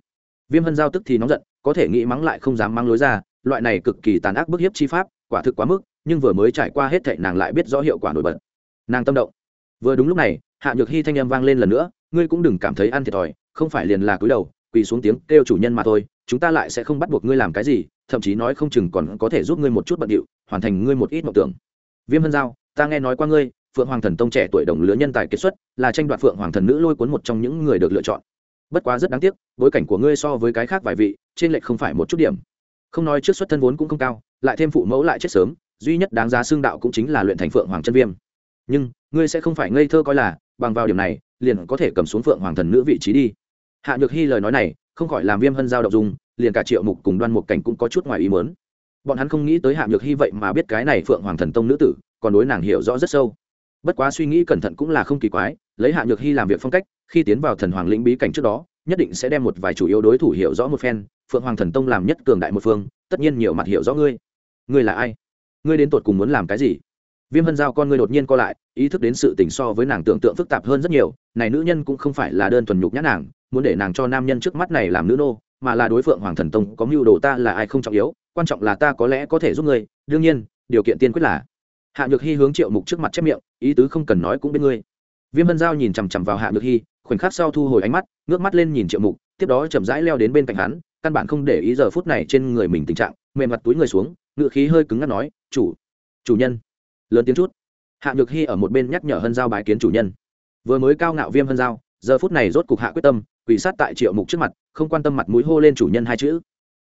viêm hân giao tức thì nóng giận, có thể nghĩ mắng lại không dám mắng lối ra, loại này cực kỳ tàn ác bức hiếp chi pháp, quả thực quá mức, nhưng vừa mới trải qua hết thệ nàng lại biết rõ hiệu quả nổi bật. Nàng tâm động. Vừa đúng lúc này, hạ nhược hy thanh âm vang lên lần nữa, ngươi cũng đừng cảm thấy ăn thiệt thòi, không phải liền là cúi đầu, quỳ xuống tiếng kêu chủ nhân mà thôi, chúng ta lại sẽ không bắt buộc ngươi làm cái gì, thậm chí nói không chừng còn có thể giúp ngươi một chút bận điệu, hoàn thành ngươi một ít mộng tưởng. Viêm hân giao, ta nghe nói qua ngươi phượng hoàng thần tông trẻ tuổi đồng lứa nhân tài kết xuất, là tranh đoạt phượng hoàng thần nữ lôi cuốn một trong những người được lựa chọn. Bất quá rất đáng tiếc, bối cảnh của ngươi so với cái khác vài vị, trên lệch không phải một chút điểm. Không nói trước xuất thân vốn cũng không cao, lại thêm phụ mẫu lại chết sớm, duy nhất đáng giá xương đạo cũng chính là luyện thành phượng hoàng chân viêm. Nhưng, ngươi sẽ không phải ngây thơ coi là, bằng vào điểm này, liền có thể cầm xuống phượng hoàng thần nữ vị trí đi. Hạ nhược hy lời nói này, không khỏi làm viêm hân giao động dùng liền cả triệu mục cùng đoan mục cảnh cũng có chút ngoài ý mớn bọn hắn không nghĩ tới hạ nhược hy vậy mà biết cái này phượng hoàng thần tông nữ tử, còn đối nàng hiểu rõ rất sâu bất quá suy nghĩ cẩn thận cũng là không kỳ quái, lấy hạ nhược hy làm việc phong cách, khi tiến vào thần hoàng lĩnh bí cảnh trước đó, nhất định sẽ đem một vài chủ yếu đối thủ hiểu rõ một phen, phượng hoàng thần tông làm nhất cường đại một phương, tất nhiên nhiều mặt hiểu rõ ngươi. Ngươi là ai? Ngươi đến tột cùng muốn làm cái gì? Viêm hân giao con ngươi đột nhiên co lại, ý thức đến sự tình so với nàng tưởng tượng phức tạp hơn rất nhiều, này nữ nhân cũng không phải là đơn thuần nhục nhã nàng, muốn để nàng cho nam nhân trước mắt này làm nữ nô, mà là đối phượng hoàng thần tông có mưu đồ ta là ai không trọng yếu, quan trọng là ta có lẽ có thể giúp ngươi, đương nhiên, điều kiện tiên quyết là. Hạ nhược hy hướng triệu mục trước mặt chép miệng ý tứ không cần nói cũng biết ngươi. Viêm hân giao nhìn chằm chằm vào hạ nhược hy, khoảnh khắc sau thu hồi ánh mắt, ngước mắt lên nhìn triệu mục, tiếp đó chậm rãi leo đến bên cạnh hắn, căn bản không để ý giờ phút này trên người mình tình trạng, mềm mặt túi người xuống ngựa khí hơi cứng ngắt nói, chủ chủ nhân. Lớn tiếng chút. Hạ nhược hy ở một bên nhắc nhở hân giao bái kiến chủ nhân. Vừa mới cao ngạo viêm hân giao, giờ phút này rốt cục hạ quyết tâm quỷ sát tại triệu mục trước mặt, không quan tâm mặt mũi hô lên chủ nhân hai chữ.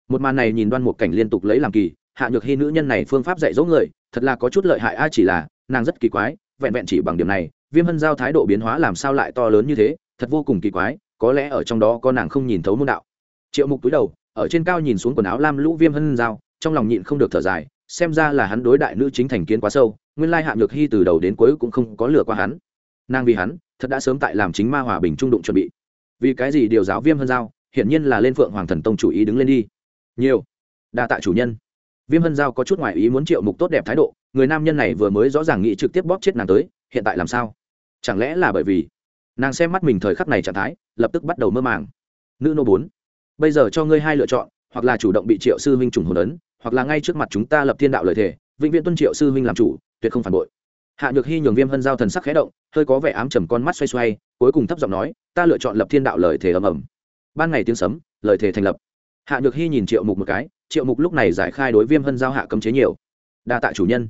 Một màn này nhìn đoan một cảnh liên tục lấy làm kỳ, hạ nhược hy nữ nhân này phương pháp dạy dỗ người, thật là có chút lợi hại ai chỉ là, nàng rất kỳ quái vẹn vẹn chỉ bằng điểm này, viêm hân giao thái độ biến hóa làm sao lại to lớn như thế, thật vô cùng kỳ quái, có lẽ ở trong đó có nàng không nhìn thấu môn đạo. Triệu mục túi đầu, ở trên cao nhìn xuống quần áo lam lũ viêm hân giao, trong lòng nhịn không được thở dài, xem ra là hắn đối đại nữ chính thành kiến quá sâu, nguyên lai hạ nhược hy từ đầu đến cuối cũng không có lừa qua hắn. Nàng vì hắn, thật đã sớm tại làm chính ma hòa bình trung đụng chuẩn bị. Vì cái gì điều giáo viêm hân giao, hiển nhiên là lên phượng hoàng thần tông chủ ý đứng lên đi. Nhiều, đa tạ chủ nhân viêm hân giao có chút ngoại ý muốn triệu mục tốt đẹp thái độ, người nam nhân này vừa mới rõ ràng nghĩ trực tiếp bóp chết nàng tới, hiện tại làm sao? Chẳng lẽ là bởi vì nàng xem mắt mình thời khắc này trạng thái, lập tức bắt đầu mơ màng. Nữ nô bốn, bây giờ cho ngươi hai lựa chọn, hoặc là chủ động bị triệu sư huynh trùng hồn ấn, hoặc là ngay trước mặt chúng ta lập thiên đạo lợi thể vĩnh viễn tuân triệu sư huynh làm chủ, tuyệt không phản bội. Hạ nhược hy nhường viêm hân giao thần sắc khẽ động, hơi có vẻ ám trầm con mắt xoay xoay, cuối cùng thấp giọng nói, ta lựa chọn lập thiên đạo lời thể ầm ầm. Ban ngày tiếng sấm, lời thể thành lập hạ nhược hy nhìn triệu mục một cái, triệu mục lúc này giải khai đối viêm hân giao hạ cấm chế nhiều. Đa tạ chủ nhân.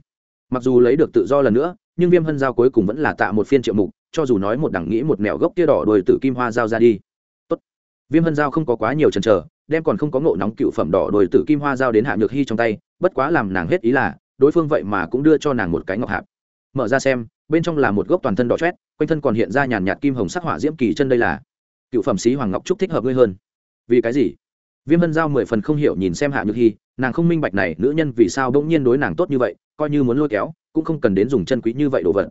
Mặc dù lấy được tự do lần nữa, nhưng viêm hân giao cuối cùng vẫn là tạ một phiên triệu mục, cho dù nói một đẳng nghĩ một mẹo gốc tia đỏ đồi tử kim hoa giao ra đi. Tốt. viêm hân giao không có quá nhiều chần chờ, đem còn không có ngộ nóng cựu phẩm đỏ đồi tử kim hoa giao đến hạ nhược hy trong tay, bất quá làm nàng hết ý là, đối phương vậy mà cũng đưa cho nàng một cái ngọc hạp. Mở ra xem, bên trong là một gốc toàn thân đỏ chét quanh thân còn hiện ra nhàn nhạt kim hồng sắc hỏa diễm kỳ chân đây là. Cựu phẩm sĩ hoàng ngọc trúc thích hợp ngươi hơn. Vì cái gì? Viêm hân giao mười phần không hiểu nhìn xem hạ nhược hy nàng không minh bạch này nữ nhân vì sao bỗng nhiên đối nàng tốt như vậy, coi như muốn lôi kéo, cũng không cần đến dùng chân quý như vậy đồ vật.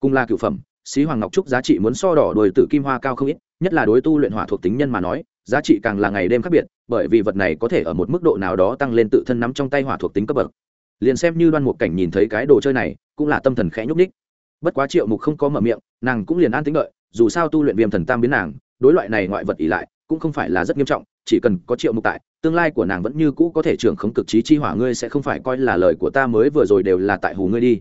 Cùng là cựu phẩm sĩ hoàng ngọc trúc giá trị muốn so đỏ đồi tử kim hoa cao không ít, nhất là đối tu luyện hỏa thuộc tính nhân mà nói, giá trị càng là ngày đêm khác biệt, bởi vì vật này có thể ở một mức độ nào đó tăng lên tự thân nắm trong tay hỏa thuộc tính cấp bậc. Liền xem như đoan một cảnh nhìn thấy cái đồ chơi này, cũng là tâm thần khẽ nhúc ních bất quá triệu mục không có mở miệng, nàng cũng liền an tính đợi, dù sao tu luyện viêm thần tam biến nàng, đối loại này ngoại vật ỉ lại, cũng không phải là rất nghiêm trọng chỉ cần có triệu mục tại, tương lai của nàng vẫn như cũ có thể trưởng khống cực trí chi hỏa ngươi sẽ không phải coi là lời của ta mới vừa rồi đều là tại hù ngươi đi.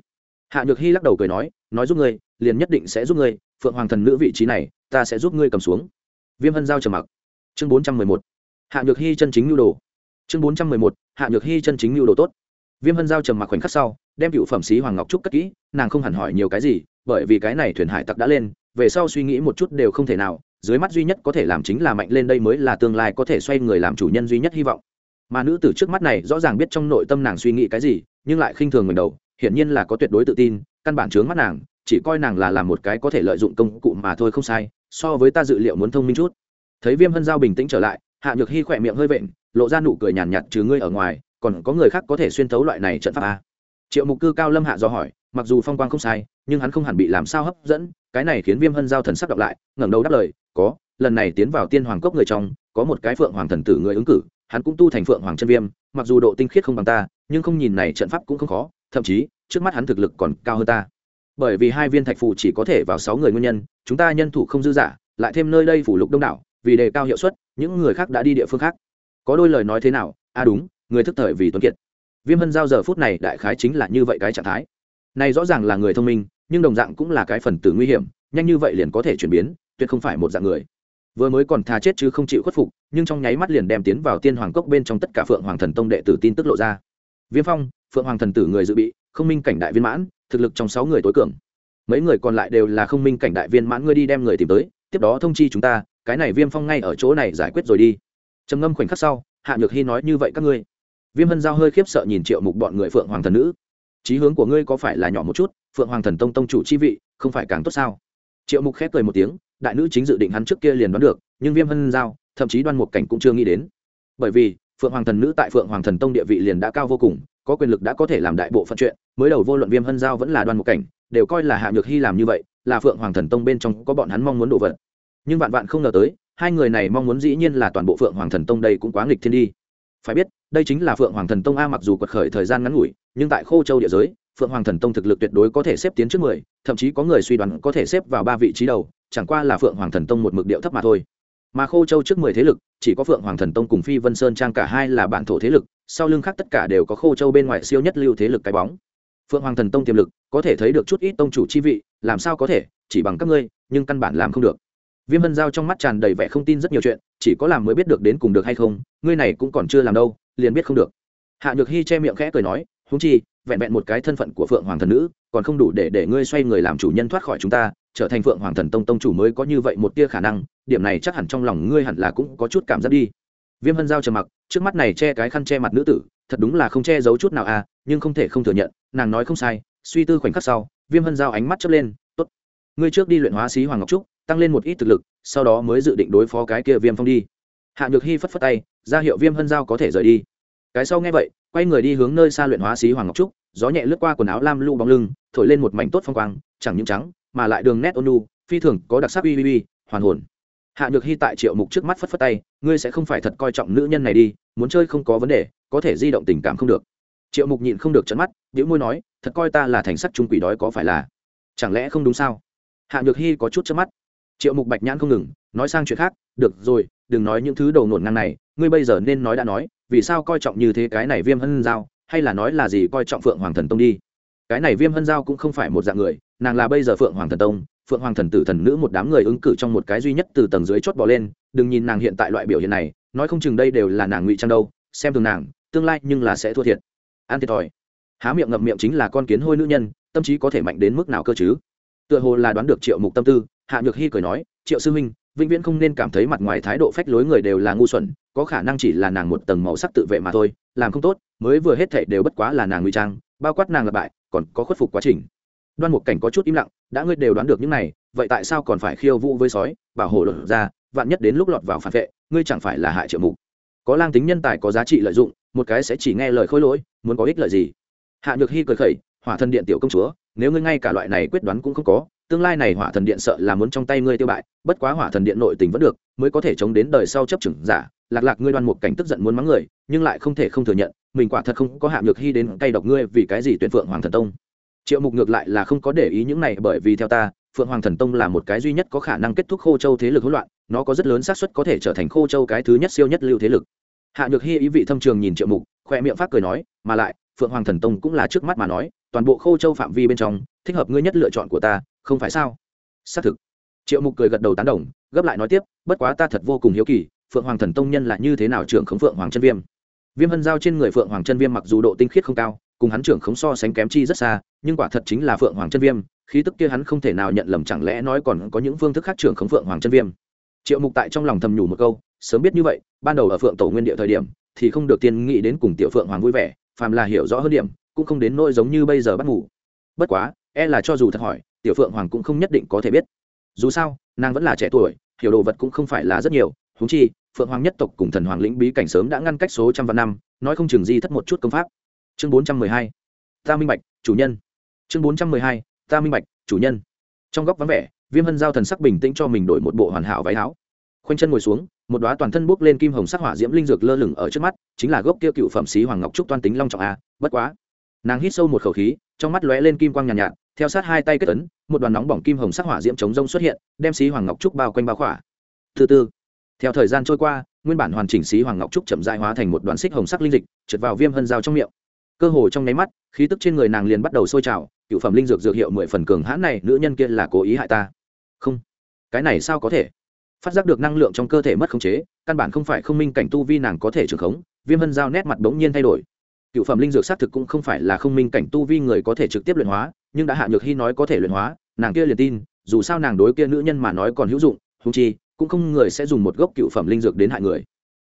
Hạ nhược hy lắc đầu cười nói nói giúp ngươi, liền nhất định sẽ giúp ngươi, phượng hoàng thần nữ vị trí này, ta sẽ giúp ngươi cầm xuống. Viêm hân giao trầm mặc. Chương bốn trăm mười một. Hạ nhược hy chân chính nhu đồ. Chương bốn trăm mười một. Hạ nhược hy chân chính nhu đồ tốt. Viêm hân giao trầm mặc khoảnh khắc sau, đem cựu phẩm xí hoàng ngọc trúc cất kỹ, nàng không hẳn hỏi nhiều cái gì, bởi vì cái này thuyền hải tặc đã lên, về sau suy nghĩ một chút đều không thể nào dưới mắt duy nhất có thể làm chính là mạnh lên đây mới là tương lai có thể xoay người làm chủ nhân duy nhất hy vọng. Mà nữ tử trước mắt này rõ ràng biết trong nội tâm nàng suy nghĩ cái gì, nhưng lại khinh thường mình đầu, hiển nhiên là có tuyệt đối tự tin, căn bản chướng mắt nàng, chỉ coi nàng là làm một cái có thể lợi dụng công cụ mà thôi không sai, so với ta dự liệu muốn thông minh chút. Thấy viêm hân giao bình tĩnh trở lại, hạ nhược hy khỏe miệng hơi vện, lộ ra nụ cười nhàn nhạt, trừ ngươi ở ngoài, còn có người khác có thể xuyên thấu loại này trận pháp a triệu mục cư cao lâm hạ do hỏi, mặc dù phong quang không sai, nhưng hắn không hẳn bị làm sao hấp dẫn, cái này khiến viêm hân giao thần sắc đọc lại, ngẩng đầu đáp lời có, lần này tiến vào tiên hoàng cốc người trong, có một cái phượng hoàng thần tử người ứng cử, hắn cũng tu thành phượng hoàng chân viêm, mặc dù độ tinh khiết không bằng ta, nhưng không nhìn này trận pháp cũng không khó, thậm chí, trước mắt hắn thực lực còn cao hơn ta. Bởi vì hai viên thạch phù chỉ có thể vào sáu người nguyên nhân, chúng ta nhân thủ không dư giả lại thêm nơi đây phủ lục đông đảo, vì đề cao hiệu suất, những người khác đã đi địa phương khác. Có đôi lời nói thế nào? A à đúng, người thức thời vì tuấn kiệt. Viêm hân giao giờ phút này đại khái chính là như vậy cái trạng thái. Này rõ ràng là người thông minh, nhưng đồng dạng cũng là cái phần tử nguy hiểm nhanh như vậy liền có thể chuyển biến, tuyệt không phải một dạng người. Vừa mới còn thà chết chứ không chịu khuất phục, nhưng trong nháy mắt liền đem tiến vào tiên hoàng cốc bên trong tất cả phượng hoàng thần tông đệ tử tin tức lộ ra. Viêm phong, phượng hoàng thần tử người dự bị, không minh cảnh đại viên mãn, thực lực trong sáu người tối cường. Mấy người còn lại đều là không minh cảnh đại viên mãn, ngươi đi đem người tìm tới, tiếp đó thông chi chúng ta, cái này viêm phong ngay ở chỗ này giải quyết rồi đi. Trầm ngâm khoảnh khắc sau, hạ nhược hy nói như vậy các ngươi. Viêm hân giao hơi khiếp sợ nhìn triệu mục bọn người phượng hoàng thần nữ. Trí hướng của ngươi có phải là nhỏ một chút, phượng hoàng thần tông tông chủ chi vị, không phải càng tốt sao? Triệu mục khép cười một tiếng, đại nữ chính dự định hắn trước kia liền đoán được, nhưng viêm hân giao, thậm chí đoan Mục cảnh cũng chưa nghĩ đến. Bởi vì, phượng hoàng thần nữ tại phượng hoàng thần tông địa vị liền đã cao vô cùng, có quyền lực đã có thể làm đại bộ phận chuyện, mới đầu vô luận viêm hân giao vẫn là đoan Mục cảnh, đều coi là hạ nhược hy làm như vậy, là phượng hoàng thần tông bên trong có bọn hắn mong muốn đổ vật. Nhưng vạn vạn không ngờ tới, hai người này mong muốn dĩ nhiên là toàn bộ phượng hoàng thần tông đây cũng quá nghịch thiên đi. Phải biết, đây chính là phượng hoàng thần tông a mặc dù quật khởi thời gian ngắn ngủi, nhưng tại khô châu địa giới phượng hoàng thần tông thực lực tuyệt đối có thể xếp tiến trước mười, thậm chí có người suy đoán có thể xếp vào ba vị trí đầu, chẳng qua là phượng hoàng thần tông một mực điệu thấp mà thôi. Mà khô châu trước mười thế lực, chỉ có phượng hoàng thần tông cùng phi vân sơn trang cả hai là bản thổ thế lực, sau lưng khác tất cả đều có khô châu bên ngoài siêu nhất lưu thế lực cái bóng. Phượng hoàng thần tông tiềm lực, có thể thấy được chút ít tông chủ chi vị, làm sao có thể, chỉ bằng các ngươi, nhưng căn bản làm không được. Viêm hân giao trong mắt tràn đầy vẻ không tin rất nhiều chuyện, chỉ có làm mới biết được đến cùng được hay không, ngươi này cũng còn chưa làm đâu, liền biết không được. Hạ nhược hy che miệng khẽ cười nói húng chi vẹn vẹn một cái thân phận của phượng hoàng thần nữ, còn không đủ để để ngươi xoay người làm chủ nhân thoát khỏi chúng ta, trở thành phượng hoàng thần tông tông chủ mới có như vậy một tia khả năng, điểm này chắc hẳn trong lòng ngươi hẳn là cũng có chút cảm giác đi. Viêm hân giao trầm mặc, trước mắt này che cái khăn che mặt nữ tử, thật đúng là không che giấu chút nào à nhưng không thể không thừa nhận, nàng nói không sai, suy tư khoảnh khắc sau, viêm hân giao ánh mắt chớp lên, tốt, ngươi trước đi luyện hóa xí hoàng ngọc trúc, tăng lên một ít thực lực, sau đó mới dự định đối phó cái kia viêm phong đi. Hạ nhược hy phất phất tay, ra hiệu viêm hân giao có thể rời đi. Cái sau nghe vậy quay người đi hướng nơi xa luyện hóa xí hoàng ngọc trúc, gió nhẹ lướt qua quần áo lam lu bóng lưng, thổi lên một mảnh tốt phong quang, chẳng những trắng, mà lại đường nét ônu phi thường có đặc sắc uy uy uy, hoàn hồn. Hạ được hy tại triệu mục trước mắt phất phất tay, ngươi sẽ không phải thật coi trọng nữ nhân này đi, muốn chơi không có vấn đề, có thể di động tình cảm không được. Triệu mục nhịn không được trận mắt biểu môi nói, thật coi ta là thành sắc trung quỷ đói có phải là? Chẳng lẽ không đúng sao? Hạ nhược hy có chút chớp mắt. Triệu mục bạch nhãn không ngừng, nói sang chuyện khác, được rồi, đừng nói những thứ đầu nổn ngang này, ngươi bây giờ nên nói đã nói vì sao coi trọng như thế cái này viêm hân giao, hay là nói là gì coi trọng phượng hoàng thần tông đi? Cái này viêm hân giao cũng không phải một dạng người, nàng là bây giờ phượng hoàng thần tông, phượng hoàng thần tử thần nữ một đám người ứng cử trong một cái duy nhất từ tầng dưới chót bỏ lên, đừng nhìn nàng hiện tại loại biểu hiện này, nói không chừng đây đều là nàng ngụy trang đâu, xem thường nàng, tương lai nhưng là sẽ thua thiệt. An thiệt thòi. Há miệng ngậm miệng chính là con kiến hôi nữ nhân, tâm trí có thể mạnh đến mức nào cơ chứ? Tựa hồ là đoán được triệu mục tâm tư, hạ nhược hy cười nói, triệu sư huynh vĩnh viễn không nên cảm thấy mặt ngoài thái độ phách lối người đều là ngu xuẩn, có khả năng chỉ là nàng một tầng màu sắc tự vệ mà thôi, làm không tốt, mới vừa hết thảy đều bất quá là nàng nguy trang, bao quát nàng lặp bại, còn có khuất phục quá trình. Đoan một cảnh có chút im lặng, đã ngươi đều đoán được những này, vậy tại sao còn phải khiêu vũ với sói, bảo hộ lột ra, vạn nhất đến lúc lọt vào phản vệ, ngươi chẳng phải là hại triệu mục. Có lang tính nhân tài có giá trị lợi dụng, một cái sẽ chỉ nghe lời khôi lỗi, muốn có ích lợi gì? Hạ nhược hy cười khẩy, hỏa thân điện tiểu công chúa, nếu ngươi ngay cả loại này quyết đoán cũng không có tương lai này hỏa thần điện sợ là muốn trong tay ngươi tiêu bại, bất quá hỏa thần điện nội tình vẫn được, mới có thể chống đến đời sau chấp chừng giả. Lạc lạc, ngươi đoan một cảnh tức giận muốn mắng người, nhưng lại không thể không thừa nhận, mình quả thật không có hạ nhược hy đến cay độc ngươi vì cái gì tuyển phượng hoàng thần tông. Triệu mục ngược lại là không có để ý những này, bởi vì theo ta, phượng hoàng thần tông là một cái duy nhất có khả năng kết thúc khô châu thế lực hỗn loạn, nó có rất lớn xác suất có thể trở thành khô châu cái thứ nhất siêu nhất lưu thế lực. Hạ nhược hy ý vị thâm trường nhìn triệu mục, khoe miệng phát cười nói, mà lại, phượng hoàng thần tông cũng là trước mắt mà nói, toàn bộ khô châu phạm vi bên trong thích hợp ngươi nhất lựa chọn của ta, không phải sao? Xác thực. Triệu mục cười gật đầu tán đồng, gấp lại nói tiếp, bất quá ta thật vô cùng hiếu kỳ, phượng hoàng thần tông nhân là như thế nào trưởng khống phượng hoàng chân viêm? Viêm hân giao trên người phượng hoàng chân viêm mặc dù độ tinh khiết không cao, cùng hắn trưởng khống so sánh kém chi rất xa, nhưng quả thật chính là phượng hoàng chân viêm, khí tức kia hắn không thể nào nhận lầm, chẳng lẽ nói còn có những phương thức khác trưởng khống phượng hoàng chân viêm? Triệu mục tại trong lòng thầm nhủ một câu, sớm biết như vậy, ban đầu ở phượng tổ nguyên địa thời điểm, thì không được tiên nghĩ đến cùng tiểu phượng hoàng vui vẻ, phàm là hiểu rõ hơn điểm, cũng không đến nỗi giống như bây giờ bắt ngủ. Bất quá e là cho dù thật hỏi tiểu phượng hoàng cũng không nhất định có thể biết. Dù sao nàng vẫn là trẻ tuổi hiểu đồ vật cũng không phải là rất nhiều. Húng chi phượng hoàng nhất tộc cùng thần hoàng lĩnh bí cảnh sớm đã ngăn cách số trăm vạn năm nói không chừng di thất một chút công pháp. Chương bốn trăm mười hai. Ta minh bạch chủ nhân. Chương bốn trăm mười hai. Ta minh bạch chủ nhân. Trong góc vắng vẻ viêm hân giao thần sắc bình tĩnh cho mình đổi một bộ hoàn hảo váy áo. Khoanh chân ngồi xuống một đoá toàn thân bốc lên kim hồng sắc hỏa diễm linh dược lơ lửng ở trước mắt chính là gốc kia cựu phẩm xí hoàng ngọc trúc toan tính long trọng a bất quá. Nàng hít sâu một khẩu khí trong mắt lóe lên kim quang nhàn nhạt, nhạt theo sát hai tay kết ấn, một đoàn nóng bỏng kim hồng sắc hỏa diễm chống rông xuất hiện, đem xí hoàng ngọc trúc bao quanh bao khỏa. Thứ tư theo thời gian trôi qua, nguyên bản hoàn chỉnh xí hoàng ngọc trúc chậm dại hóa thành một đoàn xích hồng sắc linh dịch, trượt vào viêm hân dao trong miệng. Cơ hồ trong nháy mắt, khí tức trên người nàng liền bắt đầu sôi trào, cựu phẩm linh dược dược hiệu mười phần cường hãn này, nữ nhân kia là cố ý hại ta. Không. Cái này sao có thể? Phát giác được năng lượng trong cơ thể mất khống chế, căn bản không phải không minh cảnh tu vi nàng có thể trưởng khống, viêm hân giao nét mặt bỗng nhiên thay đổi. Cựu phẩm linh dược xác thực cũng không phải là không minh cảnh tu vi người có thể trực tiếp luyện hóa nhưng đã hạ nhược hy nói có thể luyện hóa, nàng kia liền tin, dù sao nàng đối kia nữ nhân mà nói còn hữu dụng húng chi, cũng không người sẽ dùng một gốc cựu phẩm linh dược đến hại người.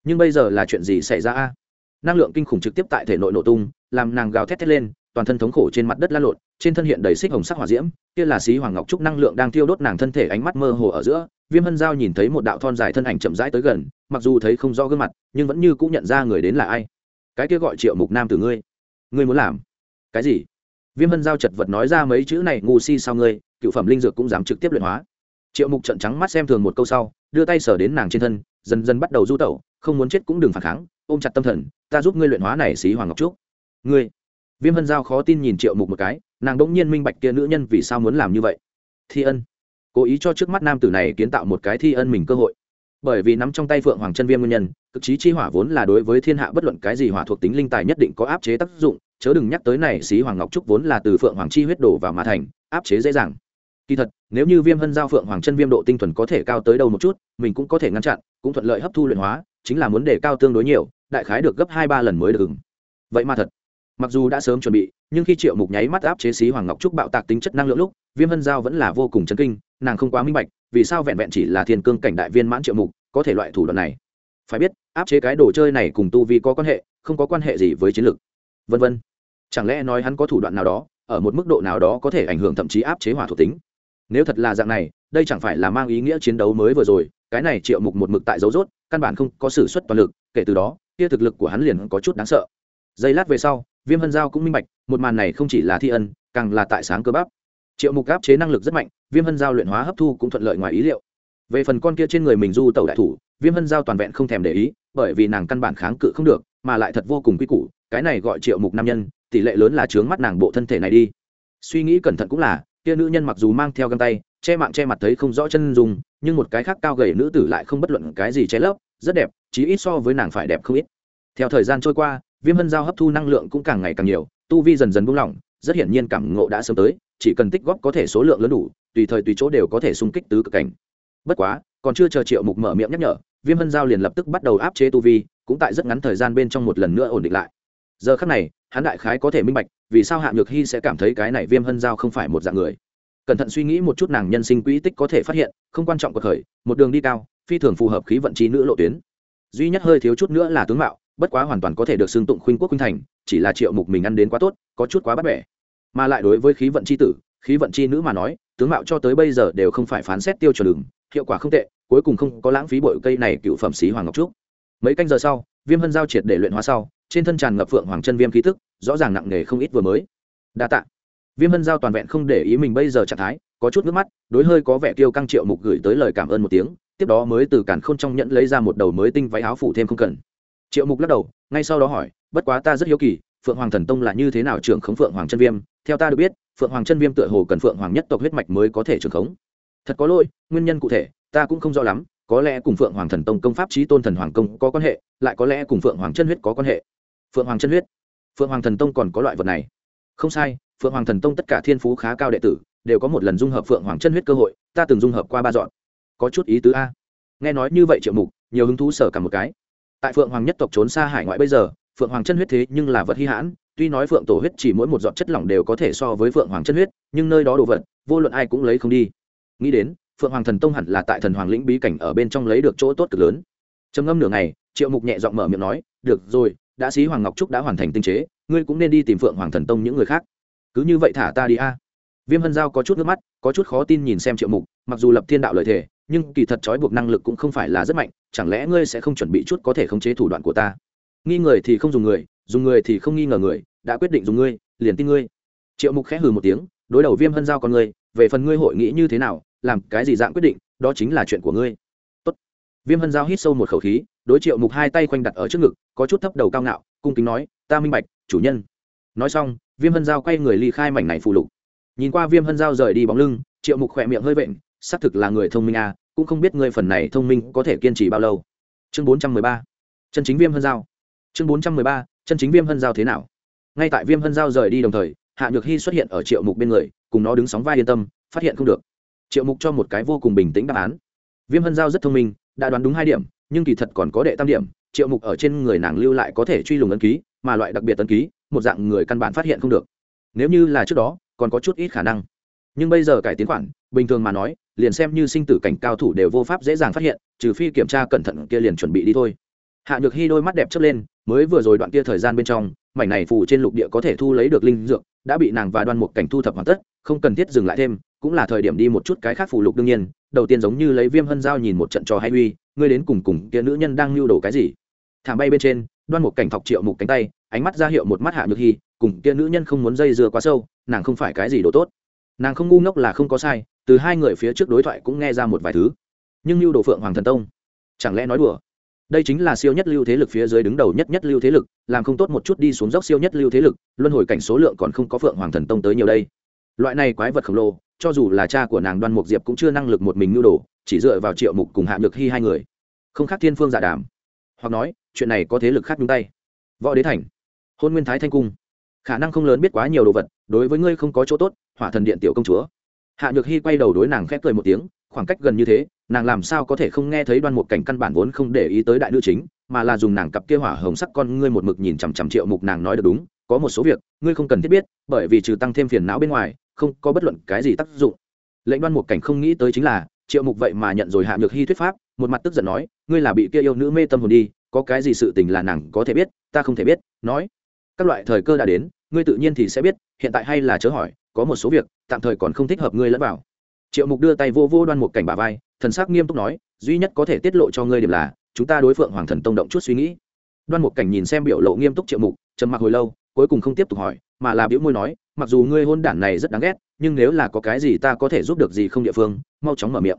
Nhưng bây giờ là chuyện gì xảy ra a? Năng lượng kinh khủng trực tiếp tại thể nội nổ tung, làm nàng gào thét thét lên, toàn thân thống khổ trên mặt đất la lộn, trên thân hiện đầy xích hồng sắc hỏa diễm, kia là xí hoàng ngọc trúc năng lượng đang tiêu đốt nàng thân thể ánh mắt mơ hồ ở giữa, viêm hân giao nhìn thấy một đạo thon dài thân ảnh chậm rãi tới gần, mặc dù thấy không rõ gương mặt, nhưng vẫn như cũng nhận ra người đến là ai. Cái kia gọi triệu mục nam từ ngươi. Ngươi muốn làm cái gì? Viêm hân giao chật vật nói ra mấy chữ này, ngu si sao ngươi, cựu phẩm linh dược cũng dám trực tiếp luyện hóa. Triệu mục trận trắng mắt xem thường một câu sau, đưa tay sờ đến nàng trên thân, dần dần bắt đầu du tẩu, không muốn chết cũng đừng phản kháng, ôm chặt tâm thần, ta giúp ngươi luyện hóa này xí hoàng ngọc trúc. Ngươi. Viêm hân giao khó tin nhìn triệu mục một cái, nàng đ ỗ n g nhiên minh bạch kia nữ nhân vì sao muốn làm như vậy. Thi ân. Cố ý cho trước mắt nam tử này kiến tạo một cái thi ân mình cơ hội. Bởi vì nắm trong tay phượng hoàng chân viêm nguyên nhân, cực trí chi hỏa vốn là đối với thiên hạ bất luận cái gì hỏa thuộc tính linh tài nhất định có áp chế tác dụng chớ đừng nhắc tới này, xí hoàng ngọc trúc vốn là từ phượng hoàng chi huyết đổ vào mà thành, áp chế dễ dàng. Kỳ thật, nếu như viêm hân giao phượng hoàng chân viêm độ tinh thuần có thể cao tới đâu một chút, mình cũng có thể ngăn chặn, cũng thuận lợi hấp thu luyện hóa, chính là muốn đề cao tương đối nhiều, đại khái được gấp hai ba lần mới được ứng vậy mà thật, mặc dù đã sớm chuẩn bị, nhưng khi triệu mục nháy mắt áp chế xí hoàng ngọc trúc bạo tạc tính chất năng lượng lúc, viêm hân giao vẫn là vô cùng chấn kinh, nàng không quá minh bạch, vì sao vẹn vẹn chỉ là thiên cương cảnh đại viên mãn triệu mục, có thể loại thủ đoạn này. Phải biết, áp chế cái đồ chơi này cùng tu vi có quan hệ, không có quan hệ gì với chiến lược vân vân. Chẳng lẽ nói hắn có thủ đoạn nào đó, ở một mức độ nào đó có thể ảnh hưởng thậm chí áp chế hỏa thuộc tính? Nếu thật là dạng này, đây chẳng phải là mang ý nghĩa chiến đấu mới vừa rồi, cái này triệu mục một mực tại dấu rốt, căn bản không có s ử suất toàn lực, kể từ đó, kia thực lực của hắn liền có chút đáng sợ. Giây lát về sau, viêm hân giao cũng minh bạch, một màn này không chỉ là thi ân, càng là tại sáng cơ bắp. Triệu mục áp chế năng lực rất mạnh, viêm hân giao luyện hóa hấp thu cũng thuận lợi ngoài ý liệu. Về phần con kia trên người mình du tẩu đại thủ, viêm hân giao toàn vẹn không thèm để ý, bởi vì nàng căn bản kháng cự không được, mà lại thật vô cùng quy củ cái này gọi triệu mục nam nhân, tỷ lệ lớn là chướng mắt nàng bộ thân thể này đi. Suy nghĩ cẩn thận cũng là, kia nữ nhân mặc dù mang theo găng tay, che mạng che mặt thấy không rõ chân dùng nhưng một cái khác cao gầy nữ tử lại không bất luận cái gì che lấp, rất đẹp, chí ít so với nàng phải đẹp không ít. Theo thời gian trôi qua, viêm hân giao hấp thu năng lượng cũng càng ngày càng nhiều, tu vi dần dần buông lỏng, rất hiển nhiên cảm ngộ đã sớm tới, chỉ cần tích góp có thể số lượng lớn đủ, tùy thời tùy chỗ đều có thể xung kích tứ cực cảnh. Bất quá, còn chưa chờ triệu mục mở miệng nhắc nhở, viêm hân giao liền lập tức bắt đầu áp chế tu vi, cũng tại rất ngắn thời gian bên trong một lần nữa ổn định lại giờ khắc này, hắn đại khái có thể minh bạch, vì sao hạ nhược hy sẽ cảm thấy cái này viêm hân giao không phải một dạng người. Cẩn thận suy nghĩ một chút nàng nhân sinh quỹ tích có thể phát hiện, không quan trọng cuộc khởi, một đường đi cao, phi thường phù hợp khí vận trí nữ lộ tuyến. Duy nhất hơi thiếu chút nữa là tướng mạo, bất quá hoàn toàn có thể được xưng tụng khuynh quốc khuynh thành, chỉ là triệu mục mình ăn đến quá tốt, có chút quá bắt bẻ. Mà lại đối với khí vận c h i tử, khí vận c h i nữ mà nói, tướng mạo cho tới bây giờ đều không phải phán xét tiêu chuẩn đường, hiệu quả không tệ, cuối cùng không có lãng phí bội cây này cựu phẩm xí hoàng ngọc trúc. Mấy canh giờ sau, viêm hân giao triệt để luyện hóa sau trên thân tràn ngập phượng hoàng chân viêm khí thức rõ ràng nặng nề không ít vừa mới. Đa t ạ viêm hân giao toàn vẹn không để ý mình bây giờ trạng thái, có chút nước mắt, đối hơi có vẻ tiêu căng triệu mục gửi tới lời cảm ơn một tiếng, tiếp đó mới từ cản k h ô n trong nhẫn lấy ra một đầu mới tinh váy áo phủ thêm không cần. Triệu mục lắc đầu, ngay sau đó hỏi, bất quá ta rất hiếu kỳ, phượng hoàng thần tông là như thế nào trưởng khống phượng hoàng chân viêm? Theo ta được biết, phượng hoàng chân viêm tựa hồ cần phượng hoàng nhất tộc huyết mạch mới có thể trưởng khống. Thật có lỗi, nguyên nhân cụ thể, ta cũng không rõ lắm, có lẽ cùng phượng hoàng thần tông công pháp trí tôn thần hoàng công có quan hệ, lại có lẽ cùng phượng hoàng chân huyết có quan hệ phượng hoàng chân huyết. Phượng hoàng thần tông còn có loại vật này. Không sai, phượng hoàng thần tông tất cả thiên phú khá cao đệ tử, đều có một lần dung hợp phượng hoàng chân huyết cơ hội, ta từng dung hợp qua ba dọn. Có chút ý tứ a. Nghe nói như vậy triệu mục, nhiều hứng thú sở cả một cái. Tại phượng hoàng nhất tộc trốn xa hải ngoại bây giờ, phượng hoàng chân huyết thế nhưng là vật hy hãn, tuy nói phượng tổ huyết chỉ mỗi một giọt chất lỏng đều có thể so với phượng hoàng chân huyết, nhưng nơi đó đồ vật, vô luận ai cũng lấy không đi. Nghĩ đến, phượng hoàng thần tông hẳn là tại thần hoàng lĩnh bí cảnh ở bên trong lấy được chỗ tốt cực lớn. Trầm ngâm nửa ngày, triệu mục nhẹ giọng mở miệng nói, được rồi đã sĩ hoàng ngọc trúc đã hoàn thành tinh chế, ngươi cũng nên đi tìm phượng hoàng thần tông những người khác. Cứ như vậy thả ta đi a. Viêm hân giao có chút nước mắt, có chút khó tin nhìn xem triệu mục, mặc dù lập thiên đạo lợi thể nhưng kỳ thật trói buộc năng lực cũng không phải là rất mạnh, chẳng lẽ ngươi sẽ không chuẩn bị chút có thể khống chế thủ đoạn của ta? Nghi người thì không dùng người dùng người thì không nghi ngờ người, đã quyết định dùng ngươi, liền tin ngươi. Triệu mục khẽ hừ một tiếng, đối đầu viêm hân giao con ngươi về phần ngươi hội nghĩ như thế nào, làm cái gì dạng quyết định, đó chính là chuyện của ngươi. Tốt. viêm hân giao hít sâu một khẩu khí đối triệu mục hai tay khoanh đặt ở trước ngực, có chút thấp đầu cao ngạo, cung kính nói, ta minh bạch, chủ nhân. Nói xong, viêm hân giao quay người ly khai mảnh này phù lục. Nhìn qua viêm hân giao rời đi bóng lưng, triệu mục khỏe miệng hơi vện, xác thực là người thông minh à cũng không biết người phần này thông minh có thể kiên trì bao lâu. Chương bốn trăm mười ba. Chân chính viêm hân giao. Chương bốn trăm mười ba, chân chính viêm hân giao thế nào? Ngay tại viêm hân giao rời đi đồng thời, hạ nhược hy xuất hiện ở triệu mục bên người, cùng nó đứng sóng vai yên tâm, phát hiện không được. Triệu mục cho một cái vô cùng bình tĩnh đáp án. Viêm hân giao rất thông minh, đã đoán đúng hai điểm nhưng kỳ thật còn có đệ tam điểm, triệu mục ở trên người nàng lưu lại có thể truy lùng ấn ký, mà loại đặc biệt ấn ký, một dạng người căn bản phát hiện không được. Nếu như là trước đó, còn có chút ít khả năng. Nhưng bây giờ cải tiến khoản, bình thường mà nói, liền xem như sinh tử cảnh cao thủ đều vô pháp dễ dàng phát hiện, trừ phi kiểm tra cẩn thận kia liền chuẩn bị đi thôi. Hạ được hy đôi mắt đẹp chớp lên, mới vừa rồi đoạn kia thời gian bên trong, mảnh này phù trên lục địa có thể thu lấy được linh dược, đã bị nàng và đoan một cảnh thu thập hoàn tất, không cần thiết dừng lại thêm, cũng là thời điểm đi một chút cái khác phù lục đương nhiên, đầu tiên giống như lấy viêm hân giao nhìn một trận trò hay uy ngươi đến cùng cùng kia nữ nhân đang lưu đồ cái gì? Thảm bay bên trên, đoan một cảnh thọc triệu mục cánh tay, ánh mắt ra hiệu một mắt hạ nhược hy, cùng kia nữ nhân không muốn dây dưa quá sâu, nàng không phải cái gì đồ tốt. Nàng không ngu ngốc là không có sai, từ hai người phía trước đối thoại cũng nghe ra một vài thứ. Nhưng lưu đồ phượng hoàng thần tông, chẳng lẽ nói đùa? Đây chính là siêu nhất lưu thế lực phía dưới đứng đầu nhất nhất lưu thế lực, làm không tốt một chút đi xuống dốc siêu nhất lưu thế lực, luân hồi cảnh số lượng còn không có phượng hoàng thần tông tới nhiều đây. Loại này quái vật khổng lồ, cho dù là cha của nàng đoan mục diệp cũng chưa năng lực một mình nhu đồ chỉ dựa vào triệu mục cùng hạ nhược hy hai người không khác thiên phương giả đàm hoặc nói chuyện này có thế lực khác nhung tay võ đế thành hôn nguyên thái thanh cung khả năng không lớn biết quá nhiều đồ vật đối với ngươi không có chỗ tốt hỏa thần điện tiểu công chúa hạ nhược hy quay đầu đối nàng khép cười một tiếng khoảng cách gần như thế nàng làm sao có thể không nghe thấy đoan một cảnh căn bản vốn không để ý tới đại nữ chính mà là dùng nàng cặp kia hỏa hồng sắc con ngươi một mực nhìn chằm chằm triệu mục nàng nói được đúng có một số việc ngươi không cần thiết biết bởi vì trừ tăng thêm phiền não bên ngoài không có bất luận cái gì tác dụng lệnh đoan một cảnh không nghĩ tới chính là triệu mục vậy mà nhận rồi hạ nhược hy thuyết pháp, một mặt tức giận nói, ngươi là bị kia yêu nữ mê tâm hồn đi, có cái gì sự tình là nàng có thể biết, ta không thể biết, nói, các loại thời cơ đã đến, ngươi tự nhiên thì sẽ biết, hiện tại hay là chớ hỏi, có một số việc, tạm thời còn không thích hợp ngươi lẫn vào. Triệu mục đưa tay vô vô đoan một cảnh bà vai, thần sắc nghiêm túc nói, duy nhất có thể tiết lộ cho ngươi điểm là, chúng ta đối phượng hoàng thần tông động chút suy nghĩ. Đoan một cảnh nhìn xem biểu lộ nghiêm túc triệu mục, trầm mặc hồi lâu, cuối cùng không tiếp tục hỏi mà là biểu môi nói, mặc dù ngươi hôn đản này rất đáng ghét, nhưng nếu là có cái gì ta có thể giúp được gì không địa phương, mau chóng mở miệng.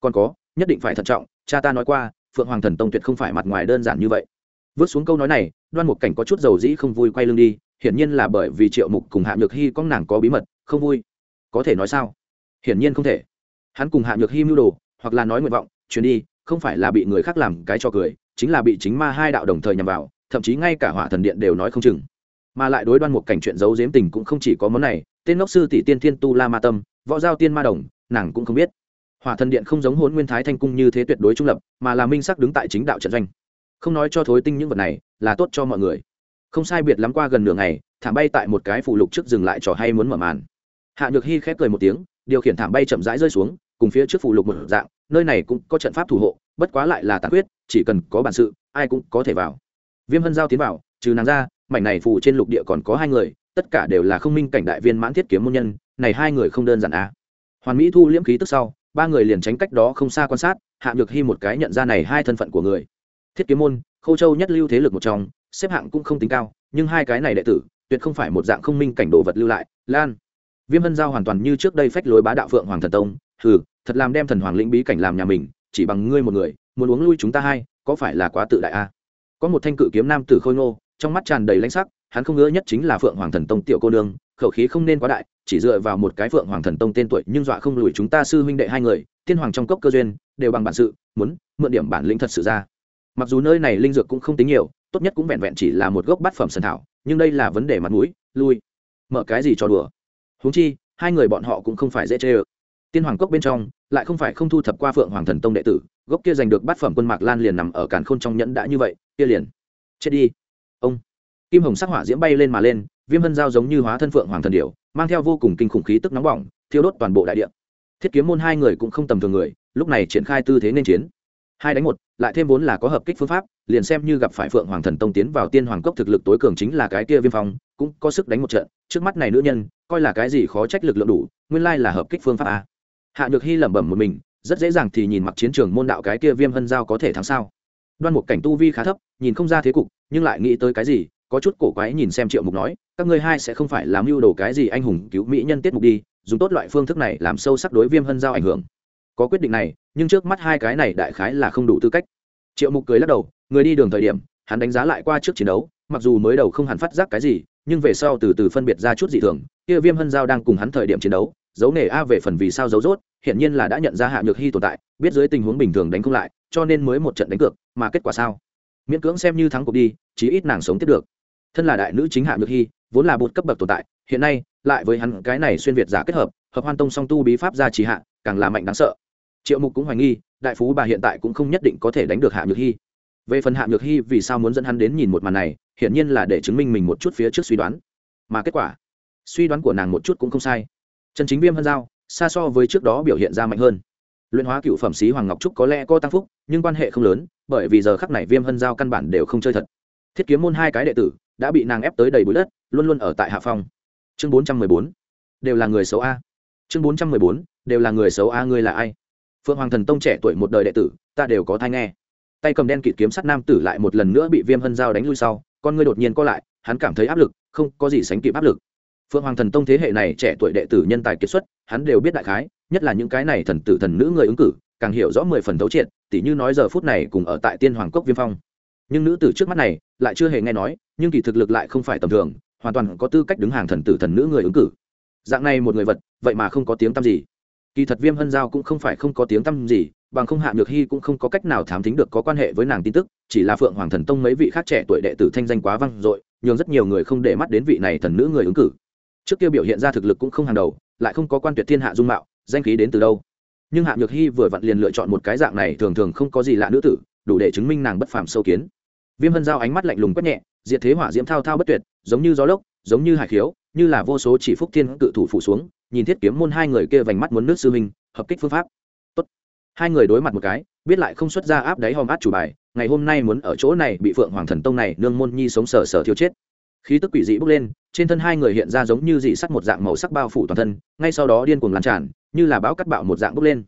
Còn có, nhất định phải thận trọng, cha ta nói qua, phượng hoàng thần tông tuyệt không phải mặt ngoài đơn giản như vậy. Vớt xuống câu nói này, đoan một cảnh có chút dầu dĩ không vui quay lưng đi, hiển nhiên là bởi vì triệu mục cùng hạ nhược hy con nàng có bí mật, không vui. Có thể nói sao? Hiển nhiên không thể. Hắn cùng hạ nhược hy mưu đồ, hoặc là nói nguyện vọng chuyến đi, không phải là bị người khác làm cái cho cười, chính là bị chính ma hai đạo đồng thời nhằm vào, thậm chí ngay cả hỏa thần điện đều nói không chừng mà lại đối đoan một cảnh chuyện giấu giếm tình cũng không chỉ có món này, tên ngốc sư tỷ tiên thiên tu la ma tâm, võ giao tiên ma đồng, nàng cũng không biết. Hỏa thần điện không giống hôn nguyên thái thanh cung như thế tuyệt đối trung lập, mà là minh sắc đứng tại chính đạo trận doanh. Không nói cho thối tinh những vật này, là tốt cho mọi người. Không sai biệt lắm qua gần nửa ngày, thảm bay tại một cái phụ lục trước dừng lại trò hay muốn mở màn. Hạ nhược hy khép cười một tiếng, điều khiển thảm bay chậm rãi rơi xuống, cùng phía trước phụ lục một dạng, nơi này cũng có trận pháp thủ hộ, bất quá lại là tàn quyết chỉ cần có bản sự, ai cũng có thể vào. Viêm hân giao tiến vào, trừ nàng ra mảnh này phù trên lục địa còn có hai người, tất cả đều là không minh cảnh đại viên mãn thiết kiếm môn nhân, này hai người không đơn giản à. hoàn mỹ thu liễm khí tức sau, ba người liền tránh cách đó không xa quan sát, hạ nhược hy một cái nhận ra này hai thân phận của người. Thiết kiếm môn, khâu châu nhất lưu thế lực một trong, xếp hạng cũng không tính cao, nhưng hai cái này đệ tử, tuyệt không phải một dạng không minh cảnh đồ vật lưu lại, lan. Viêm hân giao hoàn toàn như trước đây phách lối bá đạo phượng hoàng thần tông, hừ, thật làm đem thần hoàng lĩnh bí cảnh làm nhà mình, chỉ bằng ngươi một người, muốn uống lui chúng ta hai, có phải là quá tự đại a có một thanh cự kiếm nam tử khôi ngô trong mắt tràn đầy lãnh sắc, hắn không ngỡ nhất chính là phượng hoàng thần tông tiểu cô nương, khẩu khí không nên quá đại, chỉ dựa vào một cái phượng hoàng thần tông tên tuổi nhưng dọa không lùi chúng ta sư huynh đệ hai người, tiên hoàng trong cốc cơ duyên, đều bằng bản sự, muốn mượn điểm bản lĩnh thật sự ra. Mặc dù nơi này linh dược cũng không tính nhiều, tốt nhất cũng vẹn vẹn chỉ là một gốc bát phẩm sần thảo, nhưng đây là vấn đề mặt mũi, lui. Mở cái gì cho đùa? Huống chi, hai người bọn họ cũng không phải dễ chê ơ. Tiên hoàng cốc bên trong, lại không phải không thu thập qua phượng hoàng thần tông đệ tử, gốc kia giành được bát phẩm quân mạc lan liền nằm ở càn khôn trong nhẫn đã như vậy, kia liền. Chết đi ông. Kim hồng sắc hỏa diễm bay lên mà lên, viêm hân giao giống như hóa thân phượng hoàng thần điểu, mang theo vô cùng kinh khủng khí tức nóng bỏng, thiêu đốt toàn bộ đại địa. Thiết kiếm môn hai người cũng không tầm thường người, lúc này triển khai tư thế nên chiến. Hai đánh một, lại thêm vốn là có hợp kích phương pháp, liền xem như gặp phải phượng hoàng thần tông tiến vào tiên hoàng cốc thực lực tối cường chính là cái kia viêm phong, cũng có sức đánh một trận. Trước mắt này nữ nhân, coi là cái gì khó trách lực lượng đủ, nguyên lai là hợp kích phương pháp a. Hạ nhược hy lẩm bẩm một mình, rất dễ dàng thì nhìn mặc chiến trường môn đạo cái kia viêm hân giao có thể thắng sao? Đoan một cảnh tu vi khá thấp, nhìn không ra thế cục, nhưng lại nghĩ tới cái gì, có chút cổ quái nhìn xem triệu mục nói, các ngươi hai sẽ không phải làm mưu đồ cái gì anh hùng cứu mỹ nhân tiết mục đi, dùng tốt loại phương thức này làm sâu sắc đối viêm hân giao ảnh hưởng. Có quyết định này, nhưng trước mắt hai cái này đại khái là không đủ tư cách. Triệu mục cười lắc đầu, người đi đường thời điểm, hắn đánh giá lại qua trước chiến đấu, mặc dù mới đầu không hẳn phát giác cái gì, nhưng về sau từ từ phân biệt ra chút dị thường, kia viêm hân giao đang cùng hắn thời điểm chiến đấu dấu nghề a về phần vì sao dấu rốt, hiển nhiên là đã nhận ra hạ nhược hy tồn tại, biết dưới tình huống bình thường đánh không lại cho nên mới một trận đánh cược, mà kết quả sao? Miễn cưỡng xem như thắng cuộc đi, chí ít nàng sống tiếp được. Thân là đại nữ chính hạ nhược hy, vốn là bột cấp bậc tồn tại, hiện nay, lại với hắn cái này xuyên việt giả kết hợp hợp hoan tông song tu bí pháp gia trì hạ, càng là mạnh đáng sợ. Triệu mục cũng hoài nghi, đại phú bà hiện tại cũng không nhất định có thể đánh được hạ nhược hy. Về phần hạ nhược hy vì sao muốn dẫn hắn đến nhìn một màn này, hiển nhiên là để chứng minh mình một chút phía trước suy đoán. Mà kết quả? Suy đoán của nàng một chút cũng không sai. Chân chính viêm hân giao, xa so với trước đó biểu hiện ra mạnh hơn. Luyện hóa cựu phẩm sĩ hoàng ngọc trúc có lẽ có tăng phúc nhưng quan hệ không lớn, bởi vì giờ khắc này viêm hân giao căn bản đều không chơi thật. Thiết kiếm môn hai cái đệ tử đã bị nàng ép tới đầy bụi đất, luôn luôn ở tại hạ phong. Chương bốn trăm mười bốn, đều là người xấu a. Chương bốn trăm mười bốn, đều là người xấu a, ngươi là ai? Phượng hoàng thần tông trẻ tuổi một đời đệ tử, ta đều có thai nghe. Tay cầm đen kịt kiếm sắt nam tử lại một lần nữa bị viêm hân giao đánh lui sau, con ngươi đột nhiên co lại, hắn cảm thấy áp lực, không có gì sánh kịp áp lực. Phượng hoàng thần tông thế hệ này trẻ tuổi đệ tử nhân tài kiệt xuất, hắn đều biết đại khái, nhất là những cái này thần tử thần nữ người ứng cử, càng hiểu rõ mười phần thấu triệt tỉ như nói giờ phút này cùng ở tại tiên hoàng cốc viêm phong. Nhưng nữ tử trước mắt này lại chưa hề nghe nói, nhưng kỳ thực lực lại không phải tầm thường, hoàn toàn có tư cách đứng hàng thần tử thần nữ người ứng cử. Dạng này một người vật, vậy mà không có tiếng tăm gì. Kỳ thật viêm hân giao cũng không phải không có tiếng tăm gì, bằng không hạ nhược hy cũng không có cách nào thám thính được có quan hệ với nàng tin tức, chỉ là phượng hoàng thần tông mấy vị khác trẻ tuổi đệ tử thanh danh quá văng dội, nhường rất nhiều người không để mắt đến vị này thần nữ người ứng cử. Trước kia biểu hiện ra thực lực cũng không hàng đầu, lại không có quan tuyệt thiên hạ dung mạo, danh khí đến từ đâu nhưng hạ nhược hy vừa vặn liền lựa chọn một cái dạng này, thường thường không có gì lạ nữ tử, đủ để chứng minh nàng bất phàm sâu kiến. Viêm hân giao ánh mắt lạnh lùng quét nhẹ, diệt thế hỏa diễm thao thao bất tuyệt, giống như gió lốc, giống như hải khiếu, như là vô số chỉ phúc thiên cự thủ phủ xuống, nhìn thiết kiếm môn hai người kia vành mắt muốn nước sư huynh, hợp kích phương pháp. Tốt. hai người đối mặt một cái, biết lại không xuất ra áp đáy hòm át chủ bài, ngày hôm nay muốn ở chỗ này bị phượng hoàng thần tông này nương môn nhi sống sờ sờ thiêu chết. Khí tức quỷ dị bốc lên, trên thân hai người hiện ra giống như dị sắt một dạng màu sắc bao phủ toàn thân, ngay sau đó điên cuồng lan tràn như là bão cắt bạo một dạng bốc lên.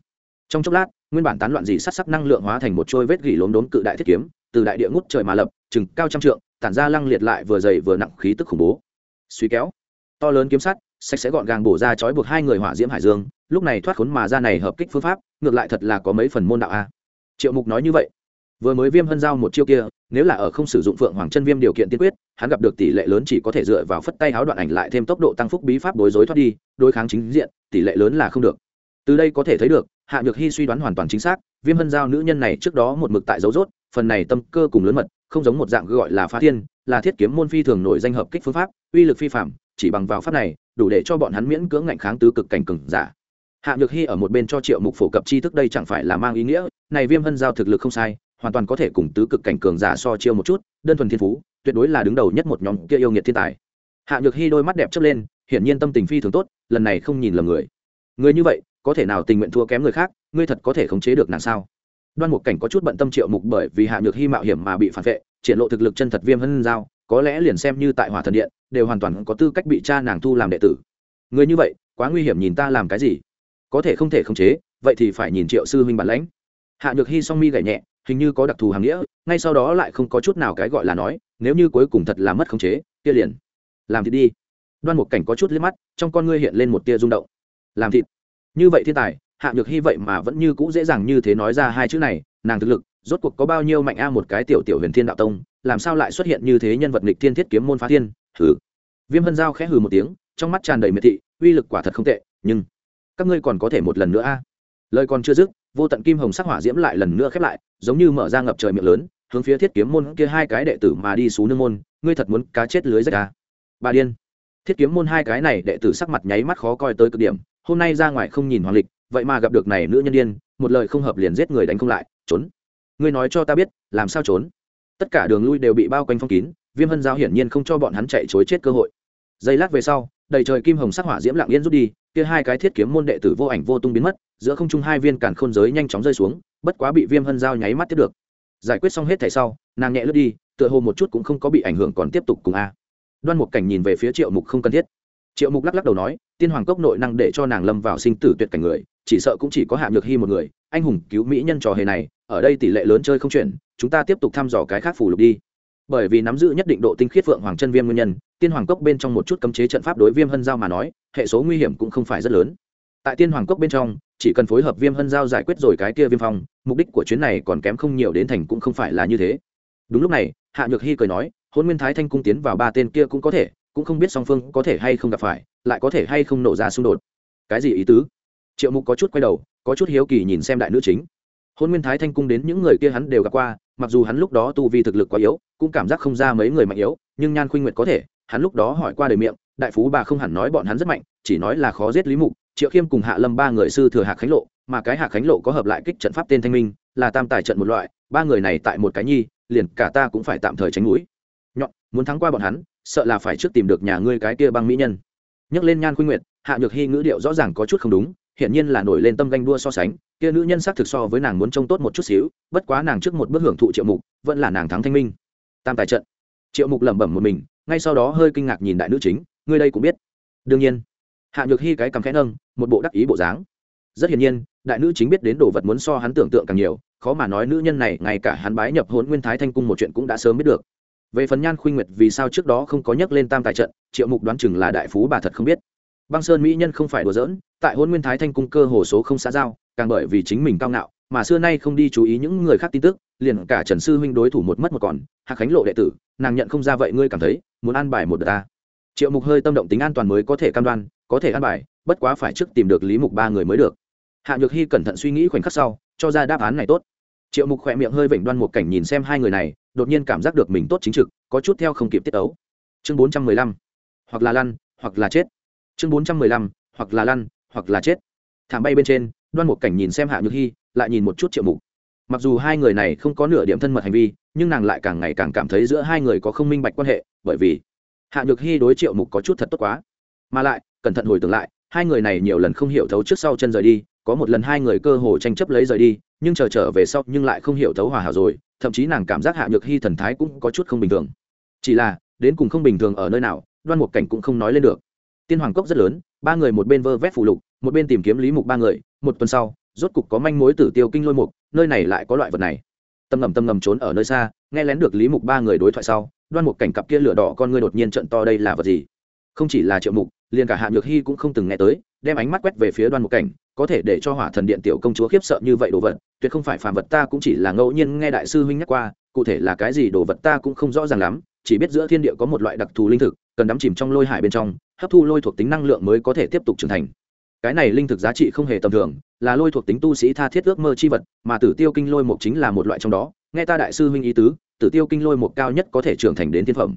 Trong chốc lát, nguyên bản tán loạn dị sắt sắc năng lượng hóa thành một trôi vết gỉ lốm đốm cự đại thiết kiếm, từ đại địa ngút trời mà lập, chừng cao trăm trượng, tản ra lăng liệt lại vừa dày vừa nặng khí tức khủng bố. Suy kéo, to lớn kiếm sắt, sạch sẽ gọn gàng bổ ra chói buộc hai người hỏa diễm hải dương, lúc này thoát khốn mà ra này hợp kích phương pháp, ngược lại thật là có mấy phần môn đạo a. Triệu mục nói như vậy vừa mới viêm hân giao một chiêu kia, nếu là ở không sử dụng phượng hoàng chân viêm điều kiện tiên quyết, hắn gặp được tỷ lệ lớn chỉ có thể dựa vào phất tay háo đoạn ảnh lại thêm tốc độ tăng phúc bí pháp đối rối thoát đi, đối kháng chính diện, tỷ lệ lớn là không được. Từ đây có thể thấy được, hạ nhược hy suy đoán hoàn toàn chính xác, viêm hân giao nữ nhân này trước đó một mực tại dấu rốt, phần này tâm cơ cùng lớn mật, không giống một dạng gọi là phá thiên, là thiết kiếm môn phi thường nổi danh hợp kích phương pháp, uy lực phi phạm chỉ bằng vào pháp này, đủ để cho bọn hắn miễn cưỡng ngạnh kháng tứ cực cảnh cừng giả. Hạ nhược hy ở một bên cho triệu mục phổ cập tri thức đây chẳng phải là mang ý nghĩa, này viêm hân giao thực lực không sai hoàn toàn có thể cùng tứ cực cảnh cường giả so chiêu một chút, đơn thuần thiên phú, tuyệt đối là đứng đầu nhất một nhóm kia yêu nghiệt thiên tài. Hạ nhược hy đôi mắt đẹp chớp lên, hiển nhiên tâm tình phi thường tốt, lần này không nhìn lầm người. Người như vậy, có thể nào tình nguyện thua kém người khác, ngươi thật có thể khống chế được nàng sao? Đoan một cảnh có chút bận tâm triệu mục bởi vì hạ nhược hy mạo hiểm mà bị phản vệ, triển lộ thực lực chân thật viêm hân giao, có lẽ liền xem như tại hỏa thần điện, đều hoàn toàn có tư cách bị cha nàng thu làm đệ tử. Người như vậy, quá nguy hiểm nhìn ta làm cái gì? Có thể không thể khống chế, vậy thì phải nhìn triệu sư huynh bản lãnh. Hạ nhược hy song mi gảy nhẹ hình như có đặc thù hàng nghĩa, ngay sau đó lại không có chút nào cái gọi là nói, nếu như cuối cùng thật là mất khống chế, kia liền. Làm thịt đi. Đoan một cảnh có chút liếc mắt, trong con ngươi hiện lên một tia rung động. Làm thịt. Như vậy thiên tài, hạ nhược hy vậy mà vẫn như cũ dễ dàng như thế nói ra hai chữ này, nàng thực lực, rốt cuộc có bao nhiêu mạnh a một cái tiểu tiểu huyền thiên đạo tông, làm sao lại xuất hiện như thế nhân vật nghịch thiên thiết kiếm môn phá thiên, hừ. Viêm hân giao khẽ hừ một tiếng, trong mắt tràn đầy miệt thị, uy lực quả thật không tệ, nhưng các ngươi còn có thể một lần nữa a. Lời còn chưa dứt vô tận kim hồng sắc hỏa diễm lại lần nữa khép lại, giống như mở ra ngập trời miệng lớn, hướng phía thiết kiếm môn kia hai cái đệ tử mà đi xuống nương môn, ngươi thật muốn cá chết lưới rách à. bà điên. Thiết kiếm môn hai cái này đệ tử sắc mặt nháy mắt khó coi tới cực điểm, hôm nay ra ngoài không nhìn hoàng lịch, vậy mà gặp được này nữ nhân điên, một lời không hợp liền giết người đánh không lại, trốn. Ngươi nói cho ta biết, làm sao trốn? Tất cả đường lui đều bị bao quanh phong kín, viêm hân giao hiển nhiên không cho bọn hắn chạy chối chết cơ hội. Giây lát về sau, đầy trời kim hồng sắc hỏa diễm lặng yên rút đi kia hai cái thiết kiếm môn đệ tử vô ảnh vô tung biến mất, giữa không trung hai viên cản khôn giới nhanh chóng rơi xuống, bất quá bị viêm hân giao nháy mắt tiếp được. Giải quyết xong hết thảy sau, nàng nhẹ lướt đi, tựa hồ một chút cũng không có bị ảnh hưởng còn tiếp tục cùng a. Đoan một cảnh nhìn về phía triệu mục không cần thiết. Triệu mục lắc lắc đầu nói, tiên hoàng cốc nội năng để cho nàng lâm vào sinh tử tuyệt cảnh người, chỉ sợ cũng chỉ có hạ nhược hy một người, anh hùng cứu mỹ nhân trò hề này, ở đây tỷ lệ lớn chơi không chuyển, chúng ta tiếp tục thăm dò cái khác phù lục đi bởi vì nắm giữ nhất định độ tinh khiết phượng hoàng chân viêm nguyên nhân, tiên hoàng cốc bên trong một chút cấm chế trận pháp đối viêm hân giao mà nói, hệ số nguy hiểm cũng không phải rất lớn. Tại tiên hoàng cốc bên trong, chỉ cần phối hợp viêm hân giao giải quyết rồi cái kia viêm phong, mục đích của chuyến này còn kém không nhiều đến thành cũng không phải là như thế. Đúng lúc này, hạ nhược hy cười nói, hôn nguyên thái thanh cung tiến vào ba tên kia cũng có thể, cũng không biết song phương có thể hay không gặp phải, lại có thể hay không nổ ra xung đột. Cái gì ý tứ? Triệu mục có chút quay đầu, có chút hiếu kỳ nhìn xem đại nữ chính. Hôn nguyên thái thanh cung đến những người kia hắn đều gặp qua mặc dù hắn lúc đó tu vi thực lực quá yếu, cũng cảm giác không ra mấy người mạnh yếu, nhưng nhan khuynh nguyệt có thể, hắn lúc đó hỏi qua đời miệng, đại phú bà không hẳn nói bọn hắn rất mạnh, chỉ nói là khó giết lý mục, triệu khiêm cùng hạ lâm ba người sư thừa hạ khánh lộ, mà cái hạ khánh lộ có hợp lại kích trận pháp tên thanh minh, là tam tài trận một loại, ba người này tại một cái nhi, liền cả ta cũng phải tạm thời tránh mũi. Nhọn, muốn thắng qua bọn hắn, sợ là phải trước tìm được nhà ngươi cái kia băng mỹ nhân. Nhắc lên nhan khuynh nguyệt, hạ nhược hy ngữ điệu rõ ràng có chút không đúng hiển nhiên là nổi lên tâm ganh đua so sánh, kia nữ nhân xác thực so với nàng muốn trông tốt một chút xíu, bất quá nàng trước một bước hưởng thụ triệu mục, vẫn là nàng thắng thanh minh. Tam tài trận. Triệu mục lẩm bẩm một mình, ngay sau đó hơi kinh ngạc nhìn đại nữ chính, ngươi đây cũng biết. Đương nhiên. Hạ nhược hy cái cằm khẽ nâng, một bộ đắc ý bộ dáng. Rất hiển nhiên, đại nữ chính biết đến đồ vật muốn so hắn tưởng tượng càng nhiều, khó mà nói nữ nhân này, ngay cả hắn bái nhập hôn nguyên thái thanh cung một chuyện cũng đã sớm biết được. Về phần nhan khuynh nguyệt vì sao trước đó không có nhắc lên tam tài trận, triệu mục đoán chừng là đại phú bà thật không biết băng sơn mỹ nhân không phải đùa giỡn, tại hôn nguyên thái thanh cung cơ hồ số không xã giao, càng bởi vì chính mình cao ngạo, mà xưa nay không đi chú ý những người khác tin tức, liền cả trần sư huynh đối thủ một mất một còn hạc khánh lộ đệ tử, nàng nhận không ra vậy ngươi cảm thấy, muốn an bài một đợt ta. Triệu mục hơi tâm động tính an toàn mới có thể cam đoan, có thể an bài, bất quá phải trước tìm được lý mục ba người mới được. Hạ nhược hy cẩn thận suy nghĩ khoảnh khắc sau, cho ra đáp án này tốt. Triệu mục khỏe miệng hơi vểnh đoan một cảnh nhìn xem hai người này, đột nhiên cảm giác được mình tốt chính trực, có chút theo không kịp tiết ấu. Chương bốn trăm mười lăm. Hoặc là lăn, hoặc là chết chương bốn trăm mười lăm, hoặc là lăn, hoặc là chết. Thảm bay bên trên, đoan một cảnh nhìn xem hạ nhược hy, lại nhìn một chút triệu mục. Mặc dù hai người này không có nửa điểm thân mật hành vi, nhưng nàng lại càng ngày càng cảm thấy giữa hai người có không minh bạch quan hệ, bởi vì hạ nhược hy đối triệu mục có chút thật tốt quá. Mà lại, cẩn thận hồi tưởng lại, hai người này nhiều lần không hiểu thấu trước sau chân rời đi, có một lần hai người cơ hồ tranh chấp lấy rời đi, nhưng chờ trở về sau nhưng lại không hiểu thấu hòa hảo rồi, thậm chí nàng cảm giác hạ nhược hy thần thái cũng có chút không bình thường. Chỉ là, đến cùng không bình thường ở nơi nào, đoan một cảnh cũng không nói lên được tiên hoàng cốc rất lớn, ba người một bên vơ vét phù lục, một bên tìm kiếm lý mục ba người, một tuần sau, rốt cục có manh mối tử tiêu kinh lôi mục, nơi này lại có loại vật này. Tâm ngầm tâm ngầm trốn ở nơi xa, nghe lén được lý mục ba người đối thoại sau, đoan một cảnh cặp kia lửa đỏ con ngươi đột nhiên trận to đây là vật gì? Không chỉ là triệu mục, liền cả hạ nhược hy cũng không từng nghe tới, đem ánh mắt quét về phía đoan một cảnh, có thể để cho hỏa thần điện tiểu công chúa khiếp sợ như vậy đồ vật, tuyệt không phải phàm vật ta cũng chỉ là ngẫu nhiên nghe đại sư huynh nhắc qua, cụ thể là cái gì đồ vật ta cũng không rõ ràng lắm, chỉ biết giữa thiên địa có một loại đặc thù linh thực cần đắm chìm trong lôi hải bên trong, hấp thu lôi thuộc tính năng lượng mới có thể tiếp tục trưởng thành. Cái này linh thực giá trị không hề tầm thường, là lôi thuộc tính tu sĩ tha thiết ước mơ chi vật, mà tử tiêu kinh lôi mục chính là một loại trong đó, nghe ta đại sư huynh ý tứ, tử tiêu kinh lôi mục cao nhất có thể trưởng thành đến thiên phẩm.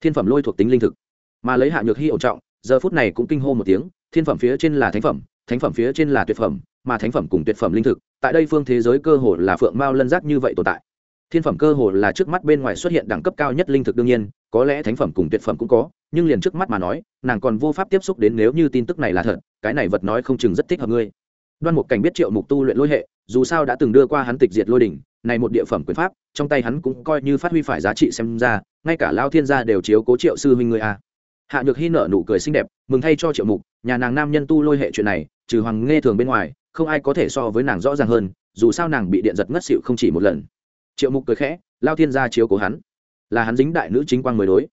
Thiên phẩm lôi thuộc tính linh thực. Mà lấy hạ nhược hy ổn trọng, giờ phút này cũng kinh hô một tiếng, thiên phẩm phía trên là thánh phẩm thánh phẩm phía trên là tuyệt phẩm, mà thánh phẩm cùng tuyệt phẩm linh thực, tại đây phương thế giới cơ hồ là phượng mao lân giác như vậy tồn tại. Thiên phẩm cơ hồ là trước mắt bên ngoài xuất hiện đẳng cấp cao nhất linh thực đương nhiên có lẽ thánh phẩm cùng tuyệt phẩm cũng có, nhưng liền trước mắt mà nói, nàng còn vô pháp tiếp xúc đến nếu như tin tức này là thật, cái này vật nói không chừng rất thích hợp ngươi. Đoan mục cảnh biết triệu mục tu luyện lôi hệ, dù sao đã từng đưa qua hắn tịch diệt lôi đỉnh, này một địa phẩm quyền pháp, trong tay hắn cũng coi như phát huy phải giá trị xem ra, ngay cả lao thiên gia đều chiếu cố triệu sư huynh người a à. hạ nhược hy nở nụ cười xinh đẹp, mừng thay cho triệu mục, nhà nàng nam nhân tu lôi hệ chuyện này, trừ hoàng nghe thường bên ngoài, không ai có thể so với nàng rõ ràng hơn, dù sao nàng bị điện giật ngất xịu không chỉ một lần. Triệu mục cười khẽ, lao thiên gia chiếu cố hắn là hắn dính đại nữ chính quang mới đối.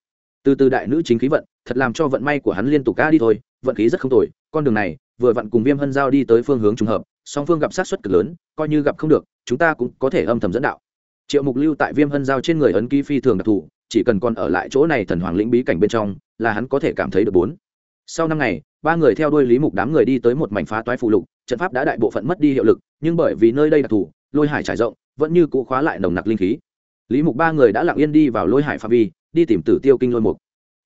Từ từ đại nữ chính khí vận, thật làm cho vận may của hắn liên tục ca đi thôi, vận khí rất không tồi, con đường này, vừa vặn cùng viêm hân giao đi tới phương hướng trùng hợp, song phương gặp sát xuất cực lớn, coi như gặp không được, chúng ta cũng có thể âm thầm dẫn đạo. Triệu mục lưu tại viêm hân giao trên người ấn ký phi thường đặc thù, chỉ cần còn ở lại chỗ này thần hoàng lĩnh bí cảnh bên trong, là hắn có thể cảm thấy được bốn. Sau năm ngày, ba người theo đuôi lý mục đám người đi tới một mảnh phá toái phụ lục, trận pháp đã đại bộ phận mất đi hiệu lực, nhưng bởi vì nơi đây đặc thù, lôi hải trải rộng, vẫn như cũ khóa lại nồng nặc linh khí lý mục ba người đã lặng yên đi vào lôi hải phạm vi, đi tìm tử tiêu kinh lôi mục.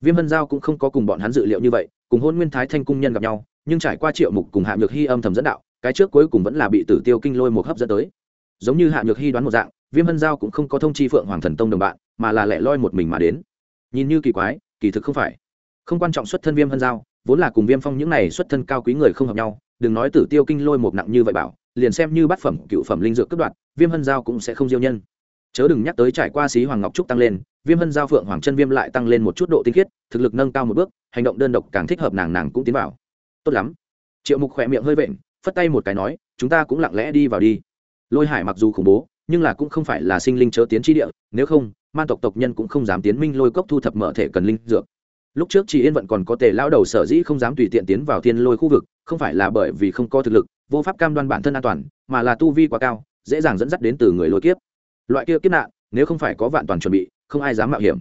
Viêm hân giao cũng không có cùng bọn hắn dự liệu như vậy, cùng hôn nguyên thái thanh cung nhân gặp nhau, nhưng trải qua triệu mục cùng hạ nhược hy âm thầm dẫn đạo, cái trước cuối cùng vẫn là bị tử tiêu kinh lôi mục hấp dẫn tới. Giống như hạ nhược hy đoán một dạng, viêm hân giao cũng không có thông chi phượng hoàng thần tông đồng bạn, mà là lẻ loi một mình mà đến. Nhìn như kỳ quái, kỳ thực không phải. Không quan trọng xuất thân viêm hân giao, vốn là cùng viêm phong những này xuất thân cao quý người không hợp nhau, đừng nói tử tiêu kinh lôi một nặng như vậy bảo, liền xem như bát phẩm cựu phẩm linh dược cướp đoạt, viêm hân giao cũng sẽ không diêu nhân chớ đừng nhắc tới trải qua xí hoàng ngọc trúc tăng lên, viêm hân giao phượng hoàng chân viêm lại tăng lên một chút độ tinh khiết, thực lực nâng cao một bước, hành động đơn độc càng thích hợp nàng nàng cũng tiến vào. Tốt lắm. Triệu mục khỏe miệng hơi vện, phất tay một cái nói, chúng ta cũng lặng lẽ đi vào đi. Lôi hải mặc dù khủng bố, nhưng là cũng không phải là sinh linh chớ tiến tri địa, nếu không, man tộc tộc nhân cũng không dám tiến minh lôi cốc thu thập mở thể cần linh dược. Lúc trước chị yên vận còn có tề lao đầu sở dĩ không dám tùy tiện tiến vào thiên lôi khu vực, không phải là bởi vì không có thực lực, vô pháp cam đoan bản thân an toàn, mà là tu vi quá cao, dễ dàng dẫn dắt đến từ người lôi kiếp loại kia kiếp nạn, nếu không phải có vạn toàn chuẩn bị, không ai dám mạo hiểm.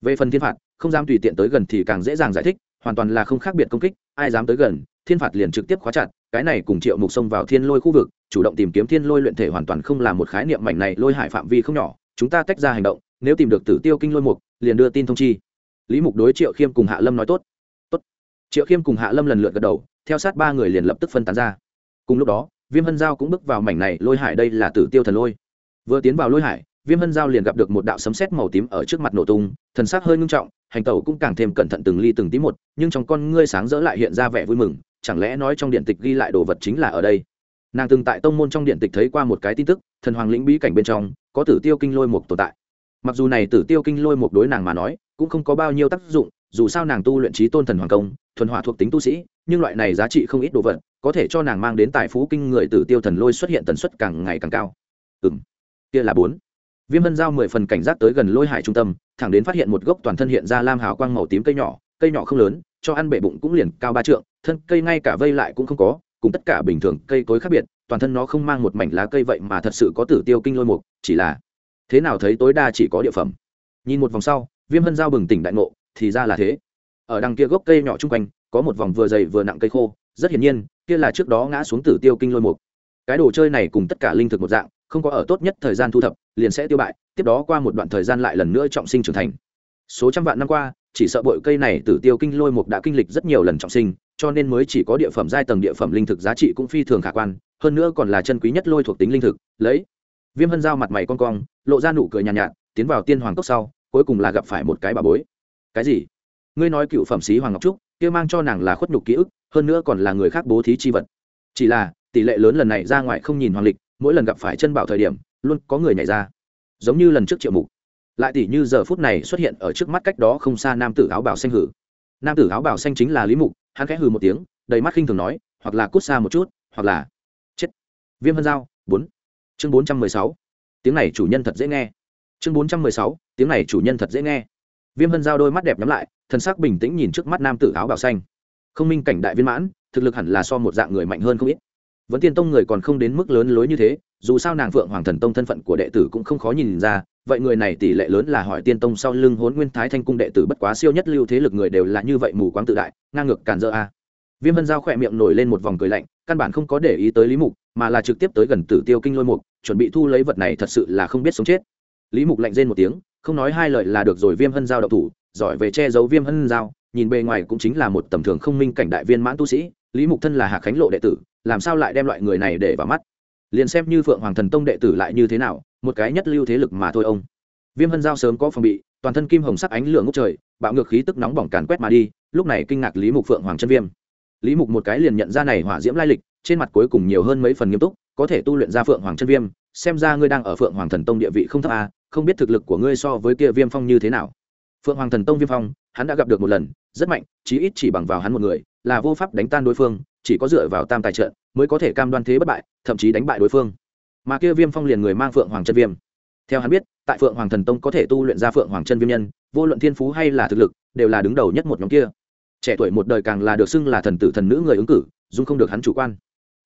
Về phần thiên phạt, không dám tùy tiện tới gần thì càng dễ dàng giải thích, hoàn toàn là không khác biệt công kích, ai dám tới gần, thiên phạt liền trực tiếp khóa chặt, cái này cùng triệu mục xông vào thiên lôi khu vực, chủ động tìm kiếm thiên lôi luyện thể hoàn toàn không là một khái niệm mạnh này lôi hải phạm vi không nhỏ, chúng ta tách ra hành động, nếu tìm được tử tiêu kinh lôi mục, liền đưa tin thông chi. Lý mục đối triệu khiêm cùng hạ lâm nói tốt. Tốt. Triệu khiêm cùng hạ lâm lần lượt gật đầu, theo sát ba người liền lập tức phân tán ra. Cùng lúc đó, viêm hân giao cũng bước vào mảnh này lôi hải, đây là tử tiêu thần lôi vừa tiến vào lôi hải, viêm hân giao liền gặp được một đạo sấm sét màu tím ở trước mặt nổ tung, thần sắc hơi ngưng trọng, hành tẩu cũng càng thêm cẩn thận từng ly từng tí một, nhưng trong con ngươi sáng rỡ lại hiện ra vẻ vui mừng, chẳng lẽ nói trong điện tịch ghi lại đồ vật chính là ở đây? Nàng từng tại tông môn trong điện tịch thấy qua một cái tin tức, thần hoàng lĩnh bí cảnh bên trong, có tử tiêu kinh lôi mục tồn tại. Mặc dù này tử tiêu kinh lôi mục đối nàng mà nói, cũng không có bao nhiêu tác dụng, dù sao nàng tu luyện trí tôn thần hoàng công, thuần hỏa thuộc tính tu sĩ, nhưng loại này giá trị không ít đồ vật, có thể cho nàng mang đến tài phú kinh người tử tiêu thần lôi xuất hiện tần suất càng ngày càng cao. Ừ m kia là bốn. Viêm hân giao mười phần cảnh giác tới gần lôi hải trung tâm, thẳng đến phát hiện một gốc toàn thân hiện ra lam hào quang màu tím cây nhỏ cây nhỏ không lớn, cho ăn bể bụng cũng liền cao ba trượng, thân cây ngay cả vây lại cũng không có, cùng tất cả bình thường cây cối khác biệt, toàn thân nó không mang một mảnh lá cây vậy mà thật sự có tử tiêu kinh lôi mục, chỉ là thế nào thấy tối đa chỉ có địa phẩm. Nhìn một vòng sau, viêm hân giao bừng tỉnh đại ngộ, thì ra là thế. Ở đằng kia gốc cây nhỏ chung quanh, có một vòng vừa dày vừa nặng cây khô, rất hiển nhiên, kia là trước đó ngã xuống tử tiêu kinh lôi mục. Cái đồ chơi này cùng tất cả linh thực một dạng không có ở tốt nhất thời gian thu thập liền sẽ tiêu bại tiếp đó qua một đoạn thời gian lại lần nữa trọng sinh trưởng thành. Số trăm vạn năm qua chỉ sợ bội cây này tử tiêu kinh lôi mục đã kinh lịch rất nhiều lần trọng sinh cho nên mới chỉ có địa phẩm giai tầng địa phẩm linh thực giá trị cũng phi thường khả quan hơn nữa còn là chân quý nhất lôi thuộc tính linh thực. Lấy viêm hân giao mặt mày con cong lộ ra nụ cười nhàn nhạt, nhạt tiến vào tiên hoàng cốc sau cuối cùng là gặp phải một cái bà bối. Cái gì? Ngươi nói cựu phẩm sĩ hoàng ngọc trúc kia mang cho nàng là khuất nhục ký ức hơn nữa còn là người khác bố thí chi vật. Chỉ là tỷ lệ lớn lần này ra ngoài không nhìn hoàng lịch mỗi lần gặp phải chân bảo thời điểm, luôn có người nhảy ra. Giống như lần trước triệu mục. Lại tỷ như giờ phút này xuất hiện ở trước mắt cách đó không xa nam tử áo bảo xanh hử. Nam tử áo bảo xanh chính là lý mục, hắn khẽ hừ một tiếng, đầy mắt khinh thường nói, hoặc là cút xa một chút, hoặc là chết. Viêm hân giao, bốn. Chương bốn trăm mười sáu. Tiếng này chủ nhân thật dễ nghe. Chương bốn trăm mười sáu, tiếng này chủ nhân thật dễ nghe. Viêm hân giao đôi mắt đẹp nhắm lại thân sắc bình tĩnh nhìn trước mắt nam tử áo bảo xanh. Không minh cảnh đại viên mãn, thực lực hẳn là so một dạng người mạnh hơn không ít vẫn tiên tông người còn không đến mức lớn lối như thế, dù sao nàng phượng hoàng thần tông thân phận của đệ tử cũng không khó nhìn ra, vậy người này tỷ lệ lớn là hỏi tiên tông sau lưng hốn nguyên thái thanh cung đệ tử bất quá siêu nhất lưu thế lực người đều là như vậy mù quáng tự đại, ngang ngược càn dỡ a. Viêm vân giao khỏe miệng nổi lên một vòng cười lạnh, căn bản không có để ý tới lý mục, mà là trực tiếp tới gần tử tiêu kinh lôi mục, chuẩn bị thu lấy vật này thật sự là không biết sống chết. Lý mục lạnh rên một tiếng, không nói hai lời là được rồi viêm hân giao đậu thủ, giỏi về che giấu viêm hân giao, nhìn bề ngoài cũng chính là một tầm thường không minh cảnh đại viên mãn tu sĩ, lý mục thân là hạ khánh lộ đệ tử làm sao lại đem loại người này để vào mắt? Liền xem như phượng hoàng thần tông đệ tử lại như thế nào, một cái nhất lưu thế lực mà thôi ông. Viêm hân giao sớm có phòng bị, toàn thân kim hồng sắc ánh lửa ngốc trời, bạo ngược khí tức nóng bỏng càn quét mà đi, lúc này kinh ngạc lý mục phượng hoàng chân viêm. Lý mục một cái liền nhận ra này hỏa diễm lai lịch, trên mặt cuối cùng nhiều hơn mấy phần nghiêm túc, có thể tu luyện ra phượng hoàng chân viêm, xem ra ngươi đang ở phượng hoàng thần tông địa vị không thấp à? không biết thực lực của ngươi so với kia viêm phong như thế nào. Phượng hoàng thần tông viêm phong, hắn đã gặp được một lần, rất mạnh, chí ít chỉ bằng vào hắn một người, là vô pháp đánh tan đối phương chỉ có dựa vào tam tài trợ mới có thể cam đoan thế bất bại, thậm chí đánh bại đối phương. Mà kia viêm phong liền người mang phượng hoàng chân viêm. Theo hắn biết, tại phượng hoàng thần tông có thể tu luyện ra phượng hoàng chân viêm nhân, vô luận thiên phú hay là thực lực, đều là đứng đầu nhất một nhóm kia. Trẻ tuổi một đời càng là được xưng là thần tử thần nữ người ứng cử dung không được hắn chủ quan.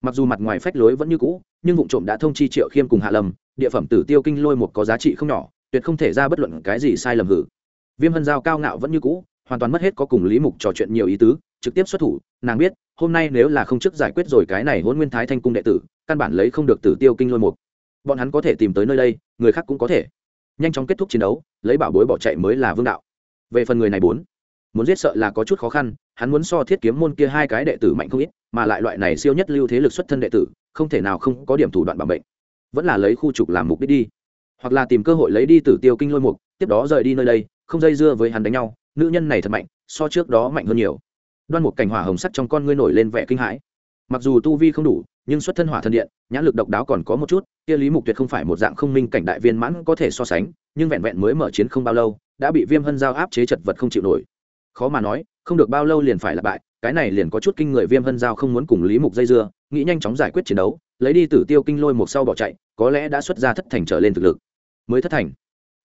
Mặc dù mặt ngoài phách lối vẫn như cũ, nhưng vụ trộm đã thông chi triệu khiêm cùng hạ lâm, địa phẩm tử tiêu kinh lôi một có giá trị không nhỏ, tuyệt không thể ra bất luận cái gì sai lầm hử. Viêm hân giao cao ngạo vẫn như cũ hoàn toàn mất hết có cùng lý mục trò chuyện nhiều ý tứ, trực tiếp xuất thủ, nàng biết, hôm nay nếu là không trước giải quyết rồi cái này hôn nguyên thái thanh cung đệ tử, căn bản lấy không được tử tiêu kinh lôi mục. bọn hắn có thể tìm tới nơi đây, người khác cũng có thể. Nhanh chóng kết thúc chiến đấu, lấy bảo bối bỏ chạy mới là vương đạo. Về phần người này bốn, muốn giết sợ là có chút khó khăn, hắn muốn so thiết kiếm môn kia hai cái đệ tử mạnh không ít, mà lại loại này siêu nhất lưu thế lực xuất thân đệ tử, không thể nào không có điểm thủ đoạn bảo bệnh vẫn là lấy khu trục làm mục đích đi. Hoặc là tìm cơ hội lấy đi tử tiêu kinh lôi mục, tiếp đó rời đi nơi đây, không dây dưa với hắn đánh nhau nữ nhân này thật mạnh, so trước đó mạnh hơn nhiều. Đoan một cảnh hỏa hồng sắt trong con ngươi nổi lên vẻ kinh hãi. Mặc dù tu vi không đủ, nhưng xuất thân hỏa thần điện, nhãn lực độc đáo còn có một chút, kia lý mục tuyệt không phải một dạng không minh cảnh đại viên mãn có thể so sánh, nhưng vẹn vẹn mới mở chiến không bao lâu, đã bị viêm hân giao áp chế chật vật không chịu nổi. Khó mà nói, không được bao lâu liền phải là bại, cái này liền có chút kinh người viêm hân giao không muốn cùng lý mục dây dưa, nghĩ nhanh chóng giải quyết chiến đấu, lấy đi tử tiêu kinh lôi một sau bỏ chạy, có lẽ đã xuất ra thất thành trở lên thực lực. Mới thất thành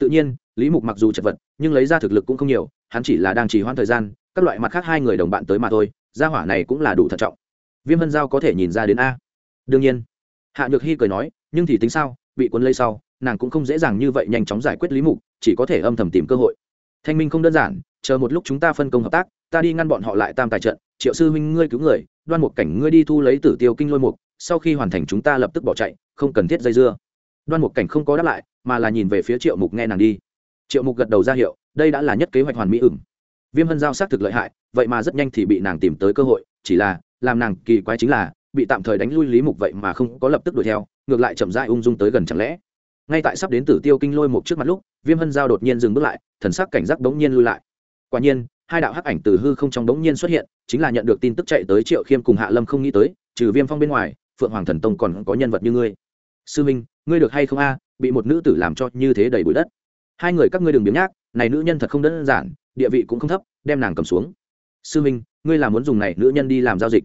tự nhiên, lý mục mặc dù chật vật, nhưng lấy ra thực lực cũng không nhiều, hắn chỉ là đang trì hoãn thời gian, các loại mặt khác hai người đồng bạn tới mà thôi, gia hỏa này cũng là đủ thận trọng. Viêm hân giao có thể nhìn ra đến a. Đương nhiên. Hạ nhược hy cười nói, nhưng thì tính sao, bị cuốn lấy sau, nàng cũng không dễ dàng như vậy nhanh chóng giải quyết lý mục, chỉ có thể âm thầm tìm cơ hội. Thanh minh không đơn giản, chờ một lúc chúng ta phân công hợp tác, ta đi ngăn bọn họ lại tam tài trận, triệu sư huynh ngươi cứu người, đoan một cảnh ngươi đi thu lấy tử tiêu kinh lôi mục, sau khi hoàn thành chúng ta lập tức bỏ chạy, không cần thiết dây dưa. Đoan một cảnh không có đáp lại mà là nhìn về phía triệu mục nghe nàng đi. Triệu mục gật đầu ra hiệu, đây đã là nhất kế hoạch hoàn mỹ ửng. Viêm hân giao xác thực lợi hại, vậy mà rất nhanh thì bị nàng tìm tới cơ hội, chỉ là, làm nàng kỳ quái chính là, bị tạm thời đánh lui lý mục vậy mà không có lập tức đuổi theo, ngược lại chậm dai ung dung tới gần chẳng lẽ. Ngay tại sắp đến tử tiêu kinh lôi mục trước mặt lúc, viêm hân giao đột nhiên dừng bước lại, thần sắc cảnh giác bỗng nhiên lui lại. Quả nhiên, hai đạo hắc ảnh từ hư không trong bỗng nhiên xuất hiện, chính là nhận được tin tức chạy tới triệu khiêm cùng hạ lâm không nghĩ tới, trừ viêm phong bên ngoài, phượng hoàng thần tông còn có nhân vật như ngươi. Sư minh, ngươi được hay không a? Bị một nữ tử làm cho như thế đầy bụi đất. Hai người các ngươi đừng biếng nhác, này nữ nhân thật không đơn giản, địa vị cũng không thấp, đem nàng cầm xuống. Sư minh, ngươi là muốn dùng này nữ nhân đi làm giao dịch.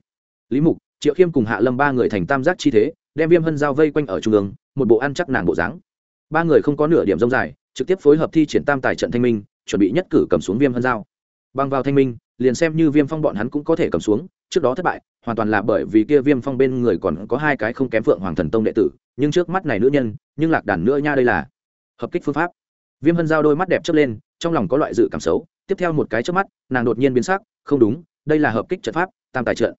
Lý mục, triệu khiêm cùng hạ lâm ba người thành tam giác chi thế, đem viêm hân giao vây quanh ở trung ương, một bộ ăn chắc nàng bộ dáng. Ba người không có nửa điểm rông dài, trực tiếp phối hợp thi triển tam tài trận thanh minh, chuẩn bị nhất cử cầm xuống viêm hân giao. Băng vào thanh minh, liền xem như viêm phong bọn hắn cũng có thể cầm xuống trước đó thất bại, hoàn toàn là bởi vì kia viêm phong bên người còn có hai cái không kém phượng hoàng thần tông đệ tử, nhưng trước mắt này nữ nhân, nhưng lạc đàn nữa nha đây là. Hợp kích phương pháp. Viêm hân giao đôi mắt đẹp chớp lên, trong lòng có loại dự cảm xấu, tiếp theo một cái trước mắt, nàng đột nhiên biến sắc, không đúng, đây là hợp kích trận pháp, tam tài trận.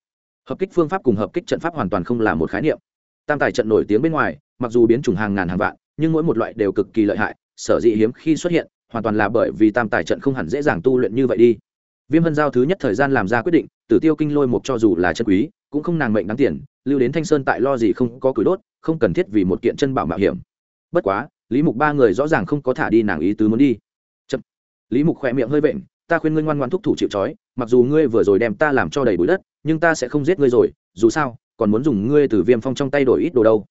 Hợp kích phương pháp cùng hợp kích trận pháp hoàn toàn không là một khái niệm. Tam tài trận nổi tiếng bên ngoài, mặc dù biến chủng hàng ngàn hàng vạn, nhưng mỗi một loại đều cực kỳ lợi hại, sở dĩ hiếm khi xuất hiện, hoàn toàn là bởi vì tam tài trận không hẳn dễ dàng tu luyện như vậy đi. Viêm hân giao thứ nhất thời gian làm ra quyết định tử tiêu kinh lôi mục cho dù là chân quý, cũng không nàng mệnh đáng tiền, lưu đến thanh sơn tại lo gì không có củi đốt, không cần thiết vì một kiện chân bảo mạo hiểm. Bất quá, lý mục ba người rõ ràng không có thả đi nàng ý tứ muốn đi. Chậm. lý mục khỏe miệng hơi vện, ta khuyên ngươi ngoan ngoan thúc thủ chịu trói, mặc dù ngươi vừa rồi đem ta làm cho đầy bụi đất, nhưng ta sẽ không giết ngươi rồi, dù sao, còn muốn dùng ngươi từ viêm phong trong tay đổi ít đồ đâu.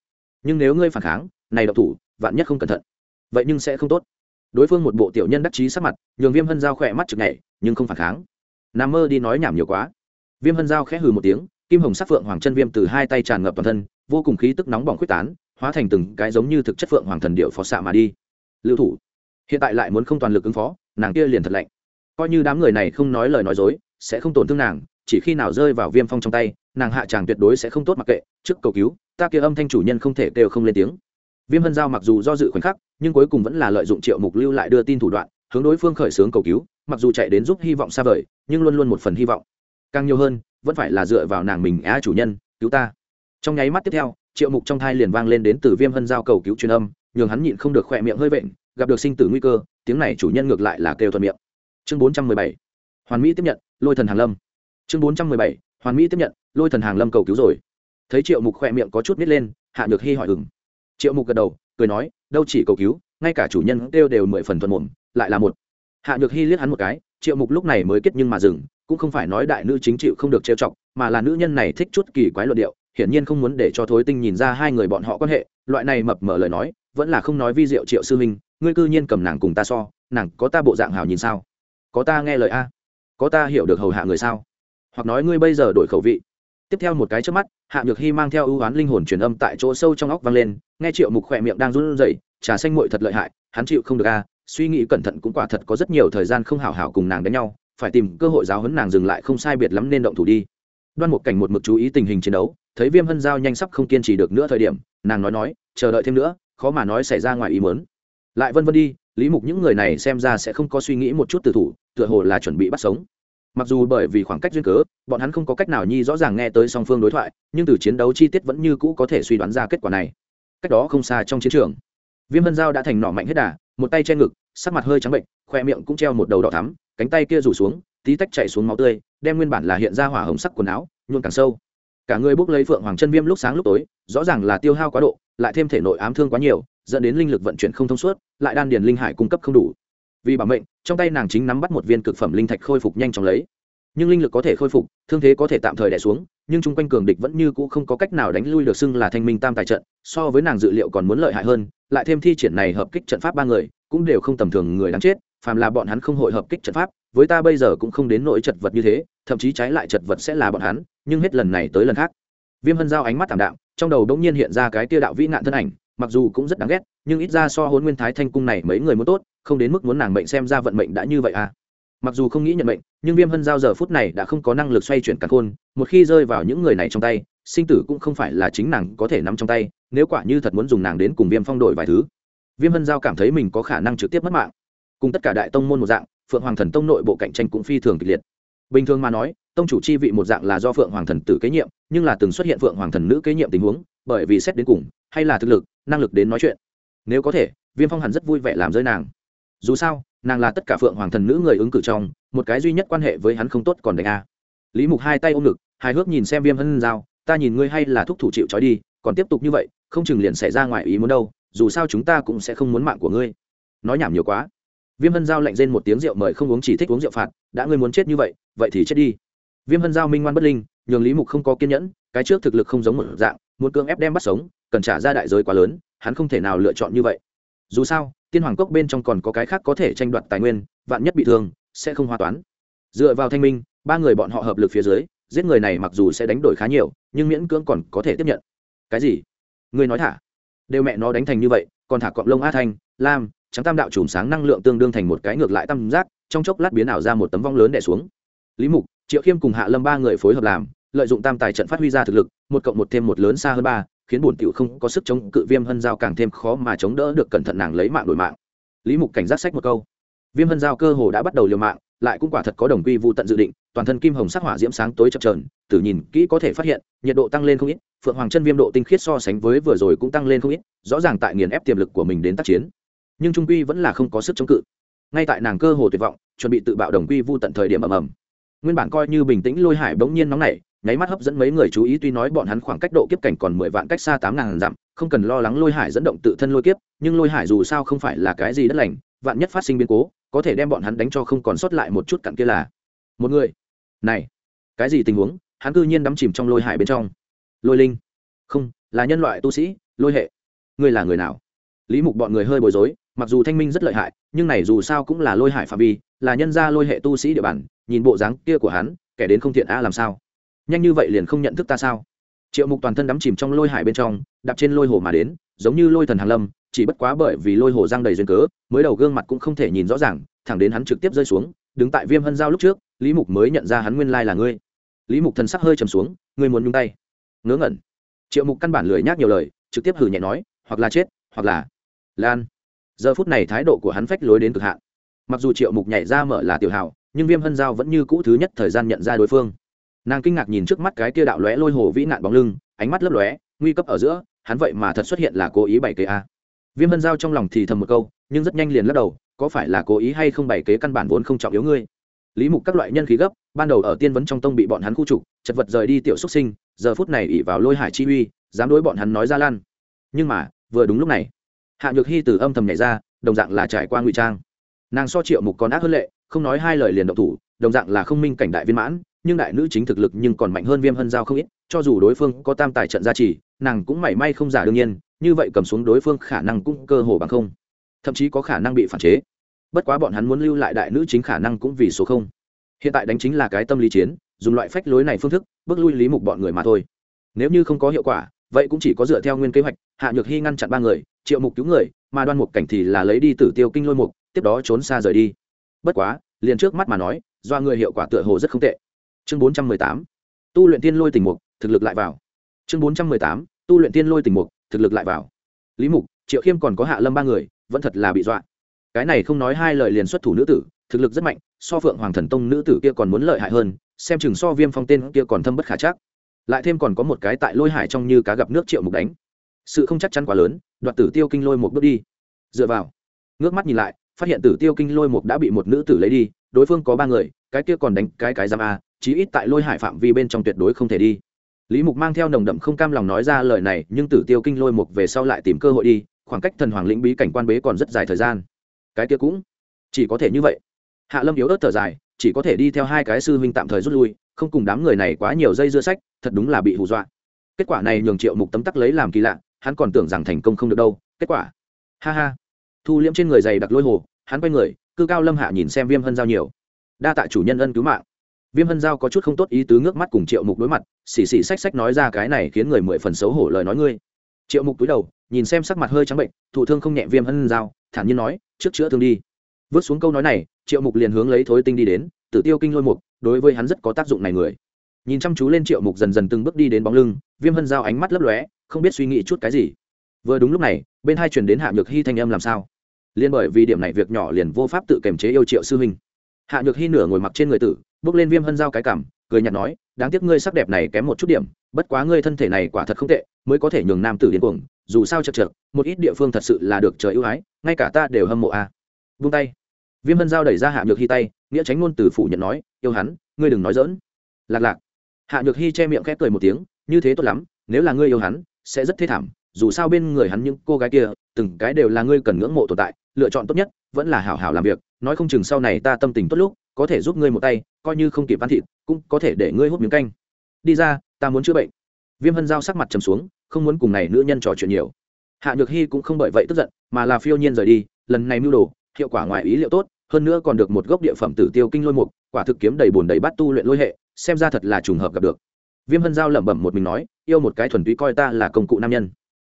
Nhưng nếu ngươi phản kháng, này độc thủ, vạn nhất không cẩn thận, vậy nhưng sẽ không tốt. Đối phương một bộ tiểu nhân đắc chí sắc mặt, nhường viêm hân giao khỏe mắt chực nhảy, nhưng không phản kháng. Nằm mơ đi nói nhảm nhiều quá viêm hân giao khẽ hừ một tiếng, kim hồng sắc phượng hoàng chân viêm từ hai tay tràn ngập toàn thân, vô cùng khí tức nóng bỏng quyết tán, hóa thành từng cái giống như thực chất phượng hoàng thần điệu phó xạ mà đi. Lưu thủ. Hiện tại lại muốn không toàn lực ứng phó, nàng kia liền thật lạnh. Coi như đám người này không nói lời nói dối, sẽ không tổn thương nàng, chỉ khi nào rơi vào viêm phong trong tay, nàng hạ tràng tuyệt đối sẽ không tốt mặc kệ, trước cầu cứu, ta kia âm thanh chủ nhân không thể kêu không lên tiếng. Viêm hân giao mặc dù do dự khoảnh khắc, nhưng cuối cùng vẫn là lợi dụng triệu mục lưu lại đưa tin thủ đoạn, hướng đối phương khởi xướng cầu cứu, mặc dù chạy đến giúp hy vọng xa vời, nhưng luôn luôn một phần hy vọng càng nhiều hơn, vẫn phải là dựa vào nàng mình á chủ nhân, cứu ta. Trong nháy mắt tiếp theo, triệu mục trong thai liền vang lên đến từ viêm hân giao cầu cứu truyền âm, nhường hắn nhịn không được khỏe miệng hơi vện, gặp được sinh tử nguy cơ, tiếng này chủ nhân ngược lại là kêu thuận miệng. Chương bốn trăm mười bảy, hoàn mỹ tiếp nhận, lôi thần hàng lâm. Chương bốn trăm mười bảy, hoàn mỹ tiếp nhận, lôi thần hàng lâm cầu cứu rồi. Thấy triệu mục khỏe miệng có chút nít lên, hạ được hy hỏi ừng triệu mục gật đầu, cười nói, đâu chỉ cầu cứu, ngay cả chủ nhân kêu đều mười phần thuận mồm, lại là một. Hạ được hy liếc hắn một cái, triệu mục lúc này mới kết nhưng mà dừng cũng không phải nói đại nữ chính chịu không được trêu chọc, mà là nữ nhân này thích chút kỳ quái luận điệu, hiển nhiên không muốn để cho thối tinh nhìn ra hai người bọn họ quan hệ, loại này mập mở lời nói, vẫn là không nói vi diệu triệu sư minh ngươi cư nhiên cầm nàng cùng ta so, nàng có ta bộ dạng hào nhìn sao? Có ta nghe lời a? Có ta hiểu được hầu hạ người sao? Hoặc nói ngươi bây giờ đổi khẩu vị. Tiếp theo một cái trước mắt, hạ nhược hy mang theo ưu oán linh hồn truyền âm tại chỗ sâu trong óc vang lên, nghe triệu mục khỏe miệng đang run rẩy, trà xanh muội thật lợi hại, hắn chịu không được a, suy nghĩ cẩn thận cũng quả thật có rất nhiều thời gian không hảo hảo cùng nàng đánh nhau phải tìm cơ hội giáo huấn nàng dừng lại không sai biệt lắm nên động thủ đi. Đoan một cảnh một mực chú ý tình hình chiến đấu, thấy viêm hân giao nhanh sắp không kiên trì được nữa thời điểm, nàng nói nói, chờ đợi thêm nữa, khó mà nói xảy ra ngoài ý mớn lại vân vân đi, lý mục những người này xem ra sẽ không có suy nghĩ một chút từ thủ, tựa hồ là chuẩn bị bắt sống. Mặc dù bởi vì khoảng cách duyên cớ, bọn hắn không có cách nào nhi rõ ràng nghe tới song phương đối thoại, nhưng từ chiến đấu chi tiết vẫn như cũ có thể suy đoán ra kết quả này. Cách đó không xa trong chiến trường, viêm hân giao đã thành nỏ mạnh hết đà, một tay che ngực, sắc mặt hơi trắng bệnh khoe miệng cũng treo một đầu đỏ thắm, cánh tay kia rủ xuống, tí tách chạy xuống máu tươi, đem nguyên bản là hiện ra hỏa hồng sắc quần áo nhuộn càng sâu. Cả người bốc lấy phượng hoàng chân viêm lúc sáng lúc tối, rõ ràng là tiêu hao quá độ, lại thêm thể nội ám thương quá nhiều, dẫn đến linh lực vận chuyển không thông suốt, lại đan điền linh hải cung cấp không đủ. Vì bảo mệnh, trong tay nàng chính nắm bắt một viên cực phẩm linh thạch khôi phục nhanh chóng lấy. Nhưng linh lực có thể khôi phục, thương thế có thể tạm thời đẻ xuống, nhưng chung quanh cường địch vẫn như cũ không có cách nào đánh lui được xưng là thanh minh tam tài trận, so với nàng dự liệu còn muốn lợi hại hơn, lại thêm thi triển này hợp kích trận pháp ba người, cũng đều không tầm thường người đáng chết phàm là bọn hắn không hội hợp kích trận pháp, với ta bây giờ cũng không đến nỗi chật vật như thế, thậm chí trái lại chật vật sẽ là bọn hắn, nhưng hết lần này tới lần khác. Viêm hân giao ánh mắt thảm đạm, trong đầu đống nhiên hiện ra cái tia đạo vĩ nạn thân ảnh, mặc dù cũng rất đáng ghét, nhưng ít ra so hôn nguyên thái thanh cung này mấy người muốn tốt, không đến mức muốn nàng mệnh xem ra vận mệnh đã như vậy à. Mặc dù không nghĩ nhận mệnh, nhưng viêm hân giao giờ phút này đã không có năng lực xoay chuyển càn khôn, một khi rơi vào những người này trong tay, sinh tử cũng không phải là chính nàng có thể nắm trong tay, nếu quả như thật muốn dùng nàng đến cùng viêm phong đổi vài thứ. Viêm hân giao cảm thấy mình có khả năng trực tiếp mất mạng cùng tất cả đại tông môn một dạng, phượng hoàng thần tông nội bộ cạnh tranh cũng phi thường kịch liệt. Bình thường mà nói, tông chủ chi vị một dạng là do phượng hoàng thần tử kế nhiệm, nhưng là từng xuất hiện phượng hoàng thần nữ kế nhiệm tình huống, bởi vì xét đến cùng, hay là thực lực, năng lực đến nói chuyện. Nếu có thể, viêm phong hẳn rất vui vẻ làm rơi nàng. Dù sao, nàng là tất cả phượng hoàng thần nữ người ứng cử trong, một cái duy nhất quan hệ với hắn không tốt còn đánh a. Lý mục hai tay ôm ngực, hài hước nhìn xem viêm hân giao, ta nhìn ngươi hay là thúc thủ chịu trói đi, còn tiếp tục như vậy, không chừng liền xảy ra ngoài ý muốn đâu, dù sao chúng ta cũng sẽ không muốn mạng của ngươi. Nói nhảm nhiều quá viêm hân giao lạnh rên một tiếng rượu mời không uống, chỉ thích uống rượu phạt. Đã ngươi muốn chết như vậy vậy thì chết đi. Viêm hân giao minh ngoan bất linh, nhường lý mục không có kiên nhẫn, cái trước thực lực không giống một dạng, muốn cưỡng ép đem bắt sống, cần trả ra đại giới quá lớn, hắn không thể nào lựa chọn như vậy. Dù sao, tiên hoàng cốc bên trong còn có cái khác có thể tranh đoạt tài nguyên, vạn nhất bị thương, sẽ không hoa toán. Dựa vào thanh minh, ba người bọn họ hợp lực phía dưới, giết người này mặc dù sẽ đánh đổi khá nhiều, nhưng miễn cưỡng còn có thể tiếp nhận. Cái gì? Ngươi nói thả. Đều mẹ nó đánh thành như vậy, còn thả cọng lông a thanh, lam trắng tam đạo chùm sáng năng lượng tương đương thành một cái ngược lại tam giác, trong chốc lát biến ảo ra một tấm vong lớn đẻ xuống. Lý mục, triệu khiêm cùng hạ lâm ba người phối hợp làm, lợi dụng tam tài trận phát huy ra thực lực, một cộng một thêm một lớn xa hơn ba, khiến bổn tiểu không có sức chống cự viêm hân giao càng thêm khó mà chống đỡ được cẩn thận nàng lấy mạng đổi mạng. Lý mục cảnh giác sách một câu. Viêm hân giao cơ hồ đã bắt đầu liều mạng, lại cũng quả thật có đồng quy vụ tận dự định, toàn thân kim hồng sắc hỏa diễm sáng tối chập trờn tử nhìn kỹ có thể phát hiện, nhiệt độ tăng lên không ít, phượng hoàng chân viêm độ tinh khiết so sánh với vừa rồi cũng tăng lên không ít, rõ ràng tại nghiền ép tiềm lực của mình đến tác chiến nhưng trung quy vẫn là không có sức chống cự. Ngay tại nàng cơ hồ tuyệt vọng, chuẩn bị tự bạo đồng quy vu tận thời điểm ầm ầm. Nguyên bản coi như bình tĩnh lôi hải bỗng nhiên nóng nảy, nháy mắt hấp dẫn mấy người chú ý tuy nói bọn hắn khoảng cách độ kiếp cảnh còn mười vạn cách xa tám ngàn dặm, không cần lo lắng lôi hải dẫn động tự thân lôi kiếp, nhưng lôi hải dù sao không phải là cái gì đất lành, vạn nhất phát sinh biến cố, có thể đem bọn hắn đánh cho không còn sót lại một chút cặn kia là. Một người. Này, cái gì tình huống? Hắn cư nhiên đắm chìm trong lôi hải bên trong. Lôi linh. Không, là nhân loại tu sĩ, lôi hệ. Ngươi là người nào? Lý mục bọn người hơi bối rối mặc dù thanh minh rất lợi hại, nhưng này dù sao cũng là lôi hải phạm vi, là nhân gia lôi hệ tu sĩ địa bàn, nhìn bộ dáng kia của hắn, kẻ đến không thiện a làm sao? Nhanh như vậy liền không nhận thức ta sao? Triệu mục toàn thân đắm chìm trong lôi hải bên trong, đạp trên lôi hồ mà đến, giống như lôi thần hàn lâm, chỉ bất quá bởi vì lôi hồ giang đầy duyên cớ, mới đầu gương mặt cũng không thể nhìn rõ ràng, thẳng đến hắn trực tiếp rơi xuống, đứng tại viêm hân giao lúc trước, lý mục mới nhận ra hắn nguyên lai là ngươi. Lý mục thần sắc hơi trầm xuống, ngươi muốn nhung tay. Ngớ ngẩn. Triệu mục căn bản lười nhác nhiều lời, trực tiếp hử nhẹ nói, hoặc là chết, hoặc là lan giờ phút này thái độ của hắn phách lối đến cực hạn. Mặc dù triệu mục nhảy ra mở là tiểu hảo nhưng viêm hân giao vẫn như cũ thứ nhất thời gian nhận ra đối phương. Nàng kinh ngạc nhìn trước mắt cái kia đạo lóe lôi hồ vĩ nạn bóng lưng, ánh mắt lấp lóe, nguy cấp ở giữa, hắn vậy mà thật xuất hiện là cố ý bày kế a. Viêm hân giao trong lòng thì thầm một câu, nhưng rất nhanh liền lắc đầu, có phải là cố ý hay không bày kế căn bản vốn không trọng yếu ngươi? Lý mục các loại nhân khí gấp, ban đầu ở tiên vấn trong tông bị bọn hắn khu trục, chật vật rời đi tiểu xuất sinh, giờ phút này ỉ vào lôi hải chi uy, dám đối bọn hắn nói ra lan. Nhưng mà, vừa đúng lúc này hạ nhược hy từ âm thầm nhảy ra, đồng dạng là trải qua ngụy trang. Nàng so triệu mục còn ác hơn lệ, không nói hai lời liền động thủ, đồng dạng là không minh cảnh đại viên mãn, nhưng đại nữ chính thực lực nhưng còn mạnh hơn viêm hân giao không ít, cho dù đối phương có tam tài trận gia trì, nàng cũng mảy may không giả đương nhiên, như vậy cầm xuống đối phương khả năng cũng cơ hồ bằng không. Thậm chí có khả năng bị phản chế. Bất quá bọn hắn muốn lưu lại đại nữ chính khả năng cũng vì số không. Hiện tại đánh chính là cái tâm lý chiến, dùng loại phách lối này phương thức, bước lui lý mục bọn người mà thôi. Nếu như không có hiệu quả, vậy cũng chỉ có dựa theo nguyên kế hoạch, hạ nhược hy ngăn chặn ba người triệu mục cứu người, mà đoan mục cảnh thì là lấy đi tử tiêu kinh lôi mục, tiếp đó trốn xa rời đi. Bất quá, liền trước mắt mà nói do người hiệu quả tựa hồ rất không tệ. Chương bốn trăm mười tám, tu luyện tiên lôi tình mục, thực lực lại vào. Chương bốn trăm mười tám, tu luyện tiên lôi tình mục, thực lực lại vào. Lý mục, triệu khiêm còn có hạ lâm ba người, vẫn thật là bị dọa. Cái này không nói hai lời liền xuất thủ nữ tử, thực lực rất mạnh, so phượng hoàng thần tông nữ tử kia còn muốn lợi hại hơn, xem chừng so viêm phong tên kia còn thâm bất khả chắc. Lại thêm còn có một cái tại lôi hải trong như cá gặp nước triệu mục đánh. Sự không chắc chắn quá lớn đoạt tử tiêu kinh lôi một bước đi. Dựa vào, ngước mắt nhìn lại, phát hiện tử tiêu kinh lôi một đã bị một nữ tử lấy đi, đối phương có ba người, cái kia còn đánh cái cái giam a, chí ít tại lôi hải phạm vi bên trong tuyệt đối không thể đi. Lý mục mang theo nồng đậm không cam lòng nói ra lời này, nhưng tử tiêu kinh lôi một về sau lại tìm cơ hội đi, khoảng cách thần hoàng lĩnh bí cảnh quan bế còn rất dài thời gian. Cái kia cũng chỉ có thể như vậy. Hạ lâm yếu ớt thở dài, chỉ có thể đi theo hai cái sư huynh tạm thời rút lui, không cùng đám người này quá nhiều dây dưa sách, thật đúng là bị hù dọa. Kết quả này nhường triệu mục tấm tắc lấy làm kỳ lạ hắn còn tưởng rằng thành công không được đâu, kết quả. Ha ha. Thu liễm trên người dày đặc lôi hồ, hắn quay người, cư cao lâm hạ nhìn xem viêm hân giao nhiều. Đa tạ chủ nhân ân cứu mạng. Viêm hân giao có chút không tốt ý tứ ngước mắt cùng triệu mục đối mặt, xì xì xách xách nói ra cái này khiến người mười phần xấu hổ lời nói ngươi. Triệu mục túi đầu, nhìn xem sắc mặt hơi trắng bệnh, thụ thương không nhẹ viêm hân giao, thản nhiên nói, trước chữa thương đi. Vớt xuống câu nói này, triệu mục liền hướng lấy thối tinh đi đến, tử tiêu kinh lôi mục, đối với hắn rất có tác dụng này người. Nhìn chăm chú lên triệu mục dần dần từng bước đi đến bóng lưng, viêm hân giao ánh mắt lấp lóe không biết suy nghĩ chút cái gì. Vừa đúng lúc này, bên hai truyền đến hạ nhược hy thanh âm làm sao? Liên bởi vì điểm này việc nhỏ liền vô pháp tự kiềm chế yêu triệu sư huynh hạ nhược hy nửa ngồi mặc trên người tử, bước lên viêm hân giao cái cảm, cười nhạt nói, đáng tiếc ngươi sắc đẹp này kém một chút điểm, bất quá ngươi thân thể này quả thật không tệ, mới có thể nhường nam tử điên cuồng, dù sao chật chật một ít địa phương thật sự là được trời ưu ái, ngay cả ta đều hâm mộ a. À. vung tay. Viêm hân giao đẩy ra hạ nhược hy tay, nghĩa tránh ngôn từ phủ nhận nói, yêu hắn, ngươi đừng nói dỡn lạc lạc. Hạ nhược hy che miệng khép cười một tiếng, như thế tốt lắm, nếu là ngươi yêu hắn sẽ rất thê thảm, dù sao bên người hắn những cô gái kia, từng cái đều là ngươi cần ngưỡng mộ tồn tại, lựa chọn tốt nhất vẫn là hảo hảo làm việc, nói không chừng sau này ta tâm tình tốt lúc, có thể giúp ngươi một tay, coi như không kịp ăn thịt, cũng có thể để ngươi hút miếng canh. Đi ra, ta muốn chữa bệnh. Viêm hân giao sắc mặt trầm xuống, không muốn cùng này nữ nhân trò chuyện nhiều. Hạ nhược hy cũng không bởi vậy tức giận, mà là phiêu nhiên rời đi, lần này mưu đồ, hiệu quả ngoài ý liệu tốt, hơn nữa còn được một gốc địa phẩm tử tiêu kinh lôi mục, quả thực kiếm đầy bùn đầy bát tu luyện lôi hệ, xem ra thật là trùng hợp gặp được viêm hân giao lẩm bẩm một mình nói, yêu một cái thuần túy coi ta là công cụ nam nhân.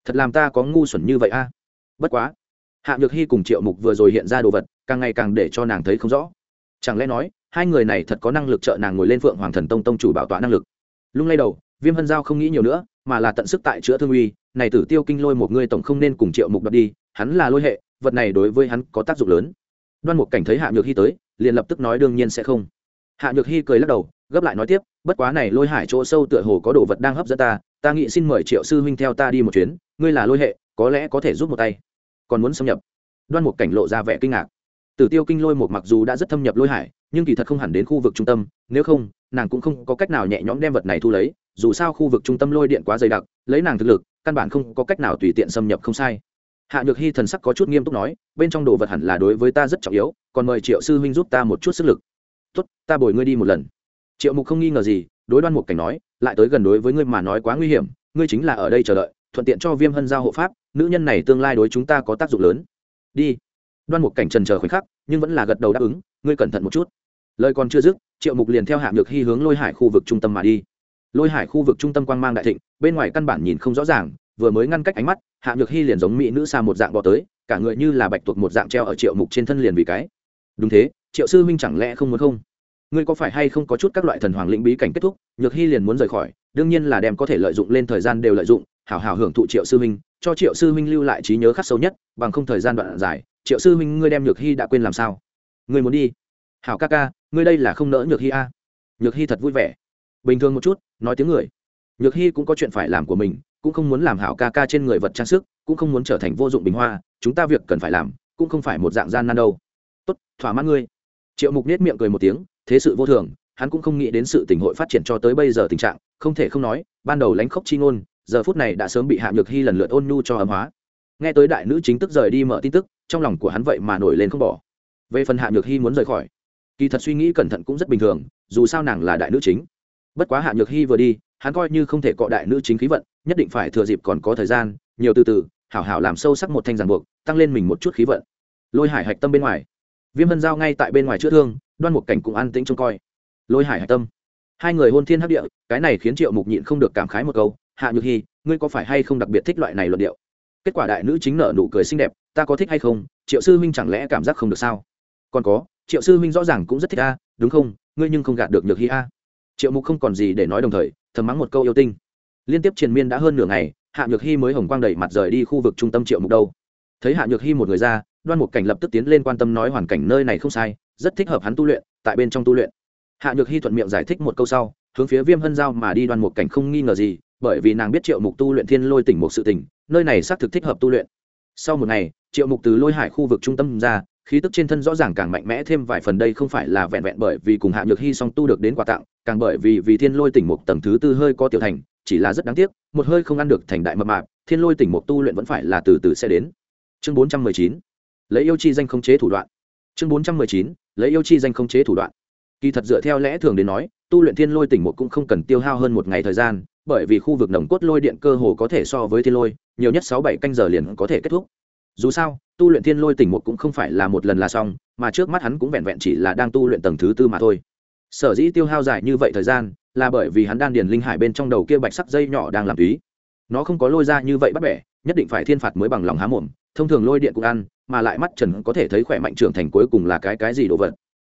Thật làm ta có ngu xuẩn như vậy a? Bất quá. Hạ nhược hy cùng triệu mục vừa rồi hiện ra đồ vật, càng ngày càng để cho nàng thấy không rõ. Chẳng lẽ nói, hai người này thật có năng lực trợ nàng ngồi lên phượng hoàng thần tông tông chủ bảo tọa năng lực? Lung lay đầu, viêm hân giao không nghĩ nhiều nữa, mà là tận sức tại chữa thương uy, này tử tiêu kinh lôi một người tổng không nên cùng triệu mục đập đi, hắn là lôi hệ, vật này đối với hắn có tác dụng lớn. Đoan mục cảnh thấy hạ nhược hy tới, liền lập tức nói đương nhiên sẽ không. Hạ nhược hy cười lắc đầu, gấp lại nói tiếp bất quá này lôi hải chỗ sâu tựa hồ có đồ vật đang hấp dẫn ta ta nghĩ xin mời triệu sư huynh theo ta đi một chuyến, ngươi là lôi hệ, có lẽ có thể giúp một tay. Còn muốn xâm nhập? Đoan một cảnh lộ ra vẻ kinh ngạc. Tử tiêu kinh lôi một mặc dù đã rất thâm nhập lôi hải, nhưng kỳ thật không hẳn đến khu vực trung tâm, nếu không, nàng cũng không có cách nào nhẹ nhõm đem vật này thu lấy, dù sao khu vực trung tâm lôi điện quá dày đặc, lấy nàng thực lực, căn bản không có cách nào tùy tiện xâm nhập không sai. Hạ nhược hy thần sắc có chút nghiêm túc nói, bên trong đồ vật hẳn là đối với ta rất trọng yếu, còn mời triệu sư huynh giúp ta một chút sức lực. Tốt, ta bồi ngươi đi một lần triệu mục không nghi ngờ gì, đối đoan Mục cảnh nói, lại tới gần đối với ngươi mà nói quá nguy hiểm, ngươi chính là ở đây chờ đợi, thuận tiện cho viêm hân giao hộ pháp, nữ nhân này tương lai đối chúng ta có tác dụng lớn. Đi. Đoan Mục cảnh trần chờ khoảnh khắc, nhưng vẫn là gật đầu đáp ứng, ngươi cẩn thận một chút. Lời còn chưa dứt, triệu mục liền theo hạ Được hy hướng lôi hải khu vực trung tâm mà đi. Lôi hải khu vực trung tâm quang mang đại thịnh, bên ngoài căn bản nhìn không rõ ràng, vừa mới ngăn cách ánh mắt, hạ nhược hy liền giống mỹ nữ xa một dạng bò tới, cả người như là bạch tuộc một dạng treo ở triệu mục trên thân liền vì cái. Đúng thế, triệu sư huynh chẳng lẽ không muốn không? Ngươi có phải hay không có chút các loại thần hoàng lĩnh bí cảnh kết thúc, nhược hy liền muốn rời khỏi, đương nhiên là đem có thể lợi dụng lên thời gian đều lợi dụng, hảo hảo hưởng thụ triệu sư huynh cho triệu sư huynh lưu lại trí nhớ khắc sâu nhất, bằng không thời gian đoạn dài, triệu sư huynh ngươi đem nhược hy đã quên làm sao? Ngươi muốn đi? Hảo ca ca, ngươi đây là không nỡ nhược hy a. À. nhược hy thật vui vẻ. Bình thường một chút, nói tiếng người. Nhược hy cũng có chuyện phải làm của mình, cũng không muốn làm hảo ca ca trên người vật trang sức, cũng không muốn trở thành vô dụng bình hoa, chúng ta việc cần phải làm, cũng không phải một dạng gian nan đâu. Tốt, thỏa mãn ngươi. Triệu mục nết miệng cười một tiếng thế sự vô thường, hắn cũng không nghĩ đến sự tình hội phát triển cho tới bây giờ tình trạng, không thể không nói, ban đầu lánh khóc chi ngôn, giờ phút này đã sớm bị hạ nhược hy lần lượt ôn nhu cho ấm hóa. Nghe tới đại nữ chính tức rời đi mở tin tức, trong lòng của hắn vậy mà nổi lên không bỏ. Về phần hạ nhược hy muốn rời khỏi, kỳ thật suy nghĩ cẩn thận cũng rất bình thường, dù sao nàng là đại nữ chính. Bất quá hạ nhược hy vừa đi, hắn coi như không thể cọ đại nữ chính khí vận, nhất định phải thừa dịp còn có thời gian, nhiều từ từ, hảo hảo làm sâu sắc một thanh giàn buộc, tăng lên mình một chút khí vận. Lôi hải hạch tâm bên ngoài. Viêm hân giao ngay tại bên ngoài chữa thương đoan một cảnh cũng an tĩnh trông coi. Lôi hải hạch tâm. Hai người hôn thiên hấp địa, cái này khiến triệu mục nhịn không được cảm khái một câu, hạ nhược hy ngươi có phải hay không đặc biệt thích loại này luận điệu? Kết quả đại nữ chính nở nụ cười xinh đẹp, ta có thích hay không? Triệu sư huynh chẳng lẽ cảm giác không được sao? Còn có, triệu sư huynh rõ ràng cũng rất thích a, đúng không? Ngươi nhưng không gạt được nhược hy a. Triệu mục không còn gì để nói đồng thời, thầm mắng một câu yêu tinh. Liên tiếp triền miên đã hơn nửa ngày, hạ nhược hy mới hồng quang đẩy mặt rời đi khu vực trung tâm triệu mục đâu. Thấy hạ nhược hy một người ra đoan mục cảnh lập tức tiến lên quan tâm nói hoàn cảnh nơi này không sai, rất thích hợp hắn tu luyện, tại bên trong tu luyện. Hạ nhược hy thuận miệng giải thích một câu sau, hướng phía viêm hân giao mà đi, đoan mục cảnh không nghi ngờ gì, bởi vì nàng biết triệu mục tu luyện thiên lôi tỉnh một sự tỉnh nơi này xác thực thích hợp tu luyện. Sau một ngày, triệu mục từ lôi hải khu vực trung tâm ra, khí tức trên thân rõ ràng càng mạnh mẽ thêm vài phần đây không phải là vẹn vẹn bởi vì cùng hạ nhược hy song tu được đến quà tặng, càng bởi vì vì thiên lôi tỉnh mục tầng thứ tư hơi có tiểu thành, chỉ là rất đáng tiếc, một hơi không ăn được thành đại mập mạp, thiên lôi tỉnh mục tu luyện vẫn phải là từ từ sẽ đến. Chương bốn trăm mười chín lấy yêu chi danh khống chế thủ đoạn. Chương bốn trăm mười chín, lấy yêu chi danh khống chế thủ đoạn. Kỳ thật dựa theo lẽ thường đến nói, tu luyện thiên lôi tỉnh một cũng không cần tiêu hao hơn một ngày thời gian, bởi vì khu vực nồng cốt lôi điện cơ hồ có thể so với thiên lôi, nhiều nhất sáu bảy canh giờ liền có thể kết thúc. Dù sao, tu luyện thiên lôi tỉnh một cũng không phải là một lần là xong, mà trước mắt hắn cũng vẹn vẹn chỉ là đang tu luyện tầng thứ tư mà thôi. Sở dĩ tiêu hao dài như vậy thời gian, là bởi vì hắn đan điền linh hải bên trong đầu kia bạch sắc dây nhỏ đang làm túy. Nó không có lôi ra như vậy bắt bẻ, nhất định phải thiên phạt mới bằng lòng há mồm thông thường lôi điện cũng ăn, mà lại mắt trần có thể thấy khỏe mạnh trưởng thành cuối cùng là cái cái gì đồ vật.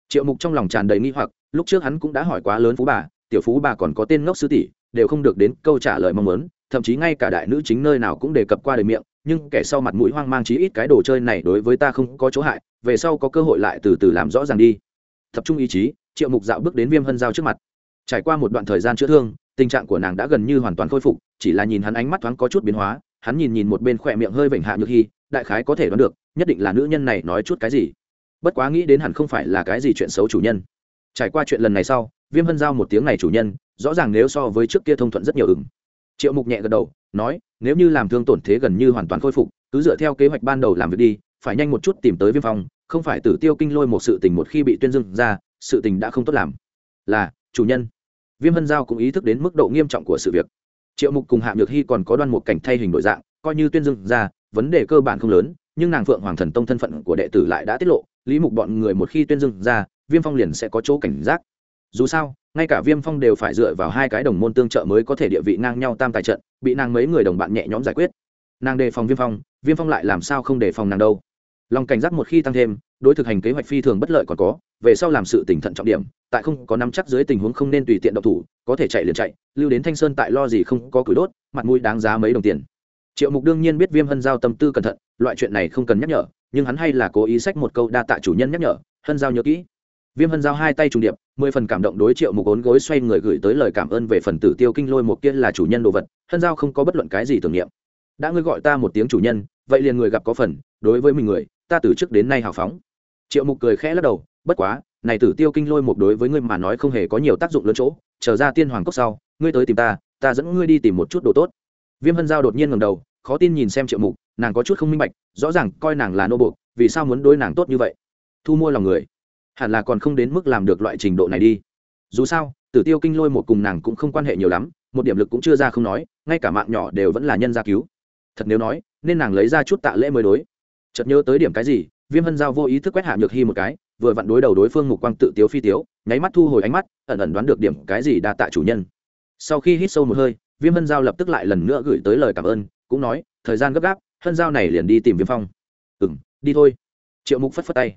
Triệu mục trong lòng tràn đầy nghi hoặc, lúc trước hắn cũng đã hỏi quá lớn phú bà, tiểu phú bà còn có tên ngốc sư tỷ, đều không được đến câu trả lời mong muốn, thậm chí ngay cả đại nữ chính nơi nào cũng đề cập qua đời miệng, nhưng kẻ sau mặt mũi hoang mang chí ít cái đồ chơi này đối với ta không có chỗ hại, về sau có cơ hội lại từ từ làm rõ ràng đi. Tập trung ý chí, triệu mục dạo bước đến viêm hân giao trước mặt. Trải qua một đoạn thời gian chữa thương, tình trạng của nàng đã gần như hoàn toàn khôi phục, chỉ là nhìn hắn ánh mắt thoáng có chút biến hóa, hắn nhìn nhìn một bên khỏe miệng hơi vểnh hạ nhược hy đại khái có thể đoán được, nhất định là nữ nhân này nói chút cái gì. Bất quá nghĩ đến hẳn không phải là cái gì chuyện xấu chủ nhân. Trải qua chuyện lần này sau, viêm hân giao một tiếng này chủ nhân, rõ ràng nếu so với trước kia thông thuận rất nhiều ừng triệu mục nhẹ gật đầu, nói, nếu như làm thương tổn thế gần như hoàn toàn khôi phục, cứ dựa theo kế hoạch ban đầu làm việc đi, phải nhanh một chút tìm tới viêm phong, không phải tử tiêu kinh lôi một sự tình một khi bị tuyên dưng ra, sự tình đã không tốt làm. Là, chủ nhân. Viêm hân giao cũng ý thức đến mức độ nghiêm trọng của sự việc. Triệu mục cùng hạ nhược hy còn có đoan một cảnh thay hình đổi dạng, coi như tuyên dưng ra vấn đề cơ bản không lớn, nhưng nàng phượng hoàng thần tông thân phận của đệ tử lại đã tiết lộ, lý mục bọn người một khi tuyên dưng ra, viêm phong liền sẽ có chỗ cảnh giác. Dù sao, ngay cả viêm phong đều phải dựa vào hai cái đồng môn tương trợ mới có thể địa vị ngang nhau tam tài trận, bị nàng mấy người đồng bạn nhẹ nhõm giải quyết. Nàng đề phòng viêm phong viêm phong lại làm sao không đề phòng nàng đâu. Lòng cảnh giác một khi tăng thêm, đối thực hành kế hoạch phi thường bất lợi còn có, về sau làm sự tỉnh thận trọng điểm, tại không có nắm chắc dưới tình huống không nên tùy tiện độc thủ, có thể chạy liền chạy, lưu đến thanh sơn tại lo gì không có củi đốt, mặt mũi đáng giá mấy đồng tiền triệu mục đương nhiên biết viêm hân giao tâm tư cẩn thận, loại chuyện này không cần nhắc nhở, nhưng hắn hay là cố ý sách một câu đa tạ chủ nhân nhắc nhở, hân giao nhớ kỹ. Viêm hân giao hai tay trùng điệp, mười phần cảm động đối triệu mục ốn gối xoay người gửi tới lời cảm ơn về phần tử tiêu kinh lôi một kia là chủ nhân đồ vật, hân giao không có bất luận cái gì tưởng niệm. Đã ngươi gọi ta một tiếng chủ nhân, vậy liền người gặp có phần, đối với mình người, ta từ trước đến nay hào phóng. Triệu mục cười khẽ lắc đầu, bất quá, này tử tiêu kinh lôi một đối với ngươi mà nói không hề có nhiều tác dụng lớn chỗ trở ra tiên hoàng cốc sau, ngươi tới tìm ta ta dẫn ngươi đi tìm một chút đồ tốt viêm hân giao đột nhiên ngầm đầu, khó tin nhìn xem triệu mục, nàng có chút không minh bạch, rõ ràng coi nàng là nô buộc, vì sao muốn đối nàng tốt như vậy? Thu mua lòng người, hẳn là còn không đến mức làm được loại trình độ này đi. Dù sao, tử tiêu kinh lôi một cùng nàng cũng không quan hệ nhiều lắm, một điểm lực cũng chưa ra không nói, ngay cả mạng nhỏ đều vẫn là nhân gia cứu. Thật nếu nói, nên nàng lấy ra chút tạ lễ mới đối. Chợt nhớ tới điểm cái gì, viêm hân giao vô ý thức quét hạ nhược hy một cái, vừa vặn đối đầu đối phương mục quang tự tiếu phi tiếu, nháy mắt thu hồi ánh mắt, ẩn ẩn đoán được điểm cái gì đa tạ chủ nhân. Sau khi hít sâu một hơi viêm hân giao lập tức lại lần nữa gửi tới lời cảm ơn, cũng nói, thời gian gấp gáp, hân giao này liền đi tìm viêm phong. Ừ m đi thôi. Triệu mục phất phất tay.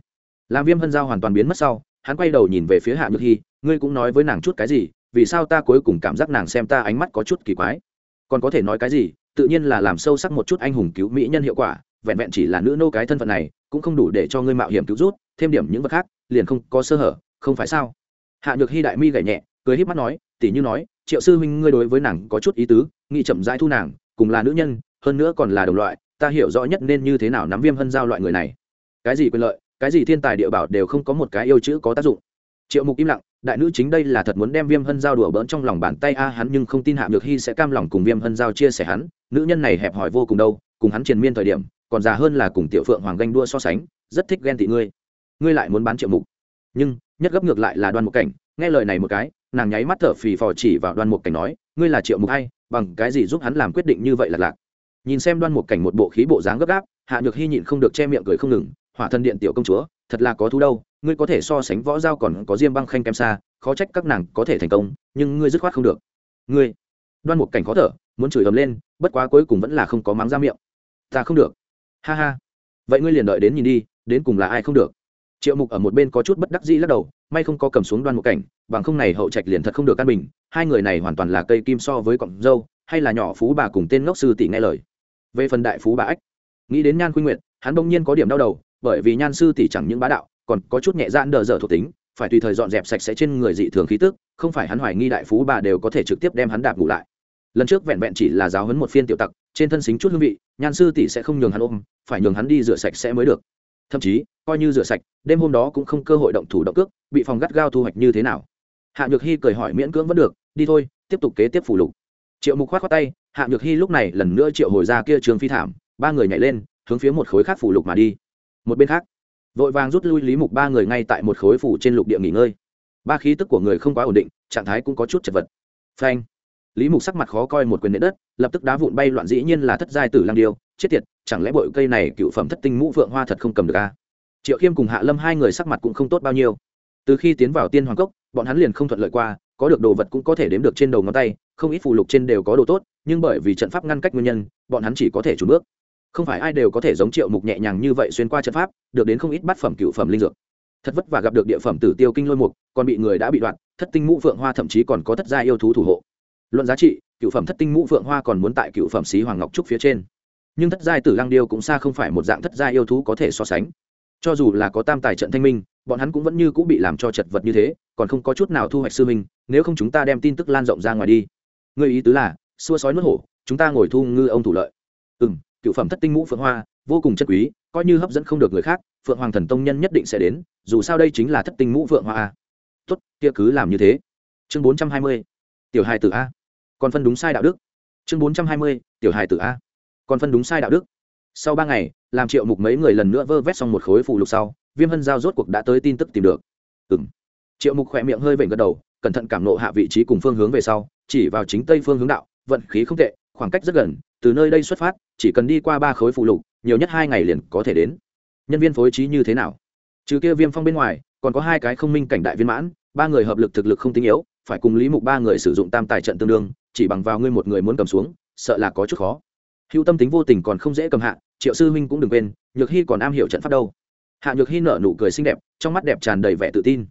Làm viêm hân giao hoàn toàn biến mất sau, hắn quay đầu nhìn về phía hạ nhược hy, ngươi cũng nói với nàng chút cái gì, vì sao ta cuối cùng cảm giác nàng xem ta ánh mắt có chút kỳ quái? Còn có thể nói cái gì, tự nhiên là làm sâu sắc một chút anh hùng cứu mỹ nhân hiệu quả, vẹn vẹn chỉ là nữ nô cái thân phận này, cũng không đủ để cho ngươi mạo hiểm cứu rút, thêm điểm những vật khác, liền không có sơ hở, không phải sao? Hạ nhược hy đại mi gảy nhẹ cười híp mắt nói, tỉ như nói, triệu sư huynh ngươi đối với nàng có chút ý tứ, nghĩ chậm rãi thu nàng, cùng là nữ nhân, hơn nữa còn là đồng loại, ta hiểu rõ nhất nên như thế nào nắm viêm hân giao loại người này. Cái gì quyền lợi, cái gì thiên tài địa bảo đều không có một cái yêu chữ có tác dụng. Triệu mục im lặng, đại nữ chính đây là thật muốn đem viêm hân giao đùa bỡn trong lòng bàn tay a, hắn nhưng không tin hạ nhược hy sẽ cam lòng cùng viêm hân giao chia sẻ hắn, nữ nhân này hẹp hòi vô cùng đâu, cùng hắn triền miên thời điểm, còn già hơn là cùng tiểu phượng hoàng ganh đua so sánh, rất thích ghen tị ngươi. Ngươi lại muốn bán triệu mục. Nhưng, nhất gấp ngược lại là đoan một cảnh nghe lời này một cái, nàng nháy mắt thở phì phò chỉ vào đoan Mục cảnh nói, ngươi là triệu mục hay? Bằng cái gì giúp hắn làm quyết định như vậy là lạc? Nhìn xem đoan Mục cảnh một bộ khí bộ dáng gấp gáp, hạ nhược hy nhịn không được che miệng cười không ngừng, hỏa thân điện tiểu công chúa, thật là có thú đâu, ngươi có thể so sánh võ giao còn có diêm băng khanh kem xa, khó trách các nàng có thể thành công, nhưng ngươi dứt khoát không được. Ngươi? Đoan Mục cảnh khó thở, muốn chửi ầm lên, bất quá cuối cùng vẫn là không có mắng ra miệng. Ta không được. Ha ha. Vậy ngươi liền đợi đến nhìn đi, đến cùng là ai không được? Triệu mục ở một bên có chút bất đắc dĩ lắc đầu, may không có cầm xuống đoan một cảnh, bằng không này hậu trạch liền thật không được căn bình, hai người này hoàn toàn là cây kim so với cọng dâu, hay là nhỏ phú bà cùng tên ngốc sư tỷ nghe lời. Về phần đại phú bà ách, nghĩ đến nhan khuynh nguyện hắn bỗng nhiên có điểm đau đầu, bởi vì nhan sư tỷ chẳng những bá đạo, còn có chút nhẹ dạn đờ dở thuộc tính, phải tùy thời dọn dẹp sạch sẽ trên người dị thường khí tức, không phải hắn hoài nghi đại phú bà đều có thể trực tiếp đem hắn đạp ngủ lại. Lần trước vẹn vẹn chỉ là giáo hấn một phiên tiểu tặc, trên thân xính chút hương vị, nhan sư tỷ sẽ không nhường hắn ôm, phải nhường hắn đi rửa sạch sẽ mới được thậm chí, coi như rửa sạch, đêm hôm đó cũng không cơ hội động thủ động cước, bị phòng gắt gao thu hoạch như thế nào. Hạ nhược hy cười hỏi miễn cưỡng vẫn được, đi thôi, tiếp tục kế tiếp phủ lục. Triệu mục khoát khoát tay, hạ nhược hy lúc này lần nữa triệu hồi ra kia trường phi thảm, ba người nhảy lên, hướng phía một khối khác phủ lục mà đi. Một bên khác, vội vàng rút lui lý mục ba người ngay tại một khối phủ trên lục địa nghỉ ngơi. Ba khí tức của người không quá ổn định, trạng thái cũng có chút chật vật. Phanh! Lý mục sắc mặt khó coi một quyền nện đất, lập tức đá vụn bay loạn dĩ nhiên là thất giai tử lang điêu chết tiệt, chẳng lẽ bội cây này cựu phẩm thất tinh mũ vượng hoa thật không cầm được a à? triệu khiêm cùng hạ lâm hai người sắc mặt cũng không tốt bao nhiêu. Từ khi tiến vào tiên hoàng cốc, bọn hắn liền không thuận lợi qua, có được đồ vật cũng có thể đếm được trên đầu ngón tay, không ít phụ lục trên đều có đồ tốt, nhưng bởi vì trận pháp ngăn cách nguyên nhân, bọn hắn chỉ có thể trùn bước. Không phải ai đều có thể giống triệu mục nhẹ nhàng như vậy xuyên qua trận pháp, được đến không ít bát phẩm cựu phẩm linh dược. Thật vất và gặp được địa phẩm tử tiêu kinh lôi mục, còn bị người đã bị đoạn thất tinh mũ phượng hoa thậm chí còn có thất gia yêu thú thủ hộ. Luận giá trị, cựu phẩm thất tinh mũ phượng hoa còn muốn tại cựu phẩm xí hoàng ngọc trúc phía trên nhưng thất giai tử lăng điêu cũng xa không phải một dạng thất giai yêu thú có thể so sánh. Cho dù là có tam tài trận thanh minh, bọn hắn cũng vẫn như cũng bị làm cho chật vật như thế, còn không có chút nào thu hoạch sư minh nếu không chúng ta đem tin tức lan rộng ra ngoài đi. Người ý tứ là, xua sói nuốt hổ, chúng ta ngồi thu ngư ông thủ lợi. Ừ m cựu phẩm thất tinh mũ phượng hoa, vô cùng chất quý, coi như hấp dẫn không được người khác, phượng hoàng thần tông nhân nhất định sẽ đến, dù sao đây chính là thất tinh mũ phượng hoa a. Tốt, kia cứ làm như thế. Chương bốn trăm hai mươi, tiểu hài tử a. Còn phân đúng sai đạo đức. Chương bốn trăm hai mươi, tiểu hài tử a còn phân đúng sai đạo đức. Sau ba ngày, làm triệu mục mấy người lần nữa vơ vét xong một khối phù lục sau, viêm hân giao rốt cuộc đã tới tin tức tìm được. Ừ m triệu mục khỏe miệng hơi vểnh gật đầu, cẩn thận cảm nộ hạ vị trí cùng phương hướng về sau, chỉ vào chính tây phương hướng đạo, vận khí không tệ, khoảng cách rất gần, từ nơi đây xuất phát, chỉ cần đi qua ba khối phù lục, nhiều nhất hai ngày liền có thể đến. Nhân viên phối trí như thế nào? Trừ kia viêm phong bên ngoài, còn có hai cái không minh cảnh đại viên mãn, ba người hợp lực thực lực không tinh yếu, phải cùng lý mục ba người sử dụng tam tài trận tương đương, chỉ bằng vào ngươi một người muốn cầm xuống, sợ là có chút khó hữu tâm tính vô tình còn không dễ cầm hạ, triệu sư huynh cũng đừng quên, nhược hy còn am hiểu trận pháp đâu. Hạ nhược hy nở nụ cười xinh đẹp, trong mắt đẹp tràn đầy vẻ tự tin.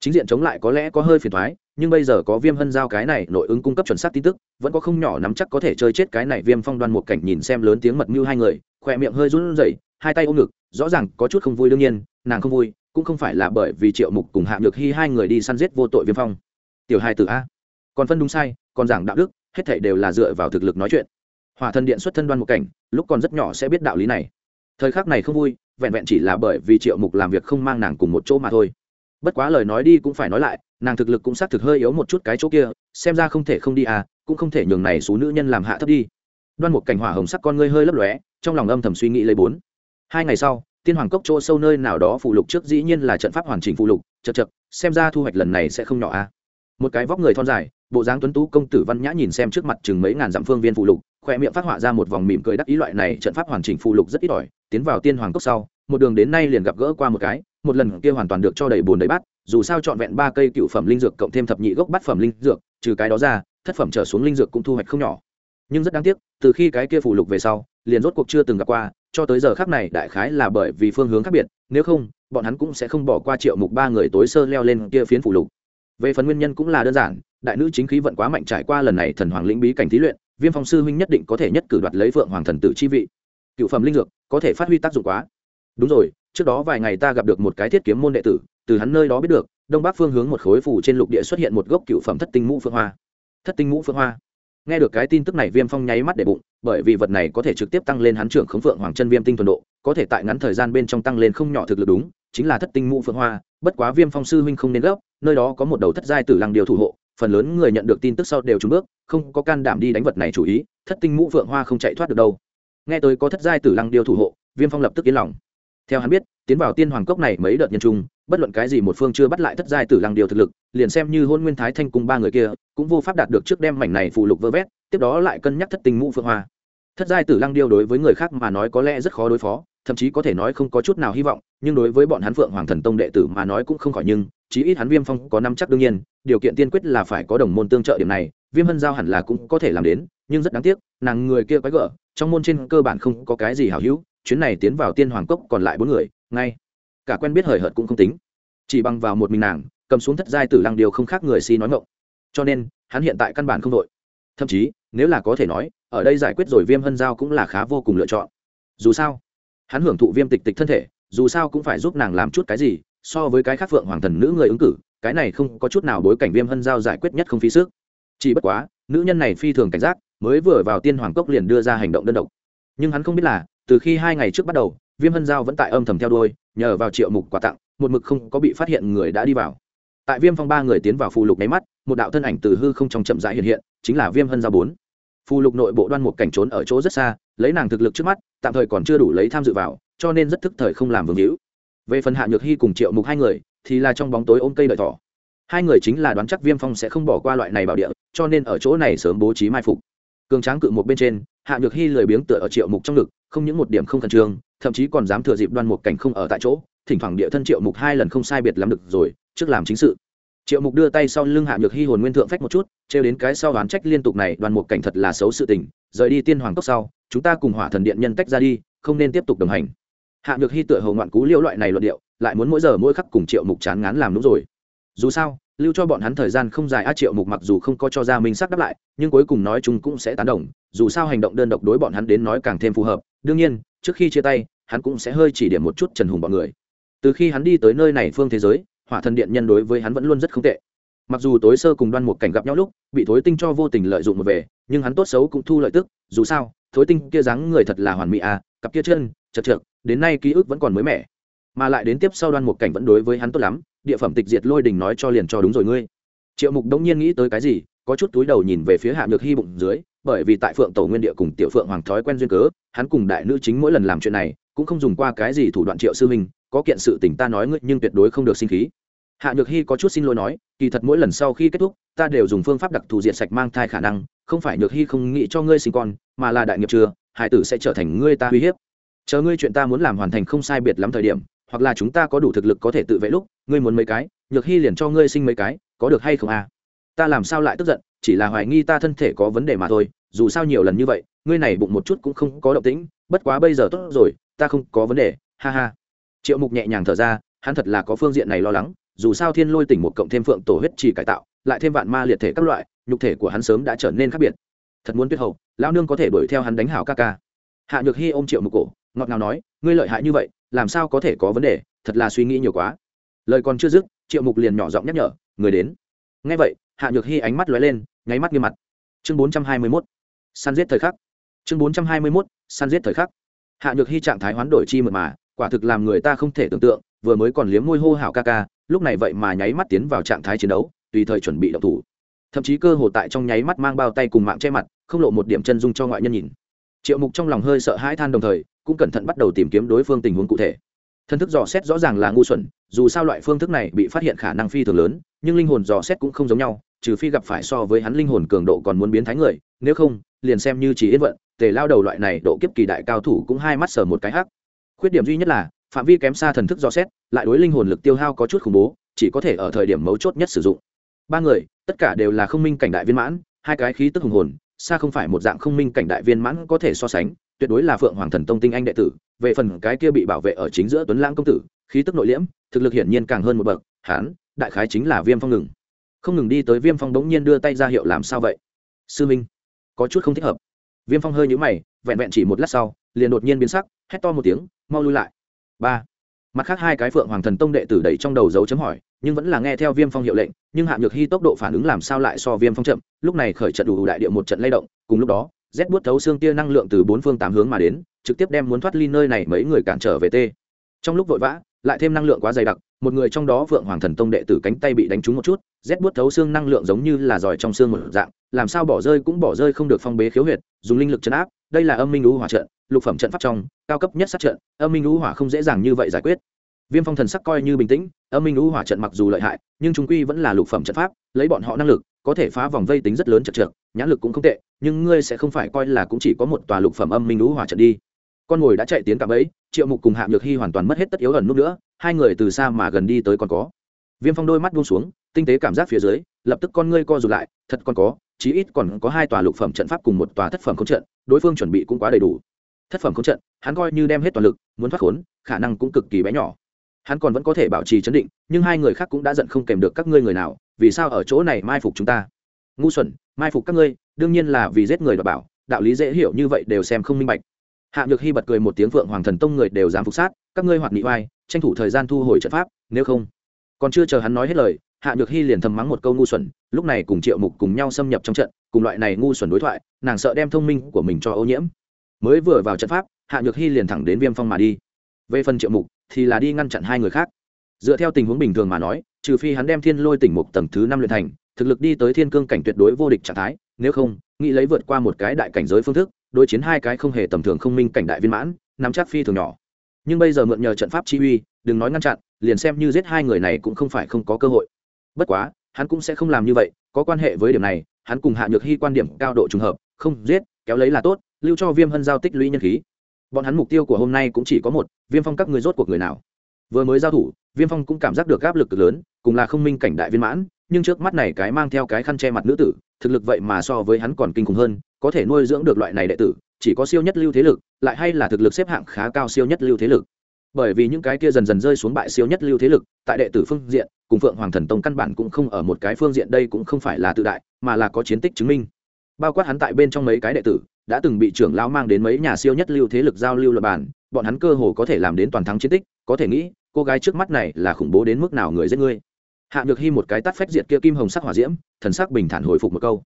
Chính diện chống lại có lẽ có hơi phiền thoái nhưng bây giờ có viêm hân giao cái này nội ứng cung cấp chuẩn xác tin tức, vẫn có không nhỏ nắm chắc có thể chơi chết cái này viêm phong đoan một cảnh nhìn xem lớn tiếng mật mưu hai người, khỏe miệng hơi run rẩy, hai tay ôm ngực, rõ ràng có chút không vui đương nhiên, nàng không vui, cũng không phải là bởi vì triệu mục cùng hạ nhược hy hai người đi săn giết vô tội viêm phong. Tiểu hai từ a. Còn phân đúng sai, còn giảng đạo đức, hết thảy đều là dựa vào thực lực nói chuyện hỏa thần điện xuất thân đoan một cảnh, lúc còn rất nhỏ sẽ biết đạo lý này. Thời khắc này không vui, vẹn vẹn chỉ là bởi vì triệu mục làm việc không mang nàng cùng một chỗ mà thôi. Bất quá lời nói đi cũng phải nói lại, nàng thực lực cũng xác thực hơi yếu một chút cái chỗ kia, xem ra không thể không đi à cũng không thể nhường này số nữ nhân làm hạ thấp đi. Đoan một cảnh hỏa hồng sắc con ngươi hơi lấp lóe, trong lòng âm thầm suy nghĩ lấy bốn. Hai ngày sau, tiên hoàng cốc chỗ sâu nơi nào đó phụ lục trước dĩ nhiên là trận pháp hoàn chỉnh phụ lục, chật chật, xem ra thu hoạch lần này sẽ không nhỏ à. một cái vóc người thon dài, bộ dáng tuấn tú công tử văn nhã nhìn xem trước mặt chừng mấy ngàn dặm phương viên phụ lục khoe miệng phát họa ra một vòng mỉm cười đắc ý loại này, trận pháp hoàn chỉnh phụ lục rất ít ỏi. Tiến vào tiên hoàng cốc sau, một đường đến nay liền gặp gỡ qua một cái, một lần kia hoàn toàn được cho đầy bùn đầy bát, dù sao trọn vẹn ba cây cựu phẩm linh dược cộng thêm thập nhị gốc bát phẩm linh dược, trừ cái đó ra, thất phẩm trở xuống linh dược cũng thu hoạch không nhỏ. Nhưng rất đáng tiếc, từ khi cái kia phụ lục về sau, liền rốt cuộc chưa từng gặp qua, cho tới giờ khác này đại khái là bởi vì phương hướng khác biệt, nếu không, bọn hắn cũng sẽ không bỏ qua triệu mục ba người tối sơ leo lên kia phiến phụ lục. Về phần nguyên nhân cũng là đơn giản, đại nữ chính khí vận quá mạnh trải qua lần này thần hoàng lĩnh bí cảnh thí luyện viêm phong sư huynh nhất định có thể nhất cử đoạt lấy phượng hoàng thần tử chi vị. Cựu phẩm linh dược có thể phát huy tác dụng quá. Đúng rồi, trước đó vài ngày ta gặp được một cái thiết kiếm môn đệ tử, từ hắn nơi đó biết được, đông bắc phương hướng một khối phủ trên lục địa xuất hiện một gốc cựu phẩm thất tinh mũ phượng hoa. Thất tinh mũ phượng hoa. Nghe được cái tin tức này, viêm phong nháy mắt để bụng, bởi vì vật này có thể trực tiếp tăng lên hắn trưởng khống phượng hoàng chân viêm tinh thuần độ, có thể tại ngắn thời gian bên trong tăng lên không nhỏ thực lực đúng, chính là thất tinh mũ phượng hoa, bất quá viêm phong sư huynh không nên gấp, nơi đó có một đầu thất giai tử lăng điều thủ hộ phần lớn người nhận được tin tức sau đều trúng bước, không có can đảm đi đánh vật này chủ ý, thất tinh mũ phượng hoa không chạy thoát được đâu. Nghe tới có thất giai tử lăng Điêu thủ hộ, viêm phong lập tức yên lòng. Theo hắn biết, tiến vào tiên hoàng cốc này mấy đợt nhân trung, bất luận cái gì một phương chưa bắt lại thất giai tử lăng điều thực lực, liền xem như hôn nguyên thái thanh cùng ba người kia, cũng vô pháp đạt được trước đem mảnh này phụ lục vơ vét, tiếp đó lại cân nhắc thất tình mũ phượng hoa. Thất giai tử lăng điêu đối với người khác mà nói có lẽ rất khó đối phó, thậm chí có thể nói không có chút nào hy vọng, nhưng đối với bọn hắn phượng hoàng thần tông đệ tử mà nói cũng không khỏi nhưng chí ít hắn viêm phong có năm chắc đương nhiên, điều kiện tiên quyết là phải có đồng môn tương trợ điểm này, viêm hân giao hẳn là cũng có thể làm đến, nhưng rất đáng tiếc, nàng người kia quái gở, trong môn trên cơ bản không có cái gì hảo hữu, chuyến này tiến vào tiên hoàng cốc còn lại bốn người, ngay, cả quen biết hời hợt cũng không tính. Chỉ bằng vào một mình nàng, cầm xuống thất giai tử lăng điều không khác người si nói ngọng cho nên, hắn hiện tại căn bản không đội. Thậm chí, nếu là có thể nói, ở đây giải quyết rồi viêm hân giao cũng là khá vô cùng lựa chọn. Dù sao, hắn hưởng thụ viêm tịch tịch thân thể, dù sao cũng phải giúp nàng làm chút cái gì so với cái khác phượng hoàng thần nữ người ứng cử, cái này không có chút nào bối cảnh viêm hân giao giải quyết nhất không phí sức. Chỉ bất quá, nữ nhân này phi thường cảnh giác, mới vừa vào tiên hoàng cốc liền đưa ra hành động đơn độc. Nhưng hắn không biết là, từ khi hai ngày trước bắt đầu, viêm hân giao vẫn tại âm thầm theo đuôi, nhờ vào triệu mục quà tặng, một mực không có bị phát hiện người đã đi vào. Tại viêm phong ba người tiến vào phù lục nháy mắt, một đạo thân ảnh từ hư không trong chậm rãi hiện hiện, chính là viêm hân giao bốn. Phù lục nội bộ đoan một cảnh trốn ở chỗ rất xa, lấy nàng thực lực trước mắt, tạm thời còn chưa đủ lấy tham dự vào, cho nên rất thức thời không làm vương hữu về phần hạ nhược hy cùng triệu mục hai người, thì là trong bóng tối ôm cây đợi thỏ. Hai người chính là đoán chắc viêm phong sẽ không bỏ qua loại này bảo địa, cho nên ở chỗ này sớm bố trí mai phục. Cường tráng cự một bên trên, hạ nhược hy lười biếng tựa ở triệu mục trong ngực, không những một điểm không khẩn trương, thậm chí còn dám thừa dịp đoan một cảnh không ở tại chỗ, thỉnh thoảng địa thân triệu mục hai lần không sai biệt lắm được rồi, trước làm chính sự. Triệu mục đưa tay sau lưng hạ nhược hy hồn nguyên thượng phách một chút, trêu đến cái sau đoán trách liên tục này đoàn một cảnh thật là xấu sự tình, rời đi tiên hoàng cốc sau, chúng ta cùng hỏa thần điện nhân tách ra đi, không nên tiếp tục đồng hành hạ nhược hy tựa hầu ngoạn cú liêu loại này luận điệu, lại muốn mỗi giờ mỗi khắc cùng triệu mục chán ngán làm đúng rồi. Dù sao, lưu cho bọn hắn thời gian không dài a triệu mục mặc dù không có cho ra minh sắc đáp lại, nhưng cuối cùng nói chúng cũng sẽ tán đồng, dù sao hành động đơn độc đối bọn hắn đến nói càng thêm phù hợp. Đương nhiên, trước khi chia tay, hắn cũng sẽ hơi chỉ điểm một chút trần hùng bọn người. Từ khi hắn đi tới nơi này phương thế giới, hỏa thần điện nhân đối với hắn vẫn luôn rất không tệ. Mặc dù tối sơ cùng đoan một cảnh gặp nhau lúc, bị thối tinh cho vô tình lợi dụng một về, nhưng hắn tốt xấu cũng thu lợi tức, dù sao, thối tinh kia dáng người thật là hoàn mỹ à cặp kia chân, chật trượt đến nay ký ức vẫn còn mới mẻ. Mà lại đến tiếp sau đoan một cảnh vẫn đối với hắn tốt lắm, địa phẩm tịch diệt lôi đình nói cho liền cho đúng rồi ngươi. Triệu mục đông nhiên nghĩ tới cái gì, có chút túi đầu nhìn về phía hạ nhược hy bụng dưới, bởi vì tại phượng tổ nguyên địa cùng tiểu phượng hoàng thói quen duyên cớ, hắn cùng đại nữ chính mỗi lần làm chuyện này, cũng không dùng qua cái gì thủ đoạn triệu sư minh, có kiện sự tình ta nói ngươi nhưng tuyệt đối không được sinh khí. Hạ nhược hy có chút xin lỗi nói, kỳ thật mỗi lần sau khi kết thúc, ta đều dùng phương pháp đặc thù diện sạch mang thai khả năng, không phải nhược hy không nghĩ cho ngươi sinh con, mà là đại nghiệp chưa hải tử sẽ trở thành ngươi ta uy hiếp chờ ngươi chuyện ta muốn làm hoàn thành không sai biệt lắm thời điểm, hoặc là chúng ta có đủ thực lực có thể tự vệ lúc, ngươi muốn mấy cái, nhược hy liền cho ngươi sinh mấy cái, có được hay không à ta làm sao lại tức giận, chỉ là hoài nghi ta thân thể có vấn đề mà thôi, dù sao nhiều lần như vậy, ngươi này bụng một chút cũng không có động tĩnh, bất quá bây giờ tốt rồi, ta không có vấn đề, ha ha. Triệu mục nhẹ nhàng thở ra, hắn thật là có phương diện này lo lắng, dù sao thiên lôi tỉnh một cộng thêm phượng tổ huyết trì cải tạo, lại thêm vạn ma liệt thể các loại, nhục thể của hắn sớm đã trở nên khác biệt. Thật muốn tuyệt hậu, lão nương có thể đuổi theo hắn đánh hảo ca ca. Hạ nhược hy ôm triệu mục cổ ngọt ngào nói, ngươi lợi hại như vậy, làm sao có thể có vấn đề? Thật là suy nghĩ nhiều quá. Lời còn chưa dứt, triệu mục liền nhỏ giọng nhắc nhở, người đến. Ngay vậy, hạ nhược hy ánh mắt lóe lên, nháy mắt nghiêm mặt. Chương bốn trăm hai mươi mốt, săn giết thời khắc. Chương bốn trăm hai mươi mốt, săn giết thời khắc. Hạ nhược hy trạng thái hoán đổi chi mật mà, quả thực làm người ta không thể tưởng tượng, vừa mới còn liếm môi hô hào ca ca, lúc này vậy mà nháy mắt tiến vào trạng thái chiến đấu, tùy thời chuẩn bị động thủ. Thậm chí cơ hồ tại trong nháy mắt mang bao tay cùng mạng che mặt, không lộ một điểm chân dung cho ngoại nhân nhìn. Triệu mục trong lòng hơi sợ hãi than đồng thời cũng cẩn thận bắt đầu tìm kiếm đối phương tình huống cụ thể. Thân thức dò xét rõ ràng là ngu xuẩn, dù sao loại phương thức này bị phát hiện khả năng phi thường lớn, nhưng linh hồn dò xét cũng không giống nhau, trừ phi gặp phải so với hắn linh hồn cường độ còn muốn biến thái người, nếu không, liền xem như chỉ yên vận, tề lao đầu loại này độ kiếp kỳ đại cao thủ cũng hai mắt sờ một cái hắc. Khuyết điểm duy nhất là, phạm vi kém xa thần thức dò xét, lại đối linh hồn lực tiêu hao có chút khủng bố, chỉ có thể ở thời điểm mấu chốt nhất sử dụng. Ba người, tất cả đều là không minh cảnh đại viên mãn, hai cái khí tức hùng hồn xa không phải một dạng không minh cảnh đại viên mãn có thể so sánh, tuyệt đối là phượng hoàng thần tông tinh anh đệ tử, về phần cái kia bị bảo vệ ở chính giữa tuấn lãng công tử, khí tức nội liễm, thực lực hiển nhiên càng hơn một bậc, hán, đại khái chính là viêm phong ngừng. Không ngừng đi tới viêm phong bỗng nhiên đưa tay ra hiệu làm sao vậy? Sư minh, có chút không thích hợp. Viêm phong hơi nhũ mày, vẹn vẹn chỉ một lát sau, liền đột nhiên biến sắc, hét to một tiếng, mau lui lại. Ba. Mặt khác hai cái phượng hoàng thần tông đệ tử đẩy trong đầu dấu chấm hỏi, nhưng vẫn là nghe theo viêm phong hiệu lệnh nhưng hạ nhược hy tốc độ phản ứng làm sao lại so viêm phong chậm lúc này khởi trận đủ đại địa một trận lay động cùng lúc đó rét buốt thấu xương tia năng lượng từ bốn phương tám hướng mà đến trực tiếp đem muốn thoát ly nơi này mấy người cản trở về tê trong lúc vội vã lại thêm năng lượng quá dày đặc một người trong đó vượng hoàng thần tông đệ tử cánh tay bị đánh trúng một chút rét buốt thấu xương năng lượng giống như là giỏi trong xương một dạng làm sao bỏ rơi cũng bỏ rơi không được phong bế khiếu huyệt dùng linh lực chấn áp đây là âm minh lũ hỏa trận lục phẩm trận pháp trong cao cấp nhất sát trận âm minh lũ hỏa không dễ dàng như vậy giải quyết viêm phong thần sắc coi như bình tĩnh, âm minh lũ hỏa trận mặc dù lợi hại, nhưng chúng quy vẫn là lục phẩm trận pháp, lấy bọn họ năng lực, có thể phá vòng vây tính rất lớn chật trượt nhãn lực cũng không tệ, nhưng ngươi sẽ không phải coi là cũng chỉ có một tòa lục phẩm âm minh lũ hỏa trận đi. Con ngồi đã chạy tiến cạm ấy triệu mục cùng hạ nhược hy hoàn toàn mất hết tất yếu ẩn nút nữa, hai người từ xa mà gần đi tới còn có. Viêm phong đôi mắt buông xuống, tinh tế cảm giác phía dưới, lập tức con ngươi co rụt lại, thật còn có, chí ít còn có hai tòa lục phẩm trận pháp cùng một tòa thất phẩm không trận, đối phương chuẩn bị cũng quá đầy đủ. Thất phẩm không trận, hắn coi như đem hết toàn lực, muốn thoát khốn, khả năng cũng cực kỳ bé nhỏ hắn còn vẫn có thể bảo trì chấn định, nhưng hai người khác cũng đã giận không kèm được các ngươi người nào, vì sao ở chỗ này mai phục chúng ta? Ngu xuẩn, mai phục các ngươi, đương nhiên là vì giết người đ bảo, đạo lý dễ hiểu như vậy đều xem không minh bạch. Hạ nhược hy bật cười một tiếng, phượng hoàng thần tông người đều dám phục sát, các ngươi hoạt nghị oai, tranh thủ thời gian thu hồi trận pháp, nếu không. Còn chưa chờ hắn nói hết lời, hạ nhược hy liền thầm mắng một câu ngu xuẩn, lúc này cùng triệu mục cùng nhau xâm nhập trong trận, cùng loại này ngu xuẩn đối thoại, nàng sợ đem thông minh của mình cho ô nhiễm. Mới vừa vào trận pháp, hạ nhược hy liền thẳng đến viêm phong mà đi. Về phần triệu mục thì là đi ngăn chặn hai người khác. Dựa theo tình huống bình thường mà nói, trừ phi hắn đem thiên lôi tỉnh mục tầng thứ năm luyện thành, thực lực đi tới thiên cương cảnh tuyệt đối vô địch trạng thái, nếu không, nghĩ lấy vượt qua một cái đại cảnh giới phương thức, đối chiến hai cái không hề tầm thường không minh cảnh đại viên mãn, nắm chắc phi thường nhỏ. Nhưng bây giờ mượn nhờ trận pháp chi uy, đừng nói ngăn chặn, liền xem như giết hai người này cũng không phải không có cơ hội. Bất quá, hắn cũng sẽ không làm như vậy, có quan hệ với điểm này, hắn cùng hạ nhược hy quan điểm cao độ trùng hợp, không giết, kéo lấy là tốt, lưu cho viêm hân giao tích lũy nhân khí bọn hắn mục tiêu của hôm nay cũng chỉ có một, viêm phong các người rốt cuộc người nào? Vừa mới giao thủ, viêm phong cũng cảm giác được áp lực cực lớn, cùng là không minh cảnh đại viên mãn, nhưng trước mắt này cái mang theo cái khăn che mặt nữ tử, thực lực vậy mà so với hắn còn kinh khủng hơn, có thể nuôi dưỡng được loại này đệ tử, chỉ có siêu nhất lưu thế lực, lại hay là thực lực xếp hạng khá cao siêu nhất lưu thế lực. Bởi vì những cái kia dần dần rơi xuống bại siêu nhất lưu thế lực, tại đệ tử phương diện, cùng phượng hoàng thần tông căn bản cũng không ở một cái phương diện, đây cũng không phải là tự đại, mà là có chiến tích chứng minh. Bao quát hắn tại bên trong mấy cái đệ tử đã từng bị trưởng lão mang đến mấy nhà siêu nhất lưu thế lực giao lưu lập bản bọn hắn cơ hồ có thể làm đến toàn thắng chiến tích, có thể nghĩ, cô gái trước mắt này là khủng bố đến mức nào người giết ngươi. Hạ nhược hy một cái tắt phách diệt kia kim hồng sắc hỏa diễm, thần sắc bình thản hồi phục một câu.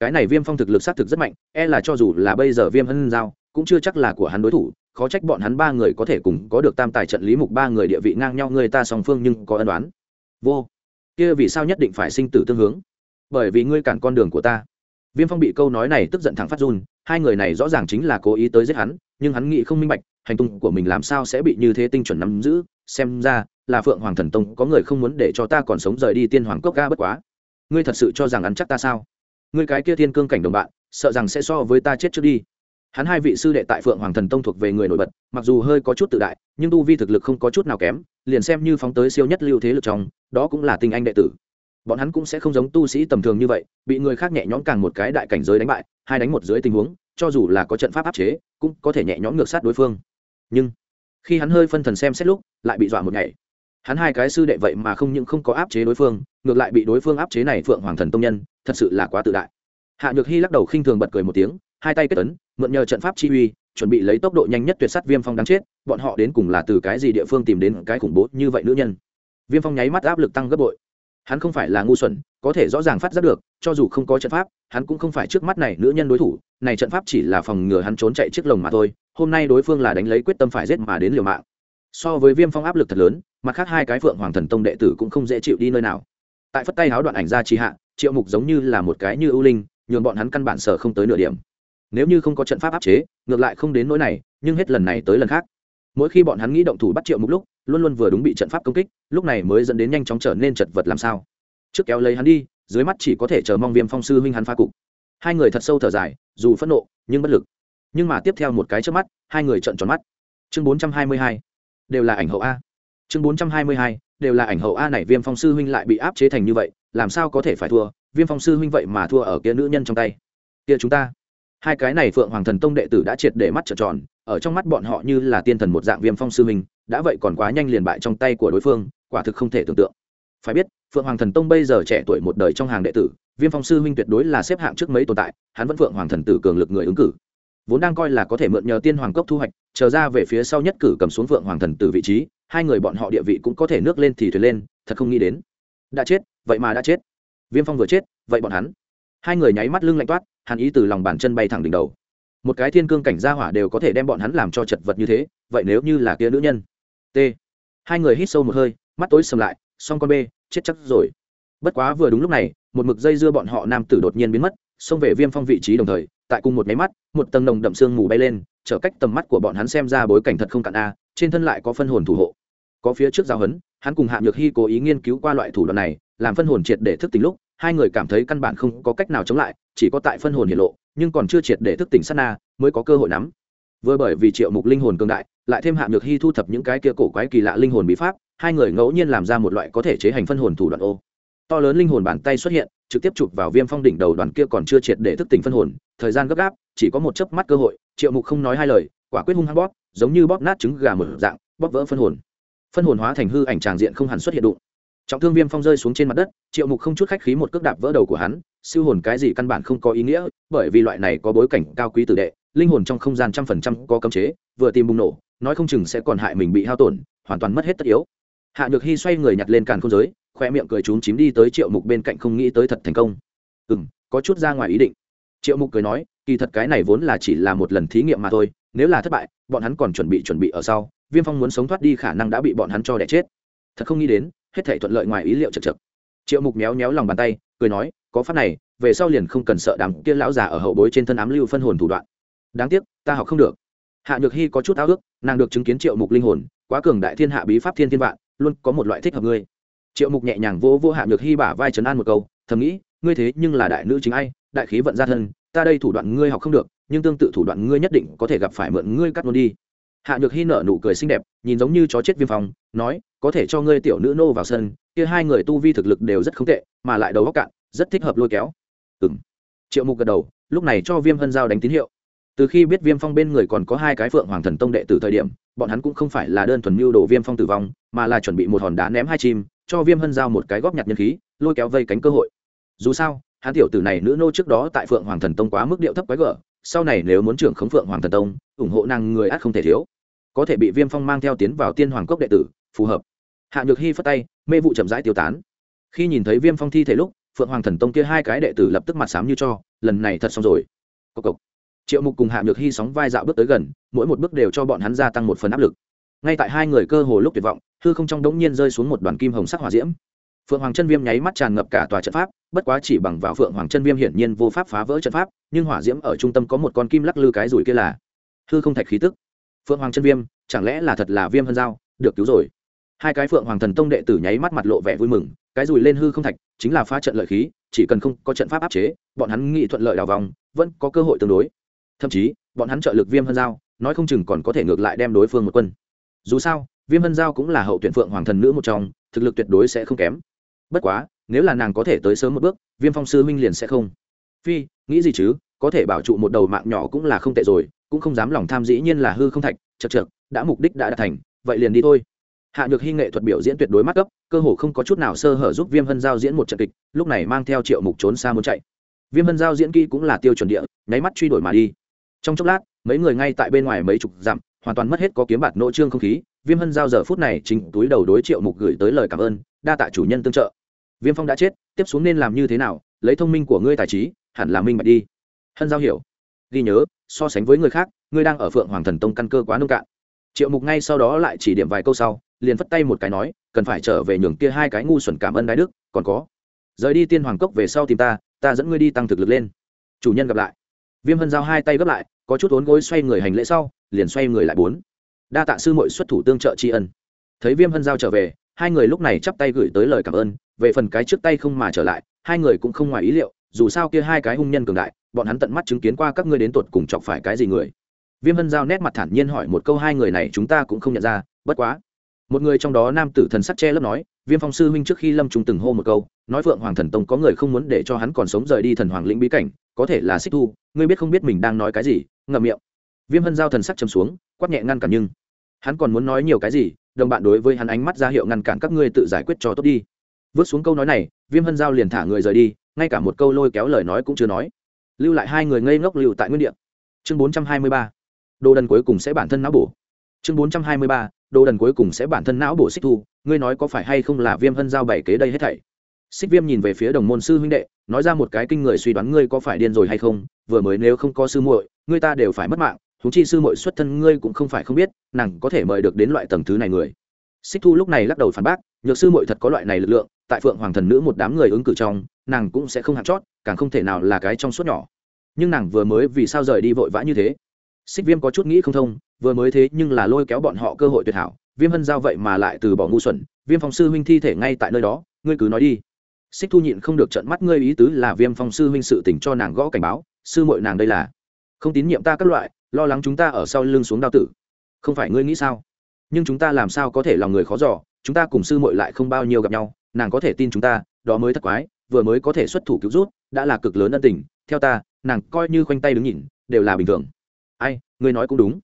Cái này viêm phong thực lực xác thực rất mạnh e là cho dù là bây giờ viêm hân giao, cũng chưa chắc là của hắn đối thủ, khó trách bọn hắn ba người có thể cùng có được tam tài trận lý mục ba người địa vị ngang nhau người ta song phương nhưng có ân đoán vô. Kia vì sao nhất định phải sinh tử tương hướng? Bởi vì ngươi cản con đường của ta viêm phong bị câu nói này tức giận thẳng phát run, hai người này rõ ràng chính là cố ý tới giết hắn, nhưng hắn nghĩ không minh bạch, hành tung của mình làm sao sẽ bị như thế tinh chuẩn nắm giữ, xem ra là phượng hoàng thần tông có người không muốn để cho ta còn sống rời đi tiên hoàng cốc ga bất quá. Ngươi thật sự cho rằng ăn chắc ta sao? Ngươi cái kia thiên cương cảnh đồng bạn, sợ rằng sẽ so với ta chết trước đi. Hắn hai vị sư đệ tại phượng hoàng thần tông thuộc về người nổi bật, mặc dù hơi có chút tự đại, nhưng tu vi thực lực không có chút nào kém, liền xem như phóng tới siêu nhất lưu thế lực trong, đó cũng là tinh anh đệ tử bọn hắn cũng sẽ không giống tu sĩ tầm thường như vậy, bị người khác nhẹ nhõm càng một cái đại cảnh giới đánh bại, hai đánh một dưới tình huống, cho dù là có trận pháp áp chế, cũng có thể nhẹ nhõm ngược sát đối phương. Nhưng, khi hắn hơi phân thần xem xét lúc, lại bị dọa một ngày. Hắn hai cái sư đệ vậy mà không những không có áp chế đối phương, ngược lại bị đối phương áp chế này phượng hoàng thần tông nhân, thật sự là quá tự đại. Hạ nhược hy lắc đầu khinh thường bật cười một tiếng, hai tay kết ấn, mượn nhờ trận pháp chi uy, chuẩn bị lấy tốc độ nhanh nhất tuyệt sát viêm phong đáng chết, bọn họ đến cùng là từ cái gì địa phương tìm đến cái khủng bố như vậy nữ nhân? Viêm phong nháy mắt áp lực tăng gấp bội hắn không phải là ngu xuẩn, có thể rõ ràng phát giác được, cho dù không có trận pháp, hắn cũng không phải trước mắt này nữ nhân đối thủ, này trận pháp chỉ là phòng ngừa hắn trốn chạy chiếc lồng mà thôi, hôm nay đối phương là đánh lấy quyết tâm phải giết mà đến liều mạng. So với viêm phong áp lực thật lớn, mặt khác hai cái phượng hoàng thần tông đệ tử cũng không dễ chịu đi nơi nào. Tại phất tay háo đoạn ảnh ra trì hạ, triệu mục giống như là một cái như ưu linh, nhường bọn hắn căn bản sở không tới nửa điểm. Nếu như không có trận pháp áp chế, ngược lại không đến nỗi này, nhưng hết lần này tới lần khác mỗi khi bọn hắn nghĩ động thủ bắt triệu mục lúc, luôn luôn vừa đúng bị trận pháp công kích, lúc này mới dẫn đến nhanh chóng trở nên chật vật làm sao. Trước kéo lấy hắn đi, dưới mắt chỉ có thể chờ mong viêm phong sư huynh hắn pha cục. Hai người thật sâu thở dài, dù phẫn nộ, nhưng bất lực. Nhưng mà tiếp theo một cái trước mắt, hai người trợn tròn mắt. Chương bốn trăm hai mươi hai, đều là ảnh hậu a. Chương bốn trăm hai mươi hai, đều là ảnh hậu a này viêm phong sư huynh lại bị áp chế thành như vậy, làm sao có thể phải thua? Viêm phong sư huynh vậy mà thua ở kia nữ nhân trong tay. Kia chúng ta hai cái này phượng hoàng thần tông đệ tử đã triệt để mắt trợn tròn, ở trong mắt bọn họ như là tiên thần một dạng viêm phong sư huynh, đã vậy còn quá nhanh liền bại trong tay của đối phương, quả thực không thể tưởng tượng. Phải biết, phượng hoàng thần tông bây giờ trẻ tuổi một đời trong hàng đệ tử, viêm phong sư huynh tuyệt đối là xếp hạng trước mấy tồn tại, hắn vẫn phượng hoàng thần tử cường lực người ứng cử. Vốn đang coi là có thể mượn nhờ tiên hoàng cốc thu hoạch, chờ ra về phía sau nhất cử cầm xuống phượng hoàng thần tử vị trí, hai người bọn họ địa vị cũng có thể nước lên thì thuyền lên, thật không nghĩ đến. Đã chết, vậy mà đã chết. Viêm phong vừa chết, vậy bọn hắn. Hai người nháy mắt lưng lạnh toát hàn ý từ lòng bàn chân bay thẳng đỉnh đầu. Một cái thiên cương cảnh gia hỏa đều có thể đem bọn hắn làm cho chật vật như thế, vậy nếu như là kia nữ nhân? T. Hai người hít sâu một hơi, mắt tối sầm lại xong con b chết chắc rồi. Bất quá vừa đúng lúc này, một mực dây dưa bọn họ nam tử đột nhiên biến mất, xông về viêm phong vị trí đồng thời, tại cùng một máy mắt, một tầng nồng đậm sương mù bay lên, trở cách tầm mắt của bọn hắn xem ra bối cảnh thật không cạn a, trên thân lại có phân hồn thủ hộ. Có phía trước giao hấn hắn cùng hạ nhược hy cố ý nghiên cứu qua loại thủ đoạn này, làm phân hồn triệt để thức tỉnh lúc, hai người cảm thấy căn bản không có cách nào chống lại chỉ có tại phân hồn hiện lộ, nhưng còn chưa triệt để thức tỉnh sát na, mới có cơ hội nắm. Vừa bởi vì triệu mục linh hồn cường đại, lại thêm hạng được hy thu thập những cái kia cổ quái kỳ lạ linh hồn bí pháp, hai người ngẫu nhiên làm ra một loại có thể chế hành phân hồn thủ đoạn ô. To lớn linh hồn bàn tay xuất hiện, trực tiếp chụp vào viêm phong đỉnh đầu đoàn kia còn chưa triệt để thức tỉnh phân hồn, thời gian gấp gáp, chỉ có một chớp mắt cơ hội, triệu mục không nói hai lời, quả quyết hung hăng bóp, giống như bóp nát trứng gà mở dạng, bóp vỡ phân hồn. Phân hồn hóa thành hư ảnh tràng diện không hẳn xuất hiện đụng trọng thương viêm phong rơi xuống trên mặt đất, triệu mục không chút khách khí một cước đạp vỡ đầu của hắn, siêu hồn cái gì căn bản không có ý nghĩa, bởi vì loại này có bối cảnh cao quý tử đệ, linh hồn trong không gian trăm phần trăm có cấm chế, vừa tìm bùng nổ, nói không chừng sẽ còn hại mình bị hao tổn, hoàn toàn mất hết tất yếu. Hạ được hy xoay người nhặt lên càn không giới, khoe miệng cười trúng chím đi tới triệu mục bên cạnh không nghĩ tới thật thành công. Ừ m có chút ra ngoài ý định. Triệu mục cười nói, kỳ thật cái này vốn là chỉ là một lần thí nghiệm mà thôi, nếu là thất bại, bọn hắn còn chuẩn bị chuẩn bị ở sau, viêm phong muốn sống thoát đi khả năng đã bị bọn hắn cho đẻ chết. Thật không nghĩ đến hết thể thuận lợi ngoài ý liệu chật chật. Triệu mục méo méo lòng bàn tay, cười nói, có pháp này, về sau liền không cần sợ đám kia lão già ở hậu bối trên thân ám lưu phân hồn thủ đoạn. Đáng tiếc, ta học không được. Hạ nhược hy có chút ao ước, nàng được chứng kiến triệu mục linh hồn, quá cường đại thiên hạ bí pháp thiên thiên vạn, luôn có một loại thích hợp ngươi. Triệu mục nhẹ nhàng vỗ vỗ hạ nhược hy bả vai trấn an một câu, thầm nghĩ, ngươi thế nhưng là đại nữ chính ai, đại khí vận gia thân, ta đây thủ đoạn ngươi học không được, nhưng tương tự thủ đoạn ngươi nhất định có thể gặp phải mượn ngươi cắt luôn đi. Hạ nhược hy nở nụ cười xinh đẹp, nhìn giống như chó chết viêm phòng, nói có thể cho ngươi tiểu nữ nô vào sân, kia hai người tu vi thực lực đều rất không tệ, mà lại đầu góc cạn, rất thích hợp lôi kéo. Ừ m triệu mục gật đầu, lúc này cho viêm hân giao đánh tín hiệu. Từ khi biết viêm phong bên người còn có hai cái phượng hoàng thần tông đệ từ thời điểm, bọn hắn cũng không phải là đơn thuần mưu đồ viêm phong tử vong, mà là chuẩn bị một hòn đá ném hai chim, cho viêm hân giao một cái góp nhặt nhân khí, lôi kéo vây cánh cơ hội. Dù sao, hắn tiểu tử này nữ nô trước đó tại phượng hoàng thần tông quá mức điệu thấp quái gở, sau này nếu muốn trưởng khống phượng hoàng thần tông, ủng hộ nàng người ắt không thể thiếu có thể bị viêm phong mang theo tiến vào tiên hoàng cốc đệ tử, phù hợp. Hạ nhược hy phất tay, mê vụ chậm rãi tiêu tán. Khi nhìn thấy viêm phong thi thể lúc, phượng hoàng thần tông kia hai cái đệ tử lập tức mặt sám như cho, lần này thật xong rồi. Cốc cốc. triệu mục cùng hạ nhược hy sóng vai dạo bước tới gần, mỗi một bước đều cho bọn hắn gia tăng một phần áp lực. Ngay tại hai người cơ hồ lúc tuyệt vọng, hư không trong đống nhiên rơi xuống một đoàn kim hồng sắc hỏa diễm. Phượng hoàng chân viêm nháy mắt tràn ngập cả tòa trận pháp, bất quá chỉ bằng vào phượng hoàng chân viêm hiển nhiên vô pháp phá vỡ trận pháp, nhưng hỏa diễm ở trung tâm có một con kim lắc lư cái rủi kia là hư không thạch khí tức phượng hoàng chân viêm, chẳng lẽ là thật là viêm hân giao? Được, cứu rồi. Hai cái phượng hoàng thần tông đệ tử nháy mắt mặt lộ vẻ vui mừng, cái rùi lên hư không thạch, chính là phá trận lợi khí, chỉ cần không có trận pháp áp chế, bọn hắn nghị thuận lợi đào vòng, vẫn có cơ hội tương đối. Thậm chí, bọn hắn trợ lực viêm hân giao, nói không chừng còn có thể ngược lại đem đối phương một quân. Dù sao, viêm hân giao cũng là hậu tuyển phượng hoàng thần nữ một trong, thực lực tuyệt đối sẽ không kém. Bất quá, nếu là nàng có thể tới sớm một bước, viêm phong sư minh liền sẽ không. Phi, nghĩ gì chứ? Có thể bảo trụ một đầu mạng nhỏ cũng là không tệ rồi, cũng không dám lòng tham dĩ nhiên là hư không thạch, chật chật đã mục đích đã đạt thành, vậy liền đi thôi. Hạ nhược hy nghệ thuật biểu diễn tuyệt đối mắc cấp cơ hồ không có chút nào sơ hở giúp viêm hân giao diễn một trận kịch, lúc này mang theo triệu mục trốn xa muốn chạy. Viêm hân giao diễn kỹ cũng là tiêu chuẩn địa, nháy mắt truy đuổi mà đi. Trong chốc lát, mấy người ngay tại bên ngoài mấy chục dặm, hoàn toàn mất hết có kiếm bạt nỗ trương không khí, viêm hân giao giờ phút này chính túi đầu đối triệu mục gửi tới lời cảm ơn, đa tạ chủ nhân tương trợ. Viêm phong đã chết, tiếp xuống nên làm như thế nào, lấy thông minh của ngươi tài trí, hẳn là minh bạch đi hân giao hiểu. Ghi nhớ, so sánh với người khác, ngươi đang ở phượng hoàng thần tông căn cơ quá nông cạn. Triệu mục ngay sau đó lại chỉ điểm vài câu sau, liền phất tay một cái nói, cần phải trở về nhường kia hai cái ngu xuẩn cảm ơn đái đức, còn có. Rời đi tiên hoàng cốc về sau tìm ta ta dẫn ngươi đi tăng thực lực lên. Chủ nhân gặp lại. Viêm hân giao hai tay gấp lại, có chút ốn gối xoay người hành lễ sau, liền xoay người lại bốn. Đa tạ sư mội xuất thủ tương trợ tri ân. Thấy viêm hân giao trở về, hai người lúc này chắp tay gửi tới lời cảm ơn, về phần cái trước tay không mà trở lại, hai người cũng không ngoài ý liệu, dù sao kia hai cái hung nhân cường đại bọn hắn tận mắt chứng kiến qua các ngươi đến tột cùng chọc phải cái gì người. Viêm hân giao nét mặt thản nhiên hỏi một câu hai người này chúng ta cũng không nhận ra, bất quá. Một người trong đó nam tử thần sắc che lấp nói, viêm phong sư huynh trước khi lâm trung từng hô một câu, nói phượng hoàng thần tông có người không muốn để cho hắn còn sống rời đi thần hoàng lĩnh bí cảnh, có thể là xích thu, ngươi biết không biết mình đang nói cái gì? Ngậm miệng. Viêm hân giao thần sắc chấm xuống, quát nhẹ ngăn cản nhưng. Hắn còn muốn nói nhiều cái gì, đồng bạn đối với hắn ánh mắt ra hiệu ngăn cản các ngươi tự giải quyết cho tốt đi. Vứt xuống câu nói này, viêm hân giao liền thả người rời đi, ngay cả một câu lôi kéo lời nói cũng chưa nói lưu lại hai người ngây ngốc lưu tại nguyên địa. Chương bốn trăm hai mươi ba, đồ đần cuối cùng sẽ bản thân não bổ. Chương bốn trăm hai mươi ba, đồ đần cuối cùng sẽ bản thân não bổ xích thu, ngươi nói có phải hay không là viêm hân giao bảy kế đây hết thảy? Xích viêm nhìn về phía đồng môn sư huynh đệ, nói ra một cái kinh người suy đoán ngươi có phải điên rồi hay không, vừa mới nếu không có sư muội, ngươi ta đều phải mất mạng thú chi sư muội xuất thân ngươi cũng không phải không biết, nàng có thể mời được đến loại tầng thứ này người. Xích thu lúc này lắc đầu phản bác, nhược sư muội thật có loại này lực lượng, tại phượng hoàng thần nữ một đám người ứng cử trong, nàng cũng sẽ không hạt chót càng không thể nào là cái trong suốt nhỏ. Nhưng nàng vừa mới vì sao rời đi vội vã như thế? Xích viêm có chút nghĩ không thông, vừa mới thế nhưng là lôi kéo bọn họ cơ hội tuyệt hảo, viêm hân giao vậy mà lại từ bỏ ngu xuẩn, viêm phong sư huynh thi thể ngay tại nơi đó, ngươi cứ nói đi. Xích thu nhịn không được trận mắt, ngươi ý tứ là viêm phong sư huynh sự tỉnh cho nàng gõ cảnh báo, sư mội nàng đây là không tín nhiệm ta các loại, lo lắng chúng ta ở sau lưng xuống đao tử. Không phải ngươi nghĩ sao? Nhưng chúng ta làm sao có thể lòng người khó giỏ chúng ta cùng sư mội lại không bao nhiêu gặp nhau, nàng có thể tin chúng ta, đó mới thất quái vừa mới có thể xuất thủ cứu rút đã là cực lớn ân tình, theo ta, nàng coi như khoanh tay đứng nhìn, đều là bình thường. Ai, ngươi nói cũng đúng.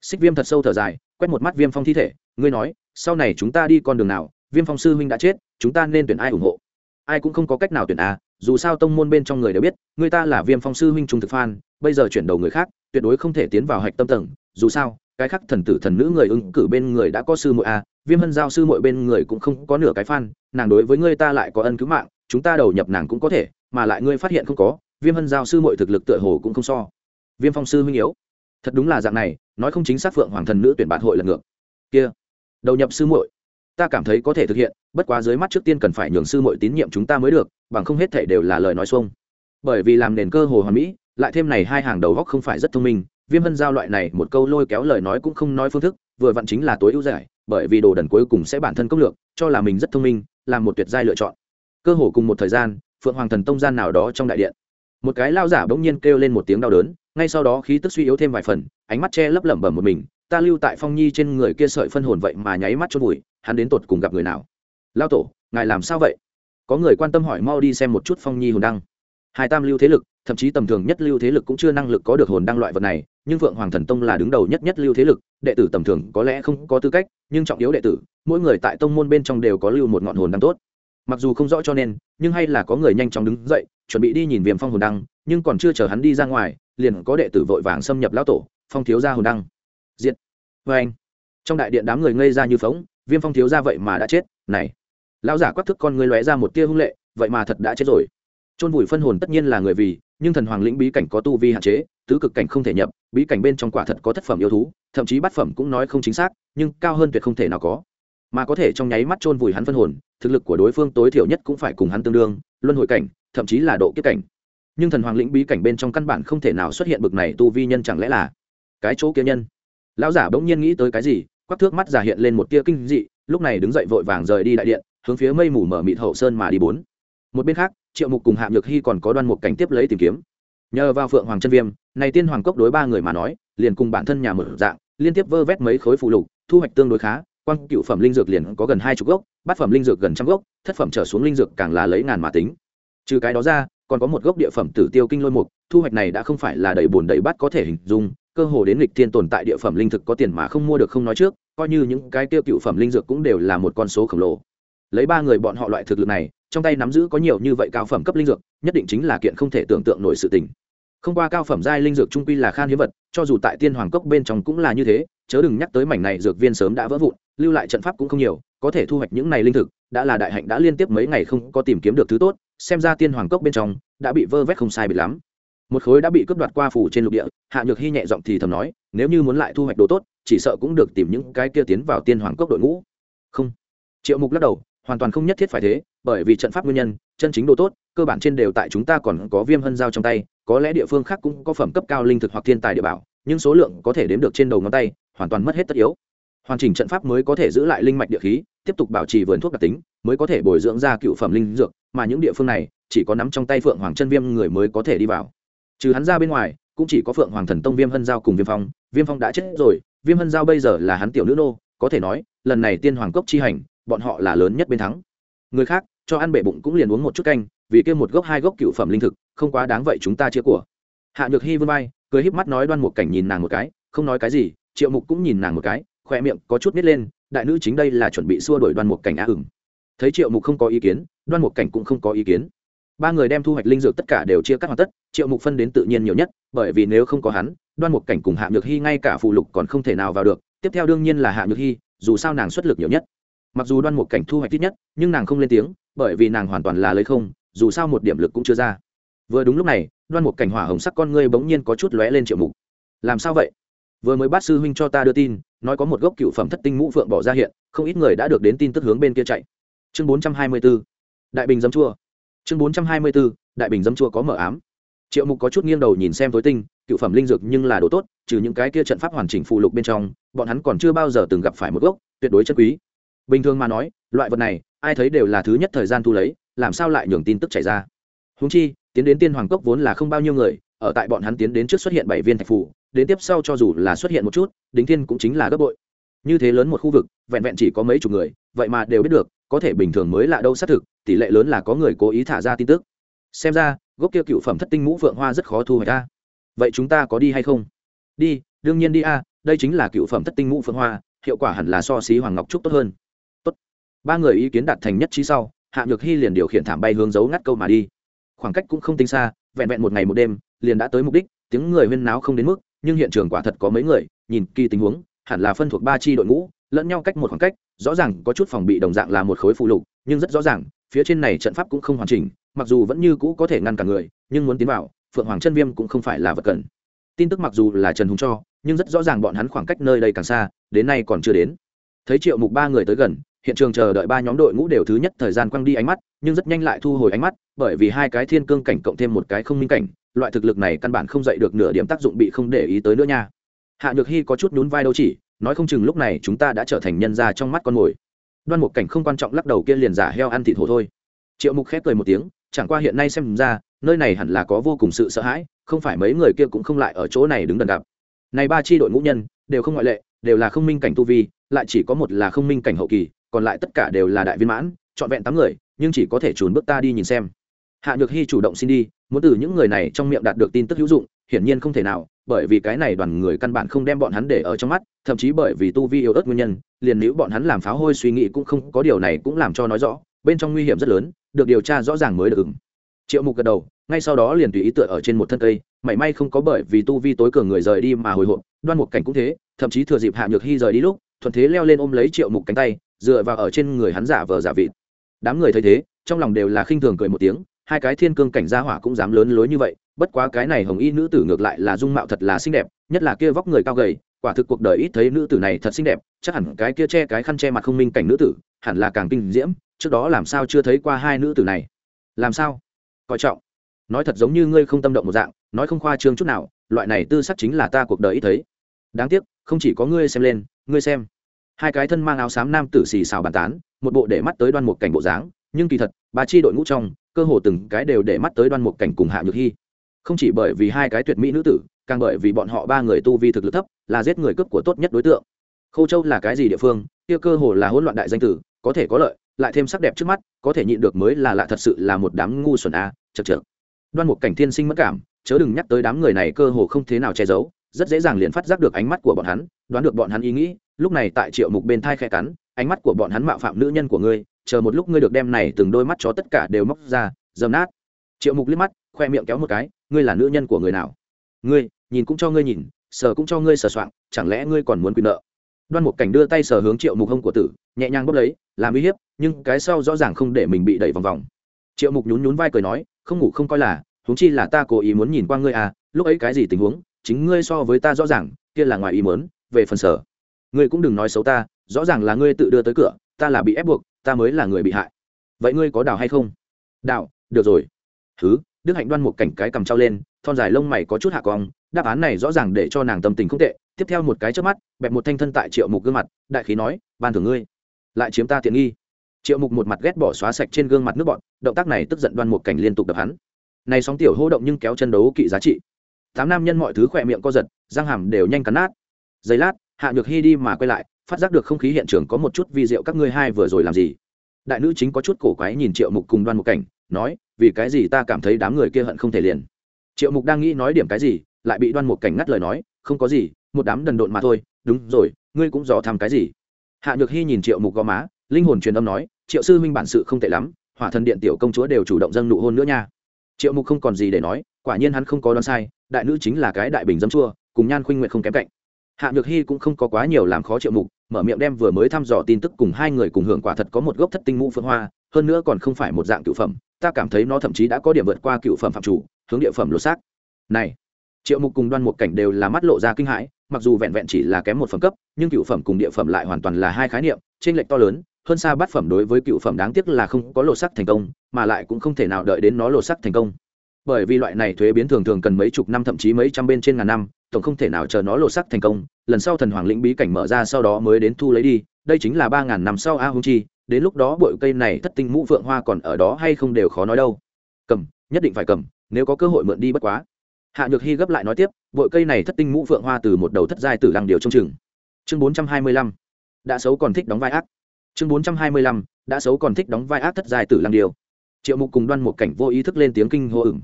Xích viêm thật sâu thở dài, quét một mắt viêm phong thi thể, ngươi nói, sau này chúng ta đi con đường nào, viêm phong sư huynh đã chết, chúng ta nên tuyển ai ủng hộ? Ai cũng không có cách nào tuyển a, dù sao tông môn bên trong người đều biết, người ta là viêm phong sư huynh trung thực phan bây giờ chuyển đầu người khác, tuyệt đối không thể tiến vào hạch tâm tầng. Dù sao, cái khác thần tử thần nữ người ứng cử bên người đã có sư muội a, viêm hân giao sư muội bên người cũng không có nửa cái phan nàng đối với người ta lại có ân cứu mạng chúng ta đầu nhập nàng cũng có thể, mà lại ngươi phát hiện không có, viêm hân giao sư muội thực lực tựa hồ cũng không so. Viêm phong sư huynh yếu. Thật đúng là dạng này, nói không chính xác phượng hoàng thần nữ tuyển bạn hội lần ngược. Kia, đầu nhập sư muội. Ta cảm thấy có thể thực hiện, bất quá dưới mắt trước tiên cần phải nhường sư muội tín nhiệm chúng ta mới được, bằng không hết thể đều là lời nói xuông. Bởi vì làm nền cơ hồ hoàn mỹ, lại thêm này hai hàng đầu góc không phải rất thông minh, viêm hân giao loại này một câu lôi kéo lời nói cũng không nói phương thức, vừa vặn chính là tối ưu giải, bởi vì đồ đần cuối cùng sẽ bản thân công lược, cho là mình rất thông minh làm một tuyệt giai lựa chọn cơ hồ cùng một thời gian, phượng hoàng thần tông gian nào đó trong đại điện. Một cái lao giả bỗng nhiên kêu lên một tiếng đau đớn, ngay sau đó khí tức suy yếu thêm vài phần, ánh mắt che lấp lẩm bẩm một mình, ta lưu tại phong nhi trên người kia sợi phân hồn vậy mà nháy mắt cho bụi hắn đến tột cùng gặp người nào? Lao tổ, ngài làm sao vậy? Có người quan tâm hỏi mau đi xem một chút phong nhi hồn đăng. Hai tam lưu thế lực, thậm chí tầm thường nhất lưu thế lực cũng chưa năng lực có được hồn đăng loại vật này, nhưng vượng hoàng thần tông là đứng đầu nhất nhất lưu thế lực, đệ tử tầm thường có lẽ không có tư cách, nhưng trọng yếu đệ tử, mỗi người tại tông môn bên trong đều có lưu một ngọn hồn đăng tốt mặc dù không rõ cho nên, nhưng hay là có người nhanh chóng đứng dậy, chuẩn bị đi nhìn viêm phong hồn đăng, nhưng còn chưa chờ hắn đi ra ngoài, liền có đệ tử vội vàng xâm nhập lão tổ, phong thiếu ra hồn đăng. Diện vê anh trong đại điện đám người ngây ra như phóng viêm phong thiếu ra vậy mà đã chết, này. Lão giả quắc thức con người lóe ra một tia hung lệ, vậy mà thật đã chết rồi. Chôn vùi phân hồn tất nhiên là người vì, nhưng thần hoàng lĩnh bí cảnh có tu vi hạn chế, tứ cực cảnh không thể nhập, bí cảnh bên trong quả thật có thất phẩm yêu thú, thậm chí bát phẩm cũng nói không chính xác, nhưng cao hơn tuyệt không thể nào có mà có thể trong nháy mắt chôn vùi hắn phân hồn, thực lực của đối phương tối thiểu nhất cũng phải cùng hắn tương đương, luân hồi cảnh, thậm chí là độ kiếp cảnh. Nhưng thần hoàng lĩnh bí cảnh bên trong căn bản không thể nào xuất hiện bực này tu vi nhân chẳng lẽ là cái chỗ kia nhân? Lão giả bỗng nhiên nghĩ tới cái gì, quắc thước mắt giả hiện lên một tia kinh dị, lúc này đứng dậy vội vàng rời đi đại điện, hướng phía mây mù mở mịt hậu sơn mà đi bốn. Một bên khác, triệu mục cùng hạng nhược hy còn có đoan một cảnh tiếp lấy tìm kiếm. Nhờ vào phượng hoàng chân viêm, này tiên hoàng cốc đối ba người mà nói, liền cùng bản thân nhà mở dạng, liên tiếp vơ vét mấy khối phụ lục, thu hoạch tương đối khá quang cựu phẩm linh dược liền có gần hai chục gốc, bát phẩm linh dược gần trăm gốc, thất phẩm trở xuống linh dược càng là lấy ngàn mà tính. Trừ cái đó ra, còn có một gốc địa phẩm tử tiêu kinh lôi mục, thu hoạch này đã không phải là đầy bùn đầy bát có thể hình dung, cơ hồ đến lịch thiên tồn tại địa phẩm linh thực có tiền mà không mua được không nói trước, coi như những cái tiêu cựu phẩm linh dược cũng đều là một con số khổng lồ. Lấy ba người bọn họ loại thực lực này, trong tay nắm giữ có nhiều như vậy cao phẩm cấp linh dược, nhất định chính là kiện không thể tưởng tượng nổi sự tình. Không qua cao phẩm giai linh dược trung quy là khan hiếm vật, cho dù tại tiên hoàng cốc bên trong cũng là như thế, chớ đừng nhắc tới mảnh này dược viên sớm đã vỡ vụn lưu lại trận pháp cũng không nhiều, có thể thu hoạch những này linh thực, đã là đại hạnh đã liên tiếp mấy ngày không có tìm kiếm được thứ tốt, xem ra tiên hoàng cốc bên trong đã bị vơ vét không sai bị lắm. Một khối đã bị cướp đoạt qua phủ trên lục địa, hạ nhược hy nhẹ giọng thì thầm nói, nếu như muốn lại thu hoạch đồ tốt, chỉ sợ cũng được tìm những cái kia tiến vào tiên hoàng cốc đội ngũ. Không. Triệu mục lắc đầu, hoàn toàn không nhất thiết phải thế, bởi vì trận pháp nguyên nhân, chân chính đồ tốt, cơ bản trên đều tại chúng ta còn có viêm hân giao trong tay, có lẽ địa phương khác cũng có phẩm cấp cao linh thực hoặc thiên tài địa bảo, nhưng số lượng có thể đếm được trên đầu ngón tay, hoàn toàn mất hết tất yếu hoàn chỉnh trận pháp mới có thể giữ lại linh mạch địa khí, tiếp tục bảo trì vườn thuốc đặc tính, mới có thể bồi dưỡng ra cựu phẩm linh dược, mà những địa phương này, chỉ có nắm trong tay phượng hoàng chân viêm người mới có thể đi vào. Trừ hắn ra bên ngoài, cũng chỉ có phượng hoàng thần tông viêm hân giao cùng viêm phong. Viêm phong đã chết rồi, viêm hân giao bây giờ là hắn tiểu nữ nô, có thể nói, lần này tiên hoàng cốc chi hành, bọn họ là lớn nhất bên thắng. Người khác, cho ăn bể bụng cũng liền uống một chút canh, vì kia một gốc hai gốc cựu phẩm linh thực, không quá đáng vậy chúng ta chia của. Hạ nhược hy vươn vai, cười híp mắt nói đoan một cảnh nhìn nàng một cái, không nói cái gì, triệu mục cũng nhìn nàng một cái khoe miệng có chút nít lên, đại nữ chính đây là chuẩn bị xua đuổi đoan mục cảnh á ửng. Thấy triệu mục không có ý kiến, đoan mục cảnh cũng không có ý kiến. Ba người đem thu hoạch linh dược tất cả đều chia cắt hoàn tất, triệu mục phân đến tự nhiên nhiều nhất, bởi vì nếu không có hắn, đoan mục cảnh cùng hạ nhược hy ngay cả phụ lục còn không thể nào vào được, tiếp theo đương nhiên là hạ nhược hy dù sao nàng xuất lực nhiều nhất. Mặc dù đoan mục cảnh thu hoạch ít nhất, nhưng nàng không lên tiếng, bởi vì nàng hoàn toàn là lấy không, dù sao một điểm lực cũng chưa ra. Vừa đúng lúc này, đoan mục cảnh hỏa hồng sắc con ngươi bỗng nhiên có chút lóe lên triệu mục. Làm sao vậy? Vừa mới bát sư huynh cho ta đưa tin, nói có một gốc cựu phẩm thất tinh ngũ phượng bỏ ra hiện, không ít người đã được đến tin tức hướng bên kia chạy. Chương bốn trăm hai mươi b ố đại bình dấm chua. Chương bốn trăm hai mươi b ố đại bình dấm chua có mở ám. Triệu mục có chút nghiêng đầu nhìn xem tối tinh, cựu phẩm linh dược nhưng là đồ tốt, trừ những cái kia trận pháp hoàn chỉnh phụ lục bên trong, bọn hắn còn chưa bao giờ từng gặp phải một gốc, tuyệt đối chất quý. Bình thường mà nói, loại vật này, ai thấy đều là thứ nhất thời gian thu lấy, làm sao lại nhường tin tức chảy ra? Húng chi, tiến đến tiên hoàng cốc vốn là không bao nhiêu người, ở tại bọn hắn tiến đến trước xuất hiện bảy viên thạch phủ đến tiếp sau cho dù là xuất hiện một chút, đính thiên cũng chính là gấp bội. Như thế lớn một khu vực, vẹn vẹn chỉ có mấy chục người, vậy mà đều biết được, có thể bình thường mới là đâu xác thực, tỷ lệ lớn là có người cố ý thả ra tin tức. Xem ra, gốc kia cựu phẩm thất tinh mũ phượng hoa rất khó thu hoạch ta vậy chúng ta có đi hay không? Đi, đương nhiên đi a, đây chính là cựu phẩm thất tinh mũ phượng hoa, hiệu quả hẳn là so xí hoàng ngọc trúc tốt hơn. Tốt. Ba người ý kiến đạt thành nhất trí sau, hạ nhược hy liền điều khiển thảm bay hướng dấu ngắt câu mà đi. Khoảng cách cũng không tính xa, vẹn vẹn một ngày một đêm, liền đã tới mục đích, tiếng người huyên náo không đến mức nhưng hiện trường quả thật có mấy người, nhìn kỳ tình huống, hẳn là phân thuộc ba chi đội ngũ, lẫn nhau cách một khoảng cách, rõ ràng có chút phòng bị đồng dạng là một khối phụ lục, nhưng rất rõ ràng, phía trên này trận pháp cũng không hoàn chỉnh, mặc dù vẫn như cũ có thể ngăn cả người, nhưng muốn tiến vào, phượng hoàng chân viêm cũng không phải là vật cần. Tin tức mặc dù là trần hùng cho, nhưng rất rõ ràng bọn hắn khoảng cách nơi đây càng xa, đến nay còn chưa đến. Thấy triệu mục ba người tới gần, hiện trường chờ đợi ba nhóm đội ngũ đều thứ nhất thời gian quăng đi ánh mắt, nhưng rất nhanh lại thu hồi ánh mắt, bởi vì hai cái thiên cương cảnh cộng thêm một cái không minh cảnh loại thực lực này căn bản không dạy được nửa điểm tác dụng bị không để ý tới nữa nha. Hạ nhược hy có chút nhún vai đâu chỉ, nói không chừng lúc này chúng ta đã trở thành nhân gia trong mắt con mồi. Đoan một cảnh không quan trọng lắc đầu kia liền giả heo ăn thịt hồ thôi. Triệu mục khép cười một tiếng, chẳng qua hiện nay xem ra, nơi này hẳn là có vô cùng sự sợ hãi, không phải mấy người kia cũng không lại ở chỗ này đứng đần gặp này ba chi đội ngũ nhân, đều không ngoại lệ, đều là không minh cảnh tu vi, lại chỉ có một là không minh cảnh hậu kỳ, còn lại tất cả đều là đại viên mãn, trọn vẹn tám người, nhưng chỉ có thể trốn bước ta đi nhìn xem. Hạ nhược hy chủ động xin đi muốn từ những người này trong miệng đạt được tin tức hữu dụng, hiển nhiên không thể nào, bởi vì cái này đoàn người căn bản không đem bọn hắn để ở trong mắt, thậm chí bởi vì tu vi yếu ớt nguyên nhân, liền nữ bọn hắn làm pháo hôi suy nghĩ cũng không có điều này cũng làm cho nói rõ, bên trong nguy hiểm rất lớn, được điều tra rõ ràng mới được ứng. Triệu mục gật đầu, ngay sau đó liền tùy ý tựa ở trên một thân cây, mảy may không có bởi vì tu vi tối cường người rời đi mà hồi hộp, đoan một cảnh cũng thế, thậm chí thừa dịp hạ nhược hy rời đi lúc, thuận thế leo lên ôm lấy triệu mục cánh tay, dựa vào ở trên người hắn giả vờ giả vịt. Đám người thấy thế, trong lòng đều là khinh thường cười một tiếng hai cái thiên cương cảnh gia hỏa cũng dám lớn lối như vậy, bất quá cái này hồng y nữ tử ngược lại là dung mạo thật là xinh đẹp, nhất là kia vóc người cao gầy, quả thực cuộc đời ít thấy nữ tử này thật xinh đẹp, chắc hẳn cái kia che cái khăn che mặt không minh cảnh nữ tử, hẳn là càng kinh diễm, trước đó làm sao chưa thấy qua hai nữ tử này. Làm sao? Coi trọng. Nói thật giống như ngươi không tâm động một dạng, nói không khoa trương chút nào, loại này tư sắc chính là ta cuộc đời ít thấy. Đáng tiếc, không chỉ có ngươi xem lên, ngươi xem. Hai cái thân mang áo xám nam tử xì xào bàn tán, một bộ để mắt tới đoan một cảnh bộ dáng, nhưng kỳ thật, ba chi đội ngũ trong cơ hồ từng cái đều để mắt tới đoan mục cảnh cùng hạ nhược hy. Không chỉ bởi vì hai cái tuyệt mỹ nữ tử càng bởi vì bọn họ ba người tu vi thực lực thấp là giết người cướp của tốt nhất đối tượng. Khâu châu là cái gì địa phương? Kia cơ hồ là hỗn loạn đại danh tử có thể có lợi lại thêm sắc đẹp trước mắt có thể nhịn được mới là lạ thật sự là một đám ngu xuẩn a à, chật chật đoan mục cảnh thiên sinh mất cảm chớ đừng nhắc tới đám người này cơ hồ không thế nào che giấu rất dễ dàng liền phát giác được ánh mắt của bọn hắn đoán được bọn hắn ý nghĩ lúc này tại triệu mục bên thai khe cắn ánh mắt của bọn hắn mạo phạm nữ nhân của ngươi chờ một lúc ngươi được đem này từng đôi mắt chó tất cả đều móc ra dầm nát. Triệu mục liếc mắt khoe miệng kéo một cái ngươi là nữ nhân của người nào? Ngươi nhìn cũng cho ngươi nhìn sờ cũng cho ngươi sờ soạng chẳng lẽ ngươi còn muốn quyền nợ? Đoan một cảnh đưa tay sờ hướng triệu mục hông của tử nhẹ nhàng bốc lấy làm uy hiếp nhưng cái sau rõ ràng không để mình bị đẩy vòng vòng. Triệu mục nhún nhún vai cười nói không ngủ không coi là huống chi là ta cố ý muốn nhìn qua ngươi à lúc ấy cái gì tình huống chính ngươi so với ta rõ ràng kia là ngoài ý muốn, về phần sở ngươi cũng đừng nói xấu ta rõ ràng là ngươi tự đưa tới cửa ta là bị ép buộc, ta mới là người bị hại. Vậy ngươi có đào hay không? Đào, được rồi. Thứ đức hạnh đoan một cảnh cái cầm trao lên, thon dài lông mày có chút hạ cong, đáp án này rõ ràng để cho nàng tâm tình không tệ. Tiếp theo một cái trước mắt, bẹp một thanh thân tại triệu mục gương mặt, đại khí nói, ban thưởng ngươi. Lại chiếm ta tiện nghi. Triệu mục một mặt ghét bỏ xóa sạch trên gương mặt nước bọn động tác này tức giận đoan một cảnh liên tục đập hắn. Này sóng tiểu hô động nhưng kéo chân đấu kỵ giá trị. Tám nam nhân mọi thứ khỏe miệng co giật, răng hàm đều nhanh cắn nát. Giây lát, hạ nhược hy đi mà quay lại phát giác được không khí hiện trường có một chút vi diệu, các ngươi hai vừa rồi làm gì? Đại nữ chính có chút cổ quái nhìn triệu mục cùng đoan một cảnh, nói, vì cái gì ta cảm thấy đám người kia hận không thể liền. Triệu mục đang nghĩ nói điểm cái gì, lại bị đoan một cảnh ngắt lời nói, không có gì, một đám đần độn mà thôi, đúng rồi, ngươi cũng dò thăm cái gì? Hạ nhược hy nhìn triệu mục gò má, linh hồn truyền âm nói, triệu sư minh bản sự không tệ lắm, hỏa thần điện tiểu công chúa đều chủ động dâng nụ hôn nữa nha. Triệu mục không còn gì để nói, quả nhiên hắn không có đoán sai, đại nữ chính là cái đại bình dâm chua, cùng nhan khuynh nguyện không kém cạnh hạ nhược hy cũng không có quá nhiều làm khó triệu mục, mở miệng đem vừa mới thăm dò tin tức cùng hai người cùng hưởng quả thật có một gốc thất tinh mũ phượng hoa, hơn nữa còn không phải một dạng cựu phẩm, ta cảm thấy nó thậm chí đã có điểm vượt qua cựu phẩm phạm chủ, hướng địa phẩm lột xác. Này, triệu mục cùng đoan một cảnh đều là mắt lộ ra kinh hãi, mặc dù vẹn vẹn chỉ là kém một phẩm cấp, nhưng cựu phẩm cùng địa phẩm lại hoàn toàn là hai khái niệm trên lệch to lớn, hơn xa bát phẩm đối với cựu phẩm đáng tiếc là không có lột sắc thành công, mà lại cũng không thể nào đợi đến nó lột sắc thành công. Bởi vì loại này thuế biến thường thường cần mấy chục năm thậm chí mấy trăm bên trên ngàn năm tổng không thể nào chờ nó lột sắc thành công, lần sau thần hoàng lĩnh bí cảnh mở ra sau đó mới đến thu lấy đi, đây chính là ba ngàn năm sau a hung chi, đến lúc đó bội cây này thất tinh mũ vượng hoa còn ở đó hay không đều khó nói đâu. Cầm, nhất định phải cầm, nếu có cơ hội mượn đi bất quá. Hạ nhược hy gấp lại nói tiếp bội cây này thất tinh mũ vượng hoa từ một đầu thất giai tử lăng điều trong chừng. Chương bốn trăm hai mươi lăm, đã xấu còn thích đóng vai ác. Chương bốn trăm hai mươi lăm, đã xấu còn thích đóng vai ác thất giai tử lăng điều. Triệu mục cùng đoan một cảnh vô ý thức lên tiếng kinh hô ửng.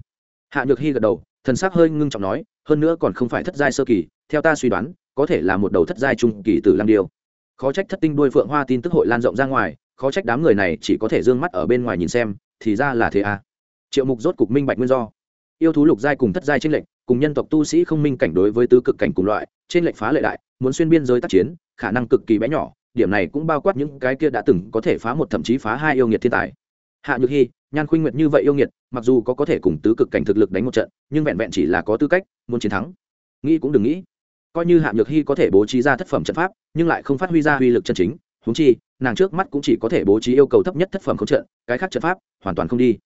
Hạ nhược hy gật đầu, thần sắc hơi ngưng trọng nói hơn nữa còn không phải thất giai sơ kỳ, theo ta suy đoán, có thể là một đầu thất giai trung kỳ tử lăng điều khó trách thất tinh đuôi phượng hoa tin tức hội lan rộng ra ngoài, khó trách đám người này chỉ có thể d ư ơ n g mắt ở bên ngoài nhìn xem, thì ra là thế à. triệu mục rốt cục minh bạch nguyên do. Yêu thú lục giai cùng thất giai trên lệnh cùng nhân tộc tu sĩ không minh cảnh đối với tứ cực cảnh cùng loại trên lệnh phá lệ đại, muốn xuyên biên giới tác chiến, khả năng cực kỳ bé nhỏ, điểm này cũng bao quát những cái kia đã từng có thể phá một thậm chí phá hai yêu nghiệt thiên tài. Hạ nhược hy nhan khuynh nguyệt như vậy yêu nghiệt, mặc dù có có thể cùng tứ cực cảnh thực lực đánh một trận, nhưng vẹn vẹn chỉ là có tư cách, muốn chiến thắng. Nghĩ cũng đừng nghĩ. Coi như hạ nhược hy có thể bố trí ra thất phẩm trận pháp, nhưng lại không phát huy ra uy lực chân chính. Húng chi, nàng trước mắt cũng chỉ có thể bố trí yêu cầu thấp nhất thất phẩm không trận, cái khác trận pháp hoàn toàn không đi.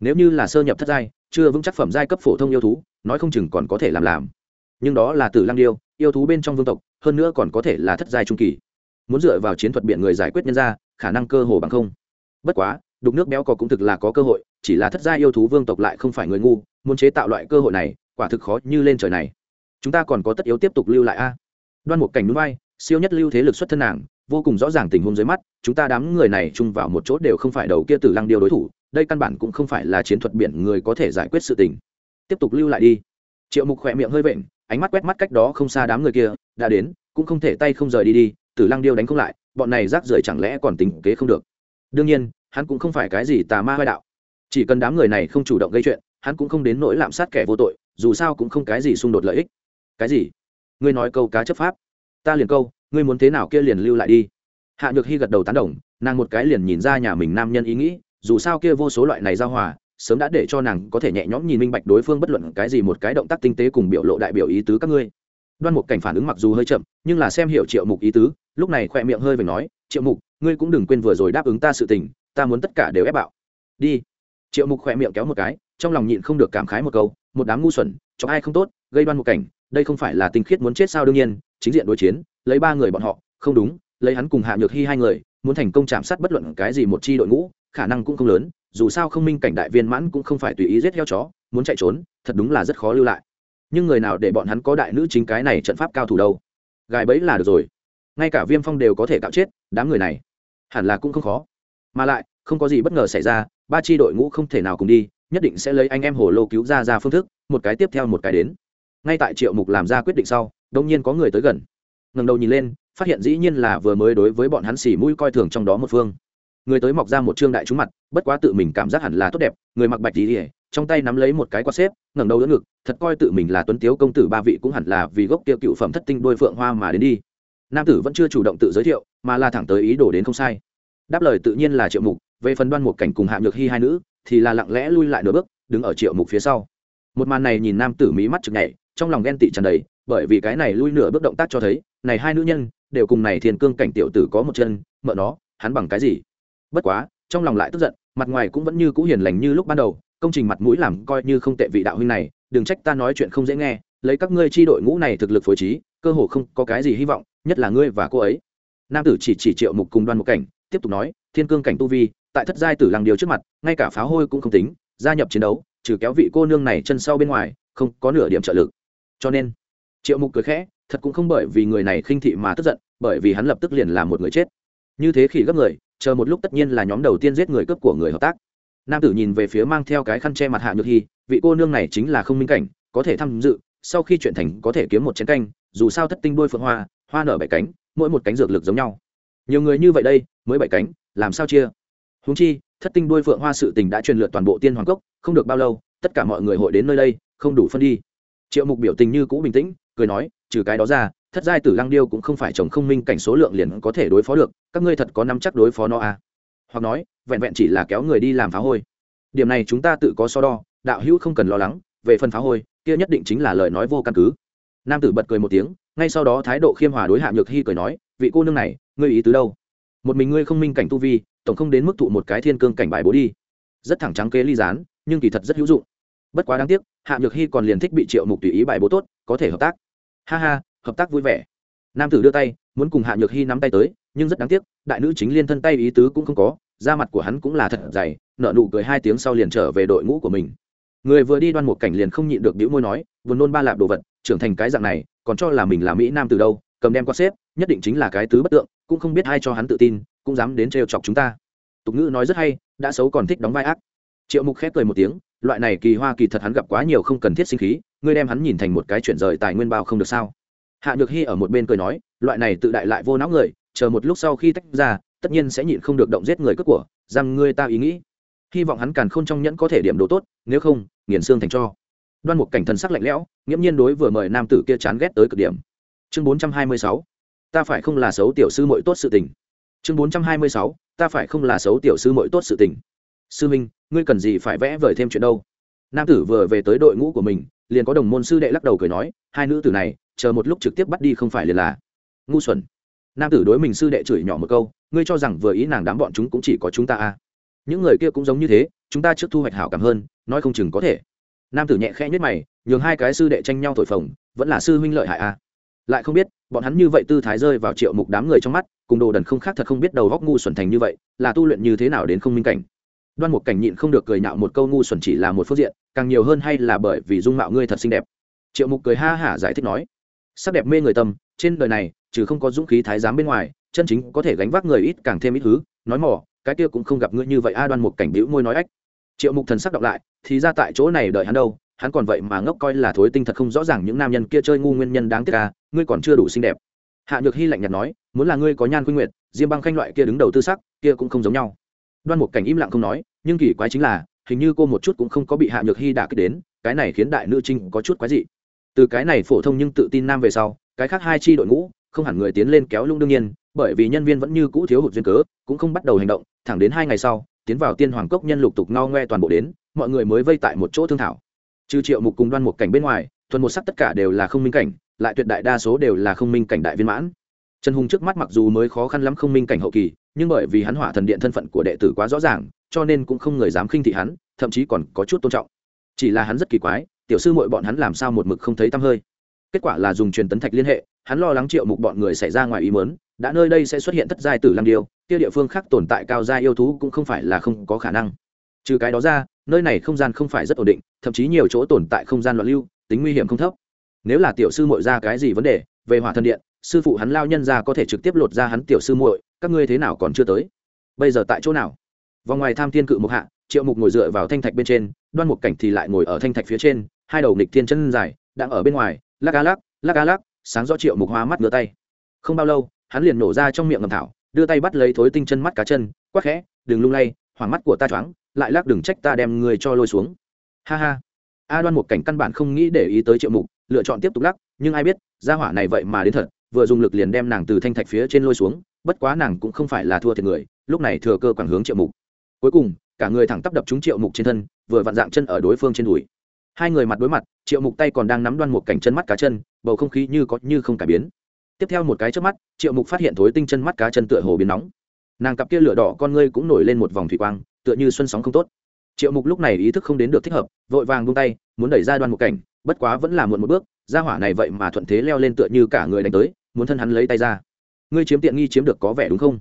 Nếu như là sơ nhập thất giai, chưa vững chắc phẩm giai cấp phổ thông yêu thú, nói không chừng còn có thể làm làm. Nhưng đó là tử lăng điêu, yêu thú bên trong vương tộc, hơn nữa còn có thể là thất giai trung kỳ. Muốn dựa vào chiến thuật biện người giải quyết nhân ra, khả năng cơ hồ bằng không. Bất quá đục nước béo cò cũng thực là có cơ hội, chỉ là thất gia yêu thú vương tộc lại không phải người ngu, muốn chế tạo loại cơ hội này, quả thực khó như lên trời này. Chúng ta còn có tất yếu tiếp tục lưu lại a. Đoan một cảnh núi bay siêu nhất lưu thế lực xuất thân nàng, vô cùng rõ ràng tình huống dưới mắt, chúng ta đám người này chung vào một chỗ đều không phải đầu kia tử lăng điêu đối thủ, đây căn bản cũng không phải là chiến thuật biển người có thể giải quyết sự tình. Tiếp tục lưu lại đi. Triệu mục khỏe miệng hơi vện, ánh mắt quét mắt cách đó không xa đám người kia, đã đến, cũng không thể tay không rời đi đi, tử lăng điêu đánh không lại, bọn này rác rưởi chẳng lẽ còn tính kế không được. Đương nhiên hắn cũng không phải cái gì tà ma hoa đạo. Chỉ cần đám người này không chủ động gây chuyện, hắn cũng không đến nỗi lạm sát kẻ vô tội, dù sao cũng không cái gì xung đột lợi ích. Cái gì? Ngươi nói câu cá chấp pháp. Ta liền câu, ngươi muốn thế nào kia liền lưu lại đi. Hạ nhược hy gật đầu tán đồng, nàng một cái liền nhìn ra nhà mình nam nhân ý nghĩ, dù sao kia vô số loại này giao hòa, sớm đã để cho nàng có thể nhẹ nhõm nhìn minh bạch đối phương bất luận cái gì một cái động tác tinh tế cùng biểu lộ đại biểu ý tứ các ngươi. Đoan một cảnh phản ứng mặc dù hơi chậm, nhưng là xem hiệu triệu mục ý tứ, lúc này khỏe miệng hơi vểnh nói, triệu mục, ngươi cũng đừng quên vừa rồi đáp ứng ta sự tình ta muốn tất cả đều ép bạo. Đi. Triệu mục khỏe miệng kéo một cái, trong lòng nhịn không được cảm khái một câu, một đám ngu xuẩn cho ai không tốt, gây đoan một cảnh, đây không phải là tinh khiết muốn chết sao đương nhiên, chính diện đối chiến, lấy ba người bọn họ, không đúng, lấy hắn cùng hạ nhược hy hai người, muốn thành công chạm sát bất luận cái gì một chi đội ngũ, khả năng cũng không lớn, dù sao không minh cảnh đại viên mãn cũng không phải tùy ý giết heo chó, muốn chạy trốn, thật đúng là rất khó lưu lại. Nhưng người nào để bọn hắn có đại nữ chính cái này trận pháp cao thủ đâu? Gài bẫy là được rồi. Ngay cả viêm phong đều có thể cạo chết, đám người này hẳn là cũng không khó mà lại, không có gì bất ngờ xảy ra, ba tri đội ngũ không thể nào cùng đi, nhất định sẽ lấy anh em hồ lô cứu ra ra phương thức, một cái tiếp theo một cái đến. Ngay tại triệu mục làm ra quyết định sau đông nhiên có người tới gần. Ngầm đầu nhìn lên, phát hiện dĩ nhiên là vừa mới đối với bọn hắn xỉ mũi coi thường trong đó một phương. Người tới mọc ra một trương đại trúng mặt, bất quá tự mình cảm giác hẳn là tốt đẹp, người mặc bạch tỉ trong tay nắm lấy một cái quạt xếp, ngẩng đầu đỡ ngực, thật coi tự mình là tuấn tiếu công tử ba vị cũng hẳn là vì gốc tiêu cựu phẩm thất tinh đôi phượng hoa mà đến đi. Nam tử vẫn chưa chủ động tự giới thiệu, mà là thẳng tới ý đồ đến không sai đáp lời tự nhiên là triệu mục, về phần đoan một cảnh cùng hạ nhược hy hai nữ, thì là lặng lẽ lui lại nửa bước, đứng ở triệu mục phía sau. Một màn này nhìn nam tử mí mắt chực nhảy, trong lòng ghen tị tràn đầy, bởi vì cái này lui nửa bước động tác cho thấy, này hai nữ nhân, đều cùng này thiên cương cảnh tiểu tử có một chân, mợ nó, hắn bằng cái gì? Bất quá, trong lòng lại tức giận, mặt ngoài cũng vẫn như cũ hiền lành như lúc ban đầu, công trình mặt mũi làm coi như không tệ vị đạo huynh này, đừng trách ta nói chuyện không dễ nghe, lấy các ngươi chi đội ngũ này thực lực phối trí, cơ hồ không có cái gì hy vọng, nhất là ngươi và cô ấy. Nam tử chỉ chỉ triệu mục cùng đoan một cảnh tiếp tục nói, thiên cương cảnh tu vi, tại thất giai tử làng điều trước mặt, ngay cả pháo hôi cũng không tính, gia nhập chiến đấu, trừ kéo vị cô nương này chân sau bên ngoài, không có nửa điểm trợ lực. Cho nên, triệu mục cười khẽ, thật cũng không bởi vì người này khinh thị mà tức giận, bởi vì hắn lập tức liền là một người chết. Như thế khi gấp người, chờ một lúc tất nhiên là nhóm đầu tiên giết người cướp của người hợp tác. Nam tử nhìn về phía mang theo cái khăn che mặt hạ nhược hy, vị cô nương này chính là không minh cảnh, có thể tham dự, sau khi chuyện thành có thể kiếm một chén canh, dù sao thất tinh đôi phượng hoa hoa nở bảy cánh, mỗi một cánh dược lực giống nhau. Nhiều người như vậy đây mới bảy cánh, làm sao chia? Húng chi, thất tinh đuôi phượng hoa sự tình đã truyền lượt toàn bộ tiên hoàng cốc, không được bao lâu, tất cả mọi người hội đến nơi đây, không đủ phân đi. Triệu mục biểu tình như cũ bình tĩnh, cười nói, trừ cái đó ra, thất giai tử lăng điêu cũng không phải chồng không minh cảnh số lượng liền có thể đối phó được, các ngươi thật có nắm chắc đối phó nó à. hoặc nói, vẹn vẹn chỉ là kéo người đi làm phá hôi. Điểm này chúng ta tự có so đo, đạo hữu không cần lo lắng, về phần phá hôi, kia nhất định chính là lời nói vô căn cứ. Nam tử bật cười một tiếng, ngay sau đó thái độ khiêm hòa đối hạ nhược hy cười nói, vị cô nương này, ngươi ý tứ đâu? Một mình ngươi không minh cảnh tu vi, tổng không đến mức thụ một cái thiên cương cảnh bài bố đi. Rất thẳng trắng kế ly gián, nhưng kỳ thật rất hữu dụng. Bất quá đáng tiếc, hạ nhược hy còn liền thích bị triệu mục tùy ý bài bố tốt, có thể hợp tác. Ha ha, hợp tác vui vẻ. Nam tử đưa tay, muốn cùng hạ nhược hy nắm tay tới, nhưng rất đáng tiếc, đại nữ chính liên thân tay ý tứ cũng không có, da mặt của hắn cũng là thật dày nợ nụ cười hai tiếng sau liền trở về đội ngũ của mình. Người vừa đi đoan một cảnh liền không nhịn được đĩu môi nói vừa nôn ba lạp đồ vật, trưởng thành cái dạng này, còn cho là mình là mỹ nam từ đâu, cầm đem qua xếp, nhất định chính là cái tứ bất tượng cũng không biết ai cho hắn tự tin, cũng dám đến trêu chọc chúng ta. Tục ngữ nói rất hay, đã xấu còn thích đóng vai ác. Triệu mục khép cười một tiếng, loại này kỳ hoa kỳ thật hắn gặp quá nhiều không cần thiết sinh khí, ngươi đem hắn nhìn thành một cái chuyển rời tài nguyên bao không được sao? Hạ nhược hy ở một bên cười nói, loại này tự đại lại vô não người, chờ một lúc sau khi tách ra, tất nhiên sẽ nhịn không được động giết người cướp của rằng ngươi ta ý nghĩ. Hy vọng hắn càn khôn trong nhẫn có thể điểm đồ tốt, nếu không, nghiền xương thành cho. Đoan một cảnh thần sắc lạnh lẽo, nghiễm nhiên đối vừa mời nam tử kia chán ghét tới cực điểm. Chương bốn trăm hai mươi sáu ta phải không là xấu tiểu sư mội tốt sự tình. Chương bốn trăm hai mươi sáu, ta phải không là xấu tiểu sư mội tốt sự tình. Sư minh, ngươi cần gì phải vẽ vời thêm chuyện đâu? Nam tử vừa về tới đội ngũ của mình, liền có đồng môn sư đệ lắc đầu cười nói, hai nữ tử này, chờ một lúc trực tiếp bắt đi không phải liền là. Ngu xuẩn. Nam tử đối mình sư đệ chửi nhỏ một câu, ngươi cho rằng vừa ý nàng đám bọn chúng cũng chỉ có chúng ta à. những người kia cũng giống như thế, chúng ta trước thu hoạch hảo cảm hơn, nói không chừng có thể. Nam tử nhẹ khẽ nhất mày, nhường hai cái sư đệ tranh nhau thổi phồng, vẫn là sư huynh lợi hại à lại không biết, bọn hắn như vậy tư thái rơi vào triệu mục đám người trong mắt, cùng đồ đần không khác thật không biết đầu góc ngu xuẩn thành như vậy, là tu luyện như thế nào đến không minh cảnh. Đoan một cảnh nhịn không được cười nhạo một câu ngu xuẩn chỉ là một phương diện, càng nhiều hơn hay là bởi vì dung mạo ngươi thật xinh đẹp. Triệu mục cười ha hả giải thích nói, sắc đẹp mê người tâm, trên đời này, trừ không có dũng khí thái giám bên ngoài, chân chính có thể gánh vác người ít càng thêm ít thứ nói mỏ, cái kia cũng không gặp ngươi như vậy a. Đoan một cảnh bĩu môi nói ách. Triệu mục thần sắc đọc lại, thì ra tại chỗ này đợi hắn đâu hắn còn vậy mà ngốc coi là thối tinh thật không rõ ràng những nam nhân kia chơi ngu nguyên nhân đáng tiếc à ngươi còn chưa đủ xinh đẹp. Hạ nhược hy lạnh nhạt nói, muốn là ngươi có nhan khuynh nguyệt, diêm băng khanh loại kia đứng đầu tư sắc, kia cũng không giống nhau. Đoan một cảnh im lặng không nói, nhưng kỳ quái chính là, hình như cô một chút cũng không có bị hạ nhược hy đả kích đến, cái này khiến đại nữ trinh có chút quái dị. Từ cái này phổ thông nhưng tự tin nam về sau, cái khác hai chi đội ngũ, không hẳn người tiến lên kéo lung đương nhiên, bởi vì nhân viên vẫn như cũ thiếu hụt duyên cớ, cũng không bắt đầu hành động, thẳng đến hai ngày sau, tiến vào tiên hoàng cốc nhân lục tục ngao ngoe toàn bộ đến, mọi người mới vây tại một chỗ thương thảo trừ triệu mục cùng đoan một cảnh bên ngoài, thuần một sắc tất cả đều là không minh cảnh, lại tuyệt đại đa số đều là không minh cảnh đại viên mãn. Trần hùng trước mắt mặc dù mới khó khăn lắm không minh cảnh hậu kỳ, nhưng bởi vì hắn hỏa thần điện thân phận của đệ tử quá rõ ràng, cho nên cũng không người dám khinh thị hắn, thậm chí còn có chút tôn trọng. Chỉ là hắn rất kỳ quái, tiểu sư mội bọn hắn làm sao một mực không thấy tăm hơi. Kết quả là dùng truyền tấn thạch liên hệ, hắn lo lắng triệu mục bọn người xảy ra ngoài ý mớn đã nơi đây sẽ xuất hiện thất giai tử lăng điêu, kia địa phương khác tồn tại cao gia yêu thú cũng không phải là không có khả năng. Trừ cái đó ra nơi này không gian không phải rất ổn định, thậm chí nhiều chỗ tồn tại không gian loạn lưu, tính nguy hiểm không thấp. Nếu là tiểu sư muội ra cái gì vấn đề, về hỏa thần điện, sư phụ hắn lao nhân ra có thể trực tiếp lột ra hắn tiểu sư muội, các ngươi thế nào còn chưa tới? Bây giờ tại chỗ nào? Vòng ngoài tham thiên cự mục hạ, triệu mục ngồi dựa vào thanh thạch bên trên, đoan mục cảnh thì lại ngồi ở thanh thạch phía trên, hai đầu nghịch thiên chân dài, đang ở bên ngoài, lắc a lắc lắc lắc, sáng rõ triệu mục hoa mắt ngửa tay. Không bao lâu, hắn liền nổ ra trong miệng ngầm thảo, đưa tay bắt lấy thối tinh chân mắt cá chân, quắc khẽ, đừng lung lay hoàng mắt của ta choáng lại lắc đừng trách ta đem người cho lôi xuống. Ha ha. A đoan một cảnh căn bản không nghĩ để ý tới triệu mục, lựa chọn tiếp tục lắc, nhưng ai biết, gia hỏa này vậy mà đến thật, vừa dùng lực liền đem nàng từ thanh thạch phía trên lôi xuống, bất quá nàng cũng không phải là thua thiệt người, lúc này thừa cơ quảng hướng triệu mục. Cuối cùng, cả người thẳng tắp đập trúng triệu mục trên thân, vừa vặn dạng chân ở đối phương trên đùi. Hai người mặt đối mặt, triệu mục tay còn đang nắm đoan một cảnh chân mắt cá chân, bầu không khí như có như không cải biến. Tiếp theo một cái trước mắt, triệu mục phát hiện thối tinh chân mắt cá chân tựa hồ biến nóng. Nàng cặp kia lửa đỏ con ngươi cũng nổi lên một vòng thủy quang tựa như xuân sóng không tốt. Triệu mục lúc này ý thức không đến được thích hợp, vội vàng buông tay, muốn đẩy ra đoan một cảnh, bất quá vẫn là muộn một bước ra hỏa này vậy mà thuận thế leo lên tựa như cả người đánh tới, muốn thân hắn lấy tay ra. Ngươi chiếm tiện nghi chiếm được có vẻ đúng không?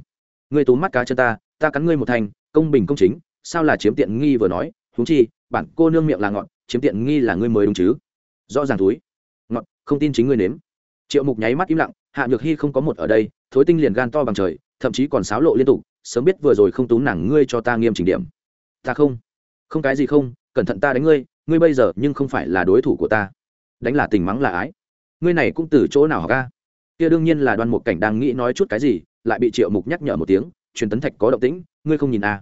Ngươi túm mắt cá chân ta ta cắn ngươi một thành, công bình công chính, sao là chiếm tiện nghi vừa nói? Húng chi, bản cô nương miệng là ngọn, chiếm tiện nghi là ngươi mới đúng chứ? Rõ ràng túi. Ngọn, không tin chính ngươi nếm. Triệu mục nháy mắt im lặng, hạ nhược hy không có một ở đây, thối tinh liền gan to bằng trời, thậm chí còn sáo lộ liên tục sớm biết vừa rồi không tú nàng ngươi cho ta nghiêm chỉnh điểm. Ta không. Không cái gì không, cẩn thận ta đánh ngươi ngươi bây giờ nhưng không phải là đối thủ của ta. Đánh là tình mắng là ái. Ngươi này cũng từ chỗ nào học ca kia đương nhiên là đoan Mục cảnh đang nghĩ nói chút cái gì, lại bị triệu mục nhắc nhở một tiếng, truyền tấn thạch có động tĩnh, ngươi không nhìn à.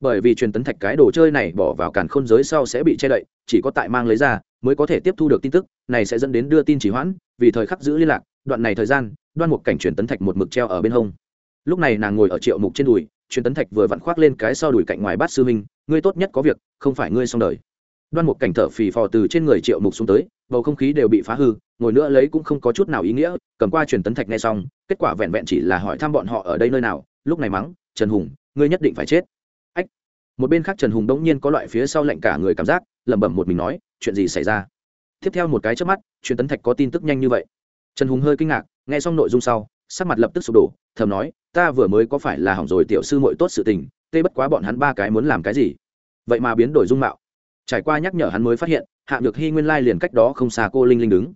bởi vì truyền tấn thạch cái đồ chơi này bỏ vào càn khôn giới sau sẽ bị che đậy, chỉ có tại mang lấy ra mới có thể tiếp thu được tin tức, này sẽ dẫn đến đưa tin chỉ hoãn, vì thời khắc giữ liên lạc, đoạn này thời gian, đoan Mục cảnh truyền tấn thạch một mực treo ở bên hông lúc này nàng ngồi ở triệu mục trên đùi truyền tấn thạch vừa vặn khoác lên cái sau đùi cạnh ngoài bát sư minh ngươi tốt nhất có việc, không phải ngươi xong đời. Đoan một cảnh thở phì phò từ trên người triệu mục xuống tới, bầu không khí đều bị phá hư, ngồi nữa lấy cũng không có chút nào ý nghĩa, cầm qua truyền tấn thạch nghe xong, kết quả vẹn vẹn chỉ là hỏi thăm bọn họ ở đây nơi nào, lúc này mắng, trần hùng, ngươi nhất định phải chết. Ách. Một bên khác trần hùng đống nhiên có loại phía sau lạnh cả người cảm giác, lẩm bẩm một mình nói, chuyện gì xảy ra? Tiếp theo một cái trước mắt truyền tấn thạch có tin tức nhanh như vậy. Trần hùng hơi kinh ngạc, nghe xong nội dung sau sắc mặt lập tức sụp đổ, thầm nói, ta vừa mới có phải là hỏng rồi tiểu sư muội tốt sự tình, tê bất quá bọn hắn ba cái muốn làm cái gì? Vậy mà biến đổi dung mạo. Trải qua nhắc nhở hắn mới phát hiện, hạ nhược hy nguyên lai liền cách đó không xa cô linh linh đứng.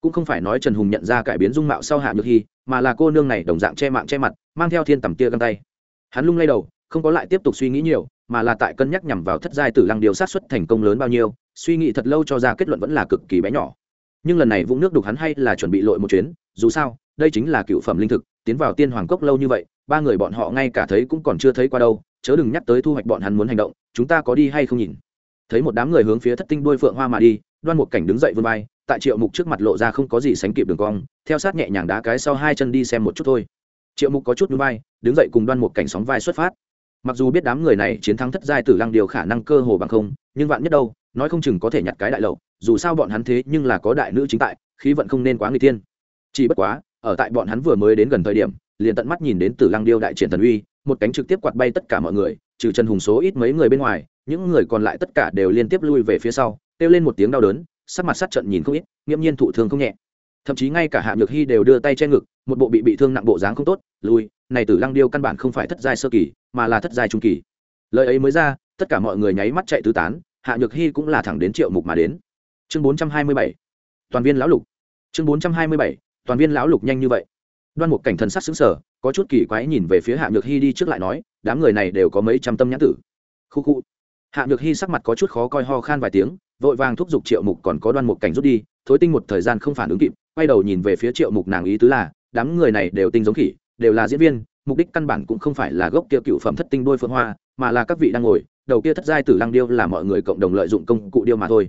Cũng không phải nói trần hùng nhận ra cải biến dung mạo sau hạ nhược hy mà là cô nương này đồng dạng che mạng che mặt, mang theo thiên tầm tia găng tay. Hắn lung lay đầu, không có lại tiếp tục suy nghĩ nhiều, mà là tại cân nhắc nhằm vào thất giai tử lăng điều sát xuất thành công lớn bao nhiêu, suy nghĩ thật lâu cho ra kết luận vẫn là cực kỳ bé nhỏ. Nhưng lần này vũng nước đục hắn hay là chuẩn bị lội một chuyến, dù sao đây chính là cựu phẩm linh thực, tiến vào tiên hoàng cốc lâu như vậy, ba người bọn họ ngay cả thấy cũng còn chưa thấy qua đâu, chớ đừng nhắc tới thu hoạch bọn hắn muốn hành động, chúng ta có đi hay không nhìn. Thấy một đám người hướng phía thất tinh đuôi phượng hoa mà đi, đoan một cảnh đứng dậy vươn vai, tại triệu mục trước mặt lộ ra không có gì sánh kịp đường cong, theo sát nhẹ nhàng đá cái sau hai chân đi xem một chút thôi. Triệu mục có chút núi vai, đứng dậy cùng đoan một cảnh sóng vai xuất phát. Mặc dù biết đám người này chiến thắng thất giai tử lăng điều khả năng cơ hồ bằng không, nhưng vạn nhất đâu, nói không chừng có thể nhặt cái đại lậu, dù sao bọn hắn thế nhưng là có đại nữ chính tại, khí vận không nên quá người tiên chỉ bất quá ở tại bọn hắn vừa mới đến gần thời điểm, liền tận mắt nhìn đến tử lăng điêu đại triển thần uy, một cánh trực tiếp quạt bay tất cả mọi người, trừ trần hùng số ít mấy người bên ngoài, những người còn lại tất cả đều liên tiếp lui về phía sau, kêu lên một tiếng đau đớn, sắc mặt sát trận nhìn không ít nghiễm nhiên thụ thương không nhẹ. Thậm chí ngay cả hạ nhược hy đều đưa tay che ngực, một bộ bị bị thương nặng bộ dáng không tốt, lui, này tử lăng điêu căn bản không phải thất giai sơ kỳ, mà là thất giai trung kỳ. Lời ấy mới ra, tất cả mọi người nháy mắt chạy tứ tán, hạ nhược hy cũng là thẳng đến triệu mục mà đến. Chương bốn trăm hai mươi bảy, toàn viên lão lục. Chương bốn trăm hai mươi bảy toàn viên lão lục nhanh như vậy. Đoan mục cảnh thần sắc xứng sở có chút kỳ quái nhìn về phía hạ nhược hy đi trước lại nói, đám người này đều có mấy trăm tâm nhãn tử. Khu khu. Hạ nhược hy sắc mặt có chút khó coi ho khan vài tiếng, vội vàng thúc giục triệu mục còn có đoan mục cảnh rút đi, thối tinh một thời gian không phản ứng kịp, quay đầu nhìn về phía triệu mục nàng ý tứ là, đám người này đều tinh giống khỉ, đều là diễn viên, mục đích căn bản cũng không phải là gốc kia cựu phẩm thất tinh đôi phượng hoa, mà là các vị đang ngồi, đầu kia thất giai tử lăng điêu là mọi người cộng đồng lợi dụng công cụ điêu mà thôi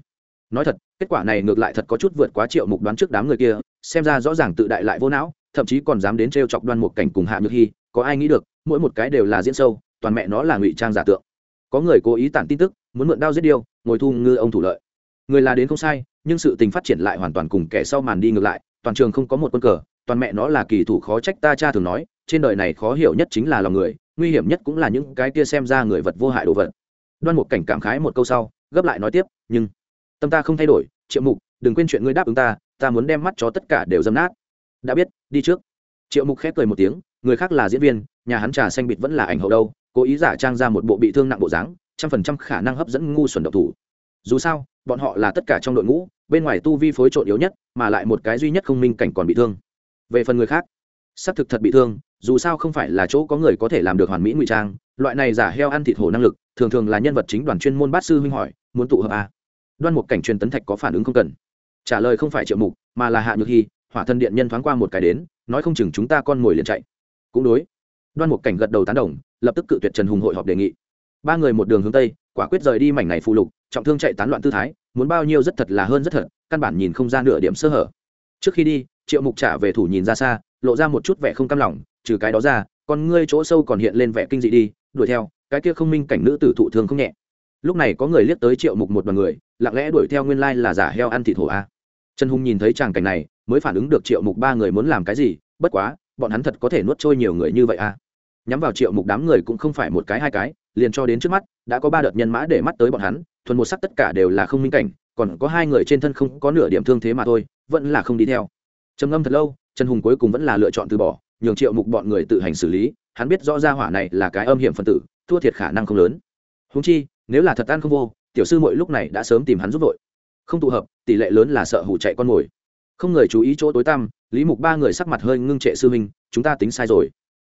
nói thật, kết quả này ngược lại thật có chút vượt quá triệu mục đoán trước đám người kia, xem ra rõ ràng tự đại lại vô não, thậm chí còn dám đến t chọc đoan một cảnh cùng hạ nhược hy có ai nghĩ được, mỗi một cái đều là diễn sâu, toàn mẹ nó là ngụy trang giả tượng. Có người cố ý tản tin tức, muốn mượn đao giết điêu, ngồi thu ngư ông thủ lợi. Người là đến không sai, nhưng sự tình phát triển lại hoàn toàn cùng kẻ sau màn đi ngược lại, toàn trường không có một quân cờ, toàn mẹ nó là kỳ thủ khó trách ta cha thường nói, trên đời này khó hiểu nhất chính là lòng người, nguy hiểm nhất cũng là những cái kia xem ra người vật vô hại đồ vật. Đoan một cảnh cảm khái một câu sau, gấp lại nói tiếp, nhưng tâm ta không thay đổi, triệu mục, đừng quên chuyện ngươi đáp ứng ta ta muốn đem mắt cho tất cả đều dâm nát. Đã biết, đi trước. Triệu mục khép cười một tiếng, người khác là diễn viên, nhà hắn trà xanh bịt vẫn là ảnh hậu đâu, cố ý giả trang ra một bộ bị thương nặng bộ dáng, trăm phần trăm khả năng hấp dẫn ngu xuẩn độc thủ. Dù sao, bọn họ là tất cả trong đội ngũ, bên ngoài tu vi phối trộn yếu nhất, mà lại một cái duy nhất không minh cảnh còn bị thương. Về phần người khác, xác thực thật bị thương, dù sao không phải là chỗ có người có thể làm được hoàn mỹ ngụy trang, loại này giả heo ăn thịt hổ năng lực, thường thường là nhân vật chính đoàn chuyên môn bát sư huynh hỏi, muốn tụ hợp à đoan một cảnh truyền tấn thạch có phản ứng không cần. Trả lời không phải triệu mục, mà là hạ nhược hy, hỏa thân điện nhân thoáng qua một cái đến, nói không chừng chúng ta con ngồi liền chạy. Cũng đối. Đoan một cảnh gật đầu tán đồng, lập tức cự tuyệt trần hùng hội họp đề nghị. Ba người một đường hướng tây, quả quyết rời đi mảnh này phụ lục, trọng thương chạy tán loạn tư thái, muốn bao nhiêu rất thật là hơn rất thật, căn bản nhìn không ra nửa điểm sơ hở. Trước khi đi, triệu mục trả về thủ nhìn ra xa, lộ ra một chút vẻ không cam lòng, trừ cái đó ra còn ngươi chỗ sâu còn hiện lên vẻ kinh dị đi, đuổi theo, cái kia không minh cảnh nữ tử thụ thương không nhẹ lúc này có người liếc tới triệu mục một đoàn người, lặng lẽ đuổi theo nguyên lai là giả heo ăn thịt hổ a. Trần hùng nhìn thấy tràng cảnh này, mới phản ứng được triệu mục ba người muốn làm cái gì, bất quá, bọn hắn thật có thể nuốt trôi nhiều người như vậy a. Nhắm vào triệu mục đám người cũng không phải một cái hai cái, liền cho đến trước mắt, đã có ba đợt nhân mã để mắt tới bọn hắn, thuần một sắc tất cả đều là không minh cảnh, còn có hai người trên thân không có nửa điểm thương thế mà thôi, vẫn là không đi theo. Trầm ngâm thật lâu, trần hùng cuối cùng vẫn là lựa chọn từ bỏ, nhường triệu mục bọn người tự hành xử lý, hắn biết rõ ra hỏa này là cái âm hiểm phân tử, thua thiệt khả năng không lớn. Húng chi nếu là thật ăn không vô, tiểu sư mỗi lúc này đã sớm tìm hắn giúp đội không tụ hợp, tỷ lệ lớn là sợ hủ chạy con mồi. Không người chú ý chỗ tối tăm, lý mục ba người sắc mặt hơi ngưng trệ sư huynh, chúng ta tính sai rồi.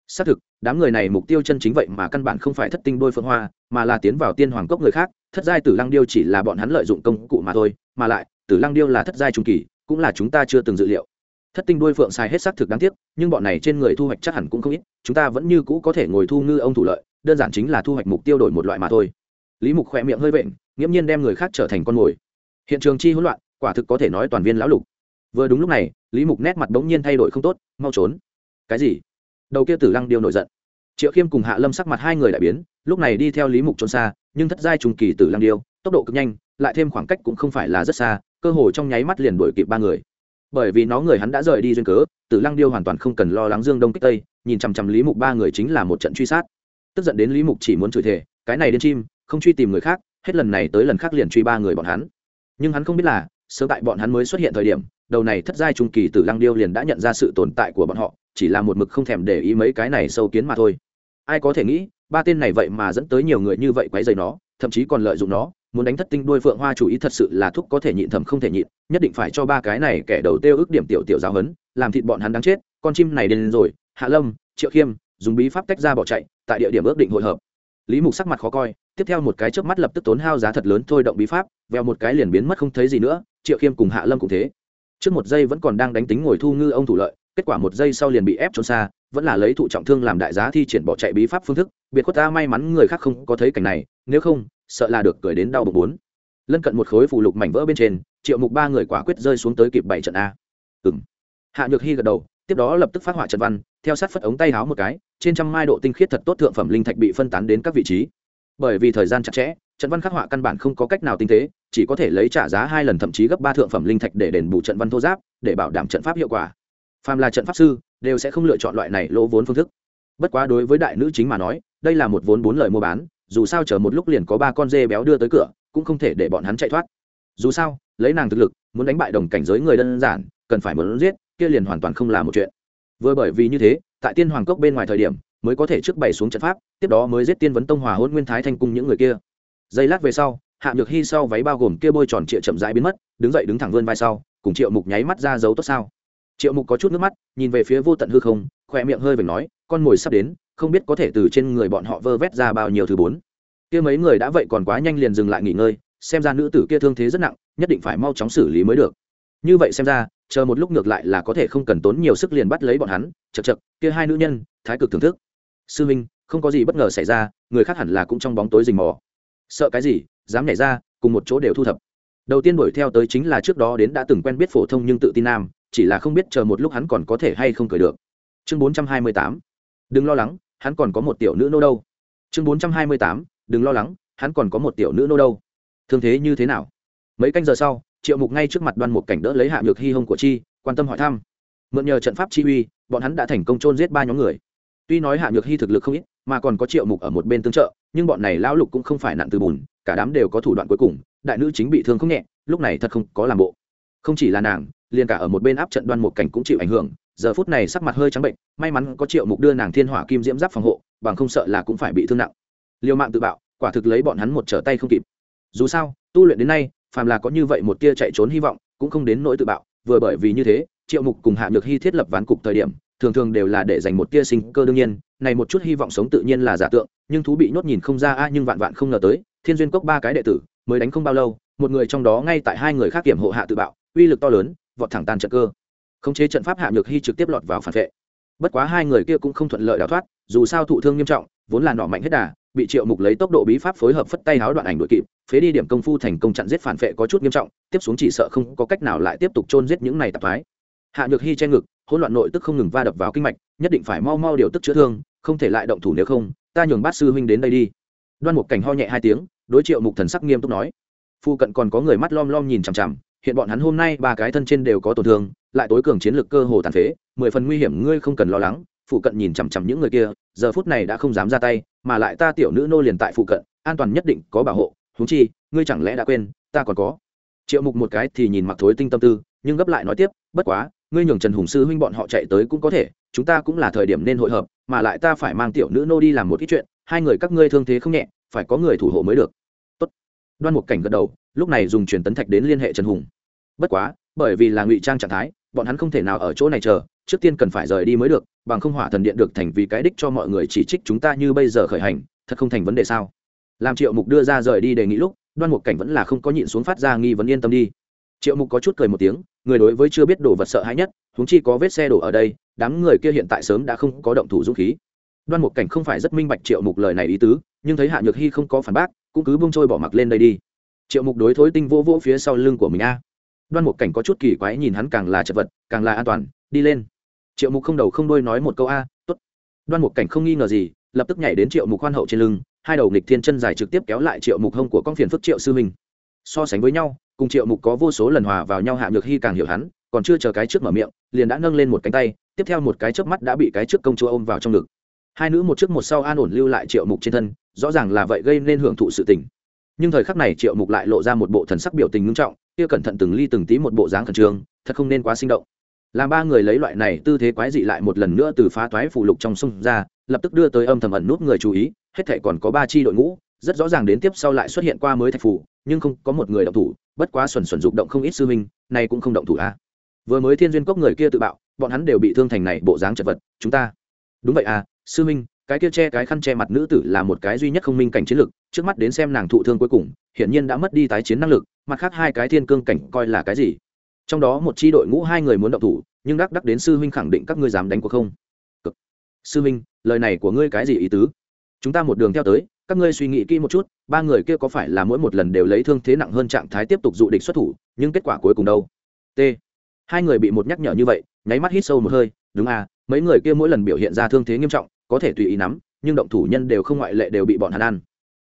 Xác thực, đám người này mục tiêu chân chính vậy mà căn bản không phải thất tinh đôi phượng hoa, mà là tiến vào tiên hoàng cốc người khác, thất giai tử lăng điêu chỉ là bọn hắn lợi dụng công cụ mà thôi, mà lại, tử lăng điêu là thất giai trung kỳ, cũng là chúng ta chưa từng dự liệu. Thất tinh đôi phượng sai hết xác thực đáng tiếc, nhưng bọn này trên người thu hoạch chắc hẳn cũng không ít, chúng ta vẫn như cũ có thể ngồi thu ngư ông thủ lợi, đơn giản chính là thu hoạch mục tiêu đổi một loại mà thôi lý mục khỏe miệng hơi vện, nghiễm nhiên đem người khác trở thành con mồi. Hiện trường chi hỗn loạn, quả thực có thể nói toàn viên lão lục. Vừa đúng lúc này, lý mục nét mặt bỗng nhiên thay đổi không tốt, mau trốn. Cái gì? Đầu kia tử lăng điêu nổi giận. Triệu khiêm cùng hạ lâm sắc mặt hai người đại biến, lúc này đi theo lý mục trốn xa, nhưng thất giai trùng kỳ tử lăng điêu, tốc độ cực nhanh, lại thêm khoảng cách cũng không phải là rất xa, cơ hồ trong nháy mắt liền đuổi kịp ba người. Bởi vì nó người hắn đã rời đi duyên cớ, tử lăng điêu hoàn toàn không cần lo lắng dương đông kích tây, nhìn chằm chằm lý mục ba người chính là một trận truy sát. Tức giận đến lý mục chỉ muốn chửi thề, cái này đến chim không truy tìm người khác, hết lần này tới lần khác liền truy ba người bọn hắn. Nhưng hắn không biết là, sớm tại bọn hắn mới xuất hiện thời điểm, đầu này thất giai trung kỳ tử lăng điêu liền đã nhận ra sự tồn tại của bọn họ, chỉ là một mực không thèm để ý mấy cái này sâu kiến mà thôi. Ai có thể nghĩ, ba tên này vậy mà dẫn tới nhiều người như vậy quấy dày nó, thậm chí còn lợi dụng nó, muốn đánh thất tinh đuôi phượng hoa chủ ý thật sự là thuốc có thể nhịn thầm không thể nhịn, nhất định phải cho ba cái này kẻ đầu tiêu ước điểm tiểu tiểu giáo hấn làm thịt bọn hắn đáng chết, con chim này đến rồi, hạ lâm, triệu khiêm, dùng bí pháp tách ra bỏ chạy, tại địa điểm ước định hội hợp. Lý mục sắc mặt khó coi tiếp theo một cái chớp mắt lập tức tốn hao giá thật lớn thôi động bí pháp veo một cái liền biến mất không thấy gì nữa, triệu khiêm cùng hạ lâm cũng thế. Trước một giây vẫn còn đang đánh tính ngồi thu ngư ông thủ lợi, kết quả một giây sau liền bị ép trốn xa, vẫn là lấy thụ trọng thương làm đại giá thi triển bỏ chạy bí pháp phương thức. Biệt khuất ta may mắn người khác không có thấy cảnh này, nếu không, sợ là được cười đến đau bụng bốn. Lân cận một khối phù lục mảnh vỡ bên trên, triệu mục ba người quả quyết rơi xuống tới kịp bảy trận a. Ừ m hạ nhược hy gật đầu, tiếp đó lập tức phát họa trận văn, theo sát phất ống tay háo một cái, trên trăm mai độ tinh khiết thật tốt thượng phẩm linh thạch bị phân tán đến các vị trí bởi vì thời gian chặt chẽ, trận văn khắc họa căn bản không có cách nào tinh tế, chỉ có thể lấy trả giá hai lần thậm chí gấp ba thượng phẩm linh thạch để đền bù trận văn thô giáp, để bảo đảm trận pháp hiệu quả. Phàm là trận pháp sư, đều sẽ không lựa chọn loại này lỗ vốn phương thức. Bất quá đối với đại nữ chính mà nói, đây là một vốn bốn lời mua bán, dù sao chờ một lúc liền có ba con dê béo đưa tới cửa, cũng không thể để bọn hắn chạy thoát. Dù sao, lấy nàng thực lực, muốn đánh bại đồng cảnh giới người đơn giản, cần phải muốn giết, kia liền hoàn toàn không là một chuyện. Vừa bởi vì như thế, tại tiên hoàng cốc bên ngoài thời điểm mới có thể trước bày xuống trận pháp, tiếp đó mới giết tiên vấn tông hòa hôn nguyên thái thanh cung những người kia. Giây lát về sau, hạ nhược hy sau váy bao gồm kia bôi tròn trịa chậm rãi biến mất, đứng dậy đứng thẳng vươn vai sau, cùng triệu mục nháy mắt ra dấu tốt sao. Triệu mục có chút nước mắt, nhìn về phía vô tận hư không, khỏe miệng hơi vểnh nói, con mồi sắp đến, không biết có thể từ trên người bọn họ vơ vét ra bao nhiêu thứ bốn. Kia mấy người đã vậy còn quá nhanh liền dừng lại nghỉ ngơi, xem ra nữ tử kia thương thế rất nặng, nhất định phải mau chóng xử lý mới được. Như vậy xem ra, chờ một lúc ngược lại là có thể không cần tốn nhiều sức liền bắt lấy bọn hắn chật chật kia hai nữ nhân, thái cực thưởng thức sư minh không có gì bất ngờ xảy ra, người khác hẳn là cũng trong bóng tối rình mò. Sợ cái gì, dám nhảy ra, cùng một chỗ đều thu thập. Đầu tiên đuổi theo tới chính là trước đó đến đã từng quen biết phổ thông nhưng tự tin nam, chỉ là không biết chờ một lúc hắn còn có thể hay không cười được. Chương bốn trăm hai mươi tám. Đừng lo lắng, hắn còn có một tiểu nữ nô đâu. Chương bốn trăm hai mươi tám. Đừng lo lắng, hắn còn có một tiểu nữ nô đâu. Thương thế như thế nào? Mấy canh giờ sau, triệu mục ngay trước mặt đoan một cảnh đỡ lấy hạ nhược hy hông của chi, quan tâm hỏi thăm. Mượn nhờ trận pháp chi uy, bọn hắn đã thành công trôn giết ba nhóm người tuy nói hạ nhược hy thực lực không ít, mà còn có triệu mục ở một bên tương trợ, nhưng bọn này lão lục cũng không phải nặng từ bùn, cả đám đều có thủ đoạn cuối cùng, đại nữ chính bị thương không nhẹ, lúc này thật không có làm bộ. Không chỉ là nàng, liền cả ở một bên áp trận đoan một cảnh cũng chịu ảnh hưởng, giờ phút này sắc mặt hơi trắng bệnh, may mắn có triệu mục đưa nàng thiên hỏa kim diễm giáp phòng hộ, bằng không sợ là cũng phải bị thương nặng. Liều mạng tự bạo, quả thực lấy bọn hắn một trở tay không kịp. Dù sao, tu luyện đến nay, phàm là có như vậy một tia chạy trốn hy vọng, cũng không đến nỗi tự bạo, vừa bởi vì như thế, triệu mục cùng hạ nhược hy thiết lập ván cục thời điểm thường thường đều là để dành một tia sinh cơ đương nhiên, này một chút hy vọng sống tự nhiên là giả tượng, nhưng thú bị nhốt nhìn không ra a, nhưng vạn vạn không ngờ tới, thiên duyên cốc ba cái đệ tử, mới đánh không bao lâu, một người trong đó ngay tại hai người khác kiểm hộ hạ tự bạo, uy lực to lớn, vọt thẳng tan trận cơ. Khống chế trận pháp hạ nhược hy trực tiếp lọt vào phản vệ. Bất quá hai người kia cũng không thuận lợi đào thoát, dù sao thụ thương nghiêm trọng, vốn là nọ mạnh hết đà, bị triệu mục lấy tốc độ bí pháp phối hợp phất tay háo đoạn ảnh đội kịp, phế đi điểm công phu thành công chặn giết phản vệ có chút nghiêm trọng, tiếp xuống chỉ sợ không có cách nào lại tiếp tục chôn giết những này tạp thái hạ nhược hy che ngực hỗn loạn nội tức không ngừng va đập vào kinh mạch, nhất định phải mau mau điều tức chữa thương, không thể lại động thủ nếu không, ta nhường bát sư huynh đến đây đi. Đoan một cảnh ho nhẹ hai tiếng, đối triệu mục thần sắc nghiêm túc nói. Phu cận còn có người mắt lom lom nhìn chằm chằm, hiện bọn hắn hôm nay ba cái thân trên đều có tổn thương, lại tối cường chiến lược cơ hồ tàn phế, mười phần nguy hiểm, ngươi không cần lo lắng phụ cận nhìn chằm chằm những người kia, giờ phút này đã không dám ra tay, mà lại ta tiểu nữ nô liền tại phụ cận, an toàn nhất định có bảo hộ húng chi, ngươi chẳng lẽ đã quên, ta còn có. Triệu mục một cái thì nhìn mặc thối tinh tâm tư, nhưng gấp lại nói tiếp, bất quá ngươi nhường trần hùng sư huynh bọn họ chạy tới cũng có thể, chúng ta cũng là thời điểm nên hội hợp, mà lại ta phải mang tiểu nữ nô đi làm một ít chuyện, hai người các ngươi thương thế không nhẹ, phải có người thủ hộ mới được. Tốt. đoan một cảnh gật đầu, lúc này dùng truyền tấn thạch đến liên hệ trần hùng. Bất quá, bởi vì là ngụy trang trạng thái, bọn hắn không thể nào ở chỗ này chờ, trước tiên cần phải rời đi mới được, bằng không hỏa thần điện được thành vì cái đích cho mọi người chỉ trích chúng ta như bây giờ khởi hành, thật không thành vấn đề sao? Làm triệu mục đưa ra rời đi đề nghị lúc, đoan mục cảnh vẫn là không có nhịn xuống phát ra nghi vấn yên tâm đi. Triệu mục có chút cười một tiếng người đối với chưa biết đồ vật sợ hãi nhất húng chi có vết xe đổ ở đây, đám người kia hiện tại sớm đã không có động thủ dũng khí. Đoan mục cảnh không phải rất minh bạch triệu mục lời này ý tứ, nhưng thấy hạ nhược hy không có phản bác, cũng cứ bông trôi bỏ mặc lên đây đi. Triệu mục đối thối tinh vô vỗ phía sau lưng của mình a. Đoan mục cảnh có chút kỳ quái nhìn hắn càng là chật vật, càng là an toàn, đi lên. Triệu mục không đầu không đôi nói một câu a t ố t đoan mục cảnh không nghi ngờ gì, lập tức nhảy đến triệu mục khoan hậu trên lưng, hai đầu nghịch thiên chân dài trực tiếp kéo lại triệu mục hông của con phiền phức triệu sư mình so sánh với nhau cùng triệu mục có vô số lần hòa vào nhau hạ nhược hy càng hiểu hắn, còn chưa chờ cái trước mở miệng, liền đã nâng lên một cánh tay, tiếp theo một cái trước mắt đã bị cái trước công chúa ôm vào trong ngực. Hai nữ một trước một sau an ổn lưu lại triệu mục trên thân, rõ ràng là vậy gây nên hưởng thụ sự tình. Nhưng thời khắc này triệu mục lại lộ ra một bộ thần sắc biểu tình ngưng trọng, kia cẩn thận từng ly từng tí một bộ dáng khẩn trương, thật không nên quá sinh động. Làm ba người lấy loại này tư thế quái dị lại một lần nữa từ phá toái phụ lục trong sông ra, lập tức đưa tới âm thầm ẩn nút người chú ý, hết thể còn có ba chi đội ngũ rất rõ ràng đến tiếp sau lại xuất hiện qua mới thạch phủ, nhưng không có một người động thủ, bất quá xuẩn xuẩn dục động không ít sư minh này cũng không động thủ a à. vừa mới thiên duyên cốc người kia tự bạo, bọn hắn đều bị thương thành này bộ dáng chật vật, chúng ta đúng vậy à sư minh cái kia che cái khăn che mặt nữ tử là một cái duy nhất không minh cảnh chiến lực trước mắt đến xem nàng thụ thương cuối cùng, hiển nhiên đã mất đi tái chiến năng lực, mặt khác hai cái thiên cương cảnh coi là cái gì trong đó một chi đội ngũ hai người muốn động thủ, nhưng đắc đắc đến sư huynh khẳng định các ngươi dám đánh cuộc không Cực. sư huynh, lời này của ngươi cái gì ý tứ chúng ta một đường theo tới các ngươi suy nghĩ kỹ một chút, ba người kia có phải là mỗi một lần đều lấy thương thế nặng hơn trạng thái tiếp tục dụ địch xuất thủ, nhưng kết quả cuối cùng đâu? T. Hai người bị một nhắc nhở như vậy, nháy mắt hít sâu một hơi, đúng à mấy người kia mỗi lần biểu hiện ra thương thế nghiêm trọng, có thể tùy ý nắm, nhưng động thủ nhân đều không ngoại lệ đều bị bọn hắn ăn.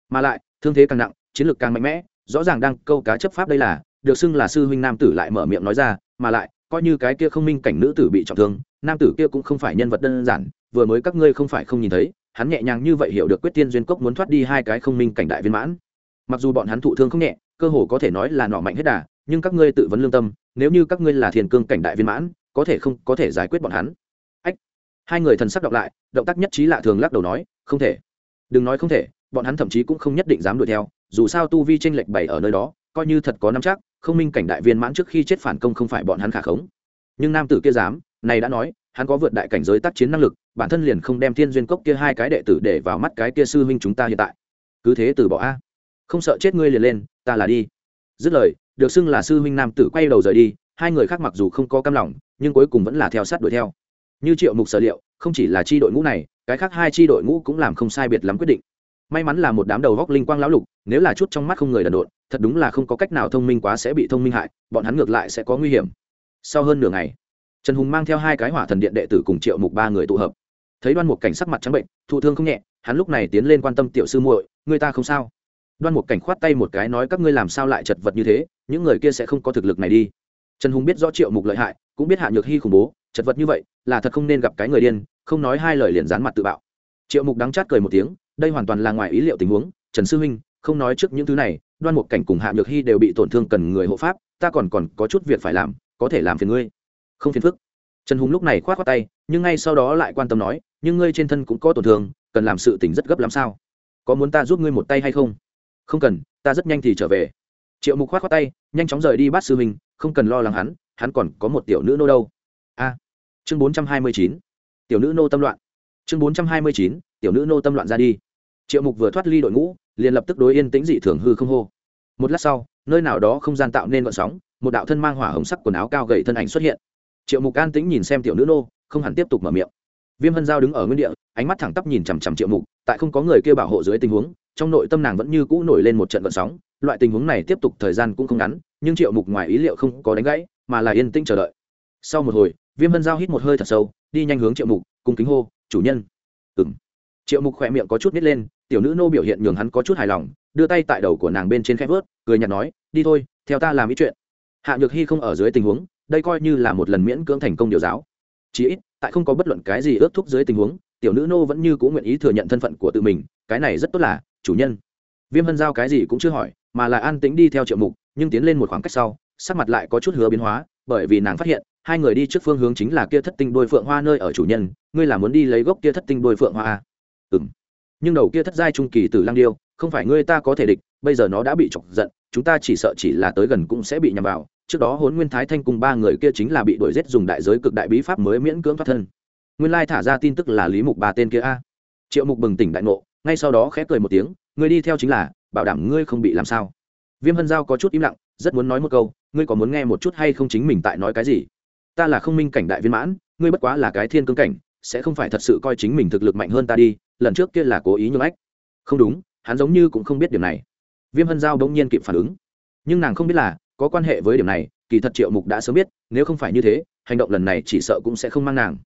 Mà lại, thương thế càng nặng, chiến lược càng mạnh mẽ, rõ ràng đang câu cá chấp pháp đây là, được xưng là sư huynh nam tử lại mở miệng nói ra, mà lại, coi như cái kia không minh cảnh nữ tử bị trọng thương, nam tử kia cũng không phải nhân vật đơn giản, vừa mới các ngươi không phải không nhìn thấy hắn nhẹ nhàng như vậy hiểu được quyết tiên duyên cốc muốn thoát đi hai cái không minh cảnh đại viên mãn. Mặc dù bọn hắn thụ thương không nhẹ, cơ hồ có thể nói là nọ mạnh hết đà, nhưng các ngươi tự vấn lương tâm, nếu như các ngươi là thiền cương cảnh đại viên mãn, có thể không, có thể giải quyết bọn hắn. Ách. Hai người thần sắc đọc lại, động tác nhất trí lạ thường lắc đầu nói, không thể. Đừng nói không thể, bọn hắn thậm chí cũng không nhất định dám đuổi theo, dù sao tu vi tranh lệch bày ở nơi đó, coi như thật có năm chắc, không minh cảnh đại viên mãn trước khi chết phản công không phải bọn hắn khả khống. Nhưng nam tử kia dám, này đã nói hắn có vượt đại cảnh giới tác chiến năng lực, bản thân liền không đem thiên duyên cốc kia hai cái đệ tử để vào mắt cái kia sư huynh chúng ta hiện tại. Cứ thế từ bỏ a. Không sợ chết ngươi liền lên, ta là đi. Dứt lời, được xưng là sư huynh nam tử quay đầu rời đi, hai người khác mặc dù không có cam lòng, nhưng cuối cùng vẫn là theo sát đuổi theo. Như triệu mục sở liệu, không chỉ là chi đội ngũ này, cái khác hai chi đội ngũ cũng làm không sai biệt lắm quyết định. May mắn là một đám đầu góc linh quang lão lục, nếu là chút trong mắt không người đần độn, thật đúng là không có cách nào thông minh quá sẽ bị thông minh hại, bọn hắn ngược lại sẽ có nguy hiểm. Sau hơn nửa ngày trần hùng mang theo hai cái hỏa thần điện đệ tử cùng triệu mục ba người tụ hợp. Thấy đoan Mục cảnh sắc mặt trắng bệnh, thụ thương không nhẹ, hắn lúc này tiến lên quan tâm tiểu sư muội người ta không sao? Đoan Mục cảnh khoát tay một cái nói, các ngươi làm sao lại chật vật như thế? Những người kia sẽ không có thực lực này đi. Trần hùng biết rõ triệu mục lợi hại, cũng biết hạ nhược hy khủng bố, chật vật như vậy, là thật không nên gặp cái người điên, không nói hai lời liền dán mặt tự bạo. Triệu mục đắng chát cười một tiếng, đây hoàn toàn là ngoài ý liệu tình huống, trần sư huynh, không nói trước những thứ này, đoan Mục cảnh cùng hạ nhược hy đều bị tổn thương cần người hộ pháp, ta còn còn có chút việc phải làm, có thể làm phiền ngươi không phiền phức. Trần hùng lúc này k h o á t khoác tay nhưng ngay sau đó lại quan tâm nói nhưng ngươi trên thân cũng có tổn thương cần làm sự tỉnh rất gấp làm sao? Có muốn ta giúp ngươi một tay hay không? Không cần ta rất nhanh thì trở về. Triệu mục k h o á t khoác tay nhanh chóng rời đi bát sư mình, không cần lo lắng hắn hắn còn có một tiểu nữ nô đâu. A chương bốn trăm hai mươi chín tiểu nữ nô tâm loạn. Chương bốn trăm hai mươi chín tiểu nữ nô tâm loạn ra đi. Triệu mục vừa thoát ly đội ngũ liền lập tức đối yên tĩnh dị thường hư không hô. Một lát sau nơi nào đó không gian tạo nên vận sóng một đạo thân mang hỏa hồng sắc quần áo cao gầy thân ảnh xuất hiện triệu mục an tĩnh nhìn xem tiểu nữ nô, không hẳn tiếp tục mở miệng. Viêm hân giao đứng ở nguyên địa, ánh mắt thẳng tắp nhìn chằm chằm triệu mục, tại không có người kia bảo hộ dưới tình huống, trong nội tâm nàng vẫn như cũ nổi lên một trận vận sóng, loại tình huống này tiếp tục thời gian cũng không ngắn, nhưng triệu mục ngoài ý liệu không có đánh gãy, mà là yên tĩnh chờ đợi. Sau một hồi, viêm hân giao hít một hơi thật sâu, đi nhanh hướng triệu mục, cung kính hô, chủ nhân. Ừng triệu mục khỏe miệng có chút nít lên, tiểu nữ nô biểu hiện nhường hắn có chút hài lòng, đưa tay tại đầu của nàng bên trên khép vớt, cười nhạt nói, đi thôi, theo ta làm ý chuyện. Hạ nhược hy không ở dưới tình huống đây coi như là một lần miễn cưỡng thành công điều giáo. Chí ít, tại không có bất luận cái gì ước thúc dưới tình huống, tiểu nữ nô vẫn như cũng nguyện ý thừa nhận thân phận của tự mình, cái này rất tốt là, chủ nhân. Viêm hân giao cái gì cũng chưa hỏi, mà là an tĩnh đi theo triệu mục, nhưng tiến lên một khoảng cách sau, sắc mặt lại có chút hứa biến hóa, bởi vì nàng phát hiện, hai người đi trước phương hướng chính là kia thất tinh đôi phượng hoa nơi ở chủ nhân, ngươi là muốn đi lấy gốc kia thất tinh đôi phượng hoa à? ừ m nhưng đầu kia thất giai trung kỳ từ lang điêu, không phải ngươi ta có thể địch, bây giờ nó đã bị chọc giận, chúng ta chỉ sợ chỉ là tới gần cũng sẽ bị nhầm vào trước đó hốn nguyên thái thanh cùng ba người kia chính là bị đuổi giết dùng đại giới cực đại bí pháp mới miễn cưỡng thoát thân. Nguyên lai thả ra tin tức là lý mục ba tên kia a. Triệu mục bừng tỉnh đại ngộ, ngay sau đó khẽ cười một tiếng người đi theo chính là, bảo đảm ngươi không bị làm sao. Viêm hân giao có chút im lặng, rất muốn nói một câu, ngươi có muốn nghe một chút hay không chính mình tại nói cái gì? Ta là không minh cảnh đại viên mãn, ngươi bất quá là cái thiên cương cảnh, sẽ không phải thật sự coi chính mình thực lực mạnh hơn ta đi, lần trước kia là cố ý nhường ách. Không đúng, hắn giống như cũng không biết điều này. Viêm hân giao bỗng nhiên kịp phản ứng. Nhưng nàng không biết là có quan hệ với điểm này, kỳ thật triệu mục đã sớm biết, nếu không phải như thế, hành động lần này chỉ sợ cũng sẽ không mang nàng.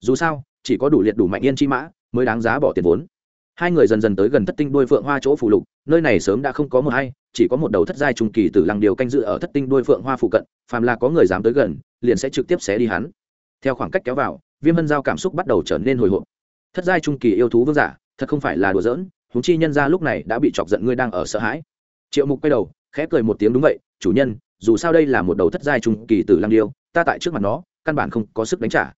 Dù sao, chỉ có đủ liệt đủ mạnh yên chi mã mới đáng giá bỏ tiền vốn. Hai người dần dần tới gần thất tinh đôi phượng hoa chỗ phụ lục, nơi này sớm đã không có một hay chỉ có một đầu thất giai trung kỳ từ lăng điều canh dự ở thất tinh đôi phượng hoa phụ cận, phàm là có người dám tới gần, liền sẽ trực tiếp xé đi hắn. Theo khoảng cách kéo vào, viêm hân giao cảm xúc bắt đầu trở nên hồi hộp. Thất giai trung kỳ yêu thú vương giả, thật không phải là đùa giỡn húng chi nhân ra lúc này đã bị chọc giận ngươi đang ở sợ hãi. Triệu mục quay đầu khẽ cười một tiếng, đúng vậy, chủ nhân, dù sao đây là một đầu thất giai trung kỳ tử lăng điêu, ta tại trước mặt nó, căn bản không có sức đánh trả.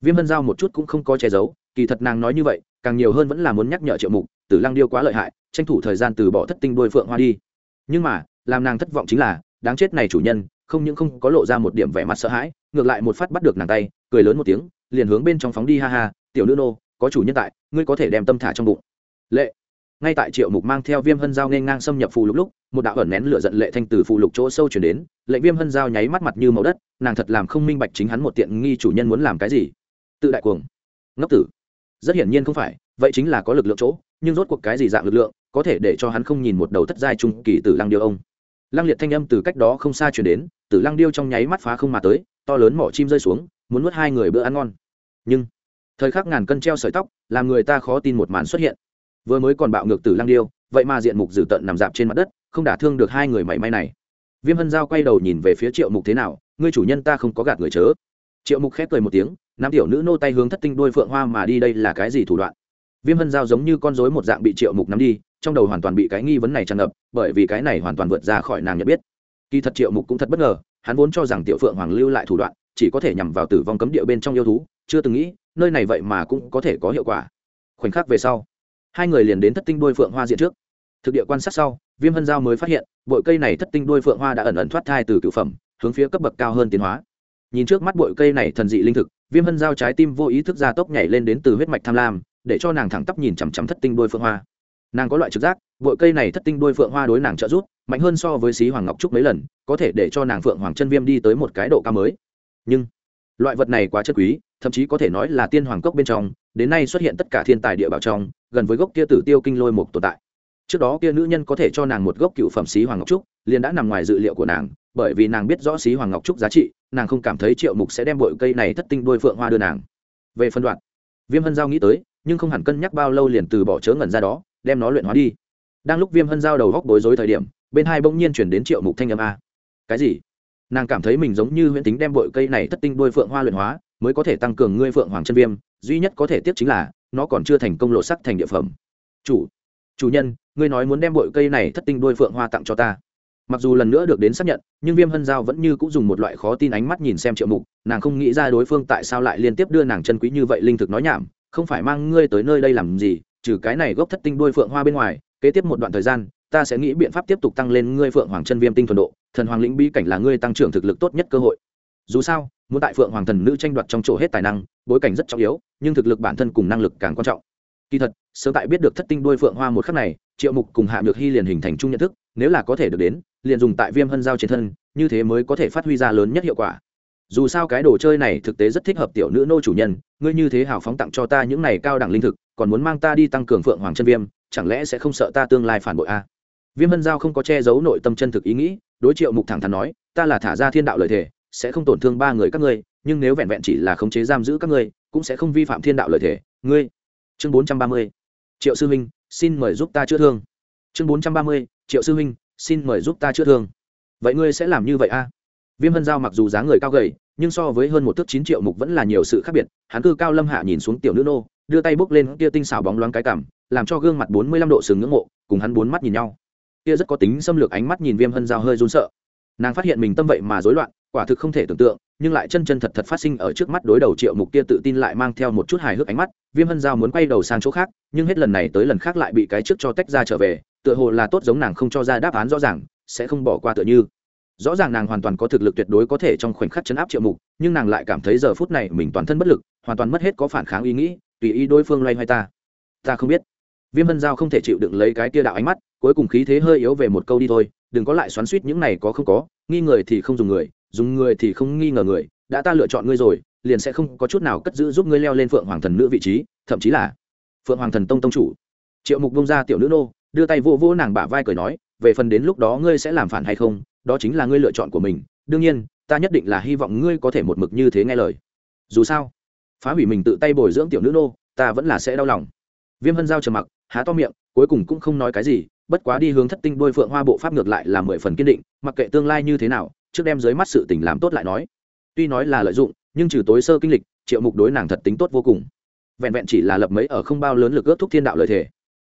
Viêm hân giao một chút cũng không có che giấu, kỳ thật nàng nói như vậy, càng nhiều hơn vẫn là muốn nhắc nhở triệu mục, tử lăng điêu quá lợi hại, tranh thủ thời gian từ bỏ thất tinh đôi phượng hoa đi. Nhưng mà, làm nàng thất vọng chính là, đáng chết này chủ nhân, không những không có lộ ra một điểm vẻ mặt sợ hãi, ngược lại một phát bắt được nàng tay, cười lớn một tiếng, liền hướng bên trong phóng đi, ha ha, tiểu nữ nô, có chủ nhân tại, ngươi có thể đem tâm thả trong bụng. Lệ ngay tại triệu mục mang theo viêm hân giao nên ngang xâm nhập phù lục lúc, một đạo ẩn nén lửa giận lệ thanh từ phù lục chỗ sâu chuyển đến, lệnh viêm hân giao nháy mắt mặt như màu đất, nàng thật làm không minh bạch chính hắn một tiện nghi chủ nhân muốn làm cái gì. Tự đại cuồng. Ngốc tử. Rất hiển nhiên không phải, vậy chính là có lực lượng chỗ, nhưng rốt cuộc cái gì dạng lực lượng, có thể để cho hắn không nhìn một đầu thất giai trung kỳ tử lăng điêu ông. Lăng liệt thanh âm từ cách đó không xa chuyển đến, tử lăng điêu trong nháy mắt phá không mà tới, to lớn mỏ chim rơi xuống, muốn nuốt hai người bữa ăn ngon. Nhưng, thời khắc ngàn cân treo sợi tóc, làm người ta khó tin một màn xuất hiện vừa mới còn bạo ngược tử Lang điêu, vậy mà diện mục dử tận nằm dạp trên mặt đất, không đả thương được hai người mảy may này. Viêm hân giao quay đầu nhìn về phía triệu mục thế nào, ngươi chủ nhân ta không có gạt người chớ. Triệu mục khép cười một tiếng, nam tiểu nữ nô tay hướng thất tinh đôi phượng hoa mà đi đây là cái gì thủ đoạn? Viêm hân giao giống như con rối một dạng bị triệu mục nắm đi, trong đầu hoàn toàn bị cái nghi vấn này tràn ngập, bởi vì cái này hoàn toàn vượt ra khỏi nàng nhận biết. Kỳ thật triệu mục cũng thật bất ngờ, hắn vốn cho rằng tiểu phượng hoàng lưu lại thủ đoạn, chỉ có thể nhằm vào tử vong cấm địa bên trong yêu thú, chưa từng nghĩ, nơi này vậy mà cũng có thể có hiệu quả. Khoảnh khắc về sau hai người liền đến thất tinh đôi phượng hoa diện trước. Thực địa quan sát sau, viêm hân giao mới phát hiện, bội cây này thất tinh đôi phượng hoa đã ẩn ẩn thoát thai từ cựu phẩm, hướng phía cấp bậc cao hơn tiến hóa. Nhìn trước mắt bội cây này thần dị linh thực, viêm hân giao trái tim vô ý thức ra tốc nhảy lên đến từ huyết mạch tham lam, để cho nàng thẳng tắp nhìn chằm chằm thất tinh đôi phượng hoa. Nàng có loại trực giác, bội cây này thất tinh đôi phượng hoa đối nàng trợ giúp, mạnh hơn so với xí hoàng ngọc trúc mấy lần, có thể để cho nàng phượng hoàng chân viêm đi tới một cái độ cao mới. Nhưng, loại vật này quá chất quý, thậm chí có thể nói là tiên hoàng cốc bên trong, đến nay xuất hiện tất cả thiên tài địa bảo trong gần với gốc kia tử tiêu kinh lôi mục tồn tại. Trước đó kia nữ nhân có thể cho nàng một gốc cựu phẩm xí hoàng ngọc trúc, liền đã nằm ngoài dự liệu của nàng, bởi vì nàng biết rõ xí hoàng ngọc trúc giá trị, nàng không cảm thấy triệu mục sẽ đem bội cây này thất tinh đôi phượng hoa đưa nàng. Về phân đoạn, viêm hân giao nghĩ tới, nhưng không hẳn cân nhắc bao lâu liền từ bỏ chớ ngẩn ra đó, đem nó luyện hóa đi. Đang lúc viêm hân giao đầu góc bối rối thời điểm, bên hai bỗng nhiên chuyển đến triệu mục thanh âm a. Cái gì? Nàng cảm thấy mình giống như huyễn tính đem bội cây này thất tinh đôi phượng hoa luyện hóa, mới có thể tăng cường ngươi phượng hoàng chân viêm, duy nhất có thể tiếp chính là nó còn chưa thành công lộ sắc thành địa phẩm. Chủ chủ nhân, ngươi nói muốn đem bội cây này thất tinh đôi phượng hoa tặng cho ta. Mặc dù lần nữa được đến xác nhận, nhưng viêm hân giao vẫn như cũng dùng một loại khó tin ánh mắt nhìn xem triệu mục, nàng không nghĩ ra đối phương tại sao lại liên tiếp đưa nàng chân quý như vậy linh thực nói nhảm, không phải mang ngươi tới nơi đây làm gì, trừ cái này gốc thất tinh đôi phượng hoa bên ngoài, kế tiếp một đoạn thời gian, ta sẽ nghĩ biện pháp tiếp tục tăng lên ngươi phượng hoàng chân viêm tinh thuần độ, thần hoàng lĩnh bí cảnh là ngươi tăng trưởng thực lực tốt nhất cơ hội. Dù sao muốn tại phượng hoàng thần nữ tranh đoạt trong chỗ hết tài năng, bối cảnh rất trọng yếu, nhưng thực lực bản thân cùng năng lực càng quan trọng kỳ thật, sớm tại biết được thất tinh đôi phượng hoa một khắc này, triệu mục cùng hạ nhược hy liền hình thành chung nhận thức, nếu là có thể được đến, liền dùng tại viêm hân giao trên thân, như thế mới có thể phát huy ra lớn nhất hiệu quả dù sao cái đồ chơi này thực tế rất thích hợp tiểu nữ nô chủ nhân, ngươi như thế hào phóng tặng cho ta những này cao đẳng linh thực, còn muốn mang ta đi tăng cường phượng hoàng chân viêm, chẳng lẽ sẽ không sợ ta tương lai phản bội a à? viêm hân giao không có che giấu nội tâm chân thực ý nghĩ, đối triệu mục thẳng thắn nói, ta là thả ra thiên đạo lợi thể sẽ không tổn thương ba người các ngươi, nhưng nếu vẹn vẹn chỉ là khống chế giam giữ các ngươi, cũng sẽ không vi phạm thiên đạo lợi thể. Ngươi, chương bốn trăm ba mươi, triệu sư huynh, xin mời giúp ta chữa thương. Chương bốn trăm ba mươi, triệu sư huynh, xin mời giúp ta chữa thương. Vậy ngươi sẽ làm như vậy a à? viêm hân giao mặc dù dáng người cao gầy, nhưng so với hơn một thước chín triệu mục vẫn là nhiều sự khác biệt. Hắn cư cao lâm hạ nhìn xuống tiểu nữ nô, đưa tay bốc lên kia tinh xảo bóng loáng cái cảm, làm cho gương mặt bốn mươi lăm độ sừng ngưỡng mộ, cùng hắn bốn mắt nhìn nhau. Kia rất có tính xâm lược ánh mắt nhìn viêm hân giao hơi run sợ. Nàng phát hiện mình tâm vậy mà rối loạn quả thực không thể tưởng tượng, nhưng lại chân chân thật thật phát sinh ở trước mắt đối đầu triệu mục kia tự tin lại mang theo một chút hài hước ánh mắt, viêm hân giao muốn quay đầu sang chỗ khác, nhưng hết lần này tới lần khác lại bị cái trước cho tách ra trở về, tựa hồ là tốt giống nàng không cho ra đáp án rõ ràng, sẽ không bỏ qua tựa như. Rõ ràng nàng hoàn toàn có thực lực tuyệt đối có thể trong khoảnh khắc chấn áp triệu mục, nhưng nàng lại cảm thấy giờ phút này mình toàn thân bất lực, hoàn toàn mất hết có phản kháng ý nghĩ, tùy ý đối phương loay hoay ta. Ta không biết. Viêm hân giao không thể chịu đựng lấy cái tia đạo ánh mắt, cuối cùng khí thế hơi yếu về một câu đi thôi, đừng có lại xoắn suýt những này có không có, nghi người thì không dùng người dùng người thì không nghi ngờ người, đã ta lựa chọn ngươi rồi, liền sẽ không có chút nào cất giữ giúp ngươi leo lên phượng hoàng thần nữ vị trí, thậm chí là phượng hoàng thần tông tông chủ. Triệu mục bông ra tiểu nữ nô, đưa tay vô vô nàng bả vai cười nói, về phần đến lúc đó ngươi sẽ làm phản hay không, đó chính là ngươi lựa chọn của mình, đương nhiên, ta nhất định là hy vọng ngươi có thể một mực như thế nghe lời. Dù sao, phá hủy mình tự tay bồi dưỡng tiểu nữ nô, ta vẫn là sẽ đau lòng. Viêm hân giao trầm mặc, há to miệng, cuối cùng cũng không nói cái gì, bất quá đi hướng thất tinh đôi phượng hoa bộ pháp ngược lại là mười phần kiên định, mặc kệ tương lai như thế nào trước đem dưới mắt sự tình làm tốt lại nói. Tuy nói là lợi dụng, nhưng trừ tối sơ kinh lịch, triệu mục đối nàng thật tính tốt vô cùng. Vẹn vẹn chỉ là lập mấy ở không bao lớn lực ước thúc thiên đạo lợi thể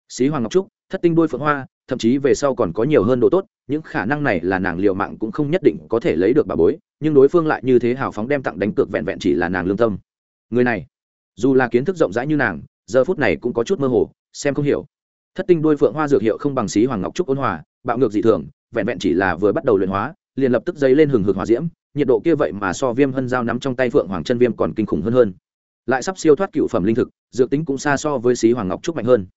xí hoàng ngọc trúc, thất tinh đôi phượng hoa, thậm chí về sau còn có nhiều hơn độ tốt, những khả năng này là nàng liều mạng cũng không nhất định có thể lấy được bà bối, nhưng đối phương lại như thế hào phóng đem tặng đánh cược vẹn vẹn chỉ là nàng lương tâm. Người này, dù là kiến thức rộng rãi như nàng, giờ phút này cũng có chút mơ hồ, xem không hiểu. Thất tinh đôi phượng hoa dược hiệu không bằng xí hoàng ngọc trúc ôn hòa, bạo ngược dị thường, vẹn vẹn chỉ là vừa bắt đầu luyện hóa liền lập tức dấy lên hừng hực hỏa diễm, nhiệt độ kia vậy mà so viêm hân dao nắm trong tay phượng hoàng chân viêm còn kinh khủng hơn hơn. Lại sắp siêu thoát cựu phẩm linh thực, dược tính cũng xa so với xí hoàng ngọc trúc mạnh hơn.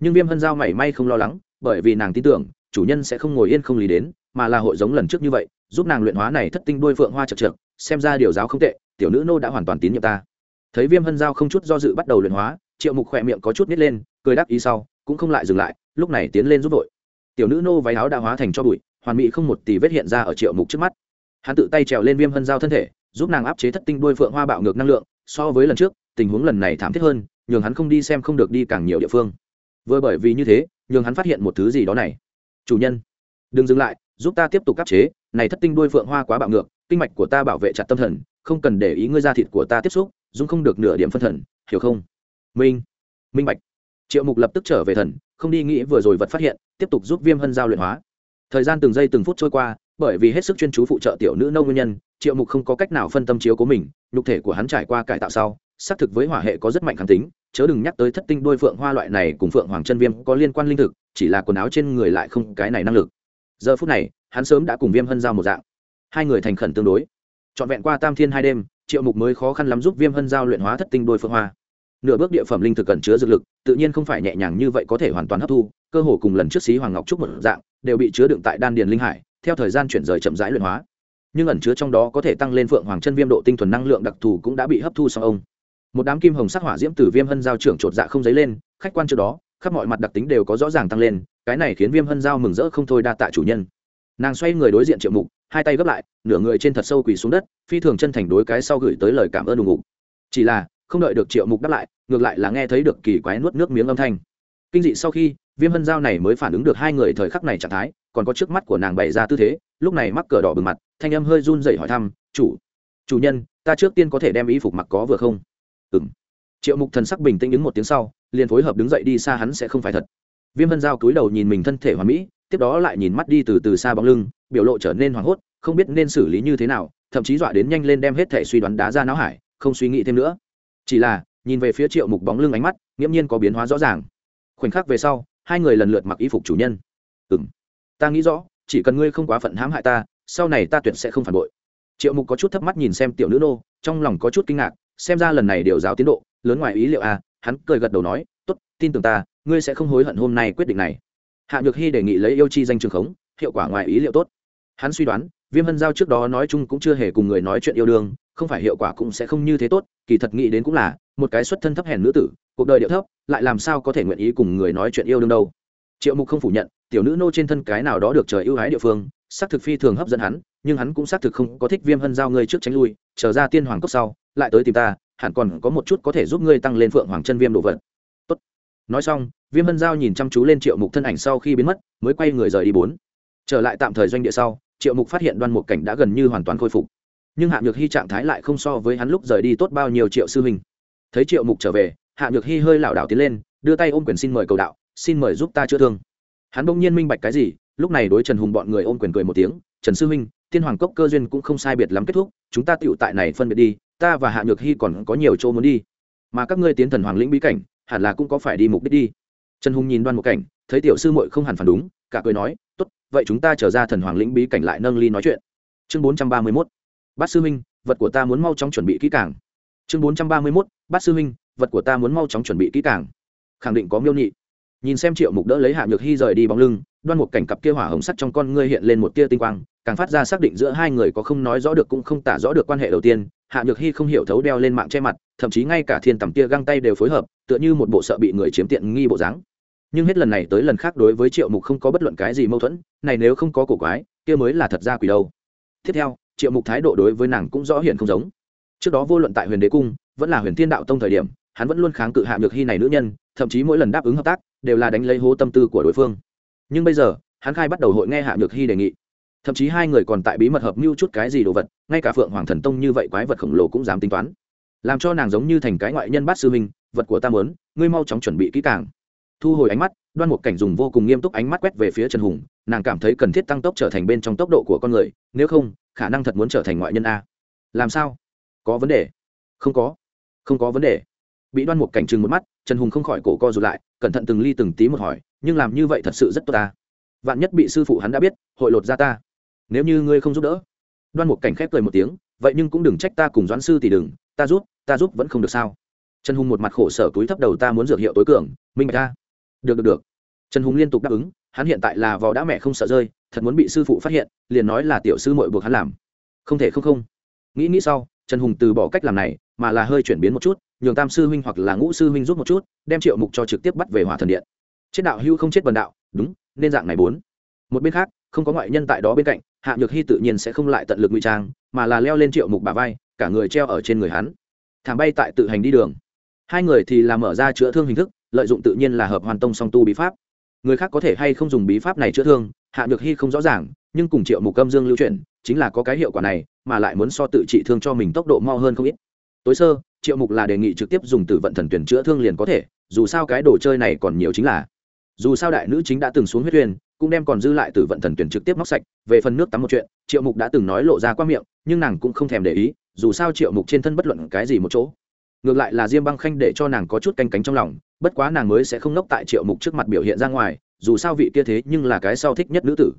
Nhưng viêm hân dao mảy may không lo lắng, bởi vì nàng tin tưởng, chủ nhân sẽ không ngồi yên không lý đến, mà là hội giống lần trước như vậy, giúp nàng luyện hóa này thất tinh đôi phượng hoa chật trượt, xem ra điều giáo không tệ, tiểu nữ nô đã hoàn toàn tín nhiệm ta. Thấy viêm hân giao không chút do dự bắt đầu luyện hóa, triệu mục khỏe miệng có chút nít lên, cười đáp ý sau, cũng không lại dừng lại, lúc này tiến lên giúp đội tiểu nữ nô váy áo đã hóa thành cho bụi hoàn mỹ không một tỷ vết hiện ra ở triệu mục trước mắt. Hắn tự tay trèo lên viêm hân giao thân thể, giúp nàng áp chế thất tinh đôi phượng hoa bạo ngược năng lượng, so với lần trước, tình huống lần này thảm thiết hơn, nhường hắn không đi xem không được đi càng nhiều địa phương. Vừa bởi vì như thế, nhường hắn phát hiện một thứ gì đó này. Chủ nhân, đừng dừng lại, giúp ta tiếp tục áp chế, này thất tinh đôi phượng hoa quá bạo ngược, kinh mạch của ta bảo vệ chặt tâm thần, không cần để ý ngươi ra thịt của ta tiếp xúc dung không được nửa điểm phân thần, hiểu không? Minh minh bạch. Triệu mục lập tức trở về thần, không đi nghĩ vừa rồi vật phát hiện, tiếp tục giúp viêm hân giao luyện hóa thời gian từng giây từng phút trôi qua, bởi vì hết sức chuyên chú phụ trợ tiểu nữ nâu nguyên nhân, triệu mục không có cách nào phân tâm chiếu của mình, nhục thể của hắn trải qua cải tạo sau, xác thực với hỏa hệ có rất mạnh kháng tính, chớ đừng nhắc tới thất tinh đôi phượng hoa loại này cùng phượng hoàng chân viêm có liên quan linh thực, chỉ là quần áo trên người lại không cái này năng lực. Giờ phút này, hắn sớm đã cùng viêm hân giao một dạng. Hai người thành khẩn tương đối. Trọn vẹn qua tam thiên hai đêm, triệu mục mới khó khăn lắm giúp viêm hân giao luyện hóa thất tinh đôi phượng hoa. Nửa bước địa phẩm linh thực cần chứa dược lực, tự nhiên không phải nhẹ nhàng như vậy có thể hoàn toàn hấp thu cơ hồ cùng lần trước xí hoàng ngọc trúc một dạng, đều bị chứa đựng tại đan điền linh hải, theo thời gian chuyển rời chậm rãi luyện hóa. Nhưng ẩn chứa trong đó có thể tăng lên phượng hoàng chân viêm độ tinh thuần năng lượng đặc thù cũng đã bị hấp thu sau ông. Một đám kim hồng sắc hỏa diễm từ viêm hân giao trưởng chột dạ không dấy lên, khách quan trước đó, khắp mọi mặt đặc tính đều có rõ ràng tăng lên, cái này khiến viêm hân giao mừng rỡ không thôi đa tạ chủ nhân. Nàng xoay người đối diện triệu mục, hai tay gấp lại, nửa người trên thật sâu quỳ xuống đất, phi thường chân thành đối cái sau gửi tới lời cảm ơn đùng ngục. Chỉ là, không đợi được triệu mục đáp lại, ngược lại là nghe thấy được kỳ quái nuốt nước miếng âm thanh. Kinh dị sau khi viêm hân giao này mới phản ứng được hai người thời khắc này trạng thái, còn có trước mắt của nàng bày ra tư thế, lúc này mắc cờ đỏ bừng mặt, thanh âm hơi run dậy hỏi thăm, chủ chủ nhân, ta trước tiên có thể đem y phục mặc có vừa không? Ừ m triệu mục thần sắc bình tĩnh đứng một tiếng sau, liền phối hợp đứng dậy đi xa hắn sẽ không phải thật. Viêm hân giao cúi đầu nhìn mình thân thể hoàn mỹ, tiếp đó lại nhìn mắt đi từ từ xa bóng lưng, biểu lộ trở nên hoảng hốt, không biết nên xử lý như thế nào, thậm chí dọa đến nhanh lên đem hết thể suy đoán đá ra não hải, không suy nghĩ thêm nữa. Chỉ là, nhìn về phía triệu mục bóng lưng ánh mắt, nghiễm nhiên có biến hóa rõ ràng. Khoảnh khắc về sau hai người lần lượt mặc y phục chủ nhân. Ừ m ta nghĩ rõ, chỉ cần ngươi không quá phận hãm hại ta, sau này ta tuyệt sẽ không phản bội. Triệu mục có chút thấp mắt nhìn xem tiểu nữ nô, trong lòng có chút kinh ngạc, xem ra lần này điều giáo tiến độ, lớn ngoài ý liệu à hắn cười gật đầu nói t ố t tin tưởng ta, ngươi sẽ không hối hận hôm nay quyết định này. Hạ nhược hy đề nghị lấy yêu chi danh trường khống, hiệu quả ngoài ý liệu tốt. Hắn suy đoán, viêm hân giao trước đó nói chung cũng chưa hề cùng người nói chuyện yêu đương, không phải hiệu quả cũng sẽ không như thế tốt, kỳ thật nghĩ đến cũng là, một cái xuất thân thấp hèn nữ tử, cuộc đời điệu thấp lại làm sao có thể nguyện ý cùng người nói chuyện yêu đương đâu triệu mục không phủ nhận, tiểu nữ nô trên thân cái nào đó được trời ưu ái địa phương, xác thực phi thường hấp dẫn hắn, nhưng hắn cũng xác thực không có thích viêm hân giao ngươi trước tránh lui trở ra tiên hoàng cốc sau, lại tới tìm ta, hẳn còn có một chút có thể giúp ngươi tăng lên phượng hoàng chân viêm đồ vật Tốt. nói xong, viêm hân giao nhìn chăm chú lên triệu mục thân ảnh sau khi biến mất, mới quay người rời đi bốn trở lại tạm thời doanh địa sau, triệu mục phát hiện đoan một cảnh đã gần như hoàn toàn khôi phục nhưng hạ nhược hy trạng thái lại không so với hắn lúc rời đi tốt bao nhiêu triệu sư hình. thấy triệu mục trở về hạ nhược hy hơi lảo đảo tiến lên, đưa tay ôm quyền xin mời cầu đạo, xin mời giúp ta chữa thương. Hắn bỗng nhiên minh bạch cái gì, lúc này đối trần hùng bọn người ôm quyền cười một tiếng, trần sư huynh, tiên hoàng cốc cơ duyên cũng không sai biệt lắm kết thúc, chúng ta tựu tại này phân biệt đi, ta và hạ nhược hy còn có nhiều chỗ muốn đi. Mà các ngươi tiến thần hoàng lĩnh bí cảnh, hẳn là cũng có phải đi mục đích đi. Trần hùng nhìn đoan một cảnh, thấy tiểu sư muội không hẳn phản đúng, cả cười nói, tốt, vậy chúng ta trở ra thần hoàng lĩnh bí cảnh lại nâng ly nói chuyện. Chương bốn trăm ba mươi mốt, bát sư huynh, vật của ta muốn mau chóng chuẩn bị kỹ càng. Chương bốn trăm ba mươi mốt, bát sư huynh vật của ta muốn mau chóng chuẩn bị kỹ càng. Khẳng định có miêu nhị. Nhìn xem triệu mục đỡ lấy hạ nhược hy rời đi bóng lưng, đoan một cảnh cặp kia hỏa hồng sắt trong con ngươi hiện lên một tia tinh quang, càng phát ra xác định giữa hai người có không nói rõ được cũng không tả rõ được quan hệ đầu tiên. Hạ nhược hy không hiểu thấu đeo lên mạng che mặt, thậm chí ngay cả thiên tầm tia găng tay đều phối hợp, tựa như một bộ sợ bị người chiếm tiện nghi bộ dáng. Nhưng hết lần này tới lần khác đối với triệu mục không có bất luận cái gì mâu thuẫn, này nếu không có cổ quái, kia mới là thật ra quỷ đâu. Tiếp theo, triệu mục thái độ đối với nàng cũng rõ hiện không giống. Trước đó vô luận tại huyền đế cung, vẫn là huyền thiên đạo tông thời điểm hắn vẫn luôn kháng cự hạ nhược hy này nữ nhân, thậm chí mỗi lần đáp ứng hợp tác, đều là đánh lấy hố tâm tư của đối phương. Nhưng bây giờ, hắn khai bắt đầu hội nghe hạ nhược hy đề nghị. Thậm chí hai người còn tại bí mật hợp mưu chút cái gì đồ vật, ngay cả phượng hoàng thần tông như vậy quái vật khổng lồ cũng dám tính toán. Làm cho nàng giống như thành cái ngoại nhân bát sư minh vật của ta mớn ngươi mau chóng chuẩn bị kỹ càng. Thu hồi ánh mắt, đoan một cảnh dùng vô cùng nghiêm túc ánh mắt quét về phía trần hùng, nàng cảm thấy cần thiết tăng tốc trở thành bên trong tốc độ của con người, nếu không, khả năng thật muốn trở thành ngoại nhân a. Làm sao? Có vấn đề? Không có. Không có vấn đề bị đoan một cảnh chừng một mắt, trần hùng không khỏi cổ co rụt lại, cẩn thận từng ly từng tí một hỏi, nhưng làm như vậy thật sự rất tốt ta. Vạn nhất bị sư phụ hắn đã biết, hội lột ra ta. Nếu như ngươi không giúp đỡ. Đoan một cảnh khép cười một tiếng, vậy nhưng cũng đừng trách ta cùng doãn sư thì đừng, ta giúp ta giúp vẫn không được sao? Trần hùng một mặt khổ sở túi thấp đầu, ta muốn dược hiệu tối cường, minh bạch ta. Được được được. Trần hùng liên tục đáp ứng, hắn hiện tại là vò đã mẹ không sợ rơi, thật muốn bị sư phụ phát hiện, liền nói là tiểu sư mội buộc hắn làm. Không thể không không. Nghĩ nghĩ sau, trần hùng từ bỏ cách làm này, mà là hơi chuyển biến một chút nhường tam sư huynh hoặc là ngũ sư huynh rút một chút, đem triệu mục cho trực tiếp bắt về hỏa thần điện. Chết đạo hưu không chết vần đạo, đúng, nên dạng này bốn. Một bên khác, không có ngoại nhân tại đó bên cạnh, hạ nhược hy tự nhiên sẽ không lại tận lực ngụy trang, mà là leo lên triệu mục bà vai, cả người treo ở trên người hắn. Thảm bay tại tự hành đi đường. Hai người thì làm mở ra chữa thương hình thức, lợi dụng tự nhiên là hợp hoàn tông song tu bí pháp. Người khác có thể hay không dùng bí pháp này chữa thương, hạ nhược hy không rõ ràng, nhưng cùng triệu mục âm dương lưu chuyển, chính là có cái hiệu quả này, mà lại muốn so tự trị thương cho mình tốc độ mau hơn không ít. Tối sơ triệu mục là đề nghị trực tiếp dùng tử vận thần tuyển chữa thương liền có thể, dù sao cái đồ chơi này còn nhiều chính là. Dù sao đại nữ chính đã từng xuống huyết thuyền cũng đem còn dư lại tử vận thần tuyển trực tiếp móc sạch, về phần nước tắm một chuyện, triệu mục đã từng nói lộ ra qua miệng, nhưng nàng cũng không thèm để ý, dù sao triệu mục trên thân bất luận cái gì một chỗ. Ngược lại là diêm băng khanh để cho nàng có chút canh cánh trong lòng, bất quá nàng mới sẽ không nốc tại triệu mục trước mặt biểu hiện ra ngoài, dù sao vị kia thế nhưng là cái sau thích nhất nữ tử.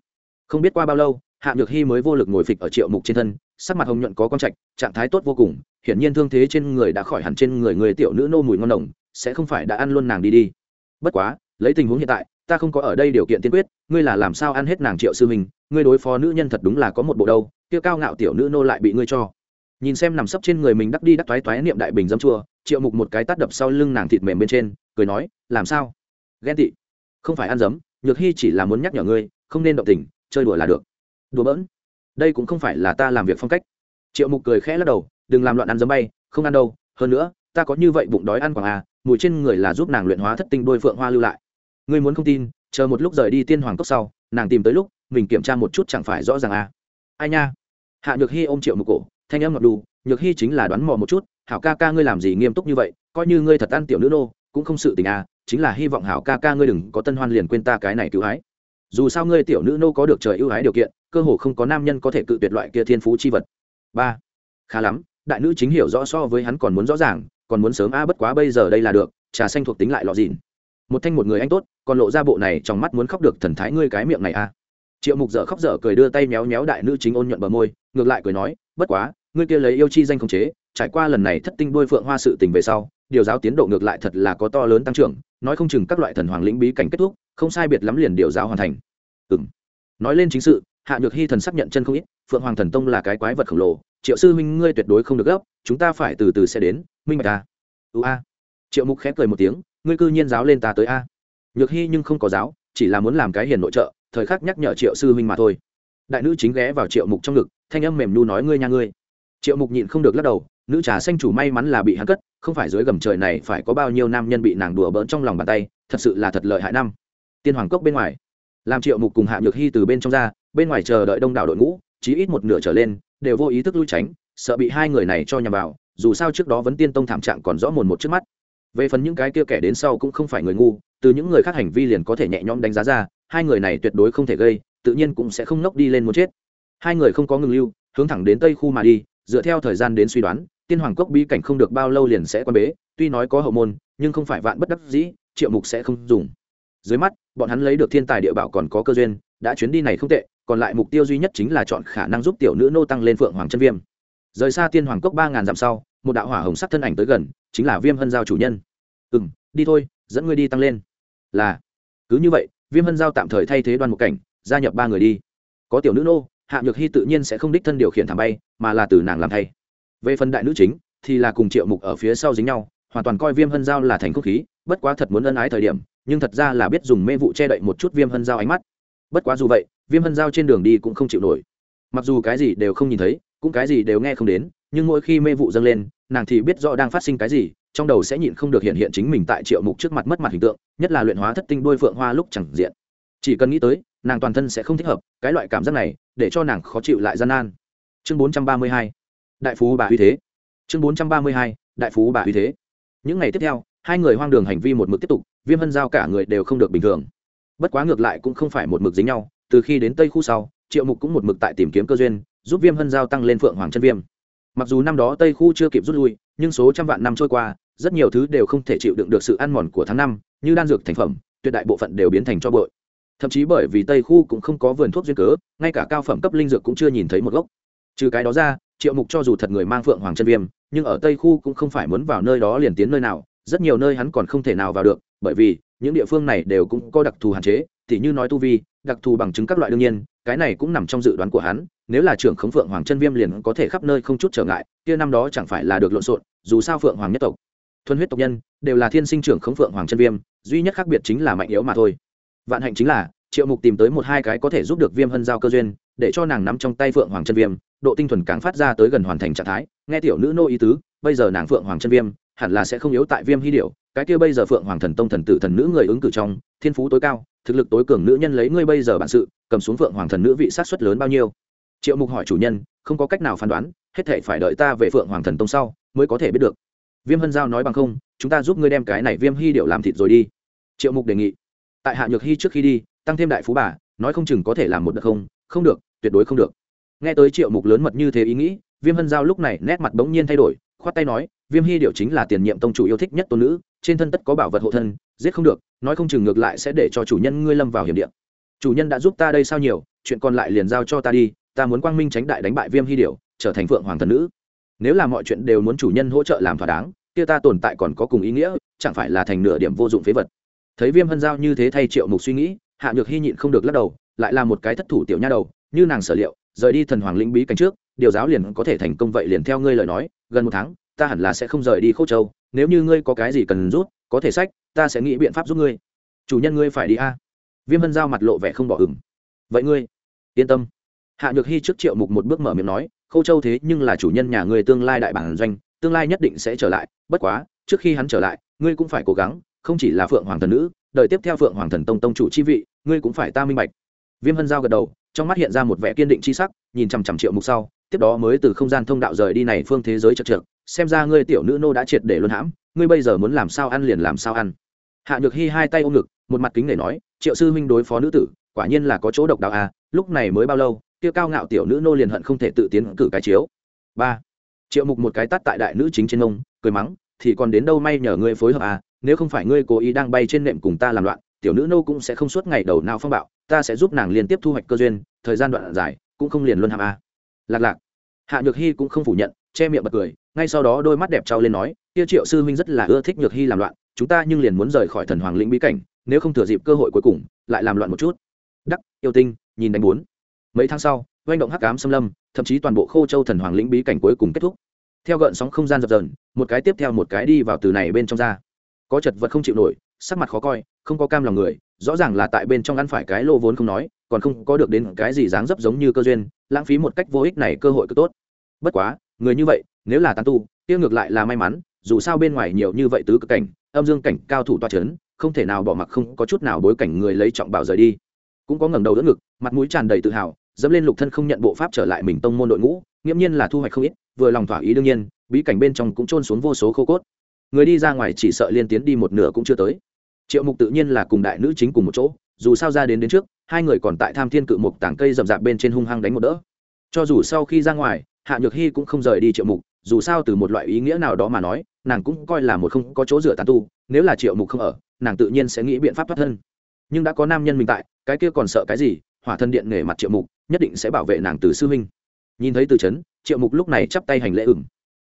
Không biết qua bao lâu, hạ nhược hy mới vô lực ngồi phịch ở triệu mục trên thân sắc mặt hồng nhuận có con trạch, trạng thái tốt vô cùng, hiển nhiên thương thế trên người đã khỏi hẳn trên người người tiểu nữ nô mùi ngon nồng, sẽ không phải đã ăn luôn nàng đi đi. Bất quá, lấy tình huống hiện tại, ta không có ở đây điều kiện tiên quyết, ngươi là làm sao ăn hết nàng triệu sư mình ngươi đối phó nữ nhân thật đúng là có một bộ đâu, kia cao ngạo tiểu nữ nô lại bị ngươi cho. Nhìn xem nằm sấp trên người mình đắc đi đắc toái toái niệm đại bình dâm chua, triệu mục một cái tắt đập sau lưng nàng thịt mềm bên trên, cười nói, làm sao? Ghen tị. Không phải ăn dấm, nhược hy chỉ là muốn nhắc nhở ngươi, không nên động tình, chơi đùa là được. Đùa bỡn đây cũng không phải là ta làm việc phong cách. Triệu mục cười khẽ lắc đầu, đừng làm loạn ăn dấm bay, không ăn đâu, hơn nữa, ta có như vậy bụng đói ăn quảng à mùi trên người là giúp nàng luyện hóa thất tinh đôi phượng hoa lưu lại. Ngươi muốn không tin, chờ một lúc rời đi tiên hoàng cốc sau, nàng tìm tới lúc, mình kiểm tra một chút chẳng phải rõ ràng à. Ai nha? Hạ nhược hy ôm triệu Mục cổ, thanh âm ngọc đù, nhược hy chính là đoán mò một chút, hảo ca ca ngươi làm gì nghiêm túc như vậy, coi như ngươi thật ăn tiểu nữ nô, cũng không sự tình à chính là hy vọng hảo ca ca ngươi đừng có tân hoan liền quên ta cái này cứu hái. Dù sao ngươi tiểu nữ nô có được trời ưu ái điều kiện cơ hồ không có nam nhân có thể cự tuyệt loại kia thiên phú chi vật. Ba, khá lắm, đại nữ chính hiểu rõ so với hắn còn muốn rõ ràng, còn muốn sớm, a, bất quá bây giờ đây là được, trà xanh thuộc tính lại lọ dìn một thanh một người anh tốt, còn lộ ra bộ này trong mắt muốn khóc được thần thái ngươi cái miệng này, a. Triệu mục dở khóc dở cười đưa tay méo méo đại nữ chính ôn nhuận bờ môi, ngược lại cười nói, bất quá, ngươi kia lấy yêu chi danh khống chế, trải qua lần này thất tinh đôi phượng hoa sự tình về sau, điều giáo tiến độ ngược lại thật là có to lớn tăng trưởng, nói không chừng các loại thần hoàng lĩnh bí cảnh kết thúc, không sai biệt lắm liền điều giáo hoàn thành. Ừ nói lên chính sự hạ nhược hy thần xác nhận chân không ít, phượng hoàng thần tông là cái quái vật khổng lồ, triệu sư minh ngươi tuyệt đối không được gấp, chúng ta phải từ từ sẽ đến, minh bạch ta. Ưu a. Triệu mục khép cười một tiếng, ngươi cư nhiên giáo lên ta tới a. Nhược hy nhưng không có giáo, chỉ là muốn làm cái hiền nội trợ, thời khắc nhắc nhở triệu sư minh mà thôi. Đại nữ chính ghé vào triệu mục trong ngực, thanh âm mềm nu nói ngươi nha ngươi. Triệu mục nhịn không được lắc đầu, nữ trà xanh chủ may mắn là bị hắn cất, không phải dưới gầm trời này phải có bao nhiêu nam nhân bị nàng đùa bỡn trong lòng bàn tay, thật sự là thật lợi hại năm. Tiên hoàng cốc bên ngoài, làm triệu mục cùng hạ nhược hy từ bên trong ra bên ngoài chờ đợi đông đảo đội ngũ, chí ít một nửa trở lên, đều vô ý thức lui tránh, sợ bị hai người này cho nhằm vào, dù sao trước đó vẫn tiên tông thảm trạng còn rõ mồn một trước mắt. Về phần những cái kia kẻ đến sau cũng không phải người ngu, từ những người khác hành vi liền có thể nhẹ nhõm đánh giá ra, hai người này tuyệt đối không thể gây, tự nhiên cũng sẽ không nốc đi lên muốn chết. Hai người không có ngừng lưu, hướng thẳng đến tây khu mà đi, dựa theo thời gian đến suy đoán, tiên hoàng cốc bí cảnh không được bao lâu liền sẽ quan bế, tuy nói có hậu môn, nhưng không phải vạn bất đắc dĩ, triệu mục sẽ không dùng. Dưới mắt, bọn hắn lấy được thiên tài địa bảo còn có cơ duyên, đã chuyến đi này không tệ còn lại mục tiêu duy nhất chính là chọn khả năng giúp tiểu nữ nô tăng lên phượng hoàng chân viêm. Rời xa tiên hoàng cốc ba ngàn dặm sau, một đạo hỏa hồng sắc thân ảnh tới gần, chính là viêm hân giao chủ nhân. Ừ m đi thôi, dẫn ngươi đi tăng lên. Là. Cứ như vậy, viêm hân giao tạm thời thay thế đoan một cảnh, gia nhập ba người đi. Có tiểu nữ nô, hạ nhược hy tự nhiên sẽ không đích thân điều khiển thảm bay, mà là từ nàng làm thay. Về phần đại nữ chính, thì là cùng triệu mục ở phía sau dính nhau, hoàn toàn coi viêm hân giao là thành không khí, bất quá thật muốn ân ái thời điểm, nhưng thật ra là biết dùng mê vụ che đậy một chút viêm hân giao ánh mắt. Bất quá dù vậy viêm hân giao trên đường đi cũng không chịu nổi. Mặc dù cái gì đều không nhìn thấy, cũng cái gì đều nghe không đến, nhưng mỗi khi mê vụ dâng lên, nàng thì biết rõ đang phát sinh cái gì, trong đầu sẽ nhịn không được hiện hiện chính mình tại triệu mục trước mặt mất mặt hình tượng, nhất là luyện hóa thất tinh đôi phượng hoa lúc chẳng diện. Chỉ cần nghĩ tới, nàng toàn thân sẽ không thích hợp, cái loại cảm giác này, để cho nàng khó chịu lại gian nan. Chương bốn trăm ba mươi hai, đại phú bà uy thế. Chương bốn trăm ba mươi hai, đại phú bà uy thế. Những ngày tiếp theo, hai người hoang đường hành vi một mực tiếp tục, viêm hân giao cả người đều không được bình thường. Bất quá ngược lại cũng không phải một mực dính nhau từ khi đến tây khu sau, triệu mục cũng một mực tại tìm kiếm cơ duyên, giúp viêm hân giao tăng lên phượng hoàng chân viêm. Mặc dù năm đó tây khu chưa kịp rút lui, nhưng số trăm vạn năm trôi qua, rất nhiều thứ đều không thể chịu đựng được sự ăn mòn của tháng năm, như đan dược thành phẩm, tuyệt đại bộ phận đều biến thành cho bội thậm chí bởi vì tây khu cũng không có vườn thuốc duyên cớ, ngay cả cao phẩm cấp linh dược cũng chưa nhìn thấy một gốc. Trừ cái đó ra, triệu mục cho dù thật người mang phượng hoàng chân viêm, nhưng ở tây khu cũng không phải muốn vào nơi đó liền tiến nơi nào, rất nhiều nơi hắn còn không thể nào vào được, bởi vì những địa phương này đều cũng có đặc thù hạn chế thì như nói tu vi đặc thù bằng chứng các loại đương nhiên, cái này cũng nằm trong dự đoán của hắn, nếu là trưởng khống phượng hoàng chân viêm liền có thể khắp nơi không chút trở ngại, kia năm đó chẳng phải là được lộn xộn, dù sao phượng hoàng nhất tộc, thuần huyết tộc nhân, đều là thiên sinh trưởng khống phượng hoàng chân viêm, duy nhất khác biệt chính là mạnh yếu mà thôi. Vạn hạnh chính là, triệu mục tìm tới một hai cái có thể giúp được viêm hân giao cơ duyên, để cho nàng nắm trong tay phượng hoàng chân viêm, độ tinh thuần càng phát ra tới gần hoàn thành trạng thái. Nghe tiểu nữ nô ý tứ, bây giờ nàng phượng hoàng chân viêm, hẳn là sẽ không yếu tại viêm hy điệu cái kia bây giờ phượng hoàng thần tông thần tử thần nữ người ứng cử trong, thiên phú tối cao, thực lực tối cường nữ nhân lấy ngươi bây giờ bản sự, cầm xuống phượng hoàng thần nữ vị sát xuất lớn bao nhiêu? Triệu mục hỏi chủ nhân, không có cách nào phán đoán, hết thể phải đợi ta về phượng hoàng thần tông sau, mới có thể biết được. Viêm hân giao nói bằng không, chúng ta giúp ngươi đem cái này viêm hy điệu làm thịt rồi đi. Triệu mục đề nghị. Tại hạ nhược hy trước khi đi, tăng thêm đại phú bà, nói không chừng có thể làm một đợt không? Không được, tuyệt đối không được. Nghe tới triệu mục lớn mật như thế ý nghĩ, viêm hân giao lúc này nét mặt bỗng nhiên thay đổi, khoát tay nói, viêm hy điệu chính là tiền nhiệm tông chủ yêu thích nhất tôn nữ trên thân tất có bảo vật hộ thân, giết không được, nói không chừng ngược lại sẽ để cho chủ nhân ngươi lâm vào hiểm điện chủ nhân đã giúp ta đây sao nhiều, chuyện còn lại liền giao cho ta đi, ta muốn quang minh tránh đại đánh bại viêm hy điểu, trở thành phượng hoàng thần nữ. Nếu là mọi chuyện đều muốn chủ nhân hỗ trợ làm thỏa đáng, kia ta tồn tại còn có cùng ý nghĩa, chẳng phải là thành nửa điểm vô dụng phế vật. Thấy viêm hân giao như thế thay triệu mục suy nghĩ, hạ nhược hy nhịn không được lắc đầu, lại là một cái thất thủ tiểu nha đầu, như nàng sở liệu, rời đi thần hoàng lĩnh bí cảnh trước, điều giáo liền có thể thành công vậy liền theo ngươi lời nói, gần một tháng ta hẳn là sẽ không rời đi khâu châu, nếu như ngươi có cái gì cần rút, có thể sách, ta sẽ nghĩ biện pháp giúp ngươi. Chủ nhân ngươi phải đi a. Viêm hân giao mặt lộ vẻ không bỏ ừng vậy ngươi, yên tâm. Hạ nhược hy trước triệu mục một bước mở miệng nói khâu châu thế nhưng là chủ nhân nhà ngươi tương lai đại bản doanh, tương lai nhất định sẽ trở lại, bất quá, trước khi hắn trở lại, ngươi cũng phải cố gắng, không chỉ là phượng hoàng thần nữ, đợi tiếp theo phượng hoàng thần tông tông chủ chi vị, ngươi cũng phải ta minh bạch. Viêm hân giao gật đầu, trong mắt hiện ra một vẻ kiên định c h i sắc, nhìn chằm chằm triệu mục sau, tiếp đó mới từ không gian thông đạo rời đi này phương thế giới chật trượt xem ra ngươi tiểu nữ nô đã triệt để luân hãm, ngươi bây giờ muốn làm sao ăn liền làm sao ăn. Hạ nhược hy hai tay ôm ngực, một mặt kính để nói, triệu sư huynh đối phó nữ tử, quả nhiên là có chỗ độc đạo à lúc này mới bao lâu, kia cao ngạo tiểu nữ nô liền hận không thể tự tiến cử cái chiếu. Ba. Triệu mục một cái tắt tại đại nữ chính trên ông cười mắng, thì còn đến đâu may nhờ ngươi phối hợp à nếu không phải ngươi cố ý đang bay trên nệm cùng ta làm loạn, tiểu nữ nô cũng sẽ không suốt ngày đầu nào phong bạo, ta sẽ giúp nàng liên tiếp thu hoạch cơ duyên, thời gian đoạn dài, cũng không liền luân hàm à. lạc lạc. Hạ nhược hy cũng không phủ nhận, che miệng bật cười ngay sau đó đôi mắt đẹp trao lên nói, kia triệu sư huynh rất là ưa thích nhược hy làm loạn, chúng ta nhưng liền muốn rời khỏi thần hoàng lĩnh bí cảnh, nếu không thừa dịp cơ hội cuối cùng, lại làm loạn một chút. Đắc, yêu tinh, nhìn đánh bốn. Mấy tháng sau, oanh động hắc ám xâm lâm, thậm chí toàn bộ khô châu thần hoàng lĩnh bí cảnh cuối cùng kết thúc. Theo gợn sóng không gian dập dờn, một cái tiếp theo một cái đi vào từ này bên trong ra. Có chật vật không chịu nổi, sắc mặt khó coi, không có cam lòng người, rõ ràng là tại bên trong ăn phải cái lô vốn không nói, còn không có được đến cái gì dáng dấp giống như cơ duyên, lãng phí một cách vô ích này cơ hội cứ tốt. Bất quá, người như vậy nếu là tán tu, kia ngược lại là may mắn, dù sao bên ngoài nhiều như vậy tứ cực cảnh, âm dương cảnh cao thủ toa c h ấ n không thể nào bỏ mặc không có chút nào bối cảnh người lấy trọng bảo rời đi. Cũng có ngẩng đầu đỡ ngực, mặt mũi tràn đầy tự hào, dẫm lên lục thân không nhận bộ pháp trở lại mình tông môn đội ngũ, nghiễm nhiên là thu hoạch không ít, vừa lòng thỏa ý đương nhiên, bí cảnh bên trong cũng trôn xuống vô số khô cốt. Người đi ra ngoài chỉ sợ liên tiến đi một nửa cũng chưa tới. Triệu mục tự nhiên là cùng đại nữ chính cùng một chỗ, dù sao ra đến đến trước, hai người còn tại tham thiên cự mục tảng cây rậm rạp bên trên hung hăng đánh một đỡ. Cho dù sau khi ra ngoài, hạ nhược hy cũng không rời đi triệu mục dù sao từ một loại ý nghĩa nào đó mà nói, nàng cũng coi là một không có chỗ dựa tàn tu, nếu là triệu mục không ở, nàng tự nhiên sẽ nghĩ biện pháp thoát thân. Nhưng đã có nam nhân mình tại, cái kia còn sợ cái gì, hỏa thân điện nghề mặt triệu mục, nhất định sẽ bảo vệ nàng từ sư huynh. Nhìn thấy từ trấn triệu mục lúc này chắp tay hành lễ ửng.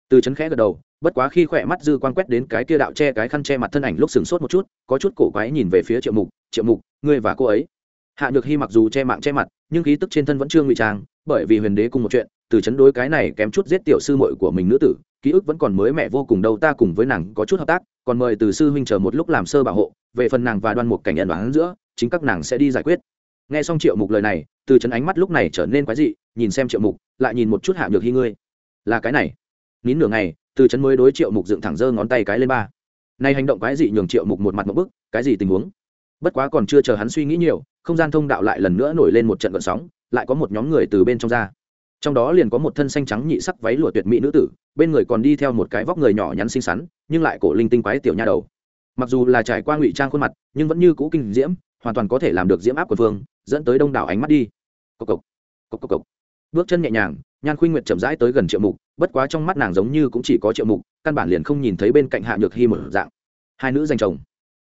Từ trấn khẽ gật đầu, bất quá khi khỏe mắt dư quan quét đến cái kia đạo che cái khăn che mặt thân ảnh lúc sừng sốt một chút, có chút cổ quái nhìn về phía triệu mục triệu mục, ngươi và cô ấy? Hạ nhược hy mặc dù che mạng che mặt, nhưng khí tức trên thân vẫn chưa ngụy trang, bởi vì huyền đế cùng một chuyện từ chấn đối cái này kém chút giết tiểu sư muội của mình nữ tử, ký ức vẫn còn mới mẹ vô cùng đâu, ta cùng với nàng có chút hợp tác, còn mời từ sư huynh chờ một lúc làm sơ bảo hộ, về phần nàng và đoan mục cảnh nhận đoán giữa, chính các nàng sẽ đi giải quyết. Nghe xong triệu mục lời này, từ chấn ánh mắt lúc này trở nên quái dị, nhìn xem triệu mục, lại nhìn một chút hạ nhược hy ngươi. Là cái này. Nín nửa ngày, từ chấn mới đối triệu mục dựng thẳng giơ ngón tay cái lên ba. Nay hành động quái dị nhường triệu mục một mặt một bức, cái gì tình huống? Bất quá còn chưa chờ hắn suy nghĩ nhiều, không gian thông đạo lại lần nữa nổi lên một trận gợn sóng, lại có một nhóm người từ bên trong ra trong đó liền có một thân xanh trắng nhị sắc váy lụa tuyệt mỹ nữ tử, bên người còn đi theo một cái vóc người nhỏ nhắn xinh xắn, nhưng lại cổ linh tinh quái tiểu nha đầu. Mặc dù là trải qua ngụy trang khuôn mặt, nhưng vẫn như cũ kinh diễm, hoàn toàn có thể làm được diễm áp của vương, dẫn tới đông đảo ánh mắt đi. Cộc cộc cộc cộc cộc. Bước chân nhẹ nhàng, nhan khuynh nguyệt chậm rãi tới gần triệu mục, bất quá trong mắt nàng giống như cũng chỉ có triệu mục, căn bản liền không nhìn thấy bên cạnh hạ nhược hy một dạng. Hai nữ danh chồng.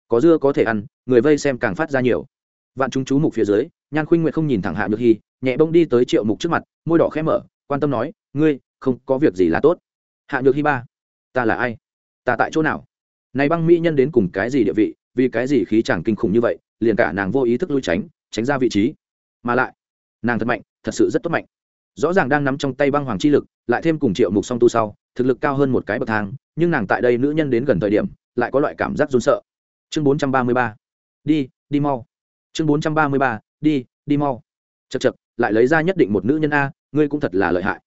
Có dưa có thể ăn, người vây xem càng phát ra nhiều. Vạn chúng chú mục phía dưới, nhan khuynh nguyệt không nhìn thẳng hạ nhược hy nhẹ bông đi tới triệu mục trước mặt, môi đỏ khẽ mở, quan tâm nói, ngươi, không có việc gì là tốt. Hạ nhược hy ba, ta là ai? Ta tại chỗ nào? Này băng mỹ nhân đến cùng cái gì địa vị, vì cái gì khí chẳng kinh khủng như vậy, liền cả nàng vô ý thức lui tránh tránh ra vị trí. Mà lại, nàng thật mạnh, thật sự rất tốt mạnh. Rõ ràng đang nắm trong tay băng hoàng chi lực, lại thêm cùng triệu mục song tu sau, thực lực cao hơn một cái bậc thang, nhưng nàng tại đây nữ nhân đến gần thời điểm, lại có loại cảm giác run sợ. Chương bốn trăm ba mươi ba, đi đi mau. Chương bốn trăm ba mươi ba, đi đi mau. Chật chật lại lấy ra nhất định một nữ nhân a, ngươi cũng thật là lợi hại.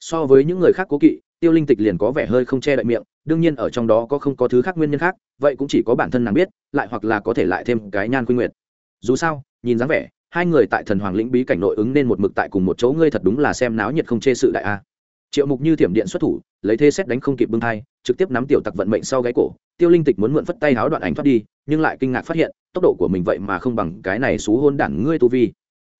So với những người khác cố kỵ, tiêu linh tịch liền có vẻ hơi không che đậy miệng, đương nhiên ở trong đó có không có thứ khác nguyên nhân khác, vậy cũng chỉ có bản thân nàng biết, lại hoặc là có thể lại thêm cái nhan quy nguyệt. Dù sao, nhìn dáng vẻ, hai người tại thần hoàng lĩnh bí cảnh nội ứng nên một mực tại cùng một chỗ, ngươi thật đúng là xem náo nhiệt không chê sự đại a. Triệu mục như thiểm điện xuất thủ, lấy thế xét đánh không kịp bưng thai, trực tiếp nắm tiểu tặc vận mệnh sau gáy cổ, tiêu linh tịch muốn mượn phất tay háo đoạn ảnh thoát đi, nhưng lại kinh ngạc phát hiện, tốc độ của mình vậy mà không bằng cái này xú hôn đản ngươi tu vi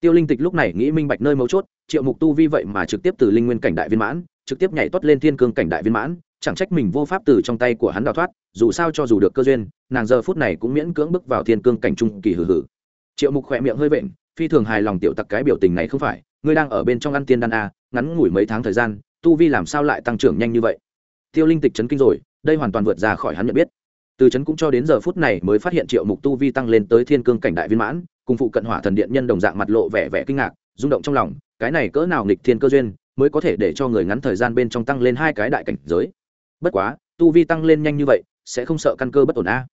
tiêu linh tịch lúc này nghĩ minh bạch nơi mấu chốt, triệu mục tu vi vậy mà trực tiếp từ linh nguyên cảnh đại viên mãn, trực tiếp nhảy tuất lên thiên cương cảnh đại viên mãn, chẳng trách mình vô pháp từ trong tay của hắn đào thoát, dù sao cho dù được cơ duyên, nàng giờ phút này cũng miễn cưỡng bước vào thiên cương cảnh trung kỳ hử hử triệu mục khỏe miệng hơi vện, phi thường hài lòng tiểu tặc cái biểu tình này không phải, ngươi đang ở bên trong ăn tiên đan a ngắn ngủi mấy tháng thời gian, tu vi làm sao lại tăng trưởng nhanh như vậy? Tiêu linh tịch chấn kinh rồi, đây hoàn toàn vượt ra khỏi hắn nhận biết. Từ chấn cũng cho đến giờ phút này mới phát hiện triệu mục tu vi tăng lên tới thiên cương cảnh đại viên mãn cùng phụ cận hỏa thần điện nhân đồng dạng mặt lộ vẻ vẻ kinh ngạc, rung động trong lòng, cái này cỡ nào nghịch thiên cơ duyên, mới có thể để cho người ngắn thời gian bên trong tăng lên hai cái đại cảnh giới. Bất quá, tu vi tăng lên nhanh như vậy, sẽ không sợ căn cơ bất ổn a.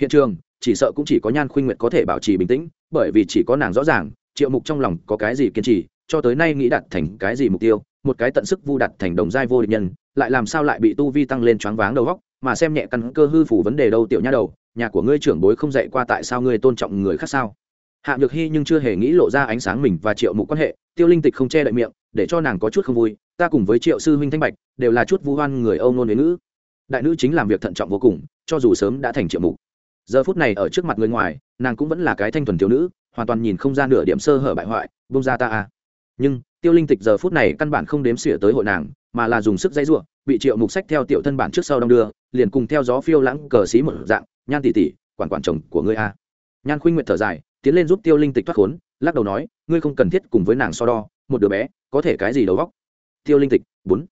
Hiện trường, chỉ sợ cũng chỉ có nhan khuynh nguyệt có thể bảo trì bình tĩnh, bởi vì chỉ có nàng rõ ràng, triệu mục trong lòng có cái gì kiên trì, cho tới nay nghĩ đạt thành cái gì mục tiêu, một cái tận sức vu đặt thành đồng giai vô địch nhân, lại làm sao lại bị tu vi tăng lên choáng váng đầu góc mà xem nhẹ căn cơ hư phủ vấn đề đâu tiểu nha đầu, nhà của ngươi trưởng bối không dạy qua tại sao ngươi tôn trọng người khác sao? Hạ nhược hy nhưng chưa hề nghĩ lộ ra ánh sáng mình và triệu mục quan hệ, tiêu linh tịch không che đậy miệng, để cho nàng có chút không vui, ta cùng với triệu sư huynh thanh bạch, đều là chút vu hoan người âu nôn đến nữ đại nữ chính làm việc thận trọng vô cùng, cho dù sớm đã thành triệu mục. Giờ phút này ở trước mặt người ngoài, nàng cũng vẫn là cái thanh thuần thiếu nữ, hoàn toàn nhìn không ra nửa điểm sơ hở bại hoại bông ra ta à. Nhưng, tiêu linh tịch giờ phút này căn bản không đếm xỉa tới hội nàng, mà là dùng sức dãy ruộng bị triệu mục sách theo tiểu thân bản trước sau đong đưa, liền cùng theo gió phiêu lãng cờ xí một dạng, nhan tỷ tỷ, quản quản chồng của ngươi a nhan khuynh nguyện thở dài tiến lên giúp tiêu linh tịch thoát khốn, lắc đầu nói, ngươi không cần thiết cùng với nàng so đo, một đứa bé, có thể cái gì đầu góc tiêu linh tịch, bốn.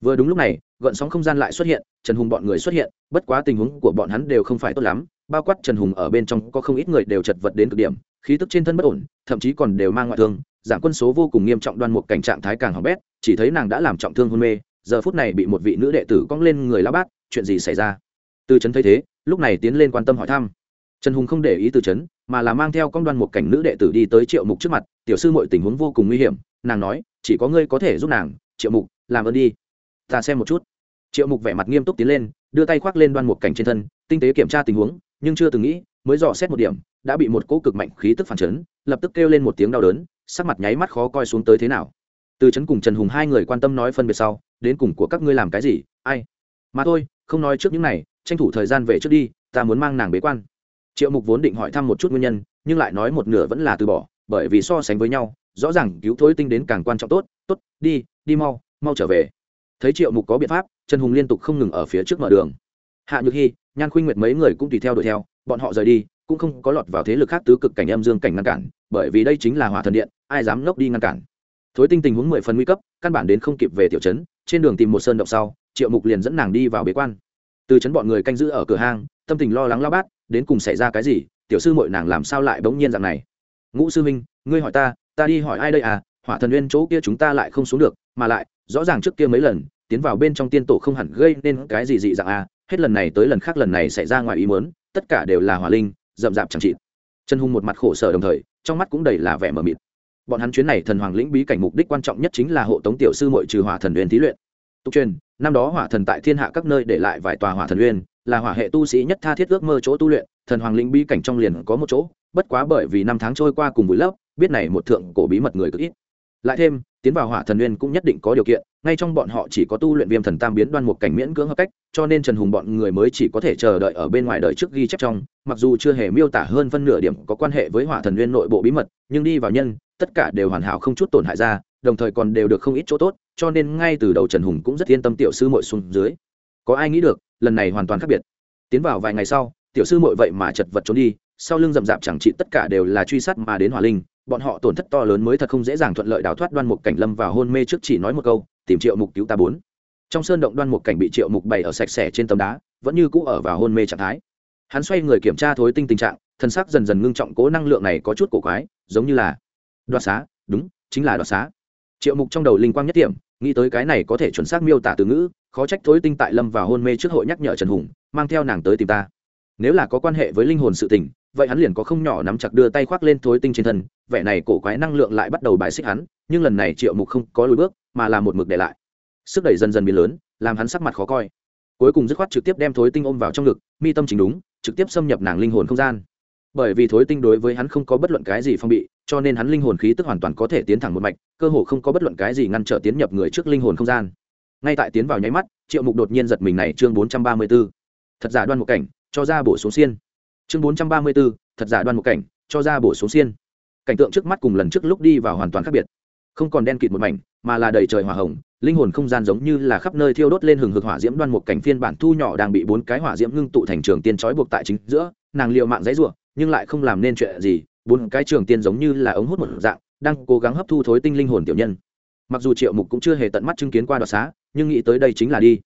Vừa đúng lúc này, gợn sóng không gian lại xuất hiện, trần hùng bọn người xuất hiện, bất quá tình huống của bọn hắn đều không phải tốt lắm, bao quát trần hùng ở bên trong có không ít người đều chật vật đến cực điểm, khí tức trên thân bất ổn, thậm chí còn đều mang ngoại thương, giảm quân số vô cùng nghiêm trọng đoan một cảnh trạng thái càng hỏng bét, chỉ thấy nàng đã làm trọng thương hôn mê, giờ phút này bị một vị nữ đệ tử cong lên người lao bát, chuyện gì xảy ra? Từ trấn thấy thế, lúc này tiến lên quan tâm hỏi thăm trần hùng không để ý từ Chấn, mà là mang theo con đoan một cảnh nữ đệ tử đi tới triệu mục trước mặt tiểu sư mọi tình huống vô cùng nguy hiểm nàng nói chỉ có ngươi có thể giúp nàng triệu mục làm ơn đi. Ta xem một chút. Triệu mục vẻ mặt nghiêm túc tiến lên đưa tay khoác lên đoan một cảnh trên thân tinh tế kiểm tra tình huống nhưng chưa từng nghĩ mới dò xét một điểm đã bị một cỗ cực mạnh khí tức phản chấn lập tức kêu lên một tiếng đau đớn sắc mặt nháy mắt khó coi xuống tới thế nào. Từ chấn cùng trần hùng hai người quan tâm nói phân biệt sau đến cùng của các ngươi làm cái gì? Ai? Mà thôi không nói trước những này tranh thủ thời gian về trước đi ta muốn mang nàng bế quan triệu mục vốn định hỏi thăm một chút nguyên nhân, nhưng lại nói một nửa vẫn là từ bỏ, bởi vì so sánh với nhau, rõ ràng cứu thối tinh đến càng quan trọng tốt tốt, đi đi mau mau trở về. Thấy triệu mục có biện pháp, trần hùng liên tục không ngừng ở phía trước mở đường. Hạ nhược hy nhan khuynh nguyệt mấy người cũng tùy theo đuổi theo, bọn họ rời đi, cũng không có lọt vào thế lực khác tứ cực cảnh âm dương cảnh ngăn cản, bởi vì đây chính là hỏa thần điện, ai dám ngốc đi ngăn cản. Thối tinh tình huống mười phần nguy cấp, căn bản đến không kịp về tiểu trấn, trên đường tìm một sơn động sau, triệu mục liền dẫn nàng đi vào bế quan. Từ trấn bọn người canh giữ ở cửa hang tâm tình lo lắng lao bát, đến cùng xảy ra cái gì, tiểu sư mội nàng làm sao lại bỗng nhiên dạng này? Ngũ sư minh ngươi hỏi ta ta đi hỏi ai đây à? Hỏa thần nguyên chỗ kia chúng ta lại không xuống được, mà lại, rõ ràng trước kia mấy lần, tiến vào bên trong tiên tổ không hẳn gây nên cái gì dị dạng à? Hết lần này tới lần khác lần này xảy ra ngoài ý muốn, tất cả đều là hỏa linh, rậm rạp chẳng trị trần hùng một mặt khổ sở đồng thời, trong mắt cũng đầy là vẻ mờ mịt. Bọn hắn chuyến này thần hoàng lĩnh bí cảnh mục đích quan trọng nhất chính là hộ tống tiểu sư mội trừ hỏa thần uyên thí luyện. Tục truyền, năm đó hỏa thần tại thiên hạ các nơi để lại vài tòa hỏa thần uyên là hỏa hệ tu sĩ nhất tha thiết ước mơ chỗ tu luyện, thần hoàng linh bí cảnh trong liền có một chỗ, bất quá bởi vì năm tháng trôi qua cùng vùi lấp biết này một thượng cổ bí mật người cực ít. Lại thêm, tiến vào hỏa thần nguyên cũng nhất định có điều kiện, ngay trong bọn họ chỉ có tu luyện viêm thần tam biến đoan một cảnh miễn cưỡng hợp cách, cho nên trần hùng bọn người mới chỉ có thể chờ đợi ở bên ngoài đời trước ghi chép trong, mặc dù chưa hề miêu tả hơn phân nửa điểm có quan hệ với hỏa thần nguyên nội bộ bí mật, nhưng đi vào nhân, tất cả đều hoàn hảo không chút tổn hại ra, đồng thời còn đều được không ít chỗ tốt, cho nên ngay từ đầu trần hùng cũng rất yên tâm tiểu sư mội xuống dưới. Có ai nghĩ được lần này hoàn toàn khác biệt. Tiến vào vài ngày sau, tiểu sư mội vậy mà chật vật trốn đi, sau lưng rậm rạp chẳng trị tất cả đều là truy sát mà đến hỏa linh, bọn họ tổn thất to lớn mới thật không dễ dàng thuận lợi đào thoát đoan mục cảnh lâm vào hôn mê trước chỉ nói một câu, tìm triệu mục cứu ta bốn. Trong sơn động đoan mục cảnh bị triệu mục bày ở sạch sẽ trên tấm đá, vẫn như cũ ở vào hôn mê trạng thái. Hắn xoay người kiểm tra thối tinh tình trạng, thân xác dần dần ngưng trọng cố năng lượng này có chút cổ quái, giống như là đoạt xá, đúng, chính là đoạt xá. Triệu mục trong đầu linh quang nhất điểm nghĩ tới cái này có thể chuẩn xác miêu tả từ ngữ, khó trách thối tinh tại lâm vào hôn mê trước hội nhắc nhở trần hùng, mang theo nàng tới tìm ta. Nếu là có quan hệ với linh hồn sự tình, vậy hắn liền có không nhỏ nắm chặt đưa tay khoác lên thối tinh trên thân, vẻ này cổ quái năng lượng lại bắt đầu bài xích hắn, nhưng lần này triệu mục không có lùi bước, mà là một mực để lại. Sức đẩy dần dần biến lớn, làm hắn sắc mặt khó coi. Cuối cùng dứt khoát trực tiếp đem thối tinh ôm vào trong ngực, mi tâm chính đúng, trực tiếp xâm nhập nàng linh hồn không gian. Bởi vì thối tinh đối với hắn không có bất luận cái gì phong bị cho nên hắn linh hồn khí tức hoàn toàn có thể tiến thẳng một mạch, cơ hồ không có bất luận cái gì ngăn trở tiến nhập người trước linh hồn không gian. Ngay tại tiến vào nháy mắt, triệu mục đột nhiên giật mình này, chương bốn trăm ba mươi b ố thật giả đoan một cảnh, cho ra bổ xuống xiên. Chương bốn trăm ba mươi b ố thật giả đoan một cảnh, cho ra bổ xuống xiên. Cảnh tượng trước mắt cùng lần trước lúc đi vào hoàn toàn khác biệt. Không còn đen kịt một mảnh, mà là đầy trời hỏa hồng, linh hồn không gian giống như là khắp nơi thiêu đốt lên hừng hực hỏa diễm đoan một cảnh phiên bản thu nhỏ đang bị bốn cái hỏa diễm ngưng tụ thành trường tiên trói buộc tại chính giữa, nàng liệu mạng dãy ruộng nhưng lại không làm nên chuyện gì bốn cái trường tiên giống như là ống hút một dạng, đang cố gắng hấp thu thối tinh linh hồn tiểu nhân. Mặc dù triệu mục cũng chưa hề tận mắt chứng kiến qua đoạt xá, nhưng nghĩ tới đây chính là đi.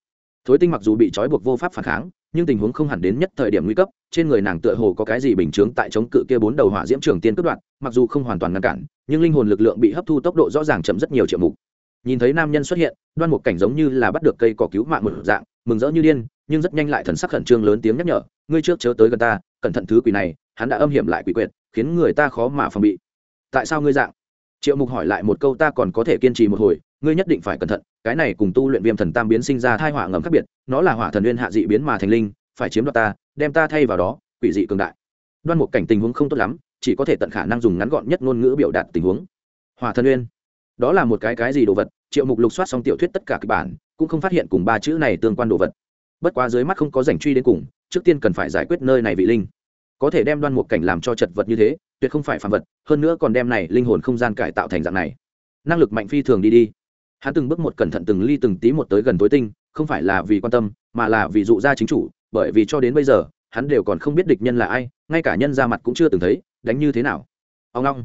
Thối tinh mặc dù bị trói buộc vô pháp phản kháng, nhưng tình huống không hẳn đến nhất thời điểm nguy cấp, trên người nàng tựa hồ có cái gì bình chướng tại chống cự kia bốn đầu hỏa diễm trường tiên cướp đoạn mặc dù không hoàn toàn ngăn cản, nhưng linh hồn lực lượng bị hấp thu tốc độ rõ ràng chậm rất nhiều triệu mục. Nhìn thấy nam nhân xuất hiện, đoan một cảnh giống như là bắt được cây cỏ cứu mạng một dạng, mừng rỡ như điên, nhưng rất nhanh lại thần sắc khẩn trương lớn tiếng nhắc nhở, ngươi trước chớ tới gần ta, cẩn thận thứ quỷ này, hắn đã âm hiểm lại quỷ quyệt khiến người ta khó mà phòng bị. Tại sao ngươi dạng? Triệu mục hỏi lại một câu ta còn có thể kiên trì một hồi, ngươi nhất định phải cẩn thận, cái này cùng tu luyện viêm thần tam biến sinh ra thai hỏa ngầm khác biệt, nó là hỏa thần nguyên hạ dị biến mà thành linh, phải chiếm đoạt ta, đem ta thay vào đó, quỷ dị cường đại. Đoan một cảnh tình huống không tốt lắm, chỉ có thể tận khả năng dùng ngắn gọn nhất ngôn ngữ biểu đạt tình huống. Hỏa thần nguyên. Đó là một cái cái gì đồ vật? Triệu mục lục soát xong tiểu thuyết tất cả kịch bản, cũng không phát hiện cùng ba chữ này tương quan đồ vật. Bất quá dưới mắt không có rảnh truy đến cùng, trước tiên cần phải giải quyết nơi này vị linh có thể đem đoan một cảnh làm cho chật vật như thế, tuyệt không phải phản vật, hơn nữa còn đem này linh hồn không gian cải tạo thành dạng này. Năng lực mạnh phi thường đi đi. Hắn từng bước một cẩn thận từng ly từng tí một tới gần tối tinh, không phải là vì quan tâm, mà là vì dụ ra chính chủ, bởi vì cho đến bây giờ, hắn đều còn không biết địch nhân là ai, ngay cả nhân ra mặt cũng chưa từng thấy, đánh như thế nào. Ông long.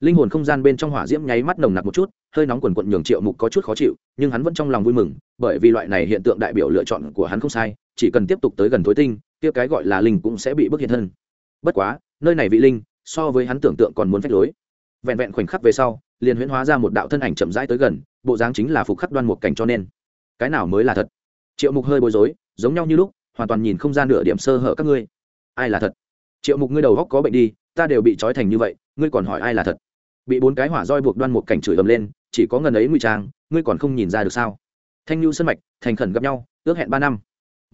Linh hồn không gian bên trong hỏa diễm nháy mắt nồng nặc một chút, hơi nóng quần quận nhường triệu mục có chút khó chịu, nhưng hắn vẫn trong lòng vui mừng, bởi vì loại này hiện tượng đại biểu lựa chọn của hắn không sai, chỉ cần tiếp tục tới gần tối tinh, kia cái gọi là linh cũng sẽ bị bức hiện thân bất quá, nơi này vị linh, so với hắn tưởng tượng còn muốn phách lối. Vẹn vẹn khoảnh khắc về sau, liền huyễn hóa ra một đạo thân ảnh chậm rãi tới gần, bộ dáng chính là phục khắc đoan một cảnh cho nên. Cái nào mới là thật? Triệu mục hơi bối rối, giống nhau như lúc, hoàn toàn nhìn không ra nửa điểm sơ hở các ngươi. Ai là thật? Triệu mục ngươi đầu góc có bệnh đi, ta đều bị trói thành như vậy, ngươi còn hỏi ai là thật? Bị bốn cái hỏa roi buộc đoan một cảnh chửi ầm lên, chỉ có ngần ấy ngụy trang, ngươi còn không nhìn ra được sao? Thanh lưu sân mạch, thành khẩn gặp nhau, ước hẹn ba năm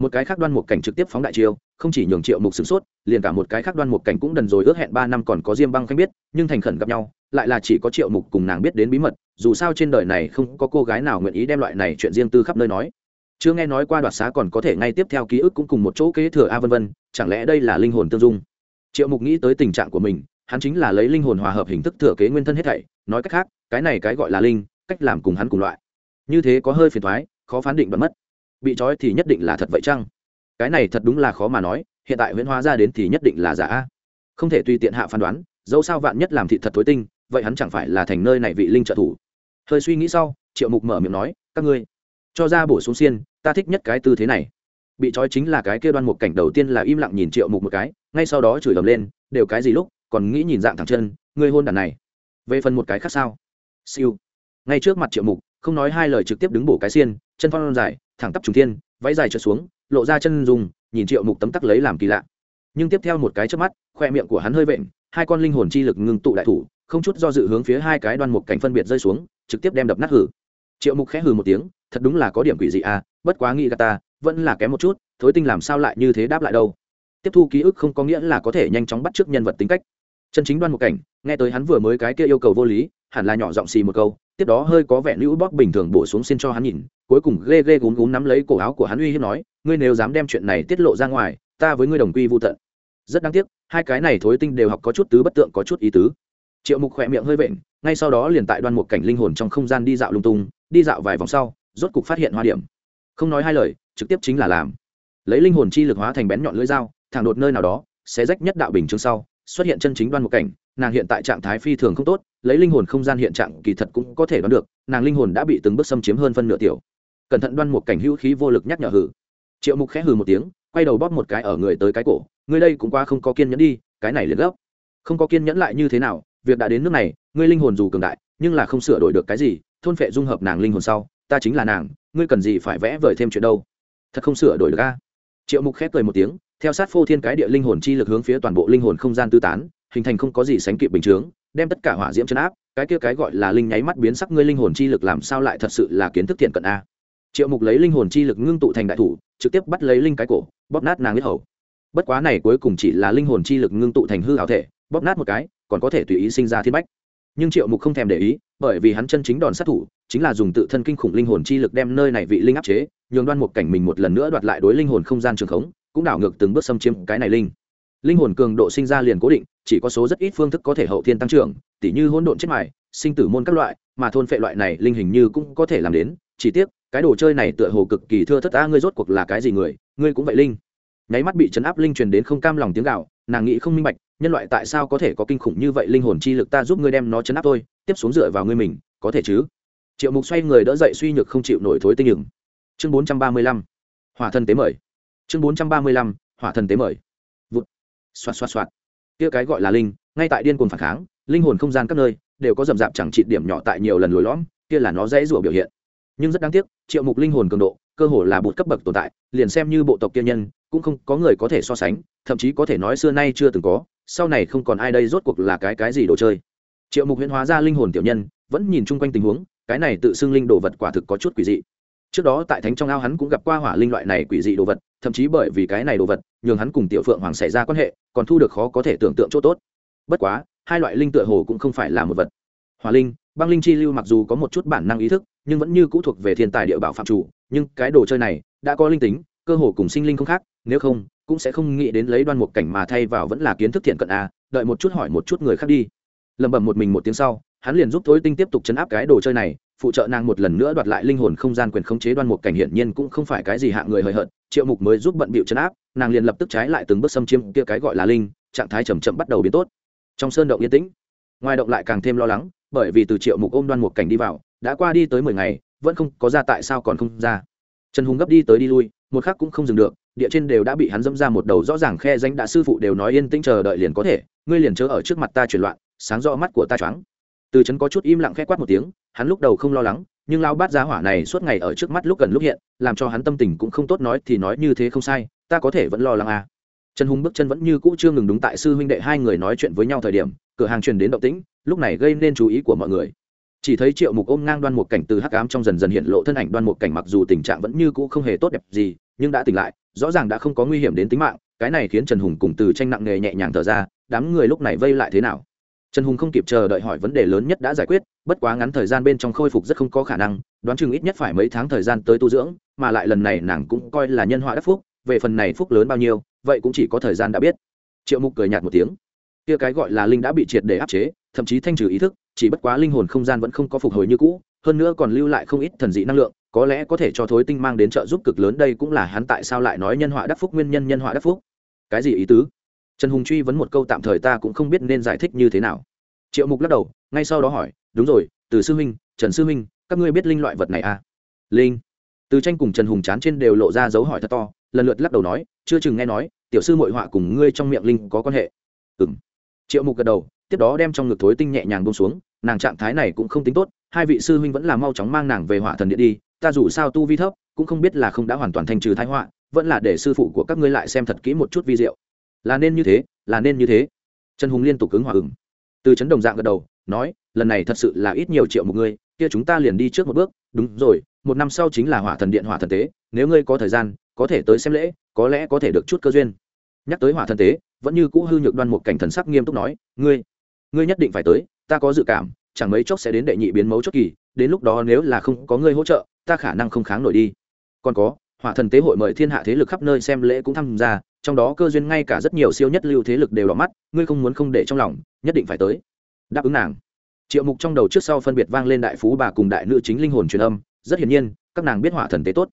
một cái khác đoan một cảnh trực tiếp phóng đại chiêu, không chỉ nhường triệu mục sửng sốt, liền cả một cái khác đoan một cảnh cũng đần rồi ước hẹn ba năm còn có diêm băng khanh biết, nhưng thành khẩn gặp nhau, lại là chỉ có triệu mục cùng nàng biết đến bí mật, dù sao trên đời này không có cô gái nào nguyện ý đem loại này chuyện riêng tư khắp nơi nói. Chưa nghe nói qua đoạt xá còn có thể ngay tiếp theo ký ức cũng cùng một chỗ kế thừa a vân vân, chẳng lẽ đây là linh hồn tương dung? Triệu mục nghĩ tới tình trạng của mình, hắn chính là lấy linh hồn hòa hợp hình thức thừa kế nguyên thân hết thảy, nói cách khác, cái này cái gọi là linh, cách làm cùng hắn cùng loại. Như thế có hơi phiền thoái khó phán định bật mất bị trói thì nhất định là thật vậy chăng? Cái này thật đúng là khó mà nói, hiện tại huyễn hóa ra đến thì nhất định là giả không thể tùy tiện hạ phán đoán, dẫu sao vạn nhất làm thị thật thối tinh, vậy hắn chẳng phải là thành nơi này vị linh trợ thủ. Hơi suy nghĩ sau, triệu mục mở miệng nói, các ngươi, cho ra bổ xuống xiên, ta thích nhất cái tư thế này. Bị trói chính là cái kia đoan một cảnh đầu tiên là im lặng nhìn triệu mục một cái, ngay sau đó chửi ầm lên, đều cái gì lúc, còn nghĩ nhìn dạng thẳng chân, ngươi hôn đàn này. Về phần một cái khác sao? Siêu. Ngay trước mặt triệu mục, không nói hai lời trực tiếp đứng bổ cái xiên, chân phong dài thẳng tắp trùng thiên, váy dài trượt xuống, lộ ra chân dùng nhìn triệu mục tấm tắc lấy làm kỳ lạ. Nhưng tiếp theo một cái trước mắt, khoe miệng của hắn hơi vện, hai con linh hồn chi lực ngưng tụ đại thủ, không chút do dự hướng phía hai cái đoan mục cảnh phân biệt rơi xuống, trực tiếp đem đập nát hử. Triệu mục khẽ hừ một tiếng, thật đúng là có điểm quỷ dị à bất quá nghĩ gà ta, vẫn là kém một chút, thối tinh làm sao lại như thế đáp lại đâu. Tiếp thu ký ức không có nghĩa là có thể nhanh chóng bắt t nhân vật tính cách. Chân chính đoan một cảnh, nghe tới hắn vừa mới cái kia yêu cầu vô lý hẳn là nhỏ giọng xì một câu, tiếp đó hơi có vẻ nữ bóc bình thường bổ xuống xin cho hắn nhìn, cuối cùng ghê ghê gún gún nắm lấy cổ áo của hắn uy hiếp nói, ngươi nếu dám đem chuyện này tiết lộ ra ngoài, ta với ngươi đồng quy vô tận. Rất đáng tiếc, hai cái này thối tinh đều học có chút tứ bất tượng, có chút ý tứ. Triệu mục khỏe miệng hơi vện, ngay sau đó liền tại đoan một cảnh linh hồn trong không gian đi dạo lung tung, đi dạo vài vòng sau, rốt cục phát hiện hoa điểm. Không nói hai lời, trực tiếp chính là làm. Lấy linh hồn chi lực hóa thành bén nhọn lưỡi dao, thẳng đột nơi nào đó sẽ rách nhất đạo bình chương sau, xuất hiện chân chính đoan một cảnh nàng hiện tại trạng thái phi thường không tốt, lấy linh hồn không gian hiện trạng kỳ thật cũng có thể đoán được, nàng linh hồn đã bị từng bước xâm chiếm hơn phân nửa tiểu. Cẩn thận đoan một cảnh hữu khí vô lực nhắc nhở hử. Triệu mục khẽ hừ một tiếng, quay đầu bóp một cái ở người tới cái cổ, ngươi đây cũng qua không có kiên nhẫn đi, cái này liền gấp. Không có kiên nhẫn lại như thế nào, việc đã đến nước này, ngươi linh hồn dù cường đại, nhưng là không sửa đổi được cái gì, thôn phệ dung hợp nàng linh hồn sau, ta chính là nàng, ngươi cần gì phải vẽ vời thêm chuyện đâu. Thật không sửa đổi được a. Triệu mục khép cười một tiếng, theo sát phô thiên cái địa linh hồn chi lực hướng phía toàn bộ linh hồn không gian tư tán hình thành không có gì sánh kịp bình chướng, đem tất cả hỏa diễm chấn áp, cái kia cái gọi là linh nháy mắt biến sắc ngươi linh hồn chi lực làm sao lại thật sự là kiến thức thiện cận a? Triệu mục lấy linh hồn chi lực ngưng tụ thành đại thủ, trực tiếp bắt lấy linh cái cổ, bóp nát nàng huyết hầu. Bất quá này cuối cùng chỉ là linh hồn chi lực ngưng tụ thành hư hảo thể, bóp nát một cái, còn có thể tùy ý sinh ra thiên bách. Nhưng triệu mục không thèm để ý, bởi vì hắn chân chính đòn sát thủ, chính là dùng tự thân kinh khủng linh hồn chi lực đem nơi này vị linh áp chế, nhường đoan một cảnh mình một lần nữa đoạt lại đối linh hồn không gian trường khống, cũng đảo ngược từng bước xâm chiếm cái này linh. Linh hồn cường độ sinh ra liền cố định chỉ có số rất ít phương thức có thể hậu thiên tăng trưởng, tỉ như hỗn độn chết mài, sinh tử môn các loại, mà thôn phệ loại này linh hình như cũng có thể làm đến. Chỉ tiếc, cái đồ chơi này tựa hồ cực kỳ thưa thất ta ngươi rốt cuộc là cái gì người? Ngươi cũng vậy linh. Nháy mắt bị chấn áp linh truyền đến không cam lòng tiếng gạo nàng nghĩ không minh bạch, nhân loại tại sao có thể có kinh khủng như vậy linh hồn chi lực ta giúp ngươi đem nó chấn áp thôi, tiếp xuống dựa vào ngươi mình, có thể chứ? Triệu mục xoay người đỡ dậy suy nhược không chịu nổi thối tinh nhừng chương bốn trăm ba mươi lăm. Hỏa thần tế mời. Chương bốn trăm ba mươi lăm. Hỏa thần tế mời. Vụt. Xoạt xoạt xoạt kia cái gọi là linh, ngay tại điên cuồng phản kháng, linh hồn không gian các nơi đều có rầm rạp chẳng trị điểm nhỏ tại nhiều lần lồi lõm, kia là nó dễ rủa biểu hiện. Nhưng rất đáng tiếc, triệu mục linh hồn cường độ, cơ hồ là bụt cấp bậc tồn tại, liền xem như bộ tộc kia nhân, cũng không có người có thể so sánh, thậm chí có thể nói xưa nay chưa từng có, sau này không còn ai đây rốt cuộc là cái cái gì đồ chơi. Triệu mục huyễn hóa ra linh hồn tiểu nhân, vẫn nhìn chung quanh tình huống, cái này tự xưng linh đồ vật quả thực có chút quỷ dị trước đó tại thánh trong ao hắn cũng gặp qua hỏa linh loại này quỷ dị đồ vật, thậm chí bởi vì cái này đồ vật, nhường hắn cùng tiểu phượng hoàng xảy ra quan hệ, còn thu được khó có thể tưởng tượng chỗ tốt. Bất quá, hai loại linh tựa hồ cũng không phải là một vật. Hỏa linh, băng linh chi lưu mặc dù có một chút bản năng ý thức, nhưng vẫn như cũ thuộc về thiên tài địa bảo phạm chủ, nhưng cái đồ chơi này đã có linh tính, cơ hồ cùng sinh linh không khác, nếu không, cũng sẽ không nghĩ đến lấy đoan một cảnh mà thay vào vẫn là kiến thức thiện cận a, đợi một chút hỏi một chút người khác đi. Lẩm bẩm một mình một tiếng sau, hắn liền giúp thối tinh tiếp tục chấn áp cái đồ chơi này phụ trợ nàng một lần nữa đoạt lại linh hồn không gian quyền khống chế đoan một cảnh hiển nhiên cũng không phải cái gì hạ người hời hợt, triệu mục mới giúp bận bịu chấn áp, nàng liền lập tức trái lại từng bước xâm chiếm kia cái gọi là linh, trạng thái chầm chậm bắt đầu biến tốt. Trong sơn động yên tĩnh, ngoài động lại càng thêm lo lắng, bởi vì từ triệu mục ôm đoan một cảnh đi vào, đã qua đi tới mười ngày, vẫn không có ra tại sao còn không ra. Trần hùng gấp đi tới đi lui, một khắc cũng không dừng được, địa trên đều đã bị hắn dẫm ra một đầu rõ ràng khe danh đã sư phụ đều nói yên tĩnh chờ đợi liền có thể, ngươi liền chớ ở trước mặt ta chuyển loạn, sáng rõ mắt của ta choáng từ trấn có chút im lặng khẽ quát một tiếng, hắn lúc đầu không lo lắng, nhưng lao bát giá hỏa này suốt ngày ở trước mắt lúc gần lúc hiện, làm cho hắn tâm tình cũng không tốt nói thì nói như thế không sai, ta có thể vẫn lo lắng à. trần hùng bước chân vẫn như cũ chưa ngừng đúng tại sư huynh đệ hai người nói chuyện với nhau thời điểm, cửa hàng truyền đến động tĩnh, lúc này gây nên chú ý của mọi người chỉ thấy triệu mục ôm ngang đoan một cảnh từ hắc ám trong dần dần hiện lộ thân ảnh, đoan một cảnh mặc dù tình trạng vẫn như cũ không hề tốt đẹp gì, nhưng đã tỉnh lại, rõ ràng đã không có nguy hiểm đến tính mạng, cái này khiến trần hùng cùng từ tranh nặng nề nhẹ nhàng thở ra, đám người lúc này vây lại thế nào trần hùng không kịp chờ đợi hỏi vấn đề lớn nhất đã giải quyết, bất quá ngắn thời gian bên trong khôi phục rất không có khả năng, đoán chừng ít nhất phải mấy tháng thời gian tới tu dưỡng, mà lại lần này nàng cũng coi là nhân họa đắc phúc, về phần này phúc lớn bao nhiêu, vậy cũng chỉ có thời gian đã biết. Triệu mục cười nhạt một tiếng. Kia cái gọi là linh đã bị triệt để áp chế, thậm chí thanh trừ ý thức, chỉ bất quá linh hồn không gian vẫn không có phục hồi như cũ, hơn nữa còn lưu lại không ít thần dị năng lượng, có lẽ có thể cho thối tinh mang đến trợ giúp cực lớn, đây cũng là hắn tại sao lại nói nhân họa đắc phúc nguyên nhân nhân họa đắc phúc. Cái gì ý tứ? Trần hùng truy vấn một câu tạm thời ta cũng không biết nên giải thích như thế nào. Triệu mục lắc đầu, ngay sau đó hỏi, đúng rồi, từ sư huynh, trần sư huynh, các ngươi biết linh loại vật này à? Linh? Từ tranh cùng trần hùng chán trên đều lộ ra dấu hỏi thật to, lần lượt lắc đầu nói, chưa chừng nghe nói, tiểu sư mội họa cùng ngươi trong miệng linh có quan hệ. Ừ m triệu mục gật đầu, tiếp đó đem trong ngực thối tinh nhẹ nhàng bông xuống, nàng trạng thái này cũng không tính tốt, hai vị sư huynh vẫn là mau chóng mang nàng về hỏa thần điện đi, ta dù sao tu vi thấp, cũng không biết là không đã hoàn toàn thanh trừ thái họa, vẫn là để sư phụ của các ngươi lại xem thật kỹ một chút vi diệu là nên như thế, là nên như thế. Trần hùng liên tục ứng hòa ứng từ chấn đồng dạng gật đầu, nói, lần này thật sự là ít nhiều triệu một người, kia chúng ta liền đi trước một bước. Đúng rồi, một năm sau chính là hỏa thần điện, hỏa thần tế. Nếu ngươi có thời gian, có thể tới xem lễ, có lẽ có thể được chút cơ duyên. Nhắc tới hỏa thần tế, vẫn như cũ hư nhược đoan một cảnh thần sắc nghiêm túc nói, ngươi ngươi nhất định phải tới, ta có dự cảm, chẳng mấy chốc sẽ đến đệ nhị biến mấu chốt kỳ, đến lúc đó nếu là không có ngươi hỗ trợ, ta khả năng không kháng nổi đi. Còn có, hỏa thần tế hội mời thiên hạ thế lực khắp nơi xem lễ cũng tham gia trong đó cơ duyên ngay cả rất nhiều siêu nhất lưu thế lực đều đỏ mắt, ngươi không muốn không để trong lòng, nhất định phải tới. Đáp ứng nàng. Triệu mục trong đầu trước sau phân biệt vang lên đại phú bà cùng đại nữ chính linh hồn truyền âm, rất hiển nhiên, các nàng biết hỏa thần tế tốt.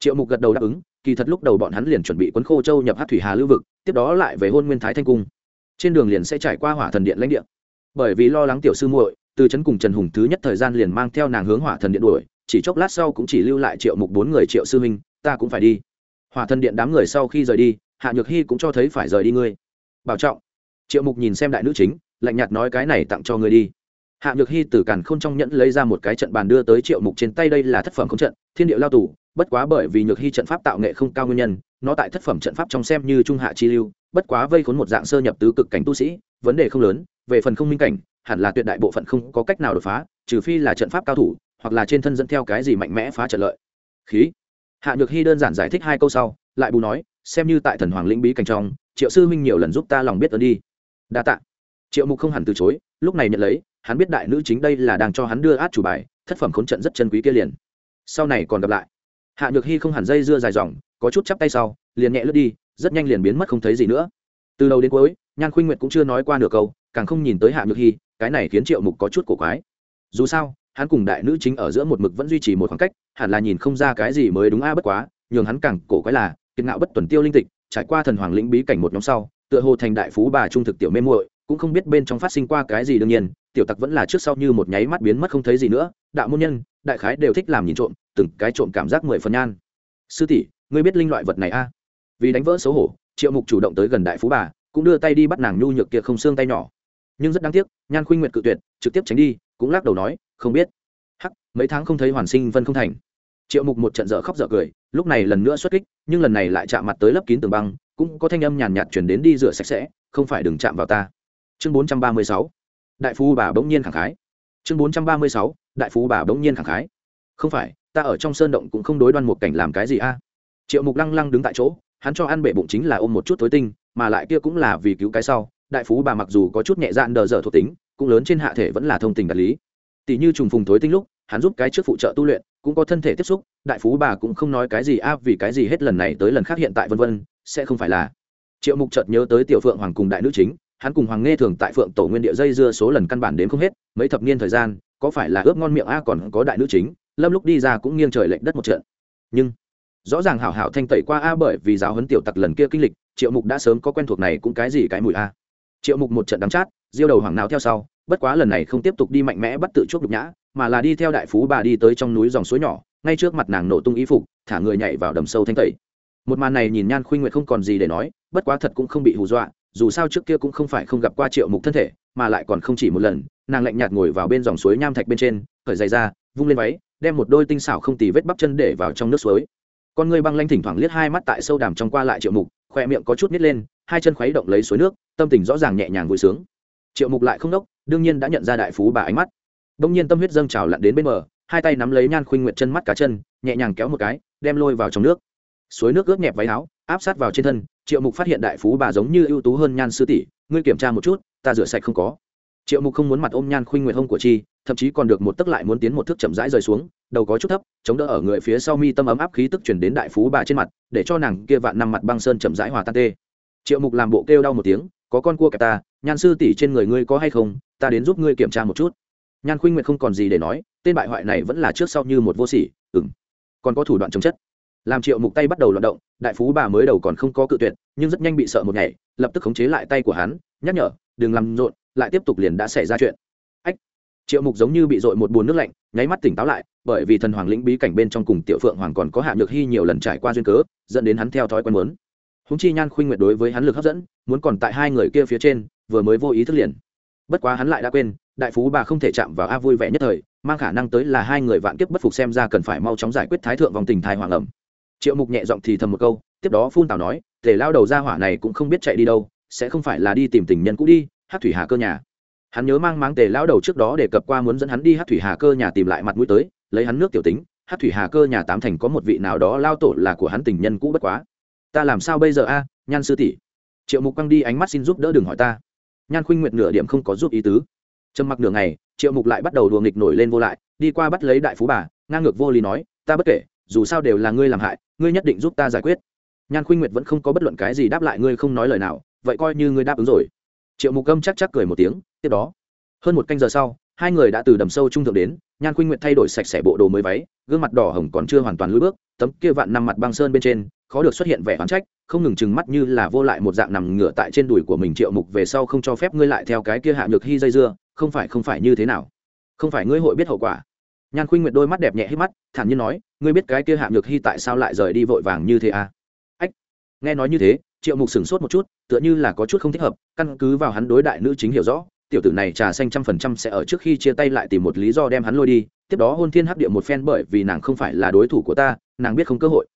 Triệu mục gật đầu đáp ứng, kỳ thật lúc đầu bọn hắn liền chuẩn bị quấn khô châu nhập hát thủy hà lưu vực, tiếp đó lại về hôn nguyên thái thanh cung. Trên đường liền sẽ trải qua hỏa thần điện lãnh điện bởi vì lo lắng tiểu sư muội, từ trấn cùng trần hùng thứ nhất thời gian liền mang theo nàng hướng hỏa thần điện đuổi, chỉ chốc lát sau cũng chỉ lưu lại triệu mục bốn người triệu sư huynh, ta cũng phải đi. Hỏa thần điện đám người sau khi rời đi hạ nhược hy cũng cho thấy phải rời đi ngươi. Bảo trọng. Triệu mục nhìn xem đại nữ chính, lạnh nhạt nói cái này tặng cho ngươi đi. Hạ nhược hy từ càn k h ô n trong nhẫn lấy ra một cái trận bàn đưa tới triệu mục trên tay, đây là thất phẩm không trận, thiên điệu lao tù, bất quá bởi vì nhược hy trận pháp tạo nghệ không cao nguyên nhân, nó tại thất phẩm trận pháp trong xem như trung hạ chi lưu, bất quá vây khốn một dạng sơ nhập tứ cực cảnh tu sĩ, vấn đề không lớn, về phần không minh cảnh, hẳn là tuyệt đại bộ phận không có cách nào đột phá, trừ phi là trận pháp cao thủ, hoặc là trên thân dẫn theo cái gì mạnh mẽ phá trận lợi. Khí. Hạ nhược hy đơn giản giải thích hai câu sau, lại bù nói xem như tại thần hoàng lĩnh bí cảnh trong, triệu sư minh nhiều lần giúp ta lòng biết ơn đi. Đa tạ. Triệu mục không hẳn từ chối, lúc này nhận lấy, hắn biết đại nữ chính đây là đang cho hắn đưa át chủ bài, thất phẩm khốn trận rất chân quý kia liền. Sau này còn gặp lại. Hạ nhược hy không hẳn dây dưa dài dòng, có chút chắp tay sau, liền nhẹ lướt đi, rất nhanh liền biến mất không thấy gì nữa. Từ đầu đến cuối, nhan khuynh nguyệt cũng chưa nói qua nửa câu, càng không nhìn tới hạ nhược hy cái này khiến triệu mục có chút cổ quái. Dù sao, hắn cùng đại nữ chính ở giữa một mực vẫn duy trì một khoảng cách, hẳn là nhìn không ra cái gì mới đúng a, bất quá, nhường hắn càng cổ quái là kiệt ngạo bất tuần tiêu linh tịch, trải qua thần hoàng lĩnh bí cảnh một nhóm sau, tựa hồ thành đại phú bà trung thực tiểu mê muội, cũng không biết bên trong phát sinh qua cái gì đương nhiên, tiểu tặc vẫn là trước sau như một nháy mắt biến mất không thấy gì nữa, đạo môn nhân, đại khái đều thích làm nhìn trộm, từng cái trộm cảm giác mười phần nhan. Sư tỷ, ngươi biết linh loại vật này a? Vì đánh vỡ xấu hổ, triệu mục chủ động tới gần đại phú bà, cũng đưa tay đi bắt nàng nhu nhược kia không xương tay nhỏ. Nhưng rất đáng tiếc, nhan khuynh nguyệt cự tuyệt, trực tiếp tránh đi, cũng lắc đầu nói, không biết. Hắc, mấy tháng không thấy hoàn sinh vân không thành. Triệu mục một trận dở khóc dở cười lúc này lần nữa xuất kích, nhưng lần này lại chạm mặt tới lấp kín tường băng, cũng có thanh âm nhàn nhạt chuyển đến đi rửa sạch sẽ, không phải đừng chạm vào ta. Chương bốn trăm ba mươi sáu, đại phú bà bỗng nhiên khẳng khái. Chương bốn trăm ba mươi sáu, đại phú bà bỗng nhiên khẳng khái. Không phải, ta ở trong sơn động cũng không đối đoan một cảnh làm cái gì a. Triệu mục lăng lăng đứng tại chỗ, hắn cho ăn bệ bụng chính là ôm một chút thối tinh, mà lại kia cũng là vì cứu cái sau. Đại phú bà mặc dù có chút nhẹ dạn đờ dở thuộc tính, cũng lớn trên hạ thể vẫn là thông tình đạt lý. Tỷ như trùng phùng thối tinh lúc hắn giúp cái trước phụ trợ tu luyện, cũng có thân thể tiếp xúc, đại phú bà cũng không nói cái gì a vì cái gì hết lần này tới lần khác hiện tại vân vân, sẽ không phải là. Triệu mục chợt nhớ tới tiểu phượng hoàng cùng đại nữ chính, hắn cùng hoàng nghe thường tại phượng tổ nguyên địa dây dưa số lần căn bản đến không hết, mấy thập niên thời gian, có phải là ướp ngon miệng a, còn có đại nữ chính, lâm lúc đi ra cũng nghiêng trời lệch đất một trận. Nhưng, rõ ràng hảo hảo thanh tẩy qua a, bởi vì giáo huấn tiểu tặc lần kia kinh lịch, triệu mục đã sớm có quen thuộc này cũng cái gì cái mùi a. Triệu mục một trận đắng chát, diêu đầu hoàng nào theo sau bất quá lần này không tiếp tục đi mạnh mẽ bắt tự chuốc nhục nhã, mà là đi theo đại phú bà đi tới trong núi dòng suối nhỏ, ngay trước mặt nàng nổ tung ý phục, thả người nhảy vào đầm sâu thanh tẩy. Một màn này nhìn nhan khuynh nguyệt không còn gì để nói, bất quá thật cũng không bị hù dọa, dù sao trước kia cũng không phải không gặp qua triệu mục thân thể, mà lại còn không chỉ một lần, nàng lạnh nhạt ngồi vào bên dòng suối nham thạch bên trên khởi giày ra, vung lên váy, đem một đôi tinh xảo không tì vết bắp chân để vào trong nước suối. Con người băng lanh thỉnh thoảng liếc hai mắt tại sâu đàm trong qua lại triệu mục, khoe miệng có chút nít lên, hai chân khuấy động lấy suối nước, tâm tình rõ ràng nhẹ nhàng vui sướng. Triệu mục lại không đốc đương nhiên đã nhận ra đại phú bà ánh mắt. Đông nhiên tâm huyết dâng trào lặn đến bên bờ, hai tay nắm lấy nhan khuynh nguyện chân mắt cá chân, nhẹ nhàng kéo một cái, đem lôi vào trong nước. Suối nước ướt nhẹp váy áo, áp sát vào trên thân, triệu mục phát hiện đại phú bà giống như ưu tú hơn nhan sư tỷ, ngươi kiểm tra một chút, ta rửa sạch không có. Triệu mục không muốn mặt ôm nhan khuynh nguyện hông của chi, thậm chí còn được một tấc lại muốn tiến một thước chậm rãi rơi xuống, đầu có chút thấp, chống đỡ ở người phía sau mi tâm ấm áp khí tức chuyển đến đại phú bà trên mặt, để cho nàng kia vạn năm mặt băng sơn chậm rãi hòa tan tê. Triệu mục làm bộ kêu đau một tiếng, có con cua kẹp ta nhan sư tỷ trên người ngươi có hay không, ta đến giúp ngươi kiểm tra một chút. Nhan khuynh nguyệt không còn gì để nói, tên bại hoại này vẫn là trước sau như một vô sỉ ừng còn có thủ đoạn chống chất. Làm triệu mục tay bắt đầu loạt động, đại phú bà mới đầu còn không có cự tuyệt, nhưng rất nhanh bị sợ một ngày, lập tức khống chế lại tay của hắn, nhắc nhở, đừng làm rộn, lại tiếp tục liền đã xảy ra chuyện. Ách. Triệu mục giống như bị dội một bùn nước lạnh, nháy mắt tỉnh táo lại, bởi vì thần hoàng lĩnh bí cảnh bên trong cùng tiểu phượng hoàng còn có hạ nhược hy nhiều lần trải qua duyên cớ, dẫn đến hắn theo thói quen muốn. Húng chi nhan khuynh nguyệt đối với hắn lực hấp dẫn, muốn còn tại hai người kia phía trên vừa mới vô ý thức liền. Bất quá hắn lại đã quên, đại phú bà không thể chạm vào a vui vẻ nhất thời, mang khả năng tới là hai người vạn kiếp bất phục xem ra cần phải mau chóng giải quyết thái thượng vòng tình thai hoàng ẩm. Triệu mục nhẹ giọng thì thầm một câu, tiếp đó phun tào nói, tề lao đầu ra hỏa này cũng không biết chạy đi đâu, sẽ không phải là đi tìm tình nhân cũ đi hát thủy hà cơ nhà. Hắn nhớ mang máng tề lao đầu trước đó để cập qua muốn dẫn hắn đi hát thủy hà cơ nhà tìm lại mặt mũi tới, lấy hắn nước tiểu tính hát thủy hà cơ nhà tám thành có một vị nào đó lao tổ là của hắn tình nhân cũ bất quá. Ta làm sao bây giờ a, nhan sư tỷ? Triệu mục quăng đi ánh mắt xin giúp đỡ đừng hỏi ta nhan khuynh nguyệt nửa điểm không có giúp ý tứ. Trầm mặc nửa ngày, triệu mục lại bắt đầu đùa nghịch nổi lên vô lại, đi qua bắt lấy đại phú bà, ngang ngược vô lý nói, ta bất kể, dù sao đều là ngươi làm hại, ngươi nhất định giúp ta giải quyết. Nhan khuynh nguyệt vẫn không có bất luận cái gì đáp lại ngươi không nói lời nào, vậy coi như ngươi đáp ứng rồi. Triệu mục âm chắc chắc cười một tiếng, tiếp đó, hơn một canh giờ sau, hai người đã từ đầm sâu trung thượng đến, nhan khuynh nguyệt thay đổi sạch sẽ bộ đồ mới váy, gương mặt đỏ hồng còn chưa hoàn toàn lưỡi bước tấm kia vạn năm mặt băng sơn bên trên, khó được xuất hiện vẻ oán trách, không ngừng chừng mắt như là vô lại một dạng nằm ngửa tại trên đùi của mình triệu mục về sau không cho phép ngươi lại theo cái kia hạ nhược hy dây dưa, không phải không phải như thế nào? Không phải ngươi hội biết hậu quả. Nhan khuynh nguyệt đôi mắt đẹp nhẹ hết mắt, thản nhiên nói, ngươi biết cái kia hạ nhược hy tại sao lại rời đi vội vàng như thế à? Ách, nghe nói như thế, triệu mục sửng sốt một chút, tựa như là có chút không thích hợp, căn cứ vào hắn đối đại nữ chính hiểu rõ, tiểu tử này trà xanh trăm phần trăm sẽ ở trước khi chia tay lại tìm một lý do đem hắn lôi đi, tiếp đó hôn thiên hấp địa một phen bởi vì nàng không phải là đối thủ của ta nàng biết không cơ hội.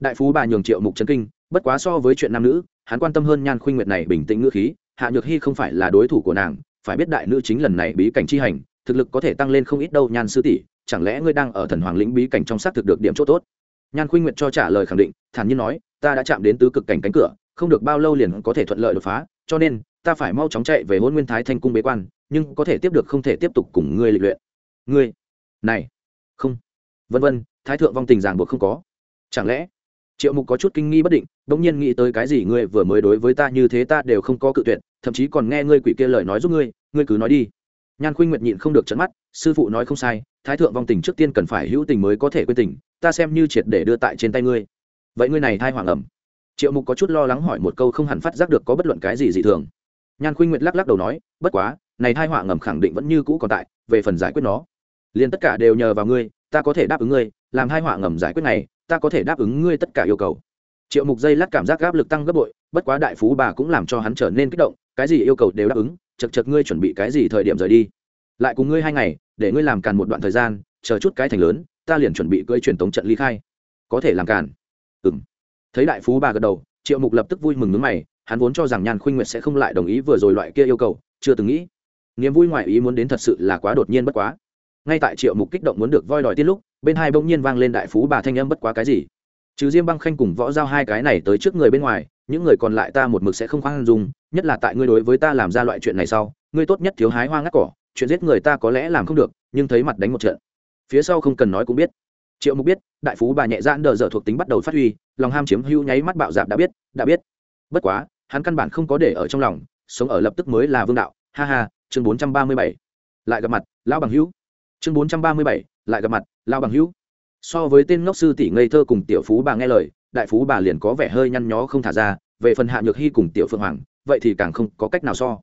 Đại phú bà nhường triệu mục trấn kinh, bất quá so với chuyện nam nữ, hắn quan tâm hơn nhan khuynh nguyệt này bình tĩnh ngữ khí, hạ nhược hy không phải là đối thủ của nàng, phải biết đại nữ chính lần này bí cảnh chi hành, thực lực có thể tăng lên không ít đâu nhan sư tỷ, chẳng lẽ ngươi đang ở thần hoàng lĩnh bí cảnh trong xác thực được điểm chỗ tốt? Nhan khuynh nguyệt cho trả lời khẳng định, thản nhiên nói, ta đã chạm đến tứ cực cảnh cánh cửa, không được bao lâu liền có thể thuận lợi đột phá, cho nên, ta phải mau chóng chạy về hôn nguyên thái thanh cung bế quan, nhưng có thể tiếp được không thể tiếp tục cùng ngươi lịch luyện. Ngươi, này, không. Vân vân thái thượng vong tình ràng buộc không có. Chẳng lẽ, triệu mục có chút kinh nghi bất định đ ỗ n g nhiên nghĩ tới cái gì ngươi vừa mới đối với ta như thế ta đều không có cự tuyệt, thậm chí còn nghe ngươi quỷ kia lời nói giúp ngươi ngươi cứ nói đi. Nhan khuynh nguyệt nhịn không được trận mắt, sư phụ nói không sai, thái thượng vong tình trước tiên cần phải hữu tình mới có thể quên tình, ta xem như triệt để đưa tại trên tay ngươi. Vậy ngươi này thai hoàng ẩm. Triệu mục có chút lo lắng hỏi một câu không hẳn phát giác được có bất luận cái gì dị thường. Nhan khuynh nguyệt lắc lắc đầu nói, bất quá, này thai họa ngầm khẳng định vẫn như cũ còn tại, về phần giải quyết nó. Liền tất cả đều nhờ vào ngươi, ta có thể đáp ứng ngươi làm hai họa ngầm giải quyết này, ta có thể đáp ứng ngươi tất cả yêu cầu. Triệu mục dây lát cảm giác áp lực tăng gấp bội, bất quá đại phú bà cũng làm cho hắn trở nên kích động, cái gì yêu cầu đều đáp ứng chật chật ngươi chuẩn bị cái gì thời điểm rời đi. Lại cùng ngươi hai ngày, để ngươi làm càn một đoạn thời gian, chờ chút cái thành lớn, ta liền chuẩn bị cưỡi truyền tống trận ly khai. Có thể làm càn. Ừ m thấy đại phú bà gật đầu, triệu mục lập tức vui mừng nước mày, hắn vốn cho rằng nhan khuynh nguyệt sẽ không lại đồng ý vừa rồi loại kia yêu cầu, chưa từng nghĩ. Niềm vui ngoại ý muốn đến thật sự là quá đột nhiên bất quá. Ngay tại triệu mục kích động muốn được voi đòi tiết lúc bên hai bỗng nhiên vang lên đại phú bà thanh âm bất quá cái gì? Trừ diêm băng khanh cùng võ giao hai cái này tới trước người bên ngoài, những người còn lại ta một mực sẽ không khoan dung, nhất là tại ngươi đối với ta làm ra loại chuyện này sau, ngươi tốt nhất thiếu hái hoa ngắt cỏ, chuyện giết người ta có lẽ làm không được, nhưng thấy mặt đánh một trận. Phía sau không cần nói cũng biết. Triệu mục biết, đại phú bà nhẹ dãn đờ dở thuộc tính bắt đầu phát huy, lòng ham chiếm hữu nháy mắt bạo dạp đã biết đã biết. Bất quá, hắn căn bản không có để ở trong lòng, sống ở lập tức mới là vương đạo. Ha ha, chương bốn trăm ba mươi bảy. Lại gặp mặt, lão bằng hữu. Chương bốn trăm ba mươi bảy lại gặp mặt, lao bằng hữu. So với tên ngốc sư tỷ ngây thơ cùng tiểu phú bà nghe lời, đại phú bà liền có vẻ hơi nhăn nhó không thả ra, về phần hạ nhược hy cùng tiểu phượng hoàng, vậy thì càng không có cách nào so.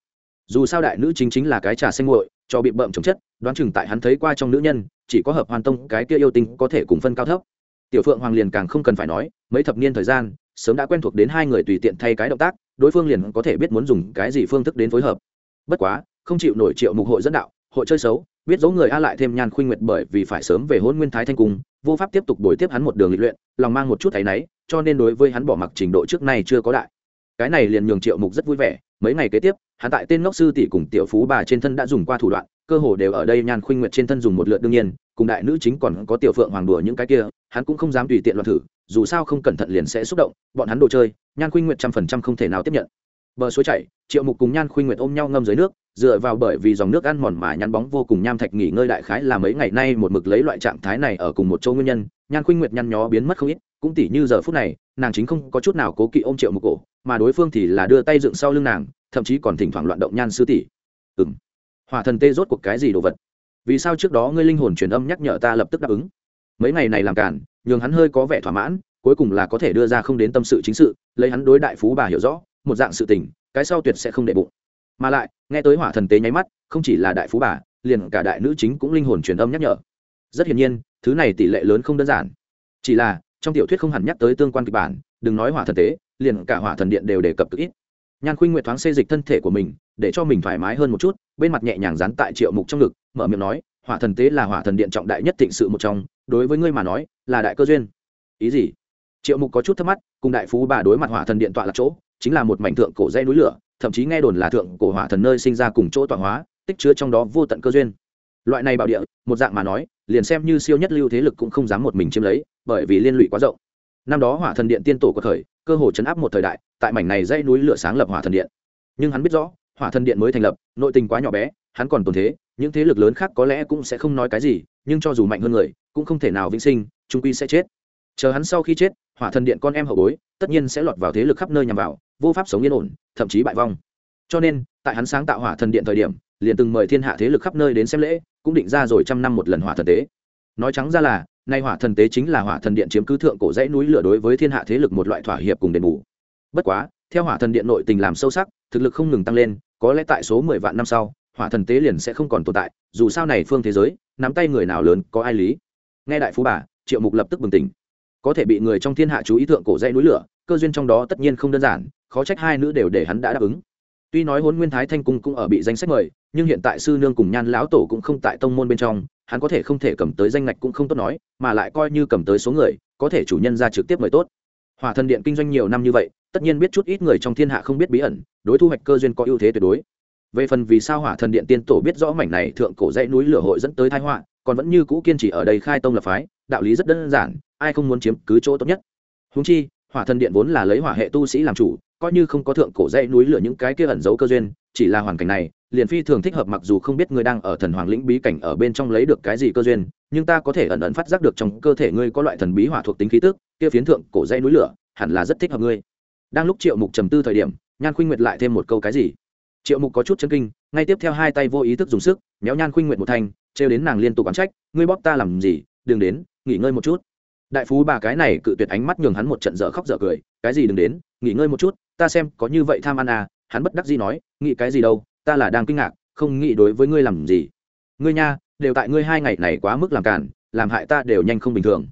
Dù sao đại nữ chính chính là cái trà xanh nguội, cho bị bợm chống chất, đoán chừng tại hắn thấy qua trong nữ nhân, chỉ có hợp hoàn tông cái kia yêu tinh có thể cùng phân cao thấp. Tiểu phượng hoàng liền càng không cần phải nói, mấy thập niên thời gian, sớm đã quen thuộc đến hai người tùy tiện thay cái động tác, đối phương liền có thể biết muốn dùng cái gì phương thức đến phối hợp. Bất quá, không chịu nổi triệu mục hội dẫn đạo, hội chơi xấu biết dấu người a lại thêm nhan khuynh nguyệt bởi vì phải sớm về hôn nguyên thái thanh cung, vô pháp tiếp tục đổi tiếp hắn một đường lịch luyện, lòng mang một chút thấy náy, cho nên đối với hắn bỏ mặc trình độ trước nay chưa có đại. Cái này liền nhường triệu mục rất vui vẻ, mấy ngày kế tiếp, hắn tại tên ngốc sư tỷ cùng tiểu phú bà trên thân đã dùng qua thủ đoạn, cơ hồ đều ở đây nhan khuynh nguyệt trên thân dùng một lượt đương nhiên, cùng đại nữ chính còn có tiểu phượng hoàng đùa những cái kia, hắn cũng không dám tùy tiện loạn thử, dù sao không cẩn thận liền sẽ xúc động, bọn hắn đồ chơi, nhan khuynh nguyệt trăm phần trăm không thể nào tiếp nhận bờ suối chảy, triệu mục cùng nhan khuynh nguyệt ôm nhau ngâm dưới nước, dựa vào bởi vì dòng nước ăn mòn mà nhăn bóng vô cùng nham thạch nghỉ ngơi đại khái là mấy ngày nay một mực lấy loại trạng thái này ở cùng một chỗ nguyên nhân. Nhan khuynh nguyệt nhăn nhó biến mất không ít, cũng tỉ như giờ phút này, nàng chính không có chút nào cố kỵ ôm triệu mục cổ, mà đối phương thì là đưa tay dựng sau lưng nàng, thậm chí còn thỉnh thoảng loạn động nhan sư tỷ. Ừ m hỏa thần tê rốt cuộc cái gì đồ vật? Vì sao trước đó ngươi linh hồn truyền âm nhắc nhở ta lập tức đáp ứng? Mấy ngày này làm cản nhường hắn hơi có vẻ thỏa mãn, cuối cùng là có thể đưa ra không đến tâm sự chính sự, lấy hắn đối đại phú bà hiểu rõ một dạng sự tình, cái sau tuyệt sẽ không để bụng. Mà lại, nghe tới hỏa thần tế nháy mắt, không chỉ là đại phú bà, liền cả đại nữ chính cũng linh hồn truyền âm nhắc nhở. Rất hiển nhiên, thứ này tỷ lệ lớn không đơn giản. Chỉ là, trong tiểu thuyết không hẳn nhắc tới tương quan kịch bản, đừng nói hỏa thần tế, liền cả hỏa thần điện đều đề cập cực ít. Nhan khuynh nguyệt thoáng xê dịch thân thể của mình, để cho mình thoải mái hơn một chút, bên mặt nhẹ nhàng dán tại triệu mục trong ngực, mở miệng nói, hỏa thần tế là hỏa thần điện trọng đại nhất thịnh sự một trong, đối với ngươi mà nói, là đại cơ duyên. Ý gì? Triệu mục có chút thắc mắt cùng đại phú bà đối mặt hỏa thần điện tọa là chỗ chính là một mảnh thượng cổ dây núi lửa, thậm chí nghe đồn là thượng cổ hỏa thần nơi sinh ra cùng chỗ tọa hóa, tích chứa trong đó vô tận cơ duyên. Loại này bảo địa, một dạng mà nói, liền xem như siêu nhất lưu thế lực cũng không dám một mình chiếm lấy, bởi vì liên lụy quá rộng. Năm đó hỏa thần điện tiên tổ có thời, cơ hồ chấn áp một thời đại, tại mảnh này dây núi lửa sáng lập hỏa thần điện. Nhưng hắn biết rõ, hỏa thần điện mới thành lập, nội tình quá nhỏ bé, hắn còn tồn thế, những thế lực lớn khác có lẽ cũng sẽ không nói cái gì, nhưng cho dù mạnh hơn người, cũng không thể nào vĩnh sinh trung quy sẽ chết. Chờ hắn sau khi chết hỏa thần điện con em hậu bối, tất nhiên sẽ lọt vào thế lực khắp nơi nhằm vào, vô pháp sống yên ổn, thậm chí bại vong. Cho nên, tại hắn sáng tạo hỏa thần điện thời điểm, liền từng mời thiên hạ thế lực khắp nơi đến xem lễ, cũng định ra rồi trăm năm một lần hỏa thần tế. Nói trắng ra là, nay hỏa thần tế chính là hỏa thần điện chiếm cứ thượng cổ dãy núi lửa đối với thiên hạ thế lực một loại thỏa hiệp cùng đền bù. Bất quá, theo hỏa thần điện nội tình làm sâu sắc, thực lực không ngừng tăng lên, có lẽ tại số mười vạn năm sau, hỏa thần tế liền sẽ không còn tồn tại, dù sao này phương thế giới, nắm tay người nào lớn có ai lý. Nghe đại phú bà, triệu mục lập tức bừng tỉnh có thể bị người trong thiên hạ chú ý thượng cổ dãy núi lửa, cơ duyên trong đó tất nhiên không đơn giản, khó trách hai nữ đều để hắn đã đáp ứng. Tuy nói hôn nguyên thái thanh cung cũng ở bị danh sách mời, nhưng hiện tại sư nương cùng nhan lão tổ cũng không tại tông môn bên trong, hắn có thể không thể cầm tới danh ngạch cũng không tốt nói, mà lại coi như cầm tới số người, có thể chủ nhân ra trực tiếp mời tốt. Hòa thần điện kinh doanh nhiều năm như vậy, tất nhiên biết chút ít người trong thiên hạ không biết bí ẩn, đối thu hoạch cơ duyên có ưu thế tuyệt đối. Về phần vì sao hỏa thần điện tiên tổ biết rõ mảnh này thượng cổ dãy núi lửa hội dẫn tới thái họa, còn vẫn như cũ kiên trì ở đây khai tông lập phái, đạo lý rất đơn giản ai không muốn chiếm cứ chỗ tốt nhất. Húng chi, hỏa thần điện vốn là lấy hỏa hệ tu sĩ làm chủ, coi như không có thượng cổ dãy núi lửa những cái kia ẩn giấu cơ duyên, chỉ là hoàn cảnh này, liền phi thường thích hợp mặc dù không biết ngươi đang ở thần hoàng lĩnh bí cảnh ở bên trong lấy được cái gì cơ duyên, nhưng ta có thể ẩn ẩn phát giác được trong cơ thể ngươi có loại thần bí hỏa thuộc tính khí tức, kia phiến thượng cổ dãy núi lửa, hẳn là rất thích hợp ngươi. Đang lúc triệu mục trầm tư thời điểm, nhan khuynh nguyệt lại thêm một câu cái gì? Triệu mục có chút chân kinh, ngay tiếp theo hai tay vô ý thức dùng sức, méo nhan khuynh nguyệt một thanh, trêu đến nàng liên tục oán trách, ngươi bóp ta làm gì? Đừng đến, nghỉ ngơi một chút đại phú bà cái này cự tuyệt ánh mắt nhường hắn một trận dở khóc dở cười, cái gì đừng đến, nghỉ ngơi một chút, ta xem có như vậy tham ăn à? Hắn bất đắc gì nói, nghĩ cái gì đâu, ta là đang kinh ngạc, không nghĩ đối với ngươi làm gì. Ngươi nha, đều tại ngươi hai ngày này quá mức làm cản làm hại ta đều nhanh không bình thường.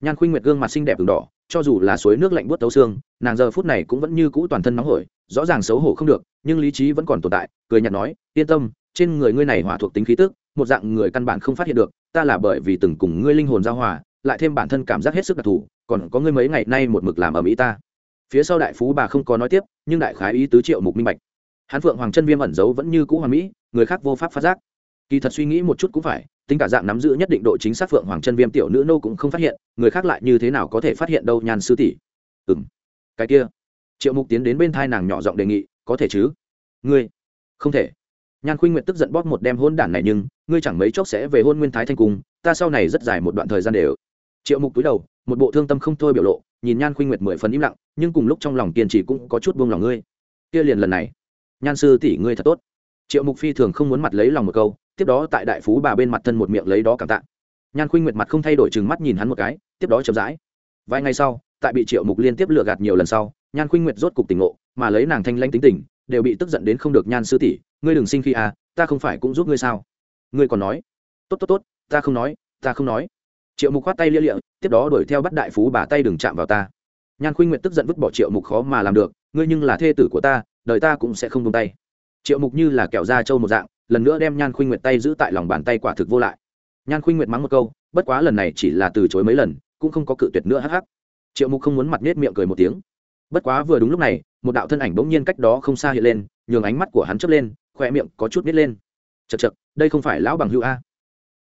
Nhan khuynh nguyệt gương mặt xinh đẹp từng đỏ, cho dù là suối nước lạnh buốt tấu xương, nàng giờ phút này cũng vẫn như cũ toàn thân nóng hổi, rõ ràng xấu hổ không được, nhưng lý trí vẫn còn tồn tại, cười nhạt nói, yên tâm, trên người ngươi này hỏa thuộc tính khí tức, một dạng người căn bản không phát hiện được, ta là bởi vì từng cùng ngươi linh hồn giao hòa lại thêm bản thân cảm giác hết sức đặc thù, còn có ngươi mấy ngày nay một mực làm ở mỹ ta. Phía sau đại phú bà không có nói tiếp, nhưng đại khái ý tứ triệu mục minh bạch. Hán phượng hoàng chân viêm ẩn giấu vẫn như cũ hoàng mỹ, người khác vô pháp phát giác. Kỳ thật suy nghĩ một chút cũng phải, tính cả dạng nắm giữ nhất định độ chính xác phượng hoàng chân viêm tiểu nữ nô cũng không phát hiện, người khác lại như thế nào có thể phát hiện đâu nhan sư tỷ. Ừ m cái kia. Triệu mục tiến đến bên thai nàng nhỏ giọng đề nghị, có thể chứ? Ngươi. Không thể. Nhan khuynh nguyện tức giận bóp một đem hôn đản này nhưng, ngươi chẳng mấy chốc sẽ về hôn nguyên thái thanh cung, ta sau này rất dài một đoạn thời gian đều triệu mục túi đầu, một bộ thương tâm không thôi biểu lộ, nhìn nhan khuynh nguyệt mười phần im lặng, nhưng cùng lúc trong lòng kiên trì cũng có chút buông lòng ngươi. Kia liền lần này. Nhan sư tỷ ngươi thật tốt. Triệu mục phi thường không muốn mặt lấy lòng một câu, tiếp đó tại đại phú bà bên mặt thân một miệng lấy đó cảm tạ. Nhan khuynh nguyệt mặt không thay đổi chừng mắt nhìn hắn một cái, tiếp đó chậm rãi. Vài ngày sau, tại bị triệu mục liên tiếp lừa gạt nhiều lần sau, nhan khuynh nguyệt rốt cục tỉnh ngộ, mà lấy nàng thanh lanh tính tình, đều bị tức giận đến không được nhan sư tỷ, ngươi đừng sinh khi à ta không phải cũng giúp ngươi sao? Ngươi còn nói. Tốt tốt tốt, ta không nói, ta không nói triệu mục khoát tay lia lịa, tiếp đó đuổi theo bắt đại phú bà tay đừng chạm vào ta. Nhan khuynh nguyệt tức giận vứt bỏ triệu mục khó mà làm được, ngươi nhưng là thê tử của ta, đời ta cũng sẽ không tung tay. Triệu mục như là kẹo da trâu một dạng, lần nữa đem nhan khuynh nguyệt tay giữ tại lòng bàn tay quả thực vô lại. Nhan khuynh nguyệt mắng một câu, bất quá lần này chỉ là từ chối mấy lần, cũng không có cự tuyệt nữa hắc hắc. Triệu mục không muốn mặt nết miệng cười một tiếng. Bất quá vừa đúng lúc này, một đạo thân ảnh bỗng nhiên cách đó không xa hiện lên, nhường ánh mắt của hắn chớp lên khoe miệng có chút nít lên. Chật chật đây không phải lão bằng hữu a.